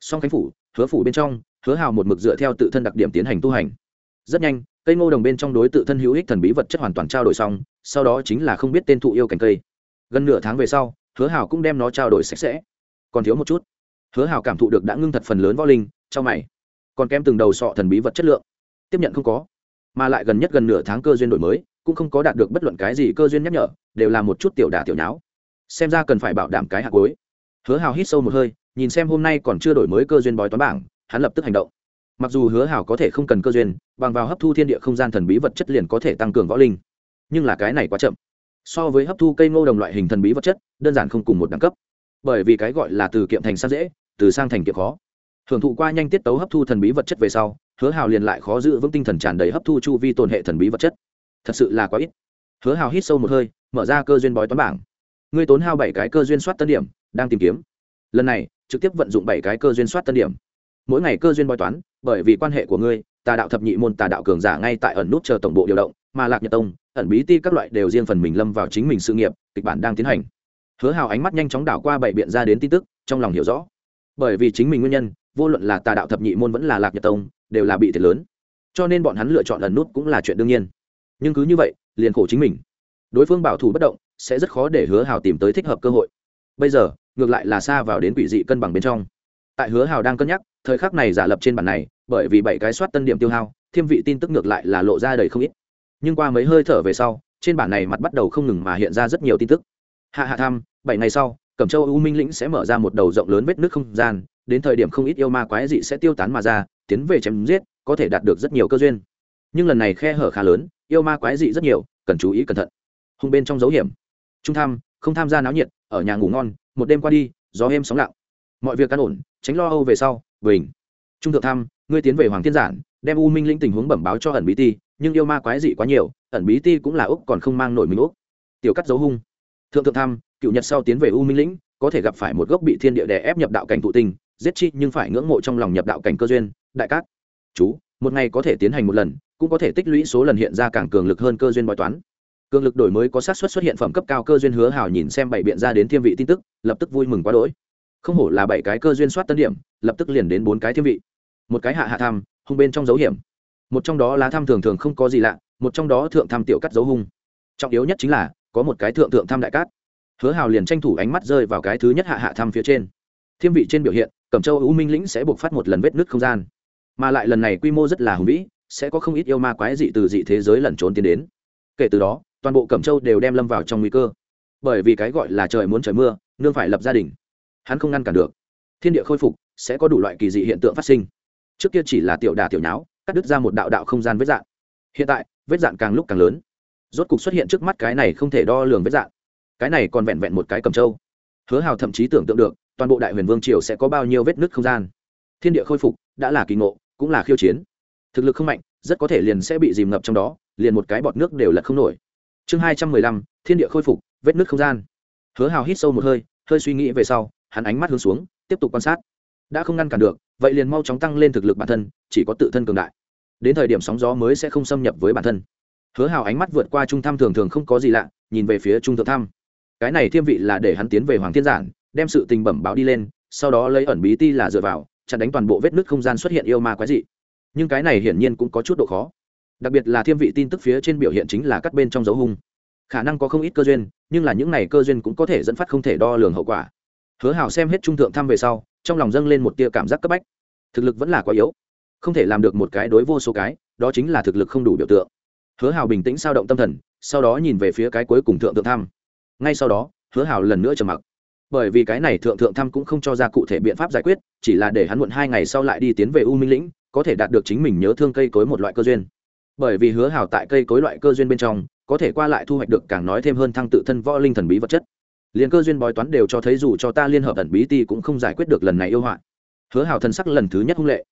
Song khánh phủ, hứa phủ bên trong, hứa hào một mực dựa theo tự thân đặc điểm tiến hành tu hành. Rất nhanh, cây ngô đồng bên trong đối tự thân hữu ích thần bí vật chất hoàn toàn trao đổi xong, sau đó chính là không biết tên thụ yêu cành cây. Gần nửa tháng về sau, hứa hào cũng đem nó trao đổi sạch sẽ. Còn thiếu một chút. Hứa hào cảm thụ được đã ngưng thật phần lớn võ linh, trong mày. Còn kém từng đầu sọ thần bí vật chất lượng. Tiếp nhận không có. Mà lại gần nhất gần nửa tháng cơ duyên đổi mới, cũng không có đạt được bất luận cái gì cơ duyên nhắc nhở, đều là một chút tiểu đả tiểu nháo xem ra cần phải bảo đảm cái hạt cuối hứa hào hít sâu một hơi, nhìn xem hôm nay còn chưa đổi mới cơ duyên bói toán bảng, hắn lập tức hành động. Mặc dù hứa hào có thể không cần cơ duyên, bằng vào hấp thu thiên địa không gian thần bí vật chất liền có thể tăng cường võ linh. Nhưng là cái này quá chậm. So với hấp thu cây ngô đồng loại hình thần bí vật chất, đơn giản không cùng một đẳng cấp. Bởi vì cái gọi là từ kiệm thành sang dễ, từ sang thành kiệm khó. Hưởng thụ qua nhanh tiết tấu hấp thu thần bí vật chất về sau, hứa hào liền lại khó giữ vững tinh thần tràn đầy hấp thu chu vi tồn hệ thần bí vật chất. Thật sự là quá ít. Hứa hào hít sâu một hơi, mở ra cơ duyên bói toán bảng ngươi tốn hao bảy cái cơ duyên soát tân điểm, đang tìm kiếm. Lần này, trực tiếp vận dụng bảy cái cơ duyên soát tân điểm. Mỗi ngày cơ duyên bói toán, bởi vì quan hệ của ngươi, tà đạo thập nhị môn tà đạo cường giả ngay tại ẩn nút chờ tổng bộ điều động, mà lạc nhật tông, ẩn bí ti các loại đều riêng phần mình lâm vào chính mình sự nghiệp, kịch bản đang tiến hành. Hứa hào ánh mắt nhanh chóng đảo qua bảy biện ra đến tin tức, trong lòng hiểu rõ. Bởi vì chính mình nguyên nhân, vô luận là tà đạo thập nhị môn vẫn là lạc nhật tông, đều là bị thiệt lớn. Cho nên bọn hắn lựa chọn ẩn nút cũng là chuyện đương nhiên. Nhưng cứ như vậy, liền khổ chính mình. Đối phương bảo thủ bất động sẽ rất khó để hứa hào tìm tới thích hợp cơ hội. Bây giờ, ngược lại là xa vào đến quỷ dị cân bằng bên trong. Tại hứa hào đang cân nhắc, thời khắc này giả lập trên bản này, bởi vì bảy cái soát tân điểm tiêu hao thiêm vị tin tức ngược lại là lộ ra đầy không ít. Nhưng qua mấy hơi thở về sau, trên bản này mặt bắt đầu không ngừng mà hiện ra rất nhiều tin tức. Hạ hạ tham bảy ngày sau, cẩm châu u minh lĩnh sẽ mở ra một đầu rộng lớn vết nước không gian, đến thời điểm không ít yêu ma quái dị sẽ tiêu tán mà ra, tiến về chém giết, có thể đạt được rất nhiều cơ duyên. Nhưng lần này khe hở khá lớn, yêu ma quái dị rất nhiều, cần chú ý cẩn thận. Hung bên trong dấu hiểm trung tham, không tham gia náo nhiệt, ở nhà ngủ ngon, một đêm qua đi, gió êm sóng lặng. Mọi việc căn ổn, tránh lo âu về sau, bình. Trung thượng tham, ngươi tiến về hoàng thiên giản, đem u minh linh tình huống bẩm báo cho ẩn bí ti, nhưng yêu ma quái dị quá nhiều, ẩn bí ti cũng là úc còn không mang nổi mình úc. Tiểu cắt dấu hung. Thượng thượng tham, cựu nhật sau tiến về u minh lĩnh, có thể gặp phải một gốc bị thiên địa đè ép nhập đạo cảnh thụ tinh, giết chi nhưng phải ngưỡng mộ trong lòng nhập đạo cảnh cơ duyên, đại cát. Chú, một ngày có thể tiến hành một lần, cũng có thể tích lũy số lần hiện ra càng cường lực hơn cơ duyên bói toán cường lực đổi mới có sát suất xuất hiện phẩm cấp cao cơ duyên hứa hào nhìn xem bảy biện ra đến thiên vị tin tức, lập tức vui mừng quá đỗi. Không hổ là bảy cái cơ duyên soát tân điểm, lập tức liền đến bốn cái thiên vị. Một cái hạ hạ tham, hung bên trong dấu hiểm. Một trong đó lá tham thường thường không có gì lạ, một trong đó thượng tham tiểu cắt dấu hung. Trọng yếu nhất chính là, có một cái thượng thượng tham đại cát. Hứa hào liền tranh thủ ánh mắt rơi vào cái thứ nhất hạ hạ tham phía trên. Thiên vị trên biểu hiện, cẩm châu, u minh lĩnh sẽ buộc phát một lần vết nứt không gian. Mà lại lần này quy mô rất là hùng vĩ, sẽ có không ít yêu ma quái dị từ dị thế giới lẩn trốn tiến đến. Kể từ đó toàn bộ cẩm châu đều đem lâm vào trong nguy cơ. Bởi vì cái gọi là trời muốn trời mưa, nương phải lập gia đình. Hắn không ngăn cản được. Thiên địa khôi phục, sẽ có đủ loại kỳ dị hiện tượng phát sinh. Trước kia chỉ là tiểu đà tiểu nháo, cắt đứt ra một đạo đạo không gian vết dạn hiện tại, vết dạn càng lúc càng lớn. Rốt cục xuất hiện trước mắt cái này không thể đo lường vết dạn cái này còn vẹn vẹn một cái cầm trâu hứa hào thậm chí tưởng tượng được, toàn bộ đại huyền vương triều sẽ có bao nhiêu vết nứt không gian. Thiên địa khôi phục, đã là kỳ ngộ, cũng là khiêu chiến. Thực lực không mạnh, rất có thể liền sẽ bị dìm ngập trong đó, liền một cái bọt nước đều lật không nổi chương hai trăm mười lăm thiên địa khôi phục vết nứt không gian. Hứa hào hít sâu một hơi hơi suy nghĩ về sau hắn ánh mắt hướng xuống tiếp tục quan sát. Đã không ngăn cản được vậy liền mau chóng tăng lên thực lực bản thân chỉ có tự thân cường đại. Đến thời điểm sóng gió mới sẽ không xâm nhập với bản thân. Hứa hào ánh mắt vượt qua trung tham thường thường không có gì lạ nhìn về phía trung thượng tham, cái này thiêm vị là để hắn tiến về hoàng thiên giản đem sự tình bẩm báo đi lên sau đó lấy ẩn bí ti là dựa vào chặn đánh toàn bộ vết nứt không gian xuất hiện yêu ma quái dị. Nhưng cái này hiển nhiên cũng có chút độ khó đặc biệt là thiêm vị tin tức phía trên biểu hiện chính là cắt bên trong dấu hung. Khả năng có không ít cơ duyên, nhưng là những này cơ duyên cũng có thể dẫn phát không thể đo lường hậu quả. Hứa hào xem hết trung thượng thăm về sau, trong lòng dâng lên một tia cảm giác cấp bách. Thực lực vẫn là quá yếu, không thể làm được một cái đối vô số cái, đó chính là thực lực không đủ biểu tượng. Hứa hào bình tĩnh sao động tâm thần, sau đó nhìn về phía cái cuối cùng thượng thượng thăm. Ngay sau đó, hứa hào lần nữa trầm mặc. Bởi vì cái này thượng thượng thăm cũng không cho ra cụ thể biện pháp giải quyết, chỉ là để hắn muộn hai ngày sau lại đi tiến về u minh lĩnh, có thể đạt được chính mình nhớ thương cây cối một loại cơ duyên bởi vì hứa hào tại cây cối loại cơ duyên bên trong, có thể qua lại thu hoạch được càng nói thêm hơn thăng tự thân võ linh thần bí vật chất. Liền cơ duyên bói toán đều cho thấy dù cho ta liên hợp ẩn bí ti cũng không giải quyết được lần này yêu họa. Hứa hào thân sắc lần thứ nhất hung lệ.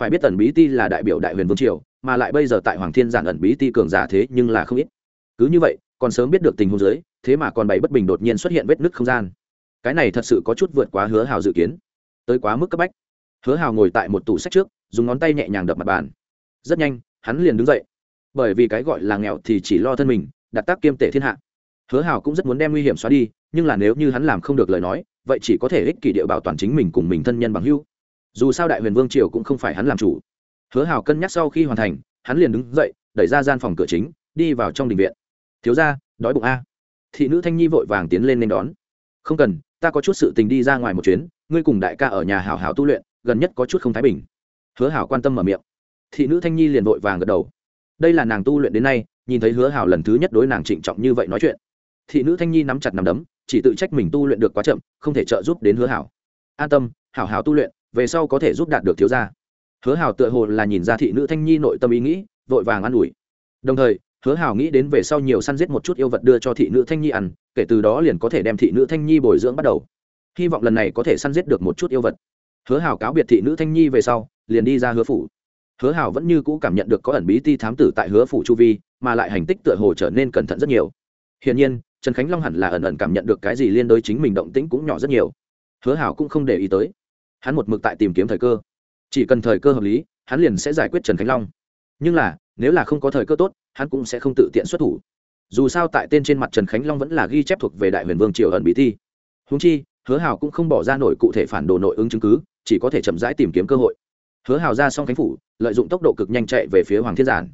Phải biết ẩn bí ti là đại biểu đại huyền vương triều, mà lại bây giờ tại hoàng thiên giản ẩn bí ti cường giả thế nhưng là không ít. Cứ như vậy, còn sớm biết được tình huống dưới, thế mà còn bày bất bình đột nhiên xuất hiện vết nứt không gian. Cái này thật sự có chút vượt quá hứa hào dự kiến. Tới quá mức cấp bách. Hứa hào ngồi tại một tủ sách trước, dùng ngón tay nhẹ nhàng đập mặt bàn. Rất nhanh, hắn liền đứng dậy bởi vì cái gọi là nghèo thì chỉ lo thân mình, đặt tác kiêm tể thiên hạ. Hứa hào cũng rất muốn đem nguy hiểm xóa đi, nhưng là nếu như hắn làm không được lời nói, vậy chỉ có thể ích kỷ địa bảo toàn chính mình cùng mình thân nhân bằng hưu dù sao đại huyền vương triều cũng không phải hắn làm chủ. Hứa hào cân nhắc sau khi hoàn thành, hắn liền đứng dậy, đẩy ra gian phòng cửa chính, đi vào trong đình viện. Thiếu ra đói bụng a. Thị nữ thanh nhi vội vàng tiến lên nên đón. Không cần, ta có chút sự tình đi ra ngoài một chuyến, ngươi cùng đại ca ở nhà hảo hảo tu luyện, gần nhất có chút không thái bình. Hứa hảo quan tâm mở miệng. Thị nữ thanh nhi liền vội vàng gật đầu đây là nàng tu luyện đến nay, nhìn thấy hứa hảo lần thứ nhất đối nàng trịnh trọng như vậy nói chuyện. Thị nữ thanh nhi nắm chặt nắm đấm, chỉ tự trách mình tu luyện được quá chậm, không thể trợ giúp đến hứa hảo. An tâm, hảo hảo tu luyện, về sau có thể giúp đạt được thiếu gia. Hứa hảo tựa hồ là nhìn ra thị nữ thanh nhi nội tâm ý nghĩ, vội vàng an ủi. Đồng thời, hứa hảo nghĩ đến về sau nhiều săn giết một chút yêu vật đưa cho thị nữ thanh nhi ăn, kể từ đó liền có thể đem thị nữ thanh nhi bồi dưỡng bắt đầu. Hy vọng lần này có thể săn giết được một chút yêu vật. Hứa hảo cáo biệt thị nữ thanh nhi về sau, liền đi ra hứa phủ hứa hảo vẫn như cũ cảm nhận được có ẩn bí ti thám tử tại hứa phủ chu vi, mà lại hành tích tựa hồ trở nên cẩn thận rất nhiều. Hiển nhiên, trần khánh long hẳn là ẩn ẩn cảm nhận được cái gì liên đối chính mình động tĩnh cũng nhỏ rất nhiều. Hứa hảo cũng không để ý tới. Hắn một mực tại tìm kiếm thời cơ. Chỉ cần thời cơ hợp lý, hắn liền sẽ giải quyết trần khánh long. Nhưng là, nếu là không có thời cơ tốt, hắn cũng sẽ không tự tiện xuất thủ. Dù sao tại tên trên mặt trần khánh long vẫn là ghi chép thuộc về đại huyền vương triều ẩn bí thi húng chi, hứa hào cũng không bỏ ra nổi cụ thể phản đồ nội ứng chứng cứ, chỉ có thể chậm rãi tìm kiếm cơ hội hứa hào ra xong cánh phủ, lợi dụng tốc độ cực nhanh chạy về phía hoàng thiên giản.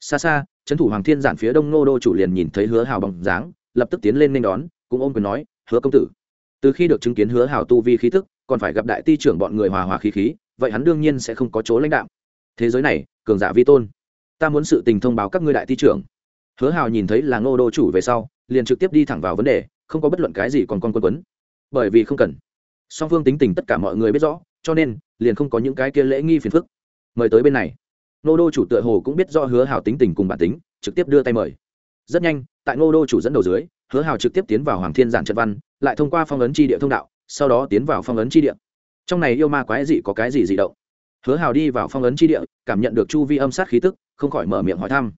Xa xa, trấn thủ hoàng thiên giản phía đông nô đô chủ liền nhìn thấy hứa hào bằng dáng, lập tức tiến lên nên đón, cũng ôm quyền nói, hứa công tử. Từ khi được chứng kiến hứa hào tu vi khí thức còn phải gặp đại ti trưởng bọn người hòa hòa khí khí, vậy hắn đương nhiên sẽ không có chỗ lãnh đạo thế giới này, cường giả vi tôn, ta muốn sự tình thông báo các ngươi đại ti trưởng. Hứa hào nhìn thấy là ngô đô chủ về sau, liền trực tiếp đi thẳng vào vấn đề, không có bất luận cái gì còn con quân quấn. Bởi vì không cần. Song phương tính tình tất cả mọi người biết rõ cho nên, liền không có những cái kia lễ nghi phiền phức. Mời tới bên này. Ngô đô chủ tựa hồ cũng biết do hứa hào tính tình cùng bản tính, trực tiếp đưa tay mời. Rất nhanh, tại ngô đô chủ dẫn đầu dưới, hứa hào trực tiếp tiến vào hoàng thiên giản trận văn, lại thông qua phong ấn tri địa thông đạo, sau đó tiến vào phong ấn tri địa. Trong này yêu ma quái dị có cái gì dị động? Hứa hào đi vào phong ấn tri địa, cảm nhận được chu vi âm sát khí tức, không khỏi mở miệng hỏi thăm.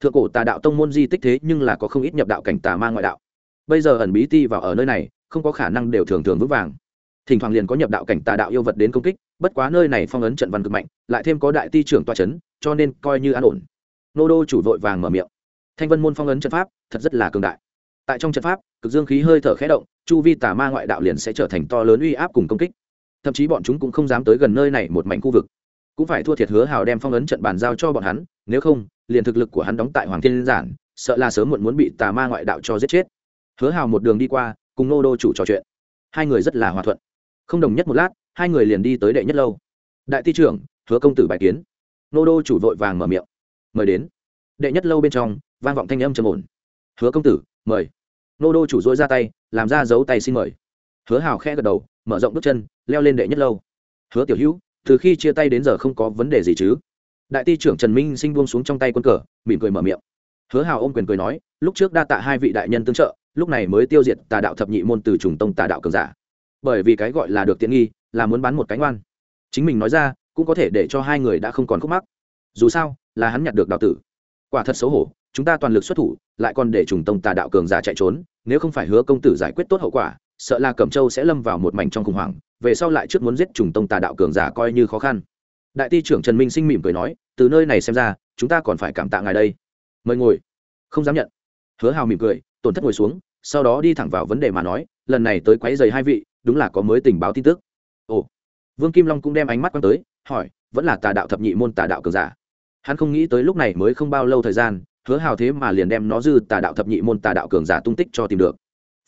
Thượng cổ tà đạo tông môn di tích thế nhưng là có không ít nhập đạo cảnh tà ma ngoại đạo. Bây giờ ẩn bí ti vào ở nơi này, không có khả năng đều thường thường vững vàng thỉnh thoảng liền có nhập đạo cảnh tà đạo yêu vật đến công kích, bất quá nơi này phong ấn trận văn cực mạnh, lại thêm có đại ti trưởng toa c h ấ n cho nên coi như an ổn. Nô đô chủ vội vàng mở miệng. Thanh vân môn phong ấn trận pháp, thật rất là cường đại. Tại trong trận pháp, cực dương khí hơi thở khé động, chu vi tà ma ngoại đạo liền sẽ trở thành to lớn uy áp cùng công kích. Thậm chí bọn chúng cũng không dám tới gần nơi này một mảnh khu vực. Cũng phải thua thiệt hứa hào đem phong ấn trận bàn giao cho bọn hắn, nếu không, liền thực lực của hắn đóng tại hoàng thiên giản, sợ là sớm muộn muốn bị tà ma ngoại đạo cho giết chết. Hứa hào một đường đi qua, cùng nô đô chủ trò chuyện. Hai người rất là hòa thuận không đồng nhất một lát, hai người liền đi tới đệ nhất lâu. Đại ti trưởng, hứa công tử bài kiến. Nô đô chủ vội vàng mở miệng. Mời đến. Đệ nhất lâu bên trong, vang vọng thanh âm trầm ổn. Hứa công tử, mời. Nô đô chủ dỗi ra tay, làm ra dấu tay xin mời. Hứa hào khẽ gật đầu, mở rộng bước chân, leo lên đệ nhất lâu. Hứa tiểu hữu, từ khi chia tay đến giờ không có vấn đề gì chứ? Đại ti trưởng trần minh sinh buông xuống trong tay quân cờ, mỉm cười mở miệng. Hứa hào ôm quyền cười nói, lúc trước đa tạ hai vị đại nhân tương trợ, lúc này mới tiêu diệt tà đạo thập nhị môn từ trùng tông tà đạo cường giả bởi vì cái gọi là được tiện nghi là muốn bán một cánh oan. Chính mình nói ra, cũng có thể để cho hai người đã không còn khúc mắc. Dù sao, là hắn nhặt được đạo tử. Quả thật xấu hổ, chúng ta toàn lực xuất thủ, lại còn để trùng tông tà đạo cường giả chạy trốn, nếu không phải hứa công tử giải quyết tốt hậu quả, sợ là cẩm châu sẽ lâm vào một mảnh trong khủng hoảng, về sau lại trước muốn giết trùng tông tà đạo cường giả coi như khó khăn. Đại ti trưởng trần minh sinh mỉm cười nói, từ nơi này xem ra, chúng ta còn phải cảm tạ ngài đây. Mời ngồi. Không dám nhận. Hứa hào mỉm cười, tổn thất ngồi xuống, sau đó đi thẳng vào vấn đề mà nói, lần này tới quấy giày hai vị đúng là có mới tình báo tin tức. Ồ, vương kim long cũng đem ánh mắt quăng tới, hỏi, vẫn là tà đạo thập nhị môn tà đạo cường giả? Hắn không nghĩ tới lúc này mới không bao lâu thời gian, hứa hào thế mà liền đem nó dư tà đạo thập nhị môn tà đạo cường giả tung tích cho tìm được.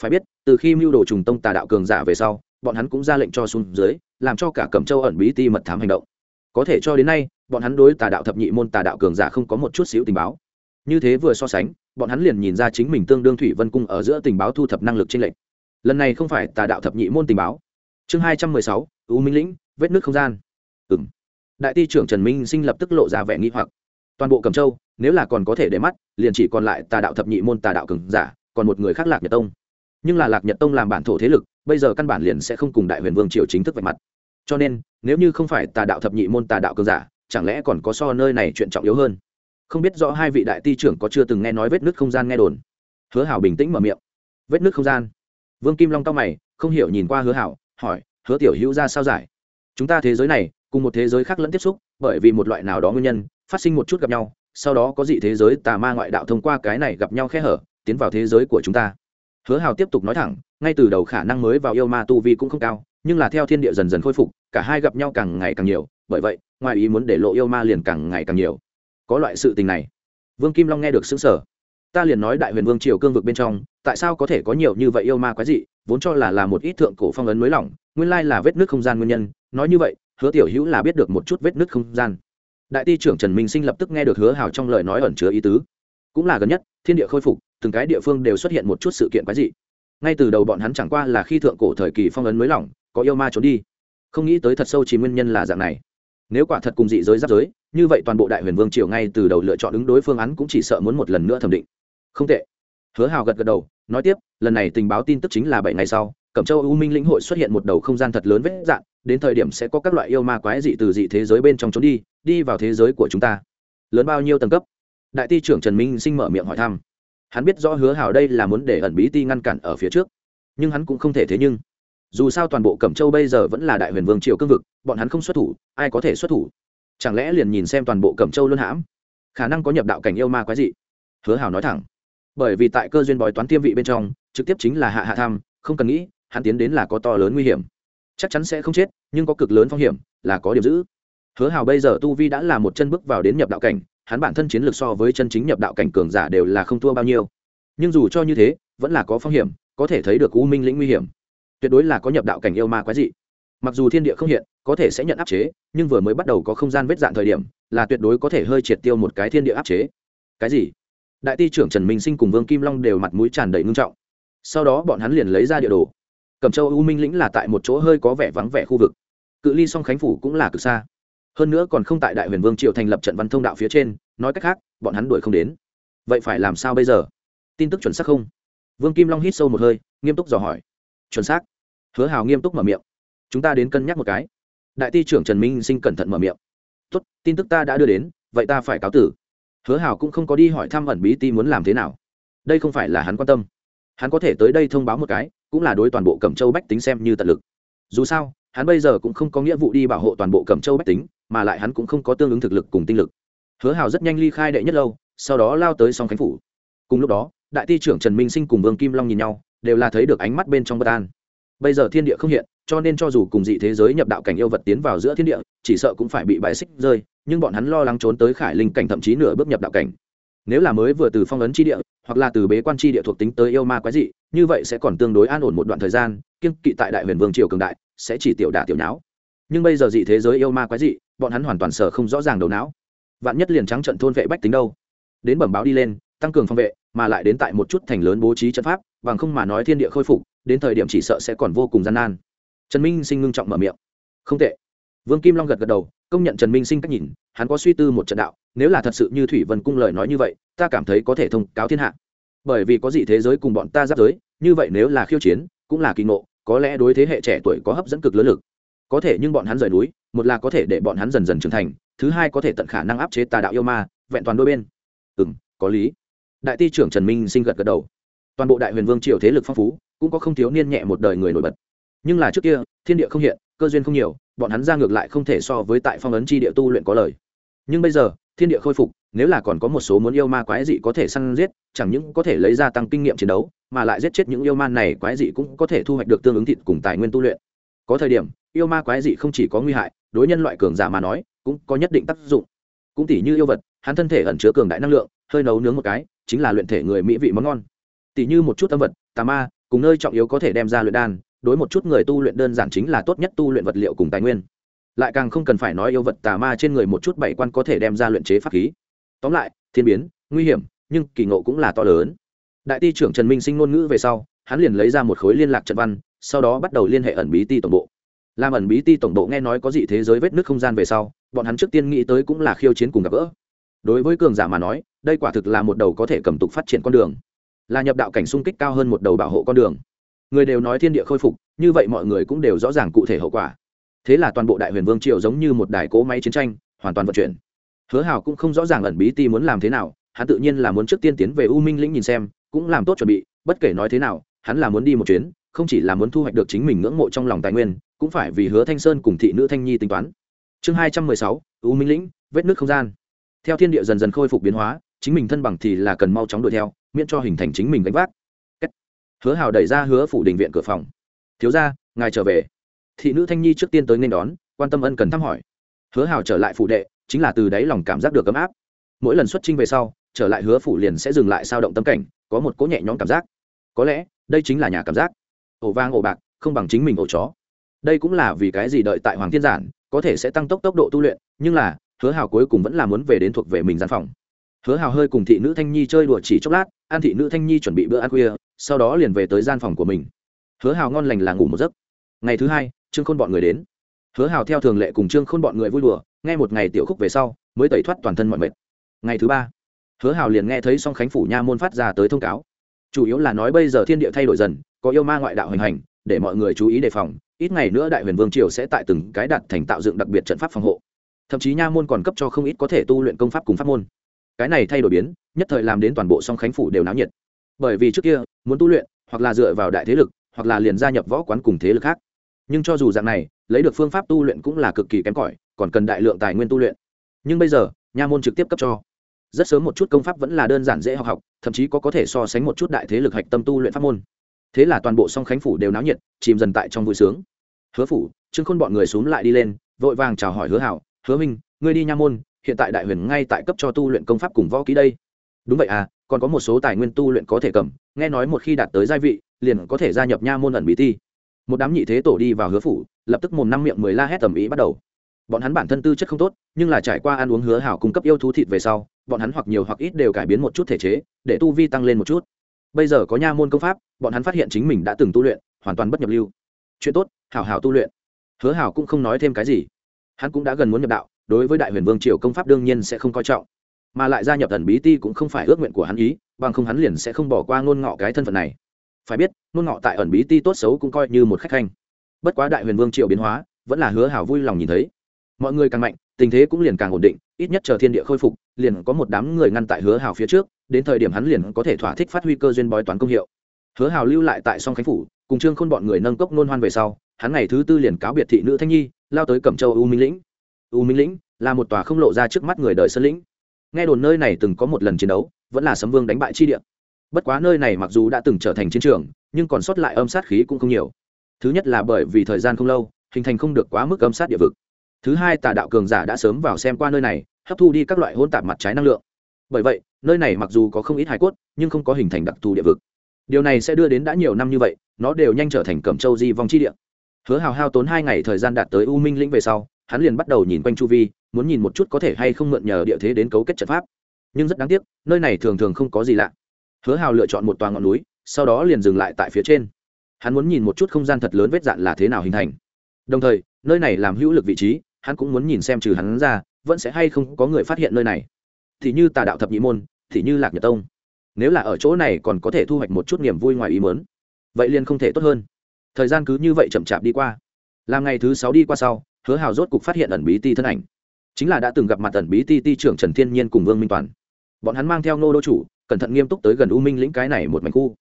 Phải biết, từ khi mưu đồ trùng tông tà đạo cường giả về sau, bọn hắn cũng ra lệnh cho xuống dưới, làm cho cả cẩm châu ẩn bí ti mật thám hành động. Có thể cho đến nay, bọn hắn đối tà đạo thập nhị môn tà đạo cường giả không có một chút xíu tình báo. Như thế vừa so sánh, bọn hắn liền nhìn ra chính mình tương đương thủy vân cung ở giữa tình báo thu thập năng lực trên lệnh lần này không phải tà đạo thập nhị môn tình báo. Chương hai trăm mười sáu, u minh lĩnh, vết nước không gian. Ừng đại ti trưởng trần minh sinh lập tức lộ ra vẻ nghi hoặc. Toàn bộ cẩm châu, nếu là còn có thể để mắt, liền chỉ còn lại tà đạo thập nhị môn tà đạo cường giả, còn một người khác lạc nhật tông. Nhưng là lạc nhật tông làm bản thổ thế lực, bây giờ căn bản liền sẽ không cùng đại huyền vương triều chính thức vạch mặt. Cho nên, nếu như không phải tà đạo thập nhị môn tà đạo cường giả, chẳng lẽ còn có so nơi này chuyện trọng yếu hơn? Không biết rõ hai vị đại ti trưởng có chưa từng nghe nói vết nước không gian nghe đồn. Hứa hảo bình tĩnh mở miệng. Vết nước không gian? Vương kim long cao mày, không hiểu nhìn qua hứa hảo, hỏi, hứa tiểu hữu ra sao giải? Chúng ta thế giới này, cùng một thế giới khác lẫn tiếp xúc, bởi vì một loại nào đó nguyên nhân, phát sinh một chút gặp nhau, sau đó có dị thế giới tà ma ngoại đạo thông qua cái này gặp nhau khe hở, tiến vào thế giới của chúng ta. Hứa hào tiếp tục nói thẳng, ngay từ đầu khả năng mới vào yêu ma tu vi cũng không cao, nhưng là theo thiên địa dần dần khôi phục, cả hai gặp nhau càng ngày càng nhiều, bởi vậy, ngoài ý muốn để lộ yêu ma liền càng ngày càng nhiều. Có loại sự tình này. Vương kim long nghe được xứng sở ta liền nói đại huyền vương triều cương vực bên trong, tại sao có thể có nhiều như vậy yêu ma quái dị, vốn cho là là một ít thượng cổ phong ấn mới lỏng, nguyên lai là vết nước không gian nguyên nhân, nói như vậy, hứa tiểu hữu là biết được một chút vết nước không gian. Đại ti trưởng trần minh sinh lập tức nghe được hứa hào trong lời nói ẩn chứa ý tứ. Cũng là gần nhất, thiên địa khôi phục, từng cái địa phương đều xuất hiện một chút sự kiện quái dị. Ngay từ đầu bọn hắn chẳng qua là khi thượng cổ thời kỳ phong ấn mới lỏng, có yêu ma trốn đi. Không nghĩ tới thật sâu chỉ nguyên nhân là dạng này. Nếu quả thật cùng dị giới giáp giới, như vậy toàn bộ đại huyền vương triều ngay từ đầu lựa chọn ứng đối phương án cũng chỉ sợ muốn một lần nữa thẩm định không tệ. Hứa hào gật gật đầu, nói tiếp, lần này tình báo tin tức chính là bảy ngày sau, cẩm châu u minh lĩnh hội xuất hiện một đầu không gian thật lớn vết dạn, đến thời điểm sẽ có các loại yêu ma quái dị từ dị thế giới bên trong trốn đi đi vào thế giới của chúng ta. Lớn bao nhiêu tầng cấp? Đại ti trưởng trần minh sinh mở miệng hỏi thăm. Hắn biết rõ hứa hào đây là muốn để ẩn bí ti ngăn cản ở phía trước, nhưng hắn cũng không thể thế nhưng. Dù sao toàn bộ cẩm châu bây giờ vẫn là đại huyền vương triều cương vực, bọn hắn không xuất thủ, ai có thể xuất thủ? Chẳng lẽ liền nhìn xem toàn bộ cẩm châu luân hãm? Khả năng có nhập đạo cảnh yêu ma quái dị. Hứa hào nói thẳng bởi vì tại cơ duyên bói toán tiêm vị bên trong, trực tiếp chính là hạ hạ tham, không cần nghĩ, hắn tiến đến là có to lớn nguy hiểm. Chắc chắn sẽ không chết, nhưng có cực lớn phong hiểm, là có điểm giữ. Hứa hào bây giờ tu vi đã là một chân bước vào đến nhập đạo cảnh, hắn bản thân chiến lược so với chân chính nhập đạo cảnh cường giả đều là không thua bao nhiêu. Nhưng dù cho như thế, vẫn là có phong hiểm, có thể thấy được u minh lĩnh nguy hiểm. Tuyệt đối là có nhập đạo cảnh yêu ma quái dị. Mặc dù thiên địa không hiện, có thể sẽ nhận áp chế, nhưng vừa mới bắt đầu có không gian vết dạn thời điểm, là tuyệt đối có thể hơi triệt tiêu một cái thiên địa áp chế. Cái gì? Đại ty trưởng trần minh sinh cùng vương kim long đều mặt mũi tràn đầy ngưng trọng. Sau đó bọn hắn liền lấy ra địa đồ. Cẩm châu u minh lĩnh là tại một chỗ hơi có vẻ vắng vẻ khu vực. Cự ly song khánh phủ cũng là cực xa. Hơn nữa còn không tại đại huyền vương triều thành lập trận văn thông đạo phía trên, nói cách khác, bọn hắn đuổi không đến. Vậy phải làm sao bây giờ? Tin tức chuẩn xác không? Vương kim long hít sâu một hơi, nghiêm túc dò hỏi. Chuẩn xác. Hứa hào nghiêm túc mở miệng. Chúng ta đến cân nhắc một cái. Đại ty trưởng trần minh sinh cẩn thận mở miệng. Tốt, tin tức ta đã đưa đến, vậy ta phải cáo tử hứa hào cũng không có đi hỏi thăm ẩn bí ti muốn làm thế nào. Đây không phải là hắn quan tâm. Hắn có thể tới đây thông báo một cái, cũng là đối toàn bộ cẩm châu bách tính xem như tận lực. Dù sao, hắn bây giờ cũng không có nghĩa vụ đi bảo hộ toàn bộ cẩm châu bách tính, mà lại hắn cũng không có tương ứng thực lực cùng tinh lực. Hứa hào rất nhanh ly khai đệ nhất lâu, sau đó lao tới song khánh phủ. Cùng lúc đó, đại ti trưởng trần minh sinh cùng vương kim long nhìn nhau, đều là thấy được ánh mắt bên trong bất an. Bây giờ thiên địa không hiện cho nên cho dù cùng dị thế giới nhập đạo cảnh yêu vật tiến vào giữa thiên địa, chỉ sợ cũng phải bị bài xích rơi, nhưng bọn hắn lo lắng trốn tới khải linh cảnh thậm chí nửa bước nhập đạo cảnh. Nếu là mới vừa từ phong ấn chi địa, hoặc là từ bế quan chi địa thuộc tính tới yêu ma quái dị, như vậy sẽ còn tương đối an ổn một đoạn thời gian kiên kỵ tại đại huyền vương triều cường đại, sẽ chỉ tiểu đả tiểu nháo. Nhưng bây giờ dị thế giới yêu ma quái dị, bọn hắn hoàn toàn sở không rõ ràng đầu não. Vạn nhất liền trắng trận thôn vệ bách tính đâu. Đến bẩm báo đi lên, tăng cường phòng vệ, mà lại đến tại một chút thành lớn bố trí trận pháp, bằng không mà nói thiên địa khôi phục, đến thời điểm chỉ sợ sẽ còn vô cùng gian nan trần minh sinh ngưng trọng mở miệng. Không tệ. Vương kim long gật gật đầu, công nhận trần minh sinh cách nhìn, hắn có suy tư một trận đạo, nếu là thật sự như thủy vân cung lời nói như vậy, ta cảm thấy có thể thông cáo thiên hạ. Bởi vì có gì thế giới cùng bọn ta giáp giới, như vậy nếu là khiêu chiến, cũng là kỳ ngộ, có lẽ đối thế hệ trẻ tuổi có hấp dẫn cực lớn lực. Có thể nhưng bọn hắn rời núi, một là có thể để bọn hắn dần dần trưởng thành, thứ hai có thể tận khả năng áp chế tà đạo yêu ma, vẹn toàn đôi bên. Ừ m có lý. Đại ty trưởng trần minh sinh gật gật đầu. Toàn bộ đại huyền vương triều thế lực phong phú, cũng có không thiếu niên nhẹ một đời người nổi bật nhưng là trước kia, thiên địa không hiện, cơ duyên không nhiều, bọn hắn ra ngược lại không thể so với tại phong ấn chi địa tu luyện có lời. Nhưng bây giờ, thiên địa khôi phục, nếu là còn có một số muốn yêu ma quái dị có thể săn giết, chẳng những có thể lấy ra tăng kinh nghiệm chiến đấu, mà lại giết chết những yêu ma này quái dị cũng có thể thu hoạch được tương ứng thịt cùng tài nguyên tu luyện. Có thời điểm, yêu ma quái dị không chỉ có nguy hại, đối nhân loại cường giả mà nói, cũng có nhất định tác dụng. Cũng tỉ như yêu vật, hắn thân thể ẩn chứa cường đại năng lượng, hơi nấu nướng một cái, chính là luyện thể người mỹ vị món ngon. Tỉ như một chút âm vật, tà ma, cùng nơi trọng yếu có thể đem ra luyện đan đối một chút người tu luyện đơn giản chính là tốt nhất tu luyện vật liệu cùng tài nguyên. Lại càng không cần phải nói yêu vật tà ma trên người một chút bảy quan có thể đem ra luyện chế pháp khí. Tóm lại, thiên biến, nguy hiểm, nhưng kỳ ngộ cũng là to lớn. Đại ti trưởng trần minh sinh ngôn ngữ về sau, hắn liền lấy ra một khối liên lạc trận văn, sau đó bắt đầu liên hệ ẩn bí ti tổng bộ. Làm ẩn bí ti tổng bộ nghe nói có dị thế giới vết nước không gian về sau, bọn hắn trước tiên nghĩ tới cũng là khiêu chiến cùng gặp gỡ. Đối với cường giả mà nói, đây quả thực là một đầu có thể cầm tục phát triển con đường. Là nhập đạo cảnh sung kích cao hơn một đầu bảo hộ con đường người đều nói thiên địa khôi phục, như vậy mọi người cũng đều rõ ràng cụ thể hậu quả. Thế là toàn bộ đại huyền vương triều giống như một đài cỗ máy chiến tranh, hoàn toàn vận chuyển. Hứa hào cũng không rõ ràng ẩn bí ti muốn làm thế nào, hắn tự nhiên là muốn trước tiên tiến về u minh lĩnh nhìn xem, cũng làm tốt chuẩn bị, bất kể nói thế nào, hắn là muốn đi một chuyến, không chỉ là muốn thu hoạch được chính mình ngưỡng mộ trong lòng tài nguyên, cũng phải vì hứa thanh sơn cùng thị nữ thanh nhi tính toán. Chương hai trăm mười sáu, u minh lĩnh, vết nước không gian. Theo thiên địa dần dần khôi phục biến hóa, chính mình thân bằng thì là cần mau chóng đuổi theo, miễn cho hình thành chính mình gánh vác hứa hào đẩy ra hứa phủ đình viện cửa phòng. Thiếu ra ngài trở về. Thị nữ thanh nhi trước tiên tới nên đón, quan tâm ân cần thăm hỏi. Hứa hào trở lại phủ đệ, chính là từ đáy lòng cảm giác được ấm áp. Mỗi lần xuất trinh về sau, trở lại hứa phủ liền sẽ dừng lại sao động tâm cảnh, có một cỗ nhẹ nhõm cảm giác. Có lẽ, đây chính là nhà cảm giác. Ổ vang ổ bạc, không bằng chính mình ổ chó. Đây cũng là vì cái gì đợi tại hoàng thiên giản, có thể sẽ tăng tốc tốc độ tu luyện, nhưng là, hứa hào cuối cùng vẫn là muốn về đến thuộc về mình gian phòng hứa hào hơi cùng thị nữ thanh nhi chơi đùa chỉ chốc lát, an thị nữ thanh nhi chuẩn bị bữa ăn khuya, sau đó liền về tới gian phòng của mình. Hứa hào ngon lành là ngủ một giấc. Ngày thứ hai, trương khôn bọn người đến. Hứa hào theo thường lệ cùng trương khôn bọn người vui đùa, nghe một ngày tiểu khúc về sau, mới tẩy thoát toàn thân mọi mệt. Ngày thứ ba, hứa hào liền nghe thấy song khánh phủ nha môn phát ra tới thông cáo. Chủ yếu là nói bây giờ thiên địa thay đổi dần, có yêu ma ngoại đạo hành hành, để mọi người chú ý đề phòng, ít ngày nữa đại huyền vương triều sẽ tại từng cái đặt thành tạo dựng đặc biệt trận pháp phòng hộ. Thậm chí nha môn còn cấp cho không ít có thể tu luyện công pháp cùng pháp môn cái này thay đổi biến, nhất thời làm đến toàn bộ song khánh phủ đều náo nhiệt. Bởi vì trước kia, muốn tu luyện, hoặc là dựa vào đại thế lực, hoặc là liền gia nhập võ quán cùng thế lực khác. Nhưng cho dù dạng này, lấy được phương pháp tu luyện cũng là cực kỳ kém cỏi, còn cần đại lượng tài nguyên tu luyện. Nhưng bây giờ, nha môn trực tiếp cấp cho. Rất sớm một chút công pháp vẫn là đơn giản dễ học học, thậm chí có có thể so sánh một chút đại thế lực hạch tâm tu luyện pháp môn. Thế là toàn bộ song khánh phủ đều náo nhiệt, chìm dần tại trong vui sướng. Hứa phủ, trương khôn bọn người x u ố n g lại đi lên, vội vàng chào hỏi hứa hảo, hứa minh ngươi đi nha môn hiện tại đại huyền ngay tại cấp cho tu luyện công pháp cùng võ ký đây. Đúng vậy à còn có một số tài nguyên tu luyện có thể cầm, nghe nói một khi đạt tới gia vị, liền có thể gia nhập nha môn ẩn bí ti. Một đám nhị thế tổ đi vào hứa phủ, lập tức một năm miệng mười la hét tầm ý bắt đầu. Bọn hắn bản thân tư chất không tốt, nhưng là trải qua ăn uống hứa hảo cung cấp yêu thú thịt về sau, bọn hắn hoặc nhiều hoặc ít đều cải biến một chút thể chế, để tu vi tăng lên một chút. Bây giờ có nha môn công pháp, bọn hắn phát hiện chính mình đã từng tu luyện, hoàn toàn bất nhập lưu. Chuyện tốt, hảo hảo tu luyện. Hứa hảo cũng không nói thêm cái gì. Hắn cũng đã gần muốn nhập đạo đối với đại huyền vương triều công pháp đương nhiên sẽ không coi trọng, mà lại gia nhập thần bí ti cũng không phải ước nguyện của hắn ý, bằng không hắn liền sẽ không bỏ qua ngôn ngọ cái thân phận này. Phải biết, ngôn ngọ tại ẩn bí ti tốt xấu cũng coi như một khách khanh. Bất quá đại huyền vương triều biến hóa, vẫn là hứa hảo vui lòng nhìn thấy. Mọi người càng mạnh, tình thế cũng liền càng ổn định, ít nhất chờ thiên địa khôi phục, liền có một đám người ngăn tại hứa hảo phía trước, đến thời điểm hắn liền có thể thỏa thích phát huy cơ duyên bói toán công hiệu. Hứa hào lưu lại tại song khánh phủ, cùng trương khôn bọn người nâng cốc nôn hoan về sau, hắn ngày thứ tư liền cáo biệt thị nữ thanh nhi, lao tới cẩm châu u minh lĩnh u minh lĩnh là một tòa không lộ ra trước mắt người đời sơn lĩnh. Nghe đồn nơi này từng có một lần chiến đấu, vẫn là sấm vương đánh bại chi địa. Bất quá nơi này mặc dù đã từng trở thành chiến trường, nhưng còn sót lại âm sát khí cũng không nhiều. Thứ nhất là bởi vì thời gian không lâu, hình thành không được quá mức âm sát địa vực. Thứ hai, tà đạo cường giả đã sớm vào xem qua nơi này, hấp thu đi các loại hôn tạp mặt trái năng lượng. Bởi vậy, nơi này mặc dù có không ít hải cốt, nhưng không có hình thành đặc thù địa vực. Điều này sẽ đưa đến đã nhiều năm như vậy, nó đều nhanh trở thành cẩm châu di vong chi địa. Hứa hào hao tốn hai ngày thời gian đạt tới u minh lĩnh về sau hắn liền bắt đầu nhìn quanh chu vi, muốn nhìn một chút có thể hay không mượn nhờ địa thế đến cấu kết trận pháp. Nhưng rất đáng tiếc, nơi này thường thường không có gì lạ. Hứa hào lựa chọn một toàn ngọn núi, sau đó liền dừng lại tại phía trên. Hắn muốn nhìn một chút không gian thật lớn vết dạn là thế nào hình thành. Đồng thời, nơi này làm hữu lực vị trí, hắn cũng muốn nhìn xem trừ hắn ra, vẫn sẽ hay không có người phát hiện nơi này. Thì như tà đạo thập nhị môn, thì như lạc nhật tông. Nếu là ở chỗ này còn có thể thu hoạch một chút niềm vui ngoài ý mớn vậy liền không thể tốt hơn. Thời gian cứ như vậy chậm chạp đi qua. Làm ngày thứ sáu đi qua sau hứa hào rốt cục phát hiện ẩn bí ti thân ảnh. Chính là đã từng gặp mặt ẩn bí ti ti trưởng trần thiên nhiên cùng vương minh toàn. Bọn hắn mang theo nô đô chủ, cẩn thận nghiêm túc tới gần u minh lĩnh cái này một mảnh khu.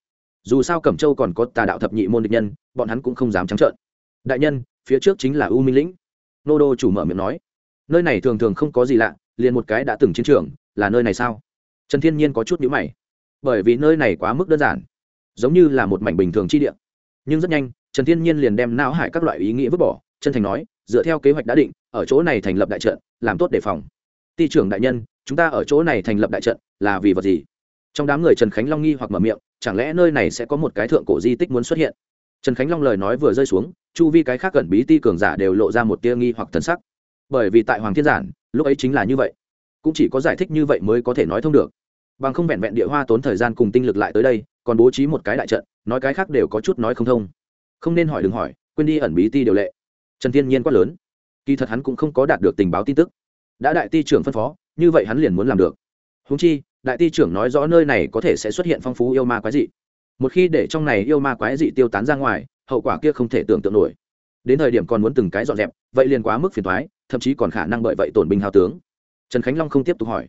Dù sao cẩm châu còn có tà đạo thập nhị môn địch nhân, bọn hắn cũng không dám trắng trợn. Đại nhân, phía trước chính là u minh lĩnh. Nô đô chủ mở miệng nói. Nơi này thường thường không có gì lạ, liền một cái đã từng chiến trường, là nơi này sao? Trần thiên nhiên có chút nhữ mày. Bởi vì nơi này quá mức đơn giản, giống như là một mảnh bình thường chi địa. Nhưng rất nhanh, trần thiên nhiên liền đem não hải các loại ý nghĩa vứt bỏ chân thành nói, dựa theo kế hoạch đã định, ở chỗ này thành lập đại trận, làm tốt đề phòng. Ty trưởng đại nhân, chúng ta ở chỗ này thành lập đại trận, là vì vật gì? Trong đám người trần khánh long nghi hoặc mở miệng, chẳng lẽ nơi này sẽ có một cái thượng cổ di tích muốn xuất hiện? Trần khánh long lời nói vừa rơi xuống, chu vi cái khác gần bí ti cường giả đều lộ ra một tia nghi hoặc thần sắc. Bởi vì tại hoàng thiên giản, lúc ấy chính là như vậy. Cũng chỉ có giải thích như vậy mới có thể nói thông được. Bằng không vẹn vẹn địa hoa tốn thời gian cùng tinh lực lại tới đây, còn bố trí một cái đại trận, nói cái khác đều có chút nói không thông. Không nên hỏi đừng hỏi, quên đi ẩn bí ti điều lệ trần thiên nhiên quát lớn. Kỳ thật hắn cũng không có đạt được tình báo tin tức. Đã đại ti trưởng phân phó, như vậy hắn liền muốn làm được. Húng chi, đại ti trưởng nói rõ nơi này có thể sẽ xuất hiện phong phú yêu ma quái dị. Một khi để trong này yêu ma quái dị tiêu tán ra ngoài, hậu quả kia không thể tưởng tượng nổi. Đến thời điểm còn muốn từng cái dọn dẹp, vậy liền quá mức phiền thoái thậm chí còn khả năng bởi vậy tổn binh hào tướng. Trần khánh long không tiếp tục hỏi.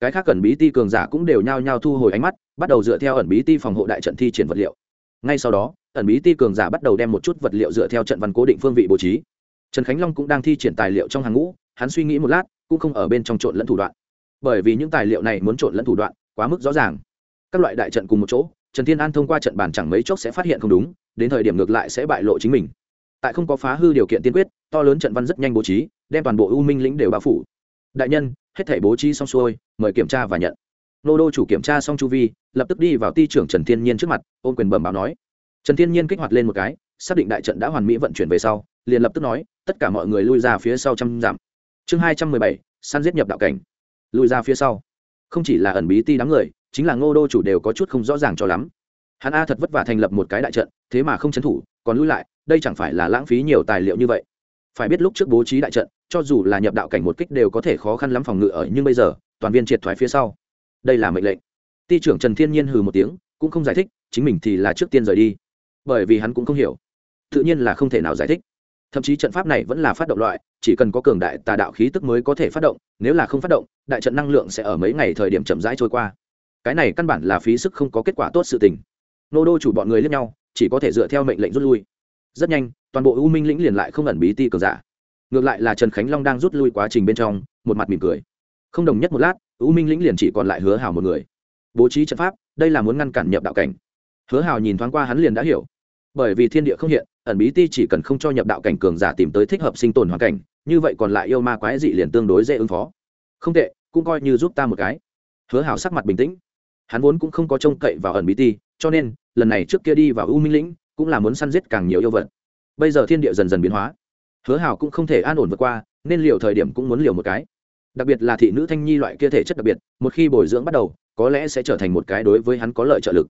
Cái khác ẩn bí ti cường giả cũng đều nhao nhao thu hồi ánh mắt, bắt đầu dựa theo ẩn bí ti phòng hộ đại trận thi triển vật liệu ngay sau đó, ẩn bí ti cường giả bắt đầu đem một chút vật liệu dựa theo trận văn cố định phương vị bố trí. Trần khánh long cũng đang thi triển tài liệu trong hàng ngũ, hắn suy nghĩ một lát, cũng không ở bên trong trộn lẫn thủ đoạn. Bởi vì những tài liệu này muốn trộn lẫn thủ đoạn, quá mức rõ ràng. Các loại đại trận cùng một chỗ, trần thiên an thông qua trận bàn chẳng mấy chốc sẽ phát hiện không đúng, đến thời điểm ngược lại sẽ bại lộ chính mình. Tại không có phá hư điều kiện tiên quyết, to lớn trận văn rất nhanh bố trí, đem toàn bộ u minh lĩnh đều bao phủ. Đại nhân, hết thể bố trí xong xuôi, mời kiểm tra và nhận nô đô chủ kiểm tra xong chu vi, lập tức đi vào ti trưởng trần thiên nhiên trước mặt, ôm quyền bẩm báo nói. Trần thiên nhiên kích hoạt lên một cái, xác định đại trận đã hoàn mỹ vận chuyển về sau, liền lập tức nói, tất cả mọi người lui ra phía sau trăm dặm. Chương hai trăm mười bảy, săn giết nhập đạo cảnh. Lui ra phía sau. Không chỉ là ẩn bí ti đám người, chính là ngô đô chủ đều có chút không rõ ràng cho lắm. Hắn a thật vất vả thành lập một cái đại trận, thế mà không trấn thủ, còn lui lại, đây chẳng phải là lãng phí nhiều tài liệu như vậy. Phải biết lúc trước bố trí đại trận, cho dù là nhập đạo cảnh một kích đều có thể khó khăn lắm phòng ngự ở, nhưng bây giờ, toàn viên triệt thoái phía sau đây là mệnh lệnh. Ty trưởng trần thiên nhiên hừ một tiếng, cũng không giải thích, chính mình thì là trước tiên rời đi. Bởi vì hắn cũng không hiểu. Tự nhiên là không thể nào giải thích. Thậm chí trận pháp này vẫn là phát động loại, chỉ cần có cường đại tà đạo khí tức mới có thể phát động, nếu là không phát động, đại trận năng lượng sẽ ở mấy ngày thời điểm chậm rãi trôi qua. Cái này căn bản là phí sức không có kết quả tốt sự tình. Nô đô chủ bọn người lẫn nhau, chỉ có thể dựa theo mệnh lệnh rút lui. Rất nhanh, toàn bộ u minh lĩnh liền lại không ẩn bí ti cường giả. Ngược lại là trần khánh long đang rút lui quá trình bên trong, một mặt mỉm cười. Không đồng nhất một lát u minh lĩnh liền chỉ còn lại hứa hào một người. Bố trí trận pháp, đây là muốn ngăn cản nhập đạo cảnh. Hứa hào nhìn thoáng qua hắn liền đã hiểu. Bởi vì thiên địa không hiện, ẩn bí ti chỉ cần không cho nhập đạo cảnh cường giả tìm tới thích hợp sinh tồn hoàn cảnh, như vậy còn lại yêu ma quái dị liền tương đối dễ ứng phó. Không tệ, cũng coi như giúp ta một cái. Hứa hào sắc mặt bình tĩnh. Hắn vốn cũng không có trông cậy vào ẩn bí ti, cho nên, lần này trước kia đi vào u minh lĩnh, cũng là muốn săn giết càng nhiều yêu vật. Bây giờ thiên địa dần dần biến hóa. Hứa hào cũng không thể an ổn vượt qua, nên liều thời điểm cũng muốn liều một cái đặc biệt là thị nữ thanh nhi loại kia thể chất đặc biệt, một khi bồi dưỡng bắt đầu, có lẽ sẽ trở thành một cái đối với hắn có lợi trợ lực.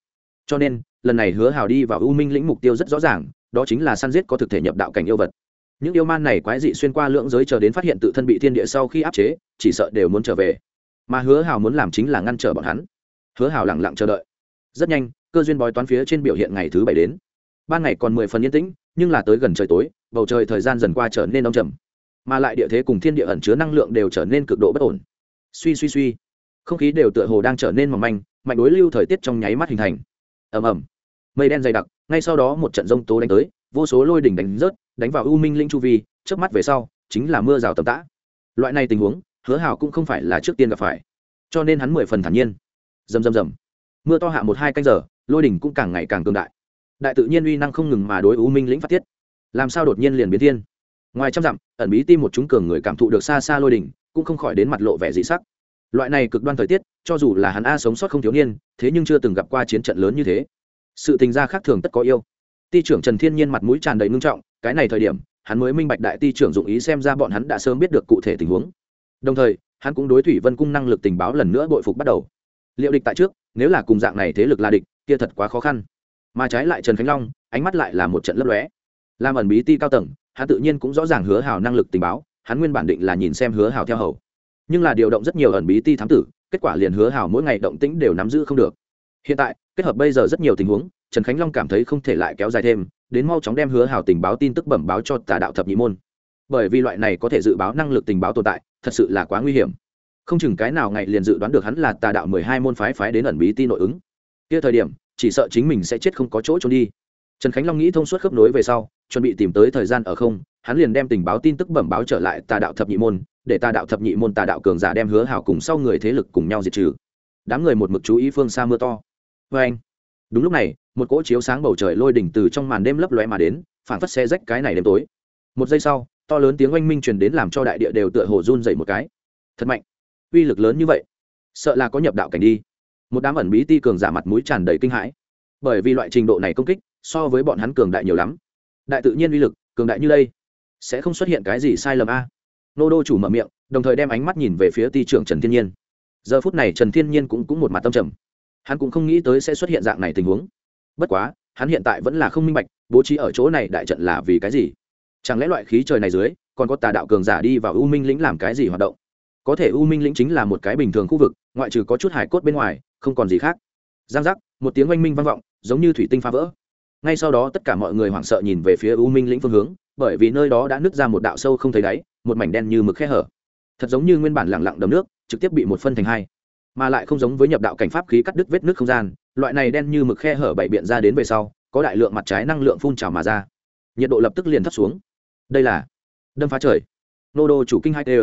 Cho nên, lần này hứa hào đi vào u minh lĩnh mục tiêu rất rõ ràng, đó chính là săn giết có thực thể nhập đạo cảnh yêu vật. Những yêu man này quái dị xuyên qua lưỡng giới chờ đến phát hiện tự thân bị thiên địa sau khi áp chế, chỉ sợ đều muốn trở về. Mà hứa hào muốn làm chính là ngăn trở bọn hắn. Hứa hào lẳng lặng chờ đợi. Rất nhanh, cơ duyên bói toán phía trên biểu hiện ngày thứ bảy đến. Ban ngày còn mười phần yên tĩnh, nhưng là tới gần trời tối, bầu trời thời gian dần qua trở nên đông trầm mà lại địa thế cùng thiên địa ẩn chứa năng lượng đều trở nên cực độ bất ổn. Suy suy suy. Không khí đều tựa hồ đang trở nên mỏng manh, mạnh đối lưu thời tiết trong nháy mắt hình thành. Ầm ầm. Mây đen dày đặc, ngay sau đó một trận rông tố đánh tới, vô số lôi đỉnh đánh rớt, đánh vào u minh linh chu vi trước mắt về sau, chính là mưa rào tầm tã. Loại này tình huống, hứa hào cũng không phải là trước tiên gặp phải. Cho nên hắn mười phần thản nhiên. Rầm rầm rầm. Mưa to hạ một hai canh giờ, lôi đỉnh cũng càng ngày càng cường đại. Đại tự nhiên uy năng không ngừng mà đối u minh lĩnh phát tiết. Làm sao đột nhiên liền biến thiên? Ngoài trăm dặm, ẩn bí tim một chúng cường người cảm thụ được xa xa lôi đỉnh, cũng không khỏi đến mặt lộ vẻ dị sắc. Loại này cực đoan thời tiết, cho dù là hắn a sống sót không thiếu niên, thế nhưng chưa từng gặp qua chiến trận lớn như thế. Sự tình gia khác thường tất có yêu. Ti trưởng trần thiên nhiên mặt mũi tràn đầy ngưng trọng, cái này thời điểm, hắn mới minh bạch đại ti trưởng dụng ý xem ra bọn hắn đã sớm biết được cụ thể tình huống. Đồng thời, hắn cũng đối thủy vân cung năng lực tình báo lần nữa bội phục bắt đầu. Liệu địch tại trước, nếu là cùng dạng này thế lực là địch, kia thật quá khó khăn. Mà trái lại trần khánh long, ánh mắt lại là một trận lấp lóe. Làm ẩn bí ti cao tầng hắn tự nhiên cũng rõ ràng hứa hào năng lực tình báo, hắn nguyên bản định là nhìn xem hứa hào theo hầu. Nhưng là điều động rất nhiều ẩn bí ti thám tử, kết quả liền hứa hào mỗi ngày động tĩnh đều nắm giữ không được. Hiện tại, kết hợp bây giờ rất nhiều tình huống, trần khánh long cảm thấy không thể lại kéo dài thêm, đến mau chóng đem hứa hào tình báo tin tức bẩm báo cho tà đạo thập nhị môn. Bởi vì loại này có thể dự báo năng lực tình báo tồn tại, thật sự là quá nguy hiểm. Không chừng cái nào ngày liền dự đoán được hắn là tà đạo mười hai môn phái phái đến ẩn bí ti nội ứng. Kia thời điểm, chỉ sợ chính mình sẽ chết không có chỗ trốn đi trần khánh long nghĩ thông suốt khớp nối về sau, chuẩn bị tìm tới thời gian ở không, hắn liền đem tình báo tin tức bẩm báo trở lại tà đạo thập nhị môn, để tà đạo thập nhị môn tà đạo cường giả đem hứa hảo cùng sau người thế lực cùng nhau diệt trừ. Đám người một mực chú ý phương xa mưa to. Vê anh, đúng lúc này, một cỗ chiếu sáng bầu trời lôi đỉnh từ trong màn đêm lấp lóe mà đến, phản phất xe rách cái này đêm tối. Một giây sau, to lớn tiếng oanh minh truyền đến làm cho đại địa đều tựa hồ run dậy một cái. Thật mạnh. Uy lực lớn như vậy. Sợ là có nhập đạo cảnh đi. Một đám ẩn bí ti cường giả mặt mũi tràn đầy kinh hãi. Bởi vì loại trình độ này công kích so với bọn hắn cường đại nhiều lắm. Đại tự nhiên uy lực, cường đại như đây, sẽ không xuất hiện cái gì sai lầm a. Nô đô chủ mở miệng, đồng thời đem ánh mắt nhìn về phía ty trưởng trần thiên nhiên. Giờ phút này trần thiên nhiên cũng cũng một mặt tâm trầm. Hắn cũng không nghĩ tới sẽ xuất hiện dạng này tình huống. Bất quá, hắn hiện tại vẫn là không minh bạch, bố trí ở chỗ này đại trận là vì cái gì? Chẳng lẽ loại khí trời này dưới, còn có tà đạo cường giả đi vào u minh lĩnh làm cái gì hoạt động? Có thể u minh lĩnh chính là một cái bình thường khu vực, ngoại trừ có chút hải cốt bên ngoài, không còn gì khác. Giang giác, một tiếng oanh minh vang vọng, giống như thủy tinh phá vỡ ngay sau đó tất cả mọi người hoảng sợ nhìn về phía u minh lĩnh phương hướng, bởi vì nơi đó đã nứt ra một đạo sâu không thấy đáy, một mảnh đen như mực khe hở. Thật giống như nguyên bản lẳng lặng đầm nước, trực tiếp bị một phân thành hai. Mà lại không giống với nhập đạo cảnh pháp khí cắt đứt vết nước không gian, loại này đen như mực khe hở bảy biện ra đến về sau, có đại lượng mặt trái năng lượng phun trào mà ra. Nhiệt độ lập tức liền thấp xuống. Đây là đâm phá trời. Nô đô chủ kinh hai tê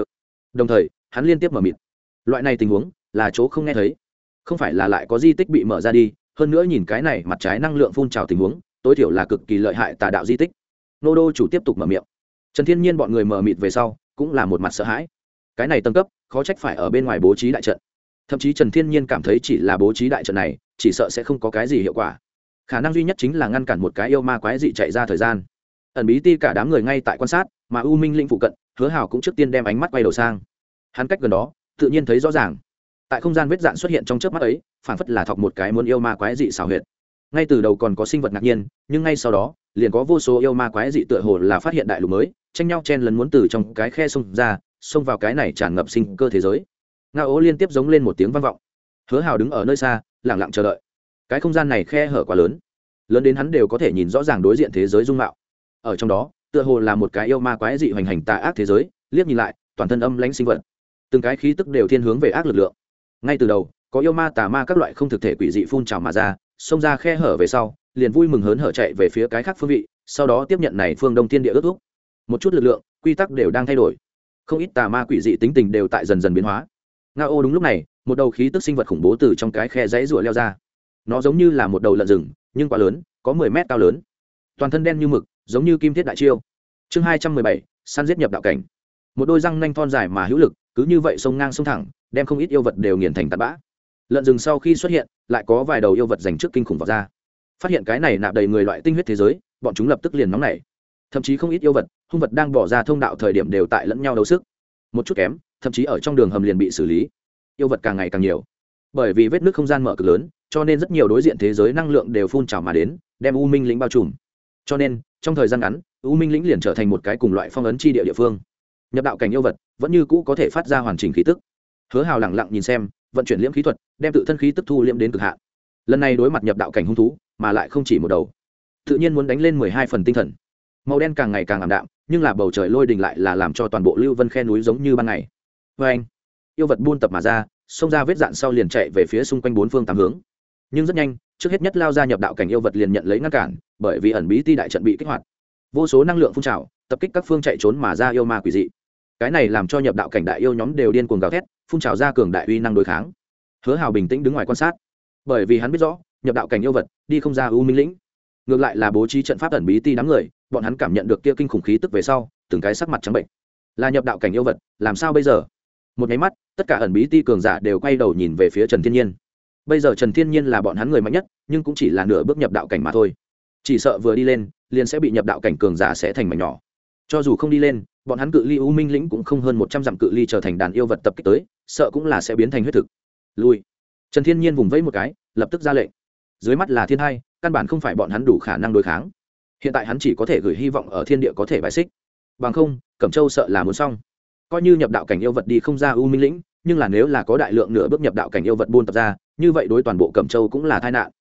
đồng thời, hắn liên tiếp mở mịt. Loại này tình huống là chỗ không nghe thấy. Không phải là lại có di tích bị mở ra đi, hơn nữa nhìn cái này mặt trái năng lượng phun trào tình huống tối thiểu là cực kỳ lợi hại tà đạo di tích. Nô đô chủ tiếp tục mở miệng. Trần thiên nhiên bọn người mở mịt về sau, cũng là một mặt sợ hãi. Cái này tân cấp, khó trách phải ở bên ngoài bố trí đại trận. Thậm chí trần thiên nhiên cảm thấy chỉ là bố trí đại trận này, chỉ sợ sẽ không có cái gì hiệu quả. Khả năng duy nhất chính là ngăn cản một cái yêu ma quái dị chạy ra thời gian. Ẩn bí ti cả đám người ngay tại quan sát, mà u minh linh phụ cận, hứa hào cũng trước tiên đem ánh mắt quay đầu sang. Hắn cách gần đó, tự nhiên thấy rõ ràng. Tại không gian vết dạn xuất hiện trong trước mắt ấy phản phất là thọc một cái muốn yêu ma quái dị xảo huyệt ngay từ đầu còn có sinh vật ngạc nhiên, nhưng ngay sau đó, liền có vô số yêu ma quái dị tựa hồ là phát hiện đại lục mới, tranh nhau chen lấn muốn từ trong cái khe xông ra, xông vào cái này tràn ngập sinh cơ thế giới. Nga ố liên tiếp giống lên một tiếng vang vọng. Hứa hào đứng ở nơi xa lẳng lặng chờ đợi. Cái không gian này khe hở quá lớn. Lớn đến hắn đều có thể nhìn rõ ràng đối diện thế giới dung mạo. Ở trong đó, tựa hồ là một cái yêu ma quái dị hoành hành tà ác thế giới, liếc nhìn lại, toàn thân âm lãnh sinh vật. Từng cái khí tức đều thiên hướng về ác lực lượng. Ngay từ đầu, có yêu ma tà ma các loại không thực thể quỷ dị phun trào mà ra xông ra khe hở về sau, liền vui mừng hớn hở chạy về phía cái khác phương vị, sau đó tiếp nhận này phương đông thiên địa ước thúc. Một chút lực lượng, quy tắc đều đang thay đổi. Không ít tà ma quỷ dị tính tình đều tại dần dần biến hóa. Nga ô đúng lúc này, một đầu khí tức sinh vật khủng bố từ trong cái khe dãy rụa leo ra. Nó giống như là một đầu lợn rừng, nhưng quá lớn, có mười mét cao lớn. Toàn thân đen như mực, giống như kim thiết đại chiêu. Chương hai trăm mười bảy, săn giết nhập đạo cảnh. Một đôi răng nanh thon dài mà hữu lực, cứ như vậy sông ngang sông thẳng, đem không ít yêu vật đều nghiền thành tạt bã lợn rừng sau khi xuất hiện, lại có vài đầu yêu vật dành trước kinh khủng vào ra. Phát hiện cái này nạp đầy người loại tinh huyết thế giới, bọn chúng lập tức liền nóng nảy. Thậm chí không ít yêu vật, hung vật đang bỏ ra thông đạo thời điểm đều tại lẫn nhau đấu sức. Một chút kém, thậm chí ở trong đường hầm liền bị xử lý. Yêu vật càng ngày càng nhiều. Bởi vì vết nước không gian mở cực lớn, cho nên rất nhiều đối diện thế giới năng lượng đều phun trào mà đến, đem u minh lĩnh bao trùm. Cho nên, trong thời gian ngắn, u minh lĩnh liền trở thành một cái cùng loại phong ấn tri địa địa phương. Nhập đạo cảnh yêu vật vẫn như cũ có thể phát ra hoàn chỉnh khí tức. Hứa hào lẳng lặng nhìn xem vận chuyển liễm khí thuật, đem tự thân khí tức thu liễm đến cực hạn. Lần này đối mặt nhập đạo cảnh hung thú, mà lại không chỉ một đầu. Tự nhiên muốn đánh lên mười hai phần tinh thần. Màu đen càng ngày càng ảm đạm, nhưng là bầu trời lôi đình lại là làm cho toàn bộ lưu vân khe núi giống như ban ngày. Vê anh, yêu vật buôn tập mà ra, xông ra vết dạn sau liền chạy về phía xung quanh bốn phương tám hướng. Nhưng rất nhanh, trước hết nhất lao ra nhập đạo cảnh yêu vật liền nhận lấy ngăn cản, bởi vì ẩn bí ti đại trận bị kích hoạt. Vô số năng lượng phun trào, tập kích các phương chạy trốn mà ra yêu ma quỷ dị cái này làm cho nhập đạo cảnh đại yêu nhóm đều điên cuồng gào thét, phun trào ra cường đại uy năng đối kháng. Hứa hào bình tĩnh đứng ngoài quan sát. Bởi vì hắn biết rõ, nhập đạo cảnh yêu vật đi không ra u minh lĩnh. Ngược lại là bố trí trận pháp ẩn bí ti đám người, bọn hắn cảm nhận được kia kinh khủng khí tức về sau, từng cái sắc mặt trắng bệnh. Là nhập đạo cảnh yêu vật, làm sao bây giờ? Một nháy mắt, tất cả ẩn bí ti cường giả đều quay đầu nhìn về phía trần thiên nhiên. Bây giờ trần thiên nhiên là bọn hắn người mạnh nhất, nhưng cũng chỉ là nửa bước nhập đạo cảnh mà thôi. Chỉ sợ vừa đi lên, liền sẽ bị nhập đạo cảnh cường giả sẽ thành mảnh nhỏ cho dù không đi lên, bọn hắn cự ly u minh lĩnh cũng không hơn một trăm dặm cự ly trở thành đàn yêu vật tập kích tới, sợ cũng là sẽ biến thành huyết thực. Lui. Trần thiên nhiên vùng vẫy một cái, lập tức ra lệnh. Dưới mắt là thiên hai, căn bản không phải bọn hắn đủ khả năng đối kháng. Hiện tại hắn chỉ có thể gửi hy vọng ở thiên địa có thể bài xích. Bằng không, cẩm châu sợ là muốn xong. Coi như nhập đạo cảnh yêu vật đi không ra u minh lĩnh, nhưng là nếu là có đại lượng nửa bước nhập đạo cảnh yêu vật buôn tập ra, như vậy đối toàn bộ cẩm châu cũng là tai nạn.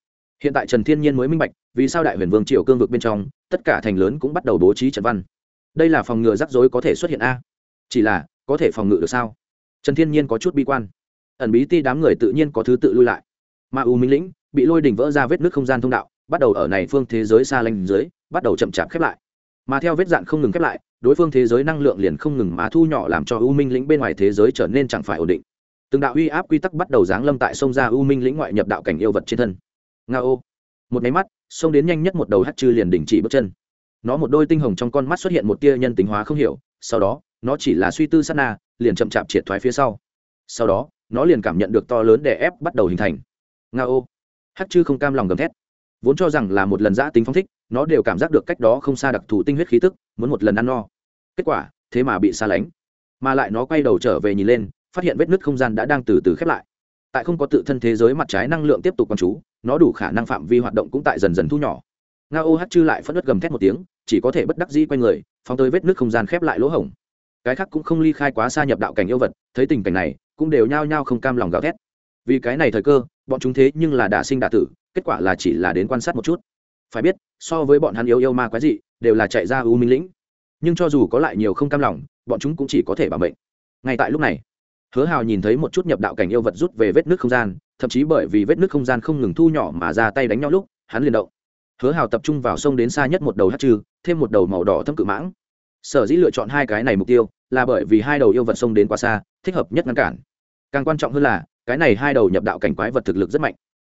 Hiện tại trần thiên nhiên mới minh bạch, vì sao đại huyền vương triều cương vực bên trong, tất cả thành lớn cũng bắt đầu bố trí trận văn đây là phòng ngừa rắc rối có thể xuất hiện a. Chỉ là, có thể phòng ngự được sao? Trần thiên nhiên có chút bi quan. Ẩn bí ti đám người tự nhiên có thứ tự lui lại. Mà u minh lĩnh, bị lôi đỉnh vỡ ra vết nước không gian thông đạo, bắt đầu ở này phương thế giới xa lanh dưới, bắt đầu chậm chạp khép lại. Mà theo vết dạn không ngừng khép lại, đối phương thế giới năng lượng liền không ngừng mà thu nhỏ làm cho u minh lĩnh bên ngoài thế giới trở nên chẳng phải ổn định. Từng đạo uy áp quy tắc bắt đầu giáng lâm tại sông ra u minh lĩnh ngoại nhập đạo cảnh yêu vật trên thân. Nga ô một máy mắt, xông đến nhanh nhất một đầu hát chư liền đình chỉ bước chân nó một đôi tinh hồng trong con mắt xuất hiện một tia nhân tính hóa không hiểu, sau đó, nó chỉ là suy tư sát na, liền chậm chạp triệt thoái phía sau. Sau đó, nó liền cảm nhận được to lớn đè ép bắt đầu hình thành. Nga ô. Hát chư không cam lòng gầm thét. Vốn cho rằng là một lần giã tính phong thích, nó đều cảm giác được cách đó không xa đặc thù tinh huyết khí tức, muốn một lần ăn no. Kết quả, thế mà bị xa lánh. Mà lại nó quay đầu trở về nhìn lên, phát hiện vết nứt không gian đã đang từ từ khép lại. Tại không có tự thân thế giới mặt trái năng lượng tiếp tục quán chú, nó đủ khả năng phạm vi hoạt động cũng tại dần dần thu nhỏ nga ô hát chư lại phất đất gầm thét một tiếng, chỉ có thể bất đắc dĩ q u a người, phóng tới vết nước không gian khép lại lỗ hổng. Cái khác cũng không ly khai quá xa nhập đạo cảnh yêu vật, thấy tình cảnh này, cũng đều nhao nhao không cam lòng gào thét. Vì cái này thời cơ, bọn chúng thế nhưng là đả sinh đả tử, kết quả là chỉ là đến quan sát một chút. Phải biết, so với bọn hắn yêu yêu ma quái dị, đều là chạy ra u minh lĩnh. Nhưng cho dù có lại nhiều không cam lòng, bọn chúng cũng chỉ có thể bảo mệnh. Ngay tại lúc này, hứa hào nhìn thấy một chút nhập đạo cảnh yêu vật rút về vết nước không gian, thậm chí bởi vì vết nước không gian không ngừng thu nhỏ mà ra tay đánh nhau lúc, hắn liền động hứa hào tập trung vào sông đến xa nhất một đầu hát trừ thêm một đầu màu đỏ thâm cự mãng. Sở dĩ lựa chọn hai cái này mục tiêu là bởi vì hai đầu yêu vật sông đến quá xa, thích hợp nhất ngăn cản. Càng quan trọng hơn là, cái này hai đầu nhập đạo cảnh quái vật thực lực rất mạnh,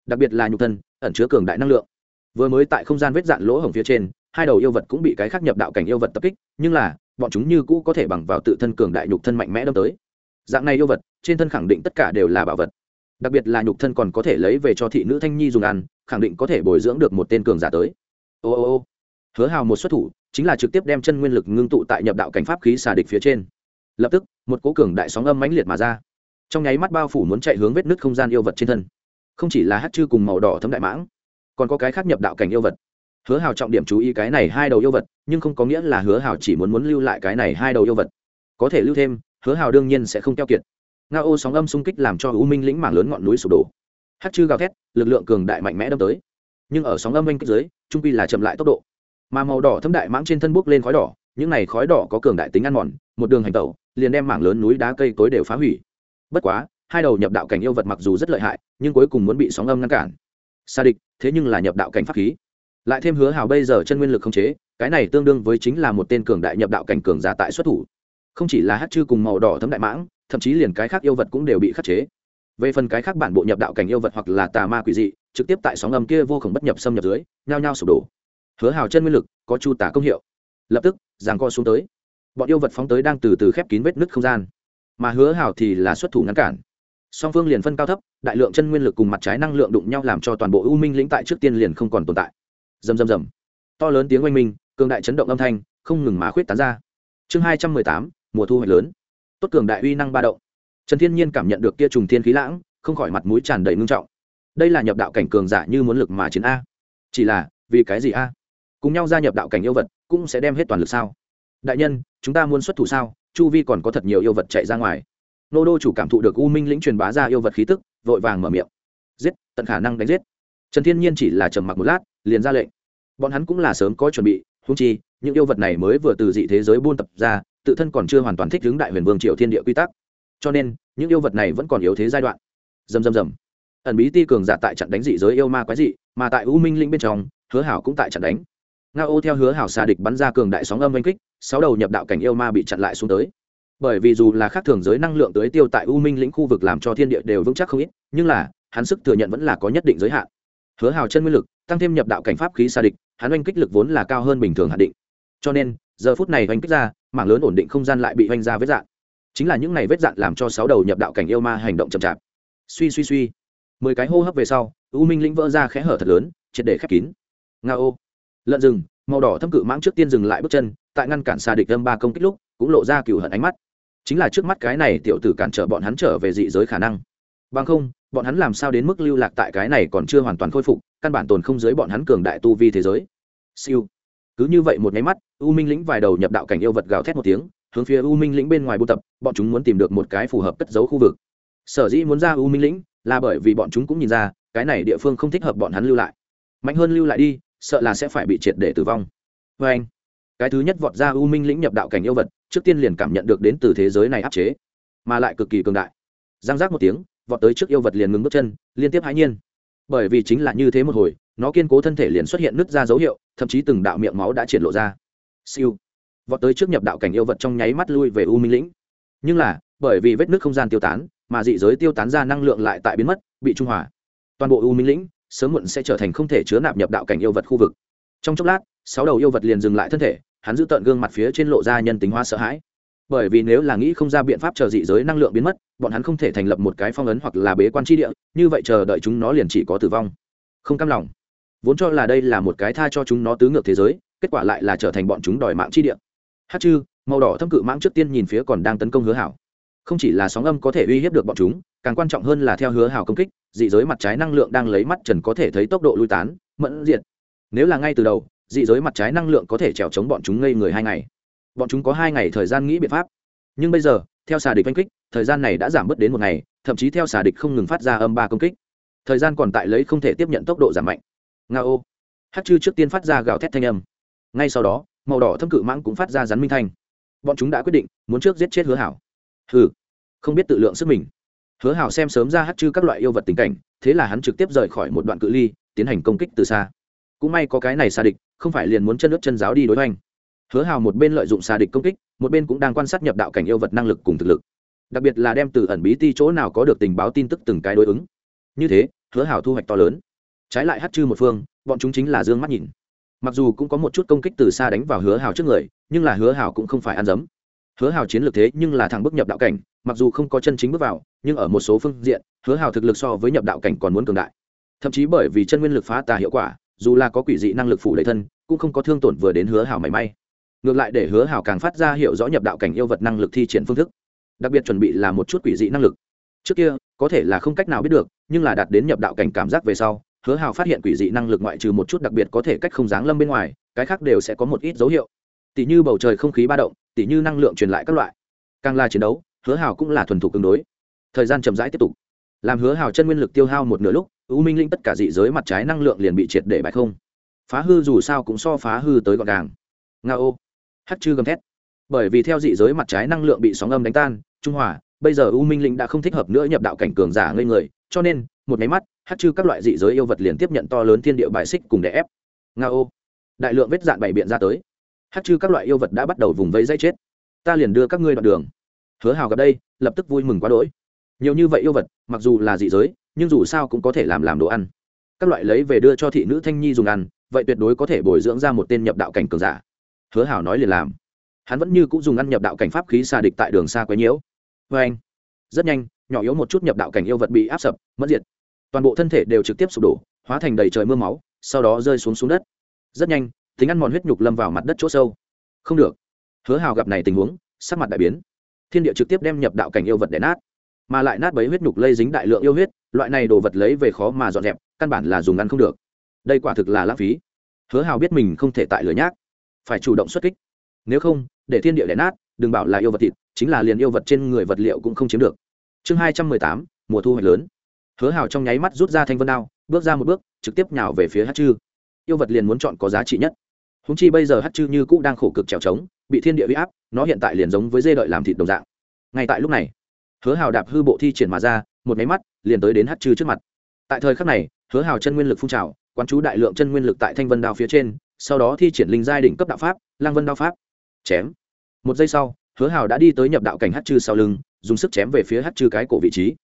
đặc biệt là nhục thân, ẩn chứa cường đại năng lượng. Vừa mới tại không gian vết dạn lỗ hổng phía trên, hai đầu yêu vật cũng bị cái khác nhập đạo cảnh yêu vật tập kích, nhưng là, bọn chúng như cũ có thể bằng vào tự thân cường đại nhục thân mạnh mẽ đâm tới. Dạng này yêu vật, trên thân khẳng định tất cả đều là bảo vật. Đặc biệt là nhục thân còn có thể lấy về cho thị nữ thanh nhi dùng ăn khẳng định có thể bồi dưỡng được một tên cường giả tới. Ô ô ô. Hứa hào một xuất thủ, chính là trực tiếp đem chân nguyên lực ngưng tụ tại nhập đạo cảnh pháp khí xà địch phía trên. Lập tức, một cố cường đại sóng âm mãnh liệt mà ra. Trong nháy mắt bao phủ muốn chạy hướng vết nứt không gian yêu vật trên thân. Không chỉ là hát chư cùng màu đỏ thấm đại mãng, còn có cái khác nhập đạo cảnh yêu vật. Hứa hào trọng điểm chú ý cái này hai đầu yêu vật, nhưng không có nghĩa là hứa hào chỉ muốn muốn lưu lại cái này hai đầu yêu vật. Có thể lưu thêm, hứa hào đương nhiên sẽ không keo kiệt. Nga ô sóng âm xung kích làm cho u minh lĩnh mảng lớn ngọn núi sụp đổ hát chư gào thét lực lượng cường đại mạnh mẽ đâm tới nhưng ở sóng âm anh kích dưới trung pi là chậm lại tốc độ mà màu đỏ thâm đại mãng trên thân bốc lên khói đỏ những này khói đỏ có cường đại tính ăn mòn một đường hành tẩu liền đem mảng lớn núi đá cây cối đều phá hủy bất quá hai đầu nhập đạo cảnh yêu vật mặc dù rất lợi hại nhưng cuối cùng muốn bị sóng âm ngăn cản xa địch thế nhưng là nhập đạo cảnh pháp khí lại thêm hứa hào bây giờ chân nguyên lực không chế cái này tương đương với chính là một tên cường đại nhập đạo cảnh cường giả tại xuất thủ không chỉ là hát chư cùng màu đỏ thấm đại mãng thậm chí liền cái khác yêu vật cũng đều bị khắc chế về phần cái khác bản bộ nhập đạo cảnh yêu vật hoặc là tà ma quỷ dị, trực tiếp tại sóng âm kia vô khổng bất nhập xâm nhập dưới, nhao nhao sụp đổ. Hứa hào chân nguyên lực, có chu tả công hiệu. Lập tức giáng co xuống tới. Bọn yêu vật phóng tới đang từ từ khép kín vết nứt không gian. Mà hứa hào thì là xuất thủ ngăn cản. Song phương liền phân cao thấp, đại lượng chân nguyên lực cùng mặt trái năng lượng đụng nhau làm cho toàn bộ u minh lĩnh tại trước tiên liền không còn tồn tại. Rầm rầm rầm. To lớn tiếng oanh minh, cường đại chấn động âm thanh, không ngừng má khuyết tán ra. Chương hai trăm mười tám, mùa thu hoạch lớn. Tốt cường đại uy năng ba động trần thiên nhiên cảm nhận được kia trùng thiên khí lãng, không khỏi mặt mũi tràn đầy ngưng trọng. Đây là nhập đạo cảnh cường giả như muốn lực mà chiến a. Chỉ là, vì cái gì a? Cùng nhau gia nhập đạo cảnh yêu vật, cũng sẽ đem hết toàn lực sao? Đại nhân, chúng ta muốn xuất thủ sao? Chu vi còn có thật nhiều yêu vật chạy ra ngoài. Nô đô chủ cảm thụ được u minh lĩnh truyền bá ra yêu vật khí tức, vội vàng mở miệng. Giết, tận khả năng đánh giết. Trần thiên nhiên chỉ là trầm mặc một lát, liền ra lệnh. Bọn hắn cũng là sớm có chuẩn bị húng chi, những yêu vật này mới vừa từ dị thế giới buôn tập ra, tự thân còn chưa hoàn toàn thích ứng đại huyền vương triều thiên địa quy tắc cho nên, những yêu vật này vẫn còn yếu thế giai đoạn. Dầm dầm dầm ẩn bí ti cường giả tại trận đánh dị giới yêu ma quái dị, mà tại u minh linh bên trong, hứa hảo cũng tại trận đánh. Nga ô theo hứa hảo xà địch bắn ra cường đại sóng âm oanh kích, sáu đầu nhập đạo cảnh yêu ma bị chặn lại xuống tới. Bởi vì dù là khác thường giới năng lượng tới tiêu tại u minh lĩnh khu vực làm cho thiên địa đều vững chắc không ít, nhưng là, hắn sức thừa nhận vẫn là có nhất định giới hạn. Hứa hào chân nguyên lực, tăng thêm nhập đạo cảnh pháp khí xa địch, hắn oanh kích lực vốn là cao hơn bình thường hạn định. Cho nên, giờ phút này oanh kích ra, mảng lớn ổn định không gian lại bị oanh ra vết dạng chính là những này vết dạn làm cho sáu đầu nhập đạo cảnh yêu ma hành động chậm chạp. Suy suy suy. Mười cái hô hấp về sau, u minh lĩnh vỡ ra khẽ hở thật lớn, triệt để khép kín. Nga ô. Lợn rừng, màu đỏ thâm cự mãng trước tiên dừng lại bước chân, tại ngăn cản xa địch âm ba công kích lúc, cũng lộ ra cựu hận ánh mắt. Chính là trước mắt cái này tiểu tử cản trở bọn hắn trở về dị giới khả năng. Bằng không, bọn hắn làm sao đến mức lưu lạc tại cái này còn chưa hoàn toàn khôi phục, căn bản tồn không dưới bọn hắn cường đại tu vi thế giới. Siêu. Cứ như vậy một nháy mắt, u minh lĩnh vài đầu nhập đạo cảnh yêu vật gào thét một tiếng hướng phía u minh lĩnh bên ngoài buôn tập, bọn chúng muốn tìm được một cái phù hợp cất giấu khu vực. Sở dĩ muốn ra u minh lĩnh là bởi vì bọn chúng cũng nhìn ra, cái này địa phương không thích hợp bọn hắn lưu lại. Mạnh hơn lưu lại đi, sợ là sẽ phải bị triệt để tử vong. Vê anh, cái thứ nhất vọt ra u minh lĩnh nhập đạo cảnh yêu vật, trước tiên liền cảm nhận được đến từ thế giới này áp chế, mà lại cực kỳ cường đại. Giang giác một tiếng, vọt tới trước yêu vật liền ngừng bước chân, liên tiếp hãi nhiên. Bởi vì chính là như thế một hồi, nó kiên cố thân thể liền xuất hiện nứt ra dấu hiệu, thậm chí từng đạo miệng máu đã triển lộ ra. Siêu vọt tới trước nhập đạo cảnh yêu vật trong nháy mắt lui về u minh lĩnh. Nhưng là, bởi vì vết nước không gian tiêu tán, mà dị giới tiêu tán ra năng lượng lại tại biến mất, bị trung hòa. Toàn bộ u minh lĩnh sớm muộn sẽ trở thành không thể chứa nạp nhập đạo cảnh yêu vật khu vực. Trong chốc lát, sáu đầu yêu vật liền dừng lại thân thể, hắn giữ tận gương mặt phía trên lộ ra nhân tính hoa sợ hãi. Bởi vì nếu là nghĩ không ra biện pháp chờ dị giới năng lượng biến mất, bọn hắn không thể thành lập một cái phong ấn hoặc là bế quan tri địa, như vậy chờ đợi chúng nó liền chỉ có tử vong. Không cam lòng. Vốn cho là đây là một cái tha cho chúng nó tứ ngược thế giới, kết quả lại là trở thành bọn chúng đòi mạng tri địa hát chư, màu đỏ thâm cự mãng trước tiên nhìn phía còn đang tấn công hứa hảo. Không chỉ là sóng âm có thể uy hiếp được bọn chúng, càng quan trọng hơn là theo hứa hảo công kích, dị giới mặt trái năng lượng đang lấy mắt trần có thể thấy tốc độ lui tán, mẫn diệt. Nếu là ngay từ đầu, dị giới mặt trái năng lượng có thể trèo chống bọn chúng ngây người hai ngày. Bọn chúng có hai ngày thời gian nghĩ biện pháp. Nhưng bây giờ, theo xà địch oanh kích, thời gian này đã giảm bớt đến một ngày, thậm chí theo xà địch không ngừng phát ra âm ba công kích. Thời gian còn tại lấy không thể tiếp nhận tốc độ giảm mạnh. Nga ô hát chư trước tiên phát ra gào thét thanh âm. Ngay sau đó màu đỏ thâm cự mãng cũng phát ra rắn minh thanh. Bọn chúng đã quyết định, muốn trước giết chết hứa hảo. Hừ, không biết tự lượng sức mình. Hứa hảo xem sớm ra hát chư các loại yêu vật tình cảnh, thế là hắn trực tiếp rời khỏi một đoạn cự ly, tiến hành công kích từ xa. Cũng may có cái này xa địch, không phải liền muốn chân nước chân giáo đi đối hoành. Hứa hào một bên lợi dụng xà địch công kích, một bên cũng đang quan sát nhập đạo cảnh yêu vật năng lực cùng thực lực. Đặc biệt là đem từ ẩn bí ti chỗ nào có được tình báo tin tức từng cái đối ứng. Như thế, hứa hảo thu hoạch to lớn. Trái lại hát chư một phương, bọn chúng chính là d ư ơ n g mắt nhìn mặc dù cũng có một chút công kích từ xa đánh vào hứa hảo trước người, nhưng là hứa hảo cũng không phải ăn dấm. Hứa hảo chiến lược thế nhưng là thằng bước nhập đạo cảnh, mặc dù không có chân chính bước vào, nhưng ở một số phương diện, hứa hảo thực lực so với nhập đạo cảnh còn muốn cường đại. Thậm chí bởi vì chân nguyên lực phá tà hiệu quả, dù là có quỷ dị năng lực phủ lấy thân, cũng không có thương tổn vừa đến hứa hảo mảy may. Ngược lại để hứa hảo càng phát ra hiệu rõ nhập đạo cảnh yêu vật năng lực thi triển phương thức, đặc biệt chuẩn bị là một chút quỷ dị năng lực. Trước kia, có thể là không cách nào biết được, nhưng là đạt đến nhập đạo cảnh cảm giác về sau hứa hào phát hiện quỷ dị năng lực ngoại trừ một chút đặc biệt có thể cách không dáng lâm bên ngoài, cái khác đều sẽ có một ít dấu hiệu. Tỷ như bầu trời không khí ba động, tỷ như năng lượng truyền lại các loại. Càng là chiến đấu, hứa hào cũng là thuần thủ tương đối. Thời gian chậm rãi tiếp tục. Làm hứa hào chân nguyên lực tiêu hao một nửa lúc, u minh linh tất cả dị giới mặt trái năng lượng liền bị triệt để bại không. Phá hư dù sao cũng so phá hư tới gọn gàng. Nga ô. Hát chư gầm thét. Bởi vì theo dị giới mặt trái năng lượng bị sóng âm đánh tan, trung hòa, bây giờ u minh linh đã không thích hợp nữa nhập đạo cảnh cường giả ngây người cho nên, một máy mắt, hát chư các loại dị giới yêu vật liền tiếp nhận to lớn thiên địa bài xích cùng đè ép. Nga ô, đại lượng vết dạn bày biện ra tới. Hát chư các loại yêu vật đã bắt đầu vùng vẫy dây chết. Ta liền đưa các ngươi đoạn đường. Hứa hào gặp đây, lập tức vui mừng quá đỗi. Nhiều như vậy yêu vật, mặc dù là dị giới, nhưng dù sao cũng có thể làm làm đồ ăn. Các loại lấy về đưa cho thị nữ thanh nhi dùng ăn, vậy tuyệt đối có thể bồi dưỡng ra một tên nhập đạo cảnh cường giả. Hứa hào nói liền làm. Hắn vẫn như cũng dùng ăn nhập đạo cảnh pháp khí xa địch tại đường xa quấy nhiễu. Vê anh rất nhanh nhỏ yếu một chút nhập đạo cảnh yêu vật bị áp sập, mất diệt. Toàn bộ thân thể đều trực tiếp sụp đổ, hóa thành đầy trời mưa máu, sau đó rơi xuống xuống đất. Rất nhanh, tính ăn mòn huyết nhục lâm vào mặt đất chỗ sâu. Không được. Hứa hào gặp này tình huống, sắc mặt đại biến. Thiên địa trực tiếp đem nhập đạo cảnh yêu vật để nát, mà lại nát bấy huyết nhục lây dính đại lượng yêu huyết, loại này đồ vật lấy về khó mà dọn dẹp, căn bản là dùng ăn không được. Đây quả thực là lãng phí. Hứa hào biết mình không thể tại lửa nhác, phải chủ động xuất kích. Nếu không, để thiên địa đẻ nát, đừng bảo là yêu vật thịt, chính là liền yêu vật trên người vật liệu cũng không chiếm được chương hai trăm mười tám, mùa thu hoạch lớn. Hứa hào trong nháy mắt rút ra thanh vân đao, bước ra một bước, trực tiếp nhào về phía hát chư. Yêu vật liền muốn chọn có giá trị nhất. Húng chi bây giờ hát chư như cũ đang khổ cực trèo trống, bị thiên địa huy áp, nó hiện tại liền giống với dê đợi làm thịt đồng dạng. Ngay tại lúc này, hứa hào đạp hư bộ thi triển mà ra, một máy mắt liền tới đến hát chư trước mặt. Tại thời khắc này, hứa hào chân nguyên lực phun trào, quán chú đại lượng chân nguyên lực tại thanh vân đao phía trên, sau đó thi triển linh giai đỉnh cấp đạo pháp lang vân đao pháp. Chém. Một giây sau, hứa hào đã đi tới nhập đạo cảnh hát chư sau lưng dùng sức chém về phía hát chư cái cổ vị trí.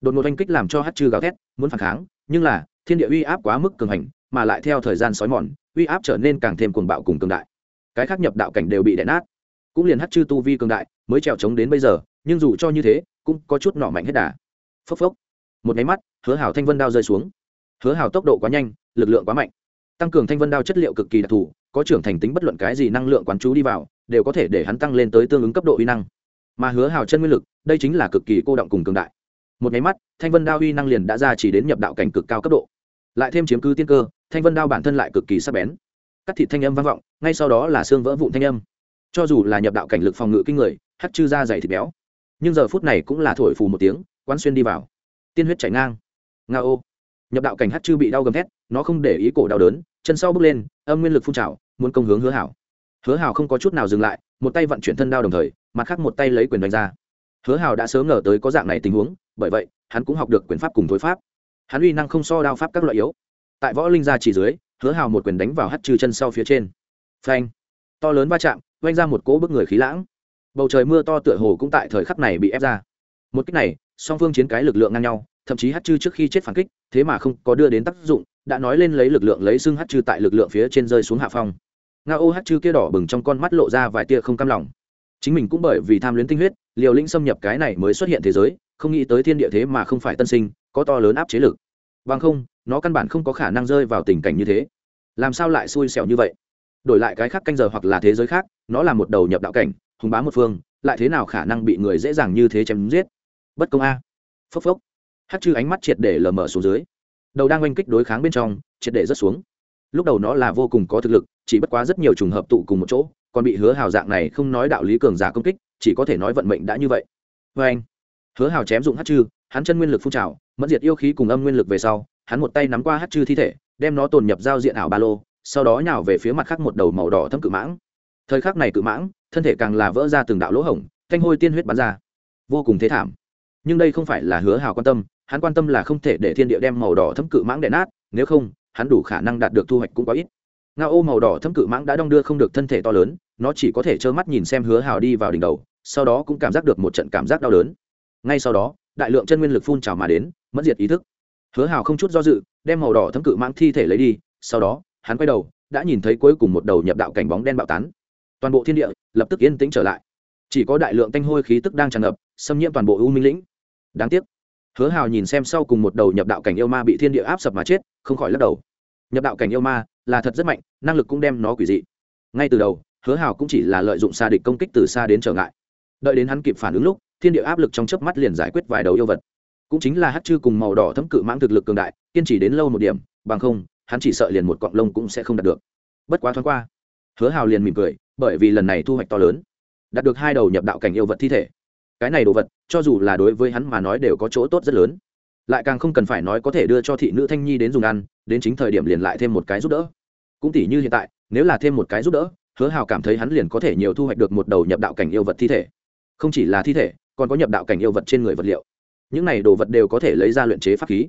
Đột ngột oanh kích làm cho hát chư gào thét, muốn phản kháng, nhưng là, thiên địa uy áp quá mức cường hành, mà lại theo thời gian sói mòn, uy áp trở nên càng thêm cuồng bạo cùng cường đại. Cái khác nhập đạo cảnh đều bị đè nát. Cũng liền hát chư tu vi cường đại, mới trèo trống đến bây giờ, nhưng dù cho như thế, cũng có chút nọ mạnh hết đà. Phốc phốc. Một máy mắt, hứa hào thanh vân đao rơi xuống. Hứa hào tốc độ quá nhanh, lực lượng quá mạnh. Tăng cường thanh vân đao chất liệu cực kỳ đặc thù, có trưởng thành tính bất luận cái gì năng lượng quán chú đi vào, đều có thể để hắn tăng lên tới tương ứng cấp độ uy năng mà hứa hào chân nguyên lực, đây chính là cực kỳ cô động cùng cường đại. Một nháy mắt, thanh vân đao uy năng liền đã ra chỉ đến nhập đạo cảnh cực cao cấp độ. Lại thêm chiếm cứ tiên cơ, thanh vân đao bản thân lại cực kỳ sắc bén. Cắt thịt thanh âm vang vọng, ngay sau đó là xương vỡ vụn thanh âm. Cho dù là nhập đạo cảnh lực phòng ngự kinh người hắt chư ra dày thịt béo. Nhưng giờ phút này cũng là thổi phù một tiếng, quán xuyên đi vào. Tiên huyết chảy ngang. Nga ô. Nhập đạo cảnh hắt chư bị đau gầm thét, nó không để ý cổ đau đớn, chân sau bước lên, âm nguyên lực phun trào, muốn công hướng hứa hảo. Hứa hảo không có chút nào dừng lại, một tay vận chuyển thân đao đồng thời mặt khác một tay lấy quyền đánh ra. Hứa Hào đã sớm ngờ tới có dạng này tình huống, bởi vậy, hắn cũng học được quyền pháp cùng thối pháp. Hắn uy năng không so đao pháp các loại yếu. Tại võ linh gia chỉ dưới, hứa Hào một quyền đánh vào hắt trừ chân sau phía trên. Phanh! To lớn va chạm oanh ra một cỗ bức người khí lãng. Bầu trời mưa to tựa hồ cũng tại thời khắc này bị ép ra. Một cách này, song phương chiến cái lực lượng ngang nhau, thậm chí hát chư trước khi chết phản kích, thế mà không có đưa đến tác dụng, đã nói lên lấy lực lượng lấy xương hát chư tại lực lượng phía trên rơi xuống hạ phong. Nga ô hát chư kia đỏ bừng trong con mắt lộ ra vài tia không cam lòng chính mình cũng bởi vì tham luyến tinh huyết, liều lĩnh xâm nhập cái này mới xuất hiện thế giới, không nghĩ tới thiên địa thế mà không phải tân sinh, có to lớn áp chế lực. Bằng không, nó căn bản không có khả năng rơi vào tình cảnh như thế. Làm sao lại xui xẻo như vậy? Đổi lại cái khác canh giờ hoặc là thế giới khác, nó là một đầu nhập đạo cảnh, hùng bá một phương, lại thế nào khả năng bị người dễ dàng như thế chém giết? Bất công a. Phốc phốc. Hát chư ánh mắt triệt để lờ mờ xuống dưới. Đầu đang oanh kích đối kháng bên trong, triệt để rất xuống. Lúc đầu nó là vô cùng có thực lực, chỉ bất quá rất nhiều trùng hợp tụ cùng một chỗ còn bị hứa hào dạng này không nói đạo lý cường giả công kích, chỉ có thể nói vận mệnh đã như vậy. Vê anh, hứa hào chém dụng hát chư, hắn chân nguyên lực phun trào mất diệt yêu khí cùng âm nguyên lực về sau, hắn một tay nắm qua hát chư thi thể, đem nó tồn nhập giao diện ảo ba lô, sau đó nhào về phía mặt khác một đầu màu đỏ thâm cự mãng. Thời khắc này cự mãng, thân thể càng là vỡ ra từng đạo lỗ hổng, thanh hôi tiên huyết bắn ra. Vô cùng thế thảm. Nhưng đây không phải là hứa hào quan tâm, hắn quan tâm là không thể để thiên địa đem màu đỏ thâm cự mãng đè nát, nếu không, hắn đủ khả năng đạt được thu hoạch cũng quá ít nga ô màu đỏ thâm cự mãng đã đong đưa không được thân thể to lớn, nó chỉ có thể trơ mắt nhìn xem hứa hào đi vào đỉnh đầu, sau đó cũng cảm giác được một trận cảm giác đau đớn. Ngay sau đó, đại lượng chân nguyên lực phun trào mà đến, mất diệt ý thức. Hứa hào không chút do dự, đem màu đỏ thâm cự mãng thi thể lấy đi, sau đó, hắn quay đầu, đã nhìn thấy cuối cùng một đầu nhập đạo cảnh bóng đen bạo tán. Toàn bộ thiên địa, lập tức yên tĩnh trở lại. Chỉ có đại lượng tanh hôi khí tức đang tràn ngập, xâm nhiễm toàn bộ u minh lĩnh. Đáng tiếc, hứa hào nhìn xem sau cùng một đầu nhập đạo cảnh yêu ma bị thiên địa áp sập mà chết, không khỏi lắc đầu nhập đạo cảnh yêu ma là thật rất mạnh, năng lực cũng đem nó quỷ dị. Ngay từ đầu, hứa hào cũng chỉ là lợi dụng xa địch công kích từ xa đến trở ngại. Đợi đến hắn kịp phản ứng lúc, thiên địa áp lực trong chớp mắt liền giải quyết vài đầu yêu vật. Cũng chính là hát chư cùng màu đỏ thấm cự mãng thực lực cường đại, kiên trì đến lâu một điểm, bằng không, hắn chỉ sợ liền một cọng lông cũng sẽ không đạt được. Bất quá thoáng qua, hứa hào liền mỉm cười, bởi vì lần này thu hoạch to lớn, đạt được hai đầu nhập đạo cảnh yêu vật thi thể. Cái này đồ vật, cho dù là đối với hắn mà nói đều có chỗ tốt rất lớn lại càng không cần phải nói có thể đưa cho thị nữ thanh nhi đến dùng ăn, đến chính thời điểm liền lại thêm một cái giúp đỡ. Cũng tỷ như hiện tại, nếu là thêm một cái giúp đỡ, hứa hào cảm thấy hắn liền có thể nhiều thu hoạch được một đầu nhập đạo cảnh yêu vật thi thể. Không chỉ là thi thể, còn có nhập đạo cảnh yêu vật trên người vật liệu. Những này đồ vật đều có thể lấy ra luyện chế pháp khí.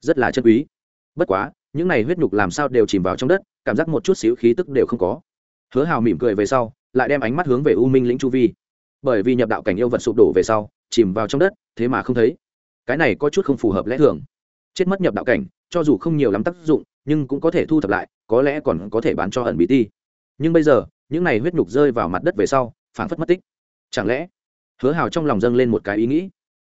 Rất là chân quý. Bất quá, những này huyết nhục làm sao đều chìm vào trong đất, cảm giác một chút xíu khí tức đều không có. Hứa hào mỉm cười về sau, lại đem ánh mắt hướng về u minh lĩnh chu vi. Bởi vì nhập đạo cảnh yêu vật sụp đổ về sau, chìm vào trong đất, thế mà không thấy cái này có chút không phù hợp lẽ thường. Chết mất nhập đạo cảnh, cho dù không nhiều lắm tác dụng, nhưng cũng có thể thu thập lại, có lẽ còn có thể bán cho ẩn bí ti. Nhưng bây giờ, những này huyết nhục rơi vào mặt đất về sau phảng phất mất tích. Chẳng lẽ, hứa hào trong lòng dâng lên một cái ý nghĩ?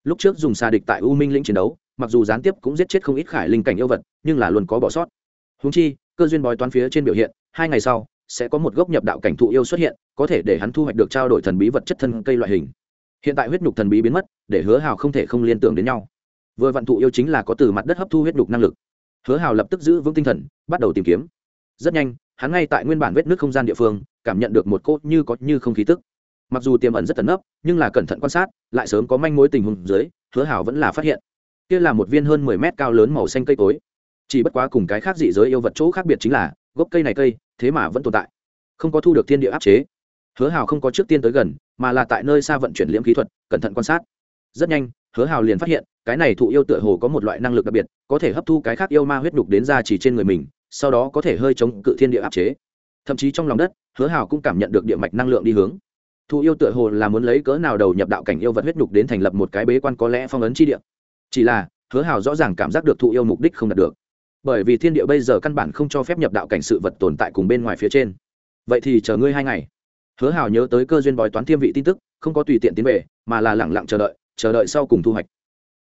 Lúc trước dùng xà địch tại u minh lĩnh chiến đấu, mặc dù gián tiếp cũng giết chết không ít khải linh cảnh yêu vật, nhưng là luôn có bỏ sót. Húng chi, cơ duyên bói toán phía trên biểu hiện, hai ngày sau, sẽ có một gốc nhập đạo cảnh thụ yêu xuất hiện, có thể để hắn thu hoạch được trao đổi thần bí vật chất thân cây loại hình hiện tại huyết nhục thần bí biến mất, để hứa hào không thể không liên tưởng đến nhau. Vừa vạn thụ yêu chính là có từ mặt đất hấp thu huyết nhục năng lực. Hứa hào lập tức giữ vững tinh thần, bắt đầu tìm kiếm. Rất nhanh, hắn ngay tại nguyên bản vết nước không gian địa phương, cảm nhận được một cốt như có như không khí tức. Mặc dù tiềm ẩn rất tấn nấp, nhưng là cẩn thận quan sát, lại sớm có manh mối tình huống dưới, hứa hào vẫn là phát hiện. Kia là một viên hơn mười mét cao lớn màu xanh cây cối. Chỉ bất quá cùng cái khác dị giới yêu vật chỗ khác biệt chính là, gốc cây này cây, thế mà vẫn tồn tại. Không có thu được thiên địa áp chế hứa hào không có trước tiên tới gần, mà là tại nơi xa vận chuyển liễm kỹ thuật, cẩn thận quan sát. Rất nhanh, hứa hào liền phát hiện, cái này thụ yêu tựa hồ có một loại năng lực đặc biệt, có thể hấp thu cái khác yêu ma huyết đục đến ra chỉ trên người mình, sau đó có thể hơi chống cự thiên địa áp chế. Thậm chí trong lòng đất, hứa hào cũng cảm nhận được địa mạch năng lượng đi hướng. Thụ yêu tựa hồ là muốn lấy cỡ nào đầu nhập đạo cảnh yêu vật huyết đục đến thành lập một cái bế quan có lẽ phong ấn chi địa. Chỉ là, hứa hào rõ ràng cảm giác được thụ yêu mục đích không đạt được. Bởi vì thiên địa bây giờ căn bản không cho phép nhập đạo cảnh sự vật tồn tại cùng bên ngoài phía trên. Vậy thì chờ ngươi hai ngày hứa hào nhớ tới cơ duyên bói toán thiêm vị tin tức, không có tùy tiện tiến về, mà là lẳng lặng chờ đợi chờ đợi sau cùng thu hoạch.